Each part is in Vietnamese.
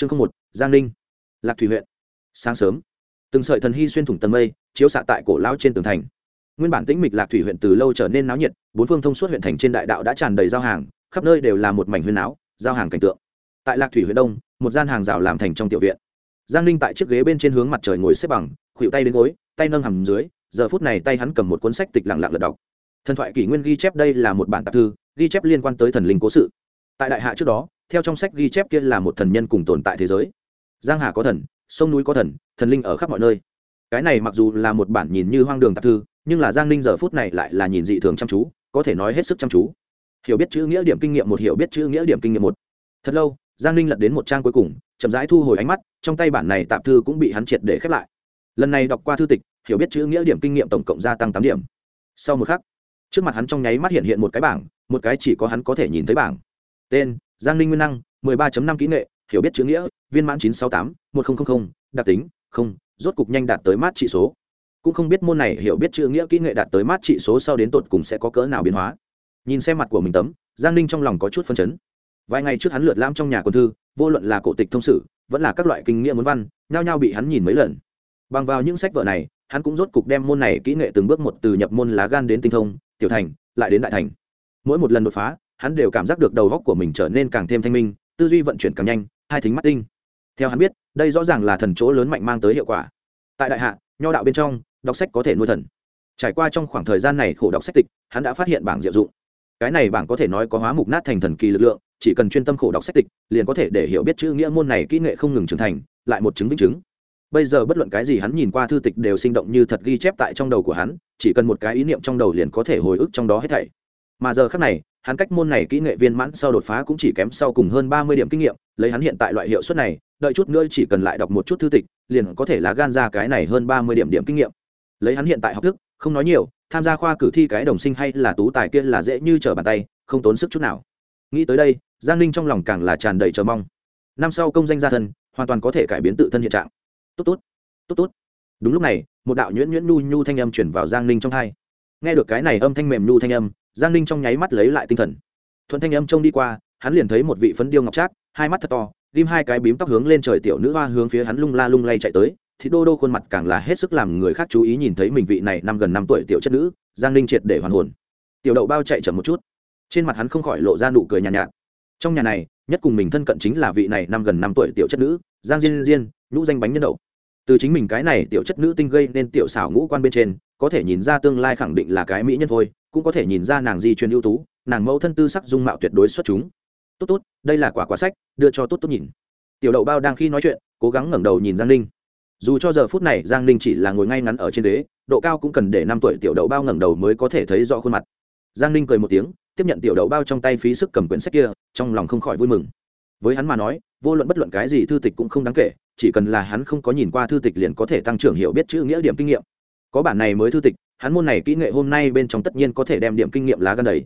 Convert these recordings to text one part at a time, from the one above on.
chương không một, giang ninh. Lạc thủy huyện. Sáng sớm, từng sợi thần hy xuyên thủng tầng mây, chiếu xạ tại cổ lao trên tường thành. Nguyên bản tĩnh mịch lạc thủy huyện từ lâu trở nên náo nhiệt, bốn phương thông suốt huyện thành trên đại đạo đã tràn đầy giao hàng, khắp nơi đều là một mảnh huyên áo giao hàng cảnh tượng. Tại lạc thủy huyện đông, một gian hàng rào làm thành trong tiểu viện. Giang ninh tại chiếc ghế bên trên hướng mặt trời ngồi xếp bằng khuỵu tay đến gối, tay nâng hầm dưới, giờ phút này tay hắn cầm một cuốn sách tịch lặng lặng lật đọc. Thần thoại kỷ nguyên ghi chép đây là một bản tạp thư, ghi chép liên quan tới thần linh cố sự. Tại đại hạ trước đó theo trong sách ghi chép kia là một thần nhân cùng tồn tại thế giới. Giang hà có thần, sông núi có thần thần linh ở khắp mọi nơi. Cái này mặc dù là một bản nhìn như hoang đường tạp thư, nhưng là giang ninh giờ phút này lại là nhìn dị thường chăm chú, có thể nói hết sức chăm chú. Hiểu biết chữ nghĩa điểm kinh nghiệm một, hiểu biết chữ nghĩa điểm kinh nghiệm một. Thật lâu, giang ninh lật đến một trang cuối cùng, chậm rãi thu hồi ánh mắt, trong tay bản này tạp thư cũng bị hắn triệt để khép lại. Lần này đọc qua thư tịch, hiểu biết chữ nghĩa điểm kinh nghiệm tổng cộng gia tăng tám điểm. Sau một khắc, trước mặt hắn trong nháy mắt hiện hiện một cái bảng, một cái chỉ có hắn có thể nhìn thấy bảng tên, giang ninh nguyên năng, mười ba năm kỹ nghệ, hiểu biết chữ nghĩa, viên mãn chín trăm sáu mươi tám, một nghìn đặc tính, không, rốt cục nhanh đạt tới mát trị số. Cũng không biết môn này hiểu biết chữ nghĩa kỹ nghệ đạt tới mát trị số sau đến tột cùng sẽ có cỡ nào biến hóa. Nhìn xem mặt của mình tấm, giang ninh trong lòng có chút phân chấn. Vài ngày trước hắn lượt lam trong nhà quân thư, vô luận là cổ tịch thông sử, vẫn là các loại kinh nghĩa muốn văn, nhao nhao bị hắn nhìn mấy lần. Bằng vào những sách vở này, hắn cũng rốt cục đem môn này kỹ nghệ từng bước một từ nhập môn lá gan đến tinh thông, tiểu thành, lại đến đại thành. Mỗi một lần đột phá hắn đều cảm giác được đầu góc của mình trở nên càng thêm thanh minh, tư duy vận chuyển càng nhanh, hai thính mắt tinh. Theo hắn biết, đây rõ ràng là thần chỗ lớn mạnh mang tới hiệu quả. Tại đại hạ, nho đạo bên trong, đọc sách có thể nuôi thần. Trải qua trong khoảng thời gian này khổ đọc sách tịch, hắn đã phát hiện bảng diệu dụng. Cái này bảng có thể nói có hóa mục nát thành thần kỳ lực lượng, chỉ cần chuyên tâm khổ đọc sách tịch, liền có thể để hiểu biết chữ nghĩa môn này kỹ nghệ không ngừng trưởng thành, lại một chứng vĩnh chứng. Bây giờ bất luận cái gì hắn nhìn qua thư tịch đều sinh động như thật ghi chép tại trong đầu của hắn, chỉ cần một cái ý niệm trong đầu liền có thể hồi ức trong đó hết thảy. Mà giờ khác này hắn cách môn này kỹ nghệ viên mãn sau đột phá cũng chỉ kém sau cùng hơn ba mươi điểm kinh nghiệm, lấy hắn hiện tại loại hiệu suất này, đợi chút nữa chỉ cần lại đọc một chút thư tịch, liền có thể lá gan ra cái này hơn ba mươi điểm điểm kinh nghiệm. Lấy hắn hiện tại học thức, không nói nhiều, tham gia khoa cử thi cái đồng sinh hay là tú tài kia là dễ như trở bàn tay, không tốn sức chút nào. Nghĩ tới đây, giang ninh trong lòng càng là tràn đầy chờ mong. Năm sau công danh gia thân, hoàn toàn có thể cải biến tự thân hiện trạng. Tốt tốt tốt tốt. Đúng lúc này, một đạo nhuyễn nhuyễn nhu nhu thanh âm truyền vào giang ninh trong tai. nghe được cái này âm thanh mềm nhu thanh âm giang ninh trong nháy mắt lấy lại tinh thần. Thuận thanh âm trông đi qua hắn liền thấy một vị phấn điêu ngọc trác hai mắt thật to ghim hai cái bím tóc hướng lên trời tiểu nữ hoa hướng phía hắn lung la lung lay chạy tới thì đô đô khuôn mặt càng là hết sức làm người khác chú ý nhìn thấy mình vị này năm gần năm tuổi tiểu chất nữ giang ninh triệt để hoàn hồn. Tiểu đậu bao chạy chậm một chút. Trên mặt hắn không khỏi lộ ra nụ cười nhàn nhạt, nhạt. Trong nhà này nhất cùng mình thân cận chính là vị này năm gần năm tuổi tiểu chất nữ giang diên diên nhũ danh bánh nhân đậu. Từ chính mình cái này tiểu chất nữ tinh gây nên tiểu xảo ngũ quan bên trên có thể nhìn ra tương lai khẳng định là cái mỹ nhân thôi cũng có thể nhìn ra nàng di truyền ưu tú, nàng mẫu thân tư sắc dung mạo tuyệt đối xuất chúng. Tốt tốt, đây là quả quả sách, đưa cho tốt tốt nhìn. Tiểu đậu bao đang khi nói chuyện, cố gắng ngẩng đầu nhìn giang ninh. Dù cho giờ phút này giang ninh chỉ là ngồi ngay ngắn ở trên đế độ cao cũng cần để năm tuổi tiểu đậu bao ngẩng đầu mới có thể thấy rõ khuôn mặt. Giang ninh cười một tiếng, tiếp nhận tiểu đậu bao trong tay phí sức cầm quyển sách kia, trong lòng không khỏi vui mừng. Với hắn mà nói, vô luận bất luận cái gì thư tịch cũng không đáng kể, chỉ cần là hắn không có nhìn qua thư tịch liền có thể tăng trưởng hiểu biết chữ nghĩa điểm kinh nghiệm. Có bản này mới thư tịch hắn môn này kỹ nghệ hôm nay bên trong tất nhiên có thể đem điểm kinh nghiệm lá gan đầy.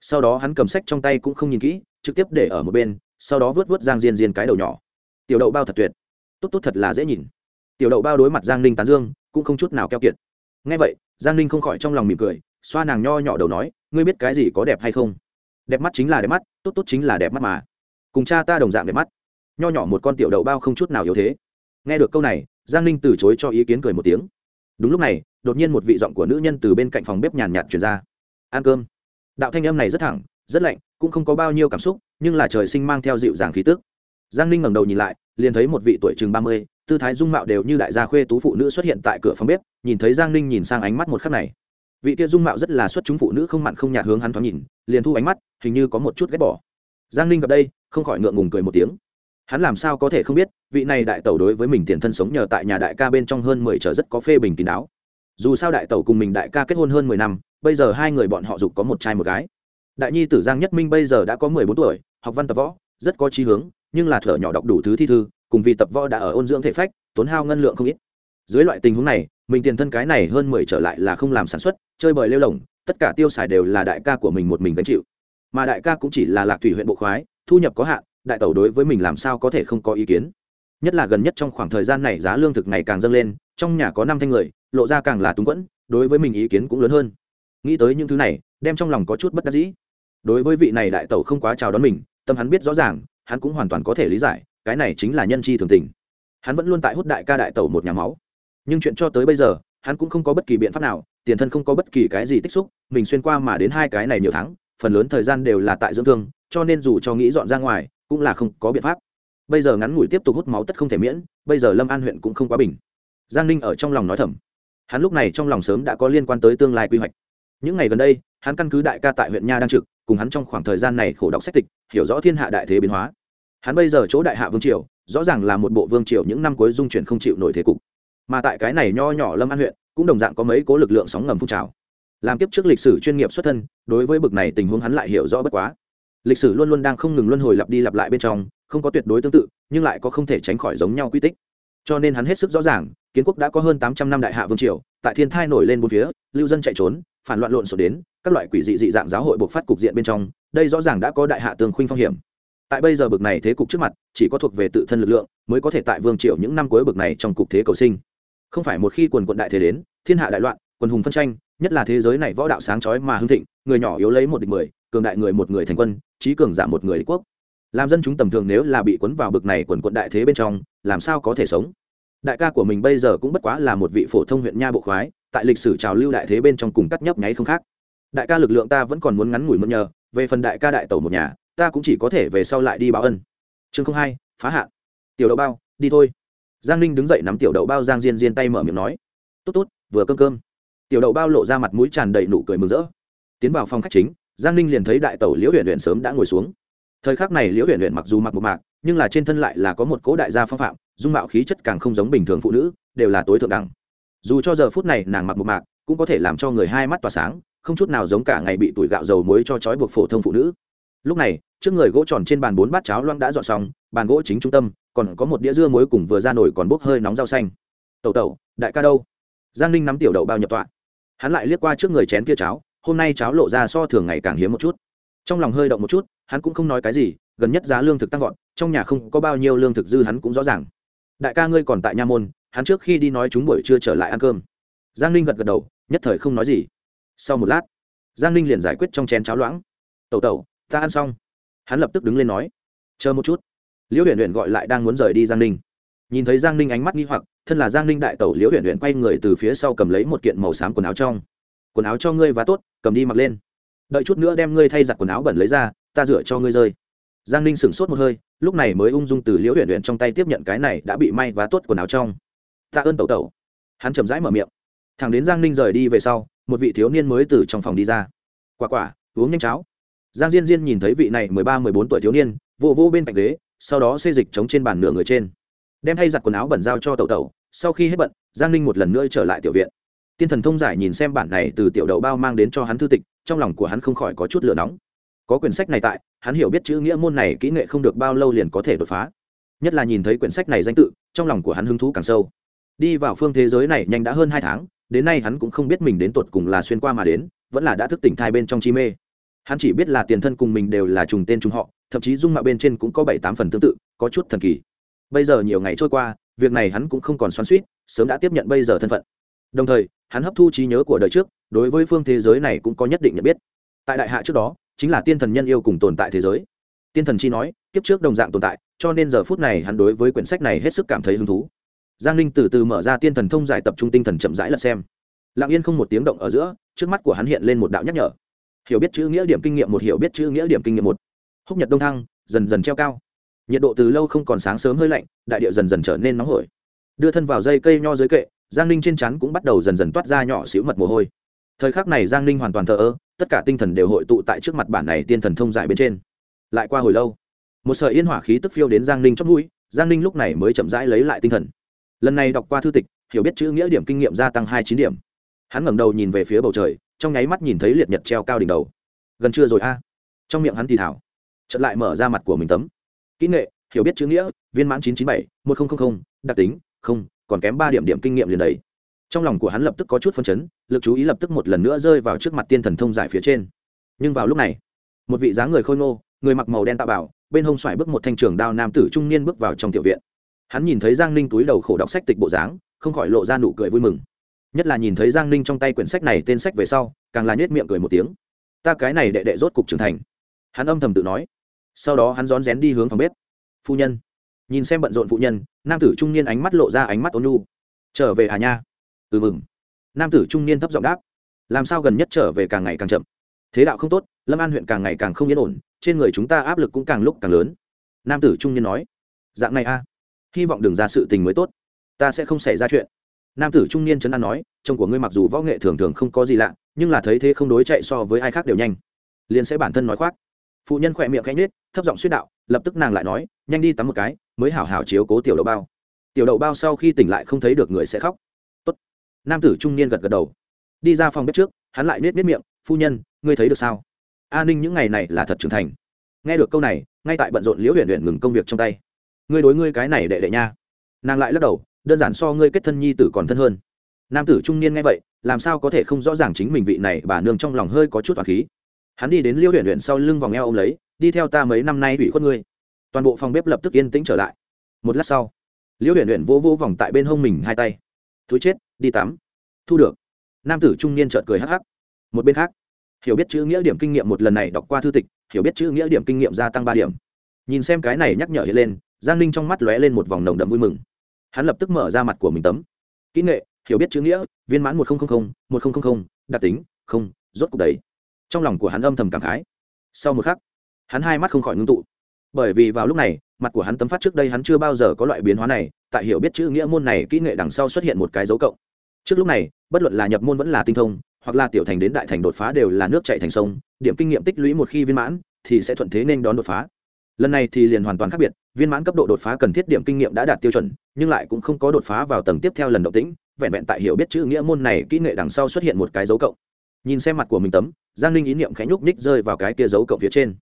Sau đó hắn cầm sách trong tay cũng không nhìn kỹ, trực tiếp để ở một bên, sau đó vớt vớt giang diên diên cái đầu nhỏ. Tiểu đậu bao thật tuyệt. Tốt tốt thật là dễ nhìn. Tiểu đậu bao đối mặt giang ninh tán dương, cũng không chút nào keo kiệt. Ngay vậy, giang ninh không khỏi trong lòng mỉm cười, xoa nàng nho nhỏ đầu nói, ngươi biết cái gì có đẹp hay không? Đẹp mắt chính là đẹp mắt, tốt tốt chính là đẹp mắt mà. Cùng cha ta đồng dạng đẹp mắt. Nho nhỏ một con tiểu đậu bao không chút nào yếu thế. Nghe được câu này, giang ninh từ chối cho ý kiến cười một tiếng đúng lúc này, đột nhiên một vị giọng của nữ nhân từ bên cạnh phòng bếp nhàn nhạt truyền ra. Ăn cơm. Đạo thanh âm này rất thẳng, rất lạnh, cũng không có bao nhiêu cảm xúc, nhưng là trời sinh mang theo dịu dàng khí tức. Giang ninh ngẩng đầu nhìn lại, liền thấy một vị tuổi chừng ba mươi, tư thái dung mạo đều như đại gia khuê tú phụ nữ xuất hiện tại cửa phòng bếp, nhìn thấy giang ninh nhìn sang ánh mắt một khắc này. Vị kia dung mạo rất là xuất chúng phụ nữ không mặn không nhạt hướng hắn thoáng nhìn, liền thu ánh mắt, hình như có một chút ghét bỏ. Giang ninh gặp đây, không khỏi ngượng ngùng cười một tiếng hắn làm sao có thể không biết, vị này đại tẩu đối với mình tiền thân sống nhờ tại nhà đại ca bên trong hơn mười trở rất có phê bình kín đáo. Dù sao đại tẩu cùng mình đại ca kết hôn hơn mười năm, bây giờ hai người bọn họ dục có một trai một gái. Đại nhi tử giang nhất minh bây giờ đã có mười bốn tuổi, học văn tập võ, rất có trí hướng, nhưng là thở nhỏ đọc đủ thứ thi thư, cùng vì tập võ đã ở ôn dưỡng thể phách, tốn hao ngân lượng không ít. Dưới loại tình huống này, mình tiền thân cái này hơn mười trở lại là không làm sản xuất, chơi bời lêu lỏng tất cả tiêu xài đều là đại ca của mình một mình gánh chịu. Mà đại ca cũng chỉ là lạc thủy huyện bộ khoái, thu nhập có hạn đại tẩu đối với mình làm sao có thể không có ý kiến? Nhất là gần nhất trong khoảng thời gian này giá lương thực ngày càng dâng lên, trong nhà có năm thanh người, lộ ra càng là túng quẫn, đối với mình ý kiến cũng lớn hơn. Nghĩ tới những thứ này, đem trong lòng có chút bất đắc dĩ. Đối với vị này đại tẩu không quá chào đón mình, tâm hắn biết rõ ràng, hắn cũng hoàn toàn có thể lý giải, cái này chính là nhân chi thường tình. Hắn vẫn luôn tại hút đại ca đại tẩu một nhà máu. Nhưng chuyện cho tới bây giờ, hắn cũng không có bất kỳ biện pháp nào, tiền thân không có bất kỳ cái gì tích xúc, mình xuyên qua mà đến hai cái này nhiều tháng, phần lớn thời gian đều là tại dưỡng thương, cho nên dù cho nghĩ dọn ra ngoài cũng là không có biện pháp. Bây giờ ngắn ngủi tiếp tục hút máu tất không thể miễn, bây giờ lâm an huyện cũng không quá bình. Giang ninh ở trong lòng nói thầm. Hắn lúc này trong lòng sớm đã có liên quan tới tương lai quy hoạch. Những ngày gần đây, hắn căn cứ đại ca tại huyện nha đang trực, cùng hắn trong khoảng thời gian này khổ đọc sách tịch, hiểu rõ thiên hạ đại thế biến hóa. Hắn bây giờ chỗ đại hạ vương triều, rõ ràng là một bộ vương triều những năm cuối dung chuyển không chịu nổi thế cục. Mà tại cái này nho nhỏ lâm an huyện, cũng đồng dạng có mấy cố lực lượng sóng ngầm phun trào. Làm tiếp trước lịch sử chuyên nghiệp xuất thân, đối với bực này tình huống hắn lại hiểu rõ bất quá lịch sử luôn luôn đang không ngừng luân hồi lặp đi lặp lại bên trong, không có tuyệt đối tương tự, nhưng lại có không thể tránh khỏi giống nhau quy tích. Cho nên hắn hết sức rõ ràng, kiến quốc đã có hơn tám trăm năm đại hạ vương triều, tại thiên thai nổi lên bốn phía, lưu dân chạy trốn, phản loạn lộn xộn đến, các loại quỷ dị dị dạng giáo hội buộc phát cục diện bên trong, đây rõ ràng đã có đại hạ tương khuynh phong hiểm. Tại bây giờ bực này thế cục trước mặt, chỉ có thuộc về tự thân lực lượng, mới có thể tại vương triều những năm cuối bực này trong cục thế cầu sinh. Không phải một khi quần quận đại thế đến, thiên hạ đại loạn, quần hùng phân tranh, nhất là thế giới này võ đạo sáng chói mà hưng thịnh, người nhỏ yếu lấy một địch mười cường đại người một người thành quân trí cường giả một người đế quốc. Làm dân chúng tầm thường nếu là bị cuốn vào bực này quần quận đại thế bên trong, làm sao có thể sống? Đại ca của mình bây giờ cũng bất quá là một vị phổ thông huyện nha bộ khoái, tại lịch sử trào lưu đại thế bên trong cùng cắt nhấp nháy không khác. Đại ca lực lượng ta vẫn còn muốn ngắn ngủi mượn nhờ, về phần đại ca đại tẩu một nhà, ta cũng chỉ có thể về sau lại đi báo ân. Chương không hai, phá hạn. Tiểu đậu bao, đi thôi. Giang ninh đứng dậy nắm tiểu đậu bao giang diên diên tay mở miệng nói. Tốt tốt, vừa cơm cơm. Tiểu đậu bao lộ ra mặt mũi tràn đầy nụ cười mừng rỡ. Tiến vào phòng khách chính giang ninh liền thấy đại tẩu liễu huyện huyện sớm đã ngồi xuống. Thời khắc này liễu huyện huyện mặc dù mặc một mạc, nhưng là trên thân lại là có một cố đại gia phong phạm, dung mạo khí chất càng không giống bình thường phụ nữ, đều là tối thượng đẳng. Dù cho giờ phút này nàng mặc một mạc, cũng có thể làm cho người hai mắt tỏa sáng, không chút nào giống cả ngày bị tuổi gạo dầu muối cho trói buộc phổ thông phụ nữ. Lúc này, trước người gỗ tròn trên bàn bốn bát cháo loang đã dọn xong, bàn gỗ chính trung tâm, còn có một đĩa dưa muối cùng vừa ra nổi còn bốc hơi nóng rau xanh. Tẩu tẩu, đại ca đâu? Giang ninh nắm tiểu đậu bao nhập tọa. Hắn lại liếc qua trước người chén kia cháo hôm nay cháo lộ ra so thường ngày càng hiếm một chút. Trong lòng hơi động một chút, hắn cũng không nói cái gì, gần nhất giá lương thực tăng vọt, trong nhà không có bao nhiêu lương thực dư hắn cũng rõ ràng. Đại ca ngươi còn tại nha môn, hắn trước khi đi nói chúng buổi chưa trở lại ăn cơm. Giang ninh gật gật đầu, nhất thời không nói gì. Sau một lát, giang ninh liền giải quyết trong chén cháo loãng. Tẩu tẩu, ta ăn xong. Hắn lập tức đứng lên nói. Chờ một chút. Liễu huyện huyện gọi lại đang muốn rời đi giang ninh. Nhìn thấy giang ninh ánh mắt nghi hoặc, thân là giang ninh đại tẩu, liễu huyện huyện quay người từ phía sau cầm lấy một kiện màu xám quần áo trong quần áo cho ngươi và tốt, cầm đi mặc lên. Đợi chút nữa đem ngươi thay giặt quần áo bẩn lấy ra, ta rửa cho ngươi rơi. Giang ninh sửng sốt một hơi, lúc này mới ung dung từ liễu huyện huyện trong tay tiếp nhận cái này đã bị may vá tốt quần áo trong. Tạ ơn tẩu tẩu. Hắn chậm rãi mở miệng. Thằng đến giang ninh rời đi về sau, một vị thiếu niên mới từ trong phòng đi ra. Quả quả, uống nhanh cháo giang diên diên nhìn thấy vị này mười ba, mười bốn tuổi thiếu niên, vô vô bên cạnh ghế, sau đó xê dịch chống trên bàn nửa người trên. Đem thay giặt quần áo bẩn giao cho tẩu tẩu, sau khi hết bận, giang ninh một lần nữa trở lại tiểu viện tiên thần thông giải nhìn xem bản này từ tiểu đậu bao mang đến cho hắn thư tịch, trong lòng của hắn không khỏi có chút lửa nóng. Có quyển sách này tại, hắn hiểu biết chữ nghĩa môn này kỹ nghệ không được bao lâu liền có thể đột phá. Nhất là nhìn thấy quyển sách này danh tự, trong lòng của hắn hứng thú càng sâu. Đi vào phương thế giới này nhanh đã hơn hai tháng, đến nay hắn cũng không biết mình đến tột cùng là xuyên qua mà đến, vẫn là đã thức tỉnh thai bên trong chi mê. Hắn chỉ biết là tiền thân cùng mình đều là trùng tên trùng họ, thậm chí dung mạo bên trên cũng có bảy tám phần tương tự, có chút thần kỳ. Bây giờ nhiều ngày trôi qua, việc này hắn cũng không còn xoắn suýt sớm đã tiếp nhận bây giờ thân phận đồng thời, hắn hấp thu trí nhớ của đời trước, đối với phương thế giới này cũng có nhất định nhận biết. Tại đại hạ trước đó, chính là tiên thần nhân yêu cùng tồn tại thế giới. Tiên thần chi nói, kiếp trước đồng dạng tồn tại, cho nên giờ phút này hắn đối với quyển sách này hết sức cảm thấy hứng thú. Giang ninh từ từ mở ra tiên thần thông giải tập trung tinh thần chậm rãi lật xem. Lặng yên không một tiếng động ở giữa, trước mắt của hắn hiện lên một đạo nhắc nhở. Hiểu biết chữ nghĩa điểm kinh nghiệm một, hiểu biết chữ nghĩa điểm kinh nghiệm một. Húc nhật đông thăng, dần dần treo cao. Nhiệt độ từ lâu không còn sáng sớm hơi lạnh, đại địa dần dần trở nên nóng hổi. Đưa thân vào dây cây nho dưới kệ giang ninh trên chắn cũng bắt đầu dần dần toát ra nhỏ xíu mật mồ hôi. Thời khắc này giang ninh hoàn toàn thờ ơ, tất cả tinh thần đều hội tụ tại trước mặt bản này tiên thần thông giải bên trên. Lại qua hồi lâu, một sợi yên hỏa khí tức phiêu đến giang ninh chót mũi, giang ninh lúc này mới chậm rãi lấy lại tinh thần. Lần này đọc qua thư tịch, hiểu biết chữ nghĩa điểm kinh nghiệm gia tăng hai chín điểm. Hắn ngẩng đầu nhìn về phía bầu trời, trong nháy mắt nhìn thấy liệt nhật treo cao đỉnh đầu. Gần trưa rồi a. Trong miệng hắn thì thảo chợt lại mở ra mặt của mình tấm. Kỹ nghệ, hiểu biết chữ nghĩa, viên mãn chín trăm chín bảy, một nghìn đặc tính, không còn kém ba điểm điểm kinh nghiệm liền đầy. Trong lòng của hắn lập tức có chút phân chấn, lực chú ý lập tức một lần nữa rơi vào trước mặt tiên thần thông giải phía trên. Nhưng vào lúc này, một vị dáng người khôi ngô, người mặc màu đen tạo bảo, bên hông xoài bước một thanh trường đao nam tử trung niên bước vào trong tiểu viện. Hắn nhìn thấy giang ninh túi đầu khổ đọc sách tịch bộ dáng, không khỏi lộ ra nụ cười vui mừng. Nhất là nhìn thấy giang ninh trong tay quyển sách này tên sách về sau, càng là nhét miệng cười một tiếng. Ta cái này đệ đệ rốt cục trưởng thành. Hắn âm thầm tự nói. Sau đó hắn rón rén đi hướng phòng bếp. Phu nhân nhìn xem bận rộn phụ nhân, nam tử trung niên ánh mắt lộ ra ánh mắt ôn nhu. Trở về à nha? Ừ mừng. Nam tử trung niên thấp giọng đáp. Làm sao gần nhất trở về càng ngày càng chậm? Thế đạo không tốt, lâm an huyện càng ngày càng không yên ổn, trên người chúng ta áp lực cũng càng lúc càng lớn. Nam tử trung niên nói. Dạng này a hy vọng đừng ra sự tình mới tốt. Ta sẽ không xảy ra chuyện. Nam tử trung niên chấn an nói. Chồng của ngươi mặc dù võ nghệ thường thường không có gì lạ, nhưng là thấy thế không đối chạy so với ai khác đều nhanh. Liền sẽ bản thân nói khoác phụ nhân khỏe miệng khẽ nhếch, thấp giọng suy đạo, lập tức nàng lại nói, nhanh đi tắm một cái, mới hảo hảo chiếu cố tiểu đậu bao. Tiểu đậu bao sau khi tỉnh lại không thấy được người sẽ khóc. Tốt. nam tử trung niên gật gật đầu. Đi ra phòng bếp trước, hắn lại nết nết miệng, phu nhân, ngươi thấy được sao? A ninh những ngày này là thật trưởng thành. Nghe được câu này, ngay tại bận rộn liễu huyện huyện ngừng công việc trong tay. Ngươi đối ngươi cái này đệ đệ nha. Nàng lại lắc đầu, đơn giản so ngươi kết thân nhi tử còn thân hơn. Nam tử trung niên nghe vậy, làm sao có thể không rõ ràng chính mình vị này bà nương trong lòng hơi có chút toàn khí hắn đi đến liêu huyện huyện sau lưng vòng eo ô m lấy, đi theo ta mấy năm nay ủy khuất ngươi. Toàn bộ phòng bếp lập tức yên tĩnh trở lại. Một lát sau, liêu huyện huyện vô vỗ vòng tại bên hông mình hai tay. Thúi chết, đi tắm. Thu được. Nam tử trung niên trợt cười hắc hắc. Một bên khác, hiểu biết chữ nghĩa điểm kinh nghiệm một lần này đọc qua thư tịch, hiểu biết chữ nghĩa điểm kinh nghiệm gia tăng ba điểm. Nhìn xem cái này nhắc nhở hiện lên, giang ninh trong mắt lóe lên một vòng nồng đậm vui mừng. Hắn lập tức mở ra mặt của mình tấm. Kỹ nghệ, hiểu biết chữ nghĩa, viên mãn một nghìn một nghìn đặc tính, không, rốt cuộc đấy trong lòng của hắn âm thầm cảm khái. Sau một khắc, hắn hai mắt không khỏi ngưng tụ. Bởi vì vào lúc này, mặt của hắn tấm phát trước đây hắn chưa bao giờ có loại biến hóa này, tại hiểu biết chữ nghĩa môn này kỹ nghệ đằng sau xuất hiện một cái dấu cộng. Trước lúc này, bất luận là nhập môn vẫn là tinh thông, hoặc là tiểu thành đến đại thành đột phá đều là nước chạy thành sông, điểm kinh nghiệm tích lũy một khi viên mãn, thì sẽ thuận thế nên đón đột phá. Lần này thì liền hoàn toàn khác biệt, viên mãn cấp độ đột phá cần thiết điểm kinh nghiệm đã đạt tiêu chuẩn, nhưng lại cũng không có đột phá vào tầng tiếp theo lần động tĩnh, vẹn vẹn tại hiểu biết chữ nghĩa môn này kỹ nghệ đằng sau xuất hiện một cái dấu cộng nhìn xem mặt của mình tấm, giang ninh ý niệm khẽ nhúc ních rơi vào cái kia dấu cộng phía trên.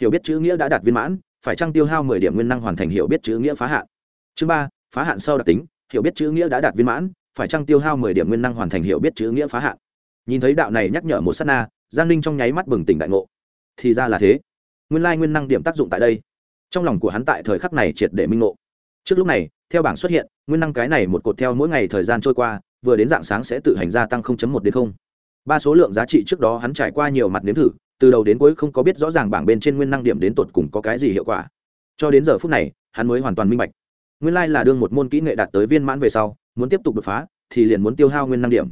Hiểu biết chữ nghĩa đã đạt viên mãn, phải trăng tiêu hao mười điểm nguyên năng hoàn thành hiểu biết chữ nghĩa phá hạn? Chương ba, phá hạn sau đặc tính, hiểu biết chữ nghĩa đã đạt viên mãn, phải trăng tiêu hao mười điểm nguyên năng hoàn thành hiểu biết chữ nghĩa phá hạn? Nhìn thấy đạo này nhắc nhở một s á t na, giang ninh trong nháy mắt bừng tỉnh đại ngộ. Thì ra là thế. Nguyên lai nguyên năng điểm tác dụng tại đây. Trong lòng của hắn tại thời khắc này triệt để minh ngộ. Trước lúc này, theo bảng xuất hiện, nguyên năng cái này một cột theo mỗi ngày thời gian trôi qua, vừa đến dạng sáng sẽ tự hành gia tăng một đến không ba số lượng giá trị trước đó hắn trải qua nhiều mặt nếm thử, từ đầu đến cuối không có biết rõ ràng bảng bên trên nguyên năng điểm đến tột cùng có cái gì hiệu quả. Cho đến giờ phút này, hắn mới hoàn toàn minh bạch. Nguyên lai là đương một môn kỹ nghệ đạt tới viên mãn về sau, muốn tiếp tục đột phá, thì liền muốn tiêu hao nguyên năng điểm.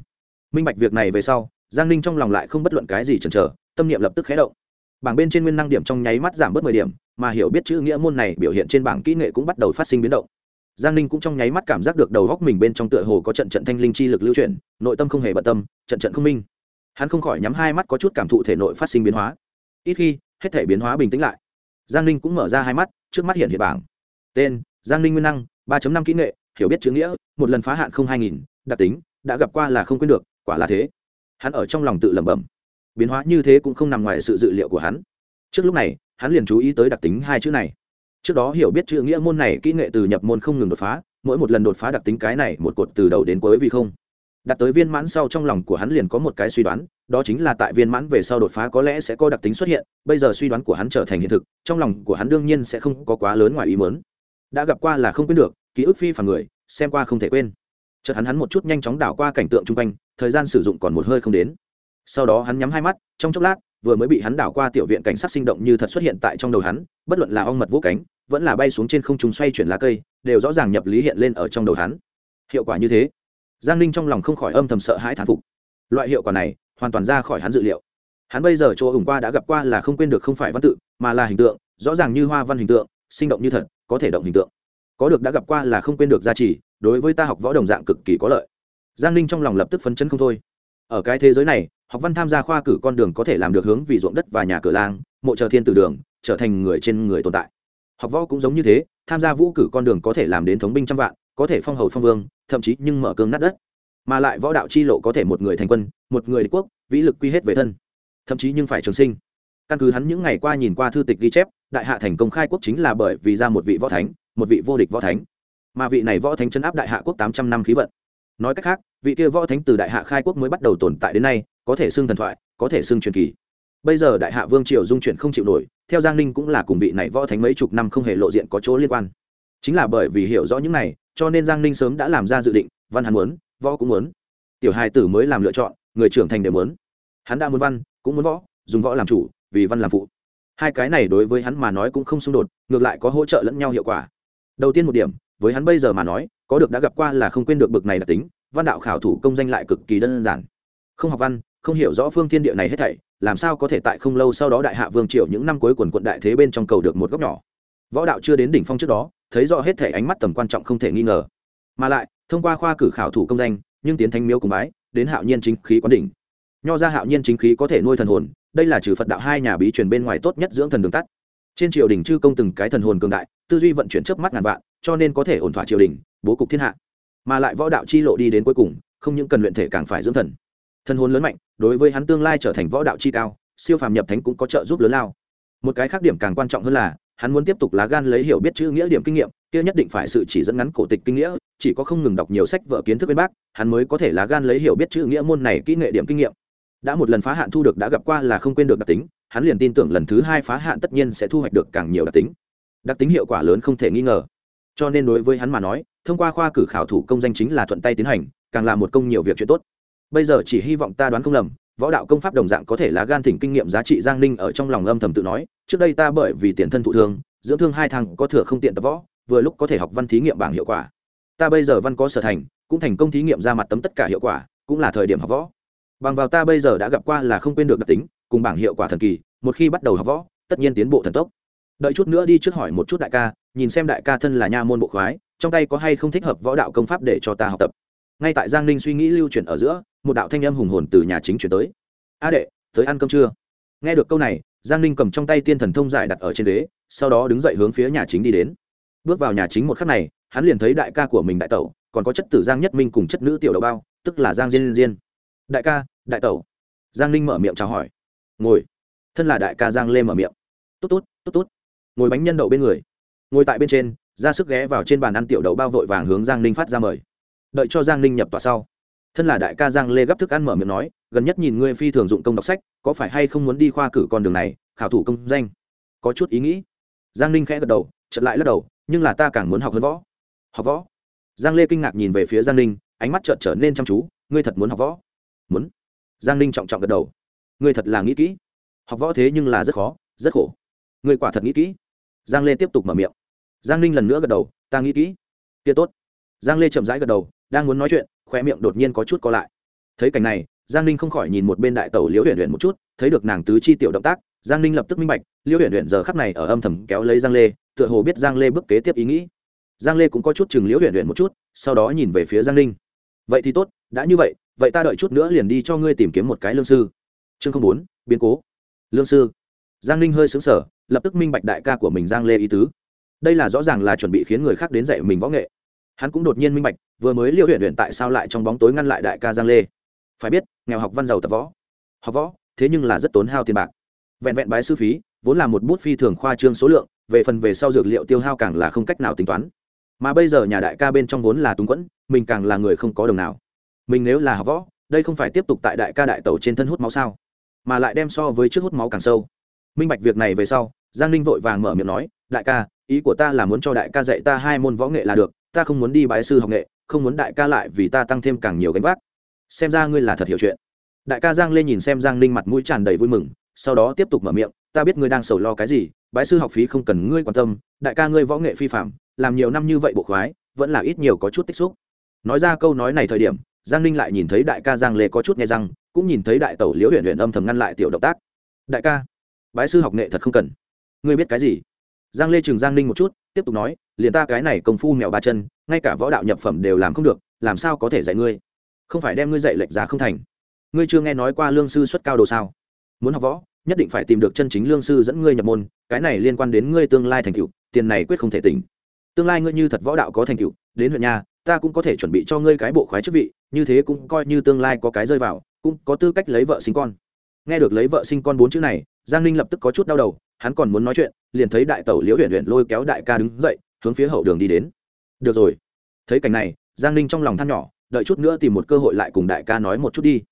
Minh bạch việc này về sau, giang ninh trong lòng lại không bất luận cái gì chần chờ, tâm niệm lập tức khé động. Bảng bên trên nguyên năng điểm trong nháy mắt giảm bớt mười điểm, mà hiểu biết chữ nghĩa môn này biểu hiện trên bảng kỹ nghệ cũng bắt đầu phát sinh biến động. Giang ninh cũng trong nháy mắt cảm giác được đầu góc mình bên trong tựa hồ có trận trận thanh linh chi lực lưu chuyển, nội tâm không hề bận tâm, trận trận không minh hắn không khỏi nhắm hai mắt có chút cảm thụ thể nội phát sinh biến hóa. Ít khi, hết thể biến hóa bình tĩnh lại. Giang ninh cũng mở ra hai mắt, trước mắt hiện hiện bảng. Tên, giang ninh nguyên năng, ba năm kỹ nghệ, hiểu biết chữ nghĩa, một lần phá hạn không hai nghìn, đặc tính, đã gặp qua là không quên được, quả là thế. Hắn ở trong lòng tự lẩm bẩm. Biến hóa như thế cũng không nằm ngoài sự dự liệu của hắn. Trước lúc này, hắn liền chú ý tới đặc tính hai chữ này. Trước đó hiểu biết chữ nghĩa môn này kỹ nghệ từ nhập môn không ngừng đột phá, mỗi một lần đột phá đặc tính cái này một cột từ đầu đến cuối vì không đặt tới viên mãn sau trong lòng của hắn liền có một cái suy đoán, đó chính là tại viên mãn về sau đột phá có lẽ sẽ có đặc tính xuất hiện, bây giờ suy đoán của hắn trở thành hiện thực, trong lòng của hắn đương nhiên sẽ không có quá lớn ngoài ý mớn đã gặp qua là không quên được, ký ức phi phản người, xem qua không thể quên. Chợt hắn hắn một chút nhanh chóng đảo qua cảnh tượng chung quanh, thời gian sử dụng còn một hơi không đến. Sau đó hắn nhắm hai mắt, trong chốc lát, vừa mới bị hắn đảo qua tiểu viện cảnh sát sinh động như thật xuất hiện tại trong đầu hắn, bất luận là ong mật vũ cánh, vẫn là bay xuống trên không trung xoay chuyển lá cây, đều rõ ràng nhập lý hiện lên ở trong đầu hắn. Hiệu quả như thế giang ninh trong lòng không khỏi âm thầm sợ hãi thán phục. Loại hiệu quả này hoàn toàn ra khỏi hắn dự liệu. Hắn bây giờ chỗ hùng qua đã gặp qua là không quên được không phải văn tự, mà là hình tượng, rõ ràng như hoa văn hình tượng, sinh động như thật, có thể động hình tượng. Có được đã gặp qua là không quên được giá trị đối với ta học võ đồng dạng cực kỳ có lợi. Giang ninh trong lòng lập tức phấn chấn không thôi. Ở cái thế giới này, học văn tham gia khoa cử con đường có thể làm được hướng vì ruộng đất và nhà cửa lang, mộ chờ thiên từ đường, trở thành người trên người tồn tại. Học võ cũng giống như thế, tham gia vũ cử con đường có thể làm đến thống binh trăm vạn có thể phong hầu phong vương, thậm chí nhưng mở cương nát đất. Mà lại võ đạo chi lộ có thể một người thành quân, một người đế quốc, vĩ lực quy hết về thân. Thậm chí nhưng phải trường sinh. Căn cứ hắn những ngày qua nhìn qua thư tịch ghi chép, đại hạ thành công khai quốc chính là bởi vì ra một vị võ thánh, một vị vô địch võ thánh. Mà vị này võ thánh chấn áp đại hạ quốc tám trăm năm khí vận. Nói cách khác, vị kia võ thánh từ đại hạ khai quốc mới bắt đầu tồn tại đến nay, có thể xưng thần thoại, có thể xưng truyền kỳ. Bây giờ đại hạ vương triều dung chuyển không chịu nổi, theo giang ninh cũng là cùng vị này võ thánh mấy chục năm không hề lộ diện có chỗ liên quan chính là bởi vì hiểu rõ những này, cho nên giang ninh sớm đã làm ra dự định, văn hắn muốn, võ cũng muốn. Tiểu hai tử mới làm lựa chọn, người trưởng thành đều muốn. Hắn đã muốn văn, cũng muốn võ, dùng võ làm chủ, vì văn làm phụ. Hai cái này đối với hắn mà nói cũng không xung đột, ngược lại có hỗ trợ lẫn nhau hiệu quả. Đầu tiên một điểm, với hắn bây giờ mà nói, có được đã gặp qua là không quên được bực này đặc tính, văn đạo khảo thủ công danh lại cực kỳ đơn giản. Không học văn, không hiểu rõ phương thiên địa này hết thảy, làm sao có thể tại không lâu sau đó đại hạ vương triều những năm cuối quần quận đại thế bên trong cầu được một góc nhỏ. Võ đạo chưa đến đỉnh phong trước đó thấy rõ hết thể ánh mắt tầm quan trọng không thể nghi ngờ. Mà lại, thông qua khoa cử khảo thủ công danh, nhưng tiến thánh miếu cùng bái, đến hạo nhiên chính khí quán đỉnh. Nho ra hạo nhiên chính khí có thể nuôi thần hồn, đây là trừ phật đạo hai nhà bí truyền bên ngoài tốt nhất dưỡng thần đường tắt. Trên triều đình chư công từng cái thần hồn cường đại, tư duy vận chuyển chớp mắt ngàn vạn, cho nên có thể ổn thỏa triều đình, bố cục thiên hạ. Mà lại võ đạo chi lộ đi đến cuối cùng, không những cần luyện thể càng phải dưỡng thần. Thần hồn lớn mạnh, đối với hắn tương lai trở thành võ đạo chi cao, siêu phàm nhập thánh cũng có trợ giúp lớn lao. Một cái khác điểm càng quan trọng hơn là hắn muốn tiếp tục lá gan lấy hiểu biết chữ nghĩa điểm kinh nghiệm, kia nhất định phải sự chỉ dẫn ngắn cổ tịch kinh nghĩa, chỉ có không ngừng đọc nhiều sách vở kiến thức bên bác, hắn mới có thể lá gan lấy hiểu biết chữ nghĩa môn này kỹ nghệ điểm kinh nghiệm. Đã một lần phá hạn thu được đã gặp qua là không quên được đặc tính, hắn liền tin tưởng lần thứ hai phá hạn tất nhiên sẽ thu hoạch được càng nhiều đặc tính. Đặc tính hiệu quả lớn không thể nghi ngờ. Cho nên đối với hắn mà nói, thông qua khoa cử khảo thủ công danh chính là thuận tay tiến hành, càng là một công nhiều việc chuyện tốt. Bây giờ chỉ hy vọng ta đoán không lầm, võ đạo công pháp đồng dạng có thể lá gan thỉnh kinh nghiệm giá trị giang ninh ở trong lòng âm thầm tự nói trước đây ta bởi vì tiền thân thụ thương, dưỡng thương hai thằng có thừa không tiện tập võ, vừa lúc có thể học văn thí nghiệm bảng hiệu quả. Ta bây giờ văn có sở thành, cũng thành công thí nghiệm ra mặt tấm tất cả hiệu quả, cũng là thời điểm học võ. Bằng vào ta bây giờ đã gặp qua là không quên được đặc tính, cùng bảng hiệu quả thần kỳ, một khi bắt đầu học võ, tất nhiên tiến bộ thần tốc. Đợi chút nữa đi trước hỏi một chút đại ca, nhìn xem đại ca thân là nha môn bộ khoái, trong tay có hay không thích hợp võ đạo công pháp để cho ta học tập. Ngay tại giang ninh suy nghĩ lưu chuyển ở giữa, một đạo thanh âm hùng hồn từ nhà chính chuyển tới. A đệ, tới ăn cơm trưa nghe được câu này giang ninh cầm trong tay tiên thần thông giải đặt ở trên đế sau đó đứng dậy hướng phía nhà chính đi đến. Bước vào nhà chính một khắc này, hắn liền thấy đại ca của mình đại tẩu, còn có chất tử giang nhất minh cùng chất nữ tiểu đậu bao, tức là giang diên diên. Đại ca, đại tẩu. Giang ninh mở miệng chào hỏi. Ngồi. Thân là đại ca giang lê mở miệng. Tốt tốt tốt tốt. Ngồi bánh nhân đậu bên người. Ngồi tại bên trên, ra sức ghé vào trên bàn ăn tiểu đậu bao vội vàng hướng giang ninh phát ra mời. Đợi cho giang ninh nhập tọa sau thân là đại ca giang lê gấp thức ăn mở miệng nói, gần nhất nhìn ngươi phi thường dụng công đọc sách, có phải hay không muốn đi khoa cử con đường này, khảo thủ công danh? Có chút ý nghĩ. Giang ninh khẽ gật đầu chật lại lắc đầu, nhưng là ta càng muốn học hơn võ. Học võ? Giang lê kinh ngạc nhìn về phía giang ninh, ánh mắt trợn trở nên chăm chú, ngươi thật muốn học võ? Muốn. Giang ninh trọng trọng gật đầu. Ngươi thật là nghĩ kỹ. Học võ thế nhưng là rất khó, rất khổ. Ngươi quả thật nghĩ kỹ. Giang lê tiếp tục mở miệng. Giang ninh lần nữa gật đầu, ta nghĩ kỹ. Kia tốt. Giang lê chậm rãi gật đầu, đang muốn nói chuyện khoe miệng đột nhiên có chút co lại. Thấy cảnh này, giang ninh không khỏi nhìn một bên đại tàu liễu huyện huyện một chút, thấy được nàng tứ chi tiểu động tác, giang ninh lập tức minh bạch, liễu huyện huyện giờ khắc này ở âm thầm kéo lấy giang lê, tựa hồ biết giang lê bước kế tiếp ý nghĩ. Giang lê cũng có chút chừng liễu huyện huyện một chút, sau đó nhìn về phía giang ninh. Vậy thì tốt, đã như vậy vậy ta đợi chút nữa liền đi cho ngươi tìm kiếm một cái lương sư. Chương không bốn, biến cố. Lương sư? Giang ninh hơi xứng sở lập tức minh bạch đại ca của mình giang lê ý tứ. Đây là rõ ràng là chuẩn bị khiến người khác đến dạy mình võ nghệ hắn cũng đột nhiên minh bạch, vừa mới liêu huyện huyện tại sao lại trong bóng tối ngăn lại đại ca giang lê? Phải biết, nghèo học văn giàu tập võ. Học võ, thế nhưng là rất tốn hao tiền bạc. Vẹn vẹn bái sư phí, vốn là một bút phi thường khoa trương số lượng, về phần về sau dược liệu tiêu hao càng là không cách nào tính toán. Mà bây giờ nhà đại ca bên trong vốn là túng quẫn, mình càng là người không có đồng nào. Mình nếu là học võ, đây không phải tiếp tục tại đại ca đại tẩu trên thân hút máu sao? Mà lại đem so với trước hút máu càng sâu. Minh bạch việc này về sau, giang ninh vội vàng mở miệng nói, đại ca, ý của ta là muốn cho đại ca dạy ta hai môn võ nghệ là được ta không muốn đi bái sư học nghệ, không muốn đại ca lại vì ta tăng thêm càng nhiều gánh vác. Xem ra ngươi là thật hiểu chuyện. Đại ca giang lên nhìn xem giang ninh mặt mũi tràn đầy vui mừng, sau đó tiếp tục mở miệng, ta biết ngươi đang sầu lo cái gì, bái sư học phí không cần ngươi quan tâm, đại ca ngươi võ nghệ phi phạm, làm nhiều năm như vậy bộ khoái, vẫn là ít nhiều có chút tích xúc. Nói ra câu nói này thời điểm, giang ninh lại nhìn thấy đại ca giang lê có chút nghe răng, cũng nhìn thấy đại tẩu liễu huyện huyện âm thầm ngăn lại tiểu động tác. Đại ca, bái sư học nghệ thật không cần. Ngươi biết cái gì? Giang lê trường giang ninh một chút, tiếp tục nói, liền ta cái này công phu mèo ba chân, ngay cả võ đạo nhập phẩm đều làm không được, làm sao có thể dạy ngươi? Không phải đem ngươi dạy lệch giá không thành. Ngươi chưa nghe nói qua lương sư xuất cao đồ sao? Muốn học võ, nhất định phải tìm được chân chính lương sư dẫn ngươi nhập môn, cái này liên quan đến ngươi tương lai thành tựu, tiền này quyết không thể tỉnh. Tương lai ngươi như thật võ đạo có thành tựu, đến huyện nhà, ta cũng có thể chuẩn bị cho ngươi cái bộ khoái chức vị, như thế cũng coi như tương lai có cái rơi vào, cũng có tư cách lấy vợ sinh con. Nghe được lấy vợ sinh con bốn chữ này giang ninh lập tức có chút đau đầu, hắn còn muốn nói chuyện, liền thấy đại tẩu liễu huyện huyện lôi kéo đại ca đứng dậy, hướng phía hậu đường đi đến. Được rồi. Thấy cảnh này, giang ninh trong lòng than nhỏ, đợi chút nữa tìm một cơ hội lại cùng đại ca nói một chút đi.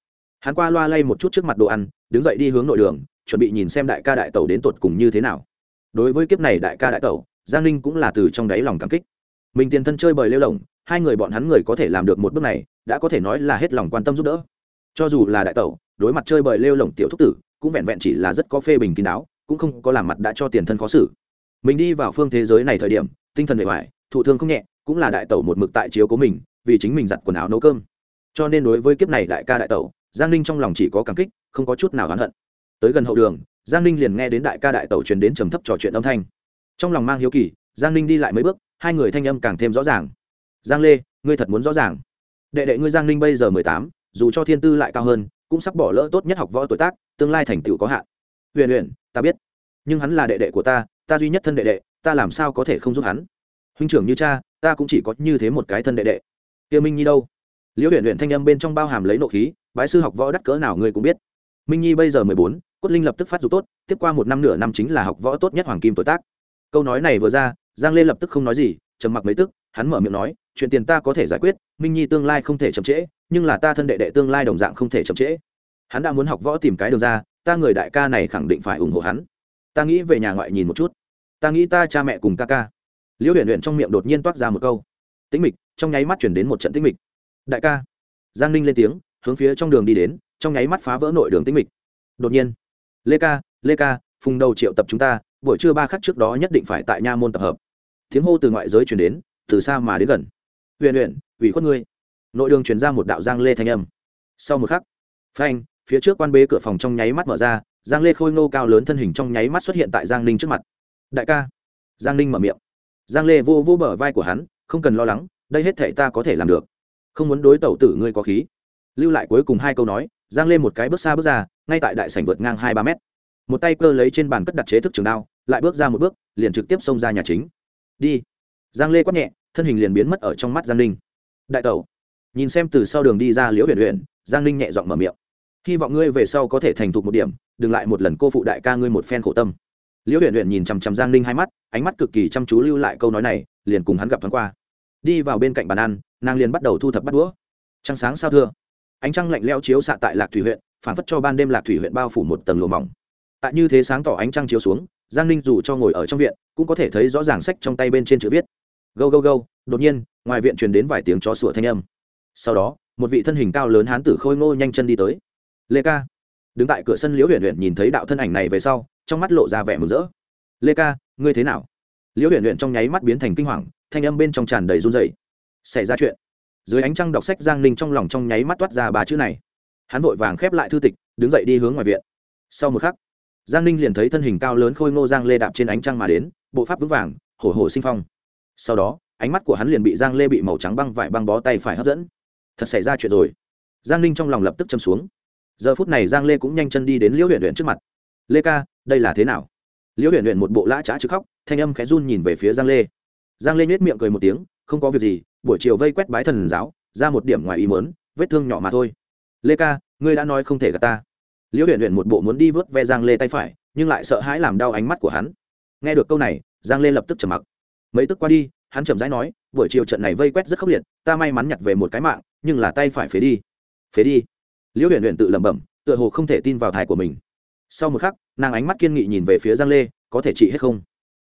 Hắn qua loa lay một chút trước mặt đồ ăn, đứng dậy đi hướng nội đường, chuẩn bị nhìn xem đại ca đại tẩu đến tột cùng như thế nào. Đối với kiếp này đại ca đại tẩu, giang ninh cũng là từ trong đáy lòng cảm kích. Mình tiền thân chơi bời lêu lồng, hai người bọn hắn người có thể làm được một bước này, đã có thể nói là hết lòng quan tâm giúp đỡ. Cho dù là đại tẩu, đối mặt chơi bời lêu lồng tiểu thúc tử cũng vẹn vẹn chỉ là rất có phê bình kín đáo, cũng không có làm mặt đã cho tiền thân khó xử. Mình đi vào phương thế giới này thời điểm, tinh thần bề ngoài thụ thương không nhẹ, cũng là đại tẩu một mực tại chiếu của mình, vì chính mình giặt quần áo nấu cơm. Cho nên đối với kiếp này đại ca đại tẩu, giang ninh trong lòng chỉ có cảm kích, không có chút nào oán hận. Tới gần hậu đường, giang ninh liền nghe đến đại ca đại tẩu truyền đến trầm thấp trò chuyện âm thanh. Trong lòng mang hiếu kỳ, giang ninh đi lại mấy bước, hai người thanh âm càng thêm rõ ràng. Giang lê, ngươi thật muốn rõ ràng. Đệ đệ ngươi giang ninh bây giờ mười tám, dù cho thiên tư lại cao hơn cũng sắp bỏ lỡ tốt nhất học võ tuổi tác, tương lai thành tựu có hạn. Huyền huyền, ta biết. Nhưng hắn là đệ đệ của ta ta duy nhất thân đệ đệ, ta làm sao có thể không giúp hắn? Huynh trưởng như cha, ta cũng chỉ có như thế một cái thân đệ đệ. Kia minh nhi đâu? Liễu huyền huyền thanh âm bên trong bao hàm lấy nộ khí, bái sư học võ đắt cỡ nào ngươi cũng biết. Minh nhi bây giờ mười bốn, cốt linh lập tức phát dục tốt, tiếp qua một năm nửa năm chính là học võ tốt nhất hoàng kim tuổi tác. Câu nói này vừa ra, giang lê lập tức không nói gì, trầm mặc mấy tức hắn mở miệng nói, chuyện tiền ta có thể giải quyết, minh nhi tương lai không thể chậm trễ, nhưng là ta thân đệ đệ tương lai đồng dạng không thể chậm trễ. Hắn đã muốn học võ tìm cái đường ra, ta người đại ca này khẳng định phải ủng hộ hắn. Ta nghĩ về nhà ngoại nhìn một chút. Ta nghĩ ta cha mẹ cùng ca ca. Liễu huyền huyền trong miệng đột nhiên toát ra một câu. Tĩnh mịch. Trong nháy mắt chuyển đến một trận tĩnh mịch. Đại ca. Giang ninh lên tiếng, hướng phía trong đường đi đến, trong nháy mắt phá vỡ nội đường tĩnh mịch. Đột nhiên, lê ca lê ca, phùng đầu triệu tập chúng ta, buổi trưa ba khắc trước đó nhất định phải tại nha môn tập hợp. Tiếng hô từ ngoại giới chuyển đến từ xa mà đến gần. Huyền huyền, ủy khuất ngươi. Nội đường truyền ra một đạo giang lê thanh âm. Sau một khắc, phanh, phía trước quan bế cửa phòng trong nháy mắt mở ra, giang lê khôi ngô cao lớn thân hình trong nháy mắt xuất hiện tại giang ninh trước mặt. Đại ca. Giang ninh mở miệng. Giang lê vô vô bờ vai của hắn, không cần lo lắng, đây hết thể ta có thể làm được. Không muốn đối tẩu tử ngươi có khí. Lưu lại cuối cùng hai câu nói, giang lê một cái bước xa bước ra, ngay tại đại sảnh vượt ngang hai ba mét. Một tay cơ lấy trên bàn cất đặt chế thức trường đao, lại bước ra một bước, liền trực tiếp xông ra nhà chính. Đi giang lê quát nhẹ, thân hình liền biến mất ở trong mắt giang ninh. Đại tẩu. Nhìn xem từ sau đường đi ra liễu huyền huyền giang ninh nhẹ giọng mở miệng. Hy vọng ngươi về sau có thể thành thục một điểm, đừng lại một lần cô phụ đại ca ngươi một phen khổ tâm. Liễu huyền huyền nhìn chằm chằm giang ninh hai mắt, ánh mắt cực kỳ chăm chú lưu lại câu nói này, liền cùng hắn gặp thoáng qua. Đi vào bên cạnh bàn ăn, nàng liền bắt đầu thu thập bắt đũa. Trăng sáng sao thưa? Ánh trăng lạnh leo chiếu xạ tại lạc thủy huyện phản phất cho ban đêm lạc thủy huyện bao phủ một tầng lùa mỏng. Tại như thế sáng tỏ ánh trăng chiếu xuống, giang ninh dù cho ngồi ở trong viện, cũng có thể thấy rõ ràng sách trong tay bên trên chữ viết gâu gâu gâu, đột nhiên, ngoài viện truyền đến vài tiếng chó sủa thanh âm. Sau đó, một vị thân hình cao lớn hán tử khôi ngô nhanh chân đi tới. Lê ca. Đứng tại cửa sân liễu huyền huyền nhìn thấy đạo thân ảnh này về sau, trong mắt lộ ra vẻ mừng rỡ. Lê ca, ngươi thế nào? Liễu huyền huyền trong nháy mắt biến thành kinh hoàng, thanh âm bên trong tràn đầy run dày xảy ra chuyện. Dưới ánh trăng đọc sách giang ninh trong lòng trong nháy mắt toát ra ba chữ này. Hắn vội vàng khép lại thư tịch, đứng dậy đi hướng ngoài viện. Sau một khắc, giang ninh liền thấy thân hình cao lớn khôi ngô giang lê đạp trên ánh trăng mà đến, bộ pháp vững vàng, hổ hổ sinh phong sau đó, ánh mắt của hắn liền bị giang lê bị màu trắng băng vải băng bó tay phải hấp dẫn. Thật xảy ra chuyện rồi. Giang ninh trong lòng lập tức châm xuống. Giờ phút này giang lê cũng nhanh chân đi đến liễu huyện huyện trước mặt. Lê ca, đây là thế nào? Liễu huyện huyện một bộ lã trá chứ khóc, thanh âm khẽ run nhìn về phía giang lê. Giang lê nhét miệng cười một tiếng, không có việc gì, buổi chiều vây quét bái thần giáo, ra một điểm ngoài ý mớn vết thương nhỏ mà thôi. Lê ca, ngươi đã nói không thể gặp ta. Liễu huyện huyện một bộ muốn đi vớt ve giang lê tay phải, nhưng lại sợ hãi làm đau ánh mắt của hắn. Nghe được câu này, giang lê lập tức trầm mặc mấy tức qua đi, hắn chậm rãi nói, buổi chiều trận này vây quét rất khốc liệt, ta may mắn nhặt về một cái mạng, nhưng là tay phải phế đi. Phế đi? Liễu huyện huyện tự lẩm bẩm, tựa hồ không thể tin vào thai của mình. Sau một khắc, nàng ánh mắt kiên nghị nhìn về phía giang lê, có thể trị hết không?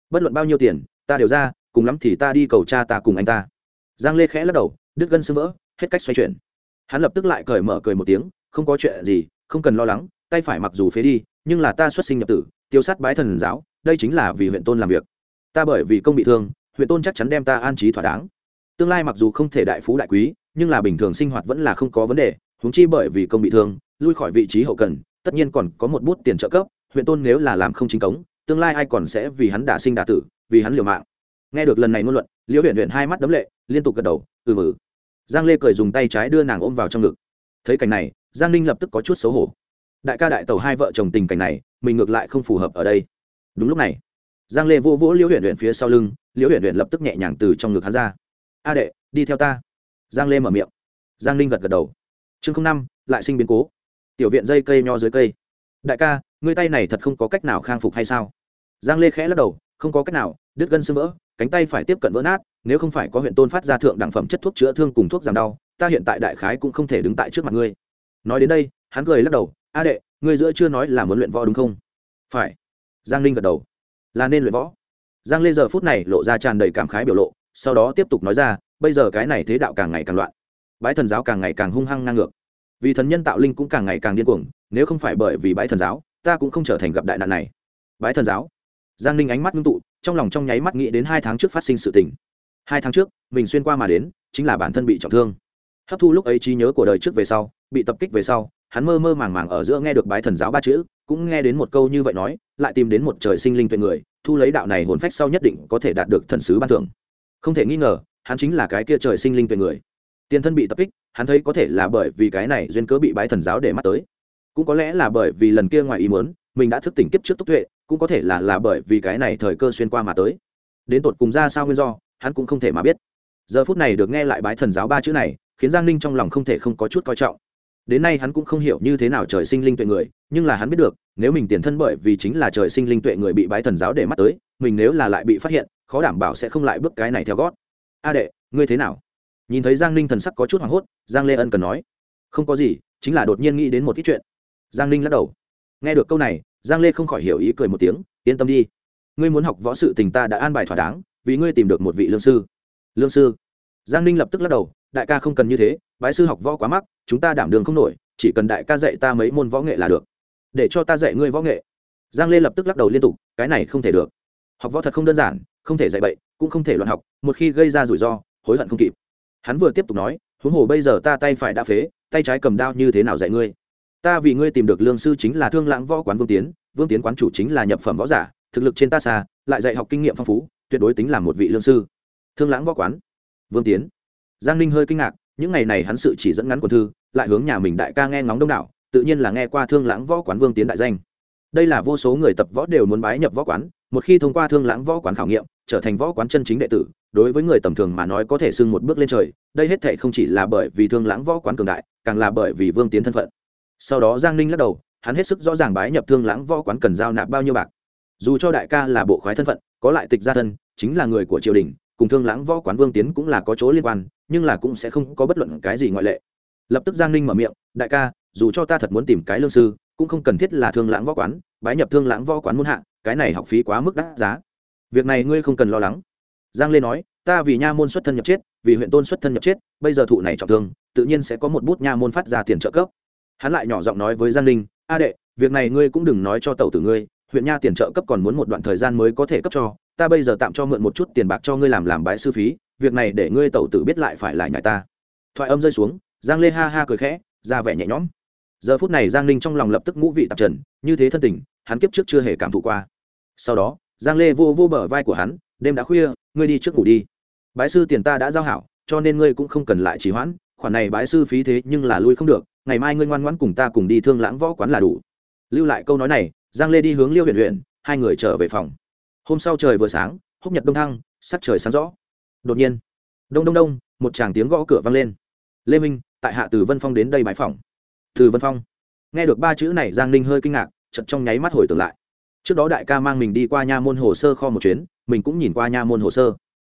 Bất luận bao nhiêu tiền, ta đều ra, cùng lắm thì ta đi cầu cha ta cùng anh ta. Giang lê khẽ lắc đầu, đứt gân sưng vỡ, hết cách xoay chuyển. Hắn lập tức lại cởi mở cười một tiếng, không có chuyện gì, không cần lo lắng, tay phải mặc dù phế đi, nhưng là ta xuất sinh nhập tử, tiêu sát bái thần giáo, đây chính là vì huyện tôn làm việc. Ta bởi vì công bị thương huyện tôn chắc chắn đem ta an trí thỏa đáng. Tương lai mặc dù không thể đại phú đại quý, nhưng là bình thường sinh hoạt vẫn là không có vấn đề, huống chi bởi vì công bị thương, lui khỏi vị trí hậu cần, tất nhiên còn có một bút tiền trợ cấp, huyện tôn nếu là làm không chính cống, tương lai ai còn sẽ vì hắn đả sinh đả tử, vì hắn liều mạng. Nghe được lần này ngôn luận, liễu huyện huyện hai mắt đấm lệ, liên tục gật đầu ừ mừ. Giang lê cười dùng tay trái đưa nàng ôm vào trong ngực. Thấy cảnh này, giang ninh lập tức có chút xấu hổ. Đại ca đại tàu hai vợ chồng tình cảnh này, mình ngược lại không phù hợp ở đây. Đúng lúc này, giang lê vô vỗ liễu huyện huyện phía sau lưng liễu huyện huyện lập tức nhẹ nhàng từ trong ngực hắn ra. A đệ, đi theo ta. Giang lê mở miệng. Giang ninh gật gật đầu. Chương năm, lại sinh biến cố. Tiểu viện dây cây nho dưới cây. Đại ca, ngươi tay này thật không có cách nào khang phục hay sao? Giang lê khẽ lắc đầu. Không có cách nào, đứt gân sưng vỡ, cánh tay phải tiếp cận vỡ nát, nếu không phải có huyện tôn phát ra thượng đẳng phẩm chất thuốc chữa thương cùng thuốc giảm đau, ta hiện tại đại khái cũng không thể đứng tại trước mặt ngươi. Nói đến đây, hắn cười lắc đầu. A đệ, ngươi giữa chưa nói là muốn luyện võ đúng không? Phải. Giang ninh gật đầu. Là nên luyện võ giang lê giờ phút này lộ ra tràn đầy cảm khái biểu lộ, sau đó tiếp tục nói ra, bây giờ cái này thế đạo càng ngày càng loạn. Bãi thần giáo càng ngày càng hung hăng ngang ngược. Vì thần nhân tạo linh cũng càng ngày càng điên cuồng, nếu không phải bởi vì bãi thần giáo, ta cũng không trở thành gặp đại nạn này. Bãi thần giáo. Giang ninh ánh mắt ngưng tụ, trong lòng trong nháy mắt nghĩ đến hai tháng trước phát sinh sự tình. Hai tháng trước, mình xuyên qua mà đến, chính là bản thân bị trọng thương. Hấp thu lúc ấy trí nhớ của đời trước về sau, bị tập kích về sau, hắn mơ mơ màng màng ở giữa nghe được bái thần giáo ba chữ, cũng nghe đến một câu như vậy nói, lại tìm đến một trời sinh linh tuệ người thu lấy đạo này hồn phách sau nhất định có thể đạt được thần sứ ban thưởng. Không thể nghi ngờ, hắn chính là cái kia trời sinh linh về người. Tiền thân bị tập kích, hắn thấy có thể là bởi vì cái này duyên cớ bị bái thần giáo để mắt tới. Cũng có lẽ là bởi vì lần kia ngoài ý muốn, mình đã thức tỉnh kiếp trước tốc tuệ, cũng có thể là là bởi vì cái này thời cơ xuyên qua mà tới. Đến tột cùng ra sao nguyên do, hắn cũng không thể mà biết. Giờ phút này được nghe lại bái thần giáo ba chữ này, khiến giang ninh trong lòng không thể không có chút coi trọng đến nay hắn cũng không hiểu như thế nào trời sinh linh tuệ người, nhưng là hắn biết được, nếu mình tiền thân bởi vì chính là trời sinh linh tuệ người bị bái thần giáo để mắt tới, mình nếu là lại bị phát hiện, khó đảm bảo sẽ không lại bước cái này theo gót. A đệ, ngươi thế nào? Nhìn thấy giang ninh thần sắc có chút hoảng hốt, giang lê ân cần nói. Không có gì, chính là đột nhiên nghĩ đến một ít chuyện. Giang ninh lắc đầu. Nghe được câu này, giang lê không khỏi hiểu ý cười một tiếng, yên tâm đi. Ngươi muốn học võ sự tình ta đã an bài thỏa đáng, vì ngươi tìm được một vị lương sư. Lương sư? Giang ninh lập tức lắc đầu đại ca không cần như thế, bái sư học võ quá mắc, chúng ta đảm đường không nổi, chỉ cần đại ca dạy ta mấy môn võ nghệ là được. Để cho ta dạy ngươi võ nghệ. Giang lê lập tức lắc đầu liên tục, cái này không thể được. Học võ thật không đơn giản, không thể dạy bậy, cũng không thể loạn học, một khi gây ra rủi ro, hối hận không kịp. Hắn vừa tiếp tục nói, huống hồ bây giờ ta tay phải đã phế, tay trái cầm đao như thế nào dạy ngươi? Ta vì ngươi tìm được lương sư chính là thương lãng võ quán vương tiến vương tiến quán chủ chính là nhập phẩm võ giả, thực lực trên ta xa, lại dạy học kinh nghiệm phong phú, tuyệt đối tính là một vị lương sư. Thương lãng võ quán, vương tiến giang ninh hơi kinh ngạc, những ngày này hắn sự chỉ dẫn ngắn của thư, lại hướng nhà mình đại ca nghe ngóng đông đảo, tự nhiên là nghe qua thương lãng võ quán vương tiến đại danh. Đây là vô số người tập võ đều muốn bái nhập võ quán, một khi thông qua thương lãng võ quán khảo nghiệm, trở thành võ quán chân chính đệ tử, đối với người tầm thường mà nói có thể sưng một bước lên trời, đây hết thệ không chỉ là bởi vì thương lãng võ quán cường đại, càng là bởi vì vương tiến thân phận. Sau đó giang ninh lắc đầu, hắn hết sức rõ ràng bái nhập thương lãng võ quán cần giao nạp bao nhiêu bạc. Dù cho đại ca là bộ khoái thân phận, có lại tịch gia thân, chính là người của triều đình, cùng thương lãng võ quán vương tiến cũng là có chỗ liên quan nhưng là cũng sẽ không có bất luận cái gì ngoại lệ. Lập tức giang ninh mở miệng, đại ca, dù cho ta thật muốn tìm cái lương sư, cũng không cần thiết là thương lãng võ quán, bái nhập thương lãng võ quán muôn hạ, cái này học phí quá mức đắt giá. Việc này ngươi không cần lo lắng. Giang lê nói, ta vì nha môn xuất thân nhập chết, vì huyện tôn xuất thân nhập chết, bây giờ thụ này trọng thương, tự nhiên sẽ có một bút nha môn phát ra tiền trợ cấp. Hắn lại nhỏ giọng nói với giang ninh, a đệ, việc này ngươi cũng đừng nói cho tàu tử ngươi, huyện nha tiền trợ cấp còn muốn một đoạn thời gian mới có thể cấp cho, ta bây giờ tạm cho mượn một chút tiền bạc cho ngươi làm làm bái sư phí việc này để ngươi tẩu tử biết lại phải lại nhảy ta. Thoại âm rơi xuống, giang lê ha ha cười khẽ, ra vẻ nhẹ nhõm. Giờ phút này giang ninh trong lòng lập tức ngũ vị tạp trần, như thế thân tình, hắn kiếp trước chưa hề cảm thụ qua. Sau đó, giang lê vô vô bờ vai của hắn, đêm đã khuya, ngươi đi trước ngủ đi. Bái sư tiền ta đã giao hảo, cho nên ngươi cũng không cần lại trì hoãn, khoản này bái sư phí thế nhưng là lui không được, ngày mai ngươi ngoan ngoãn cùng ta cùng đi thương lãng võ quán là đủ. Lưu lại câu nói này, giang lê đi hướng liêu huyện huyện hai người trở về phòng. Hôm sau trời vừa sáng, húc nhật đông thăng, sắc trời sáng rõ đột nhiên, đông đông đông, một chàng tiếng gõ cửa vang lên. Lê minh, tại hạ từ vân phong đến đây bãi phòng từ vân phong, nghe được ba chữ này, giang ninh hơi kinh ngạc chật trong nháy mắt hồi tưởng lại. Trước đó đại ca mang mình đi qua nha môn hồ sơ kho một chuyến, mình cũng nhìn qua nha môn hồ sơ.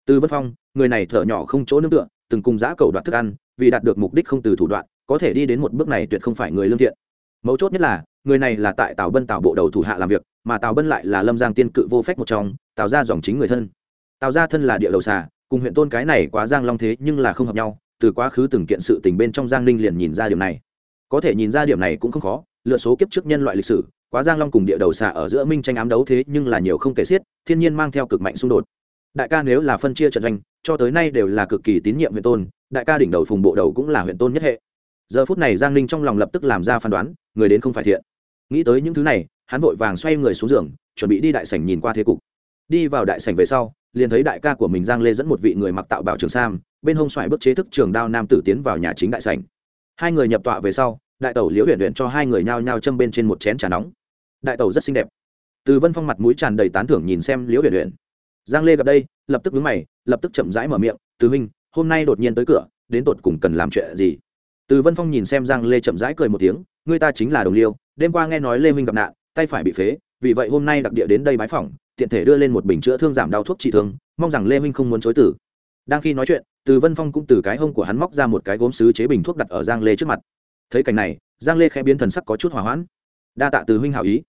Từ vân phong, người này thở nhỏ không chỗ nương tựa, từng cùng giã cầu đoạt thức ăn, vì đạt được mục đích không từ thủ đoạn, có thể đi đến một bước này tuyệt không phải người lương thiện. Mấu chốt nhất là, người này là tại tào bân tào bộ đầu thủ hạ làm việc, mà tào bân lại là lâm giang tiên cự vô phép một trong, tào ra dòng chính người thân. Tào ra thân là địa đầu xà cùng huyện tôn cái này quá giang long thế nhưng là không hợp nhau, từ quá khứ từng kiện sự tình bên trong giang ninh liền nhìn ra điểm này. Có thể nhìn ra điểm này cũng không khó, lựa số kiếp trước nhân loại lịch sử, quá giang long cùng địa đầu xạ ở giữa minh tranh ám đấu thế nhưng là nhiều không kể xiết, thiên nhiên mang theo cực mạnh xung đột. Đại ca nếu là phân chia trận doanh, cho tới nay đều là cực kỳ tín nhiệm huyện tôn, đại ca đỉnh đầu phùng bộ đầu cũng là huyện tôn nhất hệ. Giờ phút này giang ninh trong lòng lập tức làm ra phán đoán, người đến không phải thiện. Nghĩ tới những thứ này, hắn vội vàng xoay người xuống giường, chuẩn bị đi đại sảnh nhìn qua thế cục. Đi vào đại sảnh về sau liền thấy đại ca của mình giang lê dẫn một vị người mặc tạo bảo trường sam, bên hông xoài bức chế thức trường đao nam tử tiến vào nhà chính đại sảnh. Hai người nhập tọa về sau, đại tẩu liễu huyện huyện cho hai người nhao nhao châm bên trên một chén trà nóng. Đại tẩu rất xinh đẹp. Từ vân phong mặt mũi tràn đầy tán thưởng nhìn xem liễu huyện huyện giang lê gặp đây, lập tức vướng mày, lập tức chậm rãi mở miệng, từ huynh, hôm nay đột nhiên tới cửa, đến tột cùng cần làm chuyện gì? Từ vân phong nhìn xem giang lê chậm rãi cười một tiếng người ta chính là đồng liêu, đêm qua nghe nói lê minh gặp nạn, tay phải bị phế, vì vậy hôm nay đặc địa đến đây bái phỏng tiện thể đưa lên một bình chữa thương giảm đau thuốc trị thương, mong rằng lê minh không muốn chối tử đang khi nói chuyện, từ vân phong cũng từ cái hông của hắn móc ra một cái gốm sứ chế bình thuốc đặt ở giang lê trước mặt. Thấy cảnh này, giang lê khẽ biến thần sắc có chút hỏa hoãn. Đa tạ từ huynh hảo ý.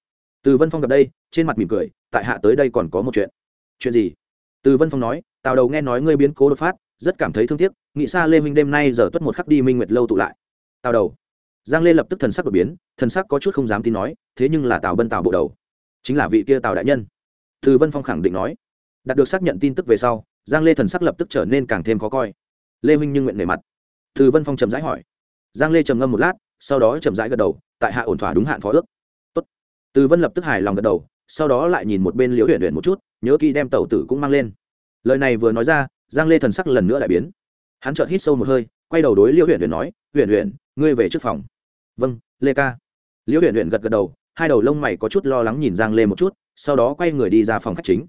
Từ vân phong gặp đây, trên mặt mỉm cười, tại hạ tới đây còn có một chuyện. Chuyện gì? Từ vân phong nói, tào đầu nghe nói ngươi biến cố đột phát, rất cảm thấy thương tiếc, nghĩ xa lê minh đêm nay giờ tuất một khắc đi minh nguyệt lâu tụ lại. Tào đầu? Giang lê lập tức thần sắc đột biến, thần sắc có chút không dám tin nói, thế nhưng là tào bân tào bộ đầu, chính là vị kia tào đại nhân từ vân phong khẳng định nói. Đạt được xác nhận tin tức về sau, giang lê thần sắc lập tức trở nên càng thêm khó coi. Lê minh nhưng nguyện nề mặt. Từ vân phong chậm rãi hỏi. Giang lê trầm ngâm một lát, sau đó chậm rãi gật đầu, tại hạ ổn thỏa đúng hạn phó ước. Tốt. từ vân lập tức hài lòng gật đầu, sau đó lại nhìn một bên liễu huyện huyện một chút, nhớ kỹ đem tẩu tử cũng mang lên. Lời này vừa nói ra, giang lê thần sắc lần nữa lại biến. Hắn chợt hít sâu một hơi, quay đầu đối liễu huyện huyện nói huyện huyện ngươi về trước phòng. Vâng lê ca. Liễu huyện huyện gật gật đầu, hai đầu lông mày có chút lo lắng nhìn giang lê một chút sau đó quay người đi ra phòng khách chính.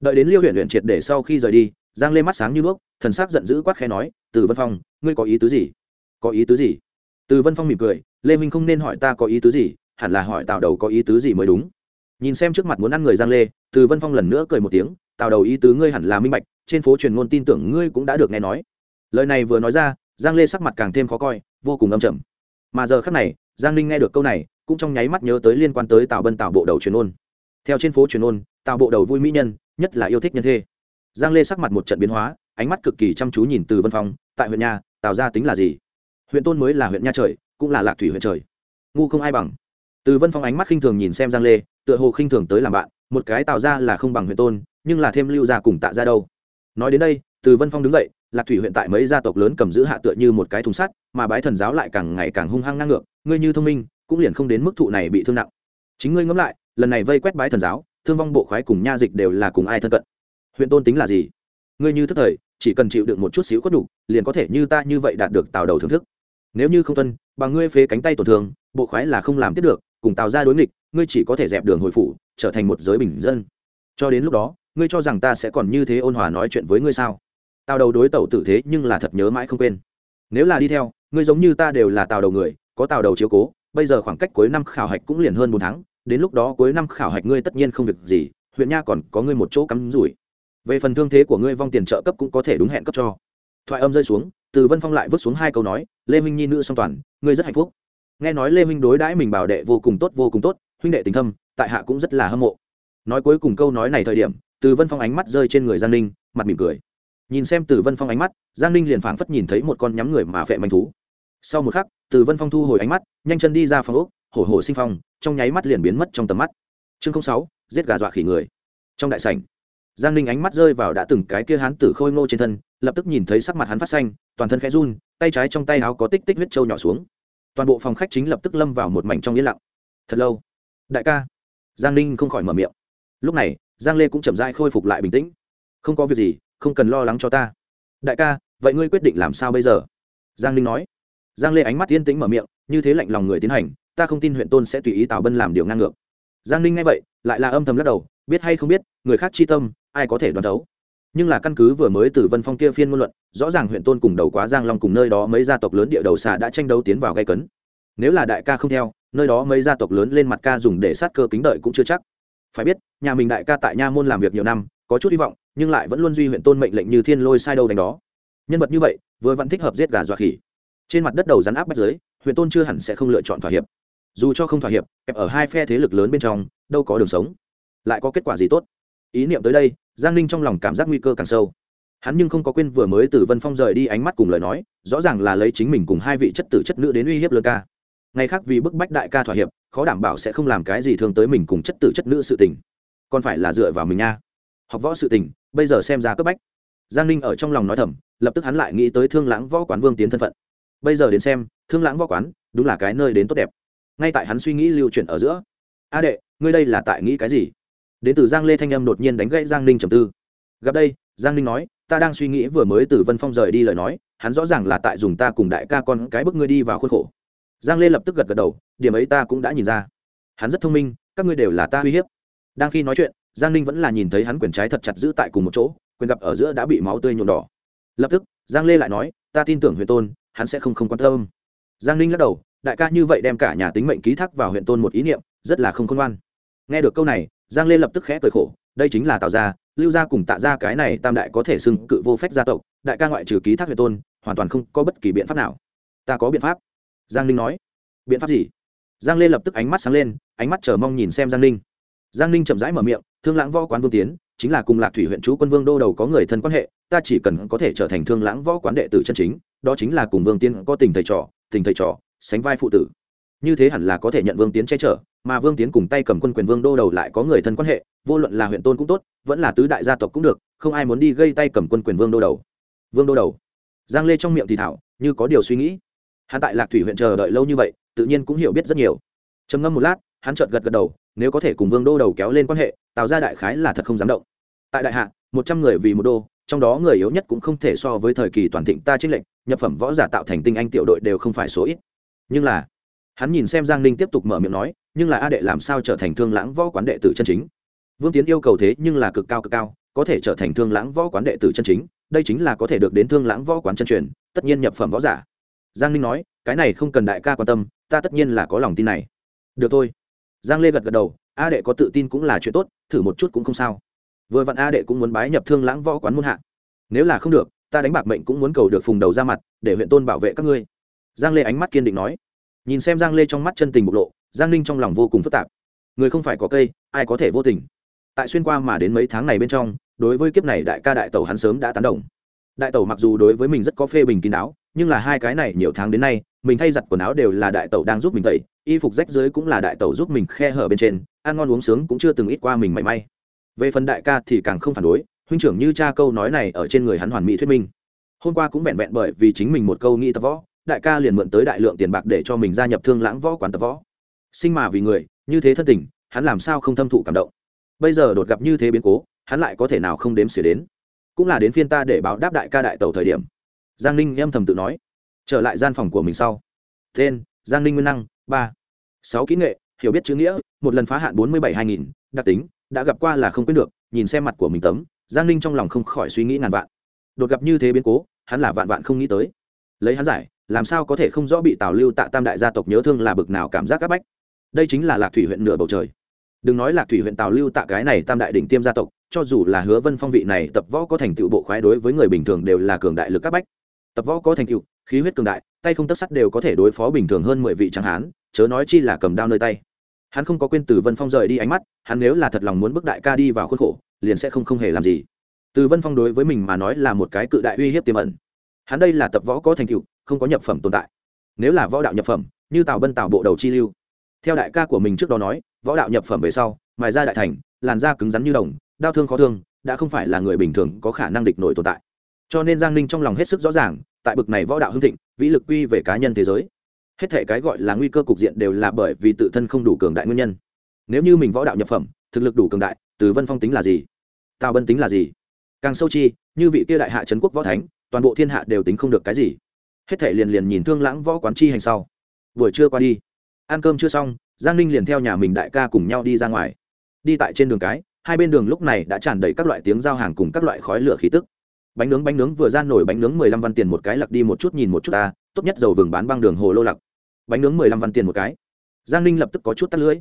Đợi đến liêu huyện huyện triệt để sau khi rời đi, giang lê mắt sáng như đuốc, thần sắc giận dữ quát khẽ nói, từ vân phong, ngươi có ý tứ gì? Có ý tứ gì? Từ vân phong mỉm cười, lê minh không nên hỏi ta có ý tứ gì, hẳn là hỏi tào đầu có ý tứ gì mới đúng. Nhìn xem trước mặt muốn ăn người giang lê, từ vân phong lần nữa cười một tiếng, tào đầu ý tứ ngươi hẳn là minh bạch, trên phố truyền ngôn tin tưởng ngươi cũng đã được nghe nói. Lời này vừa nói ra, giang lê sắc mặt càng thêm khó coi, vô cùng âm trầm. Mà giờ khắc này, giang ninh nghe được câu này, cũng trong nháy mắt nhớ tới liên quan tới tào bân tào bộ đầu truyền ôn theo trên phố truyền ôn tào bộ đầu vui mỹ nhân, nhất là yêu thích nhân thê. Giang lê sắc mặt một trận biến hóa, ánh mắt cực kỳ chăm chú nhìn từ vân phong, tại huyện nhà, tào gia tính là gì? Huyện tôn mới là huyện nha trời, cũng là lạc thủy huyện trời. Ngu không ai bằng. Từ vân phong ánh mắt khinh thường nhìn xem giang lê, tựa hồ khinh thường tới làm bạn, một cái tào ra là không bằng huyện tôn, nhưng là thêm lưu gia cùng tạ ra đâu. Nói đến đây, từ vân phong đứng dậy, lạc thủy huyện tại mấy gia tộc lớn cầm giữ hạ tựa như một cái thùng sắt, mà bái thần giáo lại càng ngày càng hung hăng ngang ngược, ngươi như thông minh, cũng liền không đến mức thụ này bị thương nặng. Chính ngươi ngẫm lại lần này vây quét bái thần giáo, thương vong bộ khoái cùng nha dịch đều là cùng ai thân cận. Huyện tôn tính là gì? Ngươi như thức thời, chỉ cần chịu được một chút xíu có đủ, liền có thể như ta như vậy đạt được tào đầu thưởng thức. Nếu như không tuân, bằng ngươi phế cánh tay tổn thương, bộ khoái là không làm tiếp được, cùng tào ra đối nghịch, ngươi chỉ có thể dẹp đường hồi phủ, trở thành một giới bình dân. Cho đến lúc đó, ngươi cho rằng ta sẽ còn như thế ôn hòa nói chuyện với ngươi sao? Tào đầu đối tẩu tử thế nhưng là thật nhớ mãi không quên. Nếu là đi theo, ngươi giống như ta đều là tào đầu người, có tào đầu chiếu cố, bây giờ khoảng cách cuối năm khảo hạch cũng liền hơn bốn tháng đến lúc đó cuối năm khảo hạch ngươi tất nhiên không việc gì, huyện nha còn có ngươi một chỗ cắm rủi. Về phần thương thế của ngươi vong tiền trợ cấp cũng có thể đúng hẹn cấp cho. Thoại âm rơi xuống, từ vân phong lại vứt xuống hai câu nói, lê minh nhi nữ song toàn, ngươi rất hạnh phúc. Nghe nói lê minh đối đãi mình bảo đệ vô cùng tốt, vô cùng tốt, huynh đệ tình thâm, tại hạ cũng rất là hâm mộ. Nói cuối cùng câu nói này thời điểm, từ vân phong ánh mắt rơi trên người giang ninh, mặt mỉm cười. Nhìn xem từ vân phong ánh mắt, giang ninh liền phảng phất nhìn thấy một con nhắm người mà vệ manh thú. Sau một khắc, từ vân phong thu hồi ánh mắt, nhanh chân đi ra phòng úc hổ hổ sinh phong trong nháy mắt liền biến mất trong tầm mắt. Chương sáu, giết gà dọa khỉ người. Trong đại sảnh, giang ninh ánh mắt rơi vào đã từng cái kia hán tử khôi ngô trên thân, lập tức nhìn thấy sắc mặt hắn phát xanh, toàn thân khẽ run, tay trái trong tay áo có tích tích huyết trâu nhỏ xuống. Toàn bộ phòng khách chính lập tức lâm vào một mảnh trong yên lặng. Thật lâu. Đại ca. Giang ninh không khỏi mở miệng. Lúc này, giang lê cũng chậm dai khôi phục lại bình tĩnh. Không có việc gì, không cần lo lắng cho ta. Đại ca, vậy ngươi quyết định làm sao bây giờ? Giang ninh nói. Giang lê ánh mắt yên tĩnh mở miệng, như thế lạnh lòng người tiến hành ta không tin huyện tôn sẽ tùy ý tào bân làm điều ngang ngược. Giang ninh nghe vậy, lại là âm thầm lắc đầu, biết hay không biết, người khác chi tâm, ai có thể đoán thấu. Nhưng là căn cứ vừa mới từ vân phong kia phiên ngôn luận, rõ ràng huyện tôn cùng đầu quá giang long cùng nơi đó mấy gia tộc lớn địa đầu xà đã tranh đấu tiến vào gây cấn. Nếu là đại ca không theo, nơi đó mấy gia tộc lớn lên mặt ca dùng để sát cơ kính đợi cũng chưa chắc. Phải biết, nhà mình đại ca tại nha môn làm việc nhiều năm, có chút hy vọng, nhưng lại vẫn luôn duy huyện tôn mệnh lệnh như thiên lôi sai đâu đánh đó. Nhân vật như vậy, vừa vẫn thích hợp giết gà dọa khỉ. Trên mặt đất đầu rắn áp bách giới huyện tôn chưa hẳn sẽ không lựa chọn thỏa hiệp dù cho không thỏa hiệp, kẹp ở hai phe thế lực lớn bên trong, đâu có đường sống. Lại có kết quả gì tốt? Ý niệm tới đây, giang ninh trong lòng cảm giác nguy cơ càng sâu. Hắn nhưng không có quên vừa mới từ vân phong rời đi ánh mắt cùng lời nói, rõ ràng là lấy chính mình cùng hai vị chất tử chất nữ đến uy hiếp lơ ca. Ngày khác vì bức bách đại ca thỏa hiệp, khó đảm bảo sẽ không làm cái gì thương tới mình cùng chất tử chất nữ sự tình. Còn phải là dựa vào mình nha. Học võ sự tình, bây giờ xem ra cấp bách. Giang ninh ở trong lòng nói thầm, lập tức hắn lại nghĩ tới thương lãng võ quán vương tiến thân phận. Bây giờ đến xem, thương lãng võ quán đúng là cái nơi đến tốt đẹp ngay tại hắn suy nghĩ lưu chuyển ở giữa. A đệ, ngươi đây là tại nghĩ cái gì? Đến từ giang lê thanh âm đột nhiên đánh gãy giang ninh trầm tư. Gặp đây, giang ninh nói, ta đang suy nghĩ vừa mới từ vân phong rời đi lời nói, hắn rõ ràng là tại dùng ta cùng đại ca con cái bức ngươi đi vào khuôn khổ. Giang lê lập tức gật gật đầu, điểm ấy ta cũng đã nhìn ra. Hắn rất thông minh, các ngươi đều là ta uy hiếp. Đang khi nói chuyện, giang ninh vẫn là nhìn thấy hắn quyền trái thật chặt giữ tại cùng một chỗ, quyền gặp ở giữa đã bị máu tươi nhuộm đỏ. Lập tức, giang lê lại nói, ta tin tưởng huyện tôn, hắn sẽ không không quan tâm. Giang ninh lắc đầu đại ca như vậy đem cả nhà tính mệnh ký thác vào huyện tôn một ý niệm, rất là không khôn ngoan. Nghe được câu này, giang lê lập tức khẽ cười khổ, đây chính là tạo ra lưu gia cùng tạ ra cái này tam đại có thể xưng cự vô phép gia tộc, đại ca ngoại trừ ký thác huyện tôn, hoàn toàn không có bất kỳ biện pháp nào. Ta có biện pháp. Giang ninh nói. Biện pháp gì? Giang lê lập tức ánh mắt sáng lên, ánh mắt chờ mong nhìn xem giang ninh. Giang ninh chậm rãi mở miệng, thương lãng võ quán vương tiến, chính là cùng lạc thủy huyện chú quân vương đô đầu có người thân quan hệ, ta chỉ cần có thể trở thành thương lãng võ quán đệ tử chân chính, đó chính là cùng vương tiến có tình thầy trò, tình thầy trò sánh vai phụ tử. Như thế hẳn là có thể nhận vương tiến che chở, mà vương tiến cùng tay cầm quân quyền vương đô đầu lại có người thân quan hệ, vô luận là huyện tôn cũng tốt, vẫn là tứ đại gia tộc cũng được, không ai muốn đi gây tay cầm quân quyền vương đô đầu. Vương đô đầu. Giang lê trong miệng thì thảo, như có điều suy nghĩ. Hắn tại lạc thủy huyện chờ đợi lâu như vậy, tự nhiên cũng hiểu biết rất nhiều. Trầm ngâm một lát, hắn chợt gật gật đầu, nếu có thể cùng vương đô đầu kéo lên quan hệ tạo ra đại khái là thật không dám động. Tại đại hạ, một trăm người vì một đô, trong đó người yếu nhất cũng không thể so với thời kỳ toàn thịnh ta trích lệnh nhập phẩm võ giả tạo thành tinh anh tiểu đội đều không phải số ít nhưng là, hắn nhìn xem giang ninh tiếp tục mở miệng nói, nhưng là a đệ làm sao trở thành thương lãng võ quán đệ tử chân chính? Vương tiến yêu cầu thế nhưng là cực cao cực cao, có thể trở thành thương lãng võ quán đệ tử chân chính, đây chính là có thể được đến thương lãng võ quán chân truyền, tất nhiên nhập phẩm võ giả. Giang ninh nói, cái này không cần đại ca quan tâm, ta tất nhiên là có lòng tin này. Được thôi. Giang lê gật gật đầu, a đệ có tự tin cũng là chuyện tốt, thử một chút cũng không sao. Vừa vặn a đệ cũng muốn bái nhập thương lãng võ quán muôn hạ. Nếu là không được, ta đánh bạc mệnh cũng muốn cầu được phùng đầu ra mặt, để huyện tôn bảo vệ các ngươi giang lê ánh mắt kiên định nói. Nhìn xem giang lê trong mắt chân tình bộc lộ, giang ninh trong lòng vô cùng phức tạp. Người không phải có cây, ai có thể vô tình? Tại xuyên qua mà đến mấy tháng này bên trong, đối với kiếp này đại ca đại tẩu hắn sớm đã tán đồng. Đại tẩu mặc dù đối với mình rất có phê bình kín đáo, nhưng là hai cái này nhiều tháng đến nay, mình thay giặt quần áo đều là đại tẩu đang giúp mình tẩy, y phục rách dưới cũng là đại tẩu giúp mình khe hở bên trên, ăn ngon uống sướng cũng chưa từng ít qua mình mảy may. Về phần đại ca thì càng không phản đối, huynh trưởng như cha câu nói này ở trên người hắn hoàn mỹ thuyết minh. Hôm qua cũng vẹn vẹn bởi vì chính mình một câu nghĩ tập võ đại ca liền mượn tới đại lượng tiền bạc để cho mình gia nhập thương lãng võ quán tập võ. Sinh mà vì người, như thế thân tình, hắn làm sao không thâm thụ cảm động? Bây giờ đột gặp như thế biến cố, hắn lại có thể nào không đếm xỉa đến? Cũng là đến phiên ta để báo đáp đại ca đại tàu thời điểm. Giang ninh âm thầm tự nói. Trở lại gian phòng của mình sau. Tên, giang ninh nguyên năng, ba. Sáu kỹ nghệ, hiểu biết chữ nghĩa, một lần phá hạn bốn mươi bảy hai nghìn, đặc tính, đã gặp qua là không quyết được, nhìn xem mặt của mình tấm, giang ninh trong lòng không khỏi suy nghĩ ngàn vạn. Đột gặp như thế biến cố, hắn là vạn vạn không nghĩ tới. Lấy hắn giải làm sao có thể không rõ bị tào lưu tạ tam đại gia tộc nhớ thương là bực nào cảm giác áp bách? Đây chính là lạc thủy huyện nửa bầu trời. Đừng nói lạc thủy huyện tào lưu tạ cái này tam đại đỉnh tiêm gia tộc, cho dù là hứa vân phong vị này, tập võ có thành tựu bộ khoái đối với người bình thường đều là cường đại lực áp bách. Tập võ có thành tựu, khí huyết cường đại, tay không tất sắt đều có thể đối phó bình thường hơn mười vị chẳng hán, chớ nói chi là cầm đao nơi tay. Hắn không có quên từ vân phong rời đi ánh mắt, hắn nếu là thật lòng muốn bước đại ca đi vào khuôn khổ, liền sẽ không không hề làm gì. Từ vân phong đối với mình mà nói là một cái cự đại uy hiếp tiềm ẩn. Hắn đây là tập võ có thành tựu không có nhập phẩm tồn tại. Nếu là võ đạo nhập phẩm, như tào bân tào bộ đầu chi lưu. Theo đại ca của mình trước đó nói, võ đạo nhập phẩm về sau, mài ra đại thành, làn da cứng rắn như đồng, đau thương khó thương, đã không phải là người bình thường có khả năng địch nổi tồn tại. Cho nên giang ninh trong lòng hết sức rõ ràng, tại bực này võ đạo hưng thịnh, vĩ lực quy về cá nhân thế giới. Hết thể cái gọi là nguy cơ cục diện đều là bởi vì tự thân không đủ cường đại nguyên nhân. Nếu như mình võ đạo nhập phẩm, thực lực đủ cường đại, từ vân phong tính là gì? Tào bân tính là gì? Càng sâu chi, như vị kia đại hạ trấn quốc võ thánh, toàn bộ thiên hạ đều tính không được cái gì hết thể liền liền nhìn thương lãng võ quán chi hành sau. Buổi trưa qua đi. Ăn cơm chưa xong, giang ninh liền theo nhà mình đại ca cùng nhau đi ra ngoài. Đi tại trên đường cái, hai bên đường lúc này đã tràn đầy các loại tiếng giao hàng cùng các loại khói lửa khí tức. Bánh nướng bánh nướng vừa ra nổi bánh nướng mười lăm văn tiền một cái lặc đi một chút nhìn một chút ta, tốt nhất dầu vừng bán băng đường hồ lô lặc. Bánh nướng mười lăm văn tiền một cái. Giang ninh lập tức có chút tắt lưỡi.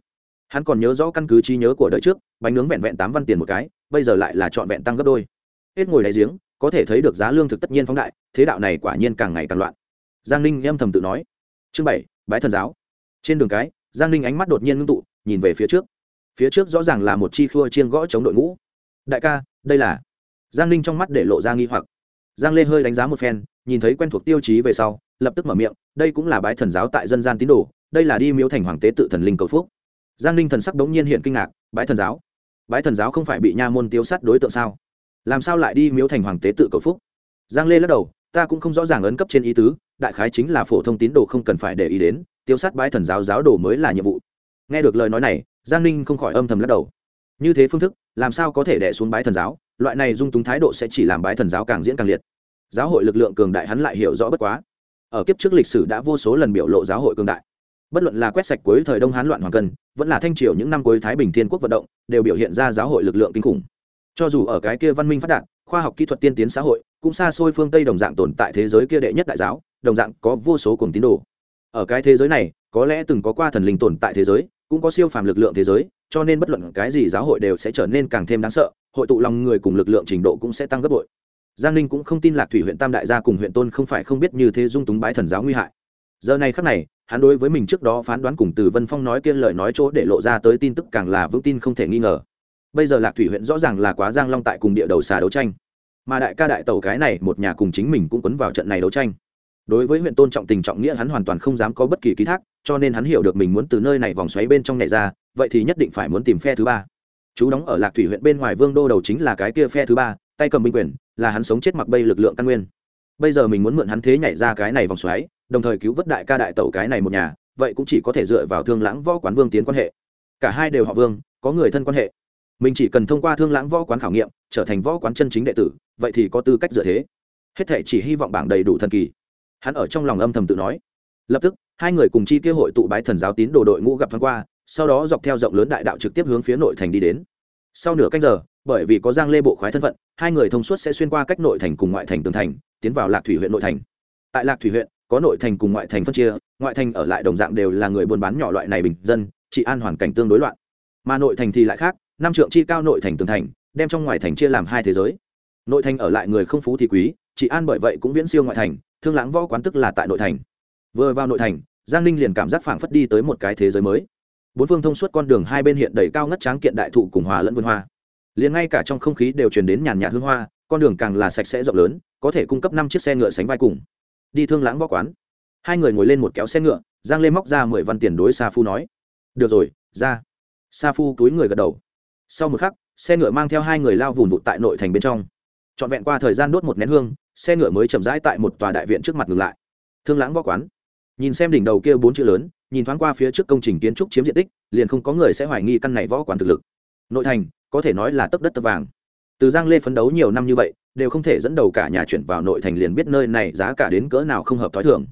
Hắn còn nhớ rõ căn cứ trí nhớ của đời trước, bánh nướng vẹn vẹn tám văn tiền một cái, bây giờ lại là trọn vẹn tăng gấp đôi. Hết ngồi đáy giếng có thể thấy được giá lương thực tất nhiên phóng đại, thế đạo này quả nhiên càng ngày càng loạn. Giang ninh âm thầm tự nói. Chương bảy, bái thần giáo. Trên đường cái, giang ninh ánh mắt đột nhiên ngưng tụ, nhìn về phía trước. Phía trước rõ ràng là một chi khua chiên gõ chống đội ngũ. Đại ca, đây là? Giang ninh trong mắt để lộ ra nghi hoặc. Giang lê hơi đánh giá một phen, nhìn thấy quen thuộc tiêu chí về sau, lập tức mở miệng, đây cũng là bái thần giáo tại dân gian tín đồ, đây là đi miếu thành hoàng tế tự thần linh cầu phúc. Giang ninh thần sắc đống nhiên hiện kinh ngạc, bái thần giáo? Bái thần giáo không phải bị nha môn tiêu sát đối tượng sao? Làm sao lại đi miếu thành hoàng tế tự cầu phúc? Giang lê lắc đầu, ta cũng không rõ ràng ấn cấp trên ý tứ, đại khái chính là phổ thông tín đồ không cần phải để ý đến, tiêu sát bái thần giáo giáo đồ mới là nhiệm vụ. Nghe được lời nói này, giang ninh không khỏi âm thầm lắc đầu. Như thế phương thức, làm sao có thể đẻ xuống bái thần giáo? Loại này dung túng thái độ sẽ chỉ làm bái thần giáo càng diễn càng liệt. Giáo hội lực lượng cường đại hắn lại hiểu rõ bất quá. Ở kiếp trước lịch sử đã vô số lần biểu lộ giáo hội cường đại. Bất luận là quét sạch cuối thời đông hán loạn hoàng cân, vẫn là thanh triều những năm cuối thái bình thiên quốc vận động, đều biểu hiện ra giáo hội lực lượng kinh khủng cho dù ở cái kia văn minh phát đạt, khoa học kỹ thuật tiên tiến xã hội, cũng xa xôi phương tây đồng dạng tồn tại thế giới kia đệ nhất đại giáo, đồng dạng có vô số cùng tín đồ. Ở cái thế giới này, có lẽ từng có qua thần linh tồn tại thế giới, cũng có siêu phàm lực lượng thế giới, cho nên bất luận cái gì giáo hội đều sẽ trở nên càng thêm đáng sợ, hội tụ lòng người cùng lực lượng trình độ cũng sẽ tăng gấp bội. Giang ninh cũng không tin lạc thủy huyện tam đại gia cùng huyện tôn không phải không biết như thế dung túng bái thần giáo nguy hại. Giờ này khắc này, hắn đối với mình trước đó phán đoán cùng từ vân phong nói kiên lời nói chỗ để lộ ra tới tin tức càng là vững tin không thể nghi ngờ bây giờ lạc thủy huyện rõ ràng là quá giang long tại cùng địa đầu xà đấu tranh. Mà đại ca đại tàu cái này một nhà cùng chính mình cũng quấn vào trận này đấu tranh. Đối với huyện tôn trọng tình trọng nghĩa hắn hoàn toàn không dám có bất kỳ ký thác, cho nên hắn hiểu được mình muốn từ nơi này vòng xoáy bên trong này ra, vậy thì nhất định phải muốn tìm phe thứ ba. Chú đóng ở lạc thủy huyện bên ngoài vương đô đầu chính là cái kia phe thứ ba, tay cầm binh quyền, là hắn sống chết mặc bây lực lượng căn nguyên. Bây giờ mình muốn mượn hắn thế nhảy ra cái này vòng xoáy, đồng thời cứu vớt đại ca đại tẩu cái này một nhà, vậy cũng chỉ có thể dựa vào thương lãng võ quán vương tiến quan hệ. Cả hai đều họ vương, có người thân quan hệ mình chỉ cần thông qua thương lãng võ quán khảo nghiệm, trở thành võ quán chân chính đệ tử, vậy thì có tư cách dựa thế. Hết thể chỉ hy vọng bảng đầy đủ thần kỳ. Hắn ở trong lòng âm thầm tự nói. Lập tức, hai người cùng chi kia hội tụ bái thần giáo tín đồ đội ngũ gặp thoáng qua, sau đó dọc theo rộng lớn đại đạo trực tiếp hướng phía nội thành đi đến. Sau nửa canh giờ, bởi vì có giang lê bộ khoái thân phận, hai người thông suốt sẽ xuyên qua cách nội thành cùng ngoại thành tường thành, tiến vào lạc thủy huyện nội thành. Tại lạc thủy huyện, có nội thành cùng ngoại thành phân chia, ngoại thành ở lại đồng dạng đều là người buôn bán nhỏ loại này bình dân, trị an hoàn cảnh tương đối loạn. Mà nội thành thì lại khác năm trượng chi cao nội thành tường thành, đem trong ngoài thành chia làm hai thế giới. Nội thành ở lại người không phú thì quý chị an bởi vậy cũng viễn siêu ngoại thành, thương lãng võ quán tức là tại nội thành. Vừa vào nội thành, giang ninh liền cảm giác phảng phất đi tới một cái thế giới mới. Bốn phương thông suốt con đường hai bên hiện đầy cao ngất tráng kiện đại thụ cùng hòa lẫn vườn hoa. Liền ngay cả trong không khí đều truyền đến nhàn nhạt hương hoa, con đường càng là sạch sẽ rộng lớn, có thể cung cấp năm chiếc xe ngựa sánh vai cùng. Đi thương lãng võ quán. Hai người ngồi lên một kéo xe ngựa, giang lê móc ra mười văn tiền đối sa phu nói. Được rồi, ra. Sa phu túi người gật đầu sau một khắc, xe ngựa mang theo hai người lao vùn vụt tại nội thành bên trong. Trọn vẹn qua thời gian đốt một nén hương, xe ngựa mới chậm rãi tại một tòa đại viện trước mặt ngừng lại. Thương lãng võ quán. Nhìn xem đỉnh đầu kia bốn chữ lớn, nhìn thoáng qua phía trước công trình kiến trúc chiếm diện tích, liền không có người sẽ hoài nghi căn này võ quán thực lực. Nội thành, có thể nói là tấp đất tấp vàng. Từ giang lê phấn đấu nhiều năm như vậy, đều không thể dẫn đầu cả nhà chuyển vào nội thành liền biết nơi này giá cả đến cỡ nào không hợp t h ó i thường.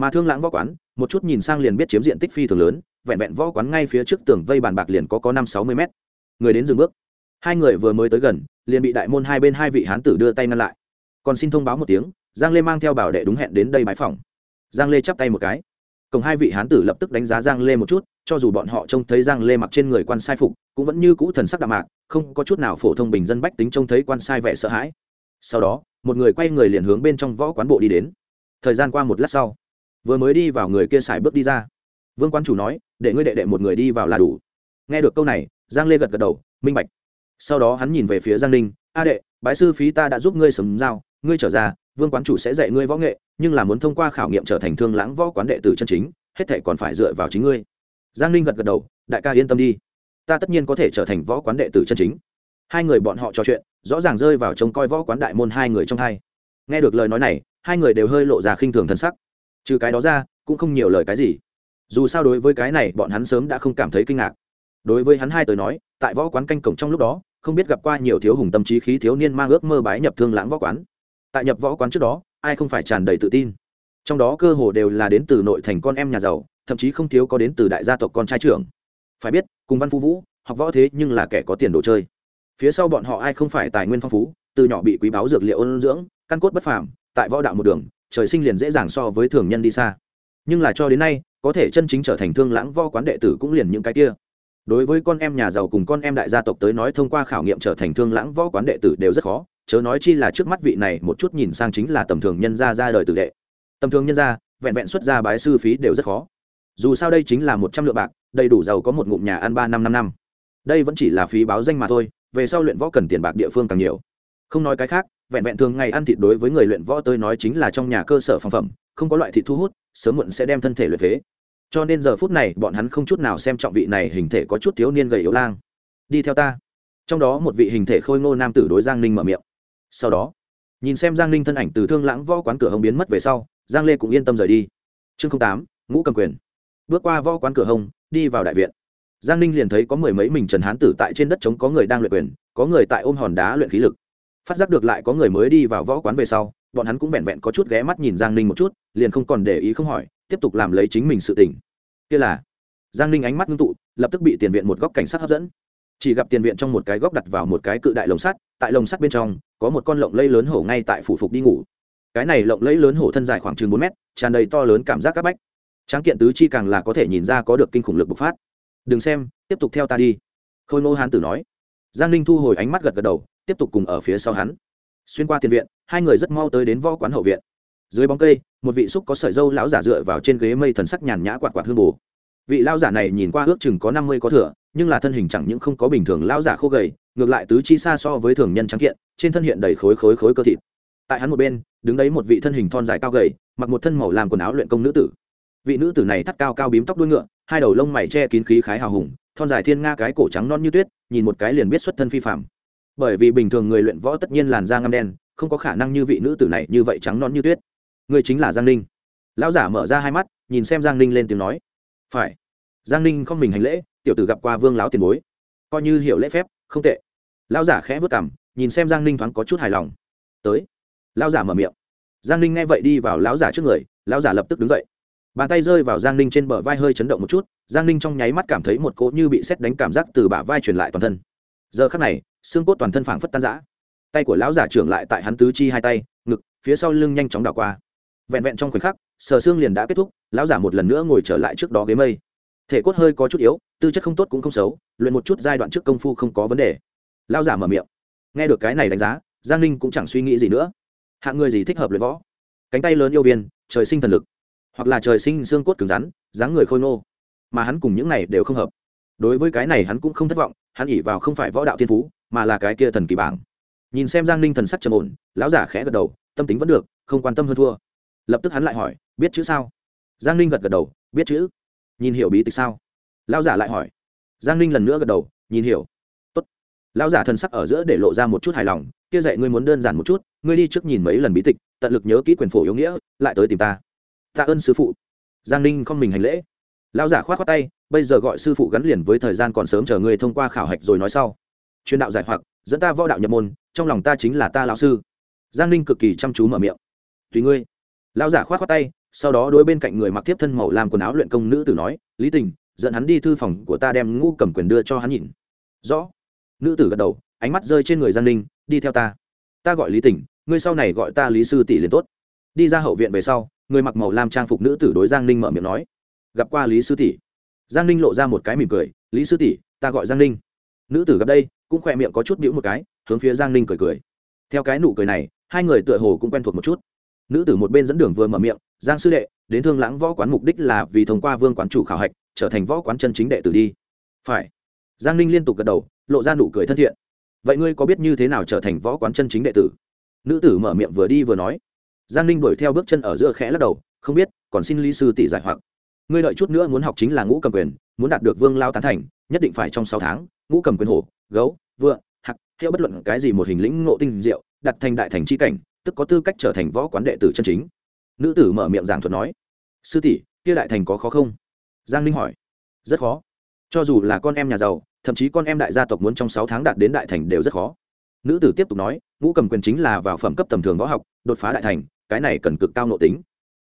Mà thương lãng võ quán, một chút nhìn sang liền biết chiếm diện tích phi thường lớn, vẹn vẹn võ quán ngay phía trước tường vây bàn bạc liền có có năm sáu mươi mét người đến dừng bước. Hai người vừa mới tới gần, liền bị đại môn hai bên hai vị hán tử đưa tay ngăn lại. Còn xin thông báo một tiếng, giang lê mang theo bảo đệ đúng hẹn đến đây bãi phòng. Giang lê chắp tay một cái. Cùng hai vị hán tử lập tức đánh giá giang lê một chút, cho dù bọn họ trông thấy giang lê mặc trên người quan sai phục, cũng vẫn như cũ thần sắc đạm mạc, không có chút nào phổ thông bình dân bách tính trông thấy quan sai vẻ sợ hãi. Sau đó, một người quay người liền hướng bên trong võ quán bộ đi đến. Thời gian qua một lát sau, vừa mới đi vào người kia xài bước đi ra. Vương quan chủ nói, để ngươi đệ đệ một người đi vào là đủ. Nghe được câu này giang lê gật gật đầu, minh bạch. Sau đó hắn nhìn về phía giang ninh, a đệ, bái sư phí ta đã giúp ngươi sầm giao, ngươi trở ra, vương quán chủ sẽ dạy ngươi võ nghệ, nhưng là muốn thông qua khảo nghiệm trở thành thương lãng võ quán đệ tử chân chính, hết thể còn phải dựa vào chính ngươi. Giang ninh gật gật đầu, đại ca yên tâm đi, ta tất nhiên có thể trở thành võ quán đệ tử chân chính. Hai người bọn họ trò chuyện, rõ ràng rơi vào trông coi võ quán đại môn hai người trong hai. Nghe được lời nói này, hai người đều hơi lộ ra khinh thường thân sắc. Trừ cái đó ra, cũng không nhiều lời cái gì. Dù sao đối với cái này, bọn hắn sớm đã không cảm thấy kinh ngạc đối với hắn hai tới nói, tại võ quán canh cổng trong lúc đó, không biết gặp qua nhiều thiếu hùng tâm trí khí thiếu niên mang ước mơ bái nhập thương lãng võ quán. Tại nhập võ quán trước đó, ai không phải tràn đầy tự tin? Trong đó cơ hồ đều là đến từ nội thành con em nhà giàu, thậm chí không thiếu có đến từ đại gia tộc con trai trưởng. Phải biết, cùng văn phú vũ, học võ thế nhưng là kẻ có tiền đồ chơi. Phía sau bọn họ ai không phải tài nguyên phong phú, từ nhỏ bị quý báo dược liệu ôn dưỡng, căn cốt bất phàm, tại võ đạo một đường, trời sinh liền dễ dàng so với thường nhân đi xa. Nhưng là cho đến nay, có thể chân chính trở thành thương lãng võ quán đệ tử cũng liền những cái kia đối với con em nhà giàu cùng con em đại gia tộc tới nói thông qua khảo nghiệm trở thành thương lãng võ quán đệ tử đều rất khó, chớ nói chi là trước mắt vị này một chút nhìn sang chính là tầm thường nhân gia ra đời tử đệ. Tầm thường nhân gia, vẹn vẹn xuất ra bái sư phí đều rất khó. Dù sao đây chính là một trăm lượng bạc, đầy đủ giàu có một ngụm nhà ăn ba năm năm năm. Đây vẫn chỉ là phí báo danh mà thôi, về sau luyện võ cần tiền bạc địa phương càng nhiều. Không nói cái khác, vẹn vẹn thường ngày ăn thịt đối với người luyện võ tới nói chính là trong nhà cơ sở phòng phẩm, không có loại thịt thu hút, sớm muộn sẽ đem thân thể luyện phế cho nên giờ phút này bọn hắn không chút nào xem trọng vị này hình thể có chút thiếu niên gầy yếu lang. Đi theo ta. Trong đó một vị hình thể khôi ngô nam tử đối giang ninh mở miệng. Sau đó, nhìn xem giang ninh thân ảnh từ thương lãng võ quán cửa hồng biến mất về sau, giang lê cũng yên tâm rời đi. Chương tám, ngũ cầm quyền. Bước qua võ quán cửa hồng đi vào đại viện. Giang ninh liền thấy có mười mấy mình trần hán tử tại trên đất trống có người đang luyện quyền, có người tại ôm hòn đá luyện khí lực. Phát giác được lại có người mới đi vào võ quán về sau bọn hắn cũng vẹn vẹn có chút ghé mắt nhìn giang ninh một chút, liền không còn để ý không hỏi, tiếp tục làm lấy chính mình sự tỉnh kia là, giang ninh ánh mắt ngưng tụ, lập tức bị tiền viện một góc cảnh sát hấp dẫn. Chỉ gặp tiền viện trong một cái góc đặt vào một cái cự đại lồng sắt, tại lồng sắt bên trong, có một con lộng lây lớn hổ ngay tại phủ phục đi ngủ. Cái này lộng lây lớn hổ thân dài khoảng chừng bốn mét, tràn đầy to lớn cảm giác các bách. Tráng kiện tứ chi càng là có thể nhìn ra có được kinh khủng lực bộc phát. Đừng xem, tiếp tục theo ta đi. Khôi ngô hán tử nói. Giang ninh thu hồi ánh mắt gật gật đầu, tiếp tục cùng ở phía sau hắn xuyên qua tiền viện, hai người rất mau tới đến võ quán hậu viện. Dưới bóng cây, một vị xúc có sợi dâu lão giả dựa vào trên ghế mây thần sắc nhàn nhã quạt quạt hương bù. Vị lão giả này nhìn qua ước chừng có năm mươi có thừa, nhưng là thân hình chẳng những không có bình thường lão giả khô gầy, ngược lại tứ chi xa so với thường nhân trắng kiện, trên thân hiện đầy khối khối khối cơ thịt. Tại hắn một bên, đứng đấy một vị thân hình thon dài cao gầy, mặc một thân màu làm quần áo luyện công nữ tử. Vị nữ tử này thắt cao cao bím tóc đuôi ngựa, hai đầu lông mày che kín khí khái hào hùng, thon dài thiên nga cái cổ trắng non như tuyết, nhìn một cái liền biết xuất thân phi phạm bởi vì bình thường người luyện võ tất nhiên làn da ngăm đen, không có khả năng như vị nữ tử này như vậy trắng non như tuyết. Người chính là giang ninh. Lão giả mở ra hai mắt, nhìn xem giang ninh lên tiếng nói. Phải. Giang ninh không mình hành lễ, tiểu tử gặp qua vương lão tiền bối. Coi như hiểu lễ phép, không tệ. Lão giả khẽ vất cảm nhìn xem giang ninh thoáng có chút hài lòng. Tới. Lão giả mở miệng. Giang ninh nghe vậy đi vào lão giả trước người, lão giả lập tức đứng dậy. Bàn tay rơi vào giang ninh trên bờ vai hơi chấn động một chút, giang ninh trong nháy mắt cảm thấy một cỗ như bị xét đánh cảm giác từ bả vai truyền lại toàn thân giờ khắc này, xương cốt toàn thân phảng phất tan giã tay của lão giả trưởng lại tại hắn tứ chi hai tay, ngực, phía sau lưng nhanh chóng đảo qua. Vẹn vẹn trong khoảnh khắc, sờ xương liền đã kết thúc, lão giả một lần nữa ngồi trở lại trước đó ghế mây. Thể cốt hơi có chút yếu, tư chất không tốt cũng không xấu, luyện một chút giai đoạn trước công phu không có vấn đề. Lão giả mở miệng. Nghe được cái này đánh giá, giang ninh cũng chẳng suy nghĩ gì nữa. Hạng người gì thích hợp luyện võ? Cánh tay lớn yêu viên, trời sinh thần lực. Hoặc là trời sinh xương cốt cứng rắn, dáng người khôi nô mà hắn cùng những này đều không hợp. Đối với cái này hắn cũng không thất vọng hắn ỉ vào không phải võ đạo thiên phú, mà là cái kia thần kỳ bảng. Nhìn xem giang ninh thần sắc trầm ổn, lão giả khẽ gật đầu, tâm tính vẫn được, không quan tâm hơn thua. Lập tức hắn lại hỏi, biết chữ sao? Giang ninh gật gật đầu, biết chữ. Nhìn hiểu bí tịch sao? Lão giả lại hỏi. Giang ninh lần nữa gật đầu, nhìn hiểu. Tốt. lão giả thần sắc ở giữa để lộ ra một chút hài lòng, kia dạy ngươi muốn đơn giản một chút, ngươi đi trước nhìn mấy lần bí tịch, tận lực nhớ kỹ quyền phổ yếu nghĩa, lại tới tìm ta. Tạ ơn sư phụ. Giang ninh không mình hành lễ. Lão giả k h o á t khoác tay bây giờ gọi sư phụ gắn liền với thời gian còn sớm chờ ngươi thông qua khảo hạch rồi nói sau. Chuyên đạo giải hoặc, dẫn ta võ đạo nhập môn, trong lòng ta chính là ta lão sư. Giang ninh cực kỳ chăm chú mở miệng. Tùy ngươi. Lão giả k h o á t tay, sau đó đối bên cạnh người mặc tiếp thân màu làm quần áo luyện công nữ tử nói, lý tình, dẫn hắn đi thư phòng của ta đem ngũ cầm quyền đưa cho hắn nhìn. Rõ. Nữ tử gật đầu, ánh mắt rơi trên người giang ninh, đi theo ta. Ta gọi lý tình, ngươi sau này gọi ta lý sư tỷ liền tốt. Đi ra hậu viện về sau, người mặc màu lam trang phục nữ tử đối giang ninh mở miệng nói, gặp qua lý sư tỷ giang ninh lộ ra một cái mỉm cười, lý sư tỷ, ta gọi giang ninh. Nữ tử gặp đây, cũng khỏe miệng có chút bĩu một cái, hướng phía giang ninh cười cười. Theo cái nụ cười này, hai người tựa hồ cũng quen thuộc một chút. Nữ tử một bên dẫn đường vừa mở miệng, giang sư đệ, đến thương lãng võ quán mục đích là vì thông qua vương quán chủ khảo hạch, trở thành võ quán chân chính đệ tử đi. Phải. Giang ninh liên tục gật đầu, lộ ra nụ cười thân thiện. Vậy ngươi có biết như thế nào trở thành võ quán chân chính đệ tử? Nữ tử mở miệng vừa đi vừa nói. Giang ninh đuổi theo bước chân ở giữa khẽ lắc đầu, không biết, còn xin lý sư tỷ giải hoặc ngươi đợi chút nữa muốn học chính là ngũ cầm quyền, muốn đạt được vương lao tán thành, nhất định phải trong sáu tháng, ngũ cầm quyền hổ, gấu vựa hạc theo bất luận cái gì một hình lĩnh ngộ tinh diệu, đặt thành đại thành c h i cảnh, tức có tư cách trở thành võ quán đệ tử chân chính. Nữ tử mở miệng giảng thuật nói, sư tỷ, kia đại thành có khó không? Giang ninh hỏi. Rất khó. Cho dù là con em nhà giàu, thậm chí con em đại gia tộc muốn trong sáu tháng đạt đến đại thành đều rất khó. Nữ tử tiếp tục nói, ngũ cầm quyền chính là vào phẩm cấp tầm thường võ học, đột phá đại thành, cái này cần cực cao nội tính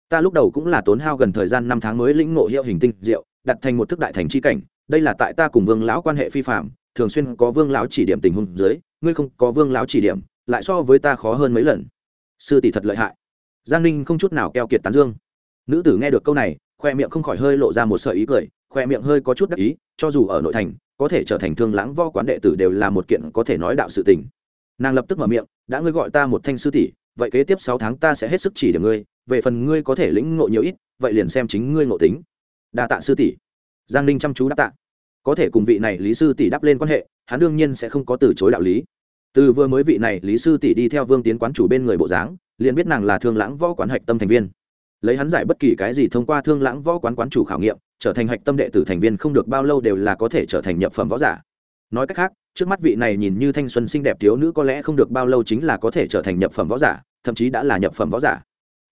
ta lúc đầu cũng là tốn hao gần thời gian năm tháng mới lĩnh ngộ hiệu hình tinh diệu, đặt thành một thức đại thành c h i cảnh, đây là tại ta cùng vương lão quan hệ phi phạm, thường xuyên có vương lão chỉ điểm tình huống dưới, ngươi không có vương lão chỉ điểm, lại so với ta khó hơn mấy lần. Sư tỷ thật lợi hại. Giang ninh không chút nào keo kiệt tán dương. Nữ tử nghe được câu này, khoe miệng không khỏi hơi lộ ra một sợi ý cười, khoe miệng hơi có chút đắc ý, cho dù ở nội thành, có thể trở thành thương lãng võ quán đệ tử đều là một kiện có thể nói đạo sự tình. Nàng lập tức mở miệng, đã ngươi gọi ta một thanh sư tỷ vậy kế tiếp sáu tháng ta sẽ hết sức chỉ điểm ngươi, về phần ngươi có thể lĩnh ngộ nhiều ít, vậy liền xem chính ngươi ngộ tính. Đa tạ sư tỷ. Giang ninh chăm chú đáp tạ. Có thể cùng vị này lý sư tỷ đáp lên quan hệ, hắn đương nhiên sẽ không có từ chối đạo lý. Từ vừa mới vị này lý sư tỷ đi theo vương tiến quán chủ bên người bộ dáng, liền biết nàng là thương lãng võ quán hạch tâm thành viên. Lấy hắn giải bất kỳ cái gì thông qua thương lãng võ quán quán chủ khảo nghiệm, trở thành hạch tâm đệ tử thành viên không được bao lâu đều là có thể trở thành nhập phẩm võ giả. Nói cách khác trước mắt vị này nhìn như thanh xuân xinh đẹp thiếu nữ có lẽ không được bao lâu chính là có thể trở thành nhập phẩm võ giả, thậm chí đã là nhập phẩm võ giả.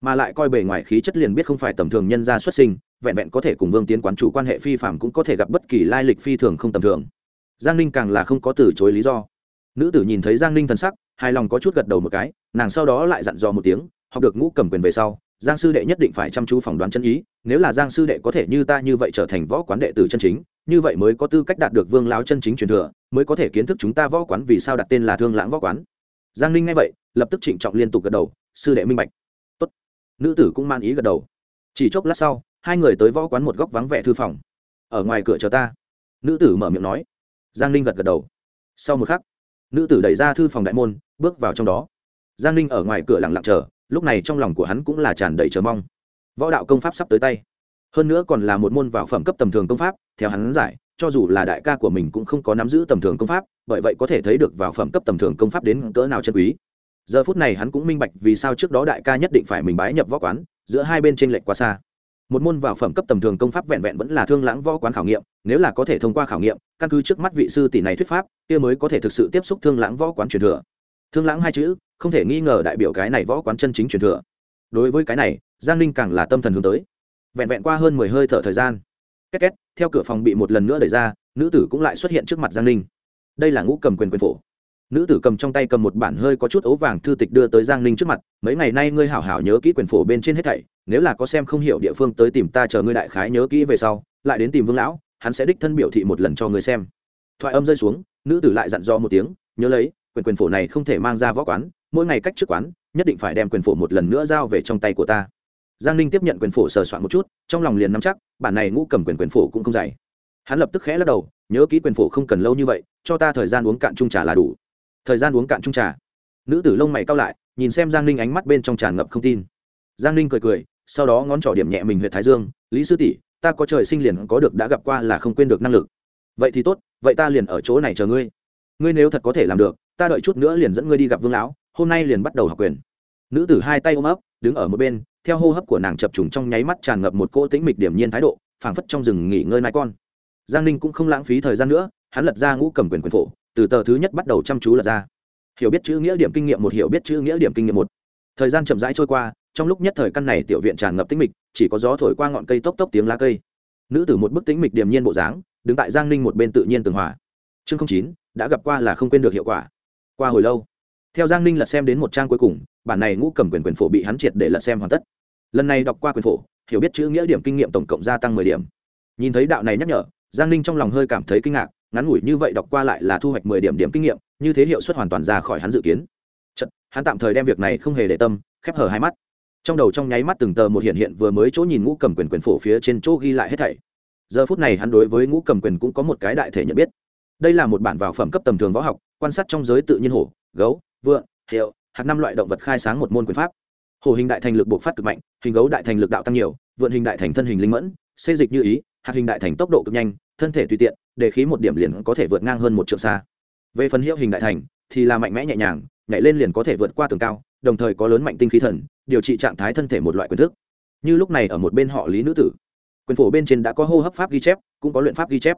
Mà lại coi bề ngoài khí chất liền biết không phải tầm thường nhân gia xuất sinh, vẹn vẹn có thể cùng vương tiến quán chủ quan hệ phi phạm cũng có thể gặp bất kỳ lai lịch phi thường không tầm thường. Giang ninh càng là không có từ chối lý do. Nữ tử nhìn thấy giang ninh thần sắc, hài lòng có chút gật đầu một cái, nàng sau đó lại dặn dò một tiếng, học được ngũ cầm quyền về sau, giang sư đệ nhất định phải chăm chú phỏng đoán chân ý, nếu là giang sư đệ có thể như ta như vậy trở thành võ quán đệ tử chân chính như vậy mới có tư cách đạt được vương lão chân chính truyền thừa, mới có thể kiến thức chúng ta võ quán vì sao đặt tên là thương lãng võ quán. Giang ninh nghe vậy, lập tức trịnh trọng liên tục gật đầu, sư đệ minh bạch. Tốt. nữ tử cũng man ý gật đầu. Chỉ chốc lát sau, hai người tới võ quán một góc vắng vẻ thư phòng. Ở ngoài cửa chờ ta. Nữ tử mở miệng nói. Giang ninh gật gật đầu. Sau một khắc, nữ tử đẩy ra thư phòng đại môn, bước vào trong đó. Giang ninh ở ngoài cửa lặng lặng chờ, lúc này trong lòng của hắn cũng là tràn đầy chờ mong. Võ đạo công pháp sắp tới tay hơn nữa còn là một môn vào phẩm cấp tầm thường công pháp, theo hắn giải, cho dù là đại ca của mình cũng không có nắm giữ tầm thường công pháp, bởi vậy có thể thấy được vào phẩm cấp tầm thường công pháp đến cỡ nào chân quý. Giờ phút này hắn cũng minh bạch vì sao trước đó đại ca nhất định phải mình bái nhập võ quán, giữa hai bên t r ê n lệch quá xa. Một môn vào phẩm cấp tầm thường công pháp vẹn vẹn vẫn là thương lãng võ quán khảo nghiệm, nếu là có thể thông qua khảo nghiệm, căn cứ trước mắt vị sư tỷ này thuyết pháp, kia mới có thể thực sự tiếp xúc thương lãng võ quán truyền thừa. Thương lãng hai chữ, không thể nghi ngờ đại biểu cái này võ quán chân chính truyền thừa. Đối với cái này, giang ninh càng là tâm thần hướng tới vẹn vẹn qua hơn mười hơi thở thời gian. Két két, theo cửa phòng bị một lần nữa đẩy ra, nữ tử cũng lại xuất hiện trước mặt giang ninh. Đây là ngũ cầm quyền quyền phổ. Nữ tử cầm trong tay cầm một bản hơi có chút ấu vàng thư tịch đưa tới giang ninh trước mặt, mấy ngày nay ngươi hảo hảo nhớ kỹ quyền phổ bên trên hết thảy, nếu là có xem không hiểu địa phương tới tìm ta chờ ngươi đại khái nhớ kỹ về sau, lại đến tìm vương lão, hắn sẽ đích thân biểu thị một lần cho ngươi xem. Thoại âm rơi xuống, nữ tử lại dặn dò một tiếng, nhớ lấy, quyền quyền phổ này không thể mang ra võ quán, mỗi ngày cách trước quán, nhất định phải đem quyền phổ một lần nữa giao về trong tay của ta giang ninh tiếp nhận quyền phổ sờ soạn một chút, trong lòng liền nắm chắc, bản này ngũ cầm quyền quyền phổ cũng không dày. Hắn lập tức khẽ lắc đầu, nhớ kỹ quyền phổ không cần lâu như vậy, cho ta thời gian uống cạn chung trà là đủ. Thời gian uống cạn chung trà. Nữ tử lông mày cao lại, nhìn xem giang ninh ánh mắt bên trong tràn ngập không tin. Giang ninh cười cười, sau đó ngón trỏ điểm nhẹ mình huyện thái dương, lý sư tỷ, ta có trời sinh liền có được đã gặp qua là không quên được năng lực. Vậy thì tốt, vậy ta liền ở chỗ này chờ ngươi. Ngươi nếu thật có thể làm được, ta đợi chút nữa liền dẫn ngươi đi gặp vương lão, hôm nay liền bắt đầu học quyền. Nữ tử hai tay ôm ấp, đứng ở một bên theo hô hấp của nàng chập trùng trong nháy mắt tràn ngập một cỗ tĩnh mịch điểm nhiên thái độ, phảng phất trong rừng nghỉ ngơi mai con. Giang ninh cũng không lãng phí thời gian nữa, hắn lật ra ngũ cầm quyền quyền phổ, từ tờ thứ nhất bắt đầu chăm chú lật ra. Hiểu biết chữ nghĩa điểm kinh nghiệm một, hiểu biết chữ nghĩa điểm kinh nghiệm một. Thời gian chậm rãi trôi qua, trong lúc nhất thời căn này tiểu viện tràn ngập tĩnh mịch, chỉ có gió thổi qua ngọn cây tốc tốc tiếng lá cây. Nữ tử một bức tĩnh mịch điềm nhiên bộ dáng, đứng tại giang ninh một bên tự nhiên tường hòa. Chương chín, đã gặp qua là không quên được hiệu quả. Qua hồi lâu, theo giang ninh lật xem đến một trang cuối cùng bản này ngũ cầm quyền quyền phổ bị hắn triệt để lật xem hoàn tất. Lần này đọc qua quyền phổ hiểu biết chữ nghĩa điểm kinh nghiệm tổng cộng gia tăng mười điểm. Nhìn thấy đạo này nhắc nhở giang ninh trong lòng hơi cảm thấy kinh ngạc ngắn ngủi như vậy đọc qua lại là thu hoạch mười điểm điểm kinh nghiệm như thế hiệu suất hoàn toàn ra khỏi hắn dự kiến. Chật, hắn tạm thời đem việc này không hề để tâm khép hờ hai mắt. Trong đầu trong nháy mắt từng tờ một hiện hiện vừa mới chỗ nhìn ngũ cầm quyền quyền phổ phía trên chỗ ghi lại hết thảy. Giờ phút này hắn đối với ngũ cầm quyền cũng có một cái đại thể nhận biết. Đây là một bản vào phẩm cấp tầm thường võ học quan sát trong giới tự nhiên hổ gấu vượn hiệu hạt năm loại động vật khai sáng một môn quyền pháp. Hồ hình đại thành lực buộc phát cực mạnh, hình gấu đại thành lực đạo tăng nhiều, vượn hình đại thành thân hình linh mẫn, xê dịch như ý, hạt hình đại thành tốc độ cực nhanh, thân thể tùy tiện, để khí một điểm liền có thể vượt ngang hơn một trượng xa. Về phần hiệu hình đại thành, thì là mạnh mẽ nhẹ nhàng, nhảy lên liền có thể vượt qua tường cao, đồng thời có lớn mạnh tinh khí thần, điều trị trạng thái thân thể một loại quyền thức. Như lúc này ở một bên họ lý nữ tử, quyền phổ bên trên đã có hô hấp pháp ghi chép, cũng có luyện pháp ghi chép.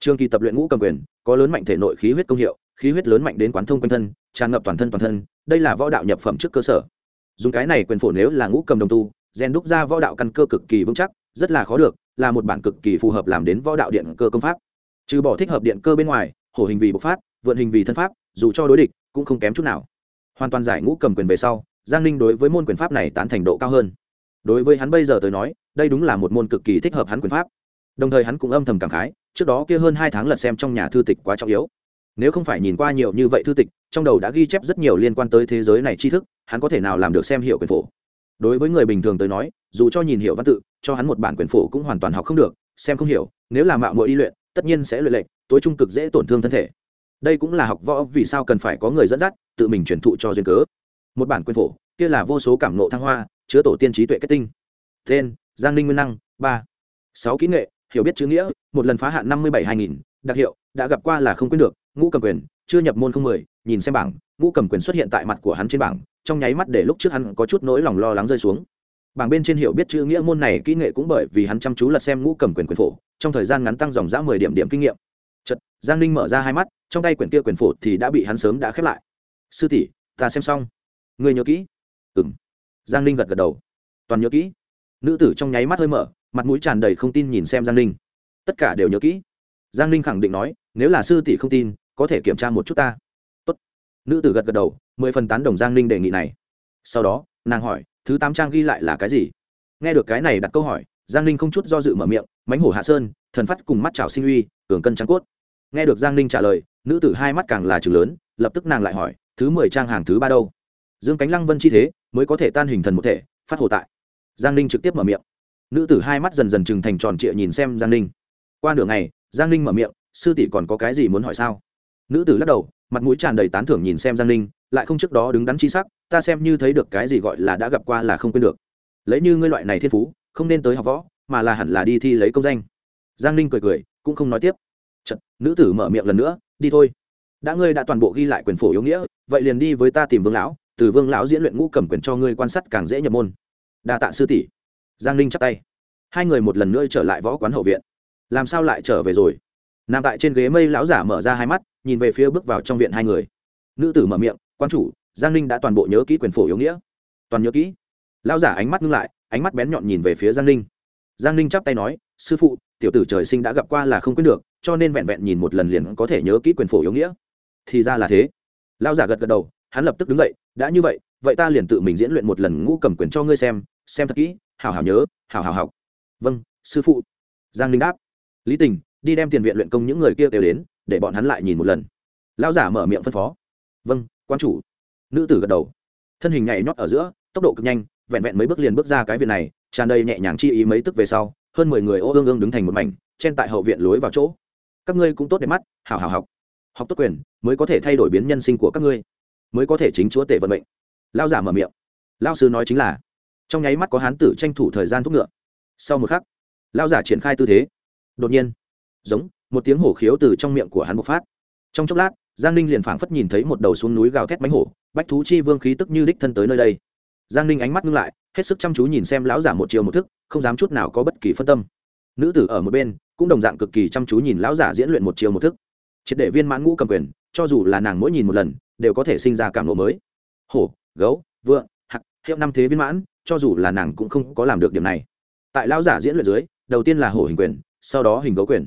Trường kỳ tập luyện ngũ cầm quyền, có lớn mạnh thể nội khí huyết công hiệu, khí huyết lớn mạnh đến quán thông quanh thân, tràn ngập toàn thân toàn thân đây là võ đạo nhập phẩm trước cơ sở. Dùng cái này quyền phổ nếu là ngũ cầm đồng tu rèn đúc ra võ đạo căn cơ cực kỳ vững chắc, rất là khó được, là một bản cực kỳ phù hợp làm đến võ đạo điện cơ công pháp. Trừ bỏ thích hợp điện cơ bên ngoài, hổ hình vì bộc phát, vượn hình vì thân pháp, dù cho đối địch, cũng không kém chút nào. Hoàn toàn giải ngũ cầm quyền về sau, giang ninh đối với môn quyền pháp này tán thành độ cao hơn. Đối với hắn bây giờ tới nói, đây đúng là một môn cực kỳ thích hợp hắn quyền pháp. Đồng thời hắn cũng âm thầm cảm khái, trước đó kia hơn hai tháng lật xem trong nhà thư tịch quá trọng yếu nếu không phải nhìn qua nhiều như vậy thư tịch, trong đầu đã ghi chép rất nhiều liên quan tới thế giới này tri thức, hắn có thể nào làm được xem hiểu quyền phổ? Đối với người bình thường tới nói, dù cho nhìn hiểu văn tự, cho hắn một bản quyền phổ cũng hoàn toàn học không được, xem không hiểu, nếu làm mạo mội đi luyện, tất nhiên sẽ luyện lệnh tối trung cực dễ tổn thương thân thể. Đây cũng là học võ vì sao cần phải có người dẫn dắt, tự mình truyền thụ cho duyên cớ. Một bản quyền phổ, kia là vô số cảm nộ thăng hoa, chứa tổ tiên trí tuệ kết tinh. Tên, giang ninh nguyên năng, ba. Sáu kỹ nghệ, hiểu biết chữ nghĩa, một lần phá hạn năm mươi bảy hai nghìn, đặc hiệu, đã gặp qua là không quên được ngũ cầm quyền, chưa nhập môn không mười, nhìn xem bảng, ngũ cầm quyền xuất hiện tại mặt của hắn trên bảng, trong nháy mắt để lúc trước hắn có chút nỗi lòng lo lắng rơi xuống. Bảng bên trên hiểu biết chữ nghĩa môn này kỹ nghệ cũng bởi vì hắn chăm chú lật xem ngũ cầm quyền quyền phổ, trong thời gian ngắn tăng dòng dã mười điểm điểm kinh nghiệm. Chật giang ninh mở ra hai mắt, trong tay quyển kia quyền phổ thì đã bị hắn sớm đã khép lại. Sư tỷ, ta xem xong. Người nhớ kỹ. Ừ m giang ninh gật gật đầu. Toàn nhớ kỹ. Nữ tử trong nháy mắt hơi mở, mặt mũi tràn đầy không tin nhìn xem giang ninh. Tất cả đều nhớ kỹ. Giang ninh khẳng định nói, nếu là sư tỷ không tin có thể kiểm tra một chút ta. Tốt. nữ tử gật gật đầu, mười phần tán đồng giang ninh đề nghị này. Sau đó, nàng hỏi, thứ tám trang ghi lại là cái gì? Nghe được cái này đặt câu hỏi, giang ninh không chút do dự mở miệng, mánh hổ hạ sơn, thần phát cùng mắt trào sinh uy, cường cân trắng cốt. Nghe được giang ninh trả lời, nữ tử hai mắt càng là chừng lớn, lập tức nàng lại hỏi, thứ mười trang hàng thứ ba đâu? Dương cánh lăng vân chi thế, mới có thể tan hình thần một thể, phát hồ tại. Giang ninh trực tiếp mở miệng. Nữ tử hai mắt dần dần trừng thành tròn trịa nhìn xem giang ninh. Qua nửa ngày, giang ninh mở miệng, sư tỷ còn có cái gì muốn hỏi sao? Nữ tử lắc đầu mặt mũi tràn đầy tán thưởng nhìn xem giang ninh lại không trước đó đứng đắn chi sắc ta xem như thấy được cái gì gọi là đã gặp qua là không quên được. Lấy như ngươi loại này thiên phú không nên tới học võ mà là hẳn là đi thi lấy công danh. Giang ninh cười cười cũng không nói tiếp. Chật, nữ tử mở miệng lần nữa đi thôi. Đã ngươi đã toàn bộ ghi lại quyền phổ yếu nghĩa vậy liền đi với ta tìm vương lão từ vương lão diễn luyện ngũ cầm quyền cho ngươi quan sát càng dễ nhập môn. Đa tạ sư tỷ. Giang ninh chắp tay. Hai người một lần nữa trở lại võ quán hậu viện. Làm sao lại trở về rồi? Nằm tại trên ghế mây lão giả mở ra hai mắt, nhìn về phía bước vào trong viện hai người. Nữ tử mở miệng, quan chủ, giang ninh đã toàn bộ nhớ kỹ quyền phổ yếu nghĩa. Toàn nhớ kỹ? Lão giả ánh mắt ngưng lại, ánh mắt bén nhọn nhìn về phía giang ninh. Giang ninh chắp tay nói, sư phụ, tiểu tử trời sinh đã gặp qua là không quên được, cho nên vẹn vẹn nhìn một lần liền có thể nhớ kỹ quyền phổ yếu nghĩa. Thì ra là thế. Lão giả gật gật đầu, hắn lập tức đứng dậy, đã như vậy vậy ta liền tự mình diễn luyện một lần ngũ cầm quyền cho ngươi xem xem thật kỹ hào hào nhớ hào hào học. Vâng sư phụ. Giang ninh đáp. Lý tình đi đem tiền viện luyện công những người kia đều đến, để bọn hắn lại nhìn một lần. Lão giả mở miệng phân phó. Vâng quan chủ. Nữ tử gật đầu. Thân hình nhảy nhót ở giữa, tốc độ cực nhanh, vẹn vẹn mấy bước liền bước ra cái viện này, tràn đầy nhẹ nhàng chi ý mấy tức về sau, hơn mười người ô ương ương đứng thành một mảnh, chen tại hậu viện lối vào chỗ. Các ngươi cũng tốt đẹp mắt, hảo hảo học. Học tốt quyền, mới có thể thay đổi biến nhân sinh của các ngươi. Mới có thể chính chúa tể vận mệnh. Lao giả mở miệng. Lao sư nói chính là, trong nháy mắt có hán tử tranh thủ thời gian thúc ngựa. Sau một khắc lao giả triển khai tư thế. Đột nhiên giống, một tiếng hổ khiếu từ trong miệng của hắn bộc phát. Trong chốc lát, giang ninh liền phảng phất nhìn thấy một đầu xuống núi gào thét bánh hổ, bách thú chi vương khí tức như đích thân tới nơi đây. Giang ninh ánh mắt ngưng lại, hết sức chăm chú nhìn xem lão giả một chiều một thức, không dám chút nào có bất kỳ phân tâm. Nữ tử ở một bên, cũng đồng dạng cực kỳ chăm chú nhìn lão giả diễn luyện một chiều một thức. Triệt để viên mãn ngũ cầm quyền, cho dù là nàng mỗi nhìn một lần, đều có thể sinh ra cảm lộ mới. Hổ, gấu, vượng, hạc, hiệu năm thế viên mãn, cho dù là nàng cũng không có làm được điểm này. Tại lão giả diễn luyện dưới, đầu tiên là hổ hình quyền, sau đó hình gấu quyền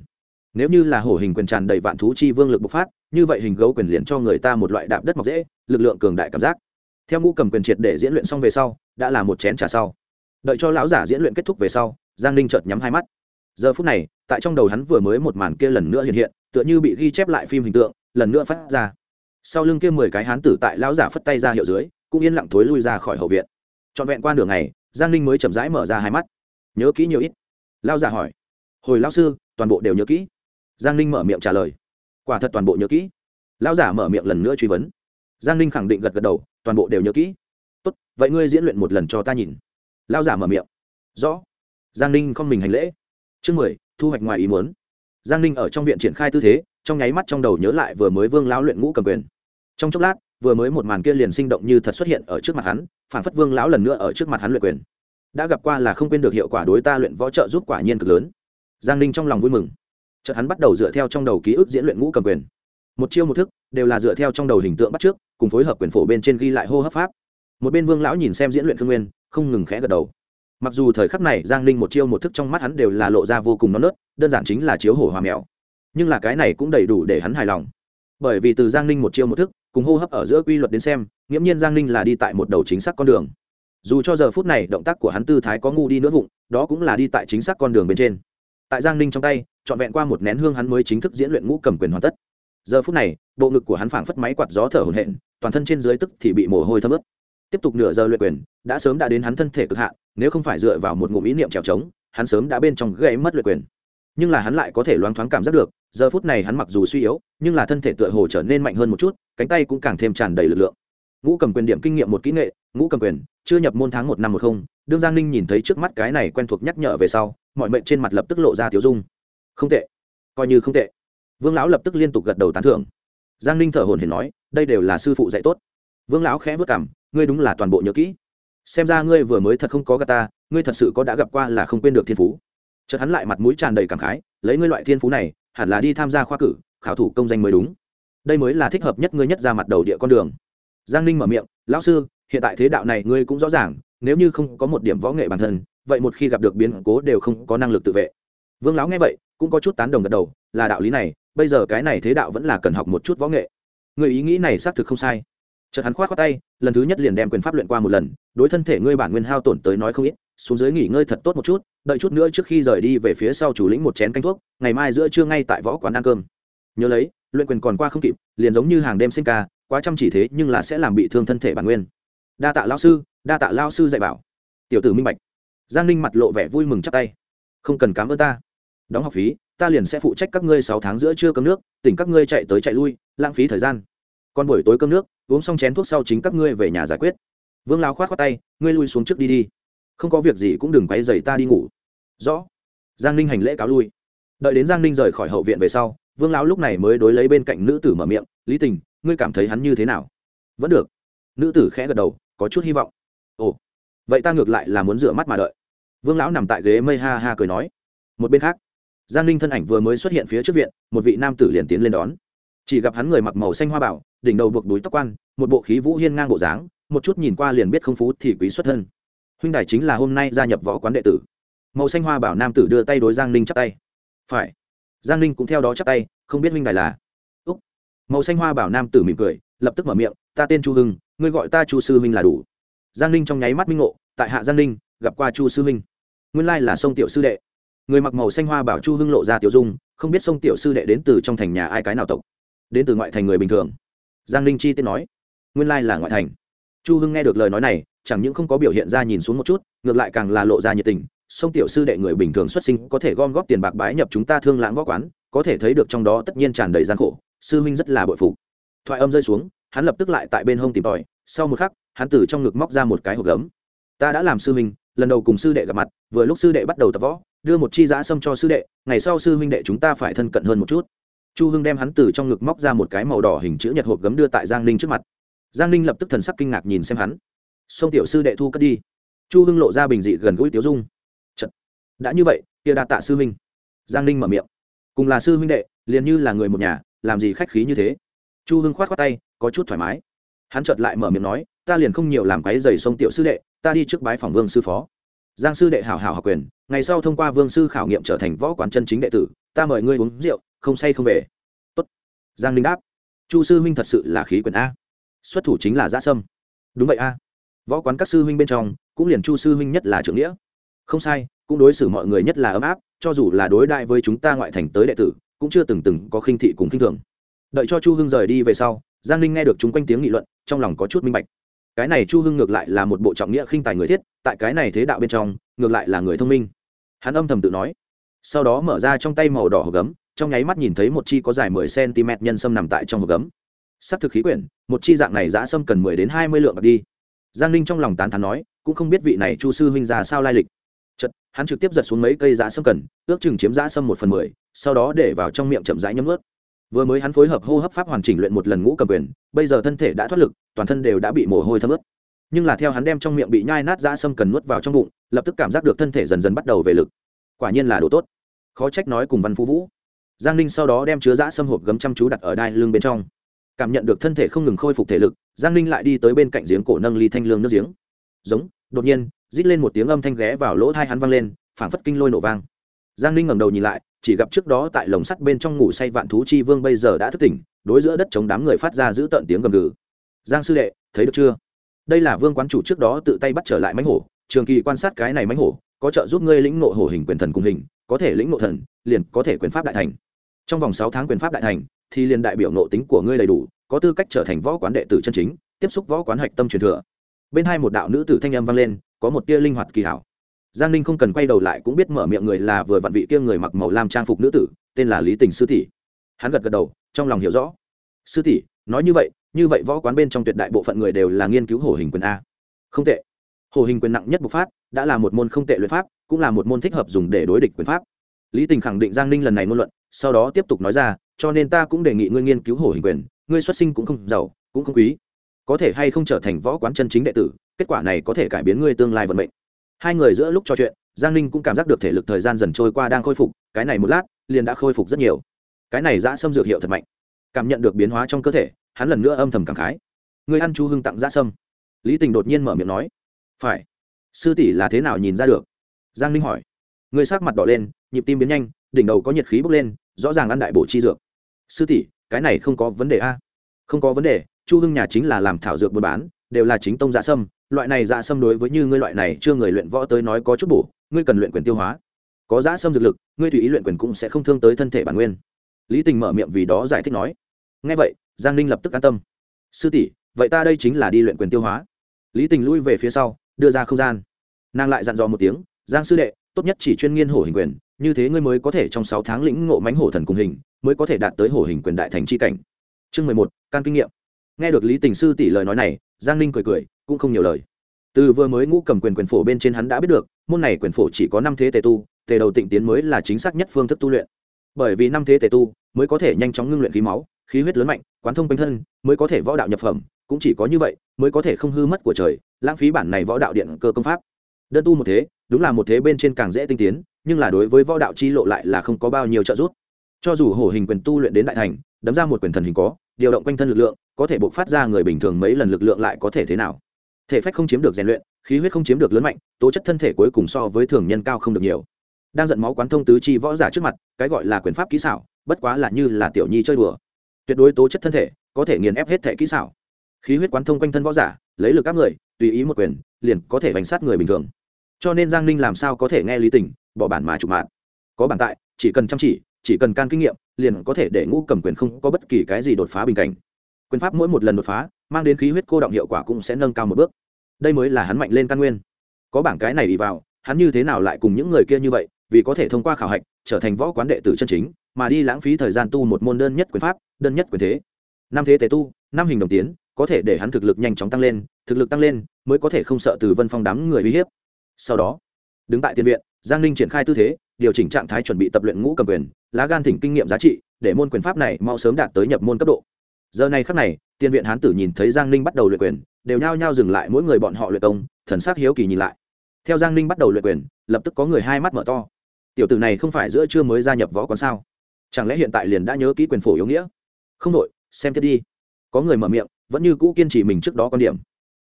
nếu như là hổ hình quyền tràn đầy vạn thú chi vương lực bộc phát, như vậy hình gấu quyền liền cho người ta một loại đạp đất mọc dễ, lực lượng cường đại cảm giác. Theo ngũ cầm quyền triệt để diễn luyện xong về sau, đã là một chén trà sau. Đợi cho lão giả diễn luyện kết thúc về sau, giang ninh chợt nhắm hai mắt. Giờ phút này, tại trong đầu hắn vừa mới một màn kia lần nữa hiện hiện, tựa như bị ghi chép lại phim hình tượng, lần nữa phát ra. Sau lưng kia mười cái hán tử tại lão giả phất tay ra hiệu dưới, cũng yên lặng thối lui ra khỏi hậu viện. Trọn vẹn qua đường này giang ninh mới chậm rãi mở ra hai mắt. Nhớ kỹ nhiều ít. Lão giả hỏi. Hồi lão sư, toàn bộ đều nhớ kỹ giang ninh mở miệng trả lời. Quả thật toàn bộ nhớ kỹ. Lão giả mở miệng lần nữa truy vấn. Giang ninh khẳng định gật gật đầu, toàn bộ đều nhớ kỹ. Tốt, vậy ngươi diễn luyện một lần cho ta nhìn. Lão giả mở miệng. Rõ. Giang ninh không mình hành lễ. Chương mười, thu hoạch ngoài ý muốn. Giang ninh ở trong viện triển khai tư thế, trong nháy mắt trong đầu nhớ lại vừa mới vương lão luyện ngũ cầm quyền. Trong chốc lát, vừa mới một màn kia liền sinh động như thật xuất hiện ở trước mặt hắn phản phất vương lão lần nữa ở trước mặt hắn luyện quyền. Đã gặp qua là không quên được hiệu quả đối ta luyện võ trợ giúp quả nhiên cực lớn. Giang ninh trong lòng vui mừng chợt hắn bắt đầu dựa theo trong đầu ký ức diễn luyện ngũ cầm quyền. Một chiêu một thức đều là dựa theo trong đầu hình tượng bắt trước, cùng phối hợp quyền phổ bên trên ghi lại hô hấp pháp. Một bên vương lão nhìn xem diễn luyện thương nguyên, không ngừng khẽ gật đầu. Mặc dù thời khắc này giang ninh một chiêu một thức trong mắt hắn đều là lộ ra vô cùng non nớt, đơn giản chính là chiếu hổ hòa mèo nhưng là cái này cũng đầy đủ để hắn hài lòng. Bởi vì từ giang ninh một chiêu một thức cùng hô hấp ở giữa quy luật đến xem, nghiễm nhiên giang ninh là đi tại một đầu chính xác con đường. Dù cho giờ phút này động tác của hắn tư thái có ngu đi nữa vụng, đó cũng là đi tại chính xác con đường bên trên tại giang ninh trong tay, trọn vẹn qua một nén hương hắn mới chính thức diễn luyện ngũ cầm quyền hoàn tất. Giờ phút này, bộ ngực của hắn phảng phất máy quạt gió thở hổn hển, toàn thân trên dưới tức thì bị mồ hôi thấm ướt. Tiếp tục nửa giờ luyện quyền, đã sớm đã đến hắn thân thể cực hạn, nếu không phải dựa vào một ngụm ý niệm trèo trống, hắn sớm đã bên trong gãy mất luyện quyền. Nhưng là hắn lại có thể loáng thoáng cảm giác được, giờ phút này hắn mặc dù suy yếu, nhưng là thân thể tựa hồ trở nên mạnh hơn một chút, cánh tay cũng càng thêm tràn đầy lực lượng. Ngũ cầm quyền điểm kinh nghiệm một kỹ nghệ, ngũ cầm quyền, chưa nhập môn tháng một năm một không, đương giang ninh nhìn thấy trước mắt cái này quen thuộc nhắc nhở về sau mọi mệnh trên mặt lập tức lộ ra tiếu dung. Không tệ. Coi như không tệ. Vương lão lập tức liên tục gật đầu tán thưởng. Giang ninh thở hồn hển nói, đây đều là sư phụ dạy tốt. Vương lão khẽ vất cảm ngươi đúng là toàn bộ nhớ kỹ. Xem ra ngươi vừa mới thật không có gà ta, ngươi thật sự có đã gặp qua là không quên được thiên phú. Chợt hắn lại mặt mũi tràn đầy cảm khái, lấy ngươi loại thiên phú này, hẳn là đi tham gia khoa cử, khảo thủ công danh mới đúng. Đây mới là thích hợp nhất ngươi nhất ra mặt đầu địa con đường. Giang ninh mở miệng, lão sư, hiện tại thế đạo này ngươi cũng rõ ràng, nếu như không có một điểm võ nghệ bản thân vậy một khi gặp được biến cố đều không có năng lực tự vệ. Vương lão nghe vậy, cũng có chút tán đồng gật đầu, là đạo lý này, bây giờ cái này thế đạo vẫn là cần học một chút võ nghệ. Người ý nghĩ này xác thực không sai. Chợt hắn khoát khoát tay, lần thứ nhất liền đem quyền pháp luyện qua một lần, đối thân thể ngươi bản nguyên hao tổn tới nói không ít, xuống dưới nghỉ ngơi thật tốt một chút, đợi chút nữa trước khi rời đi về phía sau chủ lĩnh một chén canh thuốc, ngày mai giữa trưa ngay tại võ quán ăn cơm. Nhớ lấy, luyện quyền còn qua không kịp, liền giống như hàng đêm sinh ca, quá chăm chỉ thế nhưng là sẽ làm bị thương thân thể bản nguyên. Đa tạ lao sư, đa tạ lao sư dạy bảo. Tiểu tử minh bạch giang ninh mặt lộ vẻ vui mừng chắc tay. Không cần cám ơn ta. Đóng học phí, ta liền sẽ phụ trách các ngươi sáu tháng giữa chưa cơm nước, tỉnh các ngươi chạy tới chạy lui, lãng phí thời gian. Còn buổi tối cơm nước, uống xong chén thuốc sau chính các ngươi về nhà giải quyết. Vương lao khoát khoát tay, ngươi lui xuống trước đi đi. Không có việc gì cũng đừng quay dày ta đi ngủ. Rõ. Giang ninh hành lễ cáo lui. Đợi đến giang ninh rời khỏi hậu viện về sau, vương lão lúc này mới đối lấy bên cạnh nữ tử mở miệng, lý tình, ngươi cảm thấy hắn như thế nào? Vẫn được. Nữ tử khẽ gật đầu, có chút hy vọng. Ồ vậy ta ngược lại là muốn rửa mắt mà đợi. Vương lão nằm tại ghế mây ha ha cười nói. Một bên khác, giang ninh thân ảnh vừa mới xuất hiện phía trước viện, một vị nam tử liền tiến lên đón. Chỉ gặp hắn người mặc màu xanh hoa bảo, đỉnh đầu buộc đuối tóc quan, một bộ khí vũ hiên ngang bộ dáng, một chút nhìn qua liền biết không phú thì quý xuất thân. Huynh đài chính là hôm nay gia nhập võ quán đệ tử. Màu xanh hoa bảo nam tử đưa tay đối giang ninh chắp tay. Phải. Giang ninh cũng theo đó chắp tay, không biết huynh đài là. Úc. Màu xanh hoa bảo nam tử mỉm cười, lập tức mở miệng, ta tên chu hưng, ngươi gọi ta chu sư huynh là đủ giang ninh trong nháy mắt minh ngộ tại hạ giang ninh gặp qua chu sư Minh, nguyên lai là sông tiểu sư đệ. Người mặc màu xanh hoa bảo chu hưng lộ ra tiểu dung không biết sông tiểu sư đệ đến từ trong thành nhà ai cái nào tộc. Đến từ ngoại thành người bình thường. Giang ninh chi tiết nói. Nguyên lai là ngoại thành. Chu hưng nghe được lời nói này chẳng những không có biểu hiện ra nhìn xuống một chút ngược lại càng là lộ ra nhiệt tình. Sông tiểu sư đệ người bình thường xuất sinh có thể gom góp tiền bạc bái nhập chúng ta thương lãng võ quán có thể thấy được trong đó tất nhiên tràn đầy gian khổ. Sư huynh rất là bội phụ thoại âm rơi xuống hắn lập tức lại tại bên hông tìm tòi. Sau một khắc hắn từ trong ngực móc ra một cái hộp gấm. Ta đã làm sư huynh, lần đầu cùng sư đệ gặp mặt, vừa lúc sư đệ bắt đầu tập võ, đưa một chi giã sâm cho sư đệ, ngày sau sư huynh đệ chúng ta phải thân cận hơn một chút. Chu hưng đem hắn từ trong ngực móc ra một cái màu đỏ hình chữ nhật hộp gấm đưa tại giang ninh trước mặt. Giang ninh lập tức thần sắc kinh ngạc nhìn xem hắn. Sông tiểu sư đệ thu cất đi. Chu hưng lộ ra bình dị gần gũi tiếu dung. Chật. đã như vậy, kia đa tạ sư huynh. Giang ninh mở miệng. Cùng là sư huynh đệ, liền như là người một nhà, làm gì khách khí như thế? Chu hưng khoát khoát tay, có chút thoải mái. Hắn chợt lại mở miệng nói ta liền không nhiều làm cái giày sông tiểu sư đệ, ta đi trước bái phòng vương sư phó. Giang sư đệ hảo hảo học quyền, ngày sau thông qua vương sư khảo nghiệm trở thành võ quán chân chính đệ tử, ta mời ngươi uống rượu, không say không về. Tốt. giang linh đáp. Chu sư huynh thật sự là khí quyền a. Xuất thủ chính là giã sâm. Đúng vậy a. Võ quán các sư huynh bên trong, cũng liền chu sư huynh nhất là trưởng nghĩa. Không sai, cũng đối xử mọi người nhất là ấm áp, cho dù là đối đại với chúng ta ngoại thành tới đệ tử, cũng chưa từng từng có khinh thị cùng khinh thường. Đợi cho chu hưng rời đi về sau, giang linh nghe được chúng quanh tiếng nghị luận, trong lòng có chút minh bạch cái này chu hưng ngược lại là một bộ trọng nghĩa khinh tài người thiết, tại cái này thế đạo bên trong, ngược lại là người thông minh. Hắn âm thầm tự nói. Sau đó mở ra trong tay màu đỏ hộp gấm, trong nháy mắt nhìn thấy một chi có dài mười cm nhân sâm nằm tại trong hộp gấm. S ắ c thực khí quyển, một chi dạng này giã sâm cần mười đến hai mươi lượng bạc đi. Giang ninh trong lòng tán thán nói, cũng không biết vị này chu sư huynh già sao lai lịch. Chật hắn trực tiếp giật xuống mấy cây giã sâm cần, ước chừng chiếm giã sâm một phần mười, sau đó để vào trong miệng chậm rãi nhấm ướt vừa mới hắn phối hợp hô hấp pháp hoàn chỉnh luyện một lần ngũ cầm quyền, bây giờ thân thể đã thoát lực, toàn thân đều đã bị mồ hôi thấm ướt. Nhưng là theo hắn đem trong miệng bị nhai nát ra sâm cần nuốt vào trong bụng, lập tức cảm giác được thân thể dần dần bắt đầu về lực. Quả nhiên là đồ tốt. Khó trách nói cùng văn phú vũ. Giang ninh sau đó đem chứa dã sâm hộp gấm chăm chú đặt ở đai lưng bên trong. Cảm nhận được thân thể không ngừng khôi phục thể lực, giang ninh lại đi tới bên cạnh giếng cổ nâng ly thanh lương nước giếng. Giống, đột nhiên, rít lên một tiếng âm thanh ghé vào lỗ thai hắn vang lên, phảng phất kinh lôi nổ vang. Giang ninh ngẩng đầu nhìn lại chỉ gặp trước đó tại lồng sắt bên trong ngủ say vạn thú chi vương bây giờ đã thức tỉnh, đối giữa đất chống đám người phát ra giữ tận tiếng gầm gừ. Giang sư đệ, thấy được chưa? Đây là vương quán chủ trước đó tự tay bắt trở lại mánh hổ, trường kỳ quan sát cái này mánh hổ, có trợ giúp ngươi lĩnh nộ hổ hình quyền thần cùng hình, có thể lĩnh nộ thần, liền có thể quyền pháp đại thành. Trong vòng sáu tháng quyền pháp đại thành, thì liền đại biểu nộ tính của ngươi đầy đủ, có tư cách trở thành võ quán đệ tử chân chính, tiếp xúc võ quán hạch tâm truyền thừa. Bên hai một đạo nữ tử thanh âm vang lên, có một tia linh hoạt kỳ hảo giang ninh không cần quay đầu lại cũng biết mở miệng người là vừa vặn vị kia người mặc màu lam trang phục nữ tử, tên là lý tình sư tỷ. Hắn gật gật đầu, trong lòng hiểu rõ. Sư tỷ, nói như vậy như vậy võ quán bên trong tuyệt đại bộ phận người đều là nghiên cứu hổ hình quyền a. Không tệ. Hổ hình quyền nặng nhất bộc phát, đã là một môn không tệ luyện pháp, cũng là một môn thích hợp dùng để đối địch quyền pháp. Lý tình khẳng định giang ninh lần này ngôn luận, sau đó tiếp tục nói ra, cho nên ta cũng đề nghị ngươi nghiên cứu hổ hình quyền, ngươi xuất sinh cũng không giàu, cũng không quý. Có thể hay không trở thành võ quán chân chính đệ tử, kết quả này có thể cải biến ngươi tương lai vận mệnh hai người giữa lúc trò chuyện, giang ninh cũng cảm giác được thể lực thời gian dần trôi qua đang khôi phục, cái này một lát, liền đã khôi phục rất nhiều. Cái này giã sâm dược hiệu thật mạnh. Cảm nhận được biến hóa trong cơ thể, hắn lần nữa âm thầm cảm khái. Người ăn chu hưng tặng giã sâm. Lý tình đột nhiên mở miệng nói, phải. Sư tỷ là thế nào nhìn ra được? Giang ninh hỏi. Người sắc mặt đỏ lên, nhịp tim biến nhanh, đỉnh đầu có nhiệt khí bốc lên, rõ ràng ăn đại bổ chi dược. Sư tỷ, cái này không có vấn đề a. Không có vấn đề, chu hưng nhà chính là làm thảo dược buôn bán đều là chính tông dạ sâm, loại này dạ sâm đối với như ngươi loại này chưa người luyện võ tới nói có chút bổ, ngươi cần luyện quyền tiêu hóa. Có dạ sâm dược lực, ngươi tùy ý luyện quyền cũng sẽ không thương tới thân thể bản nguyên. Lý tình mở miệng vì đó giải thích nói. Ngay vậy, giang ninh lập tức an tâm. Sư tỷ, vậy ta đây chính là đi luyện quyền tiêu hóa. Lý tình lui về phía sau, đưa ra không gian. Nàng lại dặn dò một tiếng, giang sư đệ, tốt nhất chỉ chuyên nghiên hổ hình quyền, như thế ngươi mới có thể trong sáu tháng lĩnh ngộ mánh hổ thần cùng hình, mới có thể đạt tới hổ hình quyền đại thành c h i cảnh. Chương mười một, can kinh nghiệm nghe được lý tình sư tỷ lời nói này, giang ninh cười cười, cũng không nhiều lời. Từ vừa mới ngũ cầm quyền quyền phổ bên trên hắn đã biết được, môn này quyền phổ chỉ có năm thế tề tu, tề đầu tịnh tiến mới là chính xác nhất phương thức tu luyện. Bởi vì năm thế tề tu mới có thể nhanh chóng ngưng luyện khí máu, khí huyết lớn mạnh, quán thông quanh thân, mới có thể võ đạo nhập phẩm, cũng chỉ có như vậy, mới có thể không hư mất của trời, lãng phí bản này võ đạo điện cơ công pháp. Đơn tu một thế, đúng là một thế bên trên càng dễ tinh tiến, nhưng là đối với võ đạo chi lộ lại là không có bao nhiêu trợ giúp. Cho dù hổ hình quyền tu luyện đến đại thành, đấm ra một quyền thần hình có, điều động quanh thân lực lượng có thể bộc phát ra người bình thường mấy lần lực lượng lại có thể thế nào? Thể phách không chiếm được rèn luyện, khí huyết không chiếm được lớn mạnh, tố chất thân thể cuối cùng so với thường nhân cao không được nhiều. Đang giận máu quán thông tứ chi võ giả trước mặt, cái gọi là quyền pháp kỹ xảo, bất quá là như là tiểu nhi chơi đùa. Tuyệt đối tố chất thân thể, có thể nghiền ép hết thể kỹ xảo. Khí huyết quán thông quanh thân võ giả, lấy lực áp người, tùy ý một quyền, liền có thể bánh sát người bình thường. Cho nên giang ninh làm sao có thể nghe lý tình, bỏ bản mà chụp mạng. Có bản tại, chỉ cần chăm chỉ chỉ cần can kinh nghiệm, liền có thể để ngũ cầm quyền không có bất kỳ cái gì đột phá bình cảnh quyền pháp mỗi một lần đột phá, mang đến khí huyết cô động hiệu quả cũng sẽ nâng cao một bước. Đây mới là hắn mạnh lên căn nguyên. Có bảng cái này đi vào, hắn như thế nào lại cùng những người kia như vậy, vì có thể thông qua khảo hạch, trở thành võ quán đệ tử chân chính, mà đi lãng phí thời gian tu một môn đơn nhất quyền pháp, đơn nhất quyền thế. Năm thế tế tu, năm hình đồng tiến, có thể để hắn thực lực nhanh chóng tăng lên, thực lực tăng lên mới có thể không sợ từ vân phong đám người uy hiếp. Sau đó, đứng tại tiền viện, giang ninh triển khai tư thế, điều chỉnh trạng thái chuẩn bị tập luyện ngũ cầm quyền, lá gan thỉnh kinh nghiệm giá trị, để môn quyền pháp này mau sớm đạt tới nhập môn cấp độ giờ này khắc này tiền viện hán tử nhìn thấy giang ninh bắt đầu luyện quyền, đều nhao nhao dừng lại mỗi người bọn họ luyện công, thần sắc hiếu kỳ nhìn lại. Theo giang ninh bắt đầu luyện quyền, lập tức có người hai mắt mở to. Tiểu tử này không phải giữa trưa mới gia nhập võ quán sao? Chẳng lẽ hiện tại liền đã nhớ kỹ quyền phổ yếu nghĩa? Không đội xem tiếp đi. Có người mở miệng, vẫn như cũ kiên trì mình trước đó quan điểm.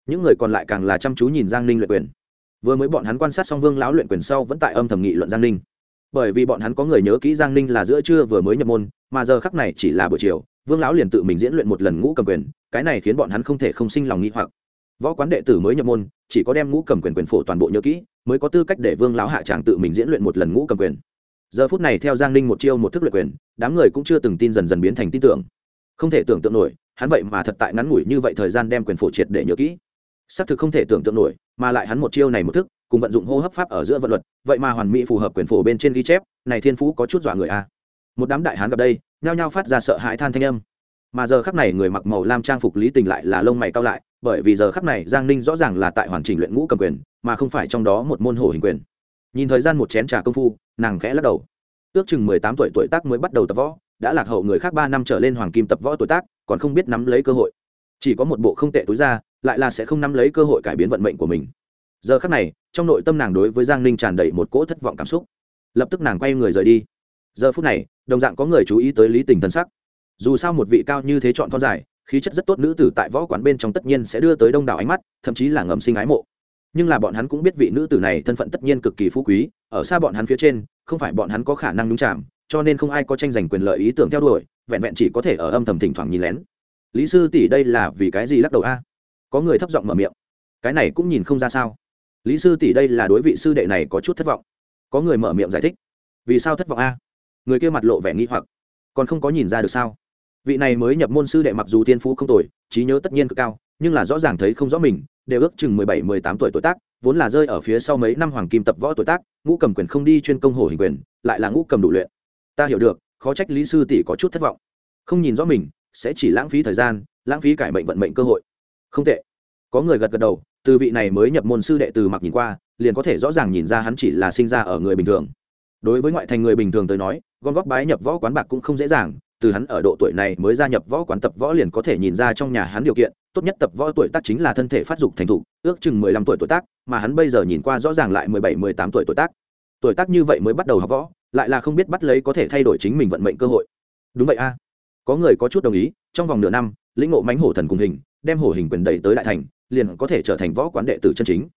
Những người còn lại càng là chăm chú nhìn giang ninh luyện quyền. Vừa mới bọn hắn quan sát xong vương lão luyện quyền sau vẫn tại âm thầm nghị luận giang ninh bởi vì bọn hắn có người nhớ kỹ giang ninh là giữa trưa vừa mới nhập môn, mà giờ khắc này chỉ là buổi chiều, vương lão liền tự mình diễn luyện một lần ngũ cầm quyền, cái này khiến bọn hắn không thể không sinh lòng nghĩ hoặc. Võ quán đệ tử mới nhập môn, chỉ có đem ngũ cầm quyền quyền phổ toàn bộ nhớ kỹ, mới có tư cách để vương lão hạ tràng tự mình diễn luyện một lần ngũ cầm quyền. Giờ phút này theo giang ninh một chiêu một thức luyện quyền, đám người cũng chưa từng tin dần dần biến thành tin tưởng. Không thể tưởng tượng nổi, hắn vậy mà thật tại ngắn ngủi như vậy thời gian đem quyền phổ triệt để nhớ kỹ. Xác thực không thể tưởng tượng nổi, mà lại hắn một chiêu này một thức cùng vận dụng hô hấp pháp ở giữa vận luật, vậy mà hoàn mỹ phù hợp quyền phổ bên trên ghi chép, này thiên phú có chút dọa người a. Một đám đại hán gặp đây, nhao nhao phát ra sợ hãi than thanh âm. Mà giờ khắc này người mặc màu lam trang phục lý tình lại là lông mày cao lại, bởi vì giờ khắc này giang ninh rõ ràng là tại hoàn chỉnh luyện ngũ cầm quyền, mà không phải trong đó một môn hổ hình quyền. Nhìn thời gian một chén trà công phu, nàng khẽ lắc đầu. Ước chừng mười tám tuổi tuổi tác mới bắt đầu tập võ, đã lạc hậu người khác ba năm trở lên hoàng kim tập võ tuổi tác, còn không biết nắm lấy cơ hội. Chỉ có một bộ không tệ túi ra, lại là sẽ không nắm lấy cơ hội cải biến vận mệnh của mình giờ khắc này, trong nội tâm nàng đối với giang ninh tràn đầy một cỗ thất vọng cảm xúc. Lập tức nàng quay người rời đi. Giờ phút này, đồng dạng có người chú ý tới lý tình thân sắc. Dù sao một vị cao như thế chọn con dài, khí chất rất tốt nữ tử tại võ quán bên trong tất nhiên sẽ đưa tới đông đảo ánh mắt, thậm chí là ngầm sinh ái mộ. Nhưng là bọn hắn cũng biết vị nữ tử này thân phận tất nhiên cực kỳ phú quý, ở xa bọn hắn phía trên, không phải bọn hắn có khả năng nhúng chạm cho nên không ai có tranh giành quyền lợi ý tưởng theo đuổi, vẹn vẹn chỉ có thể ở âm thầm thỉnh thoảng nhìn lén. Lý sư tỷ đây là vì cái gì lắc đầu a? Có người thấp giọng mở miệng. Cái này cũng nhìn không ra sao lý sư tỷ đây là đối vị sư đệ này có chút thất vọng. Có người mở miệng giải thích. Vì sao thất vọng a? Người kia mặt lộ vẻ nghi hoặc. Còn không có nhìn ra được sao? Vị này mới nhập môn sư đệ mặc dù tiên phú không tồi, trí nhớ tất nhiên cực cao, nhưng là rõ ràng thấy không rõ mình, đều ước chừng mười bảy, mười tám tuổi tuổi tác, vốn là rơi ở phía sau mấy năm hoàng kim tập võ tuổi tác, ngũ cầm quyền không đi chuyên công hồ hình quyền, lại là ngũ cầm đủ luyện. Ta hiểu được, khó trách lý sư tỷ có chút thất vọng. Không nhìn rõ mình, sẽ chỉ lãng phí thời gian, lãng phí cải mệnh vận mệnh cơ hội. Không tệ. Có người gật gật đầu từ vị này mới nhập môn sư đệ từ mặc nhìn qua, liền có thể rõ ràng nhìn ra hắn chỉ là sinh ra ở người bình thường. Đối với ngoại thành người bình thường tới nói, gom góp bái nhập võ quán bạc cũng không dễ dàng, từ hắn ở độ tuổi này mới gia nhập võ quán tập võ liền có thể nhìn ra trong nhà hắn điều kiện, tốt nhất tập võ tuổi tác chính là thân thể phát dục thành thục, ước chừng mười lăm tuổi tuổi tác, mà hắn bây giờ nhìn qua rõ ràng lại mười bảy, mười tám tuổi tuổi tác. Tuổi tác như vậy mới bắt đầu học võ, lại là không biết bắt lấy có thể thay đổi chính mình vận mệnh cơ hội. Đúng vậy a. Có người có chút đồng ý, trong vòng nửa năm, lĩnh ngộ mánh hổ thần cùng hình đem hổ hình quyền đẩy tới đại thành, liền có thể trở thành võ quán đệ tử chân chính.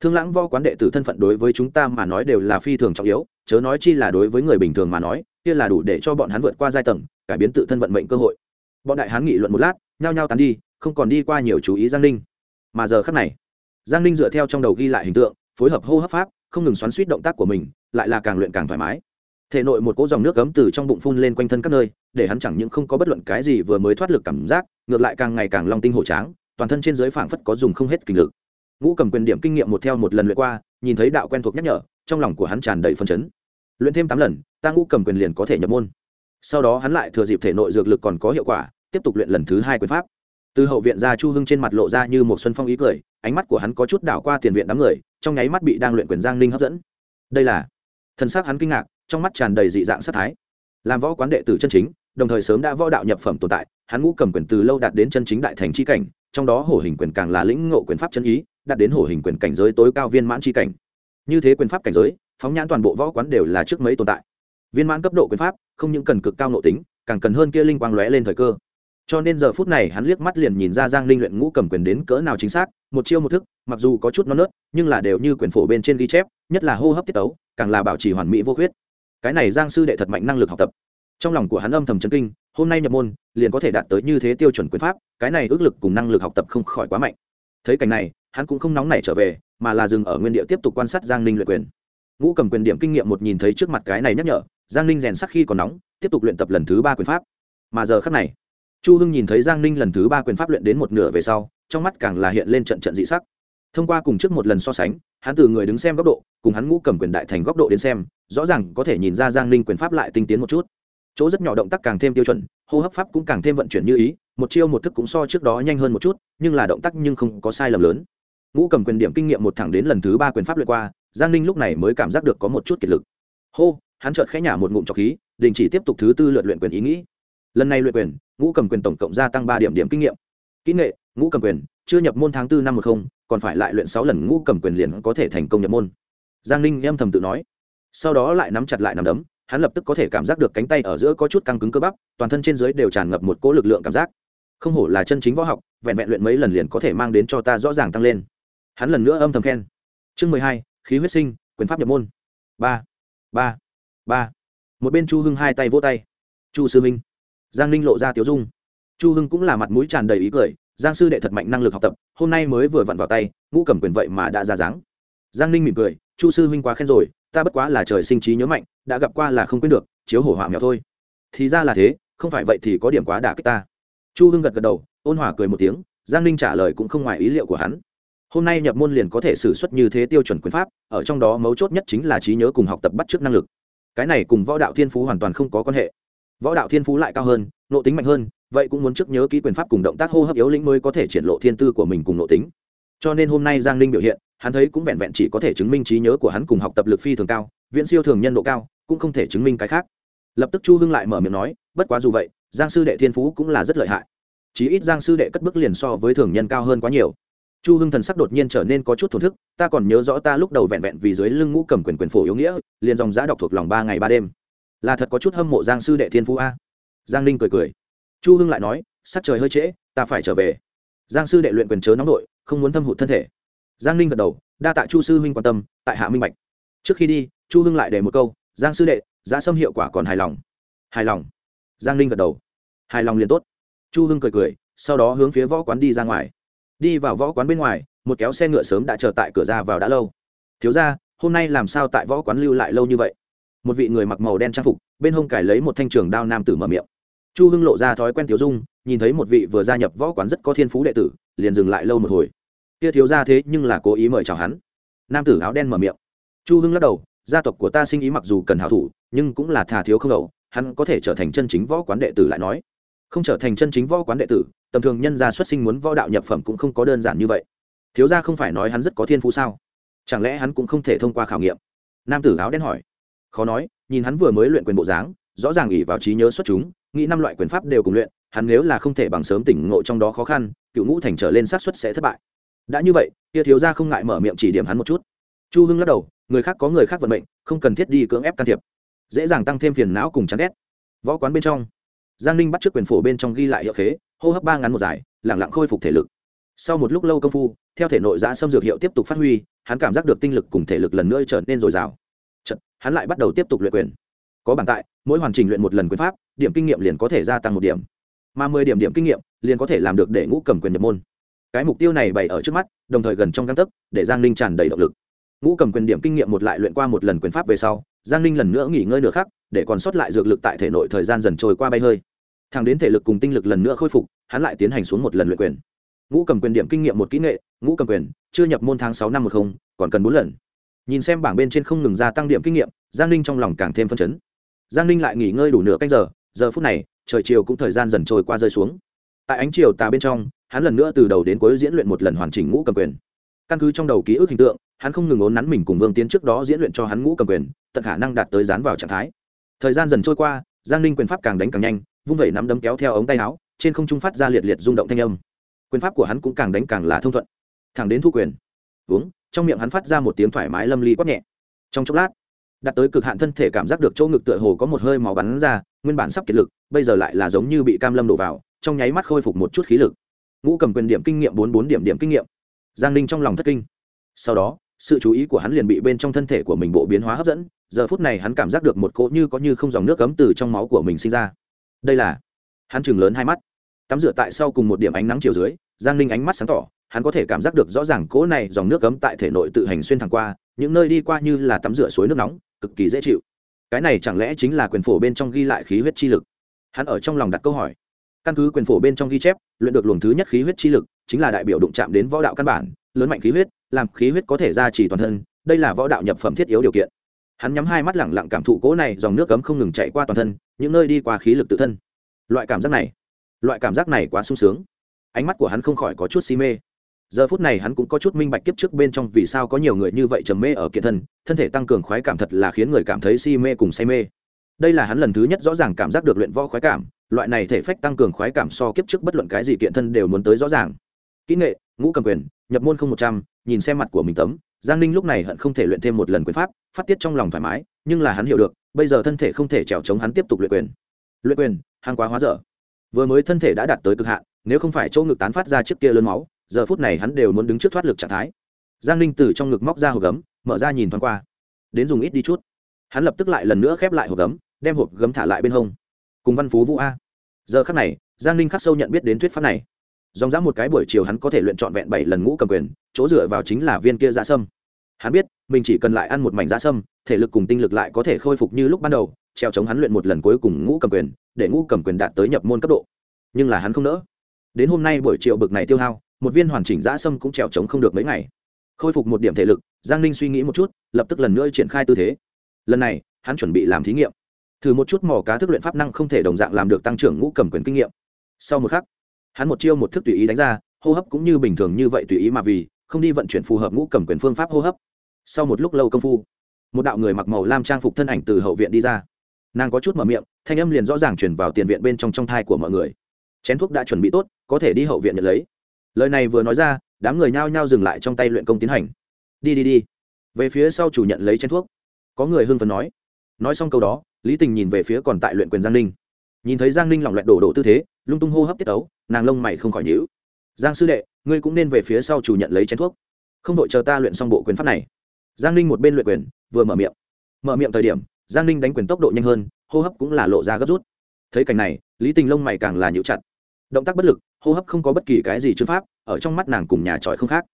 Thương lãng võ quán đệ tử thân phận đối với chúng ta mà nói đều là phi thường trọng yếu, chớ nói chi là đối với người bình thường mà nói, kia là đủ để cho bọn hắn vượt qua giai tầng, cải biến tự thân vận mệnh cơ hội. Bọn đại hán nghị luận một lát, nhao nhao tán đi, không còn đi qua nhiều chú ý giang ninh. Mà giờ khắc này, giang ninh dựa theo trong đầu ghi lại hình tượng, phối hợp hô hấp pháp, không ngừng xoắn suýt động tác của mình, lại là càng luyện càng thoải mái. Thể nội một cỗ dòng nước cấm từ trong bụng phun lên quanh thân các nơi, để hắn chẳng những không có bất luận cái gì vừa mới thoát lực cảm giác ngược lại càng ngày càng long tinh hổ tráng, toàn thân trên dưới phảng phất có dùng không hết kinh lực. Ngũ cầm quyền điểm kinh nghiệm một theo một lần luyện qua, nhìn thấy đạo quen thuộc nhắc nhở, trong lòng của hắn tràn đầy phân chấn. Luyện thêm tám lần, ta ngũ cầm quyền liền có thể nhập môn. Sau đó hắn lại thừa dịp thể nội dược lực còn có hiệu quả, tiếp tục luyện lần thứ hai quyền pháp. Từ hậu viện ra chu hưng trên mặt lộ ra như một xuân phong ý cười, ánh mắt của hắn có chút đảo qua tiền viện đám người, trong nháy mắt bị đang luyện quyền giang ninh hấp dẫn. Đây là thân xác hắn kinh ngạc, trong mắt tràn đầy dị dạng sát thái. Làm võ quán đệ tử chân chính đồng thời sớm đã võ đạo nhập phẩm tồn tại, hắn ngũ cầm quyền từ lâu đạt đến chân chính đại thành c h i cảnh, trong đó hổ hình quyền càng là lĩnh ngộ quyền pháp chân ý, đạt đến hổ hình quyền cảnh giới tối cao viên mãn c h i cảnh. Như thế quyền pháp cảnh giới, phóng nhãn toàn bộ võ quán đều là trước mấy tồn tại. Viên mãn cấp độ quyền pháp, không những cần cực cao nội tính, càng cần hơn kia linh quang lóe lên thời cơ. Cho nên giờ phút này hắn liếc mắt liền nhìn ra giang linh luyện ngũ cầm quyền đến cỡ nào chính xác, một chiêu một thức, mặc dù có chút non nớt, nhưng là đều như quyền phổ bên trên ghi chép, nhất là hô hấp tiết tấu, càng là bảo trì hoàn mỹ vô khuyết. Cái này giang sư đệ thật mạnh năng lực học tập trong lòng của hắn âm thầm chấn kinh, hôm nay nhập môn, liền có thể đạt tới như thế tiêu chuẩn quyền pháp, cái này ước lực cùng năng lực học tập không khỏi quá mạnh. Thấy cảnh này, hắn cũng không nóng nảy trở về, mà là dừng ở nguyên địa tiếp tục quan sát giang ninh luyện quyền. Ngũ cầm quyền điểm kinh nghiệm một nhìn thấy trước mặt cái này nhắc nhở, giang ninh rèn sắc khi còn nóng, tiếp tục luyện tập lần thứ ba quyền pháp. Mà giờ khắc này, chu hưng nhìn thấy giang ninh lần thứ ba quyền pháp luyện đến một nửa về sau, trong mắt càng là hiện lên trận trận dị sắc. Thông qua cùng trước một lần so sánh, hắn từ người đứng xem góc độ, cùng hắn ngũ cầm quyền đại thành góc độ đến xem, rõ ràng có thể nhìn ra giang ninh quyền pháp lại tinh tiến một chút chỗ rất nhỏ động tác càng thêm tiêu chuẩn, hô hấp pháp cũng càng thêm vận chuyển như ý, một chiêu một thức cũng so trước đó nhanh hơn một chút, nhưng là động tác nhưng không có sai lầm lớn. Ngũ cầm quyền điểm kinh nghiệm một thẳng đến lần thứ ba quyền pháp lượt qua, giang ninh lúc này mới cảm giác được có một chút kiệt lực. Hô, hắn chợt khẽ nhả một ngụm trọc khí, đình chỉ tiếp tục thứ tư lượt luyện quyền ý nghĩ. Lần này luyện quyền, ngũ cầm quyền tổng cộng gia tăng ba điểm điểm kinh nghiệm. Kỹ nghệ, ngũ cầm quyền, chưa nhập môn tháng tư năm một không, còn phải lại luyện sáu lần ngũ cầm quyền liền có thể thành công nhập môn. Giang ninh âm thầm tự nói. Sau đó lại nắm chặt lại nằm đấm hắn lập tức có thể cảm giác được cánh tay ở giữa có chút căng cứng cơ bắp, toàn thân trên dưới đều tràn ngập một cỗ lực lượng cảm giác. Không hổ là chân chính võ học, vẹn vẹn luyện mấy lần liền có thể mang đến cho ta rõ ràng tăng lên. Hắn lần nữa âm thầm khen. Chương mười hai, khí huyết sinh, quyền pháp nhập môn. Ba ba ba. Một bên chu hưng hai tay vỗ tay. Chu sư minh giang ninh lộ ra tiếu dung. Chu hưng cũng là mặt mũi tràn đầy ý cười, giang sư đệ thật mạnh năng lực học tập, hôm nay mới vừa vặn vào tay, ngũ cầm quyền vậy mà đã ra dáng. Giang ninh mỉm cười chu sư huynh quá khen rồi, ta bất quá là trời sinh trí nhớ mạnh, đã gặp qua là không quên được, chiếu hổ hỏa mèo thôi. Thì ra là thế, không phải vậy thì có điểm quá đả kích ta. Chu hưng gật gật đầu, ôn hòa cười một tiếng, giang ninh trả lời cũng không ngoài ý liệu của hắn. Hôm nay nhập môn liền có thể xử suất như thế tiêu chuẩn quyền pháp, ở trong đó mấu chốt nhất chính là trí nhớ cùng học tập bắt t r ư ớ c năng lực. Cái này cùng võ đạo thiên phú hoàn toàn không có quan hệ. Võ đạo thiên phú lại cao hơn nộ tính mạnh hơn, vậy cũng muốn trước nhớ ký quyền pháp cùng động tác hô hấp yếu lĩnh mới có thể triển lộ thiên tư của mình cùng nộ tính. Cho nên hôm nay giang ninh biểu hiện hắn thấy cũng vẹn vẹn chỉ có thể chứng minh trí nhớ của hắn cùng học tập lực phi thường cao, viễn siêu thường nhân độ cao, cũng không thể chứng minh cái khác. Lập tức chu hưng lại mở miệng nói, bất quá dù vậy, giang sư đệ thiên phú cũng là rất lợi hại. Chí ít giang sư đệ cất bước liền so với thường nhân cao hơn quá nhiều. Chu hưng thần sắc đột nhiên trở nên có chút thổn thức, ta còn nhớ rõ ta lúc đầu vẹn vẹn vì dưới lưng ngũ cầm quyền quyền phổ yếu nghĩa, liền dòng giã đọc thuộc lòng ba ngày ba đêm. Là thật có chút hâm mộ giang sư đệ thiên phú a. Giang ninh cười cười. Chu hưng lại nói, sắc trời hơi trễ, ta phải trở về. Giang sư đệ luyện quyền chớ nóng nội, không muốn thâm hụt thân thể giang ninh gật đầu, đa tạ chu sư huynh quan tâm, tại hạ minh bạch. Trước khi đi, chu hưng lại để một câu, giang sư đệ, giá sâm hiệu quả còn hài lòng. Hài lòng? Giang ninh gật đầu. Hài lòng liền tốt. Chu hưng cười cười, sau đó hướng phía võ quán đi ra ngoài. Đi vào võ quán bên ngoài, một kéo xe ngựa sớm đã chờ tại cửa ra vào đã lâu. Thiếu ra hôm nay làm sao tại võ quán lưu lại lâu như vậy? Một vị người mặc màu đen trang phục, bên hông cải lấy một thanh trường đao nam tử mở miệng. Chu hưng lộ ra thói quen thiếu dung, nhìn thấy một vị vừa gia nhập võ quán rất có thiên phú đệ tử, liền dừng lại lâu một hồi kia thiếu ra thế nhưng là cố ý mời chào hắn. Nam tử áo đen mở miệng. Chu hưng lắc đầu, gia tộc của ta sinh ý mặc dù cần hảo thủ, nhưng cũng là thà thiếu không đầu, hắn có thể trở thành chân chính võ quán đệ tử lại nói. Không trở thành chân chính võ quán đệ tử, tầm thường nhân gia xuất sinh muốn võ đạo nhập phẩm cũng không có đơn giản như vậy. Thiếu gia không phải nói hắn rất có thiên phú sao? Chẳng lẽ hắn cũng không thể thông qua khảo nghiệm? Nam tử áo đen hỏi. Khó nói, nhìn hắn vừa mới luyện quyền bộ dáng, rõ ràng ỉ vào trí nhớ xuất chúng, nghĩ năm loại quyền pháp đều cùng luyện, hắn nếu là không thể bằng sớm tỉnh ngộ trong đó khó khăn, cựu ngũ thành trở lên sát xuất sẽ thất bại đã như vậy kia thiếu gia không ngại mở miệng chỉ điểm hắn một chút. Chu hưng lắc đầu người khác có người khác vận mệnh không cần thiết đi cưỡng ép can thiệp. Dễ dàng tăng thêm phiền não cùng chán ghét. Võ quán bên trong giang ninh bắt t r ư ớ c quyền phổ bên trong ghi lại hiệu khế hô hấp ba ngắn một dài lẳng lặng khôi phục thể lực. Sau một lúc lâu công phu theo thể nội giã xâm dược hiệu tiếp tục phát huy hắn cảm giác được tinh lực cùng thể lực lần nữa trở nên dồi dào. Chật, hắn lại bắt đầu tiếp tục luyện quyền. Có bản tại mỗi hoàn trình luyện một lần quyền pháp điểm kinh nghiệm liền có thể gia tăng một điểm. Mà mười điểm điểm kinh nghiệm liền có thể làm được để ngũ cầm quyền nhập môn cái mục tiêu này bày ở trước mắt, đồng thời gần trong găng tấc, để giang ninh tràn đầy động lực. Ngũ cầm quyền điểm kinh nghiệm một lại luyện qua một lần quyền pháp về sau, giang ninh lần nữa nghỉ ngơi nửa khắc, để còn sót lại dược lực tại thể nội thời gian dần trôi qua bay hơi. Thẳng đến thể lực cùng tinh lực lần nữa khôi phục, hắn lại tiến hành xuống một lần luyện quyền. Ngũ cầm quyền điểm kinh nghiệm một kỹ nghệ, ngũ cầm quyền, chưa nhập môn tháng sáu năm một không, còn cần bốn lần. Nhìn xem bảng bên trên không ngừng gia tăng điểm kinh nghiệm, giang ninh trong lòng càng thêm phân chấn. Giang ninh lại nghỉ ngơi đủ nửa canh giờ giờ phút này, trời chiều cũng thời gian dần trôi qua rơi xuống. Tại ánh chiều tà bên trong hắn lần nữa từ đầu đến cuối diễn luyện một lần hoàn chỉnh ngũ cầm quyền. Căn cứ trong đầu ký ức hình tượng, hắn không ngừng ốn nắn mình cùng vương tiến trước đó diễn luyện cho hắn ngũ cầm quyền, tận khả năng đạt tới dán vào trạng thái. Thời gian dần trôi qua, giang ninh quyền pháp càng đánh càng nhanh, vung vẩy nắm đấm kéo theo ống tay áo, trên không trung phát ra liệt liệt rung động thanh âm. Quyền pháp của hắn cũng càng đánh càng là thông thuận. Thẳng đến thu quyền. Uống trong miệng hắn phát ra một tiếng thoải mái lâm ly quát nhẹ. Trong chốc lát đặt tới cực hạn thân thể cảm giác được chỗ ngực tựa hồ có một hơi máu bắn ra, nguyên bản sắp kiệt lực, bây giờ lại là giống như bị cam lâm đổ vào, trong nháy mắt khôi phục một chút khí lực ngũ cầm quyền điểm kinh nghiệm bốn bốn điểm điểm kinh nghiệm. Giang ninh trong lòng thất kinh. Sau đó, sự chú ý của hắn liền bị bên trong thân thể của mình bộ biến hóa hấp dẫn, giờ phút này hắn cảm giác được một cỗ như có như không dòng nước cấm từ trong máu của mình sinh ra. Đây là, hắn chừng lớn hai mắt. Tắm rửa tại sau cùng một điểm ánh nắng chiều dưới, giang ninh ánh mắt sáng tỏ, hắn có thể cảm giác được rõ ràng cỗ này dòng nước cấm tại thể nội tự hành xuyên thẳng qua, những nơi đi qua như là tắm rửa suối nước nóng, cực kỳ dễ chịu. Cái này chẳng lẽ chính là quyền phổ bên trong ghi lại khí huyết chi lực? Hắn ở trong lòng đặt câu hỏi căn cứ quyền phổ bên trong ghi chép, luyện được luồng thứ nhất khí huyết chi lực, chính là đại biểu đụng chạm đến võ đạo căn bản, lớn mạnh khí huyết, làm khí huyết có thể ra chỉ toàn thân, đây là võ đạo nhập phẩm thiết yếu điều kiện. Hắn nhắm hai mắt lẳng lặng cảm thụ cỗ này, dòng nước cấm không ngừng chạy qua toàn thân, những nơi đi qua khí lực tự thân. Loại cảm giác này, loại cảm giác này quá sung sướng. Ánh mắt của hắn không khỏi có chút si mê. Giờ phút này hắn cũng có chút minh bạch kiếp trước bên trong vì sao có nhiều người như vậy trầm mê ở kiện thân thân thể tăng cường khoái cảm thật là khiến người cảm thấy si mê cùng say mê. Đây là hắn lần thứ nhất rõ ràng cảm giác được luyện võ khoái cảm loại này thể phách tăng cường khoái cảm so kiếp trước bất luận cái gì kiện thân đều muốn tới rõ ràng. Kỹ nghệ, ngũ cầm quyền, nhập môn không một trăm, nhìn xem mặt của mình tấm. Giang ninh lúc này hận không thể luyện thêm một lần quyền pháp, phát tiết trong lòng thoải mái, nhưng là hắn hiểu được, bây giờ thân thể không thể trèo chống hắn tiếp tục luyện quyền. Luyện quyền, hàng quá hóa dở. Vừa mới thân thể đã đạt tới cực hạn, nếu không phải chỗ ngực tán phát ra trước kia lớn máu, giờ phút này hắn đều muốn đứng trước thoát lực trạng thái. Giang ninh từ trong ngực móc ra hộp gấm, mở ra nhìn thoáng qua. Đến dùng ít đi chút. Hắn lập tức lại lần nữa khép lại hộp gấm, đem hộp gấm thả lại bên hông cùng văn phú vũ a. Giờ khắc này, giang ninh khắc sâu nhận biết đến thuyết pháp này. Dòng dã một cái buổi chiều hắn có thể luyện trọn vẹn bảy lần ngũ cầm quyền, chỗ dựa vào chính là viên kia dạ sâm. Hắn biết, mình chỉ cần lại ăn một mảnh dạ sâm, thể lực cùng tinh lực lại có thể khôi phục như lúc ban đầu, treo chống hắn luyện một lần cuối cùng ngũ cầm quyền, để ngũ cầm quyền đạt tới nhập môn cấp độ. Nhưng là hắn không nỡ. Đến hôm nay buổi chiều bực này tiêu hao, một viên hoàn chỉnh dã sâm cũng treo chống không được mấy ngày. Khôi phục một điểm thể lực, giang ninh suy nghĩ một chút, lập tức lần nữa triển khai tư thế. Lần này, hắn chuẩn bị làm thí nghiệm thử một chút mỏ cá thức luyện pháp năng không thể đồng dạng làm được tăng trưởng ngũ cầm quyền kinh nghiệm. Sau một khắc, hắn một chiêu một thức tùy ý đánh ra, hô hấp cũng như bình thường như vậy tùy ý mà vì, không đi vận chuyển phù hợp ngũ cầm quyền phương pháp hô hấp. Sau một lúc lâu công phu, một đạo người mặc màu lam trang phục thân ảnh từ hậu viện đi ra. Nàng có chút mở miệng, thanh âm liền rõ ràng chuyển vào tiền viện bên trong trong thai của mọi người. Chén thuốc đã chuẩn bị tốt, có thể đi hậu viện nhận lấy. Lời này vừa nói ra, đám người nhao nhao dừng lại trong tay luyện công tiến hành. Đi đi đi. Về phía sau chủ nhận lấy chén thuốc. Có người hưng phấn nói. Nói xong câu đó lý tình nhìn về phía còn tại luyện quyền giang ninh. Nhìn thấy giang ninh lỏng loẹt đổ đổ tư thế, lung tung hô hấp tiết ấu, nàng lông mày không khỏi nhữ giang sư đệ, ngươi cũng nên về phía sau chủ nhận lấy chén thuốc. Không đội chờ ta luyện xong bộ quyền pháp này. Giang ninh một bên luyện quyền, vừa mở miệng. Mở miệng thời điểm, giang ninh đánh quyền tốc độ nhanh hơn, hô hấp cũng là lộ ra gấp rút. Thấy cảnh này, lý tình lông mày càng là nhịu chặt. Động tác bất lực, hô hấp không có bất kỳ cái gì chữ pháp, ở trong mắt nàng cùng nhà tròi không khác.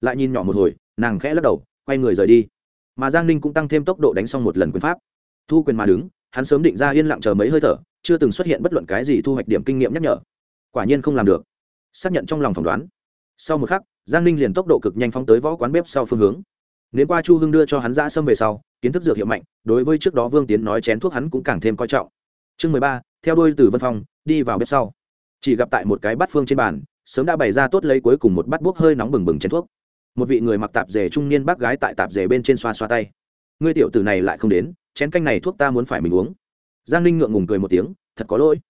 Lại nhìn nhỏ một hồi, nàng khẽ lắc đầu, quay người rời đi. Mà giang ninh cũng tăng thêm tốc độ đánh xong một lần quyền pháp. Thu quyền mà đứng hắn sớm định ra yên lặng chờ mấy hơi thở, chưa từng xuất hiện bất luận cái gì thu hoạch điểm kinh nghiệm nhắc nhở. Quả nhiên không làm được. Xác nhận trong lòng phỏng đoán. Sau một khắc, giang ninh liền tốc độ cực nhanh phóng tới võ quán bếp sau phương hướng. Nếu qua chu hưng đưa cho hắn ra xâm về sau, kiến thức dược hiệu mạnh, đối với trước đó vương tiến nói chén thuốc hắn cũng càng thêm coi trọng. Chương mười ba, theo đuôi từ vân phong, đi vào bếp sau. Chỉ gặp tại một cái bát phương trên bàn, sớm đã bày ra tốt lấy cuối cùng một bát bốc hơi nóng bừng bừng chén thuốc. Một vị người mặc tạp dề trung niên bác gái tại tạp dề bên trên xoa xoa tay ngươi tiểu tử này lại không đến chén canh này thuốc ta muốn phải mình uống. Giang ninh ngượng ngùng cười một tiếng thật có lỗi.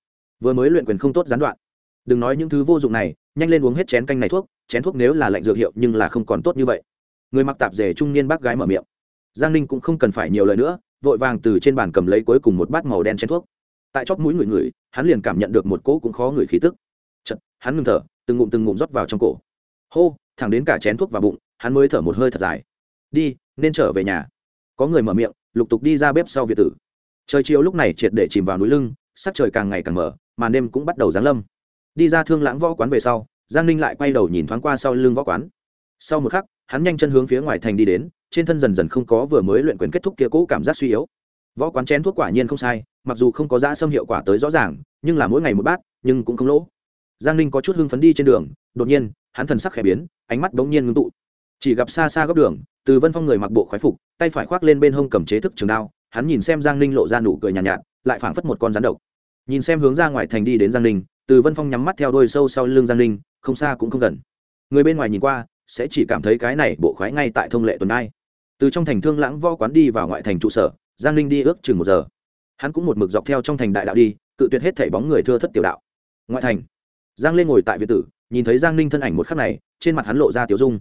Vừa mới luyện quyền không tốt gián đoạn. Đừng nói những thứ vô dụng này nhanh lên uống hết chén canh này thuốc chén thuốc nếu là lạnh dược hiệu nhưng là không còn tốt như vậy. Người mặc tạp dề trung niên bác gái mở miệng. Giang ninh cũng không cần phải nhiều lời nữa vội vàng từ trên bàn cầm lấy cuối cùng một bát màu đen chén thuốc. Tại chóp mũi người người hắn liền cảm nhận được một cỗ cũng khó người khí tức. Chật, hắn ngừng thở từng ngụm từng ngụm rót vào trong cổ. Hô thẳng đến cả chén thuốc vào bụng hắn mới thở một hơi thật dài. Đi nên trở về nhà có người mở miệng, lục tục đi ra bếp sau việt tử. Trời chiều lúc này triệt để chìm vào núi lưng, sắc trời càng ngày càng mở màn đêm cũng bắt đầu giáng lâm. Đi ra thương lãng võ quán về sau, giang ninh lại quay đầu nhìn thoáng qua sau lưng võ quán. Sau một khắc, hắn nhanh chân hướng phía ngoài thành đi đến, trên thân dần dần không có vừa mới luyện quyền kết thúc kia cũ cảm giác suy yếu. Võ quán chén thuốc quả nhiên không sai, mặc dù không có giá xâm hiệu quả tới rõ ràng, nhưng là mỗi ngày một bát, nhưng cũng không lỗ. Giang ninh có chút hưng phấn đi trên đường, đột nhiên, hắn thần sắc khẽ biến, ánh mắt bỗng nhiên ngưng tụ chỉ gặp xa xa góc đường từ vân phong người mặc bộ khoái phục tay phải khoác lên bên hông cầm chế thức trường đao hắn nhìn xem giang ninh lộ ra nụ cười nhàn nhạt, nhạt lại phảng phất một con rắn độc. Nhìn xem hướng ra ngoài thành đi đến giang ninh từ vân phong nhắm mắt theo đôi sâu sau lưng giang ninh không xa cũng không gần. Người bên ngoài nhìn qua sẽ chỉ cảm thấy cái này bộ khoái ngay tại thông lệ tuần ai. Từ trong thành thương lãng vo quán đi vào ngoại thành trụ sở giang ninh đi ước chừng một giờ. Hắn cũng một mực dọc theo trong thành đại đạo đi cự tuyệt hết thảy bóng người thưa thất tiểu đạo. Ngoại thành. Giang lên ngồi tại việt tử nhìn thấy giang ninh thân ảnh một khắc này trên mặt hắn lộ ra tiểu dung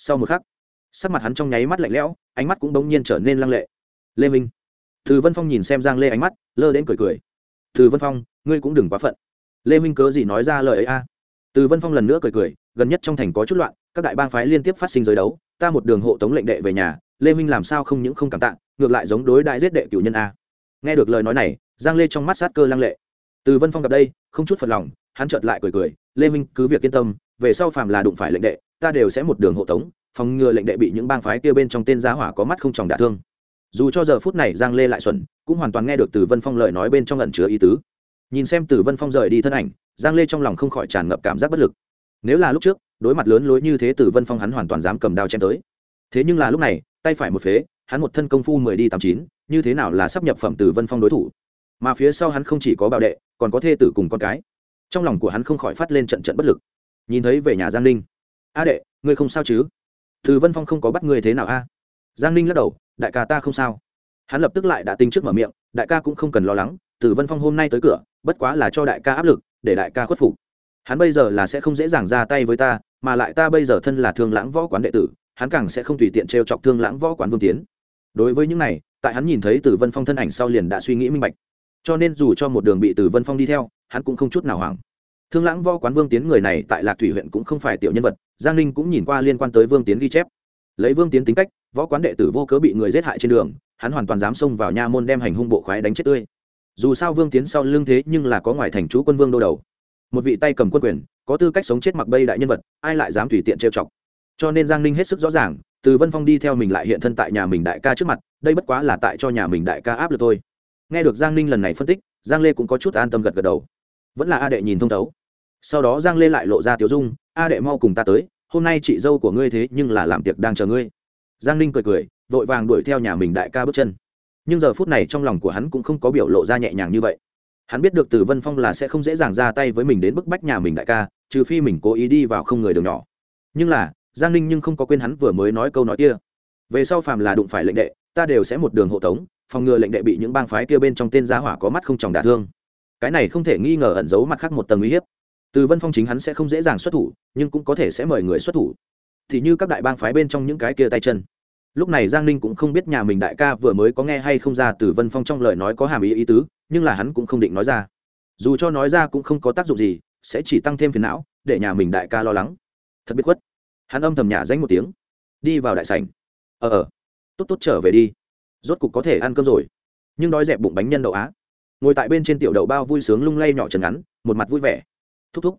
sau một khắc, sắc mặt hắn trong nháy mắt lạnh lẽo, ánh mắt cũng bỗng nhiên trở nên lăng lệ. Lê minh, từ vân phong nhìn xem giang lê ánh mắt, lơ đến cười cười. Từ vân phong, ngươi cũng đừng quá phận. Lê minh cớ gì nói ra lời ấy a? Từ vân phong lần nữa cười cười, gần nhất trong thành có chút loạn, các đại bang phái liên tiếp phát sinh giới đấu, ta một đường hộ tống lệnh đệ về nhà, lê minh làm sao không những không cảm tạ, ngược lại giống đối đại giết đệ cửu nhân a. Nghe được lời nói này, giang lê trong mắt sát cơ lăng lệ. Từ vân phong gặp đây, không chút phật lòng, hắn chợt lại cười cười, lê minh, cứ việc yên tâm, về sau phàm là đụng phải lệnh đệ ta đều sẽ một đường hộ tống, phòng ngừa lệnh đệ bị những bang phái kia bên trong tên giá hỏa có mắt không tròng đả thương. Dù cho giờ phút này giang lê lại xuẩn, cũng hoàn toàn nghe được từ vân phong lời nói bên trong lẩn chứa ý tứ. Nhìn xem từ vân phong rời đi thân ảnh, giang lê trong lòng không khỏi tràn ngập cảm giác bất lực. Nếu là lúc trước, đối mặt lớn lối như thế từ vân phong hắn hoàn toàn dám cầm đao chém tới. Thế nhưng là lúc này, tay phải một phế, hắn một thân công phu mười đi tám chín, như thế nào là sắp nhập phẩm từ vân phong đối thủ? Mà phía sau hắn không chỉ có bạo đệ, còn có thê tử cùng con cái. Trong lòng của hắn không khỏi phát lên trận trận bất lực. Nhìn thấy về nhà giang Linh a đệ, ngươi không sao chứ? Từ vân phong không có bắt ngươi thế nào a? Giang ninh lắc đầu, đại ca ta không sao. Hắn lập tức lại đã tính trước mở miệng, đại ca cũng không cần lo lắng, từ vân phong hôm nay tới cửa, bất quá là cho đại ca áp lực, để đại ca khuất phục. Hắn bây giờ là sẽ không dễ dàng ra tay với ta, mà lại ta bây giờ thân là thương lãng võ quán đệ tử, hắn càng sẽ không tùy tiện t r e o chọc thương lãng võ quán vương tiến. Đối với những này, tại hắn nhìn thấy từ vân phong thân ảnh sau liền đã suy nghĩ minh bạch. Cho nên dù cho một đường bị từ vân phong đi theo, hắn cũng không chút nào hoảng thương lãng võ quán vương tiến người này tại lạc thủy huyện cũng không phải tiểu nhân vật, giang ninh cũng nhìn qua liên quan tới vương tiến ghi chép. Lấy vương tiến tính cách, võ quán đệ tử vô cớ bị người giết hại trên đường, hắn hoàn toàn dám xông vào nha môn đem hành hung bộ khoái đánh chết tươi. Dù sao vương tiến sau lưng thế nhưng là có ngoài thành chú quân vương đô đầu. Một vị tay cầm quân quyền, có tư cách sống chết mặc bây đại nhân vật, ai lại dám tùy tiện trêu chọc. Cho nên giang ninh hết sức rõ ràng, từ vân phong đi theo mình lại hiện thân tại nhà mình đại ca trước mặt, đây bất quá là tại cho nhà mình đại ca áp lực thôi. Nghe được giang ninh lần này phân tích, giang lê cũng có chút an tâm gật gật đầu. Vẫn là a đệ nhìn thông thấu sau đó giang lê lại lộ ra tiểu dung, a đệ mau cùng ta tới, hôm nay chị dâu của ngươi thế nhưng là làm tiệc đang chờ ngươi. Giang ninh cười cười, vội vàng đuổi theo nhà mình đại ca bước chân. Nhưng giờ phút này trong lòng của hắn cũng không có biểu lộ ra nhẹ nhàng như vậy. Hắn biết được từ vân phong là sẽ không dễ dàng ra tay với mình đến bức bách nhà mình đại ca, trừ phi mình cố ý đi vào không người đường nhỏ. Nhưng là, giang ninh nhưng không có quên hắn vừa mới nói câu nói kia. Về sau phàm là đụng phải lệnh đệ, ta đều sẽ một đường hộ tống, phòng ngừa lệnh đệ bị những bang phái kia bên trong tên giá hỏa có mắt không tròng đả thương. Cái này không thể nghi ngờ ẩn giấu mặt khác một tầng uy hiếp từ vân phong chính hắn sẽ không dễ dàng xuất thủ, nhưng cũng có thể sẽ mời người xuất thủ. Thì như các đại bang phái bên trong những cái kia tay chân. Lúc này giang ninh cũng không biết nhà mình đại ca vừa mới có nghe hay không ra từ vân phong trong lời nói có hàm ý ý tứ, nhưng là hắn cũng không định nói ra. Dù cho nói ra cũng không có tác dụng gì, sẽ chỉ tăng thêm phiền não, để nhà mình đại ca lo lắng. Thật biết khuất. Hắn âm thầm nhả danh một tiếng. Đi vào đại sảnh. Ờ ờ. Tốt tốt, trở về đi. Rốt cục có thể ăn cơm rồi. Nhưng đói dẹp bụng bánh nhân đậu á. Ngồi tại bên trên tiểu đậu bao vui sướng lung lay nhỏ trần ngắn, một mặt vui vẻ thúc thúc.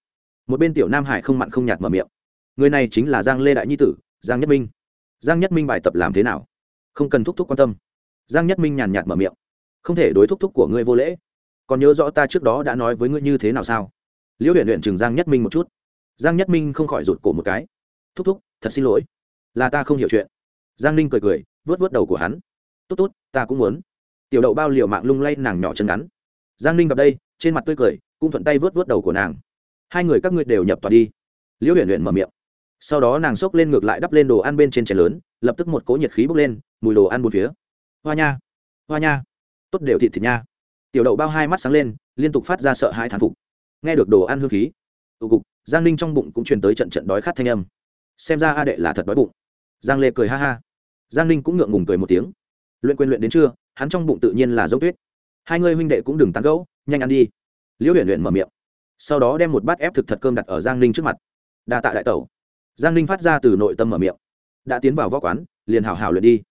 Một bên tiểu nam hải không mặn không nhạt mở miệng. Người này chính là giang lê đại nhi tử, giang nhất minh. Giang nhất minh bài tập làm thế nào? Không cần thúc thúc quan tâm. Giang nhất minh nhàn nhạt mở miệng. Không thể đối thúc thúc của ngươi vô lễ. Còn nhớ rõ ta trước đó đã nói với ngươi như thế nào sao? Liễu huyện huyện chừng giang nhất minh một chút. Giang nhất minh không khỏi rụt cổ một cái. Thúc thúc, thật xin lỗi. Là ta không hiểu chuyện. Giang ninh cười cười, vớt vớt đầu của hắn. Tốt tốt, ta cũng muốn. Tiểu đậu bao liều mạng lung lay nàng nhỏ chân ngắn. Giang ninh gặp đây, trên mặt tươi cười, cũng thuận tay vớt vớt đầu của nàng hai người các ngươi đều nhập tòa đi. Liễu huyện huyện mở miệng. Sau đó nàng xốc lên ngược lại đắp lên đồ ăn bên trên chén lớn, lập tức một cỗ nhiệt khí bốc lên, mùi đồ ăn bốn phía. Hoa nha hoa nha. Tốt đều thịt thịt nha. Tiểu đậu bao hai mắt sáng lên, liên tục phát ra sợ hãi thán phục. Nghe được đồ ăn hương khí, tụ cục, giang ninh trong bụng cũng truyền tới trận trận đói khát thanh âm. Xem ra a đệ là thật đói bụng. Giang lê cười ha ha. Giang ninh cũng ngượng ngùng cười một tiếng. Luyện quên luyện đến trưa, hắn trong bụng tự nhiên là dốc tuyết. Hai người huynh đệ cũng đừng tán gẫu, nhanh ăn đi. Liễu huyện luyện mở miệng sau đó đem một bát ép thực thật cơm đặt ở giang ninh trước mặt. Đa tạ đại tẩu. Giang ninh phát ra từ nội tâm mở miệng. Đã tiến vào võ quán, liền hào hào luyện đi.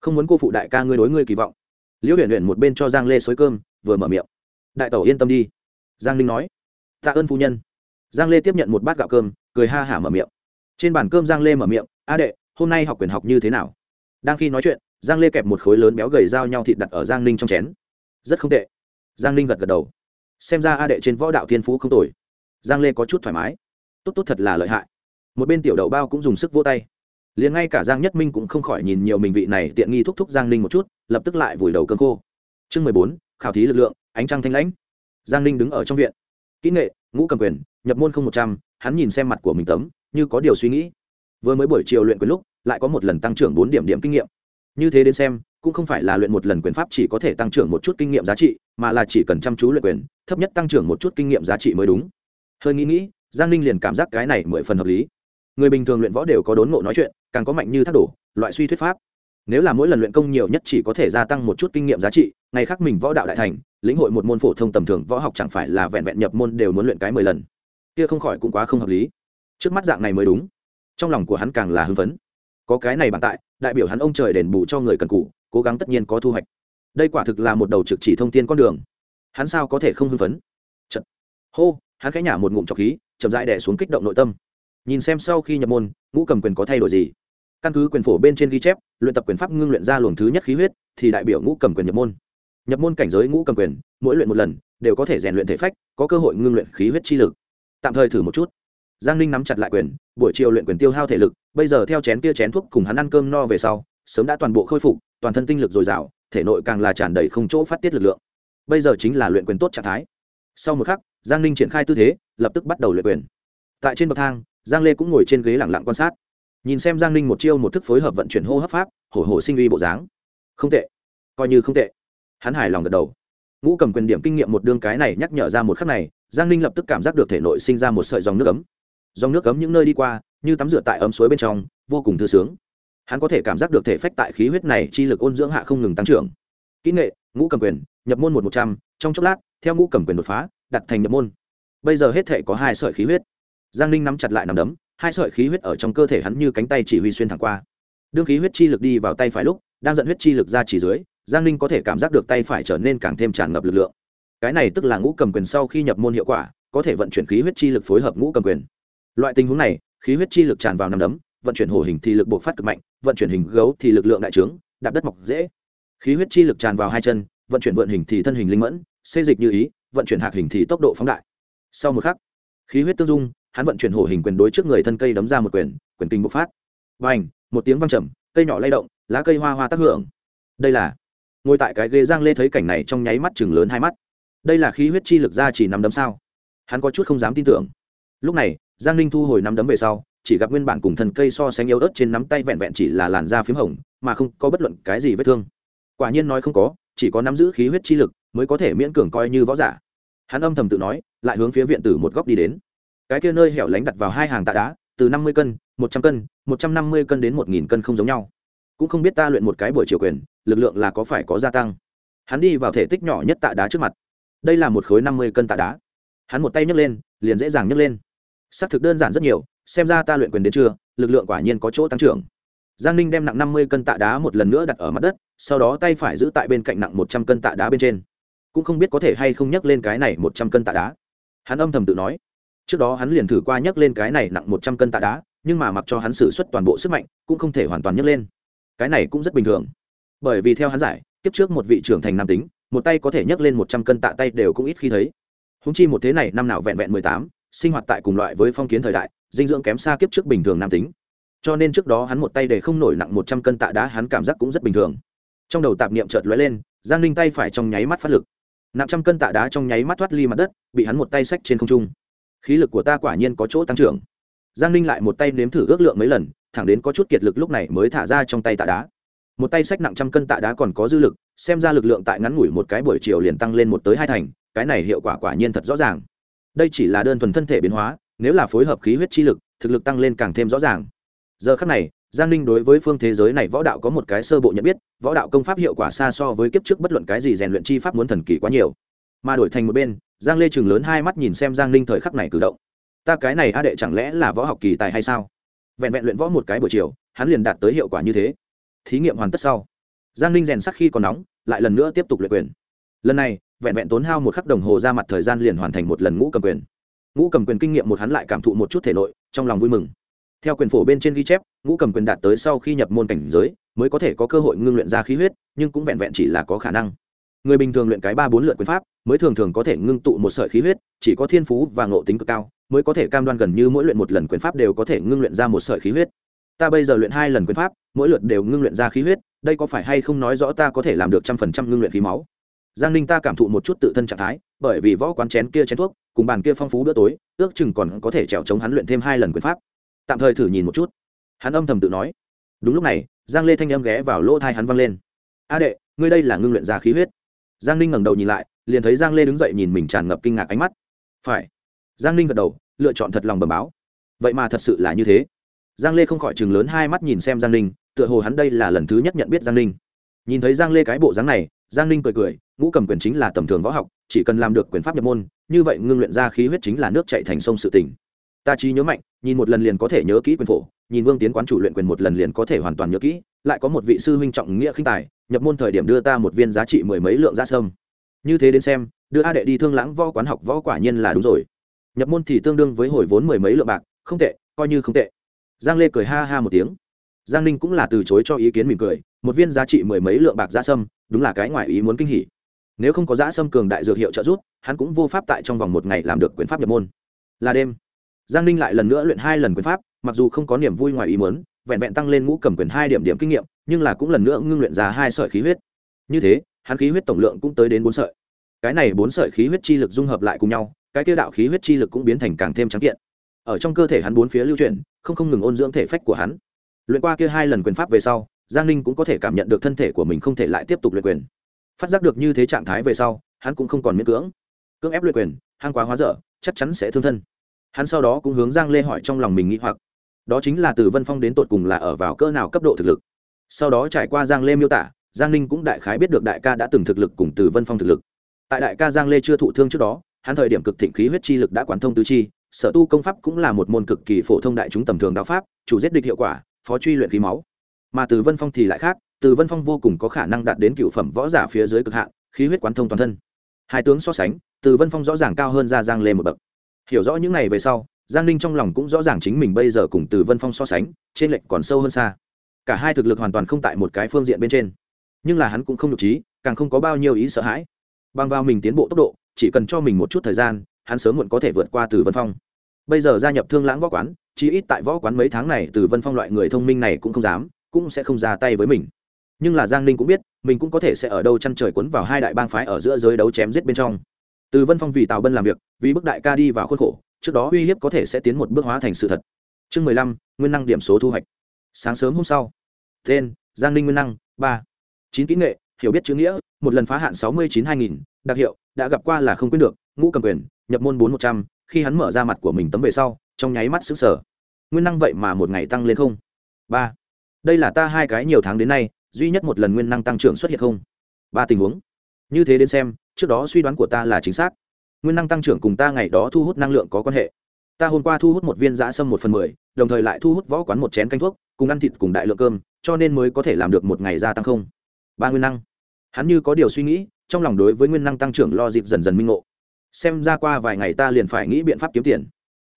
Không muốn cô phụ đại ca ngươi đối ngươi kỳ vọng. Liễu huyện luyện một bên cho giang lê xới cơm, vừa mở miệng. Đại tẩu yên tâm đi. Giang ninh nói. Tạ ơn phu nhân. Giang lê tiếp nhận một bát gạo cơm, cười ha hả mở miệng. Trên bàn cơm giang lê mở miệng. A đệ, hôm nay học quyền học như thế nào? Đang khi nói chuyện, giang lê kẹp một khối lớn béo gầy dao nhau thịt đặt ở giang ninh trong chén. Rất không tệ. Giang ninh gật gật đầu xem ra a đệ trên võ đạo thiên phú không tồi. Giang lê có chút thoải mái. Tốt tốt thật là lợi hại. Một bên tiểu đậu bao cũng dùng sức vô tay. Liền ngay cả giang nhất minh cũng không khỏi nhìn nhiều mình vị này tiện nghi thúc thúc giang ninh một chút, lập tức lại vùi đầu cơn khô. Chương mười bốn, khảo thí lực lượng, ánh trăng thanh lãnh. Giang ninh đứng ở trong viện. Kỹ nghệ, ngũ cầm quyền, nhập môn không một trăm, hắn nhìn xem mặt của mình tấm, như có điều suy nghĩ. Vừa mới buổi chiều luyện quyền lúc, lại có một lần tăng trưởng bốn điểm điểm kinh nghiệm. Như thế đến xem cũng không phải là luyện một lần quyền pháp chỉ có thể tăng trưởng một chút kinh nghiệm giá trị, mà là chỉ cần chăm chú luyện quyền, thấp nhất tăng trưởng một chút kinh nghiệm giá trị mới đúng. Hơi nghĩ nghĩ, giang ninh liền cảm giác cái này mười phần hợp lý. Người bình thường luyện võ đều có đốn ngộ nói chuyện, càng có mạnh như thác đổ, loại suy thuyết pháp. Nếu là mỗi lần luyện công nhiều nhất chỉ có thể gia tăng một chút kinh nghiệm giá trị, ngày khác mình võ đạo đại thành, lĩnh hội một môn phổ thông tầm thường võ học chẳng phải là vẹn vẹn nhập môn đều muốn luyện cái mười lần. Kia không khỏi cũng quá không hợp lý. Trước mắt dạng này mới đúng. Trong lòng của hắn càng là hưng phấn. Có cái này bằng tại, đại biểu hắn ông trời đền bù cho người cần cụ cố gắng tất nhiên có thu hoạch. Đây quả thực là một đầu trực chỉ thông tin con đường. Hắn sao có thể không hưng phấn? Chật. hô, hắn khẽ nhả một ngụm trọc khí, chậm rãi đẻ xuống kích động nội tâm. Nhìn xem sau khi nhập môn, ngũ cầm quyền có thay đổi gì? Căn cứ quyền phổ bên trên ghi chép, luyện tập quyền pháp ngưng luyện ra luồng thứ nhất khí huyết, thì đại biểu ngũ cầm quyền nhập môn. Nhập môn cảnh giới ngũ cầm quyền, mỗi luyện một lần, đều có thể rèn luyện thể phách, có cơ hội ngưng luyện khí huyết chi lực. Tạm thời thử một chút. Giang ninh nắm chặt lại quyền, buổi chiều luyện quyền tiêu hao thể lực, bây giờ theo chén kia chén thuốc cùng hắn ăn cơm no về sau, sớm đã toàn bộ khôi phục toàn thân tinh lực dồi dào, thể nội càng là tràn đầy không chỗ phát tiết lực lượng. Bây giờ chính là luyện quyền tốt trạng thái. Sau một khắc, giang ninh triển khai tư thế, lập tức bắt đầu luyện quyền. Tại trên bậc thang, giang lê cũng ngồi trên ghế lẳng lặng quan sát. Nhìn xem giang ninh một chiêu một thức phối hợp vận chuyển hô hấp pháp, hổ hổ sinh uy bộ dáng. Không tệ. Coi như không tệ. Hắn hài lòng gật đầu. Ngũ cầm quyền điểm kinh nghiệm một đương cái này nhắc nhở ra một khắc này, giang ninh lập tức cảm giác được thể nội sinh ra một sợi dòng nước ấm. Dòng nước ấm những nơi đi qua, như tắm rửa tại ấm suối bên trong, vô cùng thư sướng hắn có thể cảm giác được thể phách tại khí huyết này chi lực ôn dưỡng hạ không ngừng tăng trưởng. Kỹ nghệ, ngũ cầm quyền, nhập môn một một trăm, trong chốc lát, theo ngũ cầm quyền đột phá, đặt thành nhập môn. Bây giờ hết thể có hai sợi khí huyết. Giang ninh nắm chặt lại nằm đấm, hai sợi khí huyết ở trong cơ thể hắn như cánh tay chỉ huy xuyên thẳng qua. Đương khí huyết chi lực đi vào tay phải lúc, đang dẫn huyết chi lực ra chỉ dưới, giang ninh có thể cảm giác được tay phải trở nên càng thêm tràn ngập lực lượng. Cái này tức là ngũ cầm quyền sau khi nhập môn hiệu quả, có thể vận chuyển khí huyết chi lực phối hợp ngũ cầm quyền. Loại tình huống này, khí huyết chi lực tràn vào nằm đấm vận chuyển hổ hình thì lực bộc phát cực mạnh, vận chuyển hình gấu thì lực lượng đại trướng, đạp đất mọc dễ. Khí huyết chi lực tràn vào hai chân, vận chuyển vượn hình thì thân hình linh mẫn, xê dịch như ý, vận chuyển hạc hình thì tốc độ phóng đại. Sau một khắc, khí huyết tương dung, hắn vận chuyển hổ hình quyền đối trước người thân cây đấm ra một quyền quyền kinh bộc phát. Và một tiếng văng trầm, cây nhỏ lay động, lá cây hoa hoa tác hưởng. Đây là, ngồi tại cái ghế giang lê thấy cảnh này trong nháy mắt chừng lớn hai mắt. Đây là khí huyết chi lực ra chỉ nằm đấm sao? Hắn có chút không dám tin tưởng. Lúc này, giang ninh thu hồi nắm đấm về sau chỉ gặp nguyên bản cùng thân cây so sánh yếu ớt trên nắm tay vẹn vẹn chỉ là làn da p h í m hồng, mà không có bất luận cái gì vết thương. Quả nhiên nói không có, chỉ có nắm giữ khí huyết chi lực mới có thể miễn cường coi như võ giả. Hắn âm thầm tự nói, lại hướng phía viện tử một góc đi đến. Cái kia nơi hẻo lánh đặt vào hai hàng tạ đá, từ năm mươi cân, một trăm cân, một trăm năm mươi cân đến một nghìn cân không giống nhau. Cũng không biết ta luyện một cái buổi chiều quyền, lực lượng là có phải có gia tăng. Hắn đi vào thể tích nhỏ nhất tạ đá trước mặt. Đây là một khối năm mươi cân tạ đá. Hắn một tay nhấc lên, liền dễ dàng nhấc lên. Xác thực đơn giản rất nhiều xem ra ta luyện quyền đến chưa lực lượng quả nhiên có chỗ tăng trưởng. Giang ninh đem nặng năm mươi cân tạ đá một lần nữa đặt ở mặt đất, sau đó tay phải giữ tại bên cạnh nặng một trăm cân tạ đá bên trên. Cũng không biết có thể hay không nhấc lên cái này một trăm cân tạ đá. Hắn âm thầm tự nói. Trước đó hắn liền thử qua nhấc lên cái này nặng một trăm cân tạ đá, nhưng mà mặc cho hắn xử suất toàn bộ sức mạnh, cũng không thể hoàn toàn nhấc lên. Cái này cũng rất bình thường. Bởi vì theo hắn giải tiếp trước một vị trưởng thành nam tính, một tay có thể nhấc lên một trăm cân tạ tay đều cũng ít khi thấy. Húng chi một thế này năm nào vẹn vẹn mười tám sinh hoạt tại cùng loại với phong kiến thời đại, dinh dưỡng kém xa kiếp trước bình thường nam tính. Cho nên trước đó hắn một tay để không nổi nặng một trăm cân tạ đá hắn cảm giác cũng rất bình thường. Trong đầu tạp niệm chợt lóe lên, giang linh tay phải trong nháy mắt phát lực. Nặng trăm cân tạ đá trong nháy mắt thoát ly mặt đất, bị hắn một tay xách trên không trung. Khí lực của ta quả nhiên có chỗ tăng trưởng. Giang linh lại một tay nếm thử ước lượng mấy lần, thẳng đến có chút kiệt lực lúc này mới thả ra trong tay tạ đá. Một tay xách nặng trăm cân tạ đá còn có dư lực, xem ra lực lượng tại ngắn ngủi một cái buổi chiều liền tăng lên một tới hai thành, cái này hiệu quả quả nhiên thật rõ ràng đây chỉ là đơn thuần thân thể biến hóa, nếu là phối hợp khí huyết chi lực, thực lực tăng lên càng thêm rõ ràng. Giờ khắc này, giang ninh đối với phương thế giới này võ đạo có một cái sơ bộ nhận biết, võ đạo công pháp hiệu quả xa so với kiếp trước bất luận cái gì rèn luyện chi pháp muốn thần kỳ quá nhiều. Mà đổi thành một bên, giang lê chừng lớn hai mắt nhìn xem giang ninh thời khắc này cử động. Ta cái này a đệ chẳng lẽ là võ học kỳ tài hay sao? Vẹn vẹn luyện võ một cái buổi chiều, hắn liền đạt tới hiệu quả như thế. Thí nghiệm hoàn tất sau, giang ninh rèn sắc khi còn nóng, lại lần nữa tiếp tục luyện quyền. Lần này vẹn vẹn tốn hao một khắc đồng hồ ra mặt thời gian liền hoàn thành một lần ngũ cầm quyền. Ngũ cầm quyền kinh nghiệm một hắn lại cảm thụ một chút thể nội, trong lòng vui mừng. Theo quyền phổ bên trên ghi chép, ngũ cầm quyền đạt tới sau khi nhập môn cảnh giới, mới có thể có cơ hội ngưng luyện ra khí huyết, nhưng cũng vẹn vẹn chỉ là có khả năng. Người bình thường luyện cái ba bốn lượt quyền pháp, mới thường thường có thể ngưng tụ một sợi khí huyết, chỉ có thiên phú và ngộ tính cực cao, mới có thể cam đoan gần như mỗi luyện một lần quyền pháp đều có thể ngưng luyện ra một sợi khí huyết. Ta bây giờ luyện hai lần quyền pháp, mỗi lượt đều ngưng luyện ra khí huyết, đây có phải hay không nói rõ ta có thể làm được trăm phần trăm ngưng luyện khí máu? Giang ninh ta cảm thụ một chút tự thân trạng thái, bởi vì võ quán chén kia chén thuốc, cùng bàn kia phong phú bữa tối, ước chừng còn có thể trèo chống hắn luyện thêm hai lần quyền pháp. Tạm thời thử nhìn một chút. Hắn âm thầm tự nói. Đúng lúc này, giang lê thanh âm ghé vào lỗ thai hắn văng lên. A đệ, ngươi đây là ngưng luyện ra khí huyết. Giang ninh ngẩng đầu nhìn lại, liền thấy giang lê đứng dậy nhìn mình tràn ngập kinh ngạc ánh mắt. Phải. Giang ninh gật đầu, lựa chọn thật lòng bầm báo. Vậy mà thật sự là như thế. Giang lê không khỏi chừng lớn hai mắt nhìn xem giang ninh, tựa hồ hắn đây là lần thứ nhất nhận biết giang ninh. Nhìn thấy giang lê cái bộ dáng này, giang ninh cười cười ngũ cầm quyền chính là tầm thường võ học, chỉ cần làm được quyền pháp nhập môn, như vậy ngưng luyện ra khí huyết chính là nước chạy thành sông sự tỉnh ta trí nhớ mạnh, nhìn một lần liền có thể nhớ kỹ quyền phổ, nhìn vương tiến quán chủ luyện quyền một lần liền có thể hoàn toàn nhớ kỹ, lại có một vị sư huynh trọng nghĩa khinh tài, nhập môn thời điểm đưa ta một viên giá trị mười mấy lượng ra sâm. Như thế đến xem, đưa a đệ đi thương lãng võ quán học võ quả nhiên là đúng rồi. Nhập môn thì tương đương với hồi vốn mười mấy lượng bạc, không tệ, coi như không tệ. Giang lê cười ha ha một tiếng. Giang ninh cũng là từ chối cho ý kiến mỉm cười, một viên giá trị mười mấy lượng bạc ra sâm, đúng là cái ngoài ý muốn kinh hỉ nếu không có giã sâm cường đại dược hiệu trợ giúp, hắn cũng vô pháp tại trong vòng một ngày làm được quyền pháp nhập môn. Là đêm, giang ninh lại lần nữa luyện hai lần quyền pháp, mặc dù không có niềm vui ngoài ý muốn, vẹn vẹn tăng lên ngũ cầm quyền hai điểm điểm kinh nghiệm, nhưng là cũng lần nữa ngưng luyện ra hai sợi khí huyết. Như thế, hắn khí huyết tổng lượng cũng tới đến bốn sợi. Cái này bốn sợi khí huyết chi lực dung hợp lại cùng nhau, cái tiêu đạo khí huyết chi lực cũng biến thành càng thêm trắng kiện. Ở trong cơ thể hắn bốn phía lưu chuyển, không không ngừng ôn dưỡng thể phách của hắn. Luyện qua kia hai lần quyền pháp về sau, giang ninh cũng có thể cảm nhận được thân thể của mình không thể lại tiếp tục luyện quyền phát giác được như thế trạng thái về sau, hắn cũng không còn miễn cưỡng. Cưỡng ép luyện quyền, hang quá hóa dở, chắc chắn sẽ thương thân. Hắn sau đó cũng hướng giang lê hỏi trong lòng mình nghĩ hoặc. Đó chính là từ vân phong đến tột cùng là ở vào cỡ nào cấp độ thực lực. Sau đó trải qua giang lê miêu tả, giang ninh cũng đại khái biết được đại ca đã từng thực lực cùng từ vân phong thực lực. Tại đại ca giang lê chưa thụ thương trước đó, hắn thời điểm cực thịnh khí huyết chi lực đã quán thông tứ chi, sở tu công pháp cũng là một môn cực kỳ phổ thông đại chúng tầm thường đạo pháp, chủ giết địch hiệu quả, phó truy luyện khí máu. Mà từ vân phong thì lại khác từ vân phong vô cùng có khả năng đạt đến cựu phẩm võ giả phía dưới cực hạn, khí huyết quán thông toàn thân. Hai tướng so sánh, từ vân phong rõ ràng cao hơn ra giang lê một bậc. Hiểu rõ những này về sau, giang ninh trong lòng cũng rõ ràng chính mình bây giờ cùng từ vân phong so sánh, trên lệnh còn sâu hơn xa. Cả hai thực lực hoàn toàn không tại một cái phương diện bên trên. Nhưng là hắn cũng không nhục trí, càng không có bao nhiêu ý sợ hãi. Bằng vào mình tiến bộ tốc độ, chỉ cần cho mình một chút thời gian, hắn sớm muộn có thể vượt qua từ vân phong. Bây giờ gia nhập thương lãng võ quán chỉ ít tại võ quán mấy tháng này từ vân phong loại người thông minh này cũng không dám, cũng sẽ không ra tay với mình nhưng là giang ninh cũng biết mình cũng có thể sẽ ở đâu chăn trời quấn vào hai đại bang phái ở giữa giới đấu chém giết bên trong từ vân phong vì tào bân làm việc vì bức đại ca đi vào khuôn khổ trước đó uy hiếp có thể sẽ tiến một bước hóa thành sự thật chương mười lăm nguyên năng điểm số thu hoạch sáng sớm hôm sau tên giang ninh nguyên năng ba chín kỹ nghệ hiểu biết chữ nghĩa một lần phá hạn sáu mươi chín hai nghìn đặc hiệu đã gặp qua là không quyết được ngũ cầm quyền nhập môn bốn một trăm khi hắn mở ra mặt của mình tấm về sau trong nháy mắt xứng sở nguyên năng vậy mà một ngày tăng lên không ba đây là ta hai cái nhiều tháng đến nay duy nhất một lần nguyên năng tăng trưởng xuất hiện không? Ba tình huống. Như thế đến xem, trước đó suy đoán của ta là chính xác. Nguyên năng tăng trưởng cùng ta ngày đó thu hút năng lượng có quan hệ. Ta hôm qua thu hút một viên giã sâm một phần mười, đồng thời lại thu hút võ quán một chén canh thuốc, cùng ăn thịt cùng đại lượng cơm, cho nên mới có thể làm được một ngày gia tăng không? Ba nguyên năng. Hắn như có điều suy nghĩ, trong lòng đối với nguyên năng tăng trưởng lo dịp dần dần minh ngộ. Xem ra qua vài ngày ta liền phải nghĩ biện pháp kiếm tiền.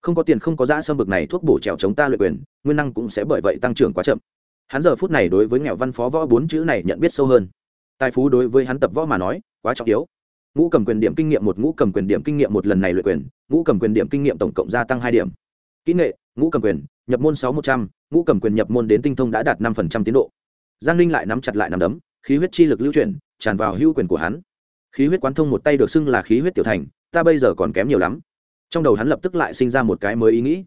Không có tiền không có giã sâm bực này thuốc bổ trèo chống ta luyện quyền, nguyên năng cũng sẽ bởi vậy tăng trưởng quá chậm hắn giờ phút này đối với nghèo văn phó võ bốn chữ này nhận biết sâu hơn. Tài phú đối với hắn tập võ mà nói, quá trọng yếu. Ngũ cầm quyền điểm kinh nghiệm một, ngũ cầm quyền điểm kinh nghiệm một lần này luyện quyền, ngũ cầm quyền điểm kinh nghiệm tổng cộng gia tăng hai điểm. Kỹ nghệ, ngũ cầm quyền, nhập môn sáu một trăm, ngũ cầm quyền nhập môn đến tinh thông đã đạt năm phần trăm tiến độ. Giang ninh lại nắm chặt lại nắm đấm, khí huyết chi lực lưu chuyển, tràn vào hữu quyền của hắn. Khí huyết quán thông một tay được xưng là khí huyết tiểu thành, ta bây giờ còn kém nhiều lắm. Trong đầu hắn lập tức lại sinh ra một cái mới ý nghĩ.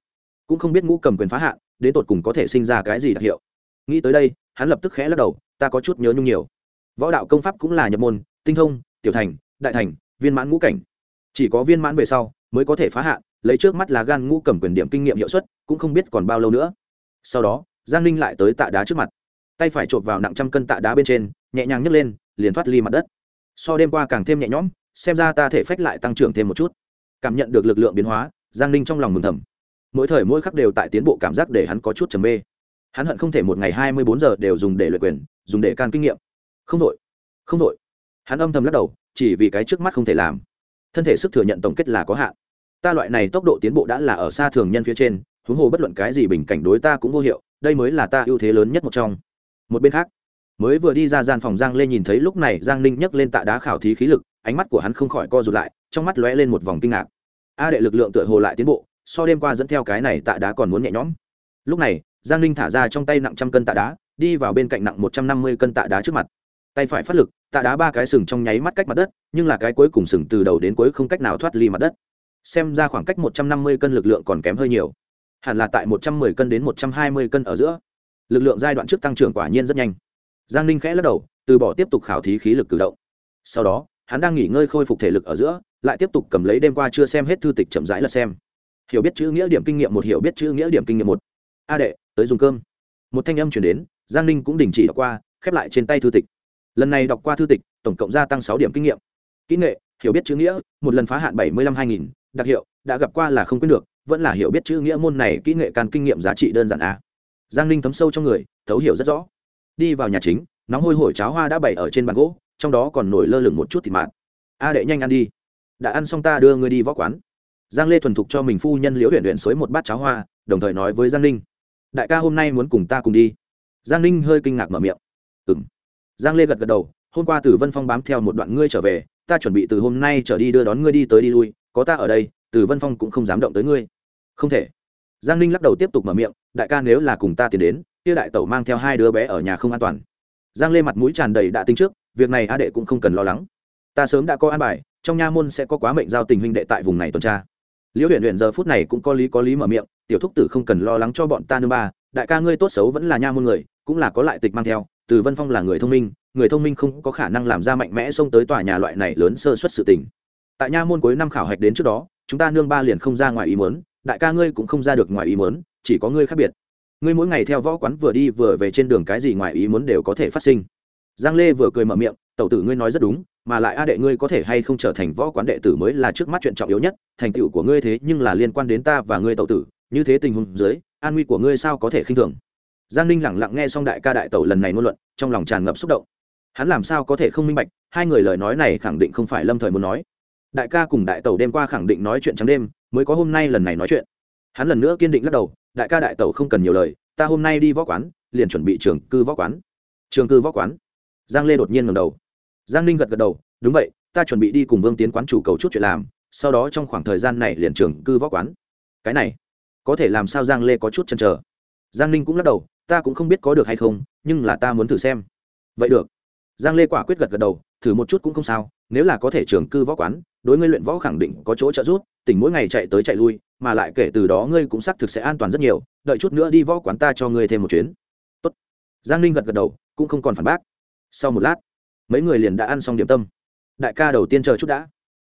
Cũng không biết ngũ cầm quyền phá hạn, đến tột cùng có thể sinh ra cái gì đặc hiệu nghĩ tới đây, hắn lập tức khẽ lắc đầu, ta có chút nhớ nhung nhiều. Võ đạo công pháp cũng là nhập môn, tinh thông, tiểu thành, đại thành, viên mãn ngũ cảnh. Chỉ có viên mãn về sau mới có thể phá hạn, lấy trước mắt là gan ngũ cầm quyền điểm kinh nghiệm hiệu suất, cũng không biết còn bao lâu nữa. Sau đó, giang ninh lại tới tạ đá trước mặt. Tay phải chộp vào nặng trăm cân tạ đá bên trên, nhẹ nhàng nhấc lên, liền thoát ly mặt đất. So đêm qua càng thêm nhẹ nhõm, xem ra ta thể phách lại tăng trưởng thêm một chút. Cảm nhận được lực lượng biến hóa, giang ninh trong lòng mừng thầm. Mỗi thời mỗi khắc đều tại tiến bộ cảm giác để hắn có chút trầm mê hắn hận không thể một ngày hai mươi bốn giờ đều dùng để luyện quyền, dùng để can kinh nghiệm. Không đội không đội. Hắn âm thầm lắc đầu, chỉ vì cái trước mắt không thể làm. Thân thể sức thừa nhận tổng kết là có hạn. Ta loại này tốc độ tiến bộ đã là ở xa thường nhân phía trên, huống hồ bất luận cái gì bình cảnh đối ta cũng vô hiệu, đây mới là ta ưu thế lớn nhất một trong. Một bên khác, mới vừa đi ra gian phòng giang lê nhìn thấy lúc này giang ninh nhấc lên tạ đá khảo thí khí lực, ánh mắt của hắn không khỏi co rụt lại, trong mắt lóe lên một vòng kinh ngạc. A đệ lực lượng tựa hồ lại tiến bộ, so đêm qua dẫn theo cái này tạ đá còn muốn nhẹ nhõm. Lúc này giang ninh thả ra trong tay nặng trăm cân tạ đá, đi vào bên cạnh nặng một trăm năm mươi cân tạ đá trước mặt. Tay phải phát lực, tạ đá ba cái sừng trong nháy mắt cách mặt đất, nhưng là cái cuối cùng sừng từ đầu đến cuối không cách nào thoát ly mặt đất. Xem ra khoảng cách một trăm năm mươi cân lực lượng còn kém hơi nhiều. Hẳn là tại một trăm mười cân đến một trăm hai mươi cân ở giữa. Lực lượng giai đoạn trước tăng trưởng quả nhiên rất nhanh. Giang ninh khẽ lắc đầu, từ bỏ tiếp tục khảo thí khí lực cử động. Sau đó, hắn đang nghỉ ngơi khôi phục thể lực ở giữa, lại tiếp tục cầm lấy đêm qua chưa xem hết thư tịch chậm rãi lật xem. Hiểu biết chữ nghĩa điểm kinh nghiệm một, hiểu biết chữ nghĩa điểm kinh nghiệm một. A đệ tới dùng cơm. Một thanh âm chuyển đến, giang ninh cũng đình chỉ đọc qua, khép lại trên tay thư tịch. Lần này đọc qua thư tịch, tổng cộng gia tăng sáu điểm kinh nghiệm. Kỹ nghệ, hiểu biết chữ nghĩa, một lần phá hạn bảy mươi năm hai nghìn, đặc hiệu, đã gặp qua là không quyết được, vẫn là hiểu biết chữ nghĩa môn này kỹ nghệ càn kinh nghiệm giá trị đơn giản a. Giang ninh thấm sâu trong người, thấu hiểu rất rõ. Đi vào nhà chính, nóng hôi hổi cháo hoa đã bày ở trên bàn gỗ, trong đó còn nổi lơ lửng một chút thịt mạt. A đệ nhanh ăn đi. Đã ăn xong ta đưa ngươi đi võ quán. Giang lê thuần thục cho mình phu nhân liễu huyện huyện xới một bát cháo hoa, đồng thời nói với giang ninh đại ca hôm nay muốn cùng ta cùng đi. Giang ninh hơi kinh ngạc mở miệng. Ừ m giang lê gật gật đầu, hôm qua từ vân phong bám theo một đoạn ngươi trở về, ta chuẩn bị từ hôm nay trở đi đưa đón ngươi đi tới đi lui, có ta ở đây, từ vân phong cũng không dám động tới ngươi. Không thể. Giang ninh lắc đầu tiếp tục mở miệng, đại ca nếu là cùng ta tiến đến, kia đại tẩu mang theo hai đứa bé ở nhà không an toàn. Giang lê mặt mũi tràn đầy đã tính trước, việc này a đệ cũng không cần lo lắng. Ta sớm đã có an bài, trong nha môn sẽ có quá mệnh giao tình huynh đệ tại vùng này tuần tra. Liễu huyện huyện giờ phút này cũng có lý có lý mở miệng tiểu thúc tử không cần lo lắng cho bọn ta nương ba, đại ca ngươi tốt xấu vẫn là nha môn người, cũng là có lại tịch mang theo, từ vân phong là người thông minh, người thông minh không có khả năng làm ra mạnh mẽ xông tới tòa nhà loại này lớn sơ suất sự tình. Tại nha môn cuối năm khảo hạch đến trước đó, chúng ta nương ba liền không ra ngoài ý muốn, đại ca ngươi cũng không ra được ngoài ý muốn, chỉ có ngươi khác biệt. Ngươi mỗi ngày theo võ quán vừa đi vừa về trên đường cái gì ngoài ý muốn đều có thể phát sinh. Giang lê vừa cười mở miệng, tẩu tử ngươi nói rất đúng, mà lại a đệ ngươi có thể hay không trở thành võ quán đệ tử mới là trước mắt chuyện trọng yếu nhất, thành tựu của ngươi thế nhưng là liên quan đến ta và ngươi tẩu tử như thế tình huống dưới, an nguy của ngươi sao có thể khinh thường? Giang ninh lẳng lặng nghe xong đại ca đại tẩu lần này ngôn luận, trong lòng tràn ngập xúc động. Hắn làm sao có thể không minh bạch, hai người lời nói này khẳng định không phải lâm thời muốn nói. Đại ca cùng đại tẩu đêm qua khẳng định nói chuyện trắng đêm, mới có hôm nay lần này nói chuyện. Hắn lần nữa kiên định lắc đầu, đại ca đại tẩu không cần nhiều lời, ta hôm nay đi võ quán, liền chuẩn bị trường cư võ quán. Trường cư võ quán? Giang lê đột nhiên ngầm đầu. Giang ninh gật gật đầu, đúng vậy, ta chuẩn bị đi cùng vương tiến quán chủ cầu chút chuyện làm, sau đó trong khoảng thời gian này liền trường cư võ quán. Cái này có thể làm sao giang lê có chút chăn trở giang ninh cũng lắc đầu, ta cũng không biết có được hay không, nhưng là ta muốn thử xem. Vậy được. Giang lê quả quyết gật gật đầu, thử một chút cũng không sao, nếu là có thể trường cư võ quán, đối ngươi luyện võ khẳng định có chỗ trợ giúp, tỉnh mỗi ngày chạy tới chạy lui, mà lại kể từ đó ngươi cũng xác thực sẽ an toàn rất nhiều, đợi chút nữa đi võ quán ta cho ngươi thêm một chuyến. Tốt. giang ninh gật gật đầu, cũng không còn phản bác. Sau một lát, mấy người liền đã ăn xong điểm tâm. Đại ca đầu tiên chờ chút đã.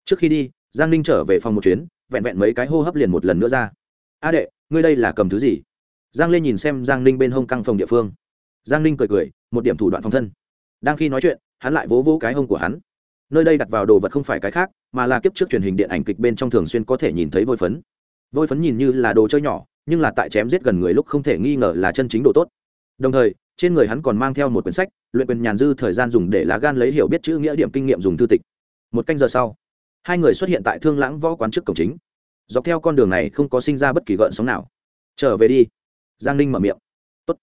Trước khi đi, giang ninh trở về phòng một chuyến, vẹn vẹn mấy cái hô hấp liền một lần nữa ra a đệ, ngươi đây là cầm thứ gì? Giang lê nhìn xem giang ninh bên hông căng phòng địa phương. Giang ninh cười cười, một điểm thủ đoạn phòng thân. Đang khi nói chuyện, hắn lại vỗ vỗ cái hông của hắn. Nơi đây đặt vào đồ vật không phải cái khác, mà là kiếp trước truyền hình điện ảnh kịch bên trong thường xuyên có thể nhìn thấy vôi phấn. Vôi phấn nhìn như là đồ chơi nhỏ, nhưng là tại chém giết gần người lúc không thể nghi ngờ là chân chính đồ tốt. Đồng thời, trên người hắn còn mang theo một quyển sách, luyện quyền nhàn dư thời gian dùng để lá gan lấy hiểu biết chữ nghĩa điểm kinh nghiệm dùng thư tịch. Một canh giờ sau, hai người xuất hiện tại thương lãng võ quán trước cổng chính dọc theo con đường này không có sinh ra bất kỳ gợn sóng nào. Trở về đi. Giang ninh mở miệng. Tốt.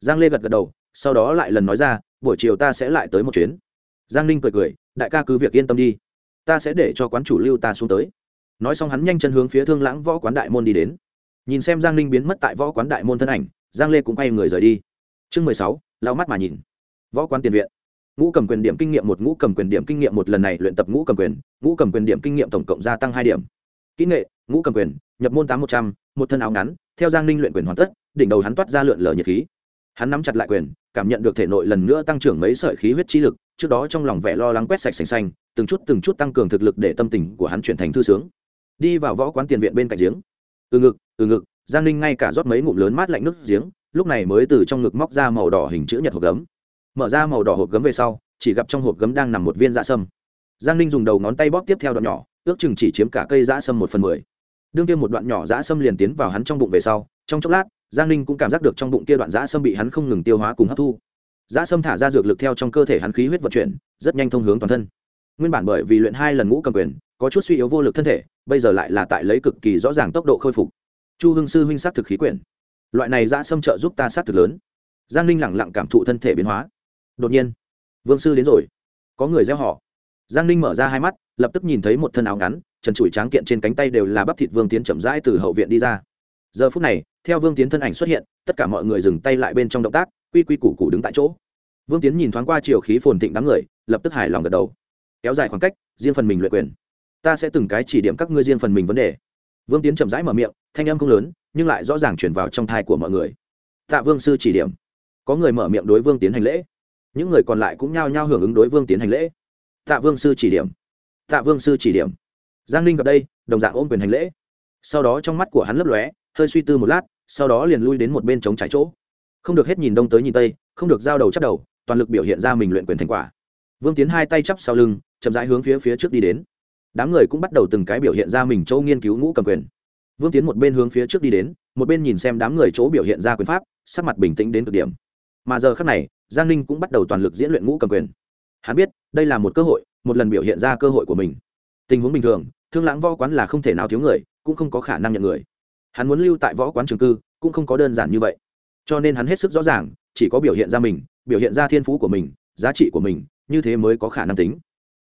giang lê gật gật đầu, sau đó lại lần nói ra, buổi chiều ta sẽ lại tới một chuyến. Giang ninh cười cười, đại ca cứ việc yên tâm đi, ta sẽ để cho quán chủ lưu ta xuống tới. Nói xong hắn nhanh chân hướng phía thương lãng võ quán đại môn đi đến. Nhìn xem giang ninh biến mất tại võ quán đại môn thân ảnh, giang lê cũng quay người rời đi. Chương mười sáu lao mắt mà nhìn. Võ quán tiền viện. Ngũ cầm quyền điểm kinh nghiệm một, ngũ cầm quyền điểm kinh nghiệm một lần này luyện tập ngũ cầm quyền, ngũ cầm quyền điểm kinh nghiệm tổng cộng gia tăng hai điểm. Kỹ nghệ ngũ cầm quyền, nhập môn tám một trăm, một thân áo ngắn, theo giang ninh luyện quyền hoàn tất, đỉnh đầu hắn toát ra lượn lờ nhiệt khí. Hắn nắm chặt lại quyền, cảm nhận được thể nội lần nữa tăng trưởng mấy sợi khí huyết chi lực, trước đó trong lòng vẻ lo lắng quét sạch sành xanh, từng chút từng chút tăng cường thực lực để tâm tình của hắn chuyển thành thư sướng. Đi vào võ quán tiền viện bên cạnh giếng. Từ ngực từ ngực, giang ninh ngay cả rót mấy ngụm lớn mát lạnh nước giếng, lúc này mới từ trong ngực móc ra màu đỏ hình chữ nhật hộp gấm. Mở ra màu đỏ hộp gấm về sau, chỉ gặp trong hộp gấm đang nằm một viên dạ sâm. Giang ninh dùng đầu ngón tay bóp tiếp theo đoạn nhỏ, ước chừng chỉ chiếm cả cây dạ sâm một phần mười đương kia một đoạn nhỏ dã sâm liền tiến vào hắn trong bụng về sau, trong chốc lát, giang ninh cũng cảm giác được trong bụng kia đoạn dã sâm bị hắn không ngừng tiêu hóa cùng hấp thu. Dã sâm thả ra dược lực theo trong cơ thể hắn khí huyết vận chuyển, rất nhanh thông hướng toàn thân. Nguyên bản bởi vì luyện hai lần ngũ cầm quyền, có chút suy yếu vô lực thân thể, bây giờ lại là tại lấy cực kỳ rõ ràng tốc độ khôi phục. Chu hưng sư huynh s á t thực khí quyển. Loại này dã sâm trợ giúp ta s á t thực lớn. Giang ninh lẳng lặng cảm thụ thân thể biến hóa. Đột nhiên, vương sư đến rồi. Có người gieo họ. Giang ninh mở ra hai mắt lập tức nhìn thấy một thân áo ngắn, trần trụi tráng kiện trên cánh tay đều là bắp thịt vương tiến chậm rãi từ hậu viện đi ra. Giờ phút này, theo vương tiến thân ảnh xuất hiện, tất cả mọi người dừng tay lại bên trong động tác, quy quy củ củ đứng tại chỗ. Vương tiến nhìn thoáng qua chiều khí phồn thịnh đám người, lập tức hài lòng gật đầu. Kéo dài khoảng cách, riêng phần mình luyện quyền. Ta sẽ từng cái chỉ điểm các ngươi riêng phần mình vấn đề. Vương tiến chậm rãi mở miệng, thanh âm không lớn, nhưng lại rõ ràng chuyển vào trong thai của mọi người. Tạ vương sư chỉ điểm. Có người mở miệng đối vương tiến hành lễ. Những người còn lại cũng nhao nhao hưởng ứng đối vương tiến hành lễ. Tạ vương sư chỉ điểm tạ vương sư chỉ điểm. Giang ninh gặp đây, đồng dạng ôm quyền hành lễ. Sau đó trong mắt của hắn lấp lóe, hơi suy tư một lát, sau đó liền lui đến một bên trống trái chỗ. Không được hết nhìn đông tới nhìn tây, không được giao đầu chắc đầu, toàn lực biểu hiện ra mình luyện quyền thành quả. Vương tiến hai tay chắp sau lưng, chậm rãi hướng phía phía trước đi đến. Đám người cũng bắt đầu từng cái biểu hiện ra mình chỗ nghiên cứu ngũ cầm quyền. Vương tiến một bên hướng phía trước đi đến, một bên nhìn xem đám người chỗ biểu hiện ra quyền pháp, sắc mặt bình tĩnh đến cực điểm. Mà giờ khác này, giang ninh cũng bắt đầu toàn lực diễn luyện ngũ cầm quyền. Hắn biết, đây là một cơ hội một lần biểu hiện ra cơ hội của mình. Tình huống bình thường, thương lãng võ quán là không thể nào thiếu người, cũng không có khả năng nhận người. Hắn muốn lưu tại võ quán trường cư, cũng không có đơn giản như vậy. Cho nên hắn hết sức rõ ràng, chỉ có biểu hiện ra mình, biểu hiện ra thiên phú của mình, giá trị của mình, như thế mới có khả năng tính.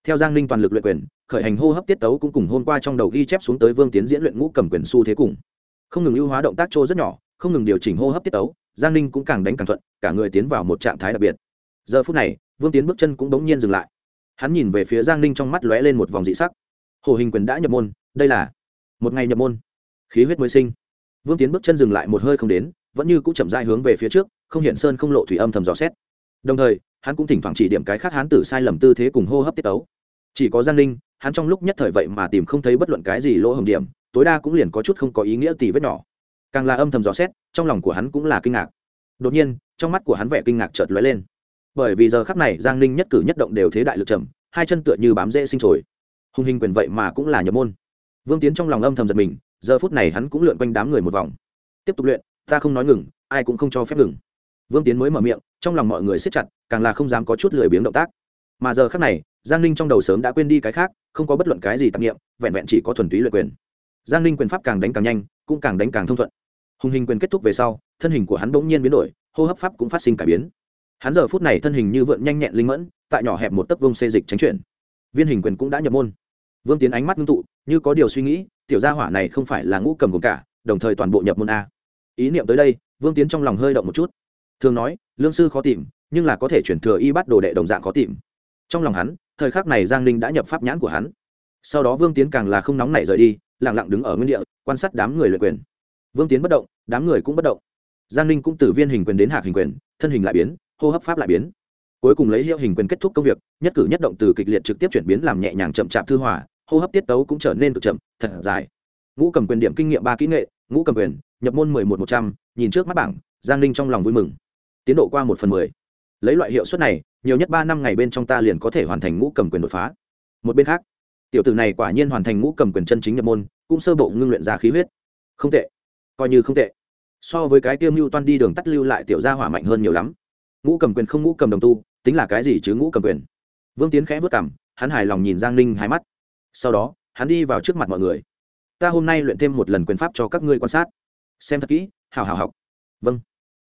Theo giang ninh toàn lực luyện quyền, khởi hành hô hấp tiết tấu cũng cùng hôm qua trong đầu ghi chép xuống tới vương tiến diễn luyện ngũ cầm quyền s u thế cùng. Không ngừng ưu hóa động tác trô rất nhỏ, không ngừng điều chỉnh hô hấp tiết tấu, giang ninh cũng càng đánh càng thuận, cả người tiến vào một trạng thái đặc biệt. Giờ phút này, vương tiến bước chân cũng bỗng nhiên dừng lại hắn nhìn về phía giang ninh trong mắt lóe lên một vòng dị sắc hồ hình quyền đã nhập môn đây là một ngày nhập môn khí huyết mới sinh vương tiến bước chân dừng lại một hơi không đến vẫn như cũng chậm dai hướng về phía trước không hiện sơn không lộ thủy âm thầm dò xét đồng thời hắn cũng thỉnh thoảng chỉ điểm cái khác hắn tử sai lầm tư thế cùng hô hấp tiết tấu chỉ có giang ninh hắn trong lúc nhất thời vậy mà tìm không thấy bất luận cái gì lỗ hồng điểm tối đa cũng liền có chút không có ý nghĩa tì vết nhỏ càng là âm thầm dò xét trong lòng của hắn cũng là kinh ngạc đột nhiên trong mắt của hắn vẻ kinh ngạc chợt lóe lên bởi vì giờ khắc này giang ninh nhất cử nhất động đều thế đại lực trầm, hai chân tựa như bám dễ sinh trồi. Hùng hình quyền vậy mà cũng là nhập môn. Vương tiến trong lòng âm thầm giật mình, giờ phút này hắn cũng lượn quanh đám người một vòng. Tiếp tục luyện, ta không nói ngừng, ai cũng không cho phép ngừng. Vương tiến mới mở miệng, trong lòng mọi người siết chặt, càng là không dám có chút lười biếng động tác. Mà giờ khắc này, giang ninh trong đầu sớm đã quên đi cái khác, không có bất luận cái gì tạp nghiệm vẹn vẹn chỉ có thuần túy luyện quyền. Giang ninh quyền pháp càng đánh càng nhanh, cũng càng đánh càng thông thuận. Hùng hình quyền kết thúc về sau, thân hình của hắn bỗng nhiên biến đổi, hô hấp pháp cũng phát sinh cải biến hắn giờ phút này thân hình như vượn nhanh nhẹn linh mẫn, tại nhỏ hẹp một tấc vông xê dịch tránh chuyển. Viên hình quyền cũng đã nhập môn. Vương tiến ánh mắt ngưng tụ, như có điều suy nghĩ, tiểu gia hỏa này không phải là ngũ cầm cùng cả, đồng thời toàn bộ nhập môn a. Ý niệm tới đây, vương tiến trong lòng hơi động một chút. Thường nói, lương sư khó tìm, nhưng là có thể chuyển thừa y bắt đồ đệ đồng dạng khó tìm. Trong lòng hắn, thời khắc này giang ninh đã nhập pháp nhãn của hắn. Sau đó vương tiến càng là không nóng nảy rời đi lẳng lặng đứng ở nguyên địa, quan sát đám người luyện quyền. Vương tiến bất động, đám người cũng bất động. Giang ninh cũng từ viên hình quyền đến hạc hình quyền, thân hình lại biến hô hấp pháp lại biến. Cuối cùng lấy hiệu hình quyền kết thúc công việc, nhất cử nhất động từ kịch liệt trực tiếp chuyển biến làm nhẹ nhàng chậm chạp thư hòa, hô hấp tiết tấu cũng trở nên cực chậm, thật dài. Ngũ cầm quyền điểm kinh nghiệm ba kỹ nghệ, ngũ cầm quyền, nhập môn mười một một trăm, nhìn trước mắt bảng, giang ninh trong lòng vui mừng. Tiến độ qua một phần mười. Lấy loại hiệu suất này, nhiều nhất ba năm ngày bên trong ta liền có thể hoàn thành ngũ cầm quyền đột phá. Một bên khác, tiểu tử này quả nhiên hoàn thành ngũ cầm quyền chân chính nhập môn, cũng sơ bộ ngưng luyện ra khí huyết. Không tệ. Coi như không tệ. So với cái tiêu mưu toan đi đường tắt lưu lại tiểu gia hỏa mạnh hơn nhiều lắm ngũ cầm quyền không ngũ cầm đồng tu, tính là cái gì chứ ngũ cầm quyền? Vương tiến khẽ vất cảm hắn hài lòng nhìn giang ninh hai mắt. Sau đó, hắn đi vào trước mặt mọi người. Ta hôm nay luyện thêm một lần quyền pháp cho các ngươi quan sát. Xem thật kỹ hào hào học. Vâng.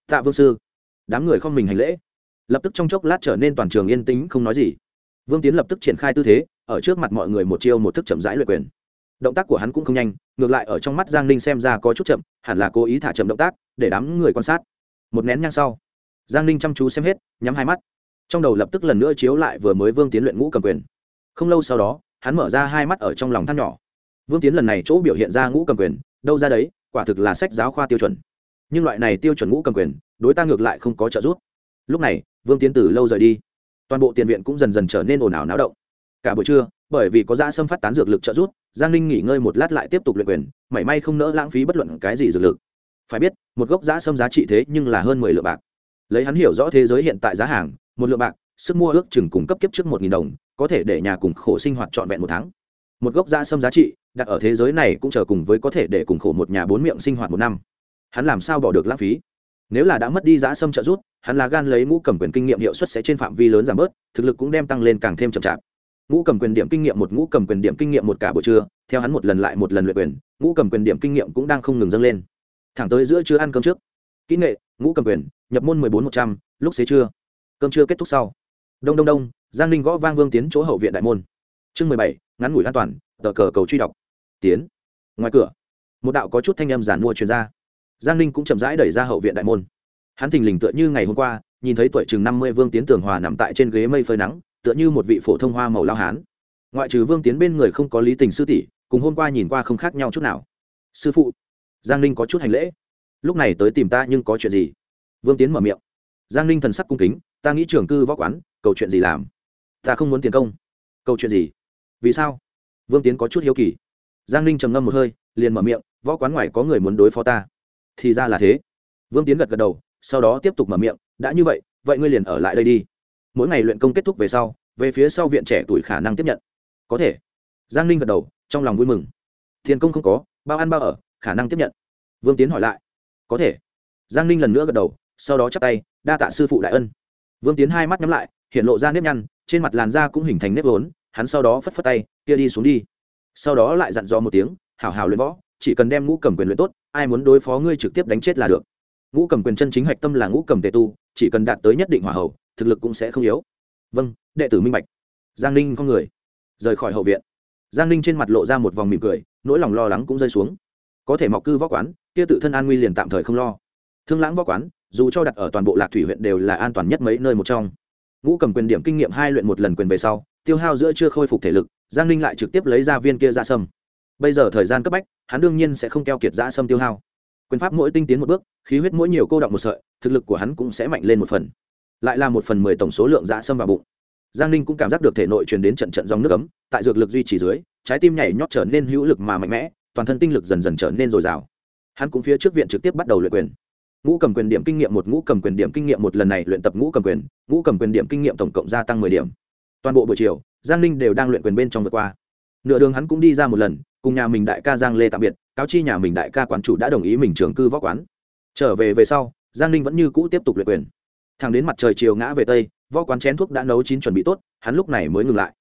Tạ vương sư. Đám người không mình hành lễ. Lập tức trong chốc lát trở nên toàn trường yên tĩnh, không nói gì. Vương tiến lập tức triển khai tư thế, ở trước mặt mọi người một chiêu một thức chậm rãi luyện quyền. Động tác của hắn cũng không nhanh, ngược lại ở trong mắt giang ninh xem ra có chút chậm, hẳn là cố ý thả chậm động tác, để đám người quan sát. Một nén nhang sau giang ninh chăm chú xem hết, nhắm hai mắt. Trong đầu lập tức lần nữa chiếu lại vừa mới vương tiến luyện ngũ cầm quyền. Không lâu sau đó, hắn mở ra hai mắt ở trong lòng than nhỏ. Vương tiến lần này chỗ biểu hiện ra ngũ cầm quyền, đâu ra đấy, quả thực là sách giáo khoa tiêu chuẩn. Nhưng loại này tiêu chuẩn ngũ cầm quyền, đối ta ngược lại không có trợ giúp. Lúc này, vương tiến từ lâu rời đi. Toàn bộ tiền viện cũng dần dần trở nên ồn ào náo động. Cả buổi trưa, bởi vì có da xâm phát tán dược lực trợ giúp, giang ninh nghỉ ngơi một lát lại tiếp tục luyện quyền, mảy may không nỡ lãng phí bất luận cái gì dược lực. Phải biết, một gốc da xâm giá trị thế nhưng là hơn mười lượng bạc lấy hắn hiểu rõ thế giới hiện tại giá hàng, một lượng bạc, sức mua ước chừng cung cấp kiếp trước một nghìn đồng, có thể để nhà cùng khổ sinh hoạt trọn vẹn một tháng. Một gốc da xâm giá trị, đặt ở thế giới này cũng chờ cùng với có thể để cùng khổ một nhà bốn miệng sinh hoạt một năm. Hắn làm sao bỏ được lãng phí? Nếu là đã mất đi giá xâm trợ rút hắn là gan lấy ngũ cầm quyền kinh nghiệm hiệu suất sẽ trên phạm vi lớn giảm bớt, thực lực cũng đem tăng lên càng thêm chậm chạp. Ngũ cầm quyền điểm kinh nghiệm một, ngũ cầm quyền điểm kinh nghiệm một cả buổi trưa, theo hắn một lần lại một lần luyện quyền, ngũ cầm quyền điểm kinh nghiệm cũng đang không ngừng dâng lên. Thẳng tới giữa chưa ăn cơm trước kỹ nghệ, ngũ cầm quyền, nhập môn mười bốn một trăm, lúc xế trưa. Cơm trưa kết thúc sau. Đông đông đông, giang ninh gõ vang vương tiến chỗ hậu viện đại môn. Chương mười bảy, ngắn ngủi an toàn, tờ cờ cầu truy đọc. Tiến. Ngoài cửa, một đạo có chút thanh âm giản mua truyền ra. Giang ninh cũng chậm rãi đẩy ra hậu viện đại môn. Hắn thình lình tựa như ngày hôm qua, nhìn thấy tuổi chừng năm mươi vương tiến tường hòa nằm tại trên ghế mây phơi nắng, tựa như một vị phổ thông hoa màu lao hán. Ngoại trừ vương tiến bên người không có lý tình sư tỷ, cùng hôm qua nhìn qua không khác nhau chút nào. Sư phụ. Giang ninh có chút hành lễ lúc này tới tìm ta nhưng có chuyện gì? Vương tiến mở miệng. Giang ninh thần sắc cung kính, ta nghĩ trường cư võ quán, cầu chuyện gì làm? Ta không muốn tiền công. Câu chuyện gì? Vì sao? Vương tiến có chút hiếu kỳ. Giang ninh trầm ngâm một hơi, liền mở miệng, võ quán ngoài có người muốn đối phó ta. Thì ra là thế. Vương tiến gật gật đầu, sau đó tiếp tục mở miệng, đã như vậy vậy ngươi liền ở lại đây đi. Mỗi ngày luyện công kết thúc về sau, về phía sau viện trẻ tuổi khả năng tiếp nhận. Có thể. Giang ninh gật đầu, trong lòng vui mừng. Tiền công không có, bao ăn bao ở, khả năng tiếp nhận. Vương tiến hỏi lại có thể. Giang ninh lần nữa gật đầu, sau đó chắp tay, đa tạ sư phụ đại ân. Vương tiến hai mắt nhắm lại, hiện lộ ra nếp nhăn, trên mặt làn da cũng hình thành nếp vốn, hắn sau đó phất phất tay, kia đi xuống đi. Sau đó lại dặn dò một tiếng, hảo hảo luyện võ, chỉ cần đem ngũ cầm quyền luyện tốt, ai muốn đối phó ngươi trực tiếp đánh chết là được. Ngũ cầm quyền chân chính hạch tâm là ngũ cầm tề tu, chỉ cần đạt tới nhất định hỏa hậu thực lực cũng sẽ không yếu. Vâng đệ tử minh bạch. Giang ninh con người, rời khỏi hậu viện. Giang ninh trên mặt lộ ra một vòng mỉm cười, nỗi lòng lo lắng cũng rơi xuống có thể mọc cư võ quán, kia tự thân an nguy liền tạm thời không lo. Thương lãng võ quán, dù cho đặt ở toàn bộ lạc thủy huyện đều là an toàn nhất mấy nơi một trong. Ngũ cầm quyền điểm kinh nghiệm hai luyện một lần quyền về sau, tiêu hao giữa chưa khôi phục thể lực, giang ninh lại trực tiếp lấy ra viên kia ra sâm. Bây giờ thời gian cấp bách, hắn đương nhiên sẽ không keo kiệt ra sâm tiêu hao. Quyền pháp mỗi tinh tiến một bước, khí huyết mỗi nhiều cô động một sợi, thực lực của hắn cũng sẽ mạnh lên một phần. Lại là một phần mười tổng số lượng dạ sâm vào bụng. Giang ninh cũng cảm giác được thể nội truyền đến trận trận dòng nước ấm, tại dược lực duy trì dưới, trái tim nhảy nhót trở nên hữu lực mà mạnh mẽ toàn thân tinh lực dần dần trở nên dồi dào. Hắn cũng phía trước viện trực tiếp bắt đầu luyện quyền. Ngũ cầm quyền điểm kinh nghiệm một, ngũ cầm quyền điểm kinh nghiệm một lần này luyện tập ngũ cầm quyền, ngũ cầm quyền điểm kinh nghiệm tổng cộng gia tăng mười điểm. Toàn bộ buổi chiều, giang ninh đều đang luyện quyền bên trong vượt qua. Nửa đường hắn cũng đi ra một lần, cùng nhà mình đại ca giang lê tạm biệt, cáo chi nhà mình đại ca quán chủ đã đồng ý mình trường cư võ quán. Trở về về sau, giang ninh vẫn như cũ tiếp tục luyện quyền. Thẳng đến mặt trời chiều ngã về tây, võ quán chén thuốc đã nấu chín chuẩn bị tốt, hắn lúc này mới ngừng lại.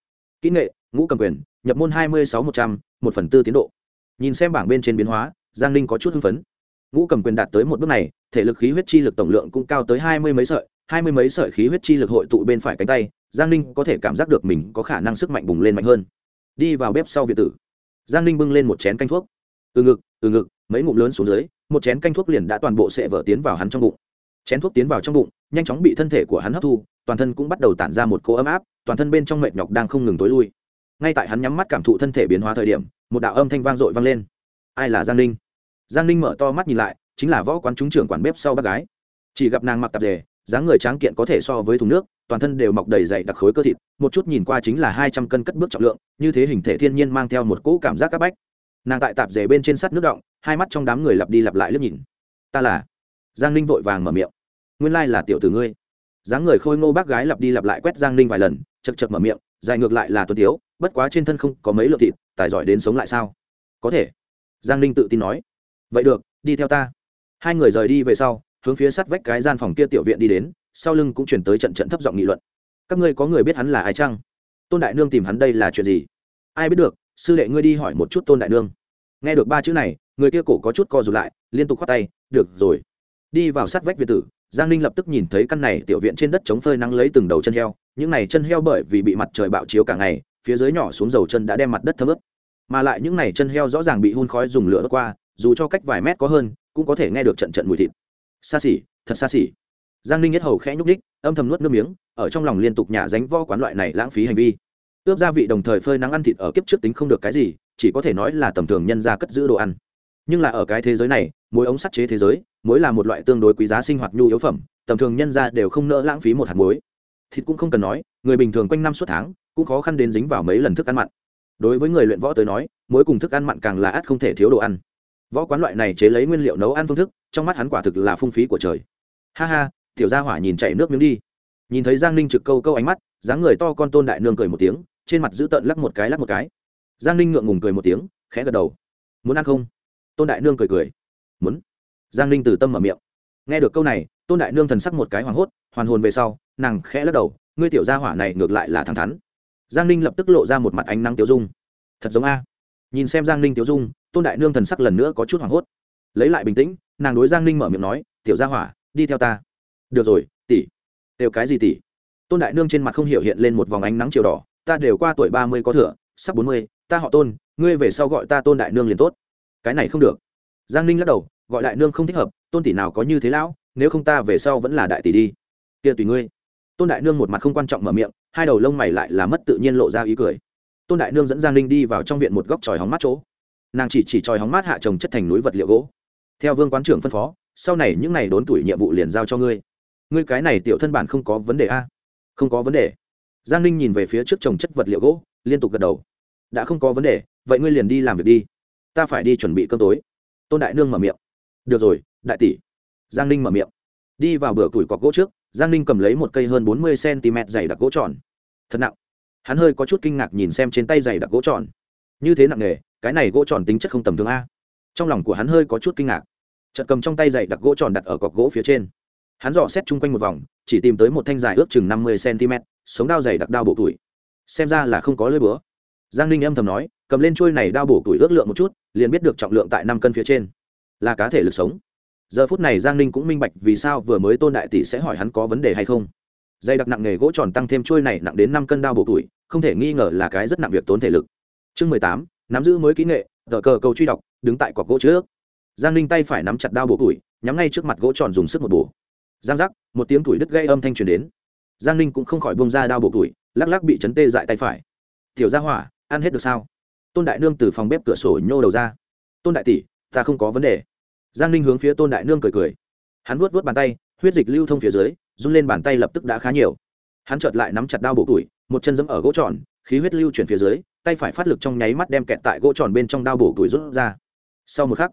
Kỹ nghệ, ngũ cầm quyền, nhập môn hai mươi sáu một trăm, một phần tư tiến độ nhìn xem bảng bên trên biến hóa, giang ninh có chút hưng phấn. Ngũ cầm quyền đạt tới một bước này, thể lực khí huyết chi lực tổng lượng cũng cao tới hai mươi mấy sợi, hai mươi mấy sợi khí huyết chi lực hội tụ bên phải cánh tay, giang ninh có thể cảm giác được mình có khả năng sức mạnh bùng lên mạnh hơn. Đi vào bếp sau việt tử, giang ninh bưng lên một chén canh thuốc. Từ ngực từ ngực, mấy ngụm lớn xuống dưới, một chén canh thuốc liền đã toàn bộ sẽ vỡ tiến vào hắn trong bụng. Chén thuốc tiến vào trong bụng, nhanh chóng bị thân thể của hắn hấp thu, toàn thân cũng bắt đầu tản ra một cỗ ấm áp, toàn thân bên trong mệt nhọc đang không ngừng tối lui. Ngay tại hắn nhắm mắt cảm thụ thân thể biến hóa thời điểm một đạo âm thanh vang dội vang lên. Ai là giang ninh? Giang ninh mở to mắt nhìn lại, chính là võ quán chúng trưởng quản bếp sau bác gái. Chỉ gặp nàng mặc tạp dề, dáng người tráng kiện có thể so với thùng nước, toàn thân đều mọc đầy dày đặc khối cơ thịt, một chút nhìn qua chính là hai trăm cân cất bước trọng lượng, như thế hình thể thiên nhiên mang theo một cỗ cảm giác áp bách. Nàng tại tạp dề bên trên sắt nước động, hai mắt trong đám người lặp đi lặp lại liếc nhìn. Ta là giang ninh vội vàng mở miệng. Nguyên lai là tiểu tử ngươi. Dáng người khôi ngô bác gái lặp đi lặp lại quét giang ninh vài lần, chật chật mở miệng, dài ngược lại là tuấn tiếu, bất quá trên thân không có mấy lượng thịt tài giỏi đến sống lại sao? Có thể. Giang ninh tự tin nói. Vậy được, đi theo ta. Hai người rời đi về sau, hướng phía sát vách cái gian phòng kia tiểu viện đi đến, sau lưng cũng chuyển tới trận trận thấp giọng nghị luận. Các ngươi có người biết hắn là ai chăng? Tôn đại nương tìm hắn đây là chuyện gì? Ai biết được, sư đệ ngươi đi hỏi một chút tôn đại nương. Nghe được ba chữ này, người kia cổ có chút co rụt lại, liên tục khoát tay, được rồi. Đi vào sát vách việt tử, giang ninh lập tức nhìn thấy căn này tiểu viện trên đất chống phơi nắng lấy từng đầu chân heo, những này chân heo bởi vì bị mặt trời bạo chiếu cả ngày phía dưới nhỏ xuống dầu chân đã đem mặt đất thấm ướt. Mà lại những này chân heo rõ ràng bị hun khói dùng lửa đốt qua, dù cho cách vài mét có hơn, cũng có thể nghe được trận trận mùi thịt. Xa xỉ, thật xa xỉ. Giang ninh nhất hầu khẽ nhúc ních âm thầm nuốt nước miếng, ở trong lòng liên tục nhả dánh vo quán loại này lãng phí hành vi. Ướp gia vị đồng thời phơi nắng ăn thịt ở kiếp trước tính không được cái gì, chỉ có thể nói là tầm thường nhân ra cất giữ đồ ăn. Nhưng là ở cái thế giới này mối ống sắt chế thế giới, muối là một loại tương đối quý giá sinh hoạt nhu yếu phẩm, tầm thường nhân ra đều không nỡ lãng phí một hạt muối thịt cũng không cần nói, người bình thường quanh năm suốt tháng, cũng khó khăn đến dính vào mấy lần thức ăn mặn. Đối với người luyện võ tới nói, mỗi cùng thức ăn mặn càng là ắt không thể thiếu đồ ăn. Võ quán loại này chế lấy nguyên liệu nấu ăn phương thức, trong mắt hắn quả thực là phung phí của trời. Ha ha, tiểu gia hỏa nhìn chạy nước miếng đi. Nhìn thấy giang ninh trực câu câu ánh mắt, dáng người to con tôn đại nương cười một tiếng, trên mặt giữ tợn lắc một cái lắc một cái. Giang ninh ngượng ngùng cười một tiếng, khẽ gật đầu. Muốn ăn không? Tôn đại nương cười cười. Muốn. Giang ninh từ tâm mở miệng. Nghe được câu này, tôn đại nương thần sắc một cái hoảng hốt hoàn hồn về sau, nàng khẽ lắc đầu, ngươi tiểu gia hỏa này ngược lại là thẳng thắn. Giang ninh lập tức lộ ra một mặt ánh nắng tiêu dung. Thật giống a. Nhìn xem giang ninh tiêu dung, tôn đại nương thần sắc lần nữa có chút hoảng hốt. Lấy lại bình tĩnh, nàng đối giang ninh mở miệng nói, tiểu gia hỏa, đi theo ta. Được rồi, tỷ. Đều cái gì tỷ? Tôn đại nương trên mặt không hiểu hiện lên một vòng ánh nắng chiều đỏ, ta đều qua tuổi ba mươi có thừa, sắp bốn mươi, ta họ tôn, ngươi về sau gọi ta tôn đại nương liền tốt. Cái này không được. Giang ninh lắc đầu, gọi đại nương không thích hợp, tôn tỷ nào có như thế lão, nếu không ta về sau vẫn là đại tỷ đi kia tùy ngươi. Tôn đại nương một mặt không quan trọng mở miệng, hai đầu lông mày lại là mất tự nhiên lộ ra ý cười. Tôn đại nương dẫn giang ninh đi vào trong viện một góc tròi hóng mát chỗ. Nàng chỉ chỉ tròi hóng mát hạ trồng chất thành núi vật liệu gỗ. Theo vương quán trưởng phân phó, sau này những n à y đốn tuổi nhiệm vụ liền giao cho ngươi. Ngươi cái này tiểu thân bản không có vấn đề a? Không có vấn đề. Giang ninh nhìn về phía trước trồng chất vật liệu gỗ, liên tục gật đầu. Đã không có vấn đề, vậy ngươi liền đi làm việc đi. Ta phải đi chuẩn bị cơm tối. Tôn đại nương mở miệng. Được rồi, đại tỷ. Giang ninh mở miệng. Đi vào bữa củi cọc gỗ trước giang ninh cầm lấy một cây hơn bốn mươi cm dày đặc gỗ tròn. Thật nặng. Hắn hơi có chút kinh ngạc nhìn xem trên tay dày đặc gỗ tròn. Như thế nặng nề, cái này gỗ tròn tính chất không tầm thường a. Trong lòng của hắn hơi có chút kinh ngạc. Chợt cầm trong tay dày đặc gỗ tròn đặt ở cọc gỗ phía trên. Hắn dò xét chung quanh một vòng, chỉ tìm tới một thanh dài ước chừng năm mươi cm, sống đao dày đặc đao bổ tuổi. Xem ra là không có lưỡi búa. Giang ninh âm thầm nói, cầm lên chuôi này đao bổ tuổi ước lượng một chút, liền biết được trọng lượng tại năm cân phía trên. Là cá thể lực sống giờ phút này giang ninh cũng minh bạch vì sao vừa mới tôn đại tỷ sẽ hỏi hắn có vấn đề hay không. Dây đặc nặng nghề gỗ tròn tăng thêm chuôi này nặng đến năm cân đao bổ tuổi, không thể nghi ngờ là cái rất nặng việc tốn thể lực. Chương mười tám, nắm giữ mới kỹ nghệ, tờ cờ cầu truy đọc, đứng tại cọc gỗ trước. Giang ninh tay phải nắm chặt đao bổ tuổi, nhắm ngay trước mặt gỗ tròn dùng sức một bổ. Giang giác, một tiếng tuổi đứt gây âm thanh truyền đến. Giang ninh cũng không khỏi bông ra đao bổ tuổi, lắc lắc bị chấn tê dại tay phải. Tiểu ra hỏa, ăn hết được sao? Tôn đại nương từ phòng bếp cửa sổ nhô đầu ra. Tôn đại tỷ, ta không có vấn đề giang ninh hướng phía tôn đại nương cười cười. Hắn vuốt vuốt bàn tay, huyết dịch lưu thông phía dưới, run lên bàn tay lập tức đã khá nhiều. Hắn chợt lại nắm chặt đao bổ tuổi một chân giẫm ở gỗ tròn, khí huyết lưu chuyển phía dưới, tay phải phát lực trong nháy mắt đem kẹt tại gỗ tròn bên trong đao bổ tuổi rút ra. Sau một khắc,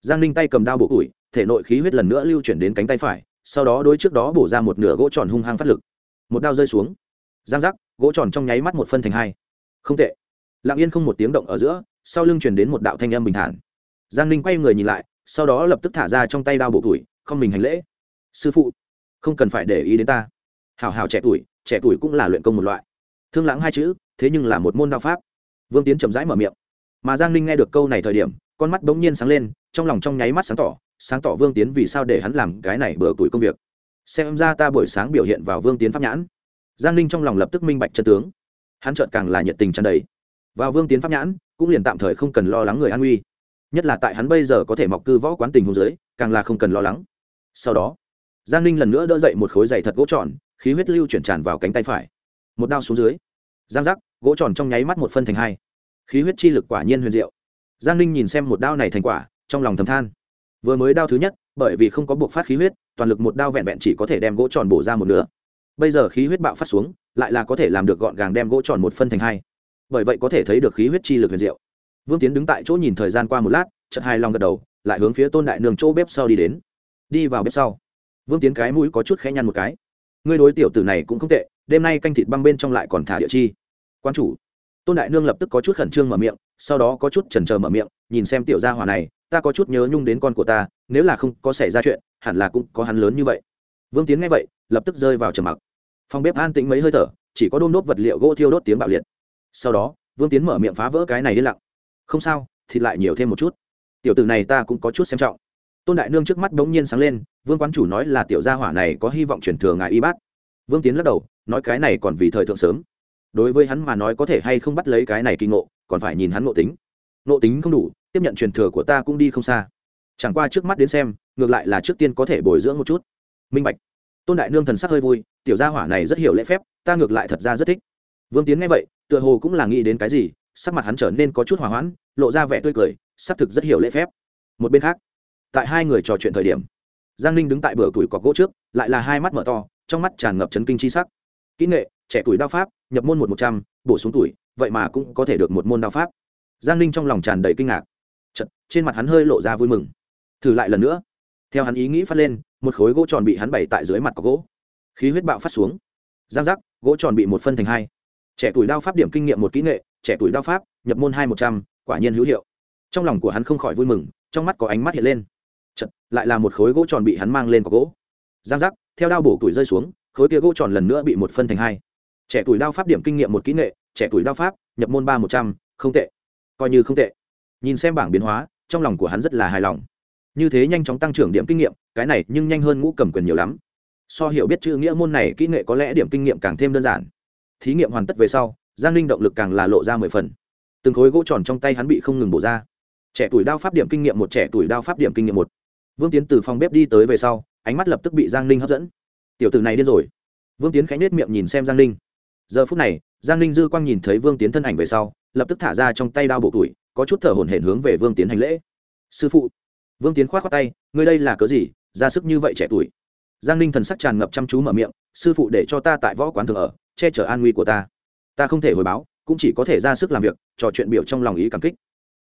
giang ninh tay cầm đao bổ tuổi thể nội khí huyết lần nữa lưu chuyển đến cánh tay phải, sau đó đôi trước đó bổ ra một nửa gỗ tròn hung hăng phát lực. Một đao rơi xuống. Giang giác, gỗ tròn trong nháy mắt một phân thành hai. Không tệ. Lặng yên không một tiếng động ở giữa, sau lưng chuyển đến một đạo thanh âm bình thản. Giang ninh quay người nhìn lại sau đó lập tức thả ra trong tay đao bộ tuổi, không mình hành lễ. Sư phụ, không cần phải để ý đến ta. Hào hào trẻ tuổi trẻ tuổi cũng là luyện công một loại. Thương lãng hai chữ, thế nhưng là một môn đao pháp. Vương tiến chậm rãi mở miệng. Mà giang ninh nghe được câu này thời điểm, con mắt bỗng nhiên sáng lên, trong lòng trong nháy mắt sáng tỏ sáng tỏ vương tiến vì sao để hắn làm cái này bừa tuổi công việc. Xem ra ta buổi sáng biểu hiện vào vương tiến pháp nhãn. Giang ninh trong lòng lập tức minh bạch chân tướng. Hắn chợt càng là nhiệt tình chân đầy. Vào vương tiến pháp nhãn, cũng liền tạm thời không cần lo lắng người an nguy nhất là tại hắn bây giờ có thể mọc cư võ quán tình hồ dưới, càng là không cần lo lắng. Sau đó, giang ninh lần nữa đỡ dậy một khối dày thật gỗ tròn, khí huyết lưu chuyển tràn vào cánh tay phải. Một đao xuống dưới, giang giác, gỗ tròn trong nháy mắt một phân thành hai. Khí huyết chi lực quả nhiên huyền diệu. Giang ninh nhìn xem một đao này thành quả, trong lòng thầm than. Vừa mới đao thứ nhất, bởi vì không có buộc phát khí huyết, toàn lực một đao vẹn vẹn chỉ có thể đem gỗ tròn bổ ra một nửa. Bây giờ khí huyết bạo phát xuống, lại là có thể làm được gọn gàng đem gỗ tròn một phân thành hai. Bởi vậy có thể thấy được khí huyết chi lực huyền diệu vương tiến đứng tại chỗ nhìn thời gian qua một lát chật hai lòng gật đầu, lại hướng phía tôn đại nương chỗ bếp sau đi đến. Đi vào bếp sau. Vương tiến cái mũi có chút khẽ nhăn một cái. Ngươi đối tiểu tử này cũng không tệ, đêm nay canh thịt băng bên trong lại còn thả địa chi. Quan chủ. Tôn đại nương lập tức có chút khẩn trương mở miệng, sau đó có chút chần chờ mở miệng, nhìn xem tiểu gia hỏa này, ta có chút nhớ nhung đến con của ta, nếu là không có xảy ra chuyện, hẳn là cũng có hắn lớn như vậy. Vương tiến nghe vậy, lập tức rơi vào trầm mặc. Phòng bếp an tĩnh mấy hơi thở, chỉ có đôm đốt vật liệu gỗ thiêu đốt tiếng bạo liệt. Sau đó, vương tiến mở miệng phá vỡ cái này đi lặng không sao, thịt lại nhiều thêm một chút. Tiểu tử này ta cũng có chút xem trọng. Tôn đại nương trước mắt đ ố n g nhiên sáng lên, vương quán chủ nói là tiểu gia hỏa này có hy vọng chuyển thừa ngài y bát. Vương tiến lắc đầu, nói cái này còn vì thời thượng sớm. Đối với hắn mà nói có thể hay không bắt lấy cái này kinh ngộ, còn phải nhìn hắn ngộ tính. Ngộ tính không đủ, tiếp nhận truyền thừa của ta cũng đi không xa. Chẳng qua trước mắt đến xem, ngược lại là trước tiên có thể bồi dưỡng một chút. Minh bạch. Tôn đại nương thần sắc hơi vui, tiểu gia hỏa này rất hiểu lễ phép, ta ngược lại thật ra rất thích. Vương tiến nghe vậy, tựa hồ cũng là nghĩ đến cái gì sắc mặt hắn trở nên có chút hòa hoãn lộ ra vẻ tươi cười xác thực rất hiểu lễ phép. Một bên khác tại hai người trò chuyện thời điểm giang ninh đứng tại bờ tuổi cọc gỗ trước lại là hai mắt mở to trong mắt tràn ngập chấn kinh c h i sắc. Kỹ nghệ trẻ tuổi đao pháp nhập môn một một trăm bổ xuống tuổi vậy mà cũng có thể được một môn đao pháp. Giang ninh trong lòng tràn đầy kinh ngạc. Chật, trên mặt hắn hơi lộ ra vui mừng. Thử lại lần nữa. Theo hắn ý nghĩ phát lên một khối gỗ tròn bị hắn bày tại dưới mặt cọc gỗ. Khí huyết bạo phát xuống. Giang giác gỗ tròn bị một phân thành hai. Trẻ tuổi đao pháp điểm kinh nghiệm một kỹ nghệ trẻ tuổi đao pháp nhập môn hai một trăm quả nhiên hữu hiệu. Trong lòng của hắn không khỏi vui mừng trong mắt có ánh mắt hiện lên. Chật, lại là một khối gỗ tròn bị hắn mang lên có gỗ. Giang giác theo đao bổ tuổi rơi xuống khối kia gỗ tròn lần nữa bị một phân thành hai. Trẻ tuổi đao pháp điểm kinh nghiệm một kỹ nghệ trẻ tuổi đao pháp nhập môn ba một trăm không tệ. Coi như không tệ. Nhìn xem bảng biến hóa trong lòng của hắn rất là hài lòng. Như thế nhanh chóng tăng trưởng điểm kinh nghiệm cái này nhưng nhanh hơn ngũ cầm quyền nhiều lắm. So hiểu biết chữ nghĩa môn này kỹ nghệ có lẽ điểm kinh nghiệm càng thêm đơn giản. Thí nghiệm hoàn tất về sau giang ninh động lực càng là lộ ra mười phần. Từng khối gỗ tròn trong tay hắn bị không ngừng bổ ra. Trẻ tuổi đao pháp điểm kinh nghiệm một, trẻ tuổi đao pháp điểm kinh nghiệm một. Vương tiến từ phòng bếp đi tới về sau, ánh mắt lập tức bị giang ninh hấp dẫn. Tiểu tử này điên rồi. Vương tiến khánh nết miệng nhìn xem giang ninh. Giờ phút này, giang ninh dư quang nhìn thấy vương tiến thân ảnh về sau, lập tức thả ra trong tay đao bộ tuổi, có chút thở hổn hển hướng về vương tiến hành lễ. Sư phụ. Vương tiến k h o á t khoác tay, ngươi đây là cớ gì, ra sức như vậy trẻ tuổi? Giang ninh thần sắc tràn ngập chăm chú mở miệng, sư phụ để cho ta tại võ quán thường ở, che chở an nguy của ta ta không thể hồi báo, cũng chỉ có thể ra sức làm việc, trò chuyện biểu trong lòng ý cảm kích.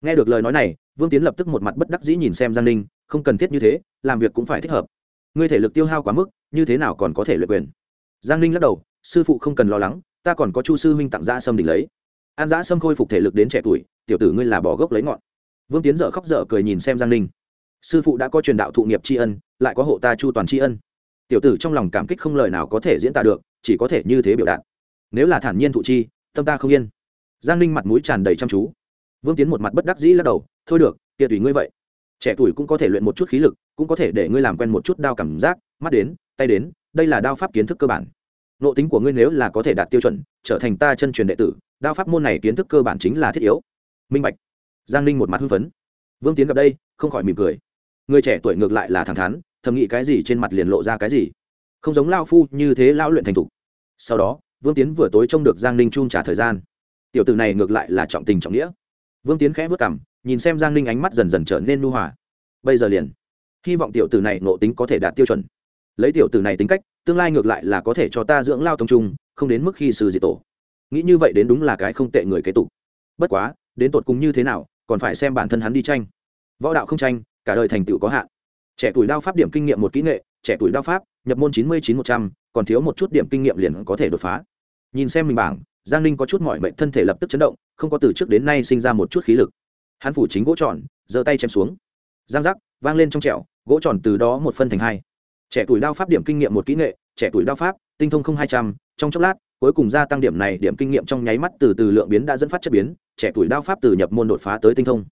Nghe được lời nói này, vương tiến lập tức một mặt bất đắc dĩ nhìn xem giang ninh, không cần thiết như thế, làm việc cũng phải thích hợp. Ngươi thể lực tiêu hao quá mức, như thế nào còn có thể luyện quyền? Giang ninh lắc đầu, sư phụ không cần lo lắng, ta còn có chu sư huynh tặng ra sâm đỉnh lấy. An giã sâm khôi phục thể lực đến trẻ tuổi, tiểu tử ngươi là bỏ gốc lấy ngọn. Vương tiến dở khóc dở cười nhìn xem giang ninh. Sư phụ đã có truyền đạo thụ nghiệp tri ân, lại có hộ ta chu toàn tri ân. Tiểu tử trong lòng cảm kích không lời nào có thể diễn tả được, chỉ có thể như thế biểu đạt nếu là thản nhiên thụ chi, tâm ta không yên. Giang ninh mặt mũi tràn đầy chăm chú. Vương tiến một mặt bất đắc dĩ lắc đầu, thôi được tiệ tùy ngươi vậy. Trẻ tuổi cũng có thể luyện một chút khí lực, cũng có thể để ngươi làm quen một chút đao cảm giác, mắt đến, tay đến, đây là đao pháp kiến thức cơ bản. Nộ tính của ngươi nếu là có thể đạt tiêu chuẩn, trở thành ta chân truyền đệ tử, đao pháp môn này kiến thức cơ bản chính là thiết yếu. Minh bạch. Giang ninh một mặt hưng phấn. Vương tiến gặp đây, không khỏi mỉm cười. Người trẻ tuổi ngược lại là thẳng thắn, thầm nghĩ cái gì trên mặt liền lộ ra cái gì. Không giống lao phu như thế lao luyện thành thục. Sau đó vương tiến vừa tối trông được giang ninh chun trả thời gian. Tiểu tử này ngược lại là trọng tình trọng nghĩa. Vương tiến khẽ vất cảm nhìn xem giang ninh ánh mắt dần dần trở nên nu hòa. Bây giờ liền, hy vọng tiểu tử này nộ tính có thể đạt tiêu chuẩn. Lấy tiểu tử này tính cách, tương lai ngược lại là có thể cho ta dưỡng lao tông trung, không đến mức khi sư dị tổ. Nghĩ như vậy đến đúng là cái không tệ người kế tục. Bất quá, đến tột cùng như thế nào, còn phải xem bản thân hắn đi tranh. Võ đạo không tranh, cả đời thành tựu có hạn. Trẻ tuổi đao pháp điểm kinh nghiệm một kỹ nghệ, trẻ tuổi đao pháp, nhập môn chín mươi chín một trăm, còn thiếu một chút điểm kinh nghiệm liền có thể đột phá nhìn xem mình bảng, giang ninh có chút mọi mệnh thân thể lập tức chấn động, không có từ trước đến nay sinh ra một chút khí lực. Hắn phủ chính gỗ tròn, giơ tay chém xuống. Giang giác, vang lên trong trẹo gỗ tròn từ đó một phân thành hai. Trẻ tuổi đao pháp điểm kinh nghiệm một kỹ nghệ, trẻ tuổi đao pháp, tinh thông không hai trăm, trong chốc lát, cuối cùng gia tăng điểm này, điểm kinh nghiệm trong nháy mắt từ từ lượng biến đã dẫn phát chất biến, trẻ tuổi đao pháp từ nhập môn đột phá tới tinh thông.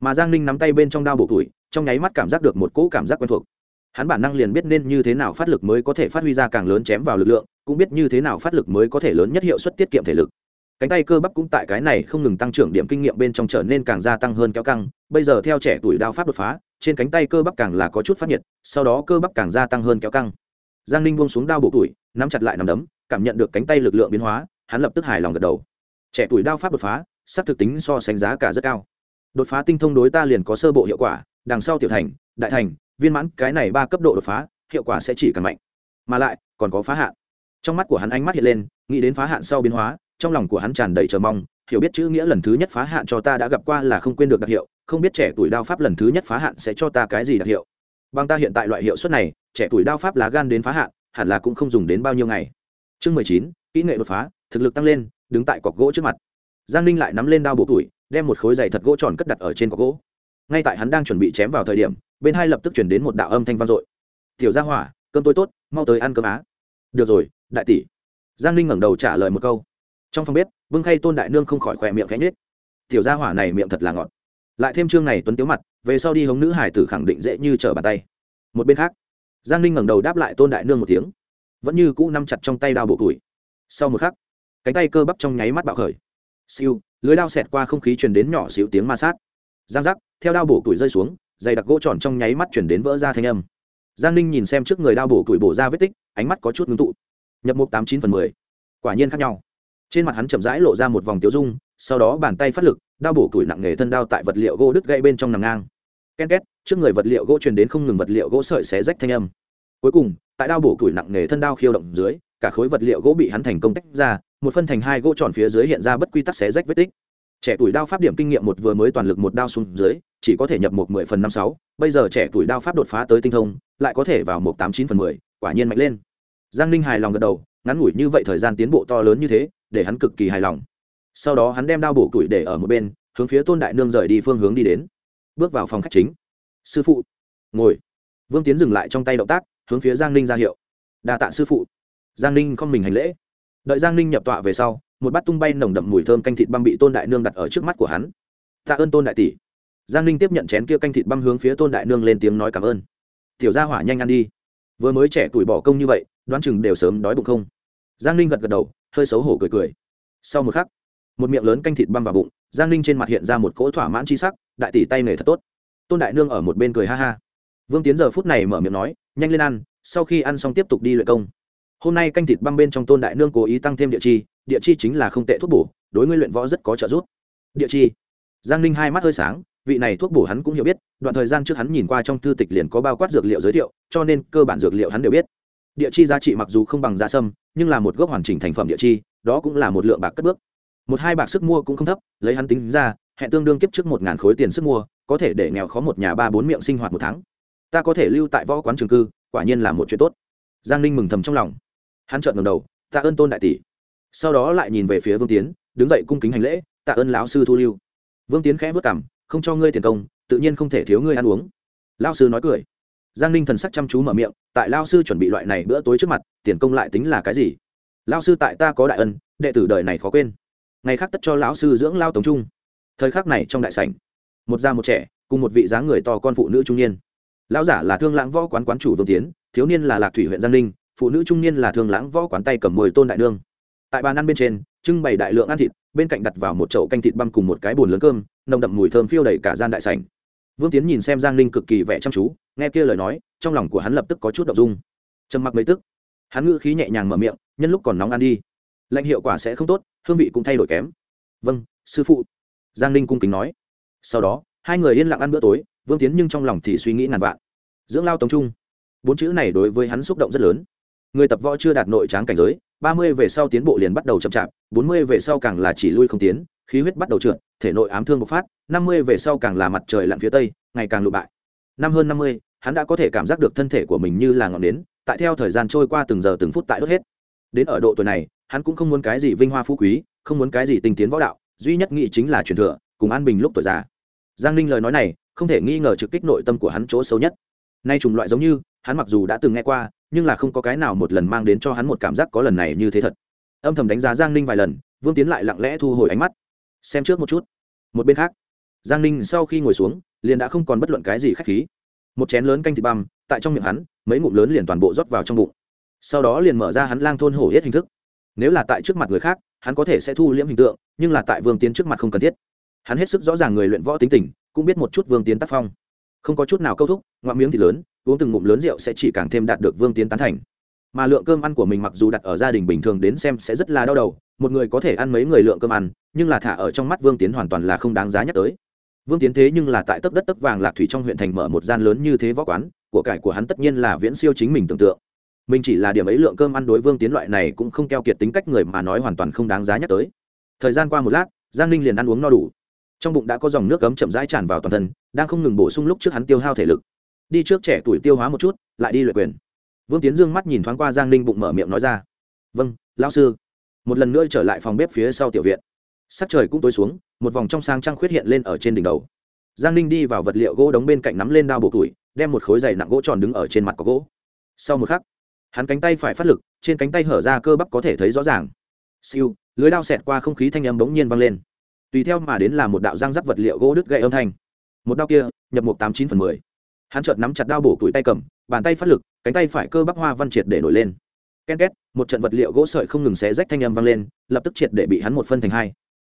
Mà giang ninh nắm tay bên trong đao bộ tuổi, trong nháy mắt cảm giác được một cỗ cảm giác quen thuộc. Hắn bản năng liền biết nên như thế nào phát lực mới có thể phát huy ra càng lớn chém vào lực lượng cũng biết như thế nào phát lực mới có thể lớn nhất hiệu suất tiết kiệm thể lực. Cánh tay cơ bắp cũng tại cái này không ngừng tăng trưởng điểm kinh nghiệm bên trong trở nên càng gia tăng hơn kéo căng. Bây giờ theo trẻ tuổi đao pháp đột phá, trên cánh tay cơ bắp càng là có chút phát nhiệt, sau đó cơ bắp càng gia tăng hơn kéo căng. Giang ninh buông xuống đao bộ tuổi, nắm chặt lại nằm đấm, cảm nhận được cánh tay lực lượng biến hóa, hắn lập tức hài lòng gật đầu. Trẻ tuổi đao pháp đột phá sắc thực tính so sánh giá cả rất cao. Đột phá tinh thông đối ta liền có sơ bộ hiệu quả, đằng sau tiểu thành, đại thành, viên mãn, cái này ba cấp độ đột phá, hiệu quả sẽ chỉ càng mạnh. Mà lại, còn có phá hạn trong mắt của hắn ánh mắt hiện lên, nghĩ đến phá hạn sau biến hóa, trong lòng của hắn tràn đầy chờ mong, hiểu biết chữ nghĩa lần thứ nhất phá hạn cho ta đã gặp qua là không quên được đặc hiệu, không biết trẻ tuổi đao pháp lần thứ nhất phá hạn sẽ cho ta cái gì đặc hiệu. Bằng ta hiện tại loại hiệu suất này, trẻ tuổi đao pháp lá gan đến phá hạn, hẳn là cũng không dùng đến bao nhiêu ngày. Chương mười chín, kỹ nghệ đột phá, thực lực tăng lên, đứng tại cọc gỗ trước mặt. Giang ninh lại nắm lên đao bộ tuổi, đem một khối giày thật gỗ tròn cất đặt ở trên cọc gỗ. Ngay tại hắn đang chuẩn bị chém vào thời điểm, bên hai lập tức chuyển đến một đạo âm thanh vang dội. Tiểu gia hỏa, cơm tôi tốt, mau tới ăn cơm á. Được rồi đại tỷ. Giang ninh ngẩng đầu trả lời một câu. Trong phòng bếp, vương khay tôn đại nương không khỏi khỏe miệng khẽ nhết tiểu gia hỏa này miệng thật là ngọt. Lại thêm chương này tuấn tiếu mặt, về sau đi hống nữ hải tử khẳng định dễ như trở bàn tay. Một bên khác, giang ninh ngẩng đầu đáp lại tôn đại nương một tiếng. Vẫn như cũ nắm chặt trong tay đao bộ củi. Sau một khắc, cánh tay cơ bắp trong nháy mắt bạo khởi. Siêu, lưới đao xẹt qua không khí truyền đến nhỏ xíu tiếng ma sát. Giang giác, theo đao bổ củi rơi xuống, dày đặc gỗ tròn trong nháy mắt chuyển đến vỡ ra thanh âm. Giang ninh nhìn xem trước người đao bổ củi bổ ra vết tích, ánh mắt có chút ngưng tụ nhập mục tám chín phần mười. Quả nhiên khác nhau. Trên mặt hắn chậm rãi lộ ra một vòng tiêu dung, sau đó bàn tay phát lực, đao bổ củi nặng nghề thân đao tại vật liệu gỗ đứt gãy bên trong nằm ngang. Ken két, trước người vật liệu gỗ truyền đến không ngừng vật liệu gỗ sợi xé rách thanh âm. Cuối cùng, tại đao bổ củi nặng nghề thân đao khiêu động dưới, cả khối vật liệu gỗ bị hắn thành công tách ra, một phân thành hai gỗ tròn phía dưới hiện ra bất quy tắc xé rách vết tích. Trẻ tuổi đao pháp điểm kinh nghiệm một vừa mới toàn lực một đao xuống dưới, chỉ có thể nhập một mười phần năm sáu, bây giờ trẻ tuổi đao pháp đột phá tới tinh thông, lại có thể vào một tám chín phần mười, quả nhiên mạnh lên giang ninh hài lòng gật đầu, ngắn ngủi như vậy thời gian tiến bộ to lớn như thế, để hắn cực kỳ hài lòng. Sau đó hắn đem đao bổ củi để ở một bên, hướng phía tôn đại nương rời đi phương hướng đi đến. Bước vào phòng khách chính. Sư phụ. Ngồi. Vương tiến dừng lại trong tay động tác, hướng phía giang ninh ra hiệu. Đa tạ sư phụ. Giang ninh không mình hành lễ. Đợi giang ninh nhập tọa về sau, một bát tung bay nồng đậm mùi thơm canh thịt băm bị tôn đại nương đặt ở trước mắt của hắn. Tạ ơn tôn đại tỷ. Giang ninh tiếp nhận chén kia canh thịt băm hướng phía tôn đại nương lên tiếng nói cảm ơn. Tiểu gia hỏa nhanh ăn đi. Vừa mới trẻ tuổi bỏ công như vậy đoán chừng đều sớm đói bụng không? Giang ninh gật gật đầu, hơi xấu hổ cười cười. Sau một khắc, một miệng lớn canh thịt băm vào bụng, giang ninh trên mặt hiện ra một cỗ thỏa mãn c h i sắc, đại tỷ tay nghề thật tốt. Tôn đại nương ở một bên cười ha ha. Vương tiến giờ phút này mở miệng nói, nhanh lên ăn, sau khi ăn xong tiếp tục đi luyện công. Hôm nay canh thịt băm bên trong tôn đại nương cố ý tăng thêm địa chi địa chi chính là không tệ thuốc bổ, đối ngươi luyện võ rất có trợ giúp. Địa chi? Giang ninh hai mắt hơi sáng, vị này thuốc bổ hắn cũng hiểu biết, đoạn thời gian trước hắn nhìn qua trong thư tịch liền có bao quát dược liệu giới thiệu, cho nên cơ bản dược liệu hắn đều biết địa chi giá trị mặc dù không bằng giá sâm, nhưng là một gốc hoàn chỉnh thành phẩm địa chi, đó cũng là một lượng bạc cất bước. Một hai bạc sức mua cũng không thấp, lấy hắn tính ra, hẹn tương đương kiếp trước một ngàn khối tiền sức mua, có thể để nghèo khó một nhà ba bốn miệng sinh hoạt một tháng. Ta có thể lưu tại võ quán trường cư, quả nhiên là một chuyện tốt. Giang ninh mừng thầm trong lòng. Hắn trợn ngầm đầu, tạ ơn tôn đại tỷ. Sau đó lại nhìn về phía vương tiến, đứng dậy cung kính hành lễ, tạ ơn lão sư thu lưu. Vương tiến khẽ vất cảm không cho ngươi tiền công, tự nhiên không thể thiếu ngươi ăn uống. Lao sư nói cười giang ninh thần sắc chăm chú mở miệng, tại lao sư chuẩn bị loại này bữa tối trước mặt, tiền công lại tính là cái gì? Lao sư tại ta có đại ân, đệ tử đời này khó quên. Ngày khác tất cho lão sư dưỡng lao tổng trung. Thời khắc này trong đại sảnh, một già một trẻ, cùng một vị dáng người to con phụ nữ trung niên. Lão giả là thương lãng võ quán quán chủ vương tiến, thiếu niên là lạc thủy huyện giang ninh, phụ nữ trung niên là thương lãng võ quán tay cầm mồi tôn đại nương. Tại bàn ăn bên trên, trưng bày đại lượng ăn thịt, bên cạnh đặt vào một chậu canh thịt băm cùng một cái bồn lớn cơm, nồng đậm mùi thơm phiêu đầy cả gian đại sảnh vương tiến nhìn xem giang ninh cực kỳ vẻ chăm chú, nghe kia lời nói, trong lòng của hắn lập tức có chút đ ộ n g dung. Trầm mặc mấy tức, hắn ngữ khí nhẹ nhàng mở miệng, nhân lúc còn nóng ăn đi. Lạnh hiệu quả sẽ không tốt, hương vị cũng thay đổi kém. Vâng sư phụ. Giang ninh cung kính nói. Sau đó, hai người yên lặng ăn bữa tối, vương tiến nhưng trong lòng thì suy nghĩ ngàn vạn. Dưỡng lao tống trung. Bốn chữ này đối với hắn xúc động rất lớn. Người tập võ chưa đạt nội tráng cảnh giới, ba mươi về sau tiến bộ liền bắt đầu chậm chạp, bốn mươi về sau càng là chỉ lui không tiến khí huyết bắt đầu trượt, thể nội ám thương bộc phát, năm mươi về sau càng là mặt trời lặn phía tây, ngày càng lụ bại. Năm hơn năm mươi, hắn đã có thể cảm giác được thân thể của mình như là ngọn nến, tại theo thời gian trôi qua từng giờ từng phút tại đốt hết. Đến ở độ tuổi này, hắn cũng không muốn cái gì vinh hoa phú quý, không muốn cái gì tinh tiến võ đạo, duy nhất nghĩ chính là truyền thừa, cùng an bình lúc tuổi già. Giang ninh lời nói này, không thể nghi ngờ trực kích nội tâm của hắn chỗ sâu nhất. Nay trùng loại giống như, hắn mặc dù đã từng nghe qua, nhưng là không có cái nào một lần mang đến cho hắn một cảm giác có lần này như thế thật. Âm thầm đánh giá giang ninh vài lần, vương tiến lại lặng lẽ thu hồi ánh mắt xem trước một chút. Một bên khác, giang ninh sau khi ngồi xuống, liền đã không còn bất luận cái gì k h á c h khí. Một chén lớn canh thịt băm, tại trong miệng hắn, mấy ngụm lớn liền toàn bộ rót vào trong bụng. Sau đó liền mở ra hắn lang thôn hổ hết hình thức. Nếu là tại trước mặt người khác, hắn có thể sẽ thu liễm hình tượng, nhưng là tại vương tiến trước mặt không cần thiết. Hắn hết sức rõ ràng người luyện võ tính tình, cũng biết một chút vương tiến tác phong. Không có chút nào câu thúc, ngoạm miếng thì lớn, uống từng ngụm lớn rượu sẽ chỉ càng thêm đạt được vương tiến tán thành. Mà lượng cơm ăn của mình mặc dù đặt ở gia đình bình thường đến xem sẽ rất là đau đầu một người có thể ăn mấy người lượng cơm ăn, nhưng là thả ở trong mắt vương tiến hoàn toàn là không đáng giá nhắc tới. Vương tiến thế nhưng là tại tấp đất tấp vàng lạc thủy trong huyện thành mở một gian lớn như thế võ quán, của cải của hắn tất nhiên là viễn siêu chính mình tưởng tượng. Mình chỉ là điểm ấy lượng cơm ăn đối vương tiến loại này cũng không keo kiệt tính cách người mà nói hoàn toàn không đáng giá nhắc tới. Thời gian qua một lát, giang ninh liền ăn uống no đủ. Trong bụng đã có dòng nước cấm chậm rãi tràn vào toàn thân, đang không ngừng bổ sung lúc trước hắn tiêu hao thể lực. Đi trước trẻ tuổi tiêu hóa một chút, lại đi luyện quyền. Vương tiến dương mắt nhìn thoáng qua giang ninh bụng mở miệng nói ra. Vâng lão sư một lần nữa trở lại phòng bếp phía sau tiểu viện. Sắc trời cũng tối xuống, một vòng trong sang trăng khuyết hiện lên ở trên đỉnh đầu. Giang ninh đi vào vật liệu gỗ đống bên cạnh nắm lên đao bổ tuổi đem một khối dày nặng gỗ tròn đứng ở trên mặt có gỗ. Sau một khắc, hắn cánh tay phải phát lực, trên cánh tay hở ra cơ bắp có thể thấy rõ ràng. Siêu, lưới đao xẹt qua không khí thanh âm bỗng nhiên vang lên. Tùy theo mà đến là một đạo răng rắc vật liệu gỗ đứt gậy âm thanh. Một đao kia, nhập một tám chín phần mười. Hắn chợt nắm chặt đao bổ tuổi tay cầm, bàn tay phát lực, cánh tay phải cơ bắp hoa văn triệt để nổi lên ken két, một trận vật liệu gỗ sợi không ngừng xé rách thanh âm vang lên, lập tức triệt để bị hắn một phân thành hai.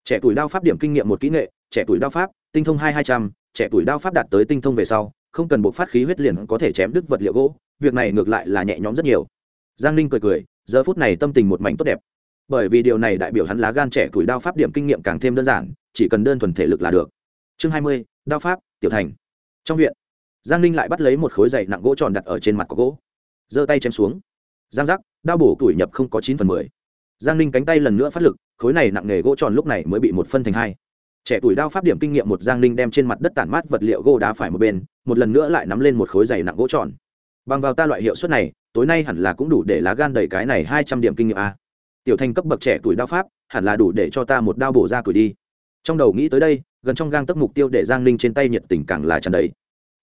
Trẻ tuổi đao pháp điểm kinh nghiệm một kỹ nghệ, trẻ tuổi đao pháp, tinh thông hai hai trăm, trẻ tuổi đao pháp đạt tới tinh thông về sau, không cần buộc phát khí huyết liền có thể chém đứt vật liệu gỗ, việc này ngược lại là nhẹ nhõm rất nhiều. Giang ninh cười cười, giờ phút này tâm tình một mảnh tốt đẹp. Bởi vì điều này đại biểu hắn lá gan trẻ tuổi đao pháp điểm kinh nghiệm càng thêm đơn giản, chỉ cần đơn thuần thể lực là được. Chương hai mươi, đao pháp, tiểu thành. Trong viện, giang ninh lại bắt lấy một khối dày nặng gỗ tròn đặt ở trên mặt có gỗ. Giơ tay chém xuống giang giác, đao bổ tuổi nhập không có chín phần mười. Giang ninh cánh tay lần nữa phát lực, khối này nặng nghề gỗ tròn lúc này mới bị một phân thành hai. Trẻ tuổi đao pháp điểm kinh nghiệm một giang ninh đem trên mặt đất tản mát vật liệu gỗ đá phải một bên, một lần nữa lại nắm lên một khối dày nặng gỗ tròn. Bằng vào ta loại hiệu suất này, tối nay hẳn là cũng đủ để lá gan đầy cái này hai trăm điểm kinh nghiệm a. Tiểu thành cấp bậc trẻ tuổi đao pháp, hẳn là đủ để cho ta một đao bổ ra tuổi đi. Trong đầu nghĩ tới đây, gần trong gang tấc mục tiêu để giang ninh trên tay nhiệt tình càng là tràn đầy.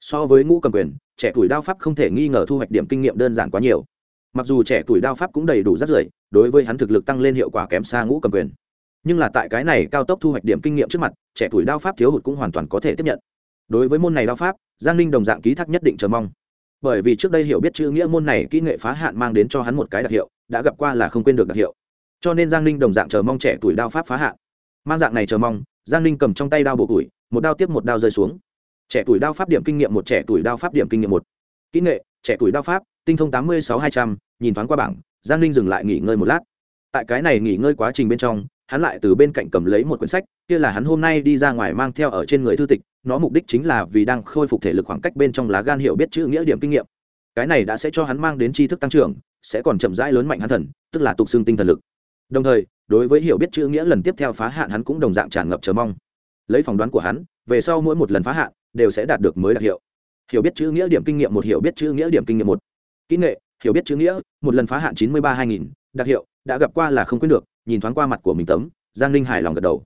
So với ngũ cầm quyền, trẻ tuổi đao pháp không thể nghi ngờ thu hoạch điểm kinh nghiệm đơn giản quá nhiều mặc dù trẻ tuổi đao pháp cũng đầy đủ rất rưởi, đối với hắn thực lực tăng lên hiệu quả kém xa ngũ cầm quyền. Nhưng là tại cái này cao tốc thu hoạch điểm kinh nghiệm trước mặt, trẻ tuổi đao pháp thiếu hụt cũng hoàn toàn có thể tiếp nhận. Đối với môn này đao pháp, giang ninh đồng dạng ký thác nhất định chờ mong. Bởi vì trước đây hiểu biết chữ nghĩa môn này kỹ nghệ phá hạn mang đến cho hắn một cái đặc hiệu, đã gặp qua là không quên được đặc hiệu. Cho nên giang ninh đồng dạng chờ mong trẻ tuổi đao pháp phá hạn. Mang dạng này chờ mong, giang ninh cầm trong tay đao bộ tuổi, một đao tiếp một đao rơi xuống. Trẻ tuổi đao pháp điểm kinh nghiệm một, trẻ tuổi đao pháp điểm kinh nghiệm một. Kỹ nghệ, trẻ tuổi đao pháp tinh thông tám mươi sáu hai trăm, nhìn thoáng qua bảng, giang ninh dừng lại nghỉ ngơi một lát. Tại cái này nghỉ ngơi quá trình bên trong, hắn lại từ bên cạnh cầm lấy một quyển sách, kia là hắn hôm nay đi ra ngoài mang theo ở trên người thư tịch, nó mục đích chính là vì đang khôi phục thể lực khoảng cách bên trong lá gan hiểu biết chữ nghĩa điểm kinh nghiệm. Cái này đã sẽ cho hắn mang đến tri thức tăng trưởng, sẽ còn chậm rãi lớn mạnh hắn thần, tức là tục xương tinh thần lực. Đồng thời, đối với hiểu biết chữ nghĩa lần tiếp theo phá hạn hắn cũng đồng dạng tràn ngập chờ mong. Lấy phỏng đoán của hắn, về sau mỗi một lần phá hạn, đều sẽ đạt được mới đặc hiệu. Hiểu biết chữ nghĩa điểm kinh nghiệm một, hiểu biết chữ nghĩa điểm kinh nghiệm một kỹ nghệ, hiểu biết chữ nghĩa, một lần phá hạn chín mươi ba hai nghìn, đặc hiệu, đã gặp qua là không quyết được, nhìn thoáng qua mặt của mình tấm, giang ninh hài lòng gật đầu.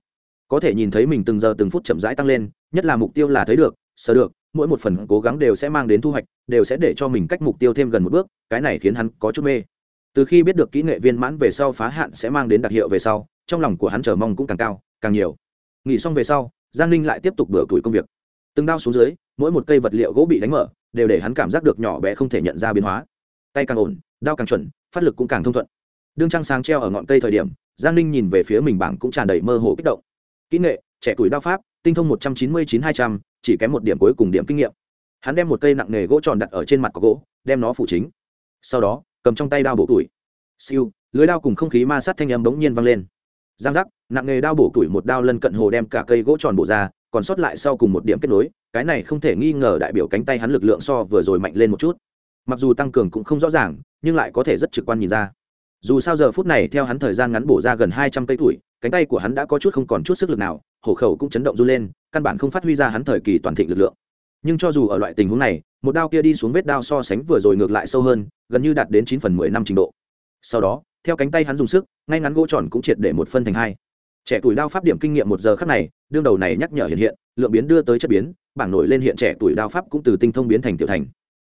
Có thể nhìn thấy mình từng giờ từng phút chậm rãi tăng lên, nhất là mục tiêu là thấy được, sờ được, mỗi một phần cố gắng đều sẽ mang đến thu hoạch, đều sẽ để cho mình cách mục tiêu thêm gần một bước, cái này khiến hắn có chút mê. Từ khi biết được kỹ nghệ viên mãn về sau phá hạn sẽ mang đến đặc hiệu về sau, trong lòng của hắn chờ mong cũng càng cao, càng nhiều. Nghỉ xong về sau, giang ninh lại tiếp tục bừa tuổi công việc. Từng đao xuống dưới, mỗi một cây vật liệu gỗ bị đánh mở, đều để hắn cảm giác được nhỏ bé không thể nhận ra biến hóa tay càng ổn, đao càng chuẩn, phát lực cũng càng thông thuận. Đương trăng sáng treo ở ngọn cây thời điểm, giang ninh nhìn về phía mình bảng cũng tràn đầy mơ hồ kích động. Kỹ nghệ, trẻ tuổi đao pháp, tinh thông một trăm chín mươi chín hai trăm, chỉ kém một điểm cuối cùng điểm kinh nghiệm. Hắn đem một cây nặng nghề gỗ tròn đặt ở trên mặt có gỗ, đem nó phủ chính. Sau đó, cầm trong tay đao bổ tuổi. Siêu, lưới đao cùng không khí ma sát thanh âm bỗng nhiên vang lên. Giang giác, nặng nghề đao bổ tuổi một đao lân cận hồ đem cả cây gỗ tròn bổ ra, còn sót lại sau cùng một điểm kết nối, cái này không thể nghi ngờ đại biểu cánh tay hắn lực lượng so vừa rồi mạnh lên một chút mặc dù tăng cường cũng không rõ ràng, nhưng lại có thể rất trực quan nhìn ra. Dù sao giờ phút này theo hắn thời gian ngắn bổ ra gần hai trăm cây tuổi, cánh tay của hắn đã có chút không còn chút sức lực nào, hổ khẩu cũng chấn động run lên, căn bản không phát huy ra hắn thời kỳ toàn thịnh lực lượng. Nhưng cho dù ở loại tình huống này, một đao kia đi xuống vết đao so sánh vừa rồi ngược lại sâu hơn, gần như đạt đến chín phần mười năm trình độ. Sau đó, theo cánh tay hắn dùng sức, ngay ngắn gỗ tròn cũng triệt để một phân thành hai. Trẻ tuổi đao pháp điểm kinh nghiệm một giờ khắc này, đương đầu này nhắc nhở hiện hiện, lượng biến đưa tới chất biến, bảng nổi lên hiện trẻ tuổi đao pháp cũng từ tinh thông biến thành tiểu thành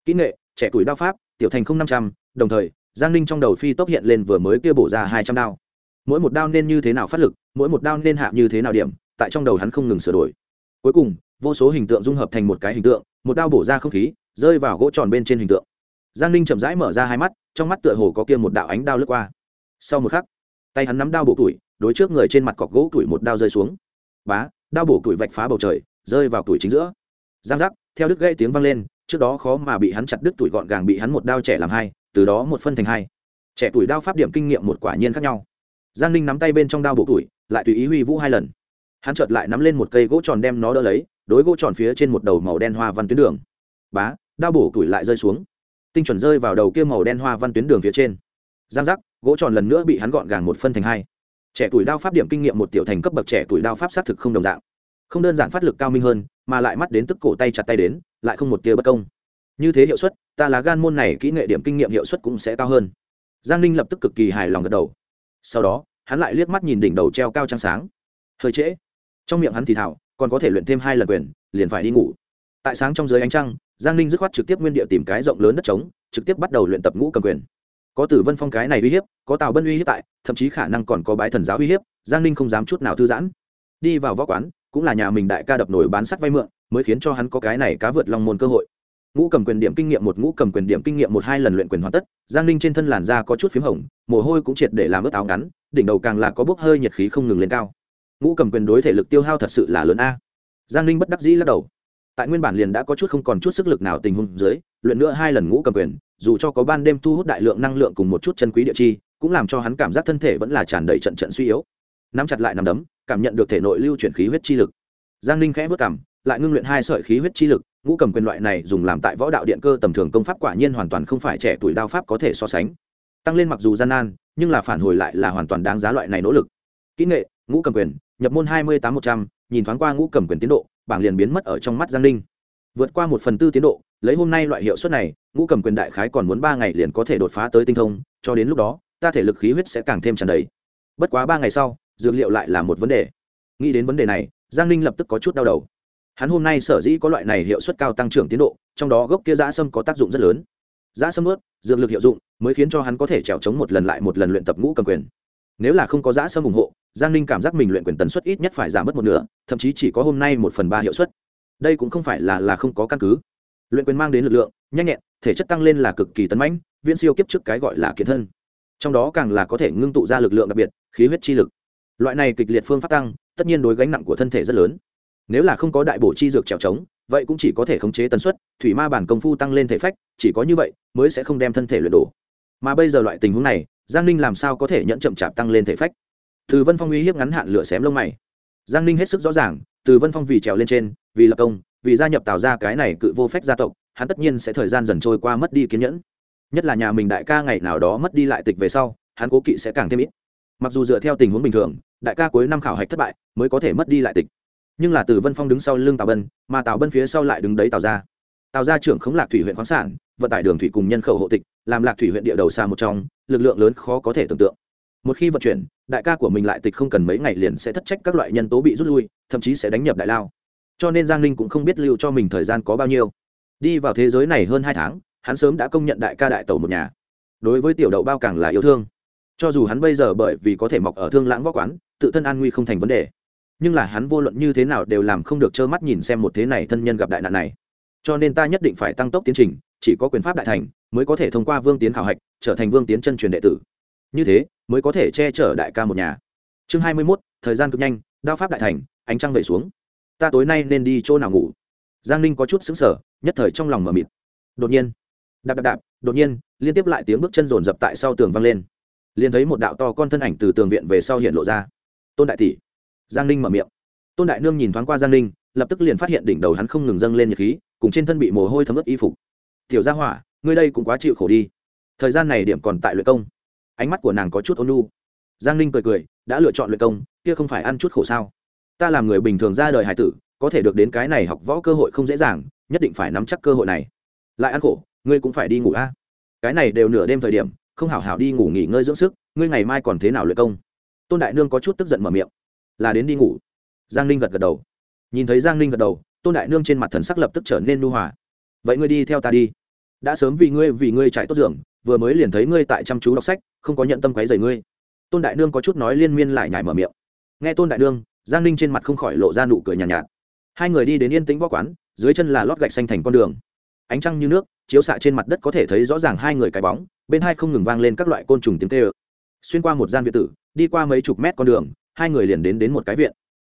kỹ nghệ, trẻ tuổi đao pháp, tiểu thành không năm trăm, đồng thời, giang ninh trong đầu phi tốc hiện lên vừa mới kia bổ ra hai trăm đao. Mỗi một đao nên như thế nào phát lực, mỗi một đao nên hạ như thế nào điểm, tại trong đầu hắn không ngừng sửa đổi. Cuối cùng, vô số hình tượng dung hợp thành một cái hình tượng, một đao bổ ra không khí, rơi vào gỗ tròn bên trên hình tượng. Giang ninh chậm rãi mở ra hai mắt, trong mắt tựa hồ có kia một đạo ánh đao lướt qua. Sau một khắc, tay hắn nắm đao bổ tuổi, đối trước người trên mặt cọc gỗ tuổi một đao rơi xuống. Bá, đao bổ tuổi vạch phá bầu trời, rơi vào tuổi chính giữa. Giang giác, theo đứt gãy tiếng vang lên trước đó khó mà bị hắn chặt đứt tuổi gọn gàng bị hắn một đao trẻ làm hai, từ đó một phân thành hai. Trẻ tuổi đao pháp điểm kinh nghiệm một quả nhiên khác nhau. Giang ninh nắm tay bên trong đao bổ tuổi, lại tùy ý huy vũ hai lần. Hắn chợt lại nắm lên một cây gỗ tròn đem nó đỡ lấy, đối gỗ tròn phía trên một đầu màu đen hoa văn tuyến đường. Bá, đao bổ tuổi lại rơi xuống. Tinh chuẩn rơi vào đầu kia màu đen hoa văn tuyến đường phía trên. Giang giác, gỗ tròn lần nữa bị hắn gọn gàng một phân thành hai. Trẻ tuổi đao pháp điểm kinh nghiệm một tiểu thành cấp bậc trẻ tuổi đao pháp xác thực không đồng dạng. Không đơn giản phát lực cao minh hơn mà lại mắt đến tức cổ tay chặt tay đến, lại không một tia bất công. Như thế hiệu suất, ta là gan môn này kỹ nghệ điểm kinh nghiệm hiệu suất cũng sẽ cao hơn. Giang ninh lập tức cực kỳ hài lòng gật đầu. Sau đó, hắn lại liếc mắt nhìn đỉnh đầu treo cao trăng sáng. Hơi trễ. Trong miệng hắn thì thảo, còn có thể luyện thêm hai lần quyền, liền phải đi ngủ. Tại sáng trong dưới ánh trăng, giang ninh dứt khoát trực tiếp nguyên địa tìm cái rộng lớn đất trống, trực tiếp bắt đầu luyện tập ngũ cầm quyền. Có tử vân phong cái này uy hiếp, có tào bân uy hiếp tại, thậm chí khả năng còn có bái thần giáo uy hiếp, giang ninh không dám chút nào thư giãn. Đi vào võ quán cũng là nhà mình đại ca đập nổi bán sắt vay mượn, mới khiến cho hắn có cái này cá vượt long môn cơ hội. Ngũ cầm quyền điểm kinh nghiệm một, ngũ cầm quyền điểm kinh nghiệm một, hai lần luyện quyền hoàn tất, giang ninh trên thân làn da có chút p h í m hồng, mồ hôi cũng triệt để làm ướt áo ngắn, đỉnh đầu càng là có bốc hơi nhiệt khí không ngừng lên cao. Ngũ cầm quyền đối thể lực tiêu hao thật sự là lớn a. Giang ninh bất đắc dĩ lắc đầu. Tại nguyên bản liền đã có chút không còn chút sức lực nào tình huống dưới, luyện nữa hai lần ngũ cầm quyền, dù cho có ban đêm thu hút đại lượng năng lượng cùng một chút chân quý địa chi, cũng làm cho hắn cảm giác thân thể vẫn là tràn đầy trận trận suy yếu nắm chặt lại nằm đấm, cảm nhận được thể nội lưu chuyển khí huyết chi lực. Giang ninh khẽ vất cảm lại ngưng luyện hai sợi khí huyết chi lực, ngũ cầm quyền loại này dùng làm tại võ đạo điện cơ tầm thường công pháp quả nhiên hoàn toàn không phải trẻ tuổi đao pháp có thể so sánh. Tăng lên mặc dù gian nan, nhưng là phản hồi lại là hoàn toàn đáng giá loại này nỗ lực. Kỹ nghệ, ngũ cầm quyền, nhập môn hai mươi tám một trăm, nhìn thoáng qua ngũ cầm quyền tiến độ, bảng liền biến mất ở trong mắt giang ninh. Vượt qua một phần tư tiến độ, lấy hôm nay loại hiệu suất này, ngũ cầm quyền đại khái còn muốn ba ngày liền có thể đột phá tới tinh thông, cho đến lúc đó, ta thể lực khí huyết sẽ càng thêm tràn đầy. Bất quá ba ngày sau dược liệu lại là một vấn đề. Nghĩ đến vấn đề này, giang ninh lập tức có chút đau đầu. Hắn hôm nay sở dĩ có loại này hiệu suất cao tăng trưởng tiến độ, trong đó gốc kia giã sâm có tác dụng rất lớn. Giã sâm ướt, dược lực hiệu dụng, mới khiến cho hắn có thể trèo trống một lần lại một lần luyện tập ngũ cầm quyền. Nếu là không có giã sâm ủng hộ, giang ninh cảm giác mình luyện quyền tần suất ít nhất phải giảm mất một nửa, thậm chí chỉ có hôm nay một phần ba hiệu suất. Đây cũng không phải là là không có căn cứ. Luyện quyền mang đến lực lượng, nhanh nhẹn, thể chất tăng lên là cực kỳ tấn mãnh, viễn siêu kiếp trước cái gọi là kiến thân. Trong đó càng là có thể ngưng tụ ra lực lượng đặc biệt, khí huyết chi lực loại này kịch liệt phương pháp tăng, tất nhiên đối gánh nặng của thân thể rất lớn. Nếu là không có đại bổ chi dược trèo trống vậy cũng chỉ có thể khống chế tần suất, thủy ma bản công phu tăng lên thể phách, chỉ có như vậy mới sẽ không đem thân thể luyện đổ. Mà bây giờ loại tình huống này, giang ninh làm sao có thể nhận chậm chạp tăng lên thể phách? Từ vân phong uy hiếp ngắn hạn lửa xém lông mày. Giang ninh hết sức rõ ràng, từ vân phong vì trèo lên trên, vì lập công, vì gia nhập tạo ra cái này cự vô phách gia tộc, hắn tất nhiên sẽ thời gian dần trôi qua mất đi kiên nhẫn. Nhất là nhà mình đại ca ngày nào đó mất đi lại tịch về sau, hắn cố kỵ sẽ càng thêm ít. Mặc dù dựa theo tình huống bình thường đại ca cuối năm khảo hạch thất bại, mới có thể mất đi lại tịch. Nhưng là từ vân phong đứng sau lưng tào bân, mà tào bân phía sau lại đứng đấy tào ra Tào ra trưởng khống lạc thủy huyện khoáng sản, vận tải đường thủy cùng nhân khẩu hộ tịch, làm lạc thủy huyện địa đầu xa một trong, lực lượng lớn khó có thể tưởng tượng. Một khi vận chuyển, đại ca của mình lại tịch không cần mấy ngày liền sẽ thất trách các loại nhân tố bị rút lui, thậm chí sẽ đánh nhập đại lao. Cho nên giang ninh cũng không biết lưu cho mình thời gian có bao nhiêu. Đi vào thế giới này hơn hai tháng, hắn sớm đã công nhận đại ca đại tẩu một nhà. Đối với tiểu đậu bao càng là yêu thương. Cho dù hắn bây giờ bởi vì có thể mọc ở thương lãng võ quán tự thân an nguy không thành vấn đề. Nhưng là hắn vô luận như thế nào đều làm không được trơ mắt nhìn xem một thế này thân nhân gặp đại nạn này. Cho nên ta nhất định phải tăng tốc tiến trình, chỉ có quyền pháp đại thành mới có thể thông qua vương tiến khảo hạch trở thành vương tiến chân truyền đệ tử. Như thế mới có thể che chở đại ca một nhà. Chương hai mươi mốt, thời gian cực nhanh, đao pháp đại thành, ánh trăng vẩy xuống. Ta tối nay nên đi chỗ nào ngủ? Giang ninh có chút xứng sở nhất thời trong lòng mờ mịt. Đột nhiên, đạp đạp đạp, đột nhiên, liên tiếp lại tiếng bước chân rồn rập tại sau tường vang lên. Liền thấy một đạo to con thân ảnh từ tường viện về sau hiện lộ ra tôn đại tỷ. Giang ninh mở miệng. Tôn đại nương nhìn thoáng qua giang ninh, lập tức liền phát hiện đỉnh đầu hắn không ngừng dâng lên nhiệt khí, cùng trên thân bị mồ hôi thấm ướt y phục. Tiểu gia hỏa, ngươi đây cũng quá chịu khổ đi. Thời gian này điểm còn tại luyện công. Ánh mắt của nàng có chút ôn lu giang ninh cười cười, đã lựa chọn luyện công, kia không phải ăn chút khổ sao? Ta làm người bình thường ra đời hải tử, có thể được đến cái này học võ cơ hội không dễ dàng, nhất định phải nắm chắc cơ hội này. Lại ăn khổ, ngươi cũng phải đi ngủ a. Cái này đều nửa đêm thời điểm, không hảo hảo đi ngủ nghỉ ngơi dưỡng sức, ngươi ngày mai còn thế nào luyện công? Tôn đại nương có chút tức giận mở miệng. Là đến đi ngủ. Giang ninh gật gật đầu. Nhìn thấy giang ninh gật đầu tôn đại nương trên mặt thần sắc lập tức trở nên nu hòa. Vậy ngươi đi theo ta đi. Đã sớm vì ngươi vì ngươi chạy tốt giường vừa mới liền thấy ngươi tại chăm chú đọc sách không có nhận tâm quấy rầy ngươi. Tôn đại nương có chút nói liên miên lại nhải mở miệng. Nghe tôn đại nương giang ninh trên mặt không khỏi lộ ra nụ cười nhàn nhạt, nhạt. Hai người đi đến yên tĩnh võ quán dưới chân là lót gạch xanh thành con đường. Ánh trăng như nước chiếu xạ trên mặt đất có thể thấy rõ ràng hai người cái bóng bên hai không ngừng vang lên các loại côn trùng tiếng tê ơ xuyên qua một gian việt tử đi qua mấy chục mét con đường, hai người liền đến đến một cái viện.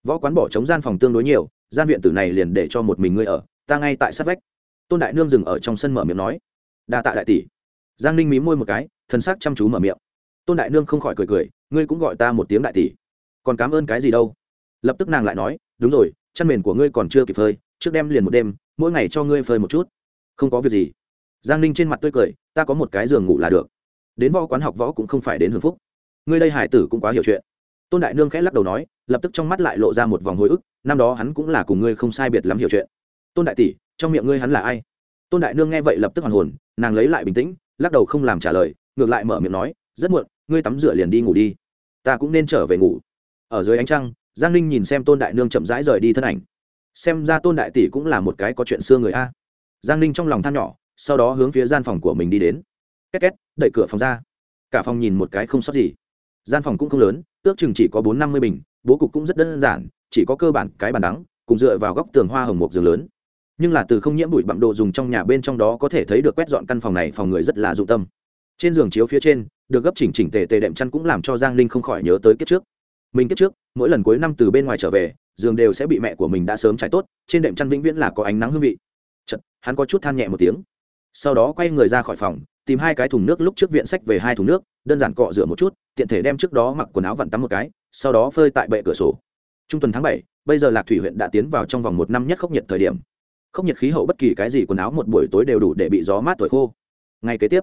Võ quán bỏ trống gian phòng tương đối nhiều, gian viện tử này liền để cho một mình ngươi ở, ta ngay tại sát vách. Tôn đại nương dừng ở trong sân mở miệng nói, đa tạ đại tỷ. Giang ninh mí môi một cái thân xác chăm chú mở miệng. Tôn đại nương không khỏi cười cười, ngươi cũng gọi ta một tiếng đại tỷ. Còn cảm ơn cái gì đâu? Lập tức nàng lại nói, đúng rồi chăn mền của ngươi còn chưa kịp phơi, trước đem liền một đêm, mỗi ngày cho ngươi phơi một chút. Không có việc gì. Giang ninh trên mặt tươi cười, ta có một cái giường ngủ là được. Đến võ quán học võ cũng không phải đến hưởng phúc ngươi đây hải tử cũng quá hiểu chuyện. Tôn đại nương khẽ lắc đầu nói, lập tức trong mắt lại lộ ra một vòng hồi ức, năm đó hắn cũng là cùng ngươi không sai biệt lắm hiểu chuyện. Tôn đại tỷ, trong miệng ngươi hắn là ai? Tôn đại nương nghe vậy lập tức hoàn hồn, nàng lấy lại bình tĩnh, lắc đầu không làm trả lời, ngược lại mở miệng nói, rất muộn, ngươi tắm rửa liền đi ngủ đi. Ta cũng nên trở về ngủ. Ở dưới ánh trăng, giang ninh nhìn xem tôn đại nương chậm rãi rời đi thân ảnh. Xem ra tôn đại tỷ cũng là một cái có chuyện xưa người a. Giang ninh trong lòng than nhỏ, sau đó hướng phía gian phòng của mình đi đến. Két két, đẩy cửa phòng ra. Cả phòng nhìn một cái không sót gì gian phòng cũng không lớn ước chừng chỉ có bốn năm mươi bình bố cục cũng rất đơn giản chỉ có cơ bản cái bàn đắng cùng dựa vào góc tường hoa hồng một giường lớn. Nhưng là từ không nhiễm bụi bặm đồ dùng trong nhà bên trong đó có thể thấy được quét dọn căn phòng này phòng người rất là dụng tâm. Trên giường chiếu phía trên được gấp chỉnh chỉnh tề tề đệm chăn cũng làm cho giang linh không khỏi nhớ tới kiếp trước. Mình kiếp trước mỗi lần cuối năm từ bên ngoài trở về giường đều sẽ bị mẹ của mình đã sớm trải tốt trên đệm chăn vĩnh viễn là có ánh nắng hương vị. Chật, hắn có chút than nhẹ một tiếng sau đó quay người ra khỏi phòng, tìm hai cái thùng nước lúc trước viện sách về hai thùng nước, đơn giản cọ rửa một chút, tiện thể đem trước đó mặc quần áo vặn tắm một cái, sau đó phơi tại bệ cửa sổ. Trung tuần tháng bảy, bây giờ lạc thủy huyện đã tiến vào trong vòng một năm nhất khốc nhiệt thời điểm. Khốc nhiệt khí hậu bất kỳ cái gì quần áo một buổi tối đều đủ để bị gió mát thổi khô. Ngay kế tiếp,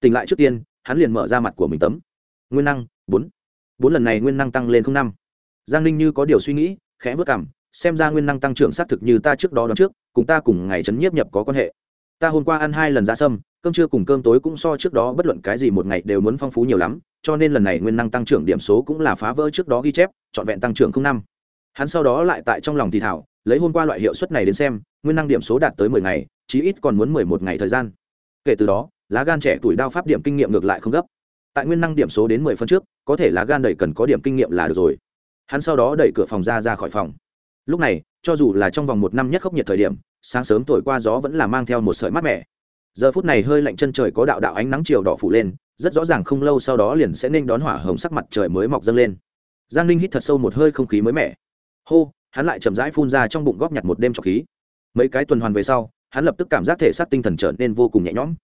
tỉnh lại trước tiên, hắn liền mở ra mặt của mình tấm. Nguyên năng, bốn. Bốn lần này nguyên năng tăng lên không năm. Giang ninh như có điều suy nghĩ, khẽ vất cảm xem ra nguyên năng tăng trưởng xác thực như ta trước đó đón trước, cùng ta cùng ngày chấn nhiếp nhập có quan hệ ta hôm qua ăn hai lần da sâm, cơm trưa cùng cơm tối cũng so trước đó bất luận cái gì một ngày đều muốn phong phú nhiều lắm, cho nên lần này nguyên năng tăng trưởng điểm số cũng là phá vỡ trước đó ghi chép, trọn vẹn tăng trưởng không năm. Hắn sau đó lại tại trong lòng thì thảo, lấy hôm qua loại hiệu suất này đến xem, nguyên năng điểm số đạt tới mười ngày, chí ít còn muốn mười một ngày thời gian. Kể từ đó, lá gan trẻ tuổi đao pháp điểm kinh nghiệm ngược lại không gấp. Tại nguyên năng điểm số đến mười phân trước, có thể lá gan đầy cần có điểm kinh nghiệm là được rồi. Hắn sau đó đẩy cửa phòng ra ra khỏi phòng lúc này, cho dù là trong vòng một năm nhất khốc nhiệt thời điểm, sáng sớm thổi qua gió vẫn là mang theo một sợi mát mẻ. Giờ phút này hơi lạnh chân trời có đạo đạo ánh nắng chiều đỏ phủ lên, rất rõ ràng không lâu sau đó liền sẽ nên đón hỏa hồng sắc mặt trời mới mọc dâng lên. Giang ninh hít thật sâu một hơi không khí mới mẻ. Hô, hắn lại chậm rãi phun ra trong bụng góp nhặt một đêm trọc khí. Mấy cái tuần hoàn về sau, hắn lập tức cảm giác thể xác tinh thần trở nên vô cùng nhẹ nhõm.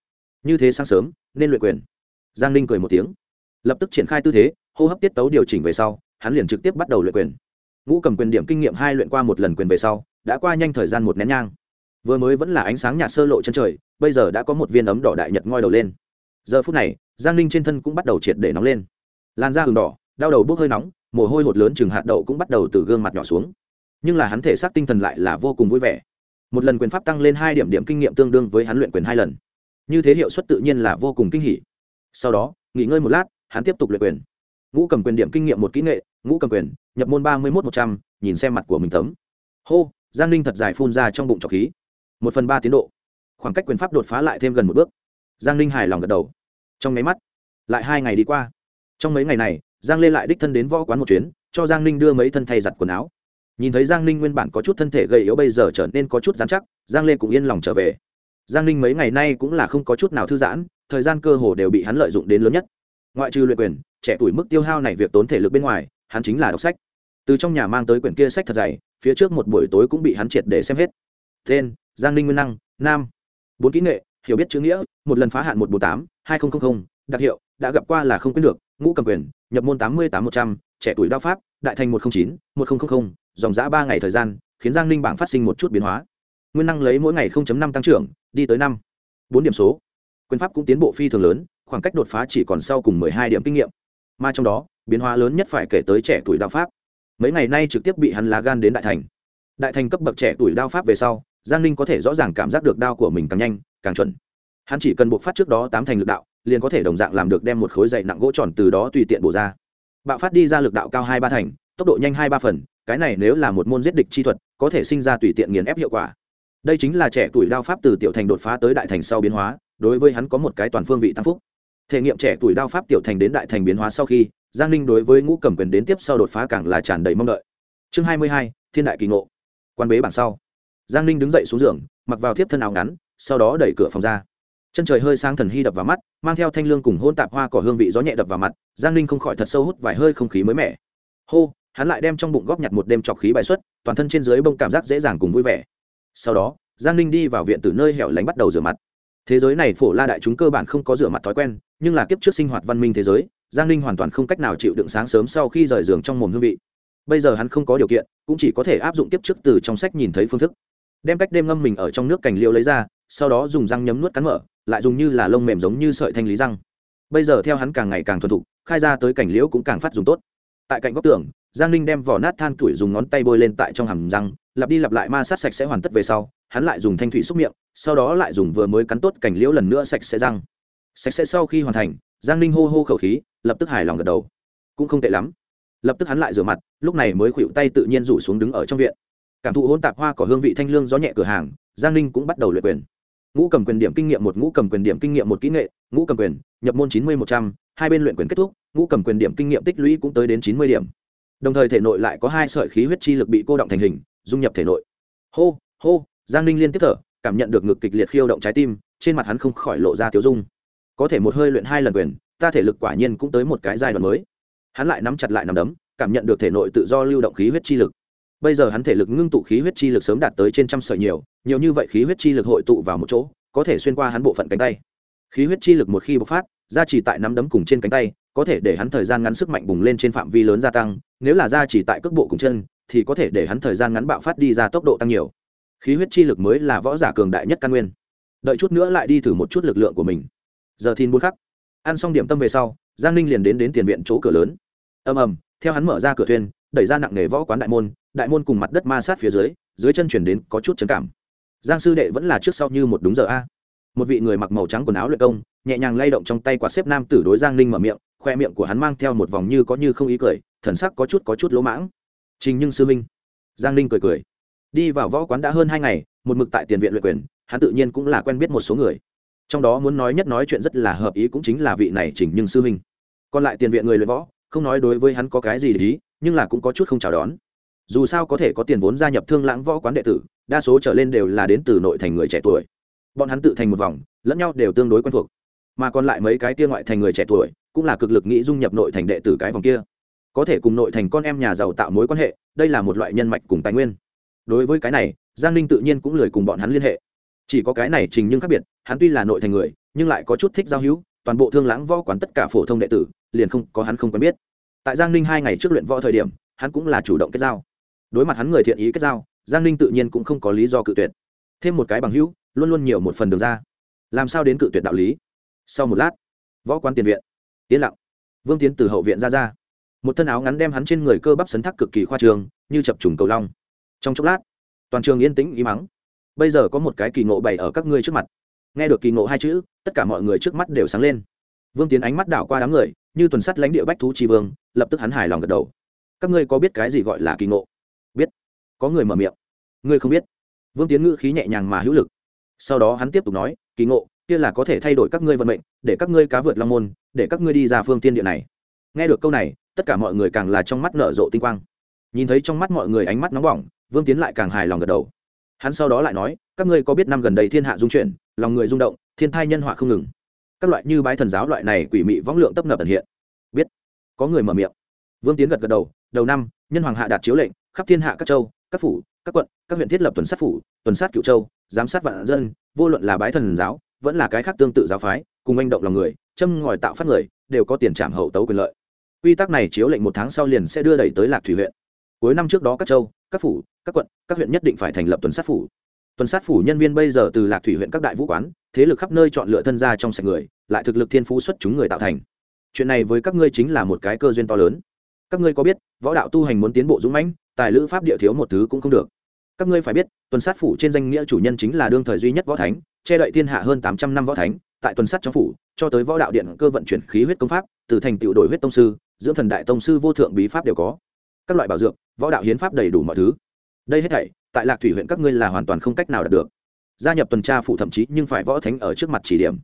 Như thế sáng sớm, nên luyện quyền. Giang ninh cười một tiếng. Lập tức triển khai tư thế, hô hấp tiết tấu điều chỉnh về sau, hắn liền trực tiếp bắt đầu luyện quyền ngũ cầm quyền điểm kinh nghiệm hai luyện qua một lần quyền về sau, đã qua nhanh thời gian một nén nhang. Vừa mới vẫn là ánh sáng nhạt sơ lộ chân trời, bây giờ đã có một viên ấm đỏ đại nhật ngoi đầu lên. Giờ phút này, giang ninh trên thân cũng bắt đầu triệt để nóng lên. Lan da hừng đỏ, đau đầu bốc hơi nóng, mồ hôi hột lớn chừng hạt đậu cũng bắt đầu từ gương mặt nhỏ xuống. Nhưng là hắn thể xác tinh thần lại là vô cùng vui vẻ. Một lần quyền pháp tăng lên hai điểm điểm kinh nghiệm tương đương với hắn luyện quyền hai lần. Như thế hiệu suất tự nhiên là vô cùng kinh hỉ. Sau đó, nghỉ ngơi một lát, hắn tiếp tục luyện quyền. Ngũ cầm quyền điểm kinh nghiệm một kỹ nghệ ngũ cầm quyền, nhập môn ba mươi một một trăm, nhìn xem mặt của mình tấm hô, giang ninh thật dài phun ra trong bụng trọc khí. Một phần ba tiến độ. Khoảng cách quyền pháp đột phá lại thêm gần một bước. Giang ninh hài lòng gật đầu. Trong mấy mắt, lại hai ngày đi qua. Trong mấy ngày này, giang lê lại đích thân đến võ quán một chuyến, cho giang ninh đưa mấy thân thay giặt quần áo. Nhìn thấy giang ninh nguyên bản có chút thân thể gầy yếu bây giờ trở nên có chút dán chắc, giang lê cũng yên lòng trở về. Giang ninh mấy ngày nay cũng là không có chút nào thư giãn, thời gian cơ hồ đều bị hắn lợi dụng đến lớn nhất. Ngoại trừ luyện quyền, trẻ tuổi mức tiêu hao này việc tốn thể lực bên ngoài hắn chính là đọc sách. Từ trong nhà mang tới quyển kia sách thật dày, phía trước một buổi tối cũng bị hắn triệt để xem hết. Tên, giang ninh nguyên năng, nam. Bốn kỹ nghệ, hiểu biết chữ nghĩa, một lần phá hạn một trăm bốn tám, hai nghìn đặc hiệu, đã gặp qua là không quyết được, ngũ cầm quyền, nhập môn tám mươi tám một trăm, trẻ tuổi đao pháp, đại thành một trăm chín, một nghìn dòng giã ba ngày thời gian, khiến giang ninh bảng phát sinh một chút biến hóa. Nguyên năng lấy mỗi ngày năm tăng trưởng, đi tới năm. Bốn điểm số. Quyền pháp cũng tiến bộ phi thường lớn, khoảng cách đột phá chỉ còn sau cùng mười hai điểm kinh nghiệm mà trong đó, biến hóa lớn nhất phải kể tới trẻ tuổi đao pháp. Mấy ngày nay trực tiếp bị hắn lá gan đến đại thành. Đại thành cấp bậc trẻ tuổi đao pháp về sau, giang ninh có thể rõ ràng cảm giác được đao của mình càng nhanh, càng chuẩn. Hắn chỉ cần buộc phát trước đó tám thành lực đạo, liền có thể đồng dạng làm được đem một khối dày nặng gỗ tròn từ đó tùy tiện bổ ra. Bạo phát đi ra lực đạo cao hai ba thành, tốc độ nhanh hai ba phần, cái này nếu là một môn giết địch chi thuật, có thể sinh ra tùy tiện nghiền ép hiệu quả. Đây chính là trẻ tuổi đao pháp từ tiểu thành đột phá tới đại thành sau biến hóa, đối với hắn có một cái toàn phương vị tăng phúc thể nghiệm trẻ tuổi đao pháp tiểu thành đến đại thành biến hóa sau khi, giang ninh đối với ngũ cầm quyền đến tiếp sau đột phá càng là tràn đầy mong đợi. Chương hai mươi hai, thiên đại kỳ ngộ. Quan bế bảng sau. Giang ninh đứng dậy xuống giường, mặc vào thiếp thân áo ngắn, sau đó đẩy cửa phòng ra. Chân trời hơi sang thần hy đập vào mắt, mang theo thanh lương cùng hôn tạp hoa cỏ hương vị gió nhẹ đập vào mặt, giang ninh không khỏi thật sâu hút vài hơi không khí mới mẻ. Hô, hắn lại đem trong bụng góp nhặt một đêm trọc khí bài xuất, toàn thân trên dưới bông cảm giác dễ dàng cùng vui vẻ. Sau đó, giang ninh đi vào viện từ nơi hẻo lánh bắt đầu rửa mặt thế giới này phổ la đại chúng cơ bản không có rửa mặt thói quen, nhưng là kiếp trước sinh hoạt văn minh thế giới, giang ninh hoàn toàn không cách nào chịu đựng sáng sớm sau khi rời giường trong mồm hương vị. Bây giờ hắn không có điều kiện, cũng chỉ có thể áp dụng kiếp trước từ trong sách nhìn thấy phương thức. Đem cách đêm ngâm mình ở trong nước cành liêu lấy ra, sau đó dùng răng nhấm nuốt cắn mở, lại dùng như là lông mềm giống như sợi thanh lý răng. Bây giờ theo hắn càng ngày càng thuần thục, khai ra tới cảnh liễu cũng càng phát dùng tốt. Tại cạnh góc tường giang ninh đem vỏ nát than tuổi dùng ngón tay bôi lên tại trong hầm răng, lặp đi lặp lại ma sát sạch sẽ hoàn tất về sau, hắn lại dùng thanh thủy xúc miệng, sau đó lại dùng vừa mới cắn tốt cảnh liễu lần nữa sạch sẽ răng. Sạch sẽ sau khi hoàn thành, giang ninh hô hô khẩu khí, lập tức hài lòng gật đầu. Cũng không tệ lắm. Lập tức hắn lại rửa mặt, lúc này mới khuỵu tay tự nhiên rủ xuống đứng ở trong viện. Cảm thụ hôn tạp hoa có hương vị thanh lương gió nhẹ cửa hàng, giang ninh cũng bắt đầu luyện quyền. Ngũ cầm quyền điểm kinh nghiệm một, ngũ cầm quyền điểm kinh nghiệm một kỹ nghệ, ngũ cầm quyền, nhập môn chín mươi một trăm, hai bên luyện quyền kết thúc, ngũ cầm quyền điểm kinh nghiệm tích lũy cũng tới đến chín mươi điểm đồng thời thể nội lại có hai sợi khí huyết chi lực bị cô động thành hình, dung nhập thể nội. Hô hô, giang ninh liên tiếp thở, cảm nhận được ngực kịch liệt khiêu động trái tim, trên mặt hắn không khỏi lộ ra tiếu dung. Có thể một hơi luyện hai lần quyền, ta thể lực quả nhiên cũng tới một cái giai đoạn mới. Hắn lại nắm chặt lại nắm đấm, cảm nhận được thể nội tự do lưu động khí huyết chi lực. Bây giờ hắn thể lực ngưng tụ khí huyết chi lực sớm đạt tới trên trăm sợi nhiều nhiều như vậy khí huyết chi lực hội tụ vào một chỗ, có thể xuyên qua hắn bộ phận cánh tay. Khí huyết chi lực một khi bộc phát ra chỉ tại nắm đấm cùng trên cánh tay, có thể để hắn thời gian ngắn sức mạnh bùng lên trên phạm vi lớn gia tăng nếu là ra chỉ tại cước bộ cùng chân, thì có thể để hắn thời gian ngắn bạo phát đi ra tốc độ tăng nhiều. Khí huyết chi lực mới là võ giả cường đại nhất căn nguyên. Đợi chút nữa lại đi thử một chút lực lượng của mình. Giờ thìn buôn khắc. Ăn xong điểm tâm về sau, giang ninh liền đến đến tiền viện chỗ cửa lớn. Ầm ầm, theo hắn mở ra cửa thuyền, đẩy ra nặng nề võ quán đại môn đại môn cùng mặt đất ma sát phía dưới dưới chân chuyển đến có chút trầm cảm. Giang sư đệ vẫn là trước sau như một đúng giờ a. Một vị người mặc màu trắng quần áo luyện công, nhẹ nhàng lay động trong tay quạt xếp nam tử đối giang ninh mở miệng, khoe miệng của hắn mang theo một vòng như có như không ý cười thần sắc có chút có chút lỗ mãng. Trình nhưng sư minh, giang ninh cười cười. Đi vào võ quán đã hơn hai ngày, một mực tại tiền viện luyện quyền, hắn tự nhiên cũng là quen biết một số người. Trong đó muốn nói nhất nói chuyện rất là hợp ý cũng chính là vị này trình nhưng sư minh. Còn lại tiền viện người luyện võ, không nói đối với hắn có cái gì để ý, nhưng là cũng có chút không chào đón. Dù sao có thể có tiền vốn gia nhập thương lãng võ quán đệ tử, đa số trở lên đều là đến từ nội thành người trẻ tuổi. Bọn hắn tự thành một vòng, lẫn nhau đều tương đối quen thuộc. Mà còn lại mấy cái tia ngoại thành người trẻ tuổi, cũng là cực lực nghĩ dung nhập nội thành đệ tử cái vòng kia có thể cùng nội thành con em nhà giàu tạo mối quan hệ, đây là một loại nhân mạch cùng tài nguyên. Đối với cái này, giang ninh tự nhiên cũng lười cùng bọn hắn liên hệ. Chỉ có cái này trình nhưng khác biệt, hắn tuy là nội thành người, nhưng lại có chút thích giao hữu, toàn bộ thương lãng võ quán tất cả phổ thông đệ tử, liền không có hắn không quen biết. Tại giang ninh hai ngày trước luyện võ thời điểm, hắn cũng là chủ động kết giao. Đối mặt hắn người thiện ý kết giao, giang ninh tự nhiên cũng không có lý do cự tuyệt. Thêm một cái bằng hữu, luôn luôn nhiều một phần đường ra. Làm sao đến cự tuyệt đạo lý? Sau một lát, võ quán tiền viện, yên lặng. Vương tiến từ hậu viện ra ra một thân áo ngắn đem hắn trên người cơ bắp sấn thác cực kỳ khoa trường như chập trùng cầu long. Trong chốc lát, toàn trường yên tĩnh ý mắng bây giờ có một cái kỳ ngộ bày ở các ngươi trước mặt. Nghe được kỳ ngộ hai chữ, tất cả mọi người trước mắt đều sáng lên. Vương tiến ánh mắt đảo qua đám người, như tuần sắt lãnh địa bách thú tri vương, lập tức hắn hài lòng gật đầu. Các ngươi có biết cái gì gọi là kỳ ngộ? Biết. Có người mở miệng. Ngươi không biết. Vương tiến ngữ khí nhẹ nhàng mà hữu lực. Sau đó hắn tiếp tục nói, kỳ ngộ, kia là có thể thay đổi các ngươi vận mệnh, để các ngươi cá vượt long môn, để các ngươi đi ra phương tiên địa này. Nghe được câu này tất cả mọi người càng là trong mắt nở rộ tinh quang. Nhìn thấy trong mắt mọi người ánh mắt nóng bỏng, vương tiến lại càng hài lòng gật đầu. Hắn sau đó lại nói, các ngươi có biết năm gần đây thiên hạ dung chuyển, lòng người rung động, thiên thai nhân họa không ngừng. Các loại như bái thần giáo loại này quỷ mị võng lượng tấp nập ẩn hiện. Biết. Có người mở miệng. Vương tiến gật gật đầu đầu năm, nhân hoàng hạ đạt chiếu lệnh, khắp thiên hạ các châu, các phủ, các quận, các huyện thiết lập tuần sát phủ, tuần sát cựu châu, giám sát vạn dân, vô luận là bái thần giáo, vẫn là cái khác tương tự giáo phái, cùng manh động lòng người, châm ngòi tạo phát người, đều có tiền trảm hậu tấu quyền lợi quy tắc này chiếu lệnh một tháng sau liền sẽ đưa đẩy tới lạc thủy huyện. Cuối năm trước đó các châu, các phủ, các quận, các huyện nhất định phải thành lập tuần sát phủ. Tuần sát phủ nhân viên bây giờ từ lạc thủy huyện các đại vũ quán, thế lực khắp nơi chọn lựa thân gia trong sạch người, lại thực lực thiên phú xuất chúng người tạo thành. Chuyện này với các ngươi chính là một cái cơ duyên to lớn. Các ngươi có biết, võ đạo tu hành muốn tiến bộ dũng mãnh, tài lữ pháp địa thiếu một thứ cũng không được. Các ngươi phải biết, tuần sát phủ trên danh nghĩa chủ nhân chính là đương thời duy nhất võ thánh, che đậy thiên hạ hơn tám trăm năm võ thánh, tại tuần sát trong phủ, cho tới võ đạo điện cơ vận chuyển khí huyết công pháp, từ thành tựu đổi huyết tông sư dưỡng thần đại tông sư vô thượng bí pháp đều có. Các loại bảo dược, võ đạo hiến pháp đầy đủ mọi thứ. Đây hết thảy, tại lạc thủy huyện các ngươi là hoàn toàn không cách nào đạt được. Gia nhập tuần tra phụ thậm chí nhưng phải võ thánh ở trước mặt chỉ điểm.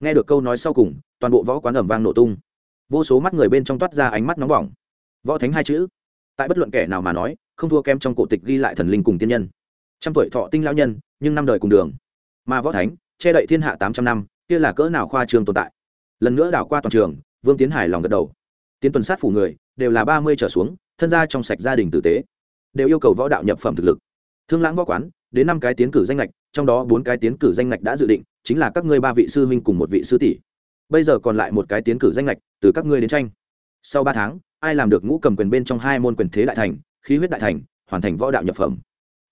Nghe được câu nói sau cùng, toàn bộ võ quán ẩm vang nổ tung. Vô số mắt người bên trong toát ra ánh mắt nóng bỏng. Võ thánh hai chữ. Tại bất luận kẻ nào mà nói, không thua kém trong cổ tịch ghi lại thần linh cùng tiên nhân. Trăm tuổi thọ tinh lão nhân, nhưng năm đời cùng đường. Mà võ thánh, che đậy thiên hạ tám trăm năm, kia là cỡ nào khoa trường tồn tại. Lần nữa đảo qua toàn trường, vương tiến hải lòng gật đầu tiến tuần sát phủ người, đều là ba mươi trở xuống, thân gia trong sạch gia đình tử tế, đều yêu cầu võ đạo nhập phẩm thực lực. Thương lãng võ quán, đến năm cái tiến cử danh lệch trong đó bốn cái tiến cử danh lệch đã dự định, chính là các ngươi ba vị sư huynh cùng một vị sư tỷ. Bây giờ còn lại một cái tiến cử danh lệch từ các ngươi đến tranh. Sau ba tháng, ai làm được ngũ cầm quyền bên trong hai môn quyền thế đại thành, khí huyết đại thành, hoàn thành võ đạo nhập phẩm,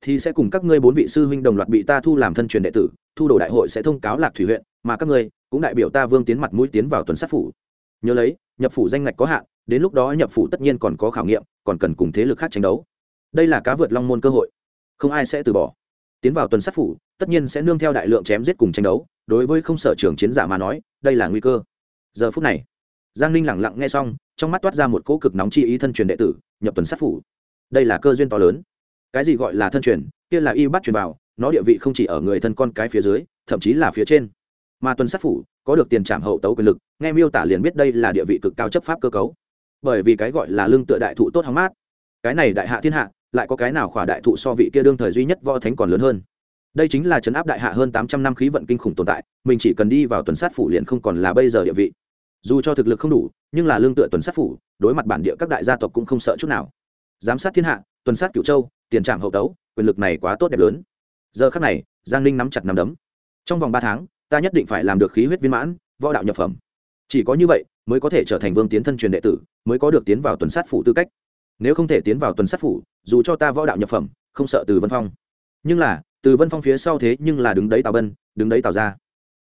thì sẽ cùng các ngươi bốn vị sư huynh đồng loạt bị ta thu làm thân truyền đệ tử, thu đồ đại hội sẽ thông cáo lạc thủy huyện, mà các ngươi cũng đại biểu ta vương tiến mặt mũi tiến vào tuần sát phủ nhớ lấy, nhập phủ danh ngạch có hạn, đến lúc đó nhập phủ tất nhiên còn có khảo nghiệm, còn cần cùng thế lực khác tranh đấu. Đây là cá vượt long môn cơ hội. Không ai sẽ từ bỏ. Tiến vào tuần sát phủ, tất nhiên sẽ nương theo đại lượng chém giết cùng tranh đấu, đối với không sở trường chiến giả mà nói, đây là nguy cơ. Giờ phút này, giang ninh lẳng lặng nghe xong, trong mắt toát ra một cỗ cực nóng chi ý thân truyền đệ tử, nhập tuần sát phủ. Đây là cơ duyên to lớn. Cái gì gọi là thân truyền? Kia là y bắt truyền vào, nó địa vị không chỉ ở người thân con cái phía dưới, thậm chí là phía trên. Mà tuần sát phủ có được tiền trảm hậu tấu quyền lực, nghe miêu tả liền biết đây là địa vị cực cao chấp pháp cơ cấu. Bởi vì cái gọi là lương tựa đại thụ tốt hóng mát, cái này đại hạ thiên hạ, lại có cái nào khỏa đại thụ so vị kia đương thời duy nhất võ thánh còn lớn hơn. Đây chính là chấn áp đại hạ hơn tám trăm năm khí vận kinh khủng tồn tại, mình chỉ cần đi vào tuần sát phủ liền không còn là bây giờ địa vị. Dù cho thực lực không đủ, nhưng là lương tựa tuần sát phủ, đối mặt bản địa các đại gia tộc cũng không sợ chút nào. Giám sát thiên hạ, tuần sát cửu châu, tiền trạm hậu tấu, quyền lực này quá tốt đẹp lớn. Giờ khắc này, giang ninh nắm chặt nắm đấm. Trong vòng ba tháng ta nhất định phải làm được khí huyết viên mãn, võ đạo nhập phẩm. Chỉ có như vậy mới có thể trở thành vương tiến thân truyền đệ tử, mới có được tiến vào tuần sát phủ tư cách. Nếu không thể tiến vào tuần sát phủ, dù cho ta võ đạo nhập phẩm, không sợ từ vân phong. Nhưng là, từ vân phong phía sau thế nhưng là đứng đấy tào bân, đứng đấy tào ra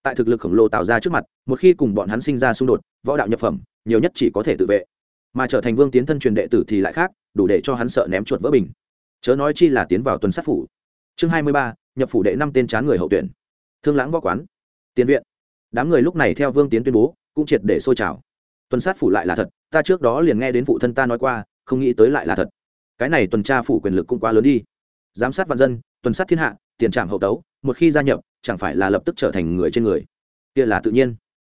tại thực lực khổng lồ tạo ra trước mặt, một khi cùng bọn hắn sinh ra xung đột, võ đạo nhập phẩm, nhiều nhất chỉ có thể tự vệ. Mà trở thành vương tiến thân truyền đệ tử thì lại khác, đủ để cho hắn sợ ném chuột vỡ bình. Chớ nói chi là tiến vào tuần sát phủ. Chương hai mươi ba, nhập phủ đệ năm tên chán người hậu tuyển. Thương lãng võ quán tiền viện. Đám người lúc này theo vương tiến tuyên bố, cũng triệt để sôi trào. Tuần sát phủ lại là thật, ta trước đó liền nghe đến phụ thân ta nói qua, không nghĩ tới lại là thật. Cái này tuần tra phủ quyền lực cũng quá lớn đi. Giám sát vạn dân, tuần sát thiên hạ, tiền trạm hậu tấu, một khi gia nhập, chẳng phải là lập tức trở thành người trên người. Kia là tự nhiên.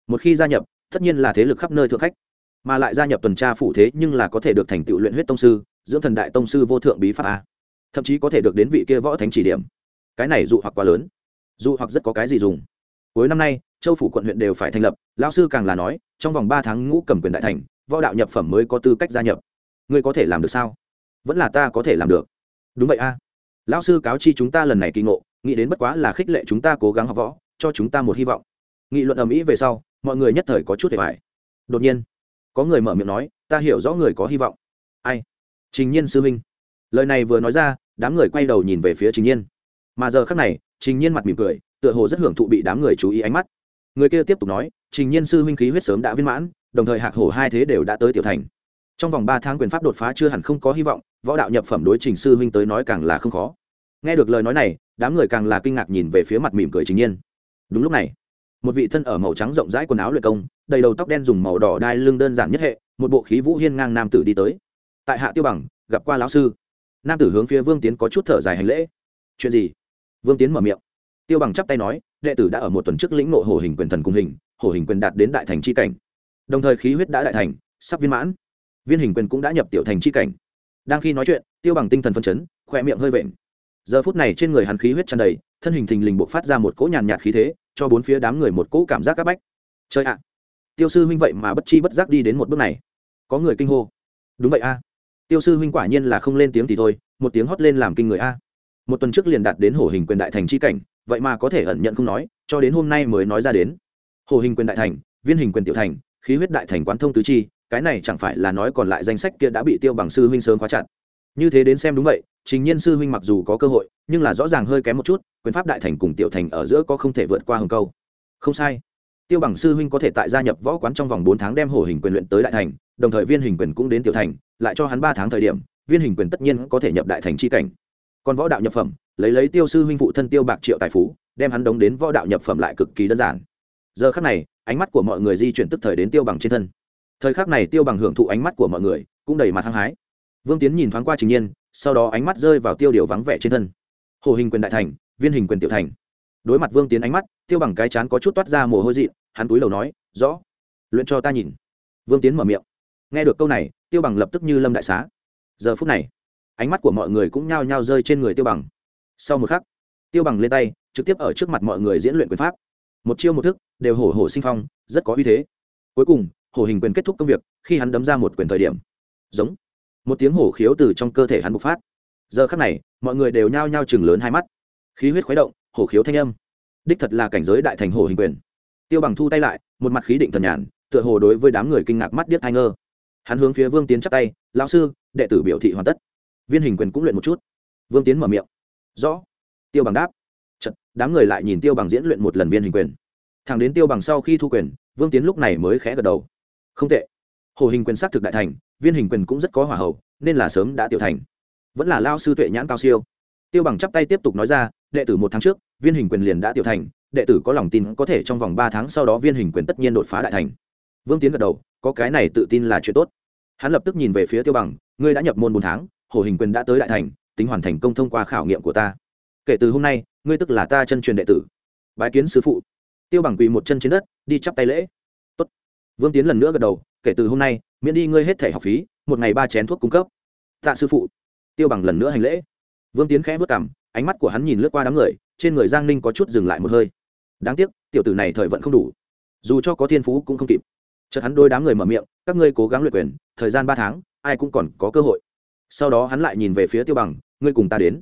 Một khi gia nhập, tất nhiên là thế lực khắp nơi thượng khách. Mà lại gia nhập tuần tra phủ thế nhưng là có thể được thành tựu luyện huyết tông sư, dưỡng thần đại tông sư vô thượng bí pháp a. Thậm chí có thể được đến vị kia võ thánh chỉ điểm. Cái này dụ hoặc quá lớn. Dụ hoặc rất có cái gì dùng cuối năm nay, châu phủ quận huyện đều phải thành lập lao sư càng là nói, trong vòng ba tháng ngũ cầm quyền đại thành, võ đạo nhập phẩm mới có tư cách gia nhập. Ngươi có thể làm được sao? Vẫn là ta có thể làm được. Đúng vậy a. À. lão sư cáo chi chúng ta lần này kỳ ngộ, nghĩ đến bất quá là khích lệ chúng ta cố gắng học võ, cho chúng ta một hy vọng. Nghị luận ầm ĩ về sau, mọi người nhất thời có chút để phải đột nhiên, có người mở miệng nói, ta hiểu rõ người có hy vọng. Ai? Trình nhiên sư minh lời này vừa nói ra, đám người quay đầu nhìn về phía trình nhiên. Mà giờ khác này, trình nhiên mặt mỉm cười tựa hồ rất hưởng thụ bị đám người chú ý ánh mắt. Người kia tiếp tục nói, trình nhiên sư huynh khí huyết sớm đã viên mãn, đồng thời hạc hổ hai thế đều đã tới tiểu thành. Trong vòng ba tháng quyền pháp đột phá chưa hẳn không có hy vọng, võ đạo nhập phẩm đối trình sư huynh tới nói càng là không khó. Nghe được lời nói này, đám người càng là kinh ngạc nhìn về phía mặt mỉm cười Trình nhiên. Đúng lúc này, một vị thân ở màu trắng rộng rãi quần áo luyện công, đầy đầu tóc đen dùng màu đỏ đai lưng đơn giản nhất hệ, một bộ khí vũ hiên ngang nam tử đi tới. Tại hạ tiêu bằng, gặp qua lão sư. Nam tử hướng phía vương tiến có chút thở dài hành lễ. Chuyện gì? Vương tiến mở miệng tiêu bằng chắp tay nói, đệ tử đã ở một tuần trước lĩnh nộ hổ hình quyền thần cùng hình hổ hình quyền đạt đến đại thành c h i cảnh. Đồng thời khí huyết đã đại thành, sắp viên mãn. Viên hình quyền cũng đã nhập tiểu thành c h i cảnh. Đang khi nói chuyện, tiêu bằng tinh thần phân chấn khoe miệng hơi vện. Giờ phút này trên người hắn khí huyết tràn đầy, thân hình thình lình buộc phát ra một cỗ nhàn nhạt khí thế, cho bốn phía đám người một cỗ cảm giác c áp bách. Chơi ạ! Tiêu sư huynh vậy mà bất chi bất giác đi đến một bước này. Có người kinh hô. Đúng vậy a. Tiêu sư huynh quả nhiên là không lên tiếng thì thôi, một tiếng hót lên làm kinh người a. Một tuần trước liền đạt đến hổ hình quyền đại thành c h i cảnh vậy mà có thể ẩn nhận không nói, cho đến hôm nay mới nói ra đến. Hồ hình quyền đại thành, viên hình quyền tiểu thành, khí huyết đại thành quán thông tứ chi, cái này chẳng phải là nói còn lại danh sách kia đã bị tiêu bằng sư huynh sớm khóa chặt. Như thế đến xem đúng vậy, trình nhiên sư huynh mặc dù có cơ hội, nhưng là rõ ràng hơi kém một chút, quyền pháp đại thành cùng tiểu thành ở giữa có không thể vượt qua hồng câu. Không sai. Tiêu bằng sư huynh có thể tại gia nhập võ quán trong vòng bốn tháng đem hổ hình quyền luyện tới đại thành, đồng thời viên hình quyền cũng đến tiểu thành, lại cho hắn ba tháng thời điểm, viên hình quyền tất nhiên có thể nhập đại thành c h i cảnh. Còn võ đạo nhập phẩm lấy lấy tiêu sư huynh phụ thân tiêu bạc triệu tài phú, đem hắn đóng đến võ đạo nhập phẩm lại cực kỳ đơn giản. Giờ khắc này, ánh mắt của mọi người di chuyển tức thời đến tiêu bằng trên thân. Thời khắc này tiêu bằng hưởng thụ ánh mắt của mọi người, cũng đầy mặt hăng hái. Vương tiến nhìn thoáng qua trình nhiên, sau đó ánh mắt rơi vào tiêu điều vắng vẻ trên thân. Hồ hình quyền đại thành, viên hình quyền tiểu thành. Đối mặt vương tiến ánh mắt, tiêu bằng cái chán có chút toát ra mồ hôi dị hắn túi đầu nói, rõ. Luyện cho ta nhìn. Vương tiến mở miệng. Nghe được câu này, tiêu bằng lập tức như lâm đại xá. Giờ phút này, ánh mắt của mọi người cũng nhao nhao rơi trên người tiêu bằng sau một khắc, tiêu bằng lên tay, trực tiếp ở trước mặt mọi người diễn luyện quyền pháp. Một chiêu một thức, đều hổ hổ sinh phong, rất có uy thế. Cuối cùng, hổ hình quyền kết thúc công việc, khi hắn đấm ra một quyền thời điểm. Giống. Một tiếng hổ khiếu từ trong cơ thể hắn bộc phát. Giờ khắc này, mọi người đều nhao nhao chừng lớn hai mắt. Khí huyết khuấy động, hổ khiếu thanh âm. Đích thật là cảnh giới đại thành hổ hình quyền. Tiêu bằng thu tay lại, một mặt khí định thần nhàn, tựa hồ đối với đám người kinh ngạc mắt điếc thai ngơ. Hắn hướng phía vương tiến chắp tay, lão sư, đệ tử biểu thị hoàn tất. Viên hình quyền cũng luyện một chút. Vương tiến mở miệng rõ. Tiêu bằng đáp. Chật, đám người lại nhìn tiêu bằng diễn luyện một lần viên hình quyền. Thẳng đến tiêu bằng sau khi thu quyền vương tiến lúc này mới khẽ gật đầu. Không tệ. Hồ hình quyền s á c thực đại thành viên hình quyền cũng rất có hỏa hậu nên là sớm đã tiểu thành. Vẫn là lao sư tuệ nhãn cao siêu. Tiêu bằng chắp tay tiếp tục nói ra đệ tử một tháng trước viên hình quyền liền đã tiểu thành đệ tử có lòng tin có thể trong vòng ba tháng sau đó viên hình quyền tất nhiên đột phá đại thành. Vương tiến gật đầu có cái này tự tin là chuyện tốt. Hắn lập tức nhìn về phía tiêu bằng ngươi đã nhập môn bốn tháng hồ hình quyền đã tới đại thành tính hoàn thành công thông qua khảo nghiệm của ta. Kể từ hôm nay, ngươi tức là ta chân truyền đệ tử. Bái kiến sứ phụ. Tiêu bằng quỳ một chân trên đất, đi chắp tay lễ. Tốt. vương tiến lần nữa gật đầu, kể từ hôm nay, miễn đi ngươi hết thẻ học phí, một ngày ba chén thuốc cung cấp. Tạ sư phụ. Tiêu bằng lần nữa hành lễ. Vương tiến khẽ vất cảm ánh mắt của hắn nhìn lướt qua đám người, trên người giang ninh có chút dừng lại một hơi. Đáng tiếc, tiểu tử này thời vận không đủ. Dù cho có thiên phú cũng không kịp. Chợt hắn đôi đám người mở miệng, các ngươi cố gắng luyện quyền, thời gian ba tháng, ai cũng còn có cơ hội. Sau đó hắn lại nhìn về phía tiêu bằng ngươi cùng ta đến.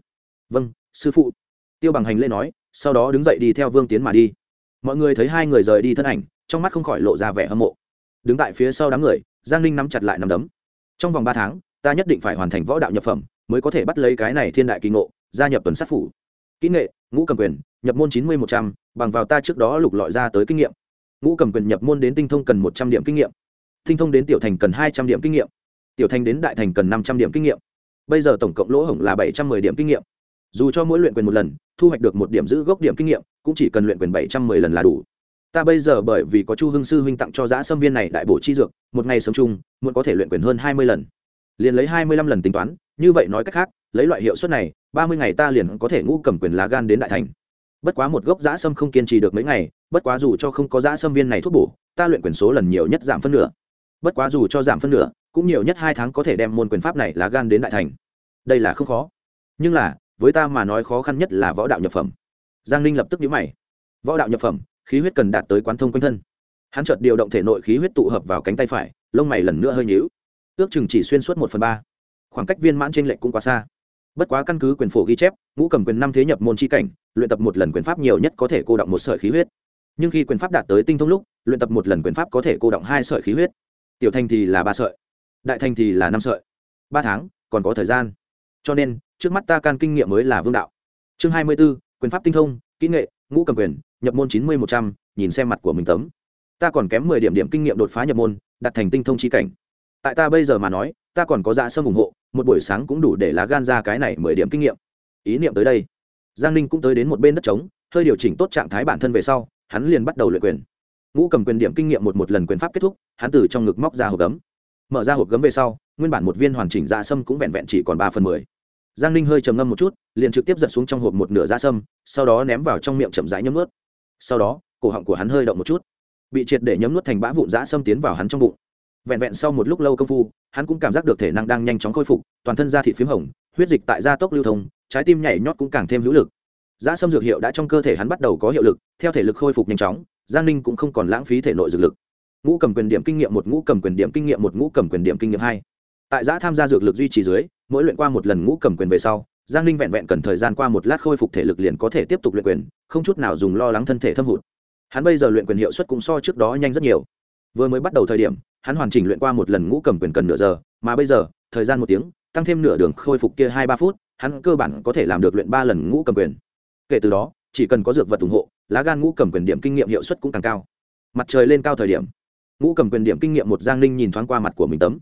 Vâng sư phụ. Tiêu bằng hành lễ nói, sau đó đứng dậy đi theo vương tiến mà đi. Mọi người thấy hai người rời đi thân ảnh, trong mắt không khỏi lộ ra vẻ hâm mộ. Đứng tại phía sau đám người, giang ninh nắm chặt lại nắm đấm. Trong vòng ba tháng, ta nhất định phải hoàn thành võ đạo nhập phẩm, mới có thể bắt lấy cái này thiên đại kỳ ngộ, gia nhập tuần sát phủ. Kỹ nghệ, ngũ cầm quyền, nhập môn chín mươi một trăm, bằng vào ta trước đó lục lọi ra tới kinh nghiệm. Ngũ cầm quyền nhập môn đến tinh thông cần một trăm điểm kinh nghiệm. Tinh thông đến tiểu thành cần hai trăm điểm kinh nghiệm. Tiểu thành đến đại thành cần năm trăm điểm kinh nghiệm bây giờ tổng cộng lỗ hổng là bảy trăm m ư ơ i điểm kinh nghiệm. Dù cho mỗi luyện quyền một lần, thu hoạch được một điểm giữ gốc điểm kinh nghiệm, cũng chỉ cần luyện quyền bảy trăm m ư ơ i lần là đủ. Ta bây giờ bởi vì có chu hưng sư huynh tặng cho giã xâm viên này đại bổ chi dược, một ngày sống chung, muốn có thể luyện quyền hơn hai mươi lần. Liền lấy hai mươi lăm lần tính toán, như vậy nói cách khác, lấy loại hiệu suất này, ba mươi ngày ta liền có thể ngũ cầm quyền lá gan đến đại thành. Bất quá một gốc giã sâm không kiên trì được mấy ngày, bất quá dù cho không có giã sâm viên này thuốc bổ, ta luyện quyền số lần nhiều nhất giảm phân nửa. Bất quá dù cho giảm phân nửa cũng nhiều nhất hai tháng có thể đem môn quyền pháp này lá gan đến đại thành. Đây là không khó. Nhưng là, với ta mà nói khó khăn nhất là võ đạo nhập phẩm. Giang ninh lập tức nhíu mày. Võ đạo nhập phẩm, khí huyết cần đạt tới quán thông quanh thân. Hắn chợt điều động thể nội khí huyết tụ hợp vào cánh tay phải, lông mày lần nữa hơi nhíu. Ước chừng chỉ xuyên suốt một phần ba. Khoảng cách viên mãn trên lệnh cũng quá xa. Bất quá căn cứ quyền phổ ghi chép, ngũ cầm quyền năm thế nhập môn c cảnh, luyện tập một lần quyền pháp nhiều nhất có thể cô động một sợi khí huyết. Nhưng khi quyền pháp đạt tới tinh thông lúc, luyện tập một lần quyền pháp có thể cô động hai sợi khí huyết. Tiểu thanh thì là ba sợi đại thành thì là năm sợi. Ba tháng, còn có thời gian. Cho nên, trước mắt ta can kinh nghiệm mới là vương đạo. Chương hai mươi b ố quyền pháp tinh thông, kỹ nghệ, ngũ cầm quyền, nhập môn chín mươi một trăm, nhìn xem mặt của mình tấm. Ta còn kém mười điểm điểm kinh nghiệm đột phá nhập môn, đặt thành tinh thông chi cảnh. Tại ta bây giờ mà nói, ta còn có dạ sâm ủng hộ, một buổi sáng cũng đủ để lá gan ra cái này mười điểm kinh nghiệm. Ý niệm tới đây. Giang ninh cũng tới đến một bên đất trống, hơi điều chỉnh tốt trạng thái bản thân về sau, hắn liền bắt đầu luyện quyền. Ngũ cầm quyền điểm kinh nghiệm một một lần quyền pháp kết thúc, hắn từ trong ngực móc ra hộp gấm mở ra hộp gấm về sau, nguyên bản một viên hoàn chỉnh da sâm cũng vẹn vẹn chỉ còn ba phần mười. Giang ninh hơi trầm ngâm một chút, liền trực tiếp giật xuống trong hộp một nửa da sâm, sau đó ném vào trong miệng chậm rãi nhấm nuốt. Sau đó, cổ họng của hắn hơi động một chút. Bị triệt để nhấm nuốt thành bã vụn da sâm tiến vào hắn trong bụng. Vẹn vẹn sau một lúc lâu công phu, hắn cũng cảm giác được thể năng đang nhanh chóng khôi phục, toàn thân da thịt p h í m hồng, huyết dịch tại da tốc lưu thông, trái tim nhảy nhót cũng càng thêm hữu lực. Da sâm dược hiệu đã trong cơ thể hắn bắt đầu có hiệu lực, theo thể lực khôi phục nhanh chóng, giang ninh cũng không còn lãng phí thể nội dược lực ngũ cầm quyền điểm kinh nghiệm một, ngũ cầm quyền điểm kinh nghiệm một, ngũ cầm quyền điểm kinh nghiệm hai. Tại giã tham gia dược lực duy trì dưới, mỗi luyện qua một lần ngũ cầm quyền về sau, giang ninh vẹn vẹn cần thời gian qua một lát khôi phục thể lực liền có thể tiếp tục luyện quyền, không chút nào dùng lo lắng thân thể thâm hụt. Hắn bây giờ luyện quyền hiệu suất cũng so trước đó nhanh rất nhiều. Vừa mới bắt đầu thời điểm, hắn hoàn chỉnh luyện qua một lần ngũ cầm quyền cần nửa giờ, mà bây giờ, thời gian một tiếng, tăng thêm nửa đường khôi phục kia hai ba phút, hắn cơ bản có thể làm được luyện ba lần ngũ cầm quyền. Kể từ đó, chỉ cần có dược vật ủng hộ, lá gan ngũ cầm quyền điểm kinh nghiệm hiệu suất cũng càng cao. Mặt trời lên cao thời điểm ngũ cầm quyền điểm kinh nghiệm một giang ninh nhìn thoáng qua mặt của mình tấm.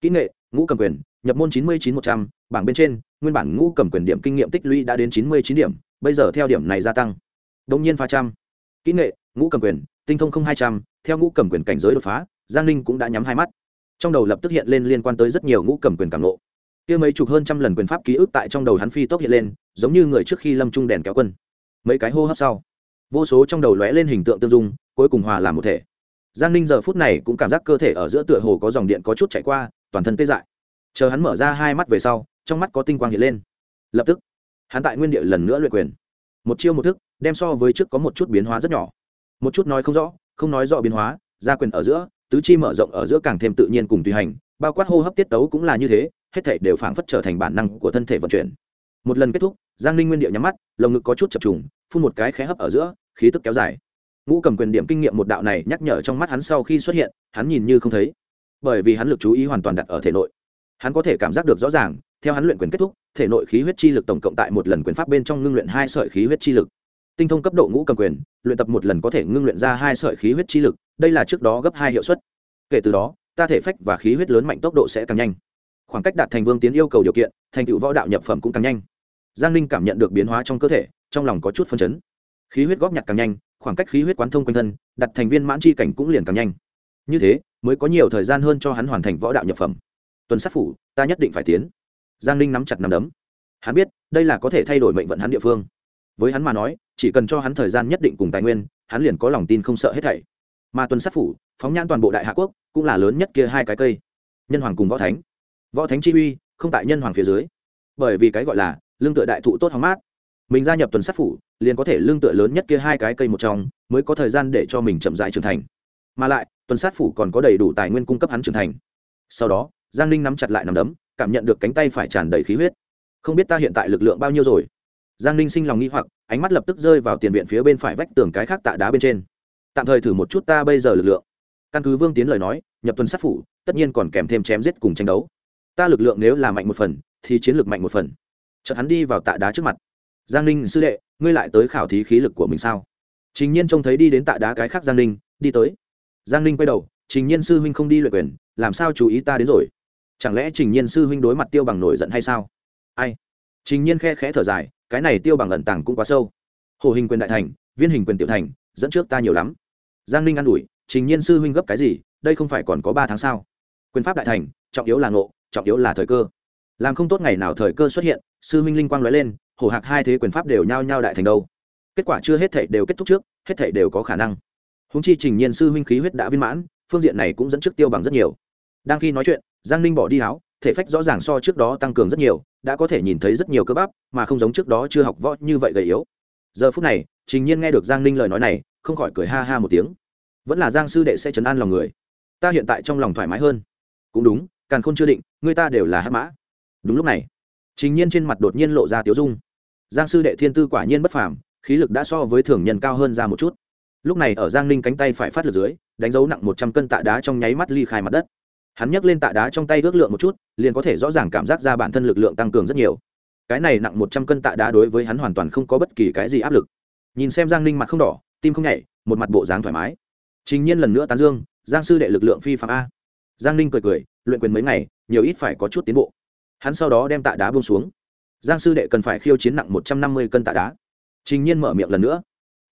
Kỹ nghệ, ngũ cầm quyền, nhập môn chín mươi chín một trăm, bảng bên trên, nguyên bản ngũ cầm quyền điểm kinh nghiệm tích lũy đã đến chín mươi chín điểm, bây giờ theo điểm này gia tăng. Đông nhiên pha trăm. Kỹ nghệ, ngũ cầm quyền, tinh thông không hai trăm, theo ngũ cầm quyền cảnh giới đột phá, giang ninh cũng đã nhắm hai mắt. Trong đầu lập tức hiện lên liên quan tới rất nhiều ngũ cầm quyền cảm lộ. Kia mấy chục hơn trăm lần quyền pháp ký ức tại trong đầu hắn phi tốc hiện lên, giống như người trước khi lâm trung đèn kéo quân. Mấy cái hô hấp sau, vô số trong đầu lóe lên hình tượng tương dung, cuối cùng hòa làm một thể giang ninh giờ phút này cũng cảm giác cơ thể ở giữa tựa hồ có dòng điện có chút chạy qua, toàn thân tê dại. Chờ hắn mở ra hai mắt về sau, trong mắt có tinh quang hiện lên. Lập tức, hắn tại nguyên địa lần nữa luyện quyền. Một chiêu một thức, đem so với trước có một chút biến hóa rất nhỏ. Một chút nói không rõ, không nói rõ biến hóa, ra quyền ở giữa, tứ chi mở rộng ở giữa càng thêm tự nhiên cùng tùy hành, bao quát hô hấp tiết tấu cũng là như thế, hết thể đều phảng phất trở thành bản năng của thân thể vận chuyển. Một lần kết thúc, giang ninh nguyên điệu nhắm mắt, lồng ngực có chút chập trùng, phun một cái khé hấp ở giữa, khí tức kéo dài ngũ cầm quyền điểm kinh nghiệm một đạo này nhắc nhở trong mắt hắn sau khi xuất hiện, hắn nhìn như không thấy. Bởi vì hắn lực chú ý hoàn toàn đặt ở thể nội. Hắn có thể cảm giác được rõ ràng, theo hắn luyện quyền kết thúc, thể nội khí huyết chi lực tổng cộng tại một lần quyền pháp bên trong ngưng luyện hai sợi khí huyết chi lực. Tinh thông cấp độ ngũ cầm quyền, luyện tập một lần có thể ngưng luyện ra hai sợi khí huyết chi lực, đây là trước đó gấp hai hiệu suất. Kể từ đó, ta thể phách và khí huyết lớn mạnh tốc độ sẽ càng nhanh. Khoảng cách đạt thành vương tiến yêu cầu điều kiện, thành tựu võ đạo nhập phẩm cũng càng nhanh. Giang ninh cảm nhận được biến hóa trong cơ thể, trong lòng có chút phân chấn. Khí huyết góp nhặt càng nhanh khoảng cách khí huyết quán thông quanh thân, đặt thành viên mãn chi cảnh cũng liền càng nhanh. Như thế, mới có nhiều thời gian hơn cho hắn hoàn thành võ đạo nhập phẩm. Tuần sát phủ, ta nhất định phải tiến. Giang ninh nắm chặt nắm đấm. Hắn biết, đây là có thể thay đổi mệnh vận hắn địa phương. Với hắn mà nói, chỉ cần cho hắn thời gian nhất định cùng tài nguyên, hắn liền có lòng tin không sợ hết thảy. Mà tuần sát phủ, phóng nhãn toàn bộ đại hạ quốc, cũng là lớn nhất kia hai cái cây. Nhân hoàng cùng võ thánh. Võ thánh chi uy, không tại nhân hoàng phía dưới. Bởi vì cái gọi là, lương tựa đại thụ tốt hóng mát mình gia nhập tuần sát phủ, liền có thể lương tựa lớn nhất kia hai cái cây một trong, mới có thời gian để cho mình chậm rãi trưởng thành. Mà lại, tuần sát phủ còn có đầy đủ tài nguyên cung cấp hắn trưởng thành. Sau đó, giang ninh nắm chặt lại nằm đấm, cảm nhận được cánh tay phải tràn đầy khí huyết. Không biết ta hiện tại lực lượng bao nhiêu rồi? Giang ninh sinh lòng nghi hoặc, ánh mắt lập tức rơi vào tiền viện phía bên phải vách tường cái khác tạ đá bên trên. Tạm thời thử một chút ta bây giờ lực lượng. Căn cứ vương tiến lời nói, nhập tuần sát phủ, tất nhiên còn kèm thêm chém giết cùng tranh đấu. Ta lực lượng nếu là mạnh một phần, thì chiến lược mạnh một phần. Chợt hắn đi vào tạ đá trước mặt giang ninh sư đệ, ngươi lại tới khảo thí khí lực của mình sao? Trình nhiên trông thấy đi đến tạ đá cái khác giang ninh, đi tới. Giang ninh quay đầu, trình nhiên sư huynh không đi luyện quyền, làm sao chú ý ta đến rồi? Chẳng lẽ trình nhiên sư huynh đối mặt tiêu bằng nổi giận hay sao? Ai? Trình nhiên khe khẽ thở dài, cái này tiêu bằng ẩn tàng cũng quá sâu. Hồ hình quyền đại thành, viên hình quyền tiểu thành, dẫn trước ta nhiều lắm. Giang ninh an ủi, trình nhiên sư huynh gấp cái gì? Đây không phải còn có ba tháng sao? Quyền pháp đại thành, trọng yếu là ngộ, trọng yếu là thời cơ. Làm không tốt ngày nào thời cơ xuất hiện, sư huynh linh quang nói lên hổ hạc hai thế quyền pháp đều nhao nhao đại thành đâu. Kết quả chưa hết thể đều kết thúc trước hết thể đều có khả năng. Húng chi trình nhiên sư huynh khí huyết đã viên mãn phương diện này cũng dẫn trước tiêu bằng rất nhiều. Đang khi nói chuyện giang ninh bỏ đi áo, thể phách rõ ràng so trước đó tăng cường rất nhiều đã có thể nhìn thấy rất nhiều cơ bắp mà không giống trước đó chưa học võ như vậy gầy yếu. Giờ phút này trình nhiên nghe được giang ninh lời nói này không khỏi cười ha ha một tiếng. Vẫn là giang sư đệ sẽ chấn an lòng người. Ta hiện tại trong lòng thoải mái hơn. Cũng đúng càng không chưa định người ta đều là hát mã. Đúng lúc này trình nhiên trên mặt đột nhiên lộ ra tiếu dung giang sư đệ thiên tư quả nhiên bất phàm, khí lực đã so với thường nhân cao hơn ra một chút. Lúc này ở giang ninh cánh tay phải phát lực dưới, đánh dấu nặng một trăm cân tạ đá trong nháy mắt ly khai mặt đất. Hắn nhấc lên tạ đá trong tay ước lượng một chút, liền có thể rõ ràng cảm giác ra bản thân lực lượng tăng cường rất nhiều. Cái này nặng một trăm cân tạ đá đối với hắn hoàn toàn không có bất kỳ cái gì áp lực. Nhìn xem giang ninh mặt không đỏ, tim không nhảy, một mặt bộ dáng thoải mái. Chính nhiên lần nữa tán dương, giang sư đệ lực lượng phi phạm a. Giang ninh cười cười, luyện quyền mấy ngày, nhiều ít phải có chút tiến bộ. Hắn sau đó đem tạ đá buông xuống giang sư đệ cần phải khiêu chiến nặng một trăm năm mươi cân tạ đá. Trình nhiên mở miệng lần nữa.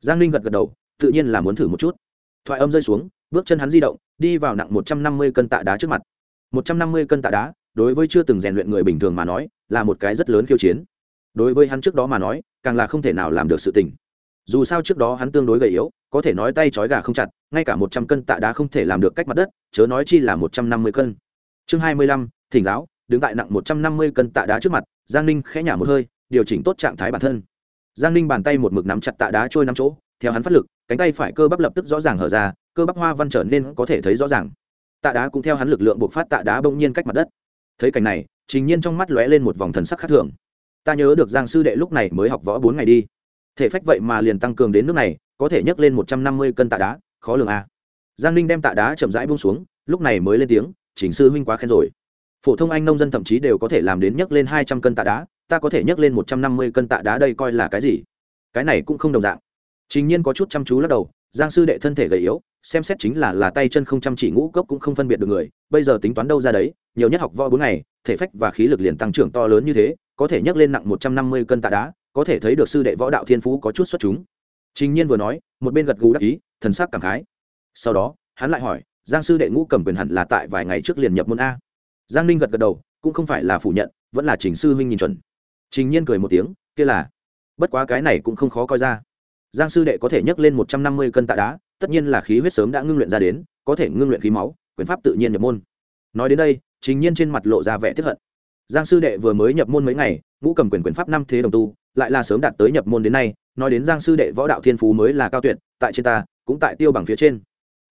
Giang ninh gật gật đầu, tự nhiên là muốn thử một chút. Thoại âm rơi xuống, bước chân hắn di động, đi vào nặng một trăm năm mươi cân tạ đá trước mặt. một trăm năm mươi cân tạ đá, đối với chưa từng rèn luyện người bình thường mà nói, là một cái rất lớn khiêu chiến. Đối với hắn trước đó mà nói, càng là không thể nào làm được sự tình. Dù sao trước đó hắn tương đối gầy yếu, có thể nói tay trói gà không chặt, ngay cả một trăm cân tạ đá không thể làm được cách mặt đất, chớ nói chi là một trăm năm mươi cân. Chương hai mươi lăm, thỉnh giáo đứng tại nặng một trăm năm mươi cân tạ đá trước mặt, giang ninh khẽ nhả một hơi, điều chỉnh tốt trạng thái bản thân. Giang ninh bàn tay một mực nắm chặt tạ đá trôi năm chỗ, theo hắn phát lực, cánh tay phải cơ bắp lập tức rõ ràng hở ra, cơ bắp hoa văn trở nên có thể thấy rõ ràng. Tạ đá cũng theo hắn lực lượng buộc phát tạ đá bỗng nhiên cách mặt đất. Thấy cảnh này, trình nhiên trong mắt lóe lên một vòng thần sắc khác thường. Ta nhớ được giang sư đệ lúc này mới học võ bốn ngày đi. Thể phách vậy mà liền tăng cường đến nước này, có thể nhấc lên một trăm năm mươi cân tạ đá, khó lường a. À. giang ninh đem tạ đá chậm rãi buông xuống, lúc này mới lên tiếng chỉnh sư huynh quá khen rồi phổ thông anh nông dân thậm chí đều có thể làm đến nhấc lên hai trăm cân tạ đá, ta có thể nhấc lên một trăm năm mươi cân tạ đá đây coi là cái gì? Cái này cũng không đồng dạng. Chính nhiên có chút chăm chú lắc đầu, giang sư đệ thân thể gầy yếu, xem xét chính là là tay chân không chăm chỉ ngũ cốc cũng không phân biệt được người, bây giờ tính toán đâu ra đấy, nhiều nhất học võ bốn ngày, thể phách và khí lực liền tăng trưởng to lớn như thế, có thể nhấc lên nặng một trăm năm mươi cân tạ đá, có thể thấy được sư đệ võ đạo thiên phú có chút xuất chúng. Chính nhiên vừa nói, một bên gật gù đắc ý, thần sắc cảm khái. Sau đó, hắn lại hỏi, giang sư đệ ngũ cầm quyền hẳn là tại vài ngày trước liền nhập môn a giang ninh gật gật đầu, cũng không phải là phủ nhận, vẫn là trình sư huynh nhìn chuẩn. Trình nhiên cười một tiếng, kia là, bất quá cái này cũng không khó coi ra. Giang sư đệ có thể nhấc lên một trăm năm mươi cân tạ đá, tất nhiên là khí huyết sớm đã ngưng luyện ra đến, có thể ngưng luyện khí máu, quyền pháp tự nhiên nhập môn. Nói đến đây, trình nhiên trên mặt lộ ra vẻ tiếp hận. Giang sư đệ vừa mới nhập môn mấy ngày, ngũ cầm quyền quyền pháp năm thế đồng tu, lại là sớm đạt tới nhập môn đến nay, nói đến giang sư đệ võ đạo thiên phú mới là cao tuyệt, tại trên ta, cũng tại tiêu bằng phía trên.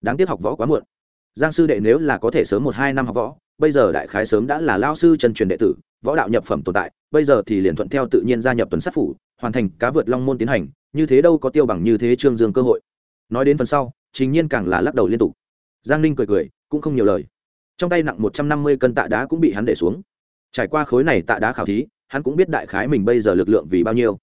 Đáng tiếc học võ quá muộn. Giang sư đệ nếu là có thể sớm một hai năm học võ bây giờ đại khái sớm đã là lao sư chân truyền đệ tử, võ đạo nhập phẩm tồn tại, bây giờ thì liền thuận theo tự nhiên gia nhập tuần sát phủ, hoàn thành cá vượt long môn tiến hành, như thế đâu có tiêu bằng như thế trương dương cơ hội. Nói đến phần sau, trình nhiên càng là lắc đầu liên tục. Giang ninh cười cười, cũng không nhiều lời. Trong tay nặng một trăm năm mươi cân tạ đá cũng bị hắn để xuống. Trải qua khối này tạ đá khảo thí, hắn cũng biết đại khái mình bây giờ lực lượng vì bao nhiêu.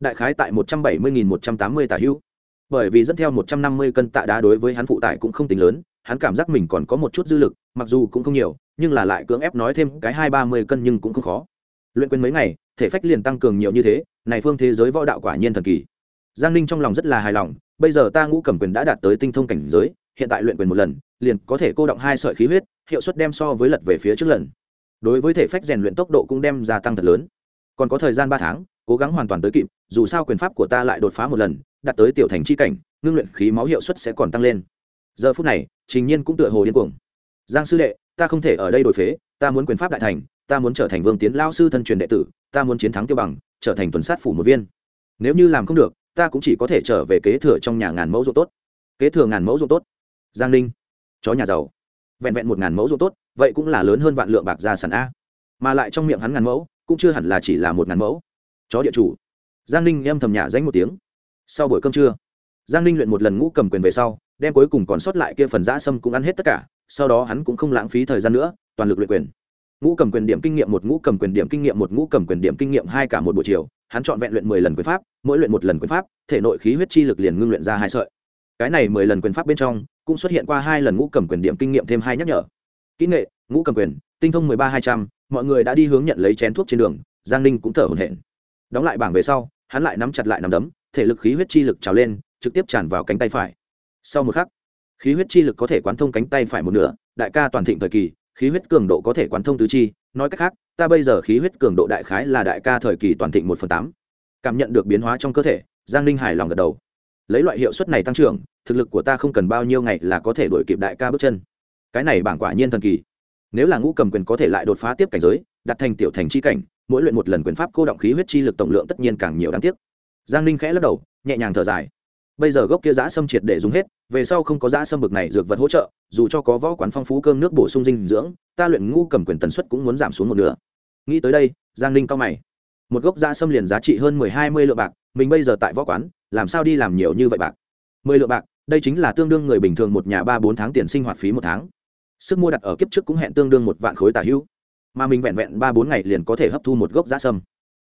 Đại khái tại một trăm bảy mươi nghìn một trăm tám mươi tả hữu. Bởi vì dẫn theo một trăm năm mươi cân tạ đá đối với hắn phụ tải cũng không tính lớn, hắn cảm giác mình còn có một chút dư lực, mặc dù cũng không nhiều nhưng là lại cưỡng ép nói thêm cái hai ba mươi cân nhưng cũng không khó. Luyện quên mấy ngày, thể phách liền tăng cường nhiều như thế, này phương thế giới võ đạo quả nhiên thần kỳ. Giang ninh trong lòng rất là hài lòng, bây giờ ta ngũ cầm quyền đã đạt tới tinh thông cảnh giới, hiện tại luyện quyền một lần, liền có thể cô động hai sợi khí huyết, hiệu suất đem so với lật về phía trước lần. Đối với thể phách rèn luyện tốc độ cũng đem gia tăng thật lớn. Còn có thời gian ba tháng, cố gắng hoàn toàn tới kịp, dù sao quyền pháp của ta lại đột phá một lần, đạt tới tiểu thành c h i cảnh, ngưng luyện khí máu hiệu suất sẽ còn tăng lên. Giờ phút này, trình nhiên cũng tựa hồ điên cuồng. Giang sư đệ ta không thể ở đây đổi phế, ta muốn quyền pháp đại thành, ta muốn trở thành vương tiến lao sư thân truyền đệ tử, ta muốn chiến thắng tiêu bằng, trở thành tuần sát phủ một viên. Nếu như làm không được, ta cũng chỉ có thể trở về kế thừa trong nhà ngàn mẫu ruộng tốt. Kế thừa ngàn mẫu ruộng tốt. Giang ninh, chó nhà giàu. Vẹn vẹn một ngàn mẫu ruộng tốt, vậy cũng là lớn hơn vạn lượng bạc gia sản a. Mà lại trong miệng hắn ngàn mẫu, cũng chưa hẳn là chỉ là một ngàn mẫu. Chó địa chủ. Giang ninh em thầm nhả danh một tiếng. Sau buổi cơm trưa, giang ninh luyện một lần ngũ cầm quyền về sau, đem cuối cùng còn sót lại kia phần giã sâm cũng ăn hết tất cả sau đó hắn cũng không lãng phí thời gian nữa, toàn lực luyện quyền. Ngũ cầm quyền điểm kinh nghiệm một, ngũ cầm quyền điểm kinh nghiệm một, ngũ cầm quyền điểm kinh nghiệm hai cả một buổi chiều, hắn chọn vẹn luyện mười lần quyền pháp, mỗi luyện một lần quyền pháp, thể nội khí huyết chi lực liền ngưng luyện ra hai sợi. Cái này mười lần quyền pháp bên trong, cũng xuất hiện qua hai lần ngũ cầm quyền điểm kinh nghiệm thêm hai nhắc nhở. Kỹ nghệ, ngũ cầm quyền, tinh thông mười ba, hai trăm, mọi người đã đi hướng nhận lấy chén thuốc trên đường, giang ninh cũng thở hổn hển. Đóng lại bảng về sau, hắn lại nắm chặt lại nắm đấm, thể lực khí huyết chi lực trào lên, trực tiếp tràn vào cánh tay phải. Sau một khắc khí huyết chi lực có thể quán thông cánh tay phải một nửa, đại ca toàn thịnh thời kỳ, khí huyết cường độ có thể quán thông tứ chi, nói cách khác, ta bây giờ khí huyết cường độ đại khái là đại ca thời kỳ toàn thịnh một phần tám. Cảm nhận được biến hóa trong cơ thể, giang ninh hài lòng gật đầu. Lấy loại hiệu suất này tăng trưởng, thực lực của ta không cần bao nhiêu ngày là có thể đuổi kịp đại ca bước chân. Cái này bảng quả nhiên thần kỳ. Nếu là ngũ cầm quyền có thể lại đột phá tiếp cảnh giới, đặt thành tiểu thành chi cảnh, mỗi luyện một lần quyền pháp cô động khí huyết chi lực tổng lượng tất nhiên càng nhiều đáng tiếc. Giang ninh khẽ lắc đầu, nhẹ nhàng thở dài bây giờ gốc kia giã sâm triệt để dùng hết, về sau không có giã sâm bực này dược vật hỗ trợ, dù cho có võ quán phong phú cơm nước bổ sung dinh dưỡng, ta luyện ngu cầm quyền tần suất cũng muốn giảm xuống một nửa. Nghĩ tới đây, giang ninh cao mày. Một gốc giã sâm liền giá trị hơn mười hai mươi lượng bạc, mình bây giờ tại võ quán, làm sao đi làm nhiều như vậy bạc? Mười lượng bạc, đây chính là tương đương người bình thường một nhà ba bốn tháng tiền sinh hoạt phí một tháng. Sức mua đặt ở kiếp trước cũng hẹn tương đương một vạn khối tà hữu mà mình vẹn vẹn ba bốn ngày liền có thể hấp thu một gốc giã sâm.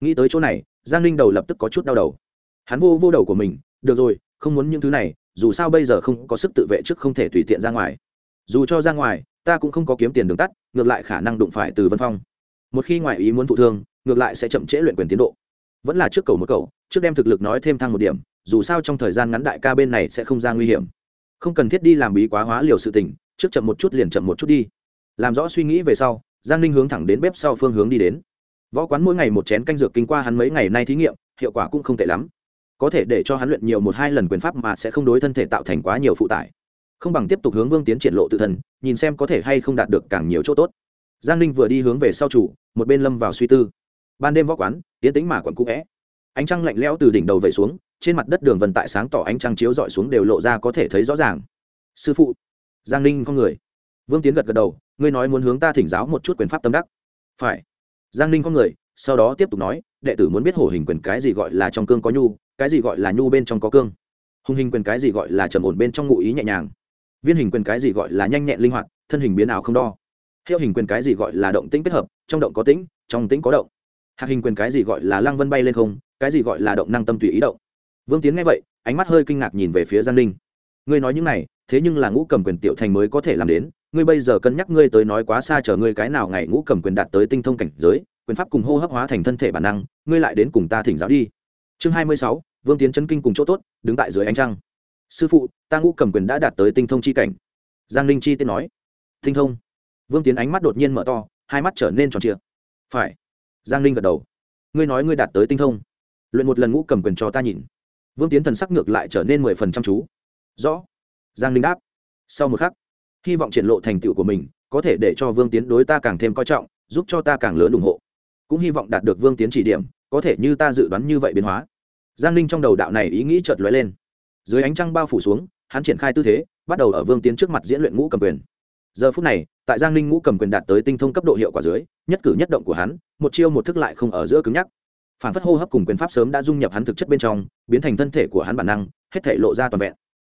Nghĩ tới chỗ này, giang ninh đầu lập tức có chút đau đầu. Hắn vô vô đầu của mình, được rồi không muốn những thứ này, dù sao bây giờ không có sức tự vệ trước không thể tùy tiện ra ngoài. Dù cho ra ngoài, ta cũng không có kiếm tiền đường tắt, ngược lại khả năng đụng phải từ vân phong. Một khi ngoại ý muốn thụ thương, ngược lại sẽ chậm trễ luyện quyền tiến độ. Vẫn là trước cầu một cầu, trước đem thực lực nói thêm thăng một điểm, dù sao trong thời gian ngắn đại ca bên này sẽ không ra nguy hiểm. Không cần thiết đi làm bí quá hóa liều sự tình, trước chậm một chút liền chậm một chút đi. Làm rõ suy nghĩ về sau, giang ninh hướng thẳng đến bếp sau phương hướng đi đến. Võ quán mỗi ngày một chén canh dược kinh qua hắn mấy ngày nay thí nghiệm, hiệu quả cũng không tệ lắm có thể để cho hắn luyện nhiều một hai lần quyền pháp mà sẽ không đối thân thể tạo thành quá nhiều phụ tải. Không bằng tiếp tục hướng vương tiến triển lộ tự thân, nhìn xem có thể hay không đạt được càng nhiều chỗ tốt. Giang ninh vừa đi hướng về sau chủ, một bên lâm vào suy tư. Ban đêm võ quán tiến tính mà quận cũ vẽ ánh trăng lạnh lẽo từ đỉnh đầu về xuống, trên mặt đất đường vần tại sáng tỏ ánh trăng chiếu dọi xuống đều lộ ra có thể thấy rõ ràng. Sư phụ. Giang ninh con người. Vương tiến gật gật đầu, ngươi nói muốn hướng ta thỉnh giáo một chút quyền pháp tâm đắc. Phải. Giang ninh con người, sau đó tiếp tục nói, đệ tử muốn biết hổ hình quyền cái gì gọi là trong cương có nhu cái gì gọi là nhu bên trong có cương? Hùng hình quyền cái gì gọi là trầm ổn bên trong ngụ ý nhẹ nhàng? Viên hình quyền cái gì gọi là nhanh nhẹn linh hoạt, thân hình biến ảo không đo? Hiệu hình quyền cái gì gọi là động tĩnh kết hợp, trong động có tĩnh, trong tĩnh có động. Hạt hình quyền cái gì gọi là lăng vân bay lên không, cái gì gọi là động năng tâm tùy ý động. Vương tiến nghe vậy, ánh mắt hơi kinh ngạc nhìn về phía giang linh. Ngươi nói những này, thế nhưng là ngũ cầm quyền tiểu thành mới có thể làm đến. Ngươi bây giờ cân nhắc ngươi tới nói quá xa chờ ngươi cái nào ngày ngũ cầm quyền đạt tới tinh thông cảnh giới, quyền pháp cùng hô hấp hóa thành thân thể bản năng, ngươi lại đến cùng ta thỉnh giáo đi chương hai mươi sáu, vương tiến chân kinh cùng chỗ tốt, đứng tại dưới ánh trăng. Sư phụ, ta ngũ cầm quyền đã đạt tới tinh thông chi cảnh. Giang ninh chi tiết nói. Tinh thông. Vương tiến ánh mắt đột nhiên mở to, hai mắt trở nên tròn trịa. Phải. Giang ninh gật đầu. Ngươi nói ngươi đạt tới tinh thông. Luyện một lần ngũ cầm quyền cho ta nhìn. Vương tiến thần sắc ngược lại trở nên mười phần chăm chú. Rõ. Giang ninh đáp. Sau một khắc, hy vọng triển lộ thành tựu của mình, có thể để cho vương tiến đối ta càng thêm coi trọng, giúp cho ta càng lớn ủng hộ. Cũng hy vọng đạt được vương tiến chỉ điểm có thể như ta dự đoán như vậy biến hóa. Giang ninh trong đầu đạo này ý nghĩ chợt lóe lên. Dưới ánh trăng bao phủ xuống, hắn triển khai tư thế, bắt đầu ở vương tiến trước mặt diễn luyện ngũ cầm quyền. Giờ phút này, tại giang ninh ngũ cầm quyền đạt tới tinh thông cấp độ hiệu quả dưới, nhất cử nhất động của hắn, một chiêu một thức lại không ở giữa cứng nhắc. Phản phất hô hấp cùng quyền pháp sớm đã dung nhập hắn thực chất bên trong, biến thành thân thể của hắn bản năng, hết thể lộ ra toàn vẹn.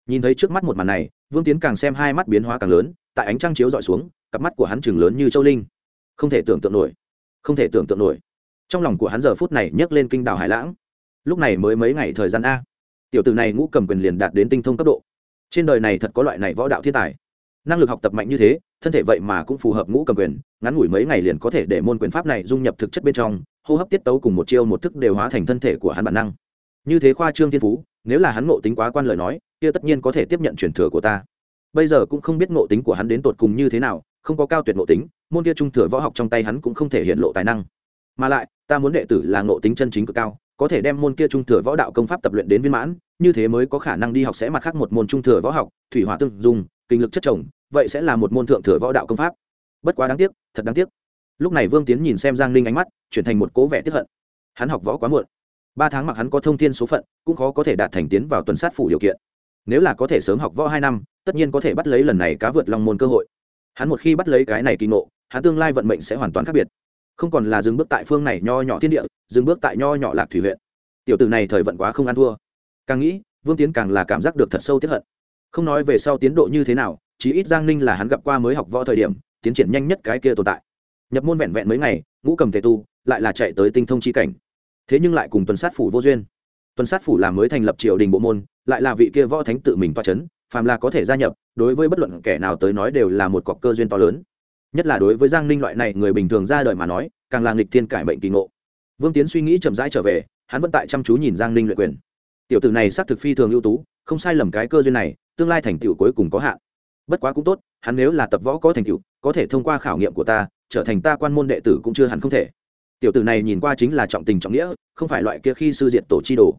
Nhìn thấy trước mắt một màn này, vương tiến càng xem hai mắt biến hóa càng lớn, tại ánh trăng chiếu dọi xuống, cặp mắt của hắn chừng lớn như châu linh. Không thể tưởng tượng nổi. Không thể tưởng tượng nổi trong lòng của hắn giờ phút này nhấc lên kinh đảo hải lãng. Lúc này mới mấy ngày thời gian a. Tiểu tử này ngũ cầm quyền liền đạt đến tinh thông cấp độ. Trên đời này thật có loại này võ đạo thiên tài. Năng lực học tập mạnh như thế, thân thể vậy mà cũng phù hợp ngũ cầm quyền, ngắn ngủi mấy ngày liền có thể để môn quyền pháp này dung nhập thực chất bên trong, hô hấp tiết tấu cùng một chiêu một thức đều hóa thành thân thể của hắn bản năng. Như thế khoa trương thiên phú, nếu là hắn ngộ tính quá quan lời nói, kia tất nhiên có thể tiếp nhận truyền thừa của ta. Bây giờ cũng không biết ngộ tính của hắn đến tột cùng như thế nào, không có cao tuyệt ngộ tính, môn kia trung thừa võ học trong tay hắn cũng không thể hiện lộ tài năng. Mà lại ta muốn đệ tử là ngộ tính chân chính cực cao, có thể đem môn kia trung thừa võ đạo công pháp tập luyện đến viên mãn, như thế mới có khả năng đi học sẽ mặt khác một môn trung thừa võ học, thủy hỏa tương dung, kinh lực chất chồng, vậy sẽ là một môn thượng thừa võ đạo công pháp. Bất quá đáng tiếc, thật đáng tiếc. Lúc này vương tiến nhìn xem giang ninh ánh mắt, chuyển thành một cố vẻ tiếp hận. Hắn học võ quá muộn. Ba tháng mặc hắn có thông thiên số phận, cũng khó có thể đạt thành tiến vào tuần sát phủ điều kiện. Nếu là có thể sớm học võ hai năm, tất nhiên có thể bắt lấy lần này cá vượt long môn cơ hội. Hắn một khi bắt lấy cái này kỳ ngộ, hắn tương lai vận mệnh sẽ hoàn toàn khác biệt không còn là dừng bước tại phương này nho nhỏ thiên địa, dừng bước tại nho nhỏ lạc thủy huyện. Tiểu tử này thời vận quá không ăn thua. Càng nghĩ, vương tiến càng là cảm giác được thật sâu tiếp hận. Không nói về sau tiến độ như thế nào, chí ít giang ninh là hắn gặp qua mới học võ thời điểm, tiến triển nhanh nhất cái kia tồn tại. Nhập môn vẹn vẹn mấy ngày, ngũ cầm tề tu, lại là chạy tới tinh thông chi cảnh. Thế nhưng lại cùng tuần sát phủ vô duyên. Tuần sát phủ là mới thành lập triều đình bộ môn, lại là vị kia võ thánh tự mình toa c h ấ n phàm là có thể gia nhập, đối với bất luận kẻ nào tới nói đều là một cọc cơ duyên to lớn nhất là đối với giang ninh loại này người bình thường ra đời mà nói, càng là nghịch thiên cải mệnh kỳ ngộ. Vương tiến suy nghĩ chậm rãi trở về, hắn vẫn tại chăm chú nhìn giang ninh luyện quyền. Tiểu tử này xác thực phi thường ưu tú, không sai lầm cái cơ duyên này, tương lai thành tựu cuối cùng có hạn. Bất quá cũng tốt, hắn nếu là tập võ có thành tựu, có thể thông qua khảo nghiệm của ta, trở thành ta quan môn đệ tử cũng chưa hẳn không thể. Tiểu tử này nhìn qua chính là trọng tình trọng nghĩa, không phải loại kia khi sư diện tổ chi đồ.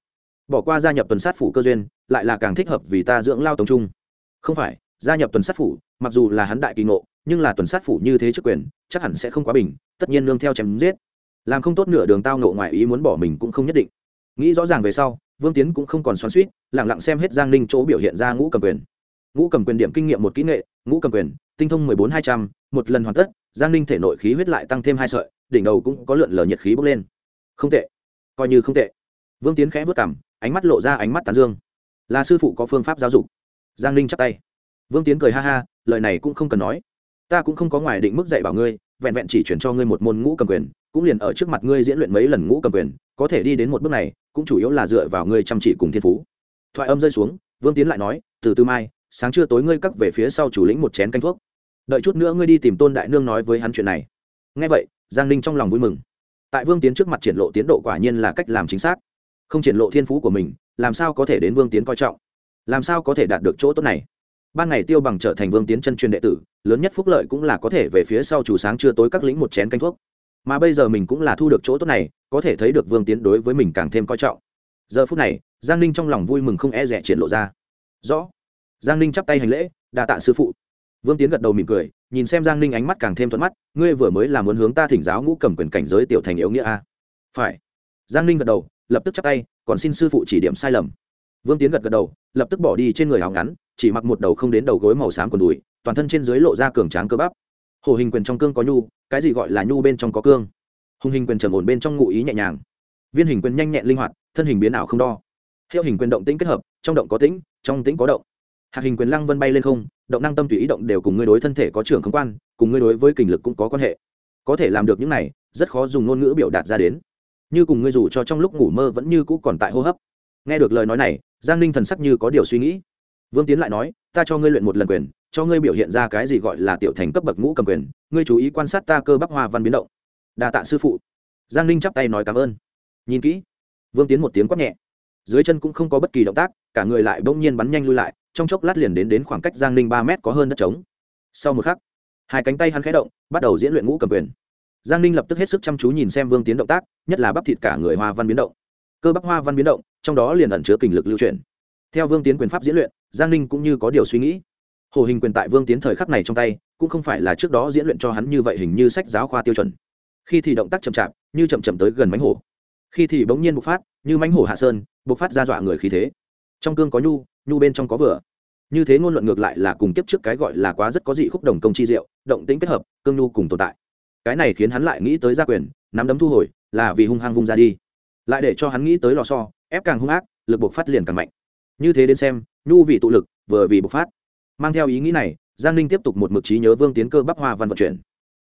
Bỏ qua gia nhập tuần sát phủ cơ duyên, lại là càng thích hợp vì ta dưỡng lao tổng trung. Không phải, gia nhập tuần sát phủ, mặc dù là hắn đại kỳ ngộ nhưng là tuần sát phủ như thế chức quyền, chắc hẳn sẽ không quá bình, tất nhiên nương theo chém giết. Làm không tốt nửa đường tao ngộ ngoài ý muốn bỏ mình cũng không nhất định. Nghĩ rõ ràng về sau, vương tiến cũng không còn xoắn suýt lẳng lặng xem hết giang ninh chỗ biểu hiện ra ngũ cầm quyền. Ngũ cầm quyền điểm kinh nghiệm một kỹ nghệ, ngũ cầm quyền, tinh thông mười bốn hai trăm, một lần hoàn tất, giang ninh thể nội khí huyết lại tăng thêm hai sợi, đỉnh đầu cũng có lượn lờ nhiệt khí bốc lên. Không tệ. Coi như không tệ. Vương tiến khẽ vất cảm ánh mắt lộ ra ánh mắt tàn dương. Là sư phụ có phương pháp giáo dục. Giang ninh chắp tay. Vương tiến cười ha ha, lời này cũng không cần nói ta cũng không có ngoài định mức dạy bảo ngươi, vẹn vẹn chỉ chuyển cho ngươi một môn ngũ cầm quyền, cũng liền ở trước mặt ngươi diễn luyện mấy lần ngũ cầm quyền, có thể đi đến một bước này, cũng chủ yếu là dựa vào ngươi chăm chỉ cùng thiên phú. Thoại âm rơi xuống, vương tiến lại nói, từ từ mai, sáng trưa tối ngươi cắt về phía sau chủ lĩnh một chén canh thuốc. Đợi chút nữa ngươi đi tìm tôn đại nương nói với hắn chuyện này. Ngay vậy, giang ninh trong lòng vui mừng. Tại vương tiến trước mặt triển lộ tiến độ quả nhiên là cách làm chính xác. Không triển lộ thiên phú của mình, làm sao có thể đến vương tiến coi trọng? Làm sao có thể đạt được chỗ tốt này? Ban ngày tiêu bằng trở thành vương tiến chân truyền đệ tử, lớn nhất phúc lợi cũng là có thể về phía sau chủ sáng trưa tối các lĩnh một chén canh thuốc. Mà bây giờ mình cũng là thu được chỗ tốt này, có thể thấy được vương tiến đối với mình càng thêm coi trọng. Giờ phút này, giang ninh trong lòng vui mừng không e rẻ triển lộ ra. Rõ. Giang ninh chắp tay hành lễ, đa tạ sư phụ. Vương tiến gật đầu mỉm cười, nhìn xem giang ninh ánh mắt càng thêm thuận mắt, ngươi vừa mới là muốn hướng ta thỉnh giáo ngũ cầm quyền cảnh giới tiểu thành yếu nghĩa a? Phải. Giang ninh gật đầu, lập tức chắp tay, còn xin sư phụ chỉ điểm sai lầm. Vương tiến gật gật đầu, lập tức bỏ đi trên người hào ngắn chỉ mặc một đầu không đến đầu gối màu xám quần đùi, toàn thân trên dưới lộ ra cường tráng cơ bắp. Hồ hình quyền trong cương có nhu, cái gì gọi là nhu bên trong có cương? Hùng hình quyền trầm ổn bên trong ngụ ý nhẹ nhàng. Viên hình quyền nhanh nhẹn linh hoạt, thân hình biến ảo không đo. Hiệu hình quyền động tĩnh kết hợp, trong động có tĩnh, trong tĩnh có động. Hạt hình quyền lăng vân bay lên không, động năng tâm tùy ý động đều cùng ngươi đối thân thể có trưởng không quan, cùng ngươi đối với kình lực cũng có quan hệ. Có thể làm được những này, rất khó dùng ngôn ngữ biểu đạt ra đến. Như cùng ngươi dù cho trong lúc ngủ mơ vẫn như cũ còn tại hô hấp. Nghe được lời nói này, giang ninh thần sắc như có điều suy nghĩ vương tiến lại nói, ta cho ngươi luyện một lần quyền, cho ngươi biểu hiện ra cái gì gọi là tiểu thành cấp bậc ngũ cầm quyền, ngươi chú ý quan sát ta cơ bắp hoa văn biến động. Đa tạ sư phụ. Giang ninh chắp tay nói cảm ơn. Nhìn kỹ, vương tiến một tiếng quát nhẹ. Dưới chân cũng không có bất kỳ động tác, cả người lại bỗng nhiên bắn nhanh lui lại, trong chốc lát liền đến đến khoảng cách giang ninh ba mét có hơn đất trống. Sau một khắc, hai cánh tay hắn khẽ động, bắt đầu diễn luyện ngũ cầm quyền. Giang ninh lập tức hết sức chăm chú nhìn xem vương tiến động tác, nhất là bắp thịt cả người hoa văn biến động. Cơ bắp hoa văn biến động, trong đó liền ẩn chứa kình lực lưu truyền theo vương tiến quyền pháp diễn luyện giang ninh cũng như có điều suy nghĩ. Hồ hình quyền tại vương tiến thời khắc này trong tay, cũng không phải là trước đó diễn luyện cho hắn như vậy hình như sách giáo khoa tiêu chuẩn. Khi thì động tác chậm chạp, như chậm chậm tới gần mánh hổ. Khi thì bỗng nhiên bộc phát, như mánh hổ hạ sơn, bộc phát ra dọa người khí thế. Trong cương có nhu nhu bên trong có vừa. Như thế ngôn luận ngược lại là cùng kiếp trước cái gọi là quá rất có dị khúc đồng công chi diệu, động tính kết hợp, cương nhu cùng tồn tại. Cái này khiến hắn lại nghĩ tới gia quyền, nắm đấm thu hồi, là vì hung hăng vung ra đi. Lại để cho hắn nghĩ tới lò so ép càng hung ác, lực bộc phát liền càng mạnh. Như thế đến xem nhu vì tụ lực, vừa vì bộc phát. Mang theo ý nghĩ này, giang ninh tiếp tục một mực trí nhớ vương tiến cơ bắc hoa văn vận chuyển.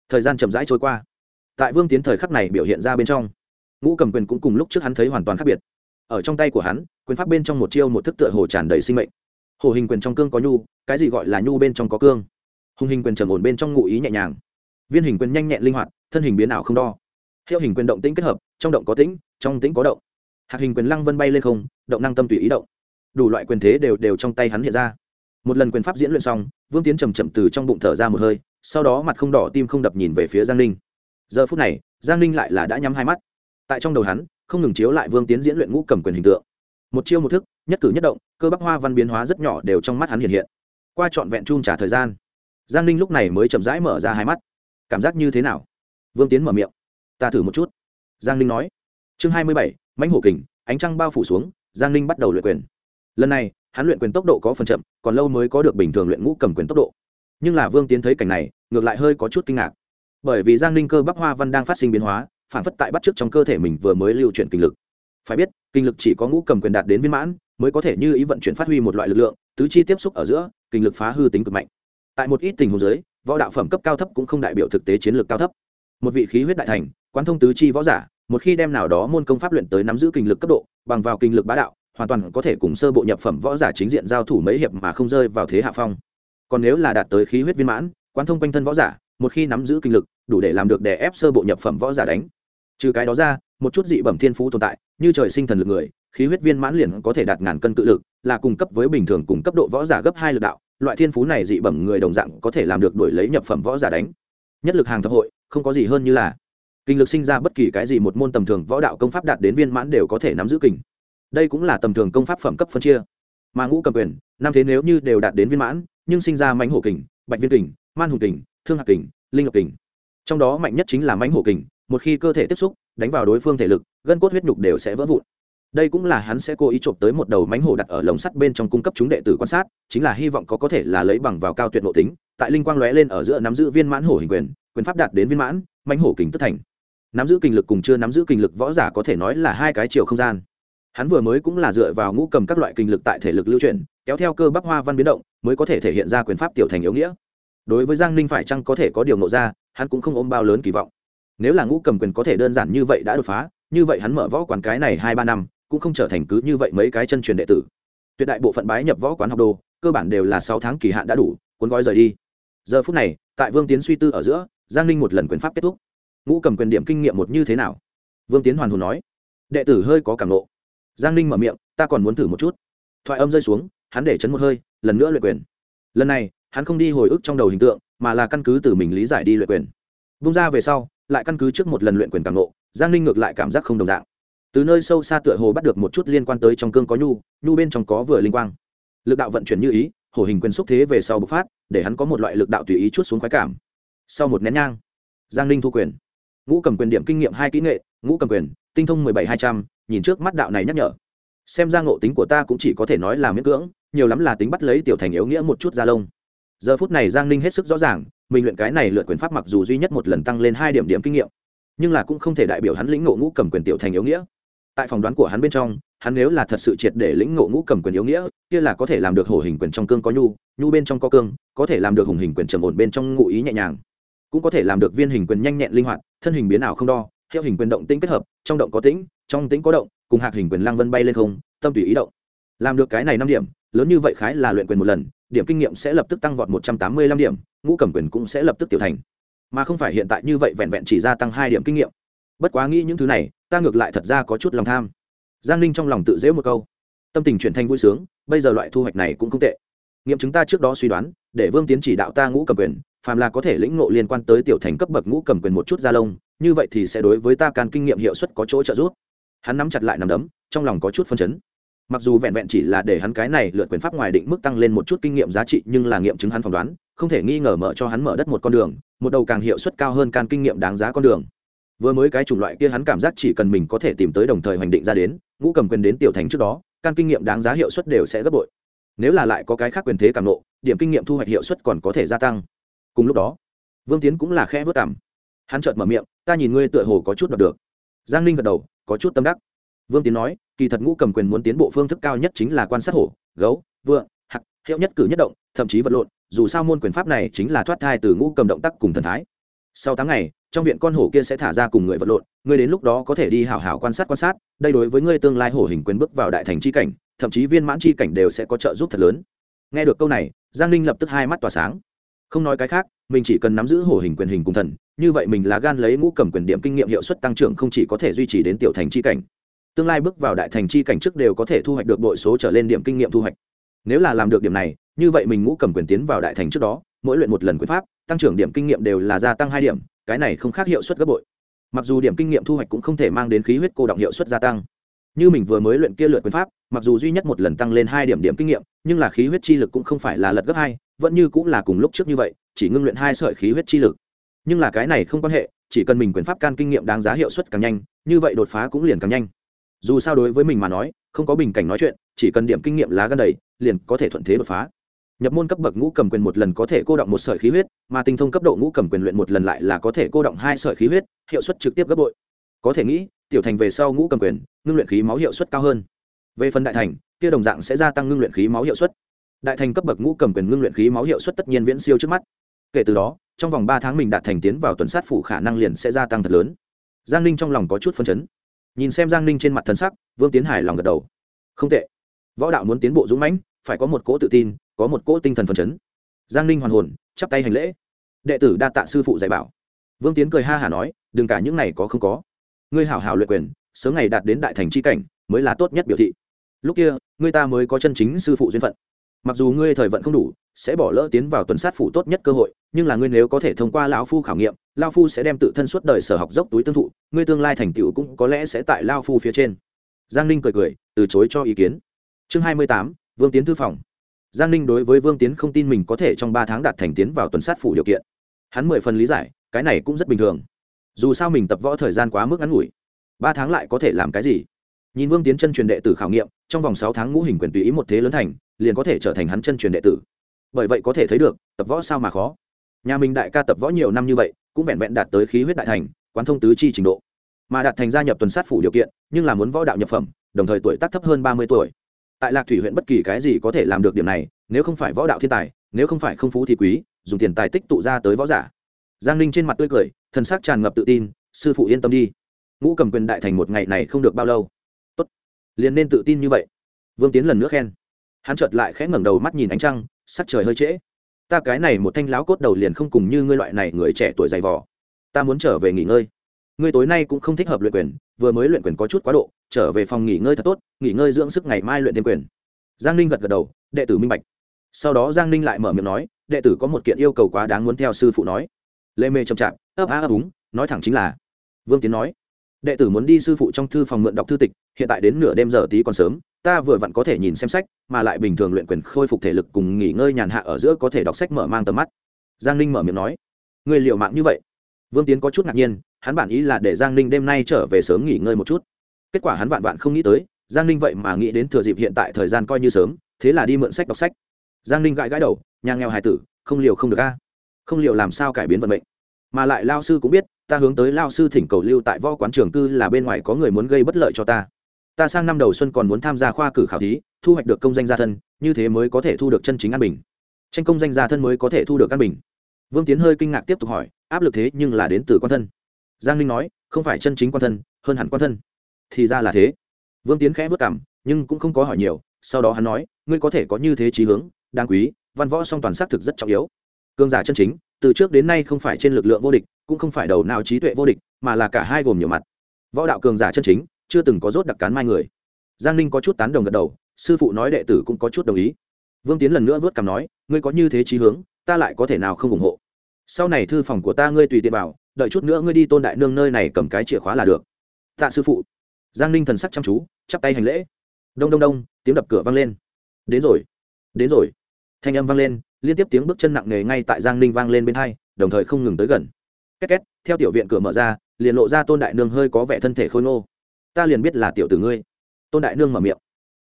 Thời gian chậm rãi trôi qua. Tại vương tiến thời khắc này biểu hiện ra bên trong, ngũ cầm quyền cũng cùng lúc trước hắn thấy hoàn toàn khác biệt. Ở trong tay của hắn, quyền pháp bên trong một chiêu một thức tựa hồ tràn đầy sinh mệnh. Hồ hình quyền trong cương có nhu, cái gì gọi là nhu bên trong có cương? Hùng hình quyền trầm ổn bên trong ngụ ý nhẹ nhàng. Viên hình quyền nhanh nhẹn linh hoạt, thân hình biến ảo không đo. Hiệu hình quyền động tĩnh kết hợp, trong động có tĩnh, trong tĩnh có động. Hạt hình quyền lăng vân bay lên không, động năng tâm tùy ý động đủ loại quyền thế đều đều trong tay hắn hiện ra. Một lần quyền pháp diễn luyện xong, vương tiến chầm chậm từ trong bụng thở ra một hơi, sau đó mặt không đỏ tim không đập nhìn về phía giang ninh. Giờ phút này, giang ninh lại là đã nhắm hai mắt. Tại trong đầu hắn, không ngừng chiếu lại vương tiến diễn luyện ngũ cầm quyền hình tượng. Một chiêu một thức, nhất cử nhất động, cơ bắp hoa văn biến hóa rất nhỏ đều trong mắt hắn hiện hiện. Qua trọn vẹn chung trả thời gian, giang ninh lúc này mới chậm rãi mở ra hai mắt. Cảm giác như thế nào? Vương tiến mở miệng. Ta thử một chút. Giang ninh nói. Chương hai mươi bảy, mãnh hổ kình, ánh trăng bao phủ xuống, giang ninh bắt đầu luyện quyền lần này, hắn luyện quyền tốc độ có phần chậm, còn lâu mới có được bình thường luyện ngũ cầm quyền tốc độ. Nhưng là vương tiến thấy cảnh này, ngược lại hơi có chút kinh ngạc. Bởi vì giang ninh cơ bắp hoa văn đang phát sinh biến hóa, phản phất tại bắt chước trong cơ thể mình vừa mới lưu chuyển kinh lực. Phải biết, kinh lực chỉ có ngũ cầm quyền đạt đến viên mãn, mới có thể như ý vận chuyển phát huy một loại lực lượng, tứ chi tiếp xúc ở giữa, kinh lực phá hư tính cực mạnh. Tại một ít tình huống giới võ đạo phẩm cấp cao thấp cũng không đại biểu thực tế chiến lược cao thấp. Một vị khí huyết đại thành, quán thông tứ chi võ giả, một khi đem nào đó môn công pháp luyện tới nắm giữ kinh lực cấp độ, bằng vào kinh lực bá đạo hoàn toàn có thể cùng sơ bộ nhập phẩm võ giả chính diện giao thủ mấy hiệp mà không rơi vào thế hạ phong. Còn nếu là đạt tới khí huyết viên mãn, quán thông quanh thân võ giả, một khi nắm giữ kinh lực, đủ để làm được đè ép sơ bộ nhập phẩm võ giả đánh. Trừ cái đó ra, một chút dị bẩm thiên phú tồn tại, như trời sinh thần lực người, khí huyết viên mãn liền có thể đạt ngàn cân cự lực, là cung cấp với bình thường cùng cấp độ võ giả gấp hai lực đạo, loại thiên phú này dị bẩm người đồng dạng có thể làm được đổi lấy nhập phẩm võ giả đánh. Nhất lực hàng thập hội, không có gì hơn như là. Kinh lực sinh ra bất kỳ cái gì một môn tầm thường võ đạo công pháp đạt đến viên mãn đều có thể nắm giữ kình đây cũng là tầm thường công pháp phẩm cấp phân chia. Mà ngũ cầm quyền, năm thế nếu như đều đạt đến viên mãn, nhưng sinh ra mãnh hổ kình, bạch viên kình, man hùng kình, thương hạc kình, linh lộc kình. Trong đó mạnh nhất chính là mãnh hổ kình, một khi cơ thể tiếp xúc, đánh vào đối phương thể lực, gân cốt huyết nhục đều sẽ vỡ vụn. Đây cũng là hắn sẽ cố ý trộm tới một đầu mãnh hổ đặt ở lồng sắt bên trong cung cấp chúng đệ tử quan sát, chính là hy vọng có có thể là lấy bằng vào cao tuyệt nội tính, tại linh quang lóe lên ở giữa nắm giữ viên mãn hổ hình quyền quyền pháp đạt đến viên mãn, mãnh hổ kình tất thành. Nắm giữ kinh lực cùng chưa nắm giữ kinh lực võ giả có thể nói là hai cái chiều không gian hắn vừa mới cũng là dựa vào ngũ cầm các loại kinh lực tại thể lực lưu chuyển, kéo theo cơ bắp hoa văn biến động, mới có thể thể hiện ra quyền pháp tiểu thành yếu nghĩa. Đối với giang ninh phải chăng có thể có điều nộ ra, hắn cũng không ôm bao lớn kỳ vọng. Nếu là ngũ cầm quyền có thể đơn giản như vậy đã đột phá, như vậy hắn mở võ quán cái này hai ba năm, cũng không trở thành cứ như vậy mấy cái chân truyền đệ tử. Tuyệt đại bộ phận bái nhập võ quán học đồ, cơ bản đều là sáu tháng kỳ hạn đã đủ, cuốn gói rời đi. Giờ phút này, tại vương tiến suy tư ở giữa, giang ninh một lần quyền pháp kết thúc. Ngũ cầm quyền điểm kinh nghiệm một như thế nào? Vương tiến hoàn hồn nói. Đệ tử hơi có cảm lộ giang ninh mở miệng, ta còn muốn thử một chút. Thoại âm rơi xuống, hắn để chấn một hơi, lần nữa luyện quyền. Lần này, hắn không đi hồi ức trong đầu hình tượng, mà là căn cứ từ mình lý giải đi luyện quyền. Vung ra về sau, lại căn cứ trước một lần luyện quyền cảm nộ, giang ninh ngược lại cảm giác không đồng dạng. Từ nơi sâu xa tựa hồ bắt được một chút liên quan tới trong cương có nhu nhu bên trong có vừa linh quang. Lực đạo vận chuyển như ý, hổ hình quyền xúc thế về sau bộc phát, để hắn có một loại lực đạo tùy ý chút xuống khoái cảm. Sau một nén nhang, giang ninh thu quyền. Ngũ cầm quyền điểm kinh nghiệm hai kỹ nghệ, ngũ cầm quyền, tinh thông mười bảy hai trăm nhìn trước mắt đạo này nhắc nhở. Xem ra ngộ tính của ta cũng chỉ có thể nói là miễn cưỡng, nhiều lắm là tính bắt lấy tiểu thành yếu nghĩa một chút ra lông. Giờ phút này giang ninh hết sức rõ ràng, mình luyện cái này lượt quyền pháp mặc dù duy nhất một lần tăng lên hai điểm điểm kinh nghiệm, nhưng là cũng không thể đại biểu hắn lĩnh ngộ ngũ cầm quyền tiểu thành yếu nghĩa. Tại phỏng đoán của hắn bên trong, hắn nếu là thật sự triệt để lĩnh ngộ ngũ cầm quyền yếu nghĩa, kia là có thể làm được hổ hình quyền trong cương có nhu nhu bên trong có cương, có thể làm được hùng hình quyền trầm ổn bên trong ngụ ý nhẹ nhàng. Cũng có thể làm được viên hình quyền nhanh nhẹn linh hoạt, thân hình biến ảo không đo, hiệu hình quyền động tĩnh kết hợp, trong động có tĩnh trong tĩnh có động, cùng hạc hình quyền lang vân bay lên không, tâm tùy ý động. Làm được cái này năm điểm, lớn như vậy khái là luyện quyền một lần, điểm kinh nghiệm sẽ lập tức tăng vọt một trăm tám mươi lăm điểm, ngũ cầm quyền cũng sẽ lập tức tiểu thành. Mà không phải hiện tại như vậy vẹn vẹn chỉ gia tăng hai điểm kinh nghiệm. Bất quá nghĩ những thứ này, ta ngược lại thật ra có chút lòng tham. Giang ninh trong lòng tự dễ một câu. Tâm tình chuyển thành vui sướng, bây giờ loại thu hoạch này cũng không tệ. Nghiệm chứng ta trước đó suy đoán, để vương tiến chỉ đạo ta ngũ cầm quyền, phàm là có thể lĩnh ngộ liên quan tới tiểu thành cấp bậc ngũ cầm quyền một chút gia lông, như vậy thì sẽ đối với ta càn kinh nghiệm hiệu suất có chỗ trợ giúp hắn nắm chặt lại nằm đấm, trong lòng có chút phân chấn. Mặc dù vẹn vẹn chỉ là để hắn cái này lượt quyền pháp ngoài định mức tăng lên một chút kinh nghiệm giá trị, nhưng là nghiệm chứng hắn phỏng đoán, không thể nghi ngờ mở cho hắn mở đất một con đường, một đầu càng hiệu suất cao hơn can kinh nghiệm đáng giá con đường. Vừa mới cái chủng loại kia hắn cảm giác chỉ cần mình có thể tìm tới đồng thời hoành định ra đến, ngũ cầm quyền đến tiểu thành trước đó, can kinh nghiệm đáng giá hiệu suất đều sẽ gấp bội. Nếu là lại có cái khác quyền thế càng nộ, điểm kinh nghiệm thu hoạch hiệu suất còn có thể gia tăng. Cùng lúc đó, vương tiến cũng là khẽ vớt cảm hắn chợt mở miệng, ta nhìn ngươi tựa hồ có chút đọc được. Giang ninh gật đầu có chút tâm đắc. Vương tiến nói, kỳ thật ngũ cầm quyền muốn tiến bộ phương thức cao nhất chính là quan sát hổ, gấu vượng hặc hiệu nhất cử nhất động, thậm chí vật lộn, dù sao môn quyền pháp này chính là thoát thai từ ngũ cầm động tác cùng thần thái. Sau tháng ngày, trong viện con hổ kia sẽ thả ra cùng người vật lộn ngươi đến lúc đó có thể đi hảo hảo quan sát quan sát, đây đối với ngươi tương lai hổ hình quyền bước vào đại thành c h i cảnh, thậm chí viên mãn c h i cảnh đều sẽ có trợ giúp thật lớn. Nghe được câu này, giang ninh lập tức hai mắt tỏa sáng. Không nói cái khác, mình chỉ cần nắm giữ hổ hình quyền hình cùng thần như vậy mình là gan lấy ngũ cầm quyền điểm kinh nghiệm hiệu suất tăng trưởng không chỉ có thể duy trì đến tiểu thành chi cảnh, tương lai bước vào đại thành chi cảnh trước đều có thể thu hoạch được đội số trở lên điểm kinh nghiệm thu hoạch. Nếu là làm được điểm này, như vậy mình ngũ cầm quyền tiến vào đại thành trước đó, mỗi luyện một lần quyền pháp, tăng trưởng điểm kinh nghiệm đều là gia tăng hai điểm, cái này không khác hiệu suất gấp bội. Mặc dù điểm kinh nghiệm thu hoạch cũng không thể mang đến khí huyết cô động hiệu suất gia tăng. Như mình vừa mới luyện kia lượt quyền pháp, mặc dù duy nhất một lần tăng lên hai điểm điểm kinh nghiệm, nhưng là khí huyết chi lực cũng không phải là lật gấp hai, vẫn như cũng là cùng lúc trước như vậy, chỉ ngưng luyện hai sợi khí huyết chi lực nhưng là cái này không quan hệ, chỉ cần mình quyền pháp can kinh nghiệm đáng giá hiệu suất càng nhanh, như vậy đột phá cũng liền càng nhanh. Dù sao đối với mình mà nói, không có bình cảnh nói chuyện, chỉ cần điểm kinh nghiệm lá gan đầy, liền có thể thuận thế đột phá. Nhập môn cấp bậc ngũ cầm quyền một lần có thể cô động một sợi khí huyết, mà tinh thông cấp độ ngũ cầm quyền luyện một lần lại là có thể cô động hai sợi khí huyết, hiệu suất trực tiếp gấp bội. Có thể nghĩ, tiểu thành về sau ngũ cầm quyền, ngưng luyện khí máu hiệu suất cao hơn. Về phần đại thành, kia đồng dạng sẽ gia tăng ngưng luyện khí máu hiệu suất. Đại thành cấp bậc ngũ cầm quyền ngưng luyện khí máu hiệu suất tất nhiên viễn siêu trước mắt. Kể từ đó trong vòng ba tháng mình đạt thành tiến vào tuần sát phủ khả năng liền sẽ gia tăng thật lớn. Giang ninh trong lòng có chút phân chấn. Nhìn xem giang ninh trên mặt thân sắc, vương tiến hải lòng gật đầu. Không tệ. Võ đạo muốn tiến bộ dũng mãnh, phải có một cỗ tự tin, có một cỗ tinh thần phấn chấn. Giang ninh hoàn hồn, chắp tay hành lễ. Đệ tử đa tạ sư phụ dạy bảo. Vương tiến cười ha hả nói, đừng cả những này có không có. Ngươi hảo hảo luyện quyền, sớm ngày đạt đến đại thành c h i cảnh, mới là tốt nhất biểu thị. Lúc kia, ngươi ta mới có chân chính sư phụ duyên phận mặc dù ngươi thời vận không đủ, sẽ bỏ lỡ tiến vào tuần sát phủ tốt nhất cơ hội, nhưng là ngươi nếu có thể thông qua lão phu khảo nghiệm lao phu sẽ đem tự thân suốt đời sở học dốc túi tương thụ, ngươi tương lai thành tựu cũng có lẽ sẽ tại lao phu phía trên. Giang ninh cười cười, từ chối cho ý kiến. Chương hai mươi tám, vương tiến thư phòng. Giang ninh đối với vương tiến không tin mình có thể trong ba tháng đạt thành tiến vào tuần sát phủ điều kiện. Hắn mười phần lý giải, cái này cũng rất bình thường. Dù sao mình tập võ thời gian quá mức ngắn ngủi, ba tháng lại có thể làm cái gì? Nhìn vương tiến chân truyền đệ tử khảo nghiệm, trong vòng sáu tháng ngũ hình quyền tùy ý một thế lớn thành liền có thể trở thành hắn chân truyền đệ tử. Bởi vậy có thể thấy được, tập võ sao mà khó. Nhà mình đại ca tập võ nhiều năm như vậy, cũng vẹn vẹn đạt tới khí huyết đại thành, quán thông tứ chi trình độ. Mà đạt thành gia nhập tuần sát phủ điều kiện, nhưng là muốn võ đạo nhập phẩm, đồng thời tuổi tác thấp hơn ba mươi tuổi. Tại lạc thủy huyện bất kỳ cái gì có thể làm được điểm này, nếu không phải võ đạo thiên tài, nếu không phải không phú thì quý, dùng tiền tài tích tụ ra tới võ giả. Giang ninh trên mặt tươi cười, thần sắc tràn ngập tự tin, sư phụ yên tâm đi. Ngũ cầm quyền đại thành một ngày này không được bao lâu. Tốt. Liền nên tự tin như vậy. Vương tiến lần nữa khen hắn chợt lại khẽ ngẩng đầu mắt nhìn ánh trăng, sắc trời hơi trễ. Ta cái này một thanh láo cốt đầu liền không cùng như ngươi loại này người trẻ tuổi dày vò. Ta muốn trở về nghỉ ngơi. Ngươi tối nay cũng không thích hợp luyện quyền, vừa mới luyện quyền có chút quá độ, trở về phòng nghỉ ngơi thật tốt, nghỉ ngơi dưỡng sức ngày mai luyện thêm quyền. Giang ninh gật gật đầu, đệ tử minh bạch. Sau đó giang ninh lại mở miệng nói, đệ tử có một kiện yêu cầu quá đáng muốn theo sư phụ nói. Lê mê chậm chạp, ấp á ấp úng, nói thẳng chính là. Vương tiến nói, đệ tử muốn đi sư phụ trong thư phòng mượn đọc thư tịch, hiện tại đến nửa đêm giờ tí còn sớm ta vừa vặn có thể nhìn xem sách, mà lại bình thường luyện quyền khôi phục thể lực cùng nghỉ ngơi nhàn hạ ở giữa có thể đọc sách mở mang tầm mắt. Giang ninh mở miệng nói. Người liệu mạng như vậy? Vương tiến có chút ngạc nhiên, hắn bản ý là để giang ninh đêm nay trở về sớm nghỉ ngơi một chút. Kết quả hắn vạn vạn không nghĩ tới, giang ninh vậy mà nghĩ đến thừa dịp hiện tại thời gian coi như sớm, thế là đi mượn sách đọc sách. Giang ninh gãi gãi đầu, nhà nghèo hài tử, không liều không được a. Không liều làm sao cải biến vận mệnh? Mà lại lao sư cũng biết, ta hướng tới lao sư thỉnh cầu lưu tại võ quán trường cư là bên ngoài có người muốn gây bất lợi cho ta ta sang năm đầu xuân còn muốn tham gia khoa cử khảo thí, thu hoạch được công danh gia thân, như thế mới có thể thu được chân chính an bình. Tranh công danh gia thân mới có thể thu được an bình. Vương tiến hơi kinh ngạc tiếp tục hỏi, áp lực thế nhưng là đến từ quan thân. Giang Linh nói, không phải chân chính quan thân, hơn hẳn quan thân. Thì ra là thế. Vương tiến khẽ vất cảm nhưng cũng không có hỏi nhiều, sau đó hắn nói, ngươi có thể có như thế trí hướng, đáng quý, văn võ song toàn xác thực rất trọng yếu. Cương giả chân chính, từ trước đến nay không phải trên lực lượng vô địch, cũng không phải đầu nào trí tuệ vô địch, mà là cả hai gồm nhiều mặt. Võ đạo cường giả chân chính chưa từng có rốt đặc cán mai người. Giang ninh có chút tán đồng gật đầu, sư phụ nói đệ tử cũng có chút đồng ý. Vương tiến lần nữa vớt cằm nói, ngươi có như thế trí hướng, ta lại có thể nào không ủng hộ? Sau này thư phòng của ta ngươi tùy tiện bảo, đợi chút nữa ngươi đi tôn đại nương nơi này cầm cái chìa khóa là được. Tạ sư phụ. Giang ninh thần sắc chăm chú, chắp tay hành lễ. Đông đông đông, tiếng đập cửa vang lên. Đến rồi. Đến rồi. Thanh âm vang lên, liên tiếp tiếng bước chân nặng nề ngay tại giang ninh vang lên bên hai, đồng thời không ngừng tới gần. Két két, theo tiểu viện cửa mở ra, liền lộ ra tôn đại nương hơi có vẻ thân thể khôi ngô ta liền biết là tiểu tử ngươi. Tôn đại nương mở miệng.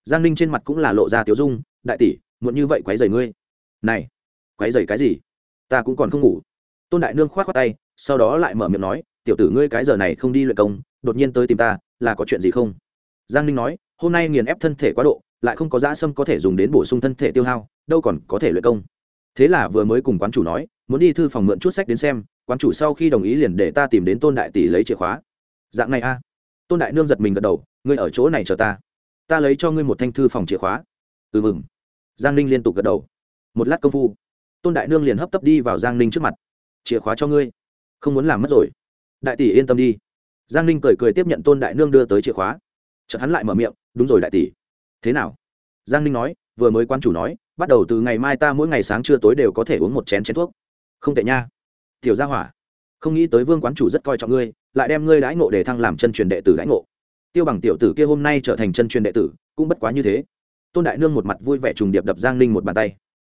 Giang ninh trên mặt cũng là lộ ra tiểu dung, đại tỷ, muộn như vậy quấy dày ngươi. Này, quấy dày cái gì? Ta cũng còn không ngủ. Tôn đại nương k h o á t khoác tay, sau đó lại mở miệng nói, tiểu tử ngươi cái giờ này không đi luyện công, đột nhiên tới tìm ta, là có chuyện gì không? Giang ninh nói, hôm nay nghiền ép thân thể quá độ, lại không có dã sâm có thể dùng đến bổ sung thân thể tiêu hao, đâu còn có thể luyện công. Thế là vừa mới cùng quán chủ nói, muốn đi thư phòng mượn chút sách đến xem, quán chủ sau khi đồng ý liền để ta tìm đến tôn đại tỷ lấy chìa khóa. Dạng này a tôn đại nương giật mình gật đầu, ngươi ở chỗ này chờ ta. Ta lấy cho ngươi một thanh thư phòng chìa khóa. Ừ mừng. Giang ninh liên tục gật đầu. Một lát công phu, tôn đại nương liền hấp tấp đi vào giang ninh trước mặt. Chìa khóa cho ngươi. Không muốn làm mất rồi. Đại tỷ yên tâm đi. Giang ninh cười cười tiếp nhận tôn đại nương đưa tới chìa khóa. Chợt hắn lại mở miệng, đúng rồi đại tỷ. Thế nào? Giang ninh nói, vừa mới quan chủ nói, bắt đầu từ ngày mai ta mỗi ngày sáng trưa tối đều có thể uống một chén chén thuốc. Không tệ nha. Tiểu gia hỏa không nghĩ tới vương quán chủ rất coi trọng ngươi, lại đem ngươi đãi ngộ để thăng làm chân truyền đệ tử đãi ngộ. Tiêu bằng tiểu tử kia hôm nay trở thành chân truyền đệ tử, cũng bất quá như thế. Tôn đại nương một mặt vui vẻ trùng điệp đập giang ninh một bàn tay.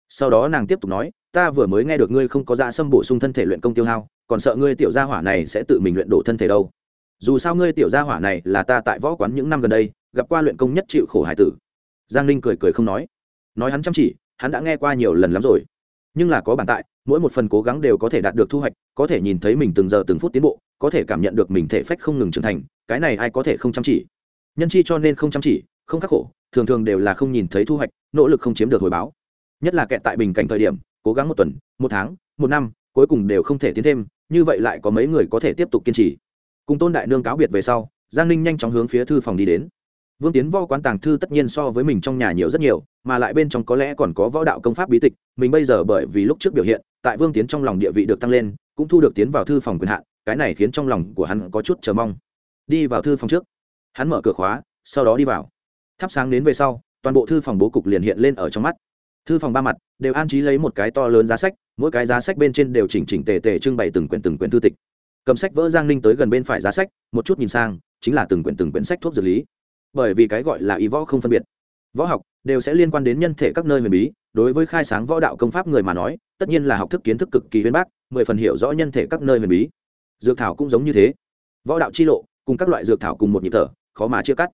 Sau đó nàng tiếp tục nói, ta vừa mới nghe được ngươi không có ra xâm bổ sung thân thể luyện công tiêu hao, còn sợ ngươi tiểu gia hỏa này sẽ tự mình luyện đổ thân thể đâu. Dù sao ngươi tiểu gia hỏa này là ta tại võ quán những năm gần đây, gặp qua luyện công nhất chịu khổ hải tử. Giang ninh cười cười không nói. Nói hắn chăm chỉ, hắn đã nghe qua nhiều lần lắm rồi. Nhưng là có bản tại mỗi một phần cố gắng đều có thể đạt được thu hoạch, có thể nhìn thấy mình từng giờ từng phút tiến bộ, có thể cảm nhận được mình thể phách không ngừng trưởng thành, cái này ai có thể không chăm chỉ? Nhân chi cho nên không chăm chỉ, không khắc khổ, thường thường đều là không nhìn thấy thu hoạch, nỗ lực không chiếm được hồi báo. Nhất là kẹt tại bình cảnh thời điểm, cố gắng một tuần, một tháng, một năm, cuối cùng đều không thể tiến thêm, như vậy lại có mấy người có thể tiếp tục kiên trì. Cùng tôn đại nương cáo biệt về sau, giang ninh nhanh chóng hướng phía thư phòng đi đến vương tiến võ quán tàng thư tất nhiên so với mình trong nhà nhiều rất nhiều, mà lại bên trong có lẽ còn có võ đạo công pháp bí tịch, mình bây giờ bởi vì lúc trước biểu hiện, tại vương tiến trong lòng địa vị được tăng lên, cũng thu được tiến vào thư phòng quyền hạn, cái này khiến trong lòng của hắn có chút chờ mong. Đi vào thư phòng trước. Hắn mở cửa khóa, sau đó đi vào. Thắp sáng đến về sau, toàn bộ thư phòng bố cục liền hiện lên ở trong mắt. Thư phòng ba mặt đều an trí lấy một cái to lớn giá sách, mỗi cái giá sách bên trên đều chỉnh chỉnh tề tề trưng bày từng quyển từng quyển thư tịch. Cầm sách vỡ giang ninh tới gần bên phải giá sách, một chút nhìn sang, chính là từng quyển từng quyển sách thuốc dược lý bởi vì cái gọi là y võ không phân biệt. Võ học đều sẽ liên quan đến nhân thể các nơi huyền bí, đối với khai sáng võ đạo công pháp người mà nói, tất nhiên là học thức kiến thức cực kỳ huyền bác, mười phần hiểu rõ nhân thể các nơi huyền bí. Dược thảo cũng giống như thế. Võ đạo chi lộ cùng các loại dược thảo cùng một nhịp thở, khó mà chia cắt.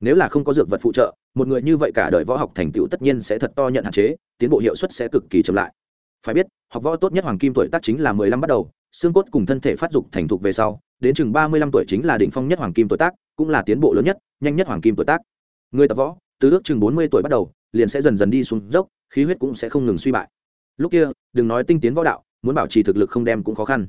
Nếu là không có dược vật phụ trợ, một người như vậy cả đời võ học thành tựu tất nhiên sẽ thật to nhận hạn chế, tiến bộ hiệu suất sẽ cực kỳ chậm lại. Phải biết, học võ tốt nhất hoàng kim tuổi tác chính là mười lăm bắt đầu, xương cốt cùng thân thể phát dục thành thục về sau, đến chừng ba mươi lăm tuổi chính là đỉnh phong nhất hoàng kim tuổi tác, cũng là tiến bộ lớn nhất nhanh nhất hoàng kim tuổi tác. Người tập võ, từ ước chừng bốn mươi tuổi bắt đầu, liền sẽ dần dần đi xuống dốc, khí huyết cũng sẽ không ngừng suy bại. Lúc kia, đừng nói tinh tiến võ đạo, muốn bảo trì thực lực không đem cũng khó khăn.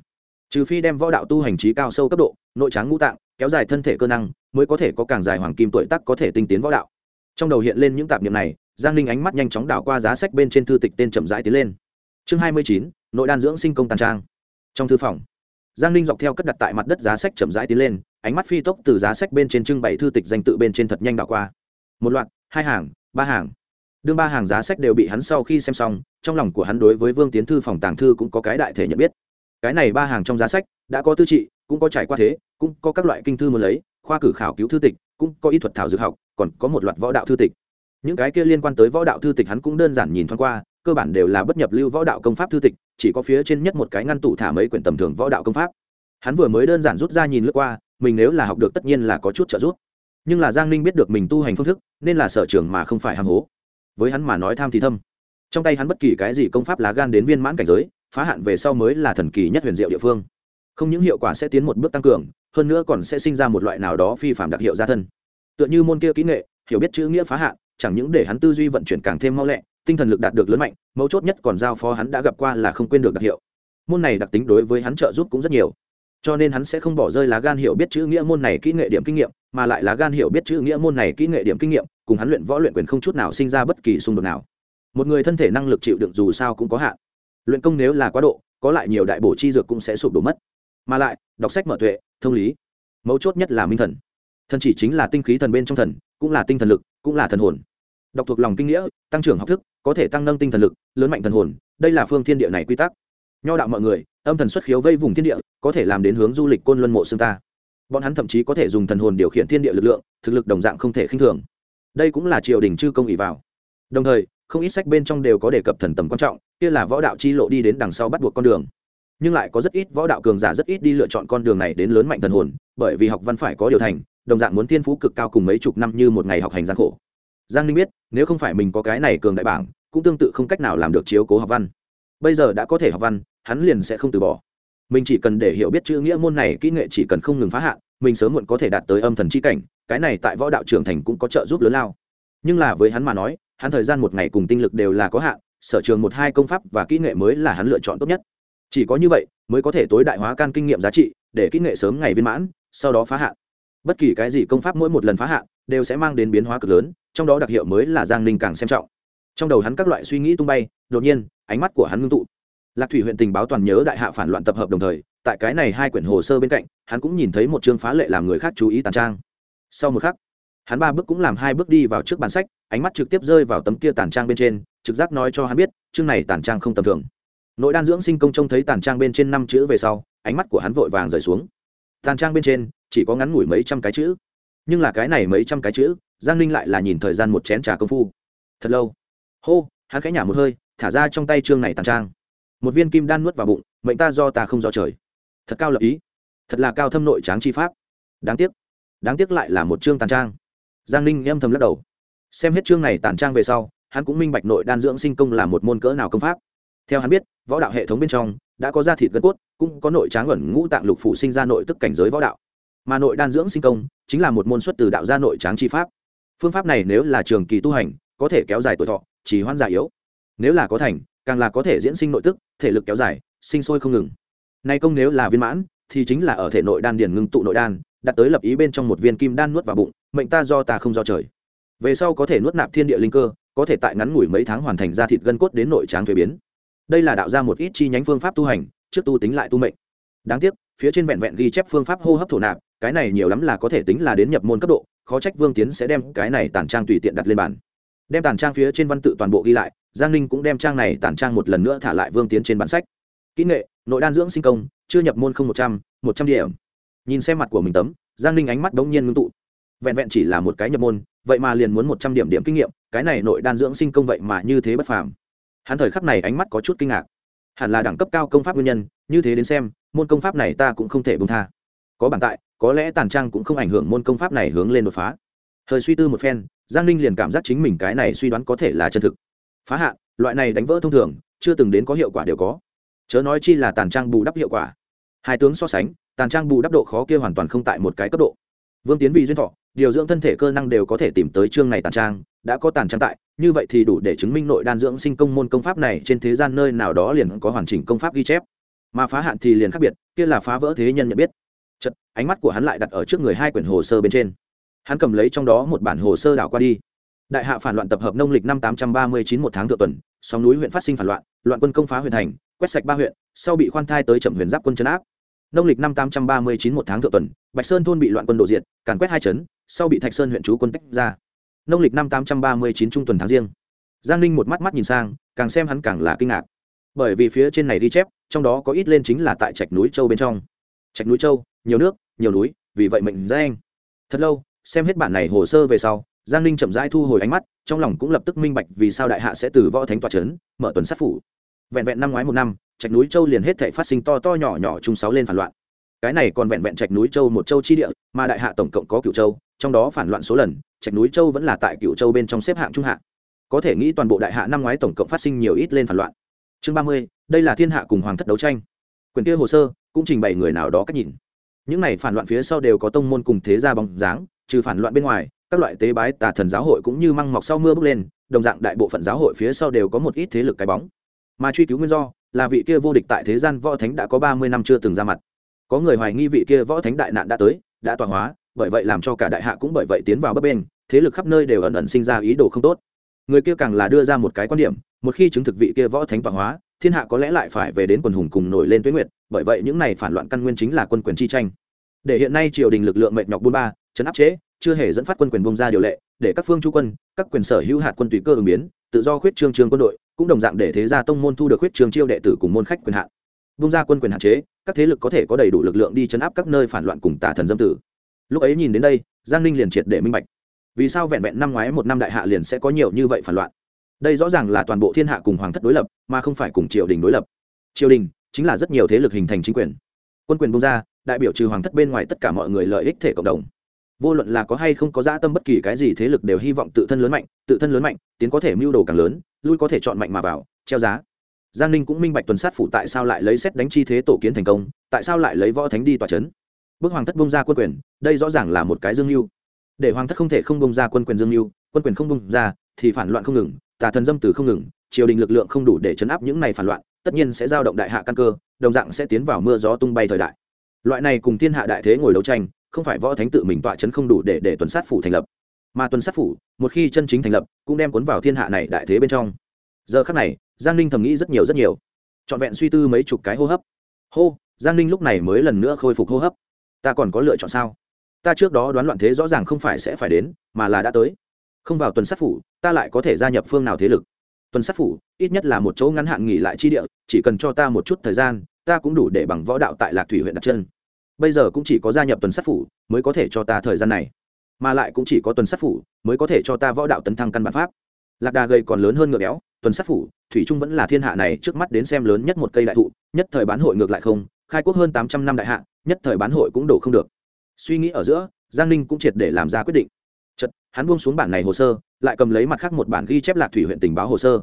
Trừ phi đem võ đạo tu hành trí cao sâu cấp độ, nội tráng ngũ tạng, kéo dài thân thể cơ năng, mới có thể có càng dài hoàng kim tuổi tác có thể tinh tiến võ đạo. Trong đầu hiện lên những tạp niệm này, giang ninh ánh mắt nhanh chóng đảo qua giá sách bên trên thư tịch tên chậm rãi tiến lên. Chương hai mươi chín, nội đan dưỡng sinh công tàn trang. Trong thư phòng giang ninh dọc theo cất đặt tại mặt đất giá sách chậm rãi tiến lên, ánh mắt phi tốc từ giá sách bên trên trưng bày thư tịch danh tự bên trên thật nhanh đảo qua. Một loạt, hai hàng, ba hàng. Đương ba hàng giá sách đều bị hắn sau khi xem xong, trong lòng của hắn đối với vương tiến thư phòng tàng thư cũng có cái đại thể nhận biết. Cái này ba hàng trong giá sách, đã có tư trị, cũng có trải qua thế, cũng có các loại kinh thư muốn lấy, khoa cử khảo cứu thư tịch, cũng có ý thuật thảo dược học, còn có một loạt võ đạo thư tịch. Những cái kia liên quan tới võ đạo thư tịch hắn cũng đơn giản nhìn thoáng qua, cơ bản đều là bất nhập lưu võ đạo công pháp thư tịch chỉ có phía trên nhất một cái ngăn tủ thả mấy quyển tầm thường võ đạo công pháp. Hắn vừa mới đơn giản rút ra nhìn lướt qua, mình nếu là học được tất nhiên là có chút trợ giúp. Nhưng là giang ninh biết được mình tu hành phương thức, nên là sở trường mà không phải ham hố. Với hắn mà nói tham thì thâm. Trong tay hắn bất kỳ cái gì công pháp lá gan đến viên mãn cảnh giới, phá hạn về sau mới là thần kỳ nhất huyền diệu địa phương. Không những hiệu quả sẽ tiến một bước tăng cường, hơn nữa còn sẽ sinh ra một loại nào đó phi phạm đặc hiệu gia thân. Tựa như môn kia kỹ nghệ, hiểu biết chữ nghĩa phá hạn, chẳng những để hắn tư duy vận chuyển càng thêm mau lẹ tinh thần lực đạt được lớn mạnh, mấu chốt nhất còn giao phó hắn đã gặp qua là không quên được đặc hiệu. Môn này đặc tính đối với hắn trợ giúp cũng rất nhiều. Cho nên hắn sẽ không bỏ rơi lá gan hiểu biết chữ nghĩa môn này kỹ nghệ điểm kinh nghiệm, mà lại lá gan hiểu biết chữ nghĩa môn này kỹ nghệ điểm kinh nghiệm, cùng hắn luyện võ luyện quyền không chút nào sinh ra bất kỳ xung đột nào. Một người thân thể năng lực chịu đựng dù sao cũng có hạn. Luyện công nếu là quá độ, có lại nhiều đại bổ chi dược cũng sẽ sụp đổ mất. Mà lại, đọc sách mở tuệ, thông lý. Mấu chốt nhất là minh thần. Thần chỉ chính là tinh khí thần bên trong thần, cũng là tinh thần lực, cũng là thần hồn. Đọc thuộc lòng kinh nghĩa, tăng trưởng học thức có thể tăng nâng tinh thần lực, lớn mạnh thần hồn, đây là phương thiên địa này quy tắc. Nho đạo mọi người, âm thần xuất khiếu vây vùng thiên địa, có thể làm đến hướng du lịch côn luân mộ xương ta. Bọn hắn thậm chí có thể dùng thần hồn điều khiển thiên địa lực lượng, thực lực đồng dạng không thể khinh thường. Đây cũng là triều đình chư công ỉ vào. Đồng thời, không ít sách bên trong đều có đề cập thần tầm quan trọng, kia là võ đạo chi lộ đi đến đằng sau bắt buộc con đường. Nhưng lại có rất ít võ đạo cường giả rất ít đi lựa chọn con đường này đến lớn mạnh thần hồn, bởi vì học văn phải có điều thành, đồng dạng muốn thiên phú cực cao cùng mấy chục năm như một ngày học hành gian khổ. Giang ninh biết, nếu không phải mình có cái này cường đại bảng cũng tương tự không cách nào làm được chiếu cố học văn. Bây giờ đã có thể học văn, hắn liền sẽ không từ bỏ. Mình chỉ cần để hiểu biết chữ nghĩa môn này, kỹ nghệ chỉ cần không ngừng phá hạn, mình sớm muộn có thể đạt tới âm thần c h i cảnh, cái này tại võ đạo trưởng thành cũng có trợ giúp lớn lao. Nhưng là với hắn mà nói, hắn thời gian một ngày cùng tinh lực đều là có hạn, sở trường một hai công pháp và kỹ nghệ mới là hắn lựa chọn tốt nhất. Chỉ có như vậy, mới có thể tối đại hóa can kinh nghiệm giá trị, để kỹ nghệ sớm ngày viên mãn, sau đó phá hạn. Bất kỳ cái gì công pháp mỗi một lần phá hạn, đều sẽ mang đến biến hóa cực lớn, trong đó đặc hiệu mới là giang ninh càng xem trọng trong đầu hắn các loại suy nghĩ tung bay, đột nhiên, ánh mắt của hắn ngưng tụ. Lạc thủy huyện tình báo toàn nhớ đại hạ phản loạn tập hợp đồng thời, tại cái này hai quyển hồ sơ bên cạnh, hắn cũng nhìn thấy một chương phá lệ làm người khác chú ý tàn trang. Sau một khắc, hắn ba bước cũng làm hai bước đi vào trước bàn sách, ánh mắt trực tiếp rơi vào tấm kia tàn trang bên trên, trực giác nói cho hắn biết, chương này tàn trang không tầm thường. Nội đan dưỡng sinh công trông thấy tàn trang bên trên năm chữ về sau, ánh mắt của hắn vội vàng rời xuống. Tàn trang bên trên, chỉ có ngắn ngủi mấy trăm cái chữ. Nhưng là cái này mấy trăm cái chữ, giang ninh lại là nhìn thời gian một chén trà công phu. Thật lâu hô, hắn khẽ nhả một hơi, thả ra trong tay chương này tàn trang. Một viên kim đan nuốt vào bụng, mệnh ta do ta không do trời. Thật cao lập ý. Thật là cao thâm nội tráng chi pháp. Đáng tiếc. Đáng tiếc lại là một chương tàn trang. Giang ninh âm thầm lắc đầu. Xem hết chương này tàn trang về sau, hắn cũng minh bạch nội đan dưỡng sinh công là một môn cỡ nào công pháp. Theo hắn biết, võ đạo hệ thống bên trong, đã có da thịt gân cốt, cũng có nội tráng ẩn ngũ tạng lục phủ sinh ra nội tức cảnh giới võ đạo. Mà nội đan dưỡng sinh công, chính là một môn xuất từ đạo gia nội tráng chi pháp. Phương pháp này nếu là trường kỳ tu hành, có thể kéo dài tuổi thọ chỉ hoan giả yếu. Nếu là có thành, càng là có thể diễn sinh nội tức, thể lực kéo dài, sinh sôi không ngừng. Nay công nếu là viên mãn, thì chính là ở thể nội đan điền ngưng tụ nội đan, đặt tới lập ý bên trong một viên kim đan nuốt vào bụng, mệnh ta do ta không do trời. Về sau có thể nuốt nạp thiên địa linh cơ, có thể tại ngắn ngủi mấy tháng hoàn thành ra thịt gân cốt đến nội tráng thuế biến. Đây là đạo ra một ít chi nhánh phương pháp tu hành, trước tu tính lại tu mệnh. Đáng tiếc, phía trên vẹn vẹn ghi chép phương pháp hô hấp thổ nạp, cái này nhiều lắm là có thể tính là đến nhập môn cấp độ, khó trách vương tiến sẽ đem cái này tàn trang tùy tiện đặt lên bàn đem tàn trang phía trên văn tự toàn bộ ghi lại, giang ninh cũng đem trang này tàn trang một lần nữa thả lại vương tiến trên bản sách. Kỹ nghệ, nội đan dưỡng sinh công, chưa nhập môn không một trăm một trăm điểm. Nhìn xem mặt của mình tấm, giang ninh ánh mắt đ ố n g nhiên ngưng tụ. Vẹn vẹn chỉ là một cái nhập môn, vậy mà liền muốn một trăm điểm điểm kinh nghiệm, cái này nội đan dưỡng sinh công vậy mà như thế bất phàm. Hắn thời khắc này ánh mắt có chút kinh ngạc. Hẳn là đẳng cấp cao công pháp nguyên nhân, như thế đến xem, môn công pháp này ta cũng không thể bông tha. Có bản tại, có lẽ tàn trang cũng không ảnh hưởng môn công pháp này hướng lên đột phá hơi suy tư một phen, giang ninh liền cảm giác chính mình cái này suy đoán có thể là chân thực. Phá hạn, loại này đánh vỡ thông thường, chưa từng đến có hiệu quả đều có. Chớ nói chi là tàn trang bù đắp hiệu quả. Hai tướng so sánh, tàn trang bù đắp độ khó kia hoàn toàn không tại một cái cấp độ. Vương tiến vì duyên thọ, điều dưỡng thân thể cơ năng đều có thể tìm tới chương này tàn trang, đã có tàn trang tại, như vậy thì đủ để chứng minh nội đan dưỡng sinh công môn công pháp này trên thế gian nơi nào đó liền có hoàn chỉnh công pháp ghi chép. Mà phá hạn thì liền khác biệt, kia là phá vỡ thế nhân nhận biết. Chật ánh mắt của hắn lại đặt ở trước người hai quyển hồ sơ bên trên hắn cầm lấy trong đó một bản hồ sơ đảo qua đi. Đại hạ phản loạn tập hợp nông lịch năm tám trăm ba mươi chín một tháng thượng tuần, sóng núi huyện phát sinh phản loạn loạn quân công phá huyện thành, quét sạch ba huyện, sau bị khoan thai tới chậm huyện giáp quân chấn áp. Nông lịch năm tám trăm ba mươi chín một tháng thượng tuần, bạch sơn thôn bị loạn quân đổ diệt, càn quét hai trấn. sau bị thạch sơn huyện chú quân tách ra. Nông lịch năm tám trăm ba mươi chín trung tuần tháng riêng. Giang ninh một mắt mắt nhìn sang, càng xem hắn càng là kinh ngạc. Bởi vì phía trên này ghi chép, trong đó có ít lên chính là tại trạch núi châu bên trong. Trạch núi châu, nhiều nước, nhiều núi, vì vậy mệnh danh. Thật lâu xem hết bản này hồ sơ về sau, giang ninh chậm rãi thu hồi ánh mắt, trong lòng cũng lập tức minh bạch vì sao đại hạ sẽ từ võ thánh tòa trấn mở tuần sát phủ. Vẹn vẹn năm ngoái một năm, trạch núi châu liền hết thể phát sinh to to nhỏ nhỏ chung sáu lên phản loạn. Cái này còn vẹn vẹn trạch núi châu một châu chi địa, mà đại hạ tổng cộng có cựu châu, trong đó phản loạn số lần, trạch núi châu vẫn là tại cựu châu bên trong xếp hạng trung hạ. Có thể nghĩ toàn bộ đại hạ năm ngoái tổng cộng phát sinh nhiều ít lên phản loạn. Chương ba mươi, đây là thiên hạ cùng hoàng thất đấu tranh. Quyền kia hồ sơ, cũng trình bày người nào đó cách nhìn. Những này phản loạn phía sau đều có tông môn cùng thế gia bóng dáng trừ phản loạn bên ngoài, các loại tế bái tà thần giáo hội cũng như măng mọc sau mưa bước lên, đồng dạng đại bộ phận giáo hội phía sau đều có một ít thế lực cái bóng. Mà truy cứu nguyên do là vị kia vô địch tại thế gian võ thánh đã có ba mươi năm chưa từng ra mặt. Có người hoài nghi vị kia võ thánh đại nạn đã tới, đã tọa hóa, bởi vậy làm cho cả đại hạ cũng bởi vậy tiến vào bấp bên thế lực khắp nơi đều ẩn ẩn sinh ra ý đồ không tốt. Người kia càng là đưa ra một cái quan điểm, một khi chứng thực vị kia võ thánh tọa hóa, thiên hạ có lẽ lại phải về đến quần hùng cùng nổi lên tuyến nguyệt, bởi vậy những này phản loạn căn nguyên chính là quân quyền chi tranh. Để hiện nay triều đình lực lượng mệt nhọc buôn ba chấn áp chế, chưa hề dẫn phát quân quyền bông ra điều lệ, để các phương chú quân, các quyền sở hữu hạt quân tùy cơ ứng biến, tự do khuyết trương trường quân đội, cũng đồng dạng để thế gia tông môn thu được khuyết trường chiêu đệ tử cùng môn khách quyền hạn. Bông ra quân quyền hạn chế, các thế lực có thể có đầy đủ lực lượng đi chấn áp các nơi phản loạn cùng tả thần dâm tử. Lúc ấy nhìn đến đây, giang ninh liền triệt để minh bạch. Vì sao vẹn vẹn năm ngoái một năm đại hạ liền sẽ có nhiều như vậy phản loạn? Đây rõ ràng là toàn bộ thiên hạ cùng hoàng thất đối lập, mà không phải cùng triều đình đối lập. Triều đình chính là rất nhiều thế lực hình thành chính quyền. Quân quyền bung ra, đại biểu trừ hoàng thất bên ngoài tất cả mọi người lợi ích thể cộng đồng vô luận là có hay không có dã tâm bất kỳ cái gì thế lực đều hy vọng tự thân lớn mạnh, tự thân lớn mạnh, tiến có thể mưu đồ càng lớn, lui có thể chọn mạnh mà vào, treo giá. Giang ninh cũng minh bạch tuần sát phủ tại sao lại lấy xét đánh chi thế tổ kiến thành công, tại sao lại lấy võ thánh đi tòa c h ấ n bước hoàng thất bung ra quân quyền, đây rõ ràng là một cái dương mưu. Để hoàng thất không thể không bung ra quân quyền dương mưu, quân quyền không bung ra thì phản loạn không ngừng, tà thần dâm từ không ngừng, triều đình lực lượng không đủ để chấn áp những này phản loạn, tất nhiên sẽ giao động đại hạ căn cơ, đồng dạng sẽ tiến vào mưa gió tung bay thời đại. Loại này cùng thiên hạ đại thế ngồi đấu tranh không phải võ thánh tự mình tọa chấn không đủ để để tuần sát phủ thành lập, mà tuần sát phủ, một khi chân chính thành lập, cũng đem cuốn vào thiên hạ này đại thế bên trong. Giờ khắc này, giang ninh thầm nghĩ rất nhiều rất nhiều. Trọn vẹn suy tư mấy chục cái hô hấp. Hô, giang ninh lúc này mới lần nữa khôi phục hô hấp. Ta còn có lựa chọn sao? Ta trước đó đoán loạn thế rõ ràng không phải sẽ phải đến, mà là đã tới. Không vào tuần sát phủ, ta lại có thể gia nhập phương nào thế lực? Tuần sát phủ, ít nhất là một chỗ ngắn hạn nghỉ lại chi địa, chỉ cần cho ta một chút thời gian, ta cũng đủ để bằng võ đạo tại lạc thủy huyện đặt chân bây giờ cũng chỉ có gia nhập tuần sát phủ mới có thể cho ta thời gian này. Mà lại cũng chỉ có tuần sát phủ mới có thể cho ta võ đạo tấn thăng căn bản pháp. Lạc đà gây còn lớn hơn ngựa béo, tuần sát phủ, thủy trung vẫn là thiên hạ này trước mắt đến xem lớn nhất một cây đại thụ, nhất thời bán hội ngược lại không, khai quốc hơn tám trăm năm đại hạ, nhất thời bán hội cũng đổ không được. Suy nghĩ ở giữa, giang ninh cũng triệt để làm ra quyết định. Chật hắn buông xuống bản này hồ sơ, lại cầm lấy mặt khác một bản ghi chép lạc thủy huyện tình báo hồ sơ.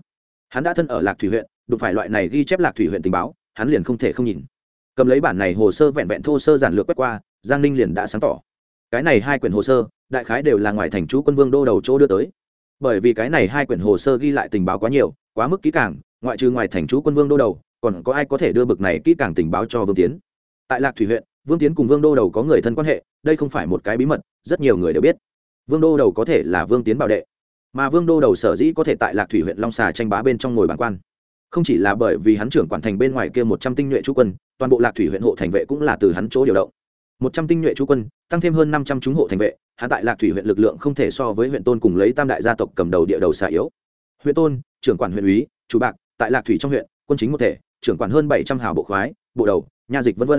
Hắn đã thân ở lạc thủy huyện, đụng phải loại này ghi chép lạc thủy huyện tình báo, hắn liền không thể không nhìn cầm lấy bản này hồ sơ vẹn vẹn thô sơ giản lược quét qua, giang ninh liền đã sáng tỏ. Cái này hai quyển hồ sơ, đại khái đều là ngoài thành chú quân vương đô đầu chỗ đưa tới. Bởi vì cái này hai quyển hồ sơ ghi lại tình báo quá nhiều, quá mức kỹ càng, ngoại trừ ngoài thành chú quân vương đô đầu, còn có ai có thể đưa bực này kỹ càng tình báo cho vương tiến? Tại lạc thủy huyện, vương tiến cùng vương đô đầu có người thân quan hệ, đây không phải một cái bí mật, rất nhiều người đều biết. Vương đô đầu có thể là vương tiến bảo đệ, mà vương đô đầu sở dĩ có thể tại lạc thủy huyện long xà tranh bá bên trong ngồi bản quan không chỉ là bởi vì hắn trưởng quản thành bên ngoài kia một trăm tinh nhuệ chú quân, toàn bộ lạc thủy huyện hộ thành vệ cũng là từ hắn chỗ điều động. Một trăm tinh nhuệ chú quân, tăng thêm hơn năm trăm chúng hộ thành vệ, hắn tại lạc thủy huyện lực lượng không thể so với huyện tôn cùng lấy tam đại gia tộc cầm đầu địa đầu xà yếu. Huyện tôn, trưởng quản huyện úy, chủ bạc, tại lạc thủy trong huyện, quân chính một thể, trưởng quản hơn bảy trăm hào bộ khoái, bộ đầu, nha dịch v v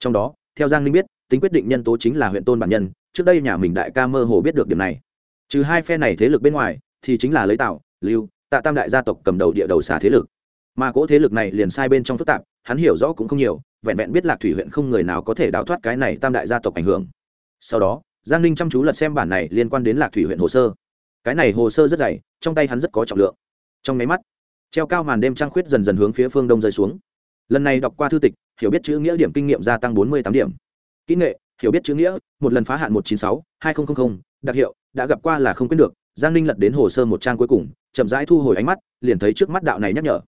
trong đó, theo giang linh biết, tính quyết định nhân tố chính là huyện tôn bản nhân, trước đây nhà mình đại ca mơ hồ biết được điểm này. Trừ hai phe này thế lực bên ngoài, thì chính là lấy tạo lưu, tạ tam đại gia tộc cầm đầu địa đầu xà thế lực mà cỗ thế lực này liền sai bên trong phức tạp, hắn hiểu rõ cũng không nhiều, vẹn vẹn biết lạc thủy huyện không người nào có thể đào thoát cái này tam đại gia tộc ảnh hưởng. Sau đó, giang ninh chăm chú lật xem bản này liên quan đến lạc thủy huyện hồ sơ. Cái này hồ sơ rất dày, trong tay hắn rất có trọng lượng. Trong máy mắt, treo cao màn đêm trăng khuyết dần dần hướng phía phương đông rơi xuống. Lần này đọc qua thư tịch, hiểu biết chữ nghĩa điểm kinh nghiệm gia tăng bốn mươi tám điểm. Kỹ nghệ, hiểu biết chữ nghĩa, một lần phá hạn một trăm chín sáu, hai nghìn đặc hiệu, đã gặp qua là không quyết được. Giang ninh lật đến hồ sơ một trang cuối cùng, chậm rãi thu hồi ánh mắt, liền thấy trước mắt đạo này nhắc nhở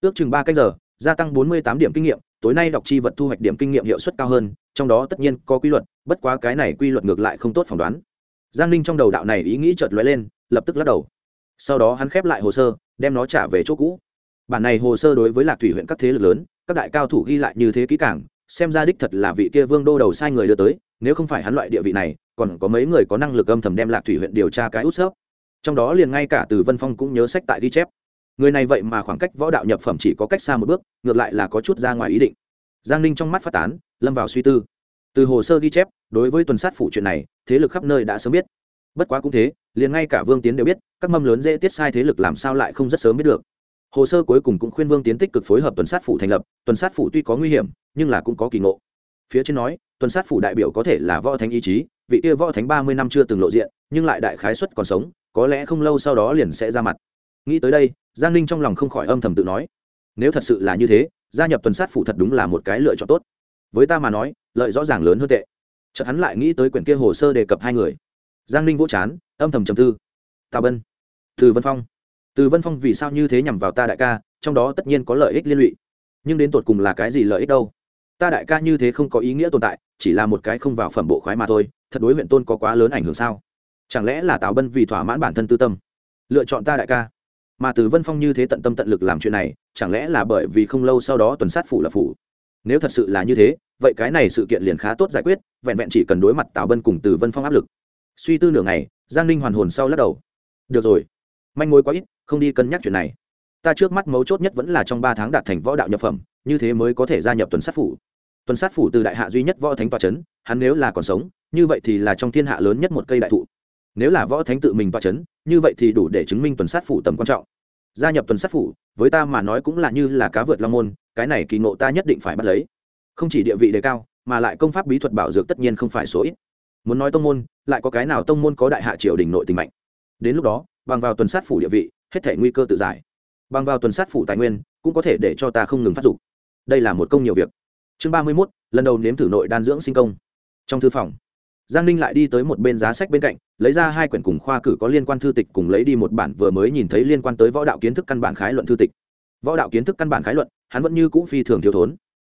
ước chừng ba canh giờ gia tăng bốn mươi tám điểm kinh nghiệm tối nay đọc chi vật thu hoạch điểm kinh nghiệm hiệu suất cao hơn trong đó tất nhiên có quy luật bất quá cái này quy luật ngược lại không tốt phỏng đoán. Giang ninh trong đầu đạo này ý nghĩ chợt lóe lên lập tức lắc đầu. Sau đó hắn khép lại hồ sơ đem nó trả về chỗ cũ. Bản này hồ sơ đối với lạc thủy huyện các thế lực lớn các đại cao thủ ghi lại như thế kỹ càng, xem ra đích thật là vị kia vương đô đầu sai người đưa tới nếu không phải hắn loại địa vị này còn có mấy người có năng lực âm thầm đem lạc thủy huyện điều tra cái út xớp trong đó liền ngay cả từ vân phong cũng nhớ sách tại ghi chép người này vậy mà khoảng cách võ đạo nhập phẩm chỉ có cách xa một bước, ngược lại là có chút ra ngoài ý định. Giang ninh trong mắt phát tán, lâm vào suy tư. Từ hồ sơ ghi chép, đối với tuần sát phụ chuyện này, thế lực khắp nơi đã sớm biết. Bất quá cũng thế, liền ngay cả vương tiến đều biết, các mâm lớn dễ tiết sai thế lực làm sao lại không rất sớm biết được. Hồ sơ cuối cùng cũng khuyên vương tiến tích cực phối hợp tuần sát phủ thành lập, tuần sát phủ tuy có nguy hiểm, nhưng là cũng có kỳ ngộ. Phía trên nói, tuần sát phủ đại biểu có thể là võ thánh ý chí, vị kia võ thánh ba mươi năm chưa từng lộ diện, nhưng lại đại khái xuất còn sống, có lẽ không lâu sau đó liền sẽ ra mặt nghĩ tới đây, giang ninh trong lòng không khỏi âm thầm tự nói, nếu thật sự là như thế, gia nhập tuần sát phủ thật đúng là một cái lựa chọn tốt. Với ta mà nói, lợi rõ ràng lớn hơn tệ. Chợt hắn lại nghĩ tới quyển kia hồ sơ đề cập hai người. Giang ninh vỗ chán, âm thầm trầm tư. Tào bân, từ vân phong. Từ vân phong vì sao như thế nhằm vào ta đại ca, trong đó tất nhiên có lợi ích liên lụy. Nhưng đến tột cùng là cái gì lợi ích đâu? Ta đại ca như thế không có ý nghĩa tồn tại, chỉ là một cái không vào phẩm bộ khoái mà thôi, thật đối huyện tôn có quá lớn ảnh hưởng sao? Chẳng lẽ là tào bân vì thỏa mãn bản thân tư tâm, lựa chọn ta đại ca? Mà từ vân phong như thế tận tâm tận lực làm chuyện này, chẳng lẽ là bởi vì không lâu sau đó tuần sát phủ là phủ? Nếu thật sự là như thế, vậy cái này sự kiện liền khá tốt giải quyết, vẹn vẹn chỉ cần đối mặt tào bân cùng từ vân phong áp lực. Suy tư nửa ngày, giang ninh hoàn hồn sau lắc đầu. Được rồi, manh mối quá ít, không đi cân nhắc chuyện này. Ta trước mắt mấu chốt nhất vẫn là trong ba tháng đạt thành võ đạo nhập phẩm, như thế mới có thể gia nhập tuần sát phủ. Tuần sát phủ từ đại hạ duy nhất võ thánh tòa c h ấ n hắn nếu là còn sống, như vậy thì là trong thiên hạ lớn nhất một cây đại thụ. Nếu là võ thánh tự mình tòa c h ấ n như vậy thì đủ để chứng minh tuần sát phủ tầm quan trọng. Gia nhập tuần sát phủ, với ta mà nói cũng là như là cá vượt long môn, cái này kỳ ngộ ta nhất định phải bắt lấy. Không chỉ địa vị đề cao, mà lại công pháp bí thuật bảo dược tất nhiên không phải số ít. Muốn nói tông môn, lại có cái nào tông môn có đại hạ triều đình nội tình mạnh? Đến lúc đó, bằng vào tuần sát phủ địa vị, hết thể nguy cơ tự giải. Bằng vào tuần sát phủ tài nguyên, cũng có thể để cho ta không ngừng phát dục. Đây là một công nhiều việc. Chương ba mươi mốt, lần đầu nếm thử nội đan dưỡng sinh công. Trong thư phòng giang ninh lại đi tới một bên giá sách bên cạnh, lấy ra hai quyển cùng khoa cử có liên quan thư tịch cùng lấy đi một bản vừa mới nhìn thấy liên quan tới võ đạo kiến thức căn bản khái luận thư tịch. Võ đạo kiến thức căn bản khái luận, hắn vẫn như cũ phi thường thiếu thốn.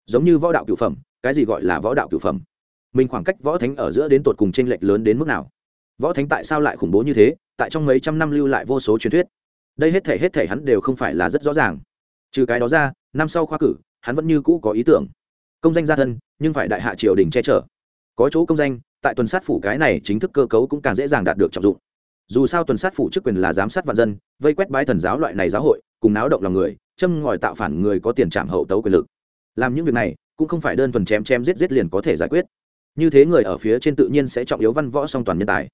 Giống như võ đạo cựu phẩm, cái gì gọi là võ đạo cựu phẩm? Mình khoảng cách võ thánh ở giữa đến tột cùng t r ê n lệch lớn đến mức nào? Võ thánh tại sao lại khủng bố như thế? Tại trong mấy trăm năm lưu lại vô số truyền thuyết. Đây hết thể hết thể hắn đều không phải là rất rõ ràng. Trừ cái đó ra, năm sau khoa cử, hắn vẫn như cũ có ý tưởng. Công danh gia thân, nhưng phải đại hạ triều đình che chở. Có chỗ công danh tại tuần sát phủ cái này chính thức cơ cấu cũng càng dễ dàng đạt được trọng dụng. Dù sao tuần sát phủ chức quyền là giám sát vạn dân, vây quét bái thần giáo loại này giáo hội, cùng náo động lòng người, châm ngòi tạo phản người có tiền trảm hậu tấu quyền lực. Làm những việc này, cũng không phải đơn thuần chém chém giết giết liền có thể giải quyết. Như thế người ở phía trên tự nhiên sẽ trọng yếu văn võ song toàn nhân tài.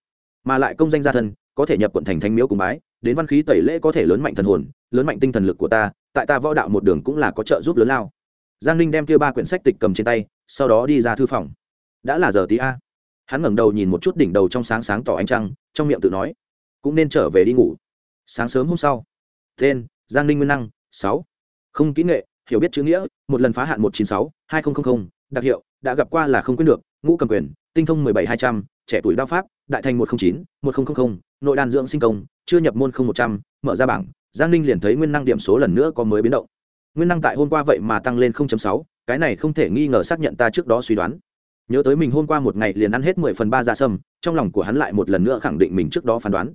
Mà lại công danh gia thân, có thể nhập quận thành thánh miếu cùng bái, đến văn khí tẩy lễ có thể lớn mạnh thần hồn, lớn mạnh tinh thần lực của ta, tại ta võ đạo một đường cũng là có trợ giúp lớn lao. Giang ninh đem kia ba quyển sách tịch cầm trên tay, sau đó đi ra thư phòng. Đã là giờ tí a hắn ngẩng đầu nhìn một chút đỉnh đầu trong sáng sáng tỏ ánh trăng trong miệng tự nói cũng nên trở về đi ngủ. Sáng sớm hôm sau. Tên giang ninh nguyên năng sáu. Không kỹ nghệ hiểu biết chữ nghĩa một lần phá hạn một chín sáu hai nghìn đặc hiệu đã gặp qua là không quyết được ngũ cầm quyền tinh thông mười bảy hai trăm trẻ tuổi đao pháp đại thành một trăm chín một nghìn nội đàn dưỡng sinh công chưa nhập môn không một trăm mở ra bảng giang ninh liền thấy nguyên năng điểm số lần nữa có mới biến động. Nguyên năng tại hôm qua vậy mà tăng lên 0.6, cái này không thể nghi ngờ xác nhận ta trước đó suy đoán nhớ tới mình hôm qua một ngày liền ăn hết mười phần ba da sâm, trong lòng của hắn lại một lần nữa khẳng định mình trước đó phán đoán.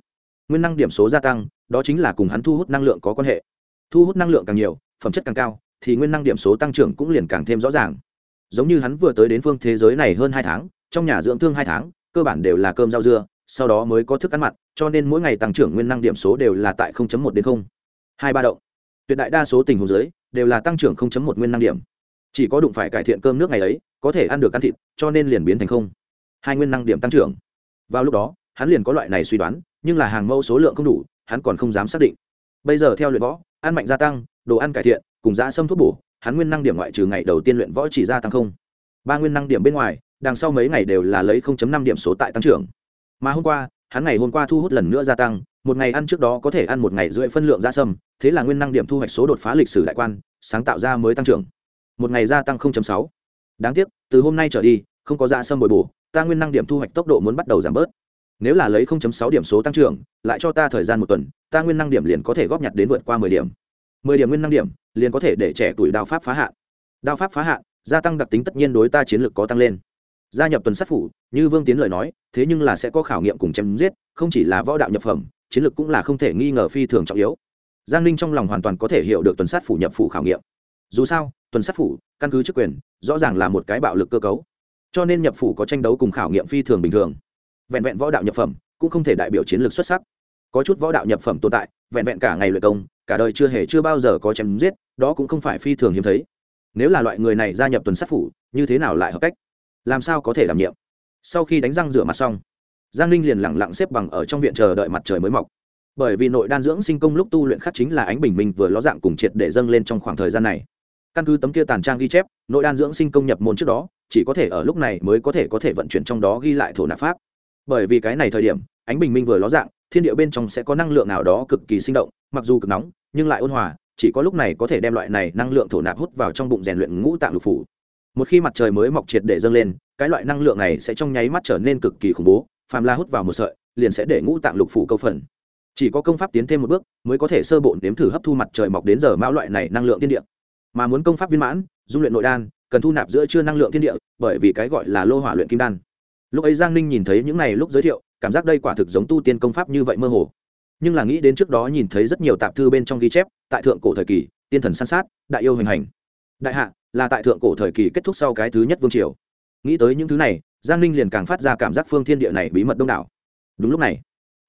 Nguyên năng điểm số gia tăng, đó chính là cùng hắn thu hút năng lượng có quan hệ. Thu hút năng lượng càng nhiều, phẩm chất càng cao, thì nguyên năng điểm số tăng trưởng cũng liền càng thêm rõ ràng. Giống như hắn vừa tới đến phương thế giới này hơn hai tháng, trong nhà dưỡng thương hai tháng, cơ bản đều là cơm rau dưa, sau đó mới có thức ăn mặn, cho nên mỗi ngày tăng trưởng nguyên năng điểm số đều là tại 0.1 đến 0. hai ba động. Tuyệt đại đa số tình huống dưới, đều là tăng trưởng 0.1 nguyên năng điểm. Chỉ có đụng phải cải thiện cơm nước ngày ấy có thể ăn được ăn thịt, cho nên liền biến thành không. Hai nguyên năng điểm tăng trưởng. Vào lúc đó, hắn liền có loại này suy đoán, nhưng là hàng mẫu số lượng không đủ, hắn còn không dám xác định. Bây giờ theo luyện võ, ăn mạnh gia tăng, đồ ăn cải thiện, cùng giá sâm thuốc bổ, hắn nguyên năng điểm ngoại trừ ngày đầu tiên luyện võ chỉ gia tăng không. Ba nguyên năng điểm bên ngoài, đằng sau mấy ngày đều là lấy 0.5 điểm số tại tăng trưởng. Mà hôm qua, hắn ngày hôm qua thu hút lần nữa gia tăng, một ngày ăn trước đó có thể ăn một ngày rưỡi phân lượng da sâm, thế là nguyên năng điểm thu hoạch số đột phá lịch sử đại quan, sáng tạo ra mới tăng trưởng. Một ngày gia tăng 0.6 đáng tiếc, từ hôm nay trở đi, không có dạ sâm bồi bổ, ta nguyên năng điểm thu hoạch tốc độ muốn bắt đầu giảm bớt. Nếu là lấy 0.6 điểm số tăng trưởng, lại cho ta thời gian một tuần, ta nguyên năng điểm liền có thể góp nhặt đến vượt qua 10 điểm. 10 điểm nguyên năng điểm, liền có thể để trẻ tuổi đao pháp phá hạn. Đao pháp phá hạn, gia tăng đặc tính tất nhiên đối ta chiến lược có tăng lên. Gia nhập tuần sát phủ, như vương tiến lời nói, thế nhưng là sẽ có khảo nghiệm cùng chém giết, không chỉ là võ đạo nhập phẩm, chiến lược cũng là không thể nghi ngờ phi thường trọng yếu. Giang ninh trong lòng hoàn toàn có thể hiểu được tuần sát phủ nhập phủ khảo nghiệm dù sao, tuần sát phủ, căn cứ chức quyền, rõ ràng là một cái bạo lực cơ cấu. Cho nên nhập phủ có tranh đấu cùng khảo nghiệm phi thường bình thường. Vẹn vẹn võ đạo nhập phẩm, cũng không thể đại biểu chiến lược xuất sắc. Có chút võ đạo nhập phẩm tồn tại, vẹn vẹn cả ngày luyện công, cả đời chưa hề chưa bao giờ có chém giết, đó cũng không phải phi thường hiếm thấy. Nếu là loại người này gia nhập tuần sát phủ, như thế nào lại hợp cách? Làm sao có thể đảm nhiệm? Sau khi đánh răng rửa mặt xong, giang ninh liền lẳng lặng xếp bằng ở trong viện chờ đợi mặt trời mới mọc. Bởi vì nội đan dưỡng sinh công lúc tu luyện khắc chính là ánh bình minh vừa ló dạng cùng triệt để dâng lên trong khoảng thời gian này căn cứ tấm kia tàn trang ghi chép, nội đan dưỡng sinh công nhập môn trước đó, chỉ có thể ở lúc này mới có thể có thể vận chuyển trong đó ghi lại thổ nạp pháp. Bởi vì cái này thời điểm, ánh bình minh vừa ló dạng, thiên địa bên trong sẽ có năng lượng nào đó cực kỳ sinh động, mặc dù cực nóng, nhưng lại ôn hòa, chỉ có lúc này có thể đem loại này năng lượng thổ nạp hút vào trong bụng rèn luyện ngũ tạng lục phủ. Một khi mặt trời mới mọc triệt để dâng lên, cái loại năng lượng này sẽ trong nháy mắt trở nên cực kỳ khủng bố, phàm la hút vào một sợi, liền sẽ để ngũ tạng lục phủ câu phần. Chỉ có công pháp tiến thêm một bước, mới có thể sơ bộ nếm thử hấp thu mặt trời mọc đến giờ mão loại này năng lượng tiên địa mà muốn công pháp viên mãn, dung luyện nội đan, cần thu nạp giữa chưa năng lượng thiên địa, bởi vì cái gọi là lô hỏa luyện kim đan. Lúc ấy giang ninh nhìn thấy những này lúc giới thiệu, cảm giác đây quả thực giống tu tiên công pháp như vậy mơ hồ. Nhưng là nghĩ đến trước đó nhìn thấy rất nhiều tạp thư bên trong ghi chép, tại thượng cổ thời kỳ, tiên thần san sát, đại yêu hình hành. Đại hạ, là tại thượng cổ thời kỳ kết thúc sau cái thứ nhất vương triều. Nghĩ tới những thứ này, giang ninh liền càng phát ra cảm giác phương thiên địa này bí mật đông đảo. Đúng lúc này,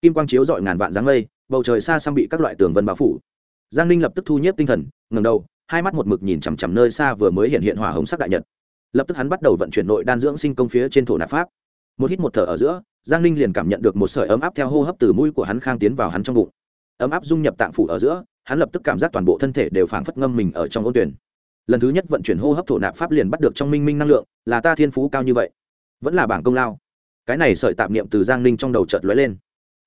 kim quang chiếu dọi ngàn vạn dáng lây bầu trời xa xăm bị các loại tường vân bao phủ. Giang ninh lập tức thu nhếp tinh thần ngầm đầu hai mắt một mực nhìn chằm chằm nơi xa vừa mới hiện hiện hỏa hồng sắc đại nhật. Lập tức hắn bắt đầu vận chuyển nội đan dưỡng sinh công phía trên thổ nạp pháp. Một hít một thở ở giữa, giang ninh liền cảm nhận được một sợi ấm áp theo hô hấp từ mũi của hắn khang tiến vào hắn trong bụng. Ấm áp dung nhập tạng phủ ở giữa, hắn lập tức cảm giác toàn bộ thân thể đều phảng phất ngâm mình ở trong ôn tuyển. Lần thứ nhất vận chuyển hô hấp thổ nạp pháp liền bắt được trong minh minh năng lượng, là ta thiên phú cao như vậy. Vẫn là bảng công lao. Cái này sợi tạp niệm từ giang ninh trong đầu chợt lóe lên.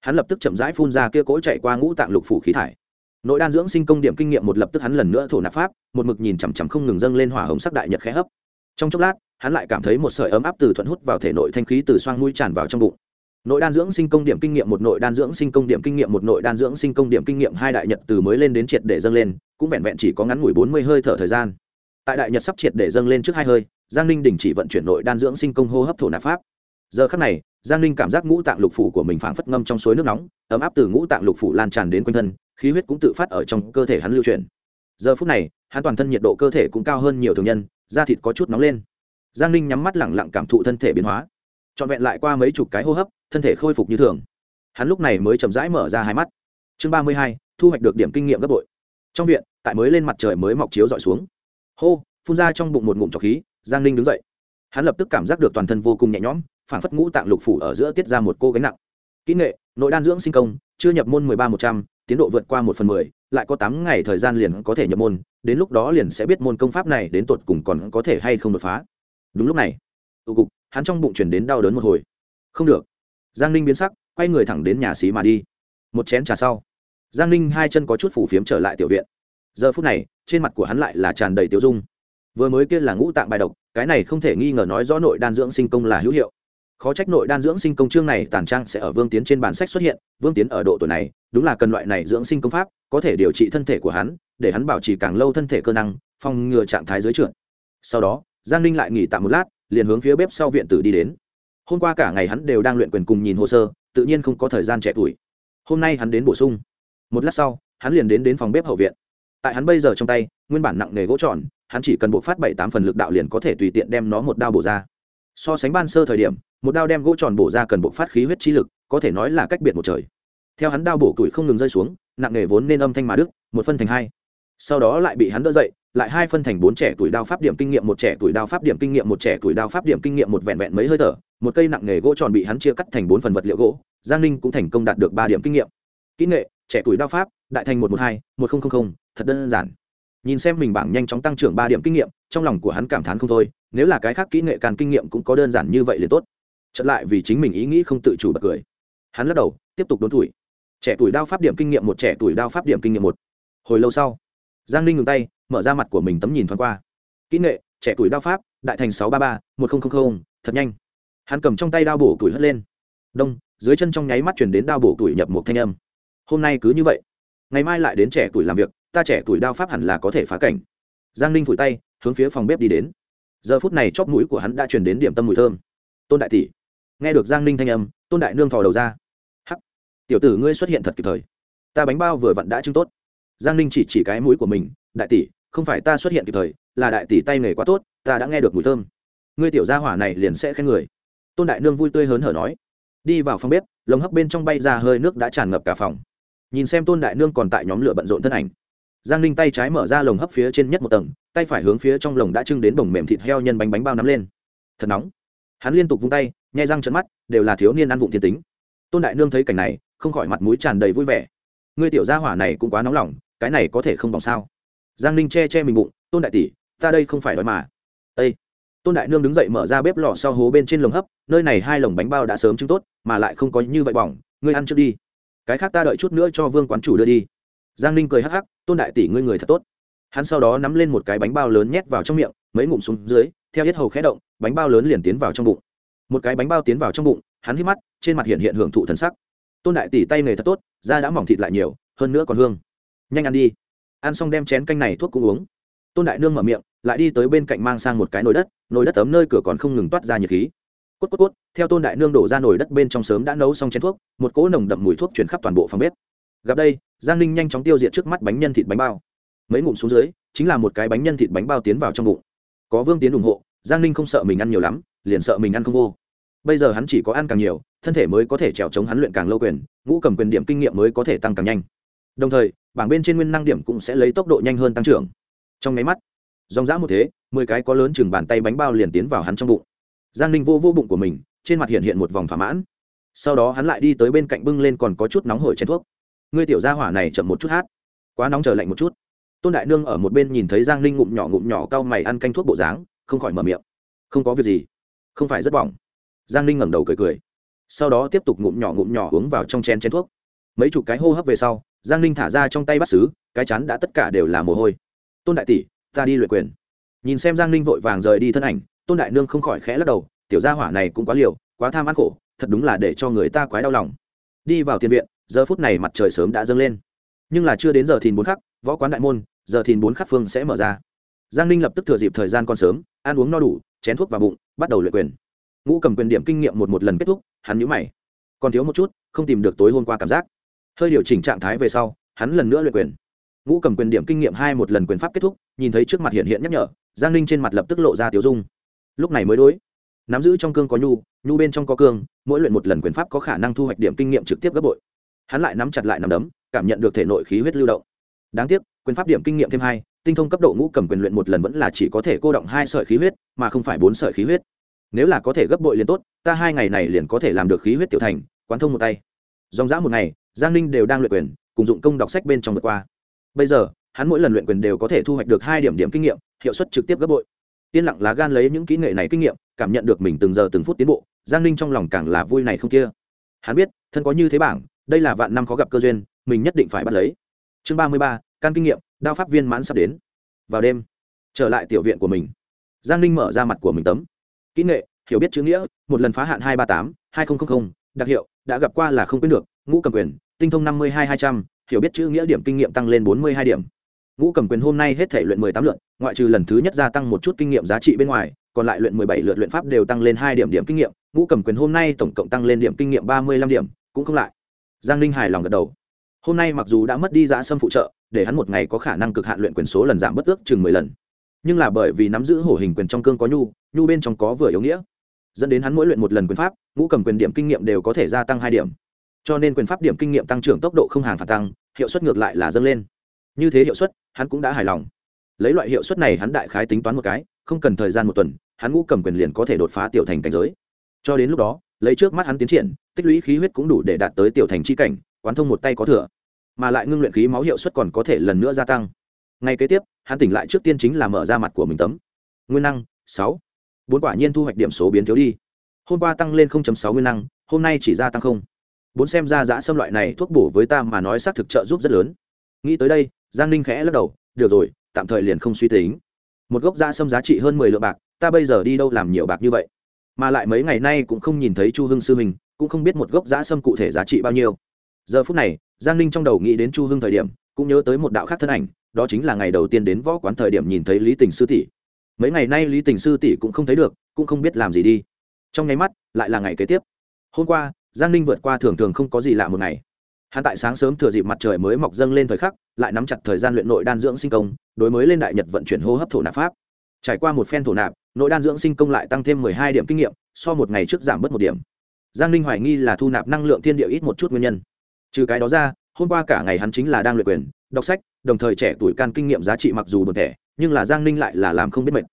Hắn lập tức chậm rãi phun ra kia cỗ chạy qua ngũ tạng lục phủ khí thải nội đan dưỡng sinh công điểm kinh nghiệm một lập tức hắn lần nữa thổ nạp pháp, một mực nhìn chằm chằm không ngừng dâng lên hỏa hồng sắc đại nhật khẽ hấp. Trong chốc lát, hắn lại cảm thấy một sợi ấm áp từ thuận hút vào thể nội thanh khí từ xoang mũi tràn vào trong bụng. Nội đan dưỡng sinh công điểm kinh nghiệm một, nội đan dưỡng sinh công điểm kinh nghiệm một, nội đan dưỡng sinh công điểm kinh nghiệm hai đại nhật từ mới lên đến triệt để dâng lên, cũng vẹn vẹn chỉ có ngắn ngủi bốn mươi hơi thở thời gian. Tại đại nhật sắp triệt để dâng lên trước hai hơi, giang ninh đình chỉ vận chuyển nội đan dưỡng sinh công hô hấp thổ nạp pháp. Giờ khắc này, giang ninh cảm giác ngũ tạng lục phủ của mình phảng phất ngâm trong suối nước nóng, ấm áp từ ngũ tạng lục phủ lan tràn đến quanh thân khí huyết cũng tự phát ở trong cơ thể hắn lưu chuyển. Giờ phút này, hắn toàn thân nhiệt độ cơ thể cũng cao hơn nhiều thường nhân, da thịt có chút nóng lên. Giang ninh nhắm mắt lẳng lặng cảm thụ thân thể biến hóa. Trọn vẹn lại qua mấy chục cái hô hấp, thân thể khôi phục như thường. Hắn lúc này mới chậm rãi mở ra hai mắt. Chương ba mươi hai, thu hoạch được điểm kinh nghiệm gấp bội. Trong viện, tại mới lên mặt trời mới mọc chiếu d ọ i xuống. Hô, phun ra trong bụng một ngụm trọc khí, giang ninh đứng dậy. Hắn lập tức cảm giác được toàn thân vô cùng nhẹ nhõm phản phất ngũ tạng lục phủ ở giữa tiết ra một cô gánh nặng. Kỹ nghệ, nội đan dưỡng sinh công, chưa nhập môn mười ba một trăm tiến độ vượt qua một phần mười, lại có tám ngày thời gian liền có thể nhập môn, đến lúc đó liền sẽ biết môn công pháp này đến tột cùng còn có thể hay không đột phá. Đúng lúc này, tụ cục, hắn trong bụng chuyển đến đau đớn một hồi. Không được. Giang ninh biến sắc, quay người thẳng đến nhà xí mà đi. Một chén trà sau, giang ninh hai chân có chút phủ phiếm trở lại tiểu viện. Giờ phút này, trên mặt của hắn lại là tràn đầy tiêu dung. Vừa mới kia là ngũ tạng bài độc, cái này không thể nghi ngờ nói rõ nội đan dưỡng sinh công là hữu hiệu khó trách nội đan dưỡng sinh công chương này tàn trang sẽ ở vương tiến trên bản sách xuất hiện, vương tiến ở độ tuổi này, đúng là cần loại này dưỡng sinh công pháp, có thể điều trị thân thể của hắn, để hắn bảo trì càng lâu thân thể cơ năng, phòng ngừa trạng thái dưới trượt. Sau đó, giang ninh lại nghỉ tạm một lát, liền hướng phía bếp sau viện tử đi đến. Hôm qua cả ngày hắn đều đang luyện quyền cùng nhìn hồ sơ, tự nhiên không có thời gian trẻ tuổi. Hôm nay hắn đến bổ sung. Một lát sau, hắn liền đến đến phòng bếp hậu viện. Tại hắn bây giờ trong tay, nguyên bản nặng nghề gỗ tròn, hắn chỉ cần bộ phát bảy tám phần lực đạo liền có thể tùy tiện đem nó một đao bổ ra so sánh ban sơ thời điểm, một đao đem gỗ tròn bổ ra cần bộ phát khí huyết chi lực, có thể nói là cách biệt một trời. Theo hắn đao bổ tuổi không ngừng rơi xuống, nặng nghề vốn nên âm thanh mà đức một phân thành hai. Sau đó lại bị hắn đỡ dậy, lại hai phân thành bốn trẻ tuổi đao pháp điểm kinh nghiệm, một trẻ tuổi đao pháp điểm kinh nghiệm, một trẻ tuổi đao pháp điểm kinh nghiệm, một vẹn vẹn mấy hơi thở, một cây nặng nghề gỗ tròn bị hắn chia cắt thành bốn phần vật liệu gỗ, giang ninh cũng thành công đạt được ba điểm kinh nghiệm. Kỹ nghệ, trẻ tuổi đao pháp, đại thành một trăm một hai, một nghìn thật đơn giản nhìn xem mình bảng nhanh chóng tăng trưởng ba điểm kinh nghiệm, trong lòng của hắn cảm thán không thôi, nếu là cái khác kỹ nghệ càn kinh nghiệm cũng có đơn giản như vậy liền tốt. Chật lại vì chính mình ý nghĩ không tự chủ bật cười. Hắn lắc đầu, tiếp tục đốn tuổi. Trẻ tuổi đao pháp điểm kinh nghiệm một, trẻ tuổi đao pháp điểm kinh nghiệm một. Hồi lâu sau, giang ninh ngừng tay, mở ra mặt của mình tấm nhìn thoáng qua. Kỹ nghệ, trẻ tuổi đao pháp, đại thành sáu ba ba, một nghìn thật nhanh. Hắn cầm trong tay đao bổ tuổi hất lên. Đông, dưới chân trong nháy mắt chuyển đến đao bổ tuổi nhập một thanh âm. Hôm nay cứ như vậy. Ngày mai lại đến trẻ tuổi làm việc ta trẻ tuổi đao pháp hẳn là có thể phá cảnh. Giang ninh phủi tay, hướng phía phòng bếp đi đến. Giờ phút này chóp mũi của hắn đã chuyển đến điểm tâm mùi thơm. Tôn đại tỷ, nghe được giang ninh thanh âm, tôn đại nương thò đầu ra. Hắc, tiểu tử ngươi xuất hiện thật kịp thời. Ta bánh bao vừa vặn đã trưng tốt. Giang ninh chỉ chỉ cái mũi của mình, đại tỷ, không phải ta xuất hiện kịp thời, là đại tỷ tay nghề quá tốt, ta đã nghe được mùi thơm. Ngươi tiểu gia hỏa này liền sẽ khen người. Tôn đại nương vui tươi hớn hở nói. Đi vào phòng bếp, lồng hấp bên trong bay ra hơi nước đã tràn ngập cả phòng. Nhìn xem tôn đại nương còn tại nhóm lửa bận rộn thân ảnh giang ninh tay trái mở ra lồng hấp phía trên nhất một tầng, tay phải hướng phía trong lồng đã trưng đến bồng mềm thịt heo nhân bánh bánh bao nắm lên. Thật nóng. Hắn liên tục vung tay, nhai răng trận mắt, đều là thiếu niên ăn vụng thiên tính. Tôn đại nương thấy cảnh này, không khỏi mặt mũi tràn đầy vui vẻ. Ngươi tiểu gia hỏa này cũng quá nóng lòng, cái này có thể không bỏng sao? Giang ninh che che mình bụng, tôn đại tỷ, ta đây không phải đói mà. Ây tôn đại nương đứng dậy mở ra bếp lò sau hố bên trên lồng hấp, nơi này hai lồng bánh bao đã sớm trưng tốt, mà lại không có như vậy bỏng, ngươi ăn trước đi. Cái khác ta đợi chút nữa cho vương quán chủ đưa đi giang ninh cười hắc hắc, tôn đại tỷ ngươi người thật tốt. Hắn sau đó nắm lên một cái bánh bao lớn nhét vào trong miệng, mấy ngụm xuống dưới, theo hết hầu khẽ động, bánh bao lớn liền tiến vào trong bụng. Một cái bánh bao tiến vào trong bụng, hắn hít mắt, trên mặt hiện hiện hưởng thụ thần sắc. Tôn đại tỷ tay nghề thật tốt, da đã mỏng thịt lại nhiều, hơn nữa còn hương. Nhanh ăn đi. Ăn xong đem chén canh này thuốc cũng uống. Tôn đại nương mở miệng, lại đi tới bên cạnh mang sang một cái nồi đất nồi đất ấm nơi cửa còn không ngừng toát ra nhiệt khí. Cốt cốt cốt, theo tôn đại nương đổ ra nồi đất bên trong sớm đã nấu xong chén thuốc, một cỗ nồng đậm mùi thuốc chuyển khắp toàn bộ phòng bếp. Gặp đây giang ninh nhanh chóng tiêu diệt trước mắt bánh nhân thịt bánh bao. Mấy ngụm xuống dưới, chính là một cái bánh nhân thịt bánh bao tiến vào trong bụng. Có vương tiến ủng hộ, giang ninh không sợ mình ăn nhiều lắm, liền sợ mình ăn không vô. Bây giờ hắn chỉ có ăn càng nhiều, thân thể mới có thể trèo chống hắn luyện càng lâu quyền, ngũ cầm quyền điểm kinh nghiệm mới có thể tăng càng nhanh. Đồng thời, bảng bên trên nguyên năng điểm cũng sẽ lấy tốc độ nhanh hơn tăng trưởng. Trong máy mắt, dòng dã một thế, mười cái có lớn chừng bàn tay bánh bao liền tiến vào hắn trong bụng. Giang ninh vô vô bụng của mình, trên mặt hiện hiện một vòng thỏa mãn. Sau đó hắn lại đi tới bên cạnh bưng lên còn có chút nóng hổi chén thuốc ngươi tiểu gia hỏa này chậm một chút hát. Quá nóng chờ lạnh một chút. Tôn đại nương ở một bên nhìn thấy giang ninh ngụm nhỏ ngụm nhỏ cau mày ăn canh thuốc bộ dáng, không khỏi mở miệng. Không có việc gì. Không phải rất bỏng. Giang ninh ngẩng đầu cười cười. Sau đó tiếp tục ngụm nhỏ ngụm nhỏ uống vào trong chén chén thuốc. Mấy chục cái hô hấp về sau, giang ninh thả ra trong tay bắt xứ cái chắn đã tất cả đều là mồ hôi. Tôn đại tỷ, ta đi luyện quyền. Nhìn xem giang ninh vội vàng rời đi thân ảnh, tôn đại nương không khỏi khẽ lắc đầu, tiểu gia hỏa này cũng quá liều, quá tham ăn khổ, thật đúng là để cho người ta quái đau lòng. Đi vào tiền viện giờ phút này mặt trời sớm đã dâng lên. Nhưng là chưa đến giờ thìn bốn khắc, võ quán đại môn, giờ thìn bốn khắc phương sẽ mở ra. Giang ninh lập tức thừa dịp thời gian còn sớm, ăn uống no đủ, chén thuốc vào bụng, bắt đầu luyện quyền. Ngũ cầm quyền điểm kinh nghiệm một một lần kết thúc, hắn nhũ mày. Còn thiếu một chút, không tìm được tối hôm qua cảm giác. Hơi điều chỉnh trạng thái về sau, hắn lần nữa luyện quyền. Ngũ cầm quyền điểm kinh nghiệm hai một lần quyền pháp kết thúc, nhìn thấy trước mặt hiện hiện nhắc nhở, giang ninh trên mặt lập tức lộ ra tiểu dung. Lúc này mới đối. Nắm giữ trong cương có nhu nhu bên trong có cương, mỗi luyện một lần quyền pháp có khả năng thu hoạch điểm kinh nghiệm trực tiếp gấp bội hắn lại nắm chặt lại nắm đấm, cảm nhận được thể nội khí huyết lưu động. Đáng tiếc, quyền pháp điểm kinh nghiệm thêm hai, tinh thông cấp độ ngũ cầm quyền luyện một lần vẫn là chỉ có thể cô động hai sợi khí huyết, mà không phải bốn sợi khí huyết. Nếu là có thể gấp bội liền tốt, ta hai ngày này liền có thể làm được khí huyết tiểu thành, quán thông một tay. Dòng dã một ngày, giang ninh đều đang luyện quyền, cùng dụng công đọc sách bên trong vượt qua. Bây giờ, hắn mỗi lần luyện quyền đều có thể thu hoạch được hai điểm điểm kinh nghiệm, hiệu suất trực tiếp gấp bội. Yên lặng lá gan lấy những kỹ nghệ này kinh nghiệm, cảm nhận được mình từng giờ từng phút tiến bộ, giang ninh trong lòng càng là vui này không kia. Hắn biết, thân có như thế bảng đây là vạn năm khó gặp cơ duyên, mình nhất định phải bắt lấy. Chương ba mươi ba căn kinh nghiệm, đao pháp viên mãn sắp đến. Vào đêm, trở lại tiểu viện của mình. Giang ninh mở ra mặt của mình tấm. Kỹ nghệ, hiểu biết chữ nghĩa, một lần phá hạn hai trăm ba tám, hai nghìn đặc hiệu, đã gặp qua là không quyết được, ngũ cầm quyền, tinh thông năm mươi hai hai trăm, hiểu biết chữ nghĩa điểm kinh nghiệm tăng lên bốn mươi hai điểm. Ngũ cầm quyền hôm nay hết thể luyện mười tám lượt, ngoại trừ lần thứ nhất gia tăng một chút kinh nghiệm giá trị bên ngoài, còn lại luyện mười bảy lượt luyện pháp đều tăng lên hai điểm điểm kinh nghiệm. Ngũ cầm quyền hôm nay tổng cộng tăng lên điểm kinh nghiệm ba mươi lăm điểm, cũng không lại giang ninh hài lòng gật đầu. Hôm nay mặc dù đã mất đi giã sâm phụ trợ, để hắn một ngày có khả năng cực hạn luyện quyền số lần giảm bất ước chừng mười lần. Nhưng là bởi vì nắm giữ hổ hình quyền trong cương có nhu nhu bên trong có vừa yếu nghĩa. Dẫn đến hắn mỗi luyện một lần quyền pháp, ngũ cầm quyền điểm kinh nghiệm đều có thể gia tăng hai điểm. Cho nên quyền pháp điểm kinh nghiệm tăng trưởng tốc độ không hàng phản tăng, hiệu suất ngược lại là dâng lên. Như thế hiệu suất, hắn cũng đã hài lòng. Lấy loại hiệu suất này hắn đại khái tính toán một cái, không cần thời gian một tuần, hắn ngũ cầm quyền liền có thể đột phá tiểu thành cảnh giới. Cho đến lúc đó, lấy trước mắt hắn tiến triển tích lũy khí huyết cũng đủ để đạt tới tiểu thành chi cảnh, quán thông một tay có thừa, mà lại ngưng luyện khí máu hiệu suất còn có thể lần nữa gia tăng. Ngay kế tiếp, hắn tỉnh lại trước tiên chính là mở ra mặt của mình tấm. Nguyên năng, sáu. Bốn quả nhiên thu hoạch điểm số biến thiếu đi. Hôm qua tăng lên sáu nguyên năng, hôm nay chỉ gia tăng không. Bốn xem ra giã xâm loại này thuốc bổ với ta mà nói xác thực trợ giúp rất lớn. Nghĩ tới đây, giang ninh khẽ lắc đầu, được rồi, tạm thời liền không suy tính. Một gốc giã xâm giá trị hơn mười lượng bạc, ta bây giờ đi đâu làm nhiều bạc như vậy? Mà lại mấy ngày nay cũng không nhìn thấy chu hưng sư mình cũng không biết một gốc giã xâm cụ thể giá trị bao nhiêu. Giờ phút này, giang ninh trong đầu nghĩ đến chu hưng thời điểm, cũng nhớ tới một đạo khác thân ảnh, đó chính là ngày đầu tiên đến võ quán thời điểm nhìn thấy lý tình sư tỷ. Mấy ngày nay lý tình sư tỷ cũng không thấy được, cũng không biết làm gì đi. Trong nháy mắt, lại là ngày kế tiếp. Hôm qua, giang ninh vượt qua thường thường không có gì lạ một ngày. Hắn tại sáng sớm thừa dịp mặt trời mới mọc dâng lên thời khắc, lại nắm chặt thời gian luyện nội đan dưỡng sinh công, đối mới lên đại nhật vận chuyển hô hấp thổ nạp pháp. Trải qua một phen thổ nạp, nội đan dưỡng sinh công lại tăng thêm mười hai điểm kinh nghiệm, so một ngày trước giảm bớt một điểm giang ninh hoài nghi là thu nạp năng lượng thiên địa ít một chút nguyên nhân. Trừ cái đó ra, hôm qua cả ngày hắn chính là đang luyện quyền, đọc sách, đồng thời trẻ tuổi can kinh nghiệm giá trị mặc dù bật thẻ, nhưng là giang ninh lại là làm không biết mệt.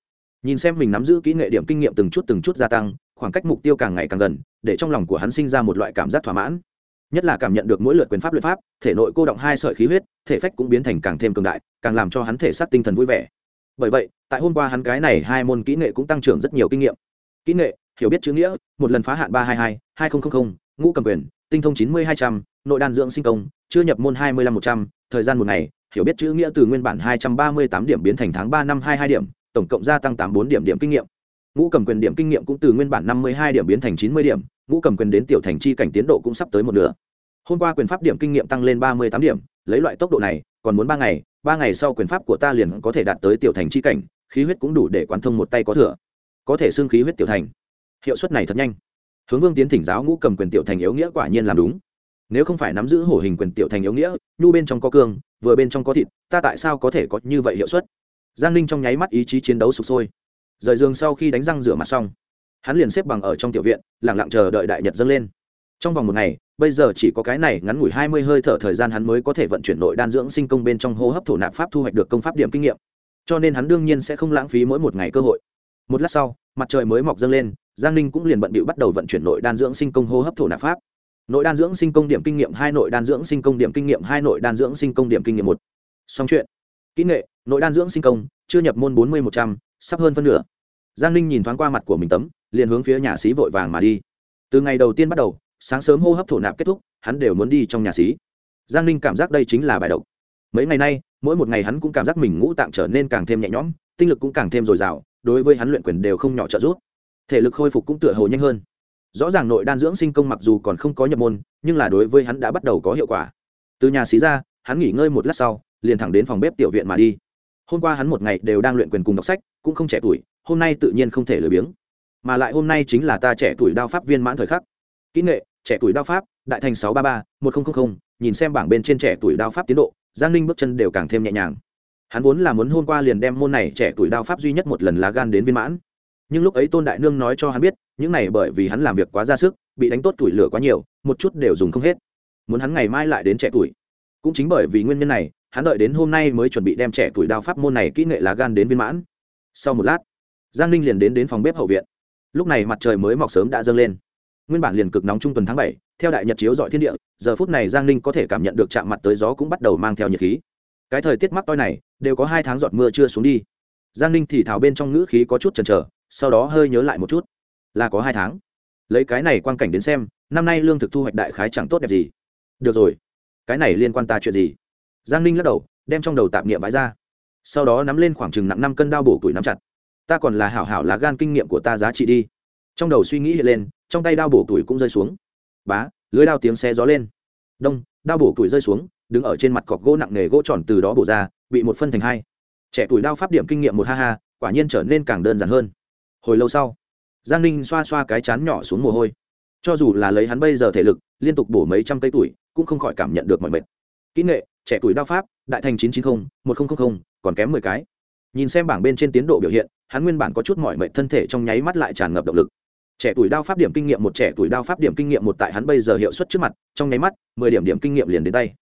Nhìn xem mình nắm giữ kỹ nghệ điểm kinh nghiệm từng chút từng chút gia tăng, khoảng cách mục tiêu càng ngày càng gần, để trong lòng của hắn sinh ra một loại cảm giác thỏa mãn. Nhất là cảm nhận được mỗi lượt quyền pháp luyện pháp, thể nội cô động hai sợi khí huyết, thể phách cũng biến thành càng thêm cường đại, càng làm cho hắn thể xác tinh thần vui vẻ. Bởi vậy, tại hôm qua hắn cái này hai môn kỹ nghệ cũng tăng trưởng rất nhiều kinh nghiệm. Kỹ nghệ hiểu biết chữ nghĩa, một lần phá hạn ba trăm hai mươi hai hai nghìn ngũ cầm quyền, tinh thông chín mươi hai trăm, nội đan dưỡng sinh công, chưa nhập môn hai mươi năm một trăm, thời gian một ngày, hiểu biết chữ nghĩa từ nguyên bản hai trăm ba mươi tám điểm biến thành tháng ba năm hai hai điểm, tổng cộng gia tăng tám bốn điểm điểm kinh nghiệm. Ngũ cầm quyền điểm kinh nghiệm cũng từ nguyên bản năm mươi hai điểm biến thành chín mươi điểm, ngũ cầm quyền đến tiểu thành chi cảnh tiến độ cũng sắp tới một nửa. Hôm qua quyền pháp điểm kinh nghiệm tăng lên ba mươi tám điểm, lấy loại tốc độ này, còn muốn ba ngày ba ngày sau quyền pháp của ta liền có thể đạt tới tiểu thành chi cảnh, khí huyết cũng đủ để quán thông một tay có thừa. Có thể xương khí huyết tiểu thành hiệu suất này thật nhanh. Hướng vương tiến thỉnh giáo ngũ cầm quyền tiểu thành yếu nghĩa quả nhiên làm đúng. Nếu không phải nắm giữ hổ hình quyền tiểu thành yếu nghĩa, nhu bên trong có cương, vừa bên trong có thịt, ta tại sao có thể có như vậy hiệu suất? Giang ninh trong nháy mắt ý chí chiến đấu sụp sôi. Rời giường sau khi đánh răng rửa mặt xong, hắn liền xếp bằng ở trong tiểu viện lẳng lặng chờ đợi đại nhật dâng lên. Trong vòng một ngày, bây giờ chỉ có cái này ngắn ngủi hai mươi hơi thở thời gian hắn mới có thể vận chuyển nội đan dưỡng sinh công bên trong hô hấp thổ nạp pháp thu hoạch được công pháp điểm kinh nghiệm. Cho nên hắn đương nhiên sẽ không lãng phí mỗi một ngày cơ hội. Một lát sau, mặt trời mới mọc dâng lên giang ninh cũng liền bận bịu bắt đầu vận chuyển nội đan dưỡng sinh công hô hấp thổ nạp pháp. Nội đan dưỡng sinh công điểm kinh nghiệm hai, nội đan dưỡng sinh công điểm kinh nghiệm hai, nội đan dưỡng sinh công điểm kinh nghiệm một. Xong chuyện. Kỹ nghệ, nội đan dưỡng sinh công, chưa nhập môn bốn mươi một trăm, sắp hơn phân nửa. Giang ninh nhìn thoáng qua mặt của mình tấm, liền hướng phía nhà xí vội vàng mà đi. Từ ngày đầu tiên bắt đầu, sáng sớm hô hấp thổ nạp kết thúc, hắn đều muốn đi trong nhà xí. Giang ninh cảm giác đây chính là bài độc. Mấy ngày nay, mỗi một ngày hắn cũng cảm giác mình ngũ tạng trở nên càng thêm nhẹ nhõm, tinh lực cũng càng thêm dồi dào, đối với hắn luyện quyền đều không nhỏ trợ giúp thể lực khôi phục cũng tựa hồ nhanh hơn. Rõ ràng nội đan dưỡng sinh công mặc dù còn không có nhập môn, nhưng là đối với hắn đã bắt đầu có hiệu quả. Từ nhà xí ra, hắn nghỉ ngơi một lát sau, liền thẳng đến phòng bếp tiểu viện mà đi. Hôm qua hắn một ngày đều đang luyện quyền cùng đọc sách, cũng không trẻ tuổi, hôm nay tự nhiên không thể lười biếng. Mà lại hôm nay chính là ta trẻ tuổi đao pháp viên mãn thời khắc. Kỹ nghệ, trẻ tuổi đao pháp, đại thành sáu ba ba, một nghìn nhìn xem bảng bên trên trẻ tuổi đao pháp tiến độ, giang ninh bước chân đều càng thêm nhẹ nhàng. Hắn vốn là muốn hôm qua liền đem môn này trẻ tuổi đao pháp duy nhất một lần lá gan đến viên mãn nhưng lúc ấy tôn đại nương nói cho hắn biết, những này bởi vì hắn làm việc quá ra sức, bị đánh tốt tuổi lửa quá nhiều, một chút đều dùng không hết. Muốn hắn ngày mai lại đến trẻ tuổi. Cũng chính bởi vì nguyên nhân này, hắn đợi đến hôm nay mới chuẩn bị đem trẻ tuổi đao pháp môn này kỹ nghệ lá gan đến viên mãn. Sau một lát, giang ninh liền đến đến phòng bếp hậu viện. Lúc này mặt trời mới mọc sớm đã dâng lên. Nguyên bản liền cực nóng trung tuần tháng bảy, theo đại nhật chiếu dọi thiên địa, giờ phút này giang ninh có thể cảm nhận được chạm mặt tới gió cũng bắt đầu mang theo nhiệt khí. Cái thời tiết mắc toi này, đều có hai tháng giọt mưa chưa xuống đi. Giang ninh thì thảo bên trong ngữ khí có chút chần chờ sau đó hơi nhớ lại một chút. Là có hai tháng. Lấy cái này quan cảnh đến xem, năm nay lương thực thu hoạch đại khái chẳng tốt đẹp gì. Được rồi. Cái này liên quan ta chuyện gì? Giang ninh lắc đầu, đem trong đầu tạp nghiệm vãi ra. Sau đó nắm lên khoảng chừng nặng năm cân đao bổ tuổi nắm chặt. Ta còn là hảo hảo lá gan kinh nghiệm của ta giá trị đi. Trong đầu suy nghĩ hiện lên, trong tay đao bổ tuổi cũng rơi xuống. Bá, lưới đao tiếng xe gió lên. Đông, đao bổ tuổi rơi xuống, đứng ở trên mặt cọc gỗ nặng nề gỗ tròn từ đó bổ ra, bị một phân thành hai. Trẻ tuổi đao pháp điểm kinh nghiệm một ha ha, quả nhiên trở nên càng đơn giản hơn hồi lâu sau, giang ninh xoa xoa cái chán nhỏ xuống mồ hôi. Cho dù là lấy hắn bây giờ thể lực, liên tục bổ mấy trăm cây tuổi, cũng không khỏi cảm nhận được mọi mệt. Kỹ nghệ, trẻ tuổi đao pháp, đại thành chín trăm chín mươi một nghìn còn kém mười cái. Nhìn xem bảng bên trên tiến độ biểu hiện, hắn nguyên bản có chút mọi mệt thân thể trong nháy mắt lại tràn ngập động lực. Trẻ tuổi đao pháp điểm kinh nghiệm một, trẻ tuổi đao pháp điểm kinh nghiệm một tại hắn bây giờ hiệu suất trước mặt, trong nháy mắt, mười điểm điểm kinh nghiệm liền đến tay.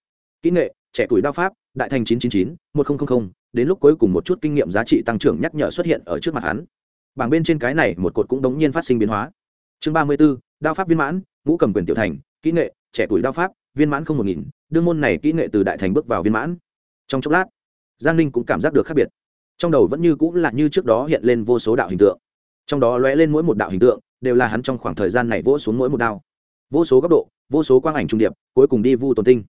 Kỹ nghệ, trẻ tuổi đao pháp, đại thành chín trăm chín mươi chín một nghìn đến lúc cuối cùng một chút kinh nghiệm giá trị tăng trưởng nhắc nhở xuất hiện ở trước mặt hắn bảng bên trên cái này một cột cũng đống nhiên phát sinh biến hóa. Chương ba mươi b ố đao pháp viên mãn, ngũ cầm quyền tiểu thành, kỹ nghệ, trẻ tuổi đao pháp, viên mãn không một nghìn, đương môn này kỹ nghệ từ đại thành bước vào viên mãn. Trong chốc lát, giang ninh cũng cảm giác được khác biệt. Trong đầu vẫn như cũng là như trước đó hiện lên vô số đạo hình tượng. Trong đó lóe lên mỗi một đạo hình tượng, đều là hắn trong khoảng thời gian này vỗ xuống mỗi một đao. Vô số góc độ, vô số quang ảnh trung điệp, cuối cùng đi vu tồn tinh.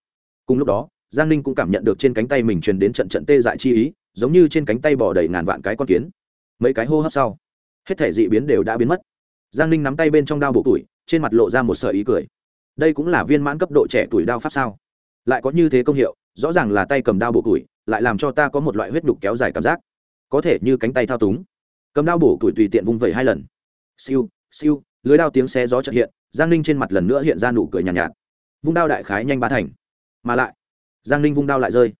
Cùng lúc đó, giang ninh cũng cảm nhận được trên cánh tay mình truyền đến trận trận tê dại chi ý, giống như trên cánh tay bỏ đầy ngàn vạn cái con kiến. Mấy cái hô hấp sau hết thể dị biến đều đã biến mất. Giang ninh nắm tay bên trong đao bộ tuổi trên mặt lộ ra một sợi ý cười. Đây cũng là viên mãn cấp độ trẻ tuổi đao pháp sao? Lại có như thế công hiệu rõ ràng là tay cầm đao bộ tuổi lại làm cho ta có một loại huyết nhục kéo dài cảm giác. Có thể như cánh tay thao túng. Cầm đao bổ tuổi tùy tiện vung vẩy hai lần. Siêu siêu lưới đao tiếng xe gió trợ hiện giang ninh trên mặt lần nữa hiện ra nụ cười nhàn nhạt, nhạt. Vung đao đại khái nhanh ba thành. Mà lại giang ninh vung đao lại rơi.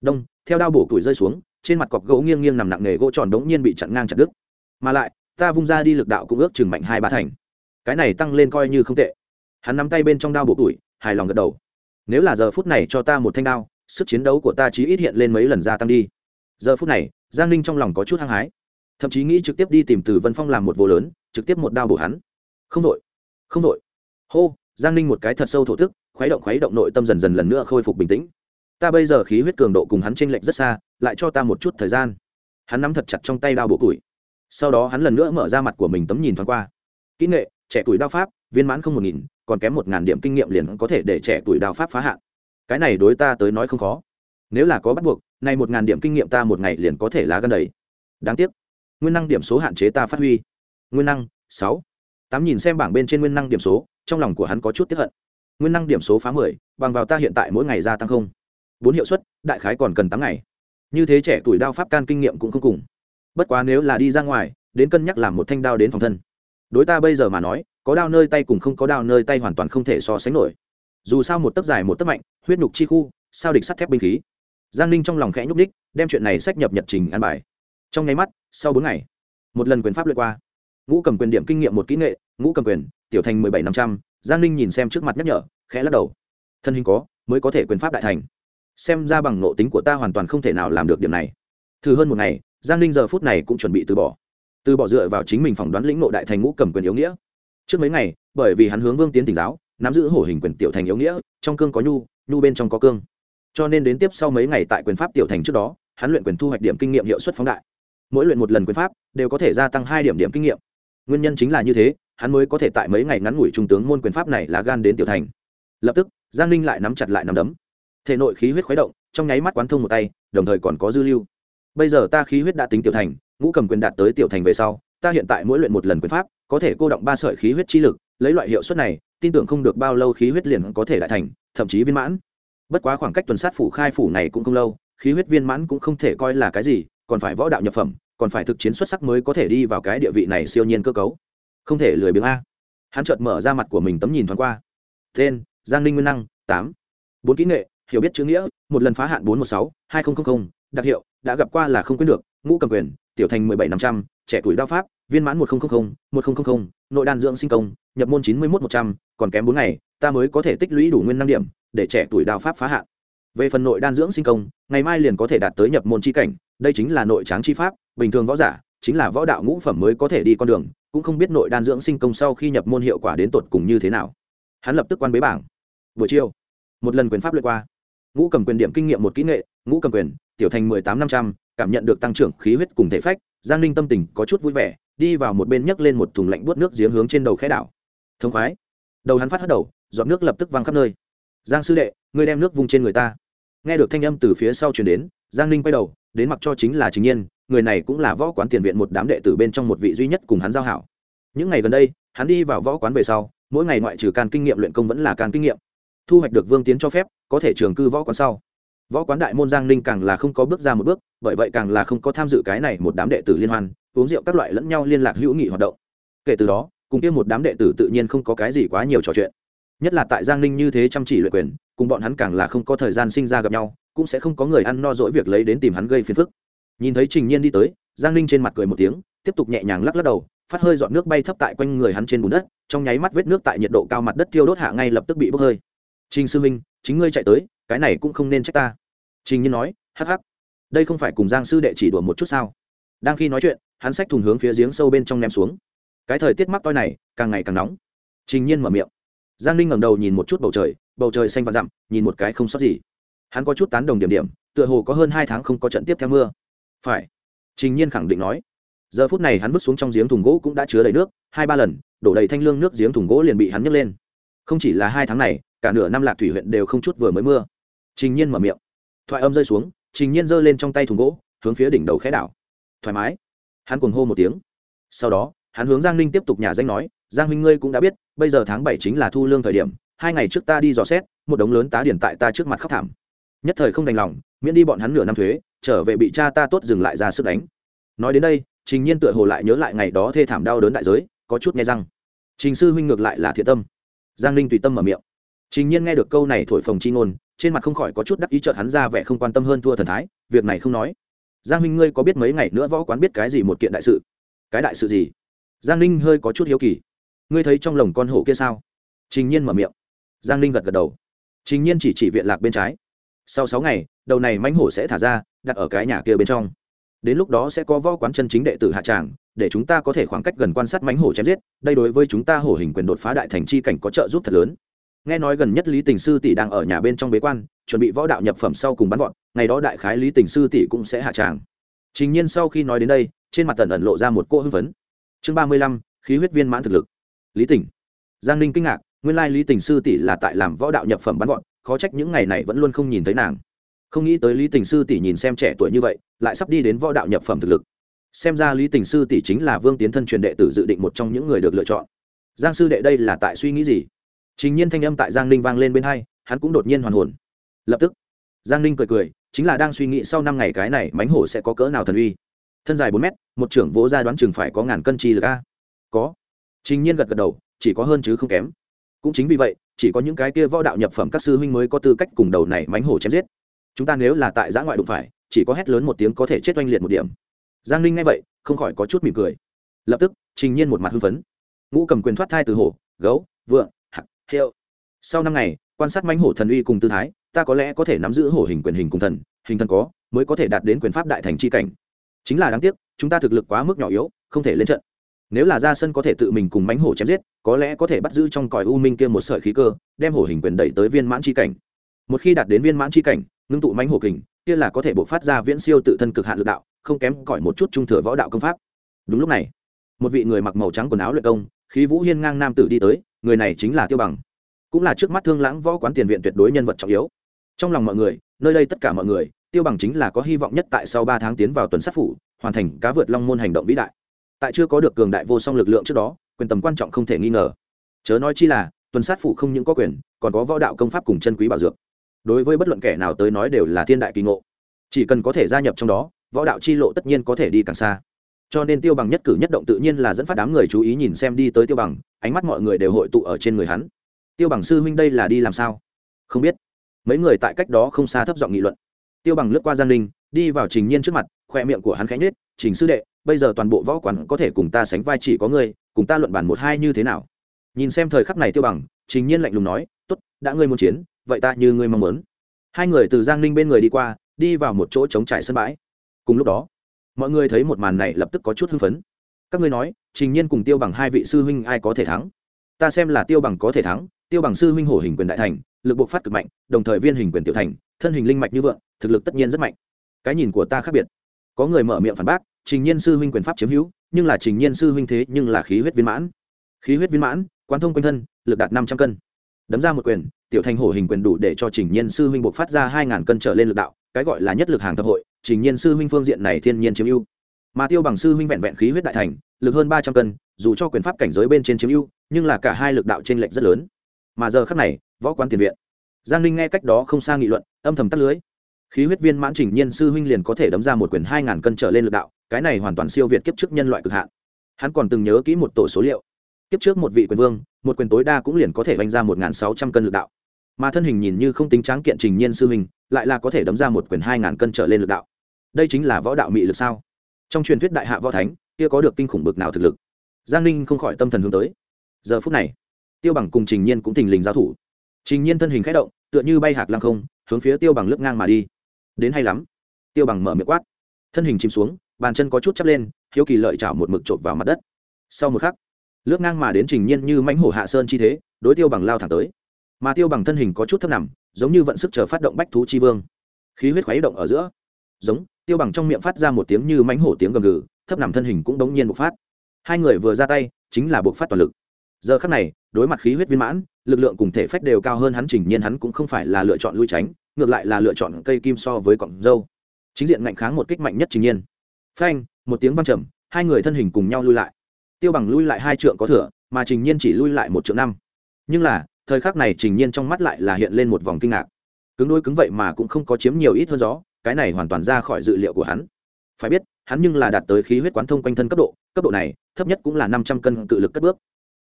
Đông theo đao bổ tuổi rơi xuống trên mặt cọc gỗ nghiêng nghiêng nằm nặng nề gỗ tròn đống nhiên bị chặn ngang chặt đứt. Mà lại ta vung ra đi lực đạo cũng ước chừng mạnh hai ba thành. Cái này tăng lên coi như không tệ. Hắn nắm tay bên trong đao bộ tuổi, hài lòng gật đầu. Nếu là giờ phút này cho ta một thanh đao, sức chiến đấu của ta chí ít hiện lên mấy lần gia tăng đi. Giờ phút này, giang ninh trong lòng có chút hăng hái. Thậm chí nghĩ trực tiếp đi tìm từ vân phong làm một vô lớn, trực tiếp một đao bổ hắn. Không đội không đội. Hô, giang ninh một cái thật sâu thổ thức, khuấy động khuấy động nội tâm dần dần lần nữa khôi phục bình tĩnh. Ta bây giờ khí huyết cường độ cùng hắn t r ê n lệch rất xa, lại cho ta một chút thời gian. Hắn nắm thật chặt trong tay đao bổ củi sau đó hắn lần nữa mở ra mặt của mình tấm nhìn thoáng qua. Kỹ nghệ, trẻ tuổi đao pháp, viên mãn không một nghìn, còn kém một ngàn điểm kinh nghiệm liền có thể để trẻ tuổi đao pháp phá hạn. Cái này đối ta tới nói không khó. Nếu là có bắt buộc nay một ngàn điểm kinh nghiệm ta một ngày liền có thể lá gần đầy. Đáng tiếc. Nguyên năng điểm số hạn chế ta phát huy. Nguyên năng, sáu. Tám nhìn xem bảng bên trên nguyên năng điểm số, trong lòng của hắn có chút tiếp hận. Nguyên năng điểm số phá mười, bằng vào ta hiện tại mỗi ngày gia tăng không. Bốn hiệu suất, đại khái còn cần tám ngày. Như thế trẻ tuổi đao pháp can kinh nghiệm cũng không cùng bất quá nếu là đi ra ngoài, đến cân nhắc làm một thanh đao đến phòng thân. Đối ta bây giờ mà nói, có đao nơi tay cùng không có đao nơi tay hoàn toàn không thể so sánh nổi. Dù sao một tấc dài một tấc mạnh, huyết nhục chi khu, sao địch sắt thép binh khí. Giang ninh trong lòng khẽ nhúc ních đem chuyện này sách nhập nhật trình an bài. Trong nháy mắt, sau bốn ngày, một lần quyền pháp lượt qua. Ngũ cầm quyền điểm kinh nghiệm một kỹ nghệ, ngũ cầm quyền, tiểu thành mười bảy năm trăm, giang ninh nhìn xem trước mặt nhắc nhở, khẽ lắc đầu. Thân hình có, mới có thể quyền pháp đại thành. Xem ra bằng nộ tính của ta hoàn toàn không thể nào làm được điểm này. Thử hơn một ngày giang ninh giờ phút này cũng chuẩn bị từ bỏ. Từ bỏ dựa vào chính mình phỏng đoán lĩnh nộ đại thành ngũ cầm quyền yếu nghĩa. Trước mấy ngày, bởi vì hắn hướng vương tiến tỉnh giáo, nắm giữ hổ hình quyền tiểu thành yếu nghĩa, trong cương có nhu nhu bên trong có cương. Cho nên đến tiếp sau mấy ngày tại quyền pháp tiểu thành trước đó, hắn luyện quyền thu hoạch điểm kinh nghiệm hiệu suất phóng đại. Mỗi luyện một lần quyền pháp, đều có thể gia tăng hai điểm điểm kinh nghiệm. Nguyên nhân chính là như thế, hắn mới có thể tại mấy ngày ngắn ngủi trung tướng môn quyền pháp này lá gan đến tiểu thành. Lập tức, giang ninh lại nắm chặt lại nắm đấm. Thể nội khí huyết khuấy động, trong nháy mắt quán thông một tay, đồng thời còn có dư lưu bây giờ ta khí huyết đã tính tiểu thành, ngũ cầm quyền đạt tới tiểu thành về sau, ta hiện tại mỗi luyện một lần quyền pháp, có thể cô động ba sợi khí huyết chi lực, lấy loại hiệu suất này, tin tưởng không được bao lâu khí huyết liền có thể đại thành, thậm chí viên mãn. Bất quá khoảng cách tuần sát phủ khai phủ này cũng không lâu, khí huyết viên mãn cũng không thể coi là cái gì, còn phải võ đạo nhập phẩm, còn phải thực chiến xuất sắc mới có thể đi vào cái địa vị này siêu nhiên cơ cấu. Không thể lười biếng a. Hắn chợt mở ra mặt của mình tấm nhìn thoáng qua. Tên, giang ninh nguyên năng, tám. Bốn kỹ nghệ, hiểu biết chữ nghĩa, một lần phá hạn bốn trăm một sáu, hai nghìn đặc hiệu, đã gặp qua là không quyết được, ngũ cầm quyền, tiểu thành mười bảy năm trăm, trẻ tuổi đao pháp, viên mãn một nghìn một nghìn nội đan dưỡng sinh công, nhập môn chín mươi một một trăm, còn kém bốn ngày, ta mới có thể tích lũy đủ nguyên năm điểm, để trẻ tuổi đao pháp phá hạn. Về phần nội đan dưỡng sinh công, ngày mai liền có thể đạt tới nhập môn chi cảnh, đây chính là nội tráng chi pháp, bình thường võ giả, chính là võ đạo ngũ phẩm mới có thể đi con đường, cũng không biết nội đan dưỡng sinh công sau khi nhập môn hiệu quả đến tột cùng như thế nào. Hắn lập tức quan bế bảng. Buổi chiều, một lần quyền pháp lượt qua ngũ cầm quyền điểm kinh nghiệm một kỹ nghệ, ngũ cầm quyền, tiểu thành mười tám năm trăm, cảm nhận được tăng trưởng khí huyết cùng thể phách, giang ninh tâm tình có chút vui vẻ, đi vào một bên nhấc lên một thùng lạnh buốt nước giếng hướng trên đầu khẽ đảo. Thông khoái. Đầu hắn phát hất đầu dọn nước lập tức văng khắp nơi. Giang sư đệ, ngươi đem nước vung trên người ta. Nghe được thanh âm từ phía sau chuyển đến, giang ninh quay đầu, đến mặc cho chính là chính nhiên, người này cũng là võ quán tiền viện một đám đệ tử bên trong một vị duy nhất cùng hắn giao hảo. Những ngày gần đây, hắn đi vào võ quán về sau, mỗi ngày ngoại trừ can kinh nghiệm luyện công vẫn là can kinh nghiệm thu hoạch được vương tiến cho phép, có thể trường cư võ quán sau. Võ quán đại môn giang ninh càng là không có bước ra một bước, bởi vậy càng là không có tham dự cái này một đám đệ tử liên hoan, uống rượu các loại lẫn nhau liên lạc hữu nghị hoạt động. Kể từ đó, cùng kia một đám đệ tử tự nhiên không có cái gì quá nhiều trò chuyện. Nhất là tại giang ninh như thế chăm chỉ luyện quyền, cùng bọn hắn càng là không có thời gian sinh ra gặp nhau, cũng sẽ không có người ăn no dỗi việc lấy đến tìm hắn gây phiền phức. Nhìn thấy trình nhiên đi tới, giang ninh trên mặt cười một tiếng, tiếp tục nhẹ nhàng lắc lắc đầu, phát hơi dọn nước bay thấp tại quanh người hắn trên bùn đất, trong nháy mắt vết nước tại nhiệt độ cao mặt đất tiêu đốt hạ ngay lập tức bị bốc hơi trình sư minh chính ngươi chạy tới, cái này cũng không nên trách ta. Trình nhiên nói, hắc hắc. Đây không phải cùng giang sư đệ chỉ đùa một chút sao? Đang khi nói chuyện, hắn xách thùng hướng phía giếng sâu bên trong ném xuống. Cái thời tiết mắc toi này, càng ngày càng nóng. Trình nhiên mở miệng. Giang ninh ngẩng đầu nhìn một chút bầu trời bầu trời xanh và dặm, nhìn một cái không sót gì. Hắn có chút tán đồng điểm điểm, tựa hồ có hơn hai tháng không có trận tiếp theo mưa. Phải. Trình nhiên khẳng định nói. Giờ phút này hắn vứt xuống trong giếng thùng gỗ cũng đã chứa đầy nước, hai ba lần, đổ đầy thanh lương nước giếng thùng gỗ liền bị hắn nhấc lên. Không chỉ là hai tháng này cả nửa năm lạc thủy huyện đều không chút vừa mới mưa. Trình nhiên mở miệng. Thoại âm rơi xuống, trình nhiên giơ lên trong tay thùng gỗ, hướng phía đỉnh đầu khẽ đảo. Thoải mái. Hắn cuồng hô một tiếng. Sau đó, hắn hướng giang ninh tiếp tục nhà danh nói, giang huynh ngươi cũng đã biết, bây giờ tháng bảy chính là thu lương thời điểm, hai ngày trước ta đi dò xét, một đống lớn tá điển tại ta trước mặt khóc thảm. Nhất thời không đành lòng, miễn đi bọn hắn nửa năm thuế, trở về bị cha ta tốt dừng lại ra sức đánh. Nói đến đây, trình nhiên tựa hồ lại nhớ lại ngày đó thê thảm đau đớn đại giới, có chút nghe răng. Trình sư huynh ngược lại là thiện tâm. Giang ninh tùy tâm mở miệng trình nhiên nghe được câu này thổi phồng chi ngôn, trên mặt không khỏi có chút đắc ý chợt hắn ra vẻ không quan tâm hơn thua thần thái, việc này không nói. Giang huynh ngươi có biết mấy ngày nữa võ quán biết cái gì một kiện đại sự? Cái đại sự gì? Giang ninh hơi có chút hiếu kỳ. Ngươi thấy trong lồng con hổ kia sao? Trình nhiên mở miệng. Giang ninh gật gật đầu. Trình nhiên chỉ chỉ viện lạc bên trái. Sau sáu ngày, đầu này mãnh hổ sẽ thả ra, đặt ở cái nhà kia bên trong. Đến lúc đó sẽ có võ quán chân chính đệ tử hạ tràng, để chúng ta có thể khoảng cách gần quan sát mãnh hổ chém giết, đây đối với chúng ta hổ hình quyền đột phá đại thành chi cảnh có trợ giúp thật lớn nghe nói gần nhất lý tình sư tỷ đang ở nhà bên trong bế quan, chuẩn bị võ đạo nhập phẩm sau cùng bắn vọt, ngày đó đại khái lý tình sư tỷ cũng sẽ hạ tràng. Chính nhiên sau khi nói đến đây, trên mặt tần ẩn lộ ra một cô hưng phấn. Chương ba mươi lăm, khí huyết viên mãn thực lực. Lý tình. Giang ninh kinh ngạc, nguyên lai lý tình sư tỷ là tại làm võ đạo nhập phẩm bắn vọt, khó trách những ngày này vẫn luôn không nhìn thấy nàng. Không nghĩ tới lý tình sư tỷ nhìn xem trẻ tuổi như vậy, lại sắp đi đến võ đạo nhập phẩm thực lực. Xem ra lý tình sư tỷ chính là vương tiến thân truyền đệ tử dự định một trong những người được lựa chọn. Giang sư đệ đây là tại suy nghĩ gì? Trình nhiên thanh âm tại giang ninh vang lên bên hai, hắn cũng đột nhiên hoàn hồn. Lập tức, giang ninh cười cười, chính là đang suy nghĩ sau năm ngày cái này mãnh hổ sẽ có cỡ nào thần uy. Thân dài bốn mét, một trưởng vỗ ra đoán chừng phải có ngàn cân chi lực a. Có. Trình nhiên gật gật đầu, chỉ có hơn chứ không kém. Cũng chính vì vậy, chỉ có những cái kia võ đạo nhập phẩm các sư huynh mới có tư cách cùng đầu này mãnh hổ chém giết. Chúng ta nếu là tại giã ngoại đụng phải, chỉ có hét lớn một tiếng có thể chết oanh liệt một điểm. Giang ninh nghe vậy, không khỏi có chút mỉm cười. Lập tức, trình nhiên một mặt hưng phấn. Ngũ cầm quyền thoát thai từ hổ, gấu, vượng hiệu. Sau năm ngày, quan sát mánh hổ thần uy cùng tư thái, ta có lẽ có thể nắm giữ hổ hình quyền hình cùng thần, hình thần có, mới có thể đạt đến quyền pháp đại thành c h i cảnh. Chính là đáng tiếc, chúng ta thực lực quá mức nhỏ yếu, không thể lên trận. Nếu là ra sân có thể tự mình cùng mánh hổ chém giết, có lẽ có thể bắt giữ trong còi u minh kia một sợi khí cơ, đem hổ hình quyền đẩy tới viên mãn c cảnh. Một khi đạt đến viên mãn c cảnh, ngưng tụ mánh hổ kình, kia là có thể bộc phát ra viễn siêu tự thân cực hạn lực đạo, không kém cỏi một chút trung thừa võ đạo công pháp. Đúng lúc này, một vị người mặc màu trắng quần áo luyện công, khí vũ hiên ngang nam tử đi tới người này chính là tiêu bằng. Cũng là trước mắt thương lãng võ quán tiền viện tuyệt đối nhân vật trọng yếu. Trong lòng mọi người, nơi đây tất cả mọi người, tiêu bằng chính là có hy vọng nhất tại sau ba tháng tiến vào tuần sát phủ, hoàn thành cá vượt long môn hành động vĩ đại. Tại chưa có được cường đại vô song lực lượng trước đó, quyền tầm quan trọng không thể nghi ngờ. Chớ nói chi là, tuần sát phủ không những có quyền, còn có võ đạo công pháp cùng chân quý bảo dược. Đối với bất luận kẻ nào tới nói đều là thiên đại kỳ ngộ. Chỉ cần có thể gia nhập trong đó, võ đạo chi lộ tất nhiên có thể đi càng xa cho nên tiêu bằng nhất cử nhất động tự nhiên là dẫn phát đám người chú ý nhìn xem đi tới tiêu bằng, ánh mắt mọi người đều hội tụ ở trên người hắn. Tiêu bằng sư huynh đây là đi làm sao? Không biết. Mấy người tại cách đó không xa thấp giọng nghị luận. Tiêu bằng lướt qua giang linh đi vào trình nhiên trước mặt, khoe miệng của hắn khẽ nhết trình sư đệ, bây giờ toàn bộ võ quản có thể cùng ta sánh vai chỉ có ngươi, cùng ta luận bản một hai như thế nào? Nhìn xem thời khắc này tiêu bằng, trình nhiên lạnh lùng nói t ố t đã ngươi muốn chiến, vậy ta như ngươi mong muốn. Hai người từ giang ninh bên người đi qua, đi vào một chỗ trống trải sân bãi. Cùng lúc đó mọi người thấy một màn này lập tức có chút hưng phấn. Các ngươi nói, trình nhiên cùng tiêu bằng hai vị sư huynh ai có thể thắng? Ta xem là tiêu bằng có thể thắng, tiêu bằng sư huynh hổ hình quyền đại thành, lực buộc phát cực mạnh, đồng thời viên hình quyền tiểu thành, thân hình linh mạch như vượng, thực lực tất nhiên rất mạnh. Cái nhìn của ta khác biệt. Có người mở miệng phản bác, trình nhiên sư huynh quyền pháp chiếm hữu, nhưng là trình nhiên sư huynh thế nhưng là khí huyết viên mãn. Khí huyết viên mãn, quán thông quanh thân, lực đạt năm trăm cân. Đấm ra một quyền, tiểu thành hổ hình quyền đủ để cho trình nhiên sư huynh buộc phát ra hai ngàn cân trở lên lực đạo, cái gọi là nhất lực hàng thập hội trình nhiên sư huynh phương diện này thiên nhiên chiếm ưu. Mà tiêu bằng sư huynh vẹn vẹn khí huyết đại thành, lực hơn ba trăm cân, dù cho quyền pháp cảnh giới bên trên chiếm ưu, nhưng là cả hai lực đạo trên lệch rất lớn. Mà giờ khác này, võ quán tiền viện. Giang linh nghe cách đó không xa nghị luận, âm thầm tắt lưới. Khí huyết viên mãn trình nhiên sư huynh liền có thể đấm ra một quyền hai ngàn cân trở lên lực đạo, cái này hoàn toàn siêu việt kiếp trước nhân loại cực hạn. Hắn còn từng nhớ kỹ một tổ số liệu. Kiếp trước một vị quyền vương, một quyền tối đa cũng liền có thể vanh ra một sáu trăm cân lực đạo. Mà thân hình nhìn như không tính tráng kiện trình nhiên sư huynh, lại là có thể đấm ra một quyền hai ngàn cân trở lên lực đạo đây chính là võ đạo mị lực sao? Trong truyền thuyết đại hạ võ thánh, kia có được kinh khủng bực nào thực lực? Giang ninh không khỏi tâm thần hướng tới. Giờ phút này, tiêu bằng cùng trình nhiên cũng thình lình giao thủ. Trình nhiên thân hình k h ẽ động, tựa như bay hạc lăng không, hướng phía tiêu bằng lướt ngang mà đi. Đến hay lắm. Tiêu bằng mở miệng quát. Thân hình chìm xuống, bàn chân có chút chắp lên, hiếu kỳ lợi chảo một mực trộm vào mặt đất. Sau một khắc, lướt ngang mà đến trình nhiên như mãnh hổ hạ sơn chi thế, đối tiêu bằng lao thẳng tới. Mà tiêu bằng thân hình có chút thấp nằm, giống như vận sức chờ phát động bách thú chi vương. Khí huyết khuấy động ở giữa. Giống tiêu bằng trong miệng phát ra một tiếng như mánh hổ tiếng gầm gừ, thấp nằm thân hình cũng đống nhiên bộc phát. Hai người vừa ra tay, chính là bộc phát toàn lực. Giờ khắc này, đối mặt khí huyết viên mãn, lực lượng cùng thể phách đều cao hơn hắn, trình nhiên hắn cũng không phải là lựa chọn lui tránh, ngược lại là lựa chọn cây kim so với cọng dâu. Chính diện ngạnh kháng một kích mạnh nhất trình nhiên. Phanh, một tiếng văng trầm, hai người thân hình cùng nhau lui lại. Tiêu bằng lui lại hai trượng có thửa mà trình nhiên chỉ lui lại một trượng năm. Nhưng là, thời khắc này trình nhiên trong mắt lại là hiện lên một vòng kinh ngạc. Cứng đôi cứng vậy mà cũng không có chiếm nhiều ít hơn gió cái này hoàn toàn ra khỏi dự liệu của hắn. Phải biết, hắn nhưng là đạt tới khí huyết quán thông quanh thân cấp độ cấp độ này, thấp nhất cũng là năm trăm cân cự lực cất bước.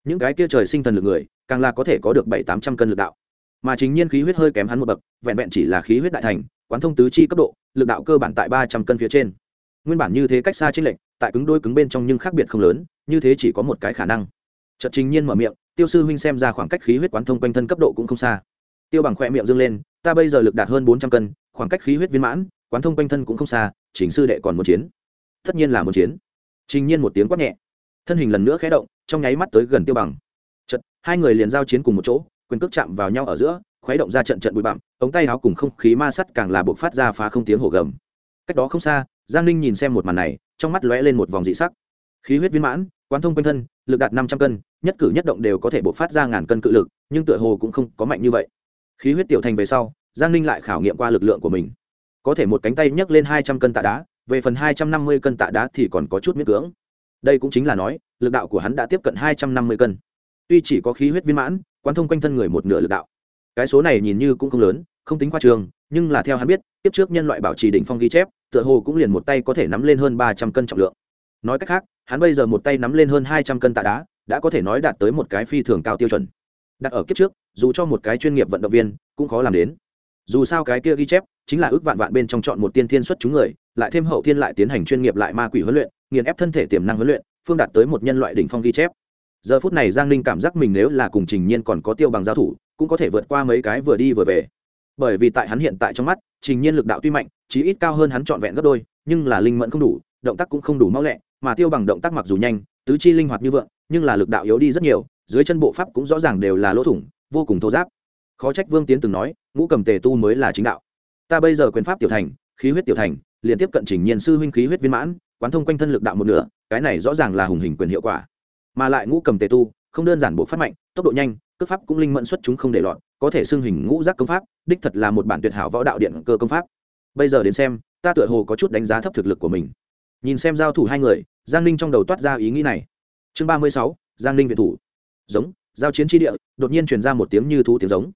Những cái kia trời sinh thần lực người, càng là có thể có được bảy tám trăm cân lực đạo. Mà chính nhiên khí huyết hơi kém hắn một bậc, vẹn vẹn chỉ là khí huyết đại thành, quán thông tứ chi cấp độ, lực đạo cơ bản tại ba trăm cân phía trên. Nguyên bản như thế cách xa chênh lệch, tại cứng đôi cứng bên trong nhưng khác biệt không lớn, như thế chỉ có một cái khả năng. Chợt trình nhiên mở miệng, tiêu sư huynh xem ra khoảng cách khí huyết quán thông quanh thân cấp độ cũng không xa tiêu bằng khoe miệng dương lên, ta bây giờ lực đạt hơn bốn trăm cân, khoảng cách khí huyết viên mãn, quán thông quanh thân cũng không xa chính sư đệ còn muốn chiến. Tất nhiên là muốn chiến. Trình nhiên một tiếng quát nhẹ. Thân hình lần nữa khé động, trong nháy mắt tới gần tiêu bằng. Chật hai người liền giao chiến cùng một chỗ, quyền cước chạm vào nhau ở giữa, khuấy động ra trận trận bụi bặm, ống tay áo cùng không khí ma sắt càng là buộc phát ra phá không tiếng hổ gầm. Cách đó không xa, giang ninh nhìn xem một màn này, trong mắt lóe lên một vòng dị sắc. Khí huyết viên mãn, quán thông quanh thân, lực đạt năm trăm cân, nhất cử nhất động đều có thể buộc phát ra ngàn cân cự lực, nhưng tựa hồ cũng không có mạnh như vậy khí huyết tiểu thành về sau, giang ninh lại khảo nghiệm qua lực lượng của mình. Có thể một cánh tay nhấc lên hai trăm cân tạ đá, về phần hai trăm năm mươi cân tạ đá thì còn có chút miễn cưỡng. Đây cũng chính là nói, lực đạo của hắn đã tiếp cận hai trăm năm mươi cân. Tuy chỉ có khí huyết viên mãn, quán thông quanh thân người một nửa lực đạo. Cái số này nhìn như cũng không lớn, không tính khoa trường, nhưng là theo hắn biết, tiếp trước nhân loại bảo trì đỉnh phong ghi chép, tựa hồ cũng liền một tay có thể nắm lên hơn ba trăm cân trọng lượng. Nói cách khác, hắn bây giờ một tay nắm lên hơn hai trăm cân tạ đá, đã có thể nói đạt tới một cái phi thường cao tiêu chuẩn. Đặt ở kiếp trước dù cho một cái chuyên nghiệp vận động viên, cũng khó làm đến. Dù sao cái kia ghi chép chính là ước vạn vạn bên trong chọn một tiên thiên xuất chúng người, lại thêm hậu thiên lại tiến hành chuyên nghiệp lại ma quỷ huấn luyện, nghiền ép thân thể tiềm năng huấn luyện, phương đạt tới một nhân loại đỉnh phong ghi chép. Giờ phút này giang ninh cảm giác mình nếu là cùng trình nhiên còn có tiêu bằng giao thủ, cũng có thể vượt qua mấy cái vừa đi vừa về. Bởi vì tại hắn hiện tại trong mắt, trình nhiên lực đạo tuy mạnh, chí ít cao hơn hắn trọn vẹn gấp đôi, nhưng là linh mẫn không đủ, động tác cũng không đủ mau lẹ, mà tiêu bằng động tác mặc dù nhanh, tứ chi linh hoạt như vượng, nhưng là lực đạo yếu đi rất nhiều, dưới chân bộ pháp cũng rõ ràng đều là lỗ thủng vô cùng thô giáp. Khó trách vương tiến từng nói, ngũ cầm tề tu mới là chính đạo. Ta bây giờ quyền pháp tiểu thành, khí huyết tiểu thành, liền tiếp cận trình nhiên sư huynh khí huyết viên mãn, quán thông quanh thân lực đạo một nửa, cái này rõ ràng là hùng hình quyền hiệu quả. Mà lại ngũ cầm tề tu, không đơn giản bộ phát mạnh, tốc độ nhanh, cước pháp cũng linh mẫn xuất chúng không để lọt, có thể xưng hình ngũ giác công pháp, đích thật là một bản tuyệt hảo võ đạo điện cơ công pháp. Bây giờ đến xem, ta tựa hồ có chút đánh giá thấp thực lực của mình. Nhìn xem giao thủ hai người, giang ninh trong đầu toát ra ý nghĩ này. Chương ba mươi sáu, giang ninh viện thủ. Giống giao chiến tri địa, đột nhiên truyền ra một tiếng như thú tiếng giống.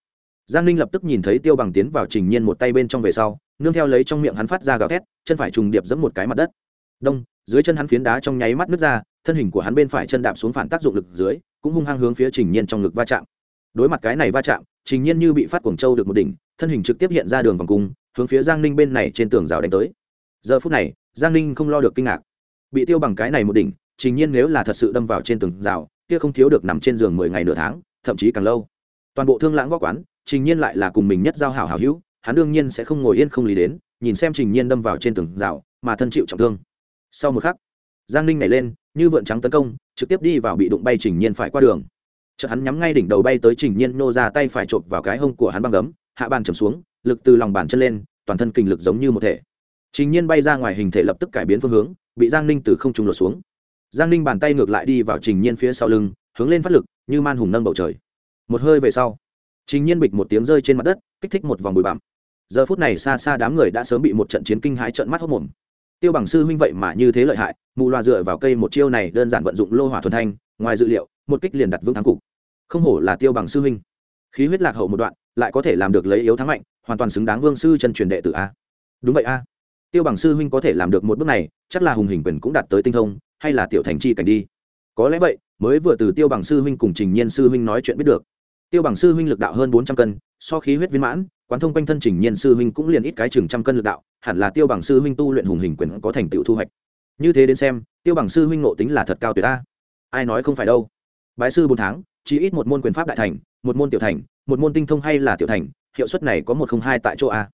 Giang ninh lập tức nhìn thấy tiêu bằng tiến vào trình nhiên một tay bên trong về sau, nương theo lấy trong miệng hắn phát ra gào thét, chân phải trùng điệp giẫm một cái mặt đất. Đông, dưới chân hắn phiến đá trong nháy mắt nước ra, thân hình của hắn bên phải chân đạp xuống phản tác dụng lực dưới, cũng hung hăng hướng phía trình nhiên trong ngực va chạm. Đối mặt cái này va chạm, trình nhiên như bị phát cuồng châu được một đỉnh, thân hình trực tiếp hiện ra đường vòng cung, hướng phía giang ninh bên này trên tường rào đánh tới. Giờ phút này, giang ninh không lo được kinh ngạc. Bị tiêu bằng cái này một đỉnh, trình nhiên nếu là thật sự đâm vào trên tường rào kia không thiếu được nằm trên giường mười ngày nửa tháng, thậm chí càng lâu. Toàn bộ thương lãng võ quán, trình nhiên lại là cùng mình nhất giao hảo hảo hữu, hắn đương nhiên sẽ không ngồi yên không lý đến, nhìn xem trình nhiên đâm vào trên tường rào, mà thân chịu trọng thương. Sau một khắc, giang ninh nhảy lên, như vượn trắng tấn công, trực tiếp đi vào bị đụng bay trình nhiên phải qua đường. Chợt hắn nhắm ngay đỉnh đầu bay tới trình nhiên nô ra tay phải chộp vào cái hông của hắn băng gấm, hạ bàn trầm xuống, lực từ lòng bàn chân lên, toàn thân kinh lực giống như một thể. Trình nhiên bay ra ngoài hình thể lập tức cải biến phương hướng, bị giang ninh từ không trung lột xuống giang ninh bàn tay ngược lại đi vào trình nhiên phía sau lưng, hướng lên phát lực, như man hùng nâng bầu trời. Một hơi về sau, trình nhiên bịch một tiếng rơi trên mặt đất, kích thích một vòng bụi bặm. Giờ phút này xa xa đám người đã sớm bị một trận chiến kinh hãi trận mắt hốc mồm. Tiêu bằng sư huynh vậy mà như thế lợi hại, mù loa dựa vào cây một chiêu này đơn giản vận dụng lô hỏa thuần thanh, ngoài dự liệu, một kích liền đặt vững thắng cục. Không hổ là tiêu bằng sư huynh. Khí huyết lạc hậu một đoạn, lại có thể làm được lấy yếu thắng mạnh, hoàn toàn xứng đáng vương sư chân truyền đệ tử a. Đúng vậy a tiêu bằng sư huynh có thể làm được một bước này, chắc là hùng hình quyền cũng đạt tới tinh thông, hay là tiểu thành chi cảnh đi. Có lẽ vậy, mới vừa từ tiêu bằng sư huynh cùng trình nhiên sư huynh nói chuyện biết được. Tiêu bằng sư huynh lực đạo hơn bốn trăm cân, so khí huyết viên mãn, quán thông quanh thân trình nhiên sư huynh cũng liền ít cái chừng trăm cân lực đạo, hẳn là tiêu bằng sư huynh tu luyện hùng hình quyền có thành tựu thu hoạch. Như thế đến xem, tiêu bằng sư huynh ngộ tính là thật cao tuyệt ta ai nói không phải đâu. Bái sư bốn tháng, chỉ ít một môn quyền pháp đại thành, một môn tiểu thành, một môn tinh thông hay là tiểu thành, hiệu suất này có một không hai tại chỗ a.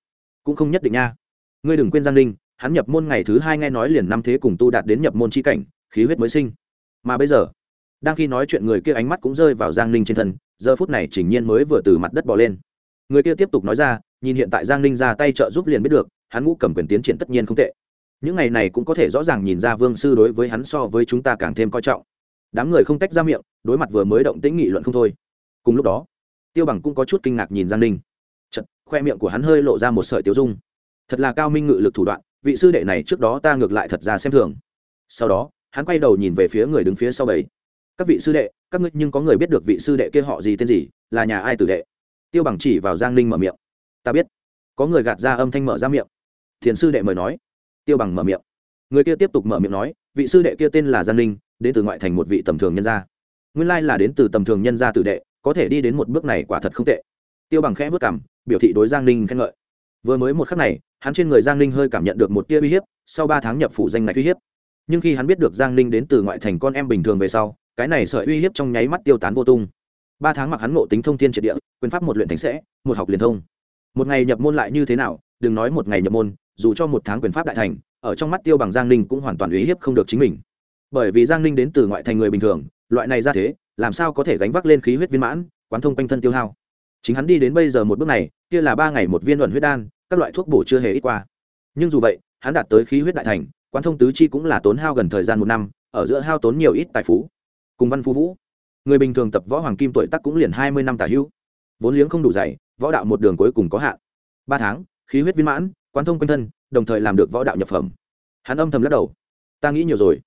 Cũng không nhất định nha ngươi đừng quên giang ninh hắn nhập môn ngày thứ hai nghe nói liền năm thế cùng tu đạt đến nhập môn c cảnh khí huyết mới sinh. Mà bây giờ đang khi nói chuyện người kia ánh mắt cũng rơi vào giang ninh trên thân giờ phút này chỉnh nhiên mới vừa từ mặt đất bỏ lên. Người kia tiếp tục nói ra nhìn hiện tại giang ninh ra tay trợ giúp liền biết được hắn ngũ cầm quyền tiến triển tất nhiên không tệ. Những ngày này cũng có thể rõ ràng nhìn ra vương sư đối với hắn so với chúng ta càng thêm coi trọng. Đám người không tách ra miệng đối mặt vừa mới động tĩnh nghị luận không thôi. Cùng lúc đó tiêu bằng cũng có chút kinh ngạc nhìn giang ninh. Chật, khoe miệng của hắn hơi lộ ra một sợi tiêu dung thật là cao minh ngự lực thủ đoạn, vị sư đệ này trước đó ta ngược lại thật ra xem thường. Sau đó, hắn quay đầu nhìn về phía người đứng phía sau bảy các vị sư đệ, các ngươi nhưng có người biết được vị sư đệ kia họ gì, tên gì, là nhà ai tử đệ? Tiêu bằng chỉ vào giang ninh mở miệng. Ta biết. Có người gạt ra âm thanh mở ra miệng. Thiền sư đệ mời nói. Tiêu bằng mở miệng. Người kia tiếp tục mở miệng nói, vị sư đệ kia tên là giang ninh, đến từ ngoại thành một vị tầm thường nhân gia. Nguyên lai là đến từ tầm thường nhân gia tử đệ, có thể đi đến một bước này quả thật không tệ. Tiêu bằng khẽ vất cảm biểu thị đối giang ninh khen ngợi vừa mới một khắc này, hắn trên người giang ninh hơi cảm nhận được một tia uy hiếp, sau ba tháng nhập phủ danh ngạch uy hiếp. Nhưng khi hắn biết được giang ninh đến từ ngoại thành con em bình thường về sau, cái này sợi uy hiếp trong nháy mắt tiêu tán vô tung. Ba tháng mặc hắn ngộ tính thông thiên triệt địa, quyền pháp một luyện thành sẽ, một học liền thông. Một ngày nhập môn lại như thế nào, đừng nói một ngày nhập môn, dù cho một tháng quyền pháp đại thành, ở trong mắt tiêu bằng giang ninh cũng hoàn toàn uy hiếp không được chính mình. Bởi vì giang ninh đến từ ngoại thành người bình thường, loại này ra thế, làm sao có thể gánh vác lên khí huyết viên mãn, quán thông quanh thân tiêu hao. Chính hắn đi đến bây giờ một bước này, kia là ba ngày một viên luận huyết đan các loại thuốc bổ chưa hề ít qua. Nhưng dù vậy, hắn đạt tới khí huyết đại thành, quán thông tứ chi cũng là tốn hao gần thời gian một năm, ở giữa hao tốn nhiều ít tài phú. Cùng văn phú vũ, người bình thường tập võ hoàng kim tuổi tắc cũng liền hai mươi năm tả hữu. Vốn liếng không đủ dày, võ đạo một đường cuối cùng có hạn. Ba tháng, khí huyết viên mãn, quán thông quanh thân, đồng thời làm được võ đạo nhập phẩm. Hắn âm thầm lắc đầu. Ta nghĩ nhiều rồi.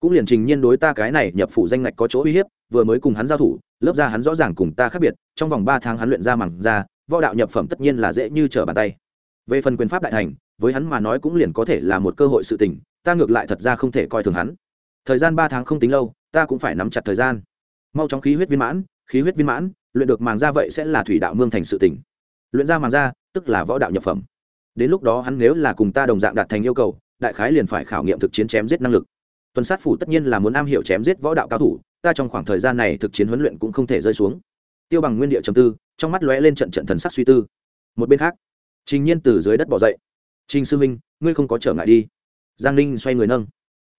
Cũng liền trình nhiên đối ta cái này nhập phủ danh ngạch có chỗ uy hiếp, vừa mới cùng hắn giao thủ, lớp ra hắn rõ ràng cùng ta khác biệt, trong vòng ba tháng hắn luyện ra mẳng ra võ đạo nhập phẩm tất nhiên là dễ như trở bàn tay về phần quyền pháp đại thành, với hắn mà nói cũng liền có thể là một cơ hội sự tình, ta ngược lại thật ra không thể coi thường hắn. Thời gian ba tháng không tính lâu, ta cũng phải nắm chặt thời gian. Mau chóng khí huyết viên mãn, khí huyết viên mãn, luyện được màng ra vậy sẽ là thủy đạo mương thành sự tỉnh luyện ra màng ra tức là võ đạo nhập phẩm. Đến lúc đó hắn nếu là cùng ta đồng dạng đạt thành yêu cầu, đại khái liền phải khảo nghiệm thực chiến chém giết năng lực. Tuần sát phủ tất nhiên là muốn am hiểu chém giết võ đạo cao thủ, ta trong khoảng thời gian này thực chiến huấn luyện cũng không thể rơi xuống. Tiêu bằng nguyên địa trầm tư, trong mắt lóe lên trận trận thần sắc suy tư. Một bên khác trình nhiên từ dưới đất bỏ dậy. Trình sư minh ngươi không có trở ngại đi. Giang ninh xoay người nâng.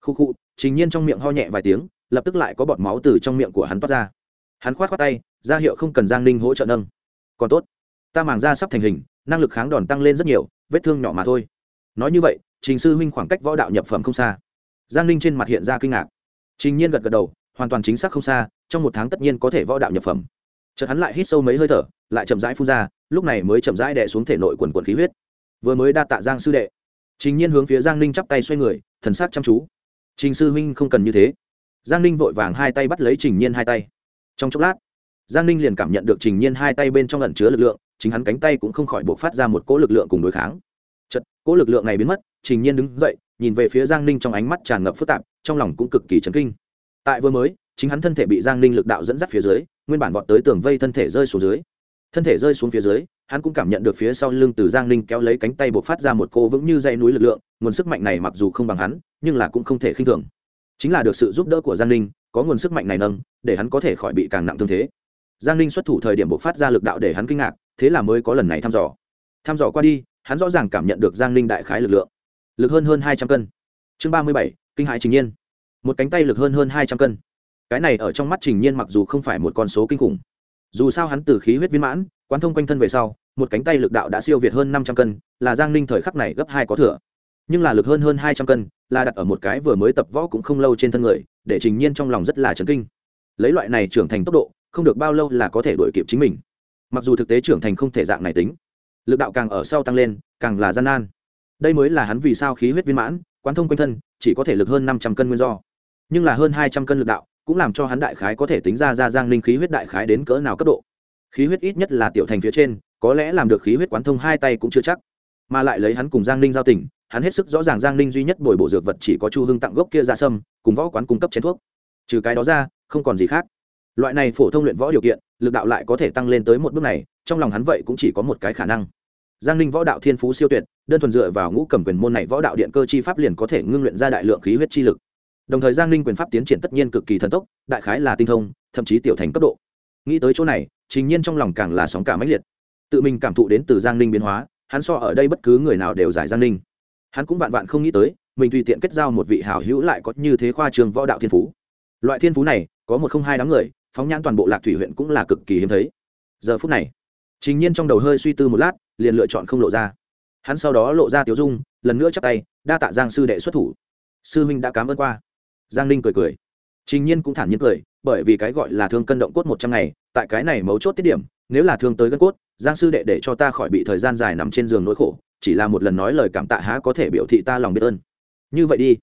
Khu khu trình nhiên trong miệng ho nhẹ vài tiếng, lập tức lại có bọt máu từ trong miệng của hắn toát ra. Hắn khoát khoát tay, ra hiệu không cần giang ninh hỗ trợ nâng. Còn tốt, ta màng ra sắp thành hình, năng lực kháng đòn tăng lên rất nhiều, vết thương nhỏ mà thôi. Nói như vậy, trình sư huynh khoảng cách võ đạo nhập phẩm không xa. Giang ninh trên mặt hiện ra kinh ngạc. Trình nhiên gật gật đầu, hoàn toàn chính xác không xa, trong một tháng tất nhiên có thể võ đạo nhập phẩm chợt hắn lại hít sâu mấy hơi thở, lại chậm rãi phun ra, lúc này mới chậm rãi đè xuống thể nội quần quần khí huyết. Vừa mới đa tạ giang sư đệ. Trình nhiên hướng phía giang ninh chắp tay xoay người, thần sắc chăm chú. Trình sư huynh không cần như thế. Giang ninh vội vàng hai tay bắt lấy trình nhiên hai tay. Trong chốc lát, giang ninh liền cảm nhận được trình nhiên hai tay bên trong lẩn chứa lực lượng, chính hắn cánh tay cũng không khỏi buộc phát ra một cỗ lực lượng cùng đối kháng. Chật cỗ lực lượng này biến mất, trình nhiên đứng dậy, nhìn về phía giang ninh trong ánh mắt tràn ngập phức tạp, trong lòng cũng cực kỳ chấn kinh. Tại vừa mới, chính hắn thân thể bị giang ninh lực đạo dẫn dắt phía dưới nguyên bản vọt tới tường vây thân thể rơi xuống dưới. Thân thể rơi xuống phía dưới, hắn cũng cảm nhận được phía sau lưng từ giang ninh kéo lấy cánh tay buộc phát ra một cô vững như dây núi lực lượng, nguồn sức mạnh này mặc dù không bằng hắn, nhưng là cũng không thể khinh thường. Chính là được sự giúp đỡ của giang ninh, có nguồn sức mạnh này nâng, để hắn có thể khỏi bị càng nặng thương thế. Giang ninh xuất thủ thời điểm buộc phát ra lực đạo để hắn kinh ngạc, thế là mới có lần này thăm dò. Thăm dò qua đi, hắn rõ ràng cảm nhận được giang ninh đại khái lực lượng. Lực hơn hơn hai trăm cân. Chương ba mươi bảy, kinh hãi chính nhiên. Một cánh tay lực hơn hơn hai trăm cân cái này ở trong mắt trình nhiên mặc dù không phải một con số kinh khủng, dù sao hắn từ khí huyết viên mãn, quán thông quanh thân về sau, một cánh tay lực đạo đã siêu việt hơn năm trăm cân, là giang ninh thời khắc này gấp hai có thừa. Nhưng là lực hơn hơn hai trăm cân, là đặt ở một cái vừa mới tập võ cũng không lâu trên thân người, để trình nhiên trong lòng rất là chấn kinh. Lấy loại này trưởng thành tốc độ, không được bao lâu là có thể đuổi kịp chính mình. Mặc dù thực tế trưởng thành không thể dạng này tính, lực đạo càng ở sau tăng lên, càng là gian nan. Đây mới là hắn vì sao khí huyết viên mãn, quán thông quanh thân, chỉ có thể lực hơn năm trăm cân nguyên do. Nhưng là hơn hai trăm cân lực đạo cũng làm cho hắn đại khái có thể tính ra ra giang linh khí huyết đại khái đến cỡ nào cấp độ. Khí huyết ít nhất là tiểu thành phía trên, có lẽ làm được khí huyết quán thông hai tay cũng chưa chắc. Mà lại lấy hắn cùng giang ninh giao tình, hắn hết sức rõ ràng giang ninh duy nhất bồi bổ dược vật chỉ có chu hưng tặng gốc kia ra sâm, cùng võ quán cung cấp chén thuốc. Trừ cái đó ra, không còn gì khác. Loại này phổ thông luyện võ điều kiện, lực đạo lại có thể tăng lên tới một bước này, trong lòng hắn vậy cũng chỉ có một cái khả năng. Giang ninh võ đạo thiên phú siêu tuyệt, đơn thuần dựa vào ngũ cầm quyền môn này võ đạo điện cơ chi pháp liền có thể ngưng luyện ra đại lượng khí huyết chi lực đồng thời giang ninh quyền pháp tiến triển tất nhiên cực kỳ thần tốc, đại khái là tinh thông, thậm chí tiểu thành cấp độ. Nghĩ tới chỗ này, trình nhiên trong lòng càng là sóng cả mãnh liệt. Tự mình cảm thụ đến từ giang ninh biến hóa, hắn so ở đây bất cứ người nào đều giải giang ninh. Hắn cũng vạn vạn không nghĩ tới, mình tùy tiện kết giao một vị hảo hữu lại có như thế khoa trường võ đạo thiên phú. Loại thiên phú này, có một không hai đám người, phóng nhãn toàn bộ lạc thủy huyện cũng là cực kỳ hiếm thấy. Giờ phút này chính nhiên trong đầu hơi suy tư một lát, liền lựa chọn không lộ ra. Hắn sau đó lộ ra tiếu dung, lần nữa chắp tay, đa tạ giang sư đệ xuất thủ. Sư huynh đã cám ơn qua giang ninh cười cười. Trình nhiên cũng thản nhiên cười, bởi vì cái gọi là thương cân động cốt một trăm ngày, tại cái này mấu chốt tiết điểm, nếu là thương tới gân cốt, giang sư đệ để cho ta khỏi bị thời gian dài nằm trên giường nỗi khổ, chỉ là một lần nói lời cảm tạ há có thể biểu thị ta lòng biết ơn. Như vậy đi.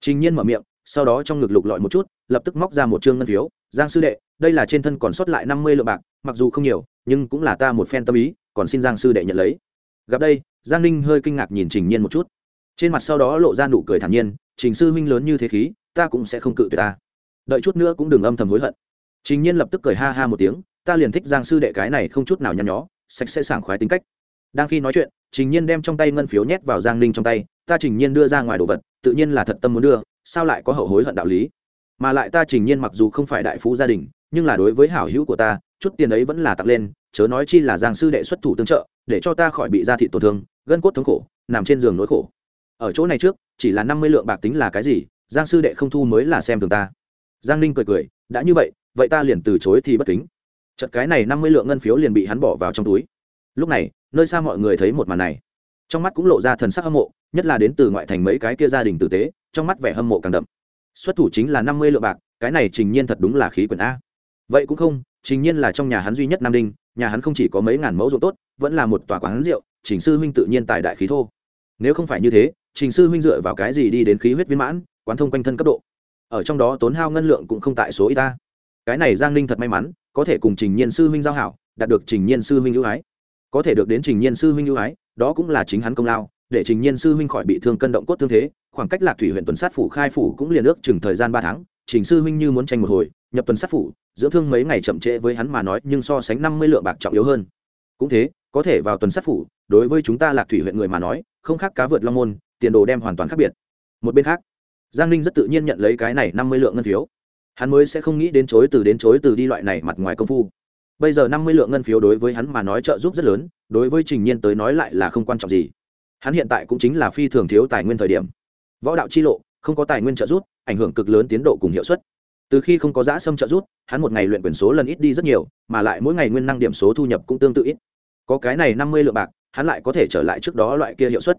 Trình nhiên mở miệng, sau đó trong ngực lục lọi một chút, lập tức móc ra một chương ngân phiếu. Giang sư đệ, đây là trên thân còn sót lại năm mươi lượng bạc, mặc dù không nhiều, nhưng cũng là ta một phen tâm ý, còn xin giang sư đệ nhận lấy. Gặp đây, giang ninh hơi kinh ngạc nhìn trình nhiên một chút. Trên mặt sau đó lộ ra nụ cười thản nhiên, trình sư huynh lớn như thế khí ta cũng sẽ không cự tuyệt ta. Đợi chút nữa cũng đừng âm thầm hối hận. Trình nhiên lập tức cười ha ha một tiếng, ta liền thích giang sư đệ cái này không chút nào nhăn nhó, sạch sẽ sảng khoái tính cách. Đang khi nói chuyện, trình nhiên đem trong tay ngân phiếu nhét vào giang ninh trong tay, ta trình nhiên đưa ra ngoài đồ vật, tự nhiên là thật tâm muốn đưa, sao lại có hậu hối hận đạo lý? Mà lại ta trình nhiên mặc dù không phải đại phú gia đình, nhưng là đối với hảo hữu của ta, chút tiền ấy vẫn là tặng lên, chớ nói chi là giang sư đệ xuất thủ tương trợ, để cho ta khỏi bị gia thị tổn thương, gân cốt thống khổ, nằm trên giường nỗi khổ. Ở chỗ này trước, chỉ là năm mươi lượng bạc tính là cái gì giang sư đệ không thu mới là xem thường ta. Giang ninh cười cười, đã như vậy vậy ta liền từ chối thì bất kính. Chật cái này năm mươi lượng ngân phiếu liền bị hắn bỏ vào trong túi. Lúc này, nơi xa mọi người thấy một màn này. Trong mắt cũng lộ ra thần sắc hâm mộ, nhất là đến từ ngoại thành mấy cái kia gia đình tử tế, trong mắt vẻ hâm mộ càng đậm. Xuất thủ chính là năm mươi lượng bạc, cái này trình nhiên thật đúng là khí quyển a. Vậy cũng không, trình nhiên là trong nhà hắn duy nhất nam đinh, nhà hắn không chỉ có mấy ngàn mẫu ruộng tốt, vẫn là một tòa quán rượu, trình sư huynh tự nhiên tài đại khí thô. Nếu không phải như thế, trình sư huynh dựa vào cái gì đi đến khí huyết viên mãn quán thông quanh thân cấp độ. Ở trong đó tốn hao ngân lượng cũng không tại số y ta. Cái này giang ninh thật may mắn, có thể cùng trình nhiên sư huynh giao hảo, đạt được trình nhiên sư huynh ưu ái. Có thể được đến trình nhiên sư huynh ưu ái, đó cũng là chính hắn công lao, để trình nhiên sư huynh khỏi bị thương cân động cốt thương thế, khoảng cách lạc thủy huyện tuần sát phủ khai phủ cũng liền ước chừng thời gian ba tháng, trình sư huynh như muốn tranh một hồi, nhập tuần sát phủ, dưỡng thương mấy ngày chậm trễ với hắn mà nói, nhưng so sánh năm mươi lượng bạc trọng yếu hơn. Cũng thế, có thể vào tuần sát phủ, đối với chúng ta lạc thủy huyện người mà nói, không khác cá vượt long môn, tiền đồ đem hoàn toàn khác biệt. Một bên khác giang ninh rất tự nhiên nhận lấy cái này năm mươi lượng ngân phiếu. Hắn mới sẽ không nghĩ đến chối từ đến chối từ đi loại này mặt ngoài công phu. Bây giờ năm mươi lượng ngân phiếu đối với hắn mà nói trợ giúp rất lớn, đối với trình nhiên tới nói lại là không quan trọng gì. Hắn hiện tại cũng chính là phi thường thiếu tài nguyên thời điểm. Võ đạo chi lộ, không có tài nguyên trợ giúp, ảnh hưởng cực lớn tiến độ cùng hiệu suất. Từ khi không có giã sâm trợ giúp, hắn một ngày luyện quyền số lần ít đi rất nhiều, mà lại mỗi ngày nguyên năng điểm số thu nhập cũng tương tự ít. Có cái này năm mươi lượng bạc, hắn lại có thể trở lại trước đó loại kia hiệu suất.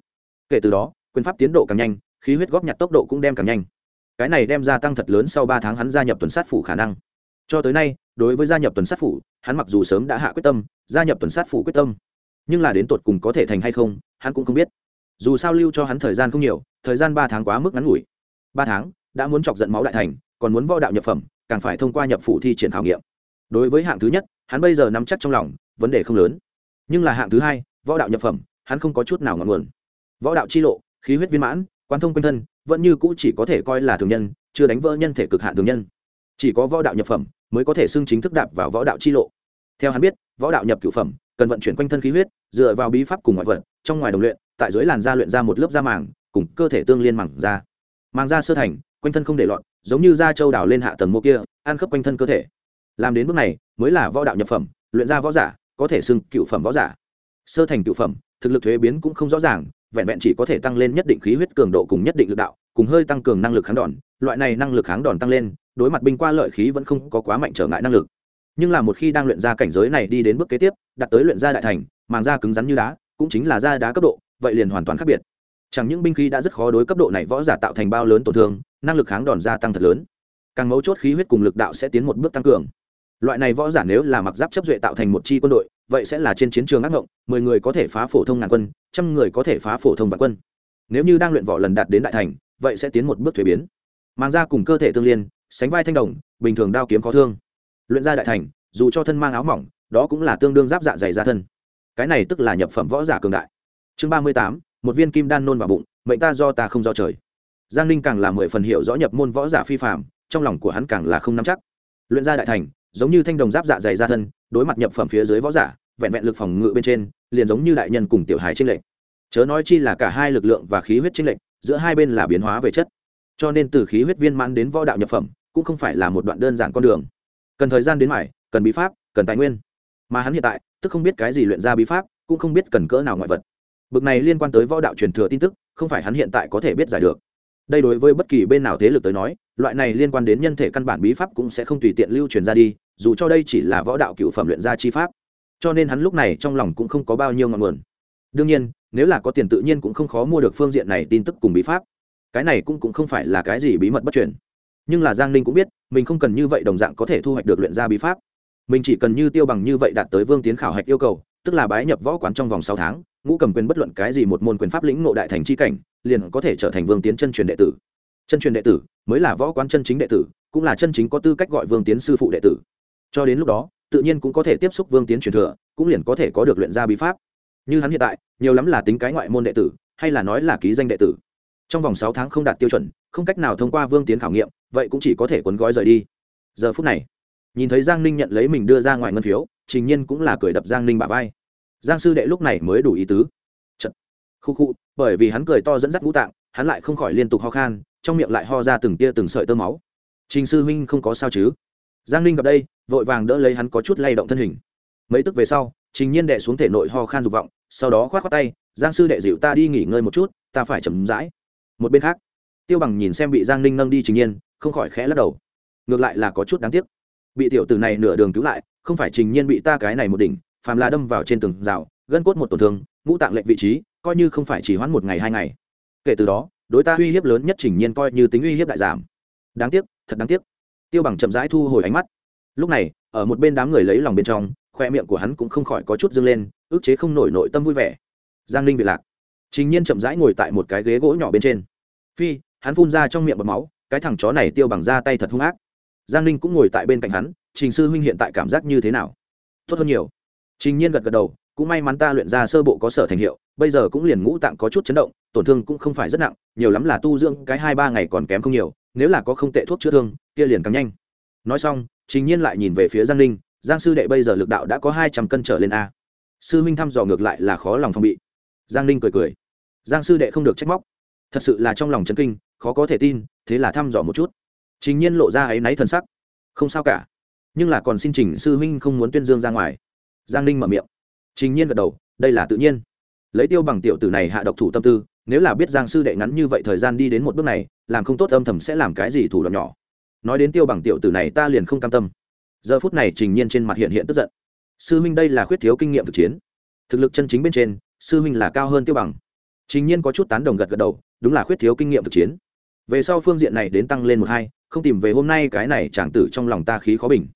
Kể từ đó, quyền pháp tiến độ càng nhanh khí huyết góp nhặt tốc độ cũng đem càng nhanh. Cái này đem gia tăng thật lớn sau ba tháng hắn gia nhập tuần sát phủ khả năng. Cho tới nay, đối với gia nhập tuần sát phủ, hắn mặc dù sớm đã hạ quyết tâm, gia nhập tuần sát phủ quyết tâm, nhưng là đến tột cùng có thể thành hay không, hắn cũng không biết. Dù sao lưu cho hắn thời gian không nhiều, thời gian ba tháng quá mức ngắn ngủi. Ba tháng, đã muốn chọc giận máu đại thành, còn muốn võ đạo nhập phẩm, càng phải thông qua nhập phủ thi triển khảo nghiệm. Đối với hạng thứ nhất, hắn bây giờ nắm chắc trong lòng, vấn đề không lớn. Nhưng là hạng thứ hai, võ đạo nhập phẩm, hắn không có chút nào ngọn nguồn. Võ đạo chi lộ, khí huyết viên mãn quan thông quanh thân, vẫn như cũ chỉ có thể coi là thường nhân, chưa đánh vỡ nhân thể cực hạn thường nhân. Chỉ có võ đạo nhập phẩm mới có thể xưng chính thức đạp vào võ đạo chi lộ. Theo hắn biết, võ đạo nhập cửu phẩm cần vận chuyển quanh thân khí huyết, dựa vào bí pháp cùng ngoại vật, trong ngoài đồng luyện, tại dưới làn da luyện ra một lớp da màng, cùng cơ thể tương liên màng da. Màng da sơ thành, quanh thân không để lọt, giống như da trâu đào lên hạ tầng mô kia, ăn khớp quanh thân cơ thể. Làm đến bước này, mới là võ đạo nhập phẩm, luyện ra võ giả, có thể xưng cựu phẩm võ giả. Sơ thành cựu phẩm, thực lực thuế biến cũng không rõ ràng vẹn vẹn chỉ có thể tăng lên nhất định khí huyết cường độ cùng nhất định lực đạo, cùng hơi tăng cường năng lực kháng đòn. Loại này năng lực kháng đòn tăng lên, đối mặt binh qua lợi khí vẫn không có quá mạnh trở ngại năng lực. Nhưng là một khi đang luyện ra cảnh giới này đi đến bước kế tiếp, đặt tới luyện ra đại thành, màng da cứng rắn như đá, cũng chính là da đá cấp độ, vậy liền hoàn toàn khác biệt. Chẳng những binh khí đã rất khó đối cấp độ này võ giả tạo thành bao lớn tổn thương, năng lực kháng đòn gia tăng thật lớn. Càng mấu chốt khí huyết cùng lực đạo sẽ tiến một bước tăng cường. Loại này võ giả nếu là mặc giáp chấp duệ tạo thành một chi quân đội vậy sẽ là trên chiến trường ác ngộng, mười người có thể phá phổ thông ngàn quân, trăm người có thể phá phổ thông vạn quân. Nếu như đang luyện võ lần đạt đến đại thành, vậy sẽ tiến một bước thuế biến. Mang ra cùng cơ thể tương liên, sánh vai thanh đồng, bình thường đao kiếm có thương. Luyện ra đại thành, dù cho thân mang áo mỏng, đó cũng là tương đương giáp dạ dày ra thân. Cái này tức là nhập phẩm võ giả cường đại. Chương ba mươi tám, một viên kim đan nôn vào bụng, mệnh ta do ta không do trời. Giang ninh càng là mười phần hiệu rõ nhập môn võ giả phi phạm trong lòng của hắn càng là không nắm chắc. Luyện ra đại thành, giống như thanh đồng giáp dạ dày ra thân, đối mặt nhập phẩm phía dưới võ giả vẹn vẹn lực phòng ngự bên trên, liền giống như đại nhân cùng tiểu hài trinh lệch. Chớ nói chi là cả hai lực lượng và khí huyết trinh lệch, giữa hai bên là biến hóa về chất. Cho nên từ khí huyết viên mãn đến võ đạo nhập phẩm, cũng không phải là một đoạn đơn giản con đường. Cần thời gian đến mải, cần bí pháp, cần tài nguyên. Mà hắn hiện tại, tức không biết cái gì luyện ra bí pháp, cũng không biết cần cỡ nào ngoại vật. Bực này liên quan tới võ đạo truyền thừa tin tức, không phải hắn hiện tại có thể biết giải được. Đây đối với bất kỳ bên nào thế lực tới nói, loại này liên quan đến nhân thể căn bản bí pháp cũng sẽ không tùy tiện lưu truyền ra đi, dù cho đây chỉ là võ đạo cựu phẩm luyện ra chi pháp cho nên hắn lúc này trong lòng cũng không có bao nhiêu ngọn nguồn. Đương nhiên, nếu là có tiền tự nhiên cũng không khó mua được phương diện này tin tức cùng bí pháp. Cái này cũng cũng không phải là cái gì bí mật bất truyền. Nhưng là giang ninh cũng biết, mình không cần như vậy đồng dạng có thể thu hoạch được luyện ra bí pháp. Mình chỉ cần như tiêu bằng như vậy đạt tới vương tiến khảo hạch yêu cầu, tức là bái nhập võ quán trong vòng sáu tháng, ngũ cầm quyền bất luận cái gì một môn quyền pháp lĩnh ngộ đại thành c h i cảnh, liền có thể trở thành vương tiến chân truyền đệ tử. Chân truyền đệ tử mới là võ quán chân chính đệ tử, cũng là chân chính có tư cách gọi vương tiến sư phụ đệ tử. Cho đến lúc đó tự nhiên cũng có thể tiếp xúc vương tiến truyền thừa, cũng liền có thể có được luyện ra bí pháp. Như hắn hiện tại, nhiều lắm là tính cái ngoại môn đệ tử, hay là nói là ký danh đệ tử. Trong vòng sáu tháng không đạt tiêu chuẩn, không cách nào thông qua vương tiến khảo nghiệm, vậy cũng chỉ có thể cuốn gói rời đi. Giờ phút này, nhìn thấy giang ninh nhận lấy mình đưa ra ngoài ngân phiếu, trình nhiên cũng là cười đập giang ninh bà vai. Giang sư đệ lúc này mới đủ ý tứ. Chật. khu khu, bởi vì hắn cười to dẫn dắt ngũ tạng, hắn lại không khỏi liên tục ho khan, trong miệng lại ho ra từng tia từng sợi tơ máu. Trình sư huynh không có sao chứ? Giang ninh gặp đây vội vàng đỡ lấy hắn có chút lay động thân hình. Mấy tức về sau, trình nhiên đệ xuống thể nội ho khan dục vọng, sau đó k h o á t khoác tay, giang sư đệ dịu ta đi nghỉ ngơi một chút, ta phải chậm rãi. Một bên khác, tiêu bằng nhìn xem bị giang ninh nâng đi trình nhiên, không khỏi khẽ lắc đầu. Ngược lại là có chút đáng tiếc. Bị tiểu tử này nửa đường cứu lại, không phải trình nhiên bị ta cái này một đỉnh, phàm là đâm vào trên tường rào, gân cốt một tổn thương, ngũ tạng lệnh vị trí, coi như không phải chỉ hoãn một ngày hai ngày. Kể từ đó, đối ta uy hiếp lớn nhất trình nhiên coi như tính uy hiếp đại giảm. Đáng tiếc, thật đáng tiếc. Tiêu bằng chậm rãi thu hồi ánh mắt lúc này, ở một bên đám người lấy lòng bên trong, khoe miệng của hắn cũng không khỏi có chút dâng lên, ước chế không nổi nội tâm vui vẻ. Giang linh bị lạc. Trình nhiên chậm rãi ngồi tại một cái ghế gỗ nhỏ bên trên. Phi, hắn phun ra trong miệng bọt máu, cái thằng chó này tiêu bằng ra tay thật hung ác. Giang linh cũng ngồi tại bên cạnh hắn, trình sư huynh hiện tại cảm giác như thế nào? Tốt hơn nhiều. Trình nhiên gật gật đầu, cũng may mắn ta luyện ra sơ bộ có sở thành hiệu, bây giờ cũng liền ngũ tạng có chút chấn động, tổn thương cũng không phải rất nặng, nhiều lắm là tu dưỡng cái hai ba ngày còn kém không nhiều, nếu là có không tệ thuốc chữa thương, kia liền càng nhanh. Nói xong trình nhiên lại nhìn về phía giang ninh, giang sư đệ, bây giờ lực đạo đã có hai trăm cân trở lên a. Sư minh thăm dò ngược lại là khó lòng phòng bị. Giang ninh cười cười. Giang sư đệ không được trách móc. Thật sự là trong lòng chấn kinh, khó có thể tin, thế là thăm dò một chút. Trình nhiên lộ ra áy náy thần sắc. Không sao cả, nhưng là còn xin trình sư huynh không muốn tuyên dương ra ngoài. Giang ninh mở miệng. Trình nhiên gật đầu, đây là tự nhiên. Lấy tiêu bằng tiểu tử này hạ độc thủ tâm tư, nếu là biết giang sư đệ ngắn như vậy thời gian đi đến một bước này, làm không tốt âm thầm sẽ làm cái gì thủ đoạn nhỏ nói đến tiêu bằng tiểu tử này ta liền không cam tâm. Giờ phút này trình nhiên trên mặt hiện hiện tức giận. Sư huynh đây là khuyết thiếu kinh nghiệm thực chiến. Thực lực chân chính bên trên, sư huynh là cao hơn tiêu bằng. Trình nhiên có chút tán đồng gật gật đầu, đúng là khuyết thiếu kinh nghiệm thực chiến. Về sau phương diện này đến tăng lên một hai, không tìm về hôm nay cái này chàng tử trong lòng ta khí khó bình.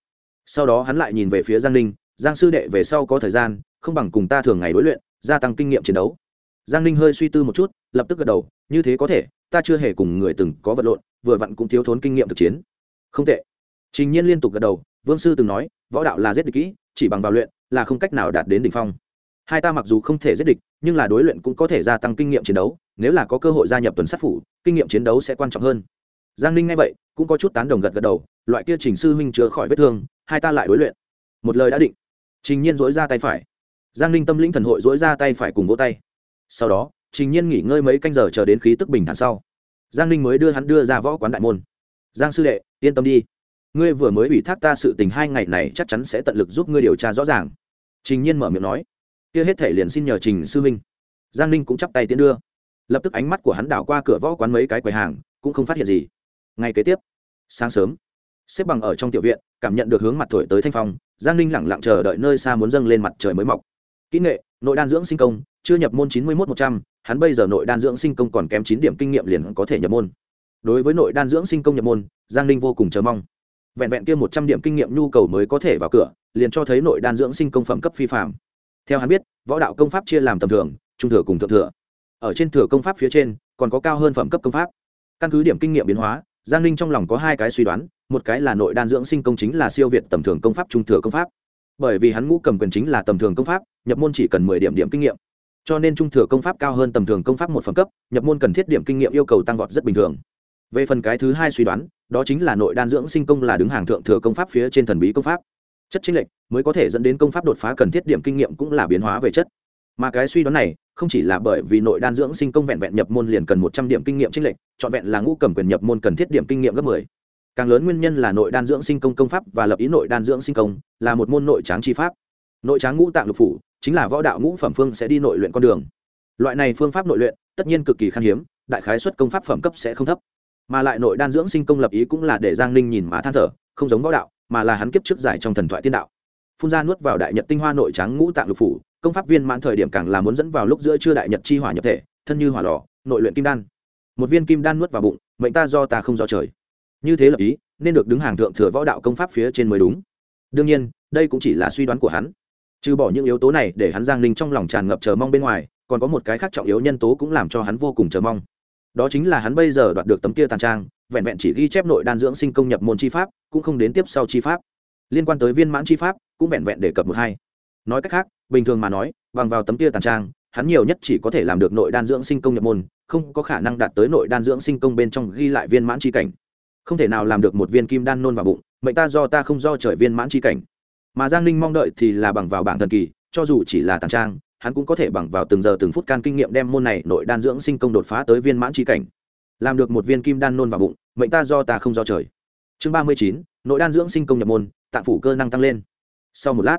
Sau đó hắn lại nhìn về phía giang ninh, giang sư đệ, về sau có thời gian, không bằng cùng ta thường ngày đối luyện, gia tăng kinh nghiệm chiến đấu. Giang ninh hơi suy tư một chút, lập tức gật đầu, như thế có thể, ta chưa hề cùng người từng có vật lộn, vừa vặn cũng thiếu thốn kinh nghiệm thực chiến không tệ. Trình nhiên liên tục gật đầu, vương sư từng nói, võ đạo là giết địch kỹ, chỉ bằng vào luyện là không cách nào đạt đến đ ỉ n h phong. Hai ta mặc dù không thể giết địch, nhưng là đối luyện cũng có thể gia tăng kinh nghiệm chiến đấu, nếu là có cơ hội gia nhập tuần sát phủ, kinh nghiệm chiến đấu sẽ quan trọng hơn. Giang ninh nghe vậy, cũng có chút tán đồng gật gật đầu, loại kia trình sư huynh chữa khỏi vết thương, hai ta lại đối luyện. Một lời đã định. Trình nhiên dối ra tay phải. Giang ninh tâm lĩnh thần hội dối ra tay phải cùng vỗ tay. Sau đó, trình nhiên nghỉ ngơi mấy canh giờ chờ đến khí tức bình thản sau. Giang ninh mới đưa hắn đưa ra võ quán đại môn giang sư đệ, yên tâm đi. Ngươi vừa mới ủy thác ta sự tình hai ngày này chắc chắn sẽ tận lực giúp ngươi điều tra rõ ràng. Trình nhiên mở miệng nói. Kia hết thể liền xin nhờ trình sư huynh. Giang ninh cũng chắp tay tiến đưa. Lập tức ánh mắt của hắn đảo qua cửa võ quán mấy cái quầy hàng, cũng không phát hiện gì. Ngay kế tiếp, sáng sớm, xếp bằng ở trong tiểu viện, cảm nhận được hướng mặt thổi tới thanh phong, giang ninh lẳng lặng chờ đợi nơi xa muốn dâng lên mặt trời mới mọc. Kỹ nghệ, nội đan dưỡng sinh công, chưa nhập môn chín mươi một một trăm, hắn bây giờ nội đan dưỡng sinh công còn kém chín điểm kinh nghiệm liền có thể nhập môn đối với nội đan dưỡng sinh công nhập môn, giang ninh vô cùng chờ mong. Vẹn vẹn kia một trăm điểm kinh nghiệm nhu cầu mới có thể vào cửa, liền cho thấy nội đan dưỡng sinh công phẩm cấp phi phạm theo hắn biết, võ đạo công pháp chia làm tầm thường, trung thừa cùng thượng thừa. Ở trên thừa công pháp phía trên, còn có cao hơn phẩm cấp công pháp. Căn cứ điểm kinh nghiệm biến hóa, giang ninh trong lòng có hai cái suy đoán, một cái là nội đan dưỡng sinh công chính là siêu việt tầm thường công pháp trung thừa công pháp. Bởi vì hắn ngũ cầm quyền chính là tầm thường công pháp, nhập môn chỉ cần mười điểm điểm kinh nghiệm. Cho nên trung thừa công pháp cao hơn tầm thường công pháp một phẩm cấp, nhập môn cần thiết điểm kinh nghiệm yêu cầu tăng vọt rất bình thường về phần cái thứ hai suy đoán, đó chính là nội đan dưỡng sinh công là đứng hàng thượng thừa công pháp phía trên thần bí công pháp. Chất chính lệch mới có thể dẫn đến công pháp đột phá cần thiết điểm kinh nghiệm cũng là biến hóa về chất. Mà cái suy đoán này không chỉ là bởi vì nội đan dưỡng sinh công vẹn vẹn nhập môn liền cần một trăm điểm kinh nghiệm chính lệch, trọn vẹn là ngũ cầm quyền nhập môn cần thiết điểm kinh nghiệm gấp mười. Càng lớn nguyên nhân là nội đan dưỡng sinh công công pháp và lập ý nội đan dưỡng sinh công là một môn nội tráng chi pháp. Nội tráng ngũ tạng lục phủ, chính là võ đạo ngũ phẩm phương sẽ đi nội luyện con đường. Loại này phương pháp nội luyện, tất nhiên cực kỳ khan hiếm, đại khái xuất công pháp phẩm cấp sẽ không thấp mà lại nội đan dưỡng sinh công lập ý cũng là để giang ninh nhìn mà than thở, không giống võ đạo, mà là hắn kiếp trước giải trong thần thoại tiên đạo. Phun ra nuốt vào đại nhật tinh hoa nội trắng ngũ tạng lục phủ, công pháp viên mãn thời điểm càng là muốn dẫn vào lúc giữa trưa đại nhật chi hỏa nhập thể, thân như hỏa lò, nội luyện kim đan. Một viên kim đan nuốt vào bụng, mệnh ta do ta không do trời. Như thế lập ý, nên được đứng hàng thượng thừa võ đạo công pháp phía trên mới đúng. Đương nhiên, đây cũng chỉ là suy đoán của hắn. Trừ bỏ những yếu tố này để hắn giang ninh trong lòng tràn ngập chờ mong bên ngoài, còn có một cái khác trọng yếu nhân tố cũng làm cho hắn vô cùng chờ mong đó chính là hắn bây giờ đoạt được tấm kia tàn trang, vẹn vẹn chỉ ghi chép nội đan dưỡng sinh công nhập môn chi pháp, cũng không đến tiếp sau chi pháp. Liên quan tới viên mãn chi pháp, cũng vẹn vẹn đề cập một hai. Nói cách khác, bình thường mà nói, bằng vào tấm kia tàn trang, hắn nhiều nhất chỉ có thể làm được nội đan dưỡng sinh công nhập môn, không có khả năng đạt tới nội đan dưỡng sinh công bên trong ghi lại viên mãn chi cảnh. Không thể nào làm được một viên kim đan nôn vào bụng, mệnh ta do ta không do trời viên mãn chi cảnh. Mà giang ninh mong đợi thì là bằng vào bảng thần kỳ, cho dù chỉ là tàn trang hắn cũng có thể bằng vào từng giờ từng phút can kinh nghiệm đem môn này nội đan dưỡng sinh công đột phá tới viên mãn chi cảnh. Làm được một viên kim đan nôn vào bụng, mệnh ta do ta không do trời. Chương ba mươi chín, nội đan dưỡng sinh công nhập môn, tạng phủ cơ năng tăng lên. Sau một lát,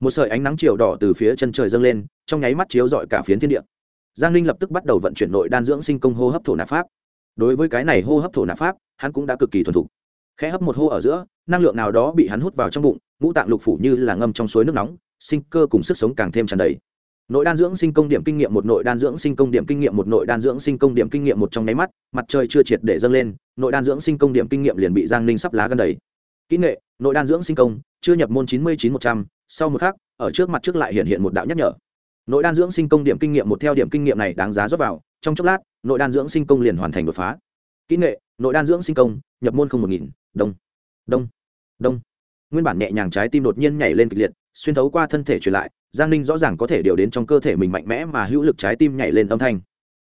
một sợi ánh nắng chiều đỏ từ phía chân trời dâng lên, trong nháy mắt chiếu rọi cả phiến thiên địa. Giang ninh lập tức bắt đầu vận chuyển nội đan dưỡng sinh công hô hấp thổ nạp pháp. Đối với cái này hô hấp thổ nạp pháp, hắn cũng đã cực kỳ thuần thục. Khẽ hấp một hô ở giữa, năng lượng nào đó bị hắn hút vào trong bụng, ngũ tạng lục phủ như là ngâm trong suối nước nóng, sinh cơ cùng sức sống càng thêm tràn đầy nội đan dưỡng sinh công điểm kinh nghiệm một, nội đan dưỡng sinh công điểm kinh nghiệm một, nội đan dưỡng sinh công điểm kinh nghiệm một trong nháy mắt, mặt trời chưa triệt để dâng lên, nội đan dưỡng sinh công điểm kinh nghiệm liền bị giang ninh sắp lá gần đầy. Kỹ nghệ, nội đan dưỡng sinh công, chưa nhập môn chín mươi chín một trăm, sau một khác ở trước mặt trước lại hiện hiện một đạo nhắc nhở. Nội đan dưỡng sinh công điểm kinh nghiệm một theo điểm kinh nghiệm này đáng giá rót vào, trong chốc lát, nội đan dưỡng sinh công liền hoàn thành đột phá. Kỹ nghệ, nội đan dưỡng sinh công, nhập môn không một nghìn, đông đông đông. Nguyên bản nhẹ nhàng trái tim đột nhiên nhảy lên kịch liệt xuyên thấu qua thân thể truyền lại, giang ninh rõ ràng có thể điều đến trong cơ thể mình mạnh mẽ mà hữu lực trái tim nhảy lên âm thanh.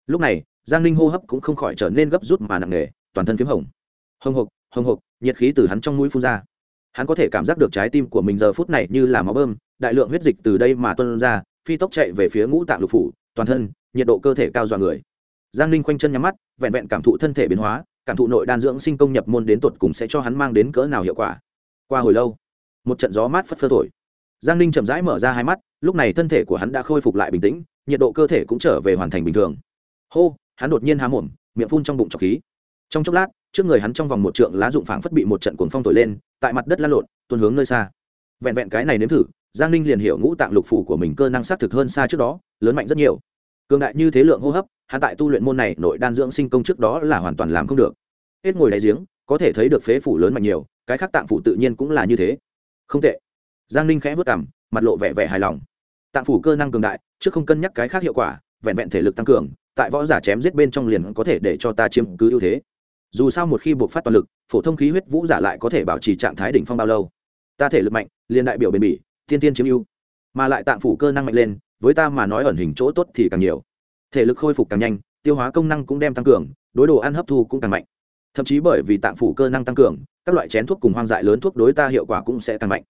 Lúc này, giang ninh hô hấp cũng không khỏi trở nên gấp rút mà nặng nề, toàn thân p h í m hồng. Hồng hộc hồng hộc, nhiệt khí từ hắn trong mũi phun ra. Hắn có thể cảm giác được trái tim của mình giờ phút này như là máu bơm, đại lượng huyết dịch từ đây mà tuân ra, phi tốc chạy về phía ngũ tạng lục phủ, toàn thân, nhiệt độ cơ thể cao dọa người. Giang ninh khoanh chân nhắm mắt, vẹn vẹn cảm thụ thân thể biến hóa, cảm thụ nội đan dưỡng sinh công nhập môn đến tột cùng sẽ cho hắn mang đến cỡ nào hiệu quả. Qua hồi lâu, một trận gió mát phất phơ thổi giang ninh chậm rãi mở ra hai mắt, lúc này thân thể của hắn đã khôi phục lại bình tĩnh, nhiệt độ cơ thể cũng trở về hoàn thành bình thường. Hô, hắn đột nhiên há mồm, miệng phun trong bụng trọc khí. Trong chốc lát, trước người hắn trong vòng một trượng lá dụng phảng phất bị một trận cuồng phong thổi lên, tại mặt đất lăn lộn, tuôn hướng nơi xa. Vẹn vẹn cái này nếm thử, giang ninh liền hiểu ngũ tạng lục phủ của mình cơ năng xác thực hơn xa trước đó, lớn mạnh rất nhiều. Cường đại như thế lượng hô hấp, hắn tại tu luyện môn này, nội đan dưỡng sinh công trước đó là hoàn toàn làm không được. Hết ngồi đáy giếng, có thể thấy được phế phủ lớn mạnh nhiều, cái khác tạng phủ tự nhiên cũng là như thế. Không tệ giang ninh khẽ vất cảm mặt lộ vẻ vẻ hài lòng. Tạng phủ cơ năng cường đại chứ không cân nhắc cái khác hiệu quả, vẹn vẹn thể lực tăng cường, tại võ giả chém giết bên trong liền có thể để cho ta chiếm cứ ưu thế. Dù sao một khi buộc phát toàn lực, phổ thông khí huyết vũ giả lại có thể bảo trì trạng thái đỉnh phong bao lâu? Ta thể lực mạnh, liền đại biểu bền bỉ tiên tiên chiếm ưu. Mà lại tạng phủ cơ năng mạnh lên, với ta mà nói ẩn hình chỗ tốt thì càng nhiều. Thể lực khôi phục càng nhanh, tiêu hóa công năng cũng đem tăng cường, đối đồ ăn hấp thu cũng càng mạnh. Thậm chí bởi vì tạng phủ cơ năng tăng cường, các loại chén thuốc cùng hoang dại lớn thuốc đối ta hiệu quả cũng sẽ tăng mạnh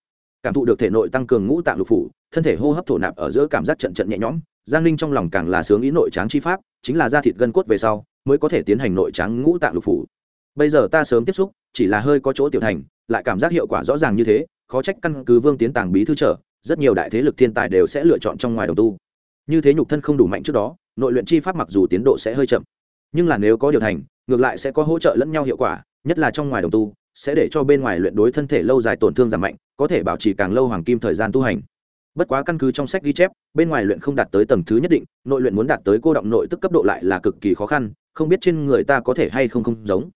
cảm thụ được thể nội tăng cường ngũ tạng lục phủ, thân thể hô hấp thổ nạp ở giữa cảm giác trận trận nhẹ nhõm, giang ninh trong lòng càng là sướng ý nội tráng chi pháp, chính là da thịt gân cốt về sau, mới có thể tiến hành nội tráng ngũ tạng lục phủ. Bây giờ ta sớm tiếp xúc, chỉ là hơi có chỗ tiểu thành, lại cảm giác hiệu quả rõ ràng như thế, khó trách căn cứ vương tiến tàng bí thư trở rất nhiều đại thế lực thiên tài đều sẽ lựa chọn trong ngoài đầu tu. Như thế nhục thân không đủ mạnh trước đó, nội luyện chi pháp mặc dù tiến độ sẽ hơi chậm, nhưng là nếu có điều thành, ngược lại sẽ có hỗ trợ lẫn nhau hiệu quả, nhất là trong ngoài đồng tu sẽ để cho bên ngoài luyện đối thân thể lâu dài tổn thương giảm mạnh, có thể bảo trì càng lâu hoàng kim thời gian tu hành. Bất quá căn cứ trong sách ghi chép, bên ngoài luyện không đạt tới tầng thứ nhất định, nội luyện muốn đạt tới cô động nội tức cấp độ lại là cực kỳ khó khăn, không biết trên người ta có thể hay không không giống.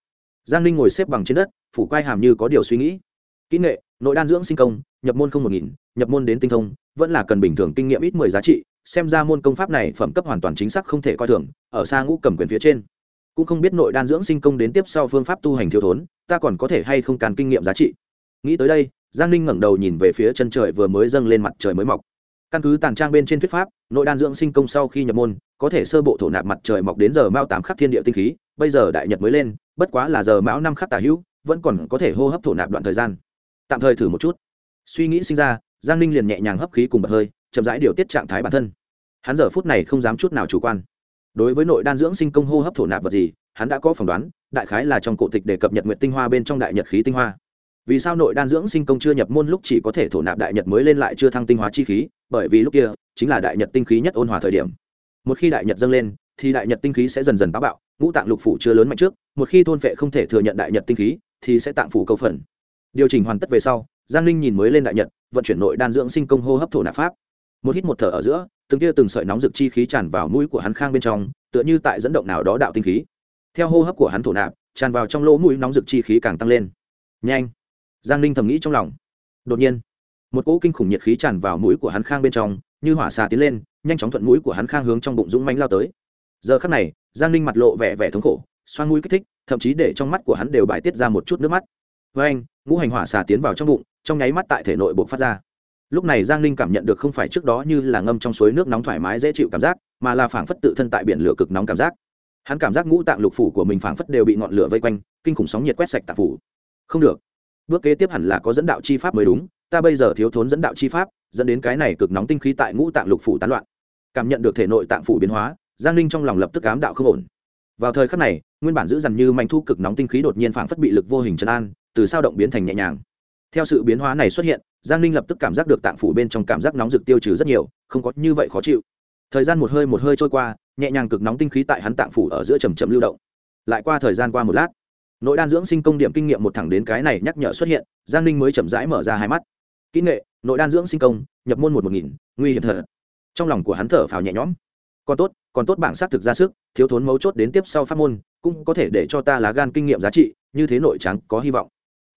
Giang Linh ngồi xếp bằng trên đất, phủ quai hàm như có điều suy nghĩ. Kỹ nghệ, nội đan dưỡng sinh công, nhập môn không một nghìn, nhập môn đến tinh thông, vẫn là cần bình thường kinh nghiệm ít mười giá trị, xem ra môn công pháp này phẩm cấp hoàn toàn chính xác không thể coi thường, ở xa ngũ cầm quyền phía trên cũng không biết nội đan dưỡng sinh công đến tiếp sau phương pháp tu hành thiếu thốn, ta còn có thể hay không càn kinh nghiệm giá trị. Nghĩ tới đây, giang ninh ngẩng đầu nhìn về phía chân trời vừa mới dâng lên mặt trời mới mọc. Căn cứ tàn trang bên trên thuyết pháp, nội đan dưỡng sinh công sau khi nhập môn, có thể sơ bộ thổ nạp mặt trời mọc đến giờ mao tám khắc thiên địa tinh khí, bây giờ đại nhật mới lên, bất quá là giờ mão năm khắc tả hữu, vẫn còn có thể hô hấp thổ nạp đoạn thời gian. Tạm thời thử một chút. Suy nghĩ sinh ra, giang ninh liền nhẹ nhàng hấp khí cùng bật hơi, chậm rãi điều tiết trạng thái bản thân. Hắn giờ phút này không dám chút nào chủ quan đối với nội đan dưỡng sinh công hô hấp thổ nạp vật gì, hắn đã có phỏng đoán, đại khái là trong cổ tịch để cập nhật nguyện tinh hoa bên trong đại nhật khí tinh hoa. Vì sao nội đan dưỡng sinh công chưa nhập môn lúc chỉ có thể thổ nạp đại nhật mới lên lại chưa thăng tinh hóa chi khí? Bởi vì lúc kia, chính là đại nhật tinh khí nhất ôn hòa thời điểm. Một khi đại nhật dâng lên, thì đại nhật tinh khí sẽ dần dần táo bạo, ngũ tạng lục phủ chưa lớn mạnh trước, một khi thôn vệ không thể thừa nhận đại nhật tinh khí, thì sẽ tạng phủ câu phần. Điều chỉnh hoàn tất về sau, giang linh nhìn mới lên đại nhật, vận chuyển nội đan dưỡng sinh công hô hấp thổ nạp pháp. Một hít một thở ở giữa từng tia từng sợi nóng rực chi khí tràn vào mũi của hắn khang bên trong, tựa như tại dẫn động nào đó đạo tinh khí. Theo hô hấp của hắn thổ nạp, tràn vào trong lỗ mũi nóng rực chi khí càng tăng lên. Nhanh! Giang ninh thầm nghĩ trong lòng. Đột nhiên, một cỗ kinh khủng nhiệt khí tràn vào mũi của hắn khang bên trong, như hỏa xà tiến lên, nhanh chóng thuận mũi của hắn khang hướng trong bụng dũng mánh lao tới. Giờ khắc này, giang ninh mặt lộ vẻ vẻ thống khổ, xoan mũi kích thích, thậm chí để trong mắt của hắn đều bài tiết ra một chút nước mắt. Với anh ngũ hành hỏa xà tiến vào trong bụng, trong nháy mắt tại thể nội buộc phát ra lúc này giang ninh cảm nhận được không phải trước đó như là ngâm trong suối nước nóng thoải mái dễ chịu cảm giác, mà là phảng phất tự thân tại biển lửa cực nóng cảm giác. Hắn cảm giác ngũ tạng lục phủ của mình phảng phất đều bị ngọn lửa vây quanh, kinh khủng sóng nhiệt quét sạch tạng phủ. Không được. Bước kế tiếp hẳn là có dẫn đạo chi pháp mới đúng, ta bây giờ thiếu thốn dẫn đạo chi pháp, dẫn đến cái này cực nóng tinh khí tại ngũ tạng lục phủ tán loạn. Cảm nhận được thể nội tạng phủ biến hóa, giang ninh trong lòng lập tức ám đạo không ổn. Vào thời khắc này, nguyên bản giữ dằn như mạnh thu cực nóng tinh khí đột nhiên phảng phất bị lực vô hình trấn an, từ sao động biến thành nhẹ nhàng theo sự biến hóa này xuất hiện, giang ninh lập tức cảm giác được tạng phủ bên trong cảm giác nóng rực tiêu trừ rất nhiều, không có như vậy khó chịu. Thời gian một hơi một hơi trôi qua, nhẹ nhàng cực nóng tinh khí tại hắn tạng phủ ở giữa trầm trầm lưu động. Lại qua thời gian qua một lát, nội đan dưỡng sinh công điểm kinh nghiệm một thẳng đến cái này nhắc nhở xuất hiện, giang ninh mới chậm rãi mở ra hai mắt. Kỹ nghệ, nội đan dưỡng sinh công, nhập môn một một nghìn, nguy hiểm thật. Trong lòng của hắn thở phào nhẹ nhõm. Còn tốt còn tốt bảng xác thực ra sức, thiếu thốn mấu chốt đến tiếp sau pháp môn, cũng có thể để cho ta lá gan kinh nghiệm giá trị, như thế nội trắng có hy vọng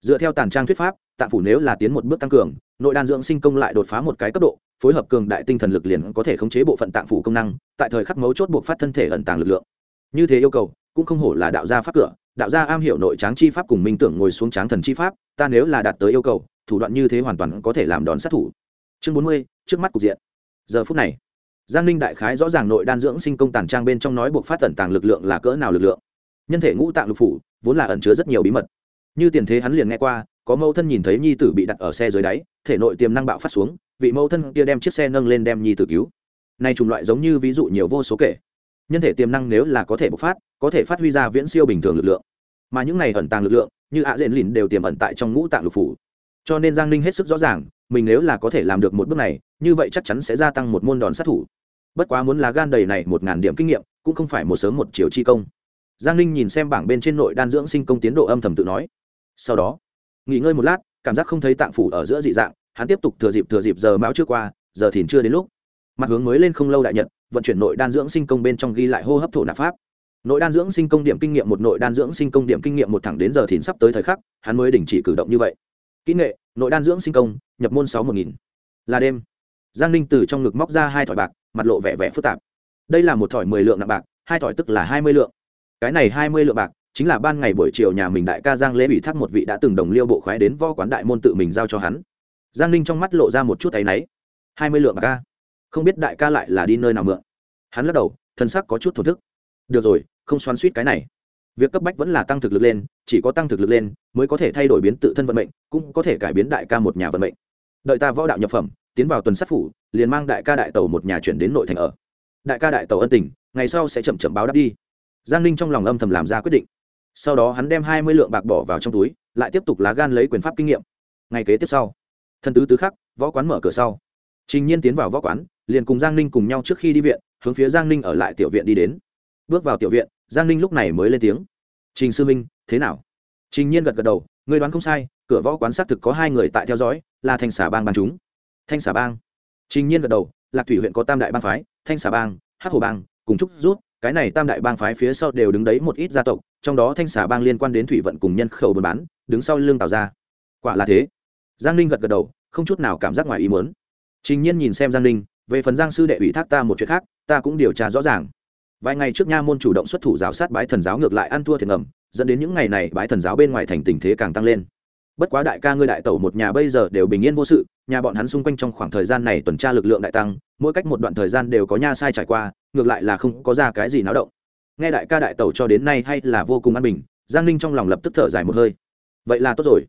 dựa theo tàn trang thuyết pháp, tạng phủ nếu là tiến một bước tăng cường, nội đan dưỡng sinh công lại đột phá một cái cấp độ, phối hợp cường đại tinh thần lực liền có thể khống chế bộ phận tạng phủ công năng, tại thời khắc mấu chốt buộc phát thân thể ẩn tàng lực lượng. Như thế yêu cầu, cũng không hổ là đạo gia pháp cửa, đạo gia am hiểu nội tráng chi pháp cùng minh tưởng ngồi xuống tráng thần chi pháp, ta nếu là đạt tới yêu cầu, thủ đoạn như thế hoàn toàn có thể làm đòn sát thủ. Chương bốn mươi, trước mắt cục diện. Giờ phút này, giang ninh đại khái rõ ràng nội đan dưỡng sinh công tàn trang bên trong nói buộc phát tẩn tàng lực lượng là cỡ nào lực lượng. Nhân thể ngũ tạng lục phủ, vốn là ẩn chứa rất nhiều bí mật như tiền thế hắn liền nghe qua, có mẫu thân nhìn thấy nhi tử bị đặt ở xe dưới đáy, thể nội tiềm năng bạo phát xuống, vị mẫu thân kia đem chiếc xe nâng lên đem nhi tử cứu. Nay chủng loại giống như ví dụ nhiều vô số kể. Nhân thể tiềm năng nếu là có thể bộc phát, có thể phát huy ra viễn siêu bình thường lực lượng. Mà những này ẩn tàng lực lượng, như ạ diện lìn đều tiềm ẩn tại trong ngũ tạng lục phủ. Cho nên giang ninh hết sức rõ ràng, mình nếu là có thể làm được một bước này, như vậy chắc chắn sẽ gia tăng một môn đòn sát thủ. Bất quá muốn là gan đầy này một ngàn điểm kinh nghiệm, cũng không phải một sớm một chiều chi công. Giang ninh nhìn xem bảng bên trên nội đan dưỡng sinh công tiến độ âm thầm tự nói sau đó, nghỉ ngơi một lát, cảm giác không thấy tạng phủ ở giữa dị dạng, hắn tiếp tục thừa dịp thừa dịp giờ mão chưa qua, giờ thìn chưa đến lúc. Mặt hướng mới lên không lâu đại nhật, vận chuyển nội đan dưỡng sinh công bên trong ghi lại hô hấp thổ nạp pháp. Nội đan dưỡng sinh công điểm kinh nghiệm một, nội đan dưỡng sinh công điểm kinh nghiệm một thẳng đến giờ thìn sắp tới thời khắc, hắn mới đình chỉ cử động như vậy. Kỹ nghệ, nội đan dưỡng sinh công, nhập môn sáu một nghìn. Là đêm. Giang ninh từ trong ngực móc ra hai thỏi bạc, mặt lộ vẻ vẻ phức tạp. Đây là một thỏi mười lượng nặng bạc, hai thỏi tức là hai mươi lượng. Cái này hai mươi lượng bạc chính là ban ngày buổi chiều nhà mình đại ca giang lễ ủy thác một vị đã từng đồng liêu bộ khoái đến vo quán đại môn tự mình giao cho hắn. Giang ninh trong mắt lộ ra một chút áy náy. Hai mươi lượng bạc ca không biết đại ca lại là đi nơi nào mượn. Hắn lắc đầu, thân sắc có chút thổ thức. Được rồi, không xoắn suýt cái này. Việc cấp bách vẫn là tăng thực lực lên, chỉ có tăng thực lực lên mới có thể thay đổi biến tự thân vận mệnh, cũng có thể cải biến đại ca một nhà vận mệnh. Đợi ta võ đạo nhập phẩm, tiến vào tuần sát phủ, liền mang đại ca đại tàu một nhà chuyển đến nội thành ở. Đại ca đại tàu ân tình, ngày sau sẽ chậm chậm báo đáp đi. Giang ninh trong lòng âm thầm làm ra quyết định sau đó hắn đem hai mươi lượng bạc bỏ vào trong túi, lại tiếp tục lá gan lấy quyền pháp kinh nghiệm. Ngày kế tiếp sau thân tứ tứ khắc, võ quán mở cửa sau. Trình nhiên tiến vào võ quán, liền cùng giang ninh cùng nhau trước khi đi viện, hướng phía giang ninh ở lại tiểu viện đi đến. Bước vào tiểu viện, giang ninh lúc này mới lên tiếng. Trình sư minh thế nào? Trình nhiên gật gật đầu người đoán không sai, cửa võ quán xác thực có hai người tại theo dõi, là thanh xà bang bang chúng. Thanh xà bang? Trình nhiên gật đầu, lạc thủy huyện có tam đại bang phái, thanh xà bang, hắc hồ bang, cùng trúc rút, cái này tam đại bang phái phía sau đều đứng đấy một ít gia tộc trong đó thanh xà bang liên quan đến thủy vận cùng nhân khẩu buôn bán, đứng sau lương tào ra quả là thế. Giang ninh gật gật đầu, không chút nào cảm giác ngoài ý muốn. Trình nhiên nhìn xem giang ninh, về phần giang sư đệ ủy thác ta một chuyện khác, ta cũng điều tra rõ ràng. Vài ngày trước nha môn chủ động xuất thủ giáo sát bái thần giáo ngược lại ăn thua thiệt ngầm, dẫn đến những ngày này bái thần giáo bên ngoài thành tình thế càng tăng lên. Bất quá đại ca ngươi đại tẩu một nhà bây giờ đều bình yên vô sự, nhà bọn hắn xung quanh trong khoảng thời gian này tuần tra lực lượng đại tăng, mỗi cách một đoạn thời gian đều có nha sai trải qua, ngược lại là không có ra cái gì náo động nghe đại ca đại tẩu cho đến nay hay là vô cùng an bình, giang ninh trong lòng lập tức thở dài một hơi. Vậy là tốt rồi.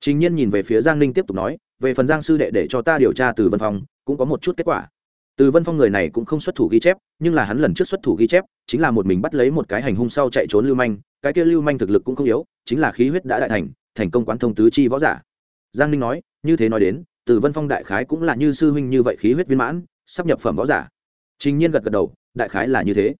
Chính nhiên nhìn về phía giang ninh tiếp tục nói, về phần giang sư đệ để cho ta điều tra từ vân phong, cũng có một chút kết quả. Từ vân phong người này cũng không xuất thủ ghi chép, nhưng là hắn lần trước xuất thủ ghi chép, chính là một mình bắt lấy một cái hành hung sau chạy trốn lưu manh, cái kia lưu manh thực lực cũng không yếu, chính là khí huyết đã đại thành thành công quán thông tứ chi võ giả. Giang ninh nói, như thế nói đến, từ vân phong đại khái cũng là như sư huynh như vậy khí huyết viên mãn, sắp nhập phẩm võ giả. Trình nhiên gật gật đầu, đại khái là như thế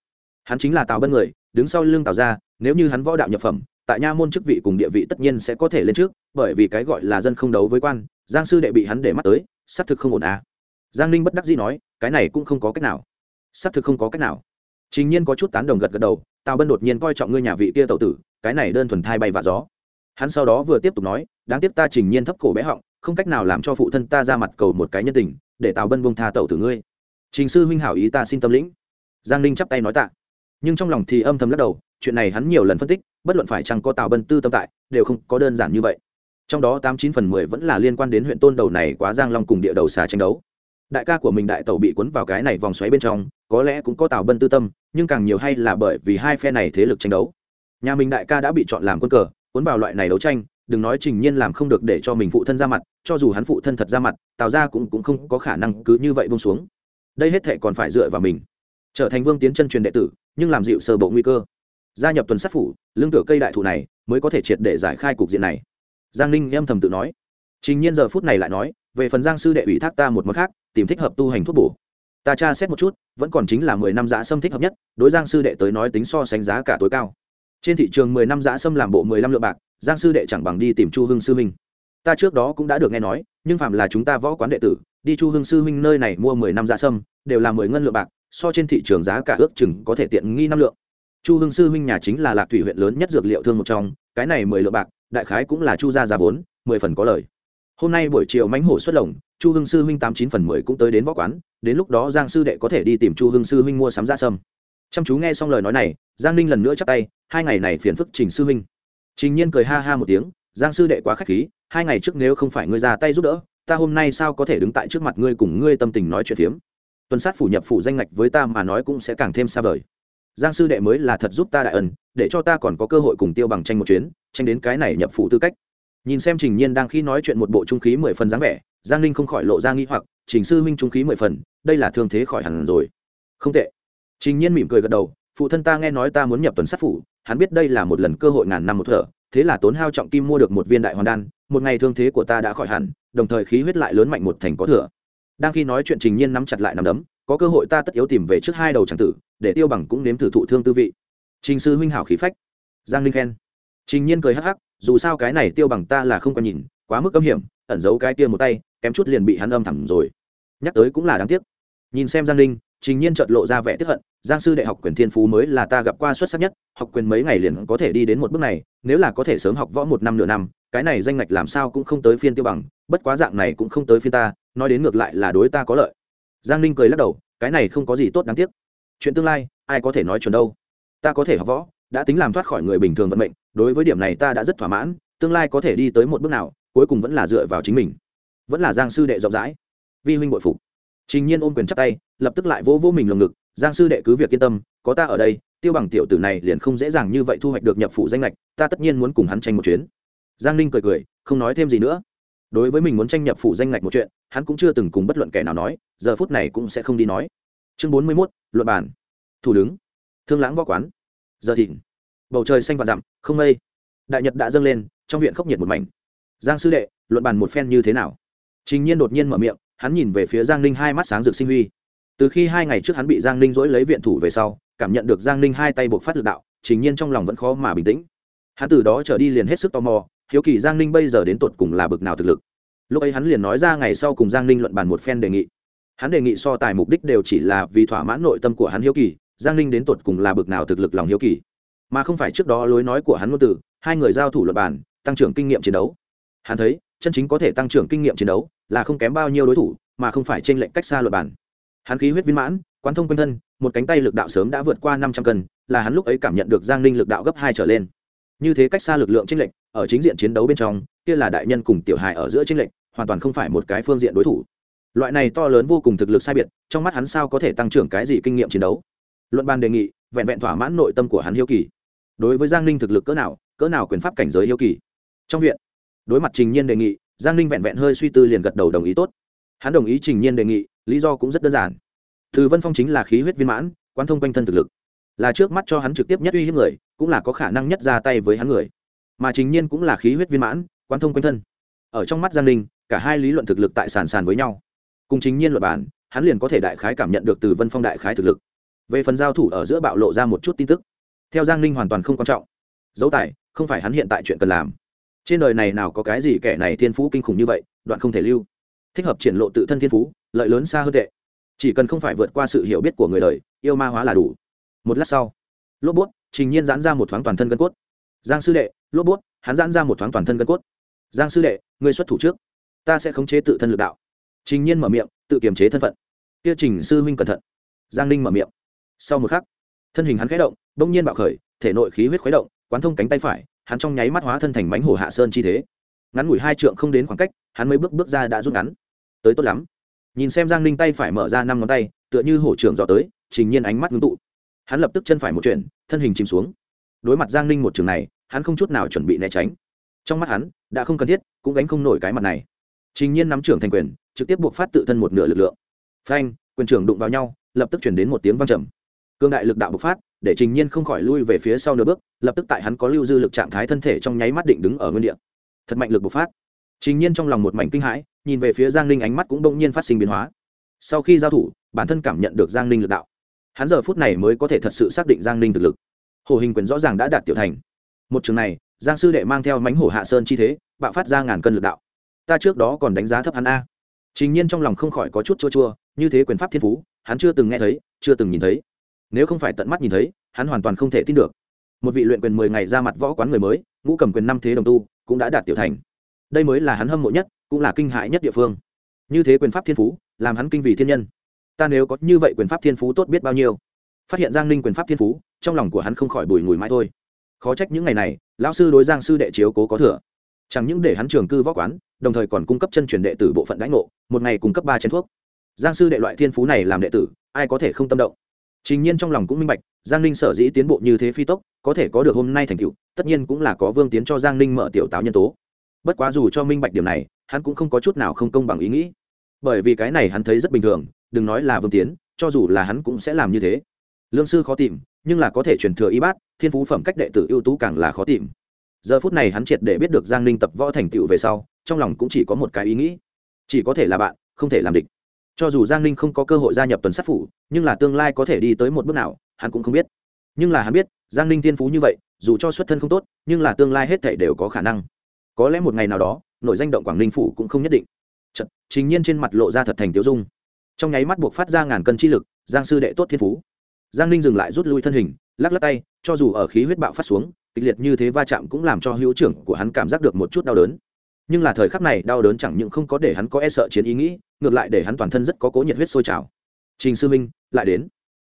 hắn chính là tào bân người, đứng sau lưng tào ra nếu như hắn võ đạo nhập phẩm, tại nha môn chức vị cùng địa vị tất nhiên sẽ có thể lên trước, bởi vì cái gọi là dân không đấu với quan, giang sư đệ bị hắn để mắt tới, xác thực không ổn à. giang ninh bất đắc dĩ nói, cái này cũng không có cách nào. Xác thực không có cách nào. Trình nhiên có chút tán đồng gật gật đầu, tào bân đột nhiên coi trọng ngươi nhà vị kia tậu tử, cái này đơn thuần thai bay và gió. Hắn sau đó vừa tiếp tục nói, đáng tiếc ta trình nhiên thấp cổ bé họng, không cách nào làm cho phụ thân ta ra mặt cầu một cái nhân tình, để tào bân bông tha tẩu tử ngươi. Trình sư huynh hảo ý ta xin tâm lĩnh. Giang ninh chắp tay nói tạ nhưng trong lòng thì âm thầm lắc đầu chuyện này hắn nhiều lần phân tích bất luận phải chăng có tào bân tư tâm tại đều không có đơn giản như vậy. Trong đó tám chín phần mười vẫn là liên quan đến huyện tôn đầu này quá giang long cùng địa đầu xà tranh đấu. Đại ca của mình đại tẩu bị cuốn vào cái này vòng xoáy bên trong có lẽ cũng có tào bân tư tâm nhưng càng nhiều hay là bởi vì hai phe này thế lực tranh đấu. Nhà mình đại ca đã bị chọn làm quân cờ cuốn vào loại này đấu tranh đừng nói trình nhiên làm không được để cho mình phụ thân ra mặt cho dù hắn phụ thân thật ra mặt tào ra cũng, cũng không có khả năng cứ như vậy bông xuống. Đây hết thệ còn phải dựa vào mình. Trở thành vương tiến chân truyền đệ tử nhưng làm dịu sơ bộ nguy cơ. Gia nhập tuần sát phủ, lương tựa cây đại thụ này mới có thể triệt để giải khai cục diện này. Giang ninh âm thầm tự nói. Trình nhiên giờ phút này lại nói, về phần giang sư đệ ủy thác ta một mức khác, tìm thích hợp tu hành thuốc bổ. Ta tra xét một chút, vẫn còn chính là mười năm giã sâm thích hợp nhất, đối giang sư đệ tới nói tính so sánh giá cả tối cao. Trên thị trường mười năm giã sâm làm bộ mười lăm lượng bạc, giang sư đệ chẳng bằng đi tìm chu hưng sư huynh. Ta trước đó cũng đã được nghe nói, nhưng phạm là chúng ta võ quán đệ tử, đi chu hưng sư huynh nơi này mua mười năm giã sâm, đều là mười ngân lượng bạc so trên thị trường giá cả ước chừng có thể tiện nghi năm lượng. Chu hưng sư huynh nhà chính là lạc thủy huyện lớn nhất dược liệu thương một trong, cái này mười lượng bạc, đại khái cũng là chu gia giá vốn, mười phần có lời. Hôm nay buổi chiều mánh hổ xuất lồng, chu hưng sư huynh tám chín phần mười cũng tới đến võ quán, đến lúc đó giang sư đệ có thể đi tìm chu hưng sư huynh mua sắm ra sâm. Chăm chú nghe xong lời nói này, giang ninh lần nữa chắp tay, hai ngày này phiền phức trình sư huynh. Trình nhiên cười ha ha một tiếng, giang sư đệ quá k h á c h khí, hai ngày trước nếu không phải ngươi ra tay giúp đỡ, ta hôm nay sao có thể đứng tại trước mặt ngươi cùng ngươi tâm tình nói chuyện phiếm? Tuần sát phủ nhập phủ danh ngạch với ta mà nói cũng sẽ càng thêm xa vời. Giang sư đệ mới là thật giúp ta đại ân, để cho ta còn có cơ hội cùng tiêu bằng tranh một chuyến, tranh đến cái này nhập phủ tư cách. Nhìn xem trình nhiên đang khi nói chuyện một bộ trung khí mười phần dáng vẻ, giang ninh không khỏi lộ ra nghi hoặc, trình sư huynh trung khí mười phần, đây là thương thế khỏi hẳn rồi. Không tệ. Trình nhiên mỉm cười gật đầu, phụ thân ta nghe nói ta muốn nhập tuần sát phủ, hắn biết đây là một lần cơ hội ngàn năm một thở, thế là tốn hao trọng kim mua được một viên đại hoàn đan, một ngày thương thế của ta đã khỏi hẳn, đồng thời khí huyết lại lớn mạnh một thành có thừa đang khi nói chuyện trình nhiên nắm chặt lại nắm đấm, có cơ hội ta tất yếu tìm về trước hai đầu tràng tử, để tiêu bằng cũng nếm thử thụ thương tư vị. Trình sư huynh hảo khí phách. Giang linh khen. Trình nhiên cười hắc hắc, dù sao cái này tiêu bằng ta là không còn nhìn, quá mức âm hiểm, ẩn giấu cái kia một tay, kém chút liền bị hắn âm thẳm rồi. Nhắc tới cũng là đáng tiếc. Nhìn xem giang linh, trình nhiên chợt lộ ra vẻ tiếp hận, giang sư đại học quyền thiên phú mới là ta gặp qua xuất sắc nhất, học quyền mấy ngày liền có thể đi đến một bước này, nếu là có thể sớm học võ một năm nửa năm, cái này danh ngạch làm sao cũng không tới phiên tiêu bằng, bất quá dạng này cũng không tới phiên ta nói đến ngược lại là đối ta có lợi. Giang ninh cười lắc đầu, cái này không có gì tốt đáng tiếc. Chuyện tương lai, ai có thể nói chuẩn đâu. Ta có thể học võ, đã tính làm thoát khỏi người bình thường vận mệnh, đối với điểm này ta đã rất thỏa mãn, tương lai có thể đi tới một bước nào, cuối cùng vẫn là dựa vào chính mình. Vẫn là giang sư đệ rộng rãi. Vi huynh bội phục. Trình nhiên ôm quyền chắp tay, lập tức lại vỗ vỗ mình lồng ngực, giang sư đệ cứ việc yên tâm, có ta ở đây, tiêu bằng tiểu tử này liền không dễ dàng như vậy thu hoạch được nhập phụ danh lệch ta tất nhiên muốn cùng hắn tranh một chuyến. Giang ninh cười cười, không nói thêm gì nữa đối với mình muốn tranh nhập phụ danh ngạch một chuyện, hắn cũng chưa từng cùng bất luận kẻ nào nói, giờ phút này cũng sẽ không đi nói. Chương bốn mươi mốt luật bản thủ đứng. Thương lãng võ quán. Giờ thịnh. Bầu trời xanh và dặm, không mây. Đại nhật đã dâng lên, trong viện khốc nhiệt một mảnh. Giang sư đệ, luận bàn một phen như thế nào? Trình nhiên đột nhiên mở miệng, hắn nhìn về phía giang ninh hai mắt sáng rực sinh huy. Từ khi hai ngày trước hắn bị giang ninh dỗi lấy viện thủ về sau, cảm nhận được giang ninh hai tay buộc phát lực đạo, trình nhiên trong lòng vẫn khó mà bình tĩnh. Hắn từ đó trở đi liền hết sức tò mò hiếu kỳ, giang ninh bây giờ đến tột cùng là bực nào thực lực? Lúc ấy hắn liền nói ra ngày sau cùng giang ninh luận bàn một phen đề nghị. Hắn đề nghị so tài mục đích đều chỉ là vì thỏa mãn nội tâm của hắn hiếu kỳ, giang ninh đến tột cùng là bực nào thực lực lòng hiếu kỳ? Mà không phải trước đó lối nói của hắn ngôn từ, hai người giao thủ luật bàn, tăng trưởng kinh nghiệm chiến đấu. Hắn thấy, chân chính có thể tăng trưởng kinh nghiệm chiến đấu là không kém bao nhiêu đối thủ, mà không phải trên lệnh cách xa luật bàn. Hắn khí huyết viên mãn, quán thông quanh thân, một cánh tay lực đạo sớm đã vượt qua năm trăm cân, là hắn lúc ấy cảm nhận được giang ninh lực đạo gấp hai trở lên. Như thế cách xa lực lượng trên lệnh ở chính diện chiến đấu bên trong, kia là đại nhân cùng tiểu hài ở giữa tranh lệnh hoàn toàn không phải một cái phương diện đối thủ. Loại này to lớn vô cùng thực lực sai biệt, trong mắt hắn sao có thể tăng trưởng cái gì kinh nghiệm chiến đấu? Luận bàn đề nghị, vẹn vẹn thỏa mãn nội tâm của hắn hiếu kỳ. Đối với giang ninh thực lực cỡ nào cỡ nào quyền pháp cảnh giới hiếu kỳ? Trong viện, đối mặt trình nhiên đề nghị, giang ninh vẹn vẹn hơi suy tư liền gật đầu đồng ý tốt. Hắn đồng ý trình nhiên đề nghị, lý do cũng rất đơn giản. Từ vân phong chính là khí huyết viên mãn quan thông quanh thân thực lực. Là trước mắt cho hắn trực tiếp nhất uy hiếp người, cũng là có khả năng nhất ra tay với hắn người mà chính nhiên cũng là khí huyết viên mãn quan thông quanh thân. Ở trong mắt giang ninh, cả hai lý luận thực lực tại sàn sàn với nhau. Cùng chính nhiên luật bản hắn liền có thể đại khái cảm nhận được từ vân phong đại khái thực lực. Về phần giao thủ ở giữa bạo lộ ra một chút tin tức, theo giang ninh hoàn toàn không quan trọng. Dấu tài, không phải hắn hiện tại chuyện cần làm. Trên đời này nào có cái gì kẻ này thiên phú kinh khủng như vậy, đoạn không thể lưu. Thích hợp triển lộ tự thân thiên phú, lợi lớn xa hơn tệ. Chỉ cần không phải vượt qua sự hiểu biết của người đời, yêu ma hóa là đủ. Một lát sau, lốp bút, trình nhiên giãn ra một thoáng toàn thân gân cốt giang sư đệ, lốp bút, hắn giãn ra một thoáng toàn thân gân cốt. Giang sư đệ, ngươi xuất thủ trước. Ta sẽ khống chế tự thân lực đạo. Trình nhiên mở miệng, tự kiềm chế thân phận. Kia trình sư huynh cẩn thận. Giang ninh mở miệng. Sau một khắc, thân hình hắn khẽ động, bỗng nhiên bạo khởi, thể nội khí huyết khuấy động, quán thông cánh tay phải, hắn trong nháy mắt hóa thân thành bánh hồ hạ sơn chi thế. Ngắn ngủi hai trượng không đến khoảng cách, hắn mới bước bước ra đã rút ngắn. Tới tốt lắm. Nhìn xem giang ninh tay phải mở ra năm ngón tay, tựa như hổ trưởng dọ tới, trình nhiên ánh mắt ngưng tụ. Hắn lập tức chân phải một chuyện thân hình chìm xuống đối mặt giang ninh một trường này, hắn không chút nào chuẩn bị né tránh. Trong mắt hắn, đã không cần thiết, cũng gánh không nổi cái mặt này. Trình nhiên nắm trưởng thành quyền, trực tiếp buộc phát tự thân một nửa lực lượng. Phanh, quyền trưởng đụng vào nhau, lập tức chuyển đến một tiếng vang trầm. Cương đại lực đạo bộc phát, để trình nhiên không khỏi lui về phía sau nửa bước, lập tức tại hắn có lưu dư lực trạng thái thân thể trong nháy mắt định đứng ở nguyên địa. Thật mạnh lực bộc phát. Trình nhiên trong lòng một mảnh kinh hãi, nhìn về phía giang ninh ánh mắt cũng bỗng nhiên phát sinh biến hóa. Sau khi giao thủ, bản thân cảm nhận được giang ninh lực đạo. Hắn giờ phút này mới có thể thật sự xác định giang ninh thực lực hồ hình quyền rõ ràng đã đạt tiểu thành. Một trường này, giang sư đệ mang theo mánh hổ hạ sơn chi thế, bạo phát ra ngàn cân lực đạo. Ta trước đó còn đánh giá thấp hắn a. Trình nhiên trong lòng không khỏi có chút chua chua, như thế quyền pháp thiên phú, hắn chưa từng nghe thấy, chưa từng nhìn thấy. Nếu không phải tận mắt nhìn thấy, hắn hoàn toàn không thể tin được. Một vị luyện quyền mười ngày ra mặt võ quán người mới, ngũ cầm quyền năm thế đồng tu, cũng đã đạt tiểu thành. Đây mới là hắn hâm mộ nhất, cũng là kinh hại nhất địa phương. Như thế quyền pháp thiên phú, làm hắn kinh vì thiên nhân. Ta nếu có như vậy quyền pháp thiên phú tốt biết bao nhiêu? Phát hiện giang ninh quyền pháp thiên phú trong lòng của hắn không khỏi bùi ngùi mãi thôi. Khó trách những ngày này, lão sư đối giang sư đệ chiếu cố có thừa. Chẳng những để hắn trường cư võ quán, đồng thời còn cung cấp chân truyền đệ tử bộ phận đãi ngộ, một ngày cung cấp ba chén thuốc. Giang sư đệ loại thiên phú này làm đệ tử, ai có thể không tâm động? Trình nhiên trong lòng cũng minh bạch, giang ninh sở dĩ tiến bộ như thế phi tốc, có thể có được hôm nay thành tựu, tất nhiên cũng là có vương tiến cho giang ninh mở tiểu táo nhân tố. Bất quá dù cho minh bạch điểm này, hắn cũng không có chút nào không công bằng ý nghĩ. Bởi vì cái này hắn thấy rất bình thường, đừng nói là vương tiến, cho dù là hắn cũng sẽ làm như thế. Lương sư khó tìm nhưng là có thể truyền thừa y bát thiên phú phẩm cách đệ tử ưu tú càng là khó tìm. Giờ phút này hắn triệt để biết được giang ninh tập võ thành tựu về sau trong lòng cũng chỉ có một cái ý nghĩ. Chỉ có thể là bạn không thể làm địch. Cho dù giang ninh không có cơ hội gia nhập tuần sát phủ nhưng là tương lai có thể đi tới một bước nào hắn cũng không biết. Nhưng là hắn biết giang ninh thiên phú như vậy dù cho xuất thân không tốt nhưng là tương lai hết thể đều có khả năng. Có lẽ một ngày nào đó nội danh động quảng ninh phủ cũng không nhất định. Chật, chính nhiên trên mặt lộ ra thật thành tiêu dung. Trong nháy mắt buộc phát ra ngàn cân chi lực giang sư đệ tốt thiên phú giang ninh dừng lại rút lui thân hình, lắc lắc tay, cho dù ở khí huyết bạo phát xuống, kịch liệt như thế va chạm cũng làm cho hữu trưởng của hắn cảm giác được một chút đau đớn. Nhưng là thời khắc này đau đớn chẳng những không có để hắn có e sợ chiến ý nghĩ, ngược lại để hắn toàn thân rất có cố nhiệt huyết sôi trào. Trình sư minh, lại đến.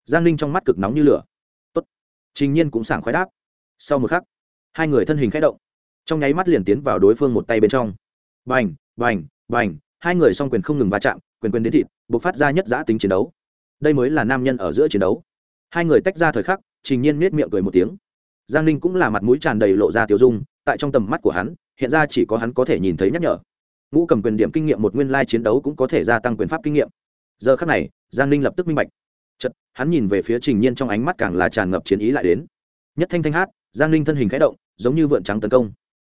Giang ninh trong mắt cực nóng như lửa. Tốt. trình nhiên cũng sảng khoái đáp. Sau một khắc, hai người thân hình khẽ động. Trong nháy mắt liền tiến vào đối phương một tay bên trong. Bành bành bành, hai người song quyền không ngừng va chạm, quyền quyền đến thịt buộc phát ra nhất giã tính chiến đấu. Đây mới là nam nhân ở giữa chiến đấu hai người tách ra thời khắc, trình nhiên miết miệng cười một tiếng. Giang ninh cũng là mặt mũi tràn đầy lộ ra tiêu dung, tại trong tầm mắt của hắn, hiện ra chỉ có hắn có thể nhìn thấy nhắc nhở. Ngũ cầm quyền điểm kinh nghiệm một nguyên lai chiến đấu cũng có thể gia tăng quyền pháp kinh nghiệm. Giờ khắc này, giang ninh lập tức minh bạch. Chật hắn nhìn về phía trình nhiên trong ánh mắt càng là tràn ngập chiến ý lại đến. Nhất thanh thanh hát, giang ninh thân hình khẽ động, giống như vượn trắng tấn công.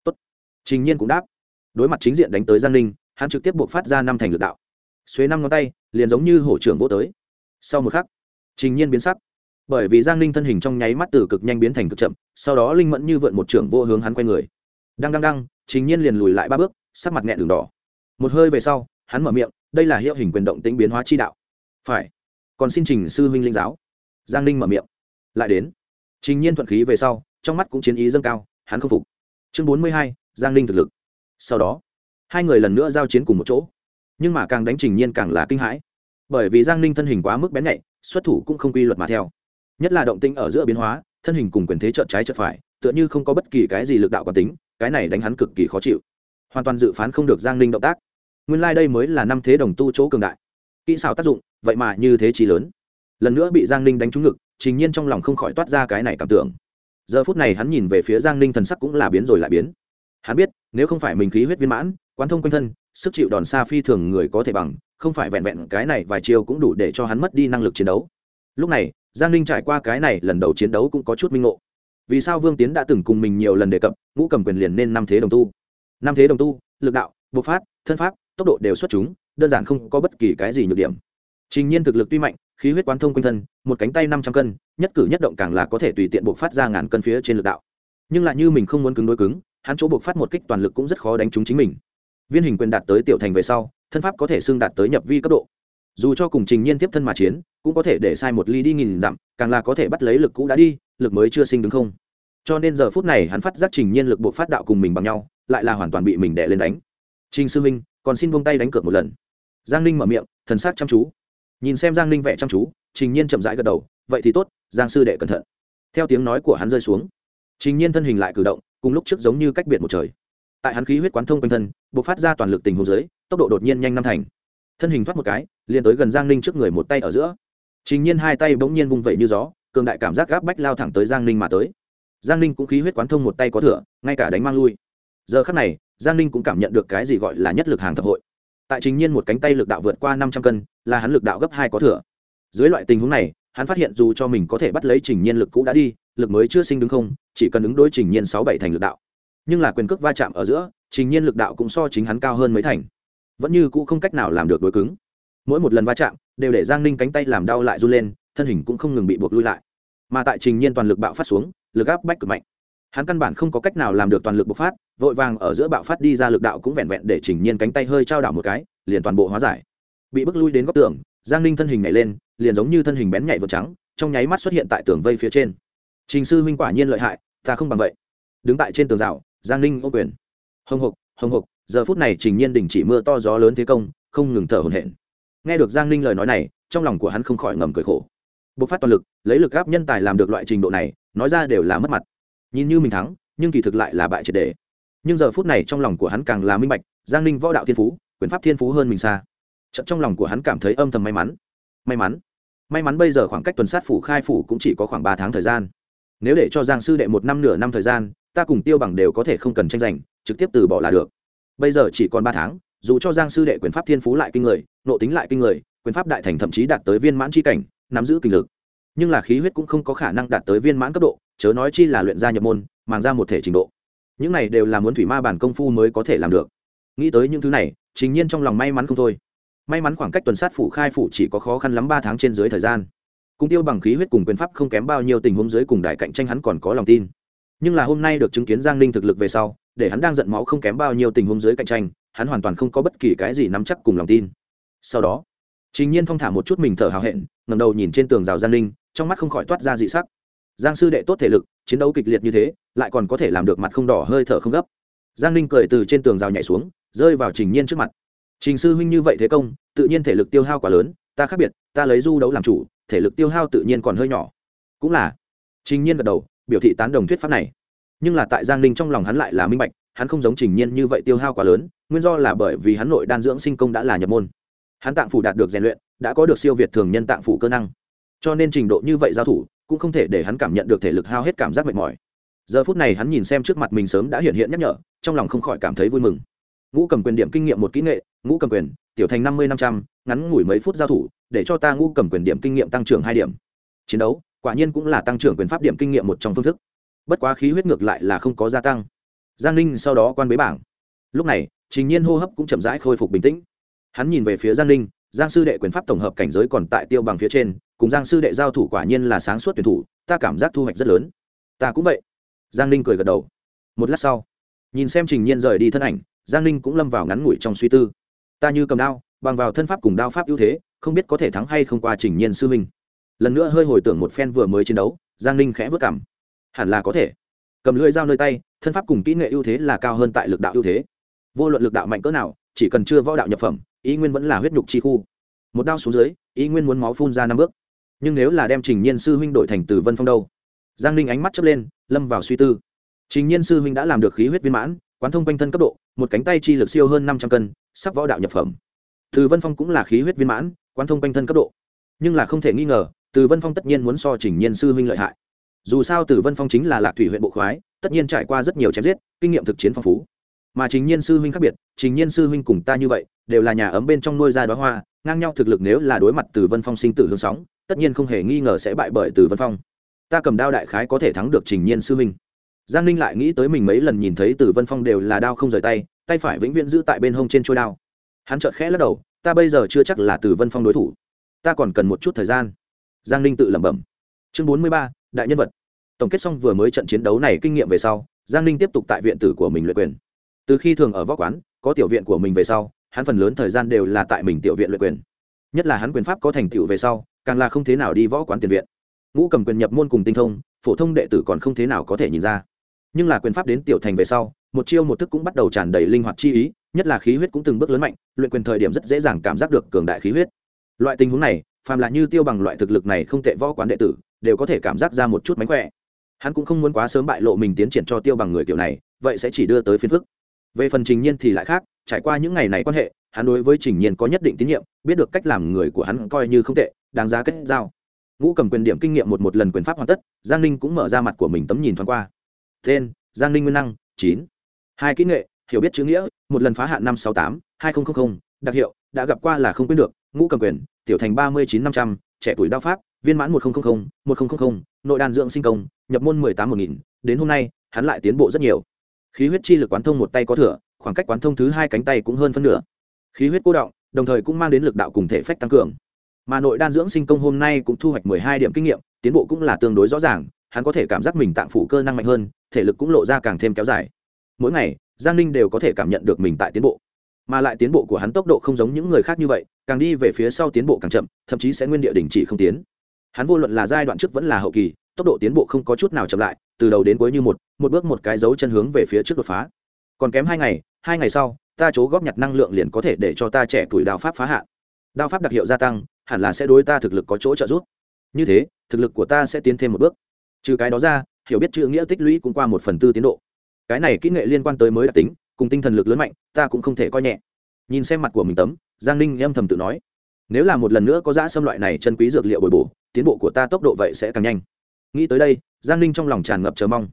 Tốt. trình nhiên cũng đáp. Đối mặt chính diện đánh tới giang ninh, hắn trực tiếp buộc phát ra năm thành lực đạo. Xuế năm ngón tay, liền giống như hổ trưởng vô tới. Sau một khắc, trình nhiên biến sắc bởi vì giang ninh thân hình trong nháy mắt từ cực nhanh biến thành cực chậm, sau đó linh mẫn như vượn một trưởng vô hướng hắn quay người. Đang đang đang chính nhiên liền lùi lại ba bước, sắc mặt nghẹn đường đỏ. Một hơi về sau, hắn mở miệng, đây là hiệu hình quyền động tính biến hóa chi đạo. Phải. Còn xin trình sư huynh linh giáo. Giang ninh mở miệng. Lại đến. Chính nhiên thuận khí về sau, trong mắt cũng chiến ý dâng cao, hắn không phục. Chương bốn mươi hai, giang ninh thực lực. Sau đó, hai người lần nữa giao chiến cùng một chỗ. Nhưng mà càng đánh trình nhiên càng là kinh hãi. Bởi vì giang ninh thân hình quá mức bén nhạy, xuất thủ cũng không quy luật mà theo nhất là động tinh ở giữa biến hóa, thân hình cùng quyền thế trợn trái trợn phải, tựa như không có bất kỳ cái gì lực đạo quán tính, cái này đánh hắn cực kỳ khó chịu. Hoàn toàn dự phán không được giang ninh động tác. Nguyên lai、like、đây mới là năm thế đồng tu chỗ cường đại. Kỹ xảo tác dụng, vậy mà như thế trí lớn. Lần nữa bị giang ninh đánh trúng ngực, trình nhiên trong lòng không khỏi toát ra cái này cảm tưởng. Giờ phút này hắn nhìn về phía giang ninh thần sắc cũng là biến rồi lại biến. Hắn biết, nếu không phải mình khí huyết viên mãn, quán thông quanh thân, sức chịu đòn xa phi thường người có thể bằng, không phải vẹn vẹn cái này vài chiêu cũng đủ để cho hắn mất đi năng lực chiến đấu. Lúc này giang ninh trải qua cái này lần đầu chiến đấu cũng có chút minh ngộ. Vì sao vương tiến đã từng cùng mình nhiều lần đề cập, ngũ cầm quyền liền nên năm thế đồng tu? Năm thế đồng tu, lực đạo bộc phát, thân pháp, tốc độ đều xuất chúng, đơn giản không có bất kỳ cái gì nhược điểm. Trình nhiên thực lực tuy mạnh, khí huyết quán thông quanh thân, một cánh tay năm trăm cân, nhất cử nhất động càng là có thể tùy tiện bộc phát ra ngàn cân phía trên lực đạo. Nhưng lại như mình không muốn cứng đối cứng, hắn chỗ bộc phát một kích toàn lực cũng rất khó đánh trúng chính mình. Viên hình quyền đạt tới tiểu thành về sau, thân pháp có thể xưng đạt tới nhập vi cấp độ dù cho cùng trình nhiên tiếp thân mà chiến, cũng có thể để sai một ly đi nghìn dặm, càng là có thể bắt lấy lực cũ đã đi, lực mới chưa sinh đứng không. Cho nên giờ phút này hắn phát giác trình nhiên lực buộc phát đạo cùng mình bằng nhau, lại là hoàn toàn bị mình đè lên đánh. Trình sư minh còn xin buông tay đánh cược một lần. Giang ninh mở miệng, thần sắc chăm chú. Nhìn xem giang ninh vẽ chăm chú, trình nhiên chậm rãi gật đầu, vậy thì tốt, giang sư đệ cẩn thận. Theo tiếng nói của hắn rơi xuống, trình nhiên thân hình lại cử động, cùng lúc trước giống như cách biệt một trời. Tại hắn khí huyết quán thông quanh thân, buộc phát ra toàn lực tình hồ dưới, tốc độ đột nhiên nhanh năm thành. Thân hình thoát một cái liền tới gần giang ninh trước người một tay ở giữa. Trình nhiên hai tay bỗng nhiên vung vẩy như gió, cường đại cảm giác gáp bách lao thẳng tới giang ninh mà tới. Giang ninh cũng khí huyết quán thông một tay có thửa ngay cả đánh mang lui. Giờ khắc này, giang ninh cũng cảm nhận được cái gì gọi là nhất lực hàng thập hội. Tại trình nhiên một cánh tay lực đạo vượt qua năm trăm cân, là hắn lực đạo gấp hai có thừa. Dưới loại tình huống này, hắn phát hiện dù cho mình có thể bắt lấy trình nhiên lực cũ đã đi, lực mới chưa sinh đứng không, chỉ cần ứng đối trình nhiên sáu bảy thành lực đạo. Nhưng là quyền cước va chạm ở giữa, trình nhiên lực đạo cũng so chính hắn cao hơn mấy thành. Vẫn như cũ không cách nào làm được đối cứng mỗi một lần va chạm đều để giang ninh cánh tay làm đau lại run lên thân hình cũng không ngừng bị buộc lui lại mà tại trình nhiên toàn lực bạo phát xuống lực áp bách cực mạnh hắn căn bản không có cách nào làm được toàn lực bộc phát vội vàng ở giữa bạo phát đi ra lực đạo cũng vẹn vẹn để trình nhiên cánh tay hơi trao đảo một cái liền toàn bộ hóa giải bị bức lui đến góc tường giang ninh thân hình nhảy lên liền giống như thân hình bén nhảy vượt trắng trong nháy mắt xuất hiện tại tường vây phía trên trình sư huynh quả nhiên lợi hại ta không bằng vậy đứng tại trên tường rào giang ninh ô quyền hồng hộc hồng hộc giờ phút này trình nhiên đình chỉ mưa to gió lớn thế công không ngừng thở hổn hển nghe được giang ninh lời nói này, trong lòng của hắn không khỏi ngầm cười khổ. Bộc phát toàn lực, lấy lực gáp nhân tài làm được loại trình độ này, nói ra đều là mất mặt. Nhìn như mình thắng, nhưng kỳ thực lại là bại triệt đề. Nhưng giờ phút này trong lòng của hắn càng là minh bạch, giang ninh võ đạo thiên phú, quyền pháp thiên phú hơn mình xa. Trận trong lòng của hắn cảm thấy âm thầm may mắn. May mắn. May mắn bây giờ khoảng cách tuần sát phủ khai phủ cũng chỉ có khoảng ba tháng thời gian. Nếu để cho giang sư đệ một năm nửa năm thời gian, ta cùng tiêu bằng đều có thể không cần tranh giành, trực tiếp từ bỏ là được. Bây giờ chỉ còn ba tháng dù cho giang sư đệ quyền pháp thiên phú lại kinh người, nộ tính lại kinh người, quyền pháp đại thành thậm chí đạt tới viên mãn c h i cảnh, nắm giữ kinh lực. Nhưng là khí huyết cũng không có khả năng đạt tới viên mãn cấp độ, chớ nói chi là luyện gia nhập môn mang ra một thể trình độ. Những này đều là muốn thủy ma bản công phu mới có thể làm được. Nghĩ tới những thứ này chính nhiên trong lòng may mắn không thôi. May mắn khoảng cách tuần sát phủ khai phủ chỉ có khó khăn lắm ba tháng trên dưới thời gian. Cùng tiêu bằng khí huyết cùng quyền pháp không kém bao nhiêu tình huống dưới cùng đại cạnh tranh hắn còn có lòng tin. Nhưng là hôm nay được chứng kiến giang ninh thực lực về sau, để hắn đang giận máu không kém bao nhiêu tình huống dưới cạnh tranh hắn hoàn toàn không có bất kỳ cái gì nắm chắc cùng lòng tin. Sau đó, trình nhiên thong thả một chút mình thở hào hẹn ngầm đầu nhìn trên tường rào giang ninh, trong mắt không khỏi toát ra dị sắc. Giang sư đệ tốt thể lực, chiến đấu kịch liệt như thế, lại còn có thể làm được mặt không đỏ hơi thở không gấp. Giang ninh cười từ trên tường rào nhảy xuống, rơi vào trình nhiên trước mặt. Trình sư huynh như vậy thế công, tự nhiên thể lực tiêu hao quá lớn, ta khác biệt, ta lấy du đấu làm chủ, thể lực tiêu hao tự nhiên còn hơi nhỏ. Cũng là, trình nhiên gật đầu, biểu thị tán đồng thuyết pháp này. Nhưng là tại giang ninh trong lòng hắn lại là minh bạch hắn không giống trình nhiên như vậy tiêu hao quá lớn, nguyên do là bởi vì hắn nội đan dưỡng sinh công đã là nhập môn. Hắn tạng phủ đạt được rèn luyện, đã có được siêu việt thường nhân tạng phủ cơ năng. Cho nên trình độ như vậy giao thủ, cũng không thể để hắn cảm nhận được thể lực hao hết cảm giác mệt mỏi. Giờ phút này hắn nhìn xem trước mặt mình sớm đã hiện hiện nhắc nhở, trong lòng không khỏi cảm thấy vui mừng. Ngũ cầm quyền điểm kinh nghiệm một kỹ nghệ, ngũ cầm quyền, tiểu thành năm mươi năm trăm, ngắn ngủi mấy phút giao thủ, để cho ta ngũ cầm quyền điểm kinh nghiệm tăng trưởng hai điểm. Chiến đấu, quả nhiên cũng là tăng trưởng quyền pháp điểm kinh nghiệm một trong phương thức. Bất quá khí huyết ngược lại là không có gia tăng giang ninh sau đó quan bế bảng. Lúc này, trình nhiên hô hấp cũng chậm rãi khôi phục bình tĩnh. Hắn nhìn về phía giang ninh, giang sư đệ quyền pháp tổng hợp cảnh giới còn tại tiêu bằng phía trên, cùng giang sư đệ giao thủ quả nhiên là sáng suốt tuyển thủ, ta cảm giác thu hoạch rất lớn. Ta cũng vậy. Giang ninh cười gật đầu. Một lát sau, nhìn xem trình nhiên rời đi thân ảnh, giang ninh cũng lâm vào ngắn ngủi trong suy tư. Ta như cầm đao, bằng vào thân pháp cùng đao pháp ưu thế, không biết có thể thắng hay không qua trình nhiên sư minh lần nữa hơi hồi tưởng một phen vừa mới chiến đấu, giang ninh khẽ vất cảm hẳn là có thể. Cầm lưỡi dao nơi tay thân pháp cùng kỹ nghệ ưu thế là cao hơn tại lực đạo ưu thế. Vô luận lực đạo mạnh cỡ nào, chỉ cần chưa võ đạo nhập phẩm, ý nguyên vẫn là huyết nhục chi khu. Một đao xuống dưới, ý nguyên muốn máu phun ra năm bước. Nhưng nếu là đem trình nhiên sư huynh đổi thành từ vân phong đâu? Giang ninh ánh mắt chớp lên, lâm vào suy tư. Trình nhiên sư huynh đã làm được khí huyết viên mãn, quán thông quanh thân cấp độ, một cánh tay chi lực siêu hơn năm trăm cân, sắp võ đạo nhập phẩm. Từ vân phong cũng là khí huyết viên mãn, quán thông quanh thân cấp độ. Nhưng là không thể nghi ngờ từ vân phong tất nhiên muốn so trình nhiên sư huynh lợi hại dù sao Tử vân phong chính là lạc thủy huyện bộ khoái, tất nhiên trải qua rất nhiều chém giết, kinh nghiệm thực chiến phong phú. Mà chính nhiên sư huynh khác biệt chính nhiên sư huynh cùng ta như vậy, đều là nhà ấm bên trong nuôi ra đoá hoa, ngang nhau thực lực nếu là đối mặt từ vân phong sinh tử hương sóng, tất nhiên không hề nghi ngờ sẽ bại bởi từ vân phong. Ta cầm đao đại khái có thể thắng được trình nhiên sư huynh. Giang ninh lại nghĩ tới mình mấy lần nhìn thấy từ vân phong đều là đao không rời tay tay phải vĩnh viễn giữ tại bên hông trên trôi đao. Hắn chợt khẽ lắc đầu, ta bây giờ chưa chắc là từ vân phong đối thủ. Ta còn cần một chút thời gian. Giang ninh tự lẩm bẩm. Chương bốn mươi ba đại nhân vật. Tổng kết xong vừa mới trận chiến đấu này kinh nghiệm về sau, giang ninh tiếp tục tại viện tử của mình luyện quyền. Từ khi thường ở võ quán, có tiểu viện của mình về sau, hắn phần lớn thời gian đều là tại mình tiểu viện luyện quyền. Nhất là hắn quyền pháp có thành tựu về sau, càng là không thế nào đi võ quán tiền viện. Ngũ cầm quyền nhập môn cùng tinh thông, phổ thông đệ tử còn không thế nào có thể nhìn ra. Nhưng là quyền pháp đến tiểu thành về sau, một chiêu một thức cũng bắt đầu tràn đầy linh hoạt chi ý, nhất là khí huyết cũng từng bước lớn mạnh, luyện quyền thời điểm rất dễ dàng cảm giác được cường đại khí huyết. Loại tình huống này, phàm là như tiêu bằng loại thực lực này không tệ võ quán đệ tử đều có thể cảm giác ra một chút mánh khỏe. Hắn cũng không muốn quá sớm bại lộ mình tiến triển cho tiêu bằng người kiểu này, vậy sẽ chỉ đưa tới phiền phức. Về phần trình nhiên thì lại khác, trải qua những ngày này quan hệ, hắn đối với trình nhiên có nhất định tín nhiệm, biết được cách làm người của hắn coi như không tệ, đáng giá kết giao. Ngũ cầm quyền điểm kinh nghiệm một một lần quyền pháp hoàn tất, giang ninh cũng mở ra mặt của mình tấm nhìn thoáng qua. Tên, giang ninh nguyên năng, chín. Hai kỹ nghệ, hiểu biết chữ nghĩa, một lần phá hạn năm sáu tám, hai nghìn đặc hiệu, đã gặp qua là không quyết được, ngũ cầm quyền, tiểu thành ba mươi chín năm trăm, trẻ tuổi đao pháp viên mãn một nghìn một nghìn nội đan dưỡng sinh công, nhập môn mười tám một nghìn, đến hôm nay, hắn lại tiến bộ rất nhiều. Khí huyết chi lực quán thông một tay có thừa, khoảng cách quán thông thứ hai cánh tay cũng hơn phân nửa. Khí huyết cô động, đồng thời cũng mang đến lực đạo cùng thể phách tăng cường. Mà nội đan dưỡng sinh công hôm nay cũng thu hoạch mười hai điểm kinh nghiệm, tiến bộ cũng là tương đối rõ ràng, hắn có thể cảm giác mình tạng phủ cơ năng mạnh hơn, thể lực cũng lộ ra càng thêm kéo dài. Mỗi ngày, giang ninh đều có thể cảm nhận được mình tại tiến bộ. Mà lại tiến bộ của hắn tốc độ không giống những người khác như vậy, càng đi về phía sau tiến bộ càng chậm, thậm chí sẽ nguyên địa đình chỉ không tiến hắn vô luận là giai đoạn trước vẫn là hậu kỳ, tốc độ tiến bộ không có chút nào chậm lại, từ đầu đến cuối như một một bước một cái dấu chân hướng về phía trước đột phá. Còn kém hai ngày hai ngày sau, ta chố góp nhặt năng lượng liền có thể để cho ta trẻ tuổi đao pháp phá hạn. Đao pháp đặc hiệu gia tăng, hẳn là sẽ đối ta thực lực có chỗ trợ giúp. Như thế, thực lực của ta sẽ tiến thêm một bước. Trừ cái đó ra, hiểu biết chữ nghĩa tích lũy cũng qua một phần tư tiến độ. Cái này kỹ nghệ liên quan tới mới đặc tính, cùng tinh thần lực lớn mạnh, ta cũng không thể coi nhẹ. Nhìn xem mặt của mình tấm, giang ninh âm thầm tự nói. Nếu là một lần nữa có giã xâm loại này chân quý dược liệu bồi bổ tiến bộ của ta tốc độ vậy sẽ càng nhanh. Nghĩ tới đây, giang ninh trong lòng tràn ngập chờ mong.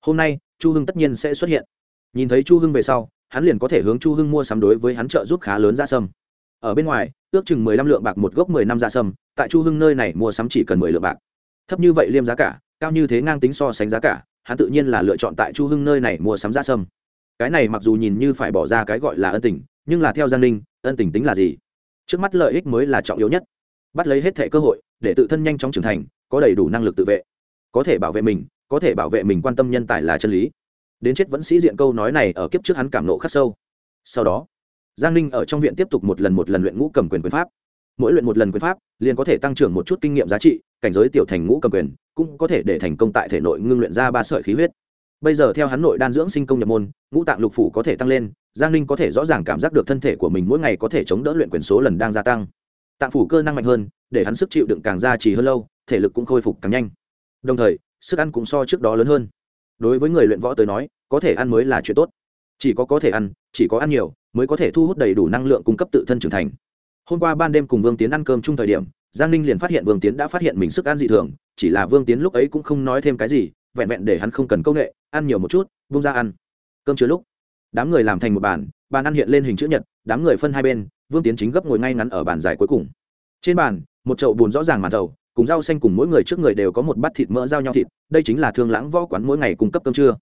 Hôm nay, chu hưng tất nhiên sẽ xuất hiện. Nhìn thấy chu hưng về sau, hắn liền có thể hướng chu hưng mua sắm đối với hắn trợ giúp khá lớn ra sâm. Ở bên ngoài, ước chừng mười lăm lượng bạc một gốc mười năm ra sâm, tại chu hưng nơi này mua sắm chỉ cần mười lượng bạc. Thấp như vậy liêm giá cả, cao như thế ngang tính so sánh giá cả, hắn tự nhiên là lựa chọn tại chu hưng nơi này mua sắm ra sâm. Cái này mặc dù nhìn như phải bỏ ra cái gọi là ân tình, nhưng là theo giang ninh, ân tình tính là gì? Trước mắt lợi ích mới là trọng yếu nhất. Bắt lấy hết thẻ cơ hội để tự thân nhanh chóng trưởng thành, có đầy đủ năng lực tự vệ. Có thể bảo vệ mình, có thể bảo vệ mình quan tâm nhân tài là chân lý. Đến chết vẫn sĩ diện câu nói này ở kiếp trước hắn cảm nộ khắc sâu. Sau đó, giang ninh ở trong viện tiếp tục một lần một lần luyện ngũ cầm quyền quyền pháp. Mỗi luyện một lần quyền pháp, liền có thể tăng trưởng một chút kinh nghiệm giá trị, cảnh giới tiểu thành ngũ cầm quyền, cũng có thể để thành công tại thể nội ngưng luyện ra ba sợi khí huyết. Bây giờ theo hắn nội đan dưỡng sinh công nhập môn, ngũ tạng lục phủ có thể tăng lên, giang ninh có thể rõ ràng cảm giác được thân thể của mình mỗi ngày có thể chống đỡ luyện quyền số lần đang gia tăng tạng phủ cơ năng mạnh hơn, để hắn sức chịu đựng càng ra trì hơn lâu, thể lực cũng khôi phục càng nhanh. Đồng thời, sức ăn cũng so trước đó lớn hơn. Đối với người luyện võ tới nói, có thể ăn mới là chuyện tốt. Chỉ có có thể ăn, chỉ có ăn nhiều, mới có thể thu hút đầy đủ năng lượng cung cấp tự thân trưởng thành. Hôm qua ban đêm cùng vương tiến ăn cơm chung thời điểm, giang ninh liền phát hiện vương tiến đã phát hiện mình sức ăn dị thường, chỉ là vương tiến lúc ấy cũng không nói thêm cái gì, vẹn vẹn để hắn không cần công nghệ ăn nhiều một chút, vung ra ăn. Cơm chứa lúc, đám người làm thành một bàn bàn ăn hiện lên hình chữ nhật, đám người phân hai bên vương tiến chính gấp ngồi ngay ngắn ở bàn dài cuối cùng. Trên bàn, một chậu bùn rõ ràng màn thầu, cùng rau xanh cùng mỗi người trước người đều có một bát thịt mỡ giao nhau thịt, đây chính là thương lãng võ quán mỗi ngày cung cấp cơm trưa.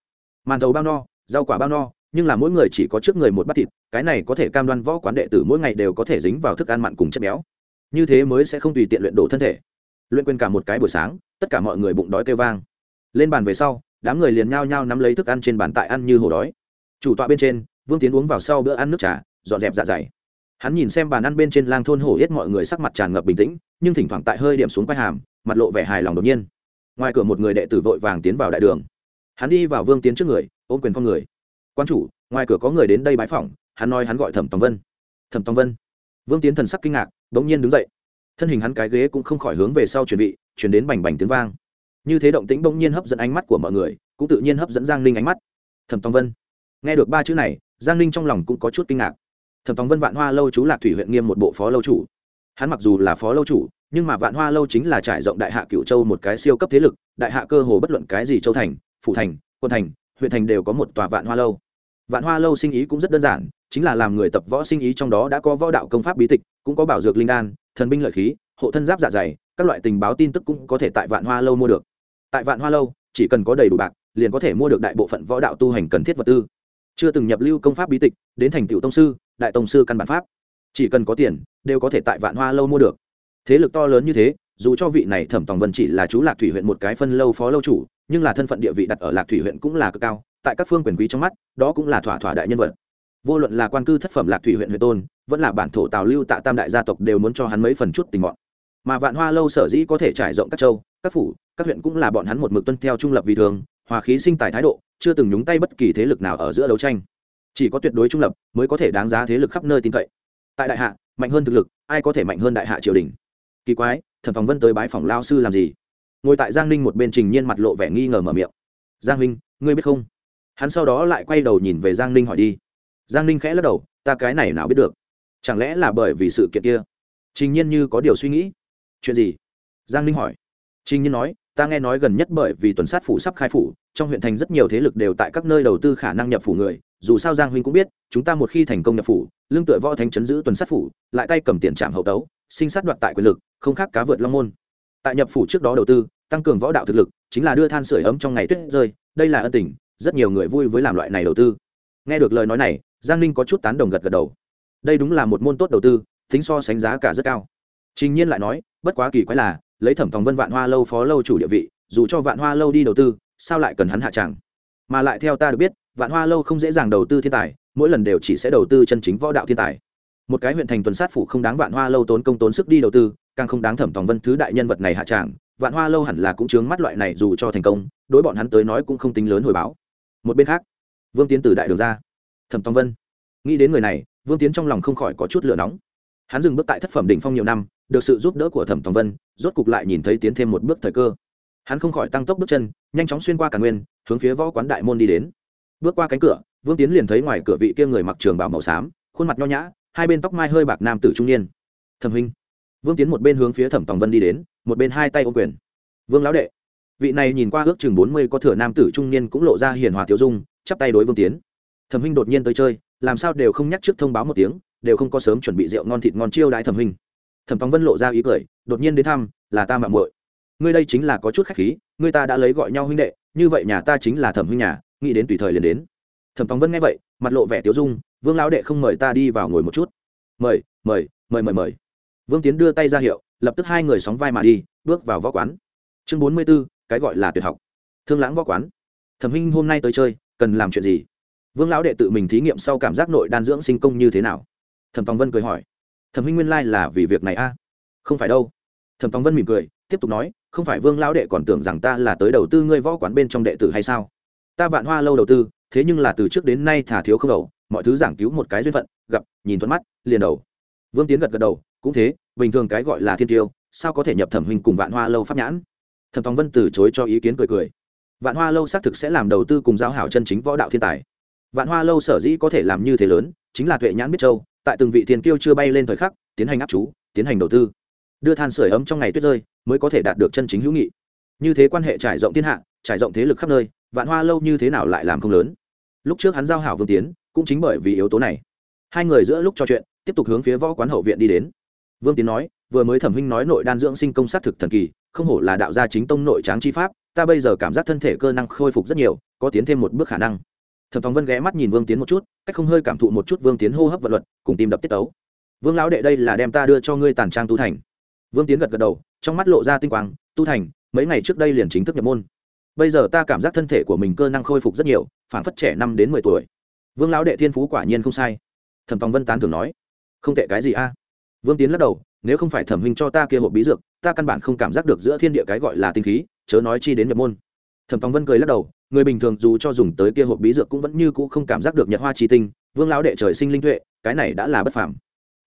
Màn thầu bao no, rau quả bao no, nhưng là mỗi người chỉ có trước người một bát thịt, cái này có thể cam đoan võ quán đệ tử mỗi ngày đều có thể dính vào thức ăn mặn cùng chất béo. Như thế mới sẽ không tùy tiện luyện đổ thân thể. Luyện quên cả một cái buổi sáng, tất cả mọi người bụng đói kêu vang. Lên bàn về sau, đám người liền nhao nhao nắm lấy thức ăn trên bàn tại ăn như hổ đói. Chủ tọa bên trên, vương tiến uống vào sau bữa ăn nước trà, dọn dẹp dạ dày hắn nhìn xem bàn ăn bên trên lang thôn hổ yết mọi người sắc mặt tràn ngập bình tĩnh, nhưng thỉnh thoảng tại hơi điểm xuống quai hàm, mặt lộ vẻ hài lòng đột nhiên. Ngoài cửa một người đệ tử vội vàng tiến vào đại đường. Hắn đi vào vương tiến trước người, ôm quyền phong người. Quan chủ, ngoài cửa có người đến đây bái phỏng, hắn nói hắn gọi thẩm tòng vân. Thẩm tòng vân? Vương tiến thần sắc kinh ngạc đ ỗ n g nhiên đứng dậy. Thân hình hắn cái ghế cũng không khỏi hướng về sau chuẩn bị chuyển đến bành bành tiếng vang. Như thế động tĩnh bỗng nhiên hấp dẫn ánh mắt của mọi người, cũng tự nhiên hấp dẫn giang ninh ánh mắt. Thẩm tòng vân? Nghe được ba chữ này, giang ninh trong lòng cũng có chút kinh ngạc thẩm tòng vân vạn hoa lâu chú lạc thủy huyện nghiêm một bộ phó lâu chủ. Hắn mặc dù là phó lâu chủ, nhưng mà vạn hoa lâu chính là trải rộng đại hạ cựu châu một cái siêu cấp thế lực, đại hạ cơ hồ bất luận cái gì châu thành, phủ thành, quân thành, huyện thành đều có một tòa vạn hoa lâu. Vạn hoa lâu sinh ý cũng rất đơn giản, chính là làm người tập võ sinh ý trong đó đã có võ đạo công pháp bí tịch, cũng có bảo dược linh đan, thần binh lợi khí, hộ thân giáp dạ dày, các loại tình báo tin tức cũng có thể tại vạn hoa lâu mua được. Tại vạn hoa lâu, chỉ cần có đầy đủ bạc, liền có thể mua được đại bộ phận võ đạo tu hành cần thiết vật tư. Chưa từng nhập lưu công pháp bí tịch, đến thành tựu tông sư đại tông sư căn bản pháp. Chỉ cần có tiền, đều có thể tại vạn hoa lâu mua được. Thế lực to lớn như thế, dù cho vị này thẩm tòng vân chỉ là chú lạc thủy huyện một cái phân lâu phó lâu chủ, nhưng là thân phận địa vị đặt ở lạc thủy huyện cũng là cực cao, tại các phương quyền quý trong mắt, đó cũng là thỏa thỏa đại nhân vật. Vô luận là quan cư thất phẩm lạc thủy huyện huyện tôn, vẫn là bản thổ tào lưu tạ tam đại gia tộc đều muốn cho hắn mấy phần chút tình bọn mà vạn hoa lâu sở dĩ có thể trải rộng các châu, các phủ, các huyện cũng là bọn hắn một mực tuân theo trung lập vì thường, hòa khí sinh tài thái độ, chưa từng nhúng tay bất kỳ thế lực nào ở giữa đấu tranh chỉ có tuyệt đối trung lập mới có thể đáng giá thế lực khắp nơi tin cậy. Tại đại hạ, mạnh hơn thực lực, ai có thể mạnh hơn đại hạ triều đình? Kỳ quái thần phóng vân tới bái phòng lao sư làm gì? Ngồi tại giang ninh một bên trình nhiên mặt lộ vẻ nghi ngờ mở miệng. Giang ninh ngươi biết không? Hắn sau đó lại quay đầu nhìn về giang ninh hỏi đi. Giang ninh khẽ lắc đầu, ta cái này nào biết được? Chẳng lẽ là bởi vì sự kiện kia? Trình nhiên như có điều suy nghĩ. Chuyện gì? Giang ninh hỏi. Trình nhiên nói ta nghe nói gần nhất bởi vì tuần sát phủ sắp khai phủ, trong huyện thành rất nhiều thế lực đều tại các nơi đầu tư khả năng nhập phủ người, dù sao giang huynh cũng biết, chúng ta một khi thành công nhập phủ, lương tựa võ thánh chấn giữ tuần sát phủ, lại tay cầm tiền trạm hậu tấu, sinh sát đoạt tại quyền lực, không khác cá vượt long môn. Tại nhập phủ trước đó đầu tư, tăng cường võ đạo thực lực, chính là đưa than sửa ấm trong ngày tuyết rơi, đây là ân tình, rất nhiều người vui với làm loại này đầu tư. Nghe được lời nói này, giang ninh có chút tán đồng gật gật đầu. Đây đúng là một môn tốt đầu tư, tính so sánh giá cả rất cao. Trình nhiên lại nói, bất quá kỳ quái là lấy thẩm thòng vân vạn hoa lâu phó lâu chủ địa vị, dù cho vạn hoa lâu đi đầu tư, sao lại cần hắn hạ tràng mà lại theo ta được biết, vạn hoa lâu không dễ dàng đầu tư thiên tài, mỗi lần đều chỉ sẽ đầu tư chân chính võ đạo thiên tài. Một cái huyện thành tuần sát phủ không đáng vạn hoa lâu tốn công tốn sức đi đầu tư, càng không đáng thẩm thòng vân thứ đại nhân vật này hạ tràng vạn hoa lâu hẳn là cũng chướng mắt loại này dù cho thành công, đối bọn hắn tới nói cũng không tính lớn hồi báo. Một bên khác, vương tiến từ đại đường ra. Thẩm tòng vân, nghĩ đến người này, vương tiến trong lòng không khỏi có chút lửa nóng hắn dừng bước tại thất phẩm đỉnh phong nhiều năm, được sự giúp đỡ của thẩm tòng vân, rốt cục lại nhìn thấy tiến thêm một bước thời cơ. Hắn không khỏi tăng tốc bước chân, nhanh chóng xuyên qua cả nguyên, hướng phía võ quán đại môn đi đến. Bước qua cánh cửa, vương tiến liền thấy ngoài cửa vị kia người mặc trường bảo màu xám, khuôn mặt nho nhã, hai bên tóc mai hơi bạc nam tử trung niên. Thẩm huynh. Vương tiến một bên hướng phía thẩm tòng vân đi đến, một bên hai tay ô quyền. Vương lão đệ. Vị này nhìn qua ước chừng bốn mươi có thừa nam tử trung niên cũng lộ ra hiền hòa tiêu dung, chắp tay đối vương tiến. Thẩm huynh đột nhiên tới chơi, làm sao đều không nhắc trước thông báo một tiếng đều không có sớm chuẩn bị rượu ngon thịt ngon chiêu đãi thẩm huynh. Thẩm tòng vân lộ ra ý cười, đột nhiên đến thăm, là ta mạng muội. Ngươi đây chính là có chút khách khí, ngươi ta đã lấy gọi nhau huynh đệ, như vậy nhà ta chính là thẩm huynh nhà, nghĩ đến tùy thời liền đến. Thẩm tòng vân nghe vậy, mặt lộ vẻ tiêu dung, vương lão đệ không mời ta đi vào ngồi một chút. Mời mời mời mời mời. Vương tiến đưa tay ra hiệu, lập tức hai người sóng vai mà đi, bước vào võ quán. Chương bốn mươi b ố cái gọi là tuyệt học. Thương lãng võ quán. Thẩm huynh hôm nay tới chơi, cần làm chuyện gì? Vương lão đệ tự mình thí nghiệm sau cảm giác nội đan dưỡng sinh công như thế nào thẩm tòng vân cười hỏi, thẩm huynh nguyên Lai là vì việc này a? Không phải đâu. Thẩm tòng vân mỉm cười, tiếp tục nói, không phải vương lão đệ còn tưởng rằng ta là tới đầu tư ngươi võ quán bên trong đệ tử hay sao? Ta vạn hoa lâu đầu tư, thế nhưng là từ trước đến nay thả thiếu không đầu, mọi thứ giảng cứu một cái duyên phận, gặp, nhìn thuận mắt, liền đầu. Vương tiến gật gật đầu, cũng thế, bình thường cái gọi là thiên tiêu, sao có thể nhập thẩm huynh cùng vạn hoa lâu pháp nhãn? Thẩm tòng vân từ chối cho ý kiến cười cười, vạn hoa lâu xác thực sẽ làm đầu tư cùng giao hảo chân chính võ đạo thiên tài. Vạn hoa lâu sở dĩ có thể làm như thế lớn, chính là tuệ nhãn biết châu tại từng vị thiên kiêu chưa bay lên thời khắc, tiến hành áp chú, tiến hành đầu tư. Đưa than sửa ấm trong ngày tuyết rơi, mới có thể đạt được chân chính hữu nghị. Như thế quan hệ trải rộng thiên hạ, trải rộng thế lực khắp nơi, vạn hoa lâu như thế nào lại làm không lớn. Lúc trước hắn giao hảo vương tiến, cũng chính bởi vì yếu tố này. Hai người giữa lúc trò chuyện, tiếp tục hướng phía võ quán hậu viện đi đến. Vương tiến nói, vừa mới thẩm huynh nói nội đan dưỡng sinh công sát thực thần kỳ, không hổ là đạo gia chính tông nội tráng chi pháp, ta bây giờ cảm giác thân thể cơ năng khôi phục rất nhiều, có tiến thêm một bước khả năng thẩm thóng vân ghé mắt nhìn vương tiến một chút, cách không hơi cảm thụ một chút vương tiến hô hấp vật luật, cùng tim đập tiết tấu. Vương lão đệ đây là đem ta đưa cho ngươi tàn trang tu thành. Vương tiến gật gật đầu, trong mắt lộ ra tinh quang, tu thành, mấy ngày trước đây liền chính thức nhập môn. Bây giờ ta cảm giác thân thể của mình cơ năng khôi phục rất nhiều phản phất trẻ năm đến mười tuổi. Vương lão đệ thiên phú quả nhiên không sai. Thẩm tòng vân tán thường nói, không tệ cái gì a? Vương tiến lắc đầu, nếu không phải thẩm huynh cho ta kia hộp bí dược, ta căn bản không cảm giác được giữa thiên địa cái gọi là tinh khí, chớ nói chi đến nhập môn. Thẩm tòng vân cười lắc đầu người bình thường dù cho dùng tới kia hộp bí dược cũng vẫn như cũ không cảm giác được nhật hoa chi tinh, vương lão đệ trời sinh linh tuệ, cái này đã là bất phàm.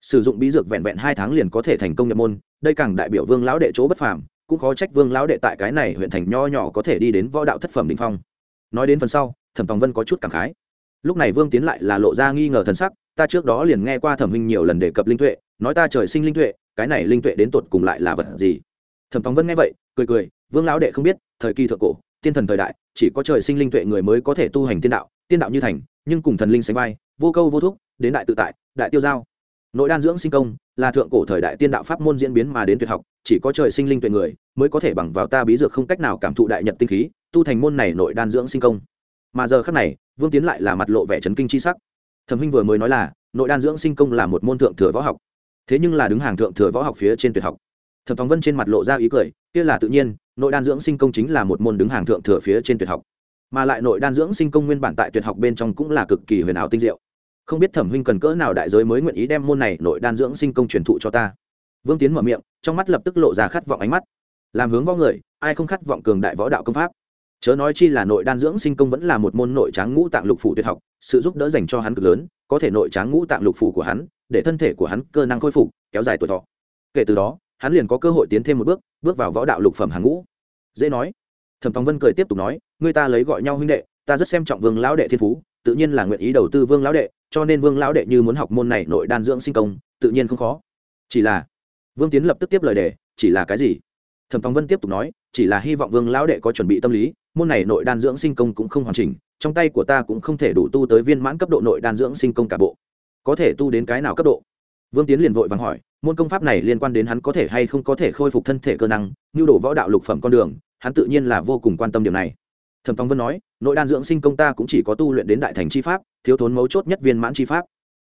Sử dụng bí dược vẹn vẹn hai tháng liền có thể thành công nhập môn, đây càng đại biểu vương lão đệ chỗ bất phàm, cũng khó trách vương lão đệ tại cái này huyện thành nho nhỏ có thể đi đến võ đạo thất phẩm đình phong. Nói đến phần sau, thẩm tòng vân có chút cảm khái. Lúc này vương tiến lại là lộ ra nghi ngờ thần sắc, ta trước đó liền nghe qua thẩm huynh nhiều lần đề cập linh tuệ, nói ta trời sinh linh tuệ, cái này linh tuệ đến tột cùng lại là vật gì? Thẩm tòng vân nghe vậy, cười cười, vương lão đệ không biết, thời kỳ thượng cổ tiên thần thời đại, chỉ có trời sinh linh tuệ người mới có thể tu hành tiên đạo tiên đạo như thành, nhưng cùng thần linh sánh vai, vô câu vô thúc, đến đại tự tại, đại tiêu giao. Nội đan dưỡng sinh công, là thượng cổ thời đại tiên đạo pháp môn diễn biến mà đến tuyệt học, chỉ có trời sinh linh tuệ người mới có thể bằng vào ta bí dược không cách nào cảm thụ đại nhật tinh khí, tu thành môn này nội đan dưỡng sinh công. Mà giờ khác này, vương tiến lại là mặt lộ vẻ chấn kinh c h i sắc. Thẩm huynh vừa mới nói là, nội đan dưỡng sinh công là một môn thượng thừa võ học. Thế nhưng là đứng hàng thượng thừa võ học phía trên tuyệt học thẩm Thong vân trên mặt lộ ra ý cười, kia là tự nhiên, nội đan dưỡng sinh công chính là một môn đứng hàng thượng thừa phía trên tuyệt học. Mà lại nội đan dưỡng sinh công nguyên bản tại tuyệt học bên trong cũng là cực kỳ huyền ảo tinh diệu. Không biết thẩm huynh cần cỡ nào đại giới mới nguyện ý đem môn này nội đan dưỡng sinh công truyền thụ cho ta? Vương tiến mở miệng, trong mắt lập tức lộ ra khát vọng ánh mắt. Làm hướng võ người, ai không khát vọng cường đại võ đạo công pháp? Chớ nói chi là nội đan dưỡng sinh công vẫn là một môn nội tráng ngũ tạng lục phủ tuyệt học, sự giúp đỡ dành cho hắn cực lớn, có thể nội tráng ngũ tạng lục phủ của hắn, để thân thể của hắn cơ năng khôi phục, kéo dài tuổi thọ. Kể từ đó hắn liền có cơ hội tiến thêm một bước bước vào võ đạo lục phẩm hàng ngũ. Dễ nói. Thẩm tòng vân cười tiếp tục nói người ta lấy gọi nhau huynh đệ, ta rất xem trọng vương lão đệ thiên phú, tự nhiên là nguyện ý đầu tư vương lão đệ, cho nên vương lão đệ như muốn học môn này nội đan dưỡng sinh công, tự nhiên không khó. Chỉ là, vương tiến lập tức tiếp lời đề, chỉ là cái gì? Thẩm tòng vân tiếp tục nói, chỉ là hy vọng vương lão đệ có chuẩn bị tâm lý, môn này nội đan dưỡng sinh công cũng không hoàn chỉnh, trong tay của ta cũng không thể đủ tu tới viên mãn cấp độ nội đan dưỡng sinh công cả bộ. Có thể tu đến cái nào cấp độ? Vương tiến liền vội vàng hỏi, môn công pháp này liên quan đến hắn có thể hay không có thể khôi phục thân thể cơ năng, nhu đồ võ đạo lục phẩm con đường, hắn tự nhiên là vô cùng quan tâm điều này. Thẩm tòng vân nói, nội đan dưỡng sinh công ta cũng chỉ có tu luyện đến đại thành chi pháp, thiếu thốn mấu chốt nhất viên mãn chi pháp.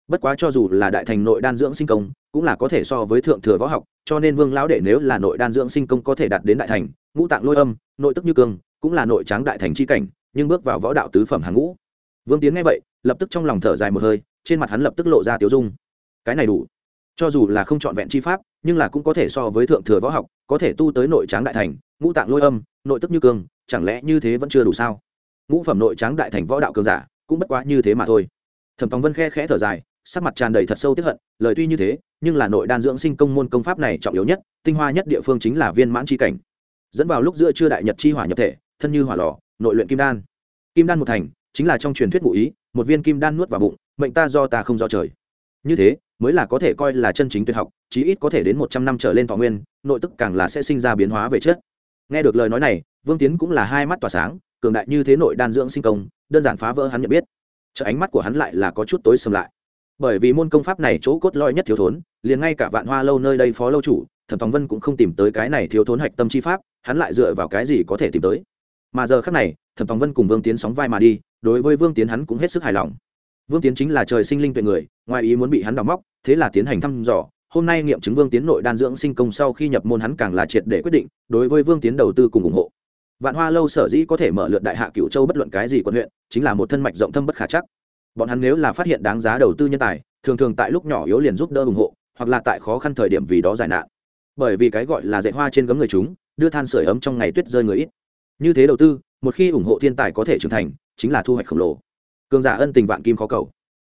Bất quá cho dù là đại thành nội đan dưỡng sinh công, cũng là có thể so với thượng thừa võ học, cho nên vương lão đệ nếu là nội đan dưỡng sinh công có thể đạt đến đại thành, ngũ tạng lôi âm, nội tức như cương, cũng là nội tráng đại thành chi cảnh, nhưng bước vào võ đạo tứ phẩm hàng ngũ. Vương tiến nghe vậy, lập tức trong lòng thở dài một hơi, trên mặt hắn lập tức lộ ra tiếu dung cái này đủ. Cho dù là không trọn vẹn chi pháp, nhưng là cũng có thể so với thượng thừa võ học, có thể tu tới nội tráng đại thành, ngũ tạng lôi âm, nội tức như cương, chẳng lẽ như thế vẫn chưa đủ sao? Ngũ phẩm nội tráng đại thành võ đạo cường giả, cũng bất quá như thế mà thôi. Thẩm tòng vân khe khẽ thở dài, sắc mặt tràn đầy thật sâu tiếp hận, lời tuy như thế, nhưng là nội đan dưỡng sinh công môn công pháp này trọng yếu nhất, tinh hoa nhất địa phương chính là viên mãn c h i cảnh. Dẫn vào lúc giữa chưa đại nhật chi hỏa nhập thể, thân như hỏa lò, nội luyện kim đan. Kim đan một thành, chính là trong truyền thuyết ngụ ý, một viên kim đan nuốt vào bụng, mệnh ta do ta không do trời như thế, mới là có thể coi là chân chính tuyệt học, chí ít có thể đến một trăm năm trở lên thọ nguyên, nội tức càng là sẽ sinh ra biến hóa về chất. Nghe được lời nói này, vương tiến cũng là hai mắt tỏa sáng, cường đại như thế nội đan dưỡng sinh công, đơn giản phá vỡ hắn nhận biết. Chợ ánh mắt của hắn lại là có chút tối sầm lại. Bởi vì môn công pháp này chỗ cốt lõi nhất thiếu thốn, liền ngay cả vạn hoa lâu nơi đây phó lâu chủ, thẩm tòng vân cũng không tìm tới cái này thiếu thốn hạch tâm chi pháp, hắn lại dựa vào cái gì có thể tìm tới? Mà giờ khác này, thẩm tòng vân cùng vương tiến sóng vai mà đi, đối với vương tiến hắn cũng hết sức hài lòng vương tiến chính là trời sinh linh tuệ người, ngoài ý muốn bị hắn đào móc, thế là tiến hành thăm dò. Hôm nay nghiệm chứng vương tiến nội đan dưỡng sinh công sau khi nhập môn hắn càng là triệt để quyết định, đối với vương tiến đầu tư cùng ủng hộ. Vạn hoa lâu sở dĩ có thể mở lượt đại hạ cựu châu bất luận cái gì quận huyện, chính là một thân mạch rộng thâm bất khả chắc. Bọn hắn nếu là phát hiện đáng giá đầu tư nhân tài, thường thường tại lúc nhỏ yếu liền giúp đỡ ủng hộ, hoặc là tại khó khăn thời điểm vì đó giải nạn. Bởi vì cái gọi là dạy hoa trên gấm người chúng, đưa than sửa ấm trong ngày tuyết rơi người ít. Như thế đầu tư, một khi ủng hộ thiên tài có thể trưởng thành, chính là thu hoạch khổng lồ cường giả ân tình vạn kim khó cầu.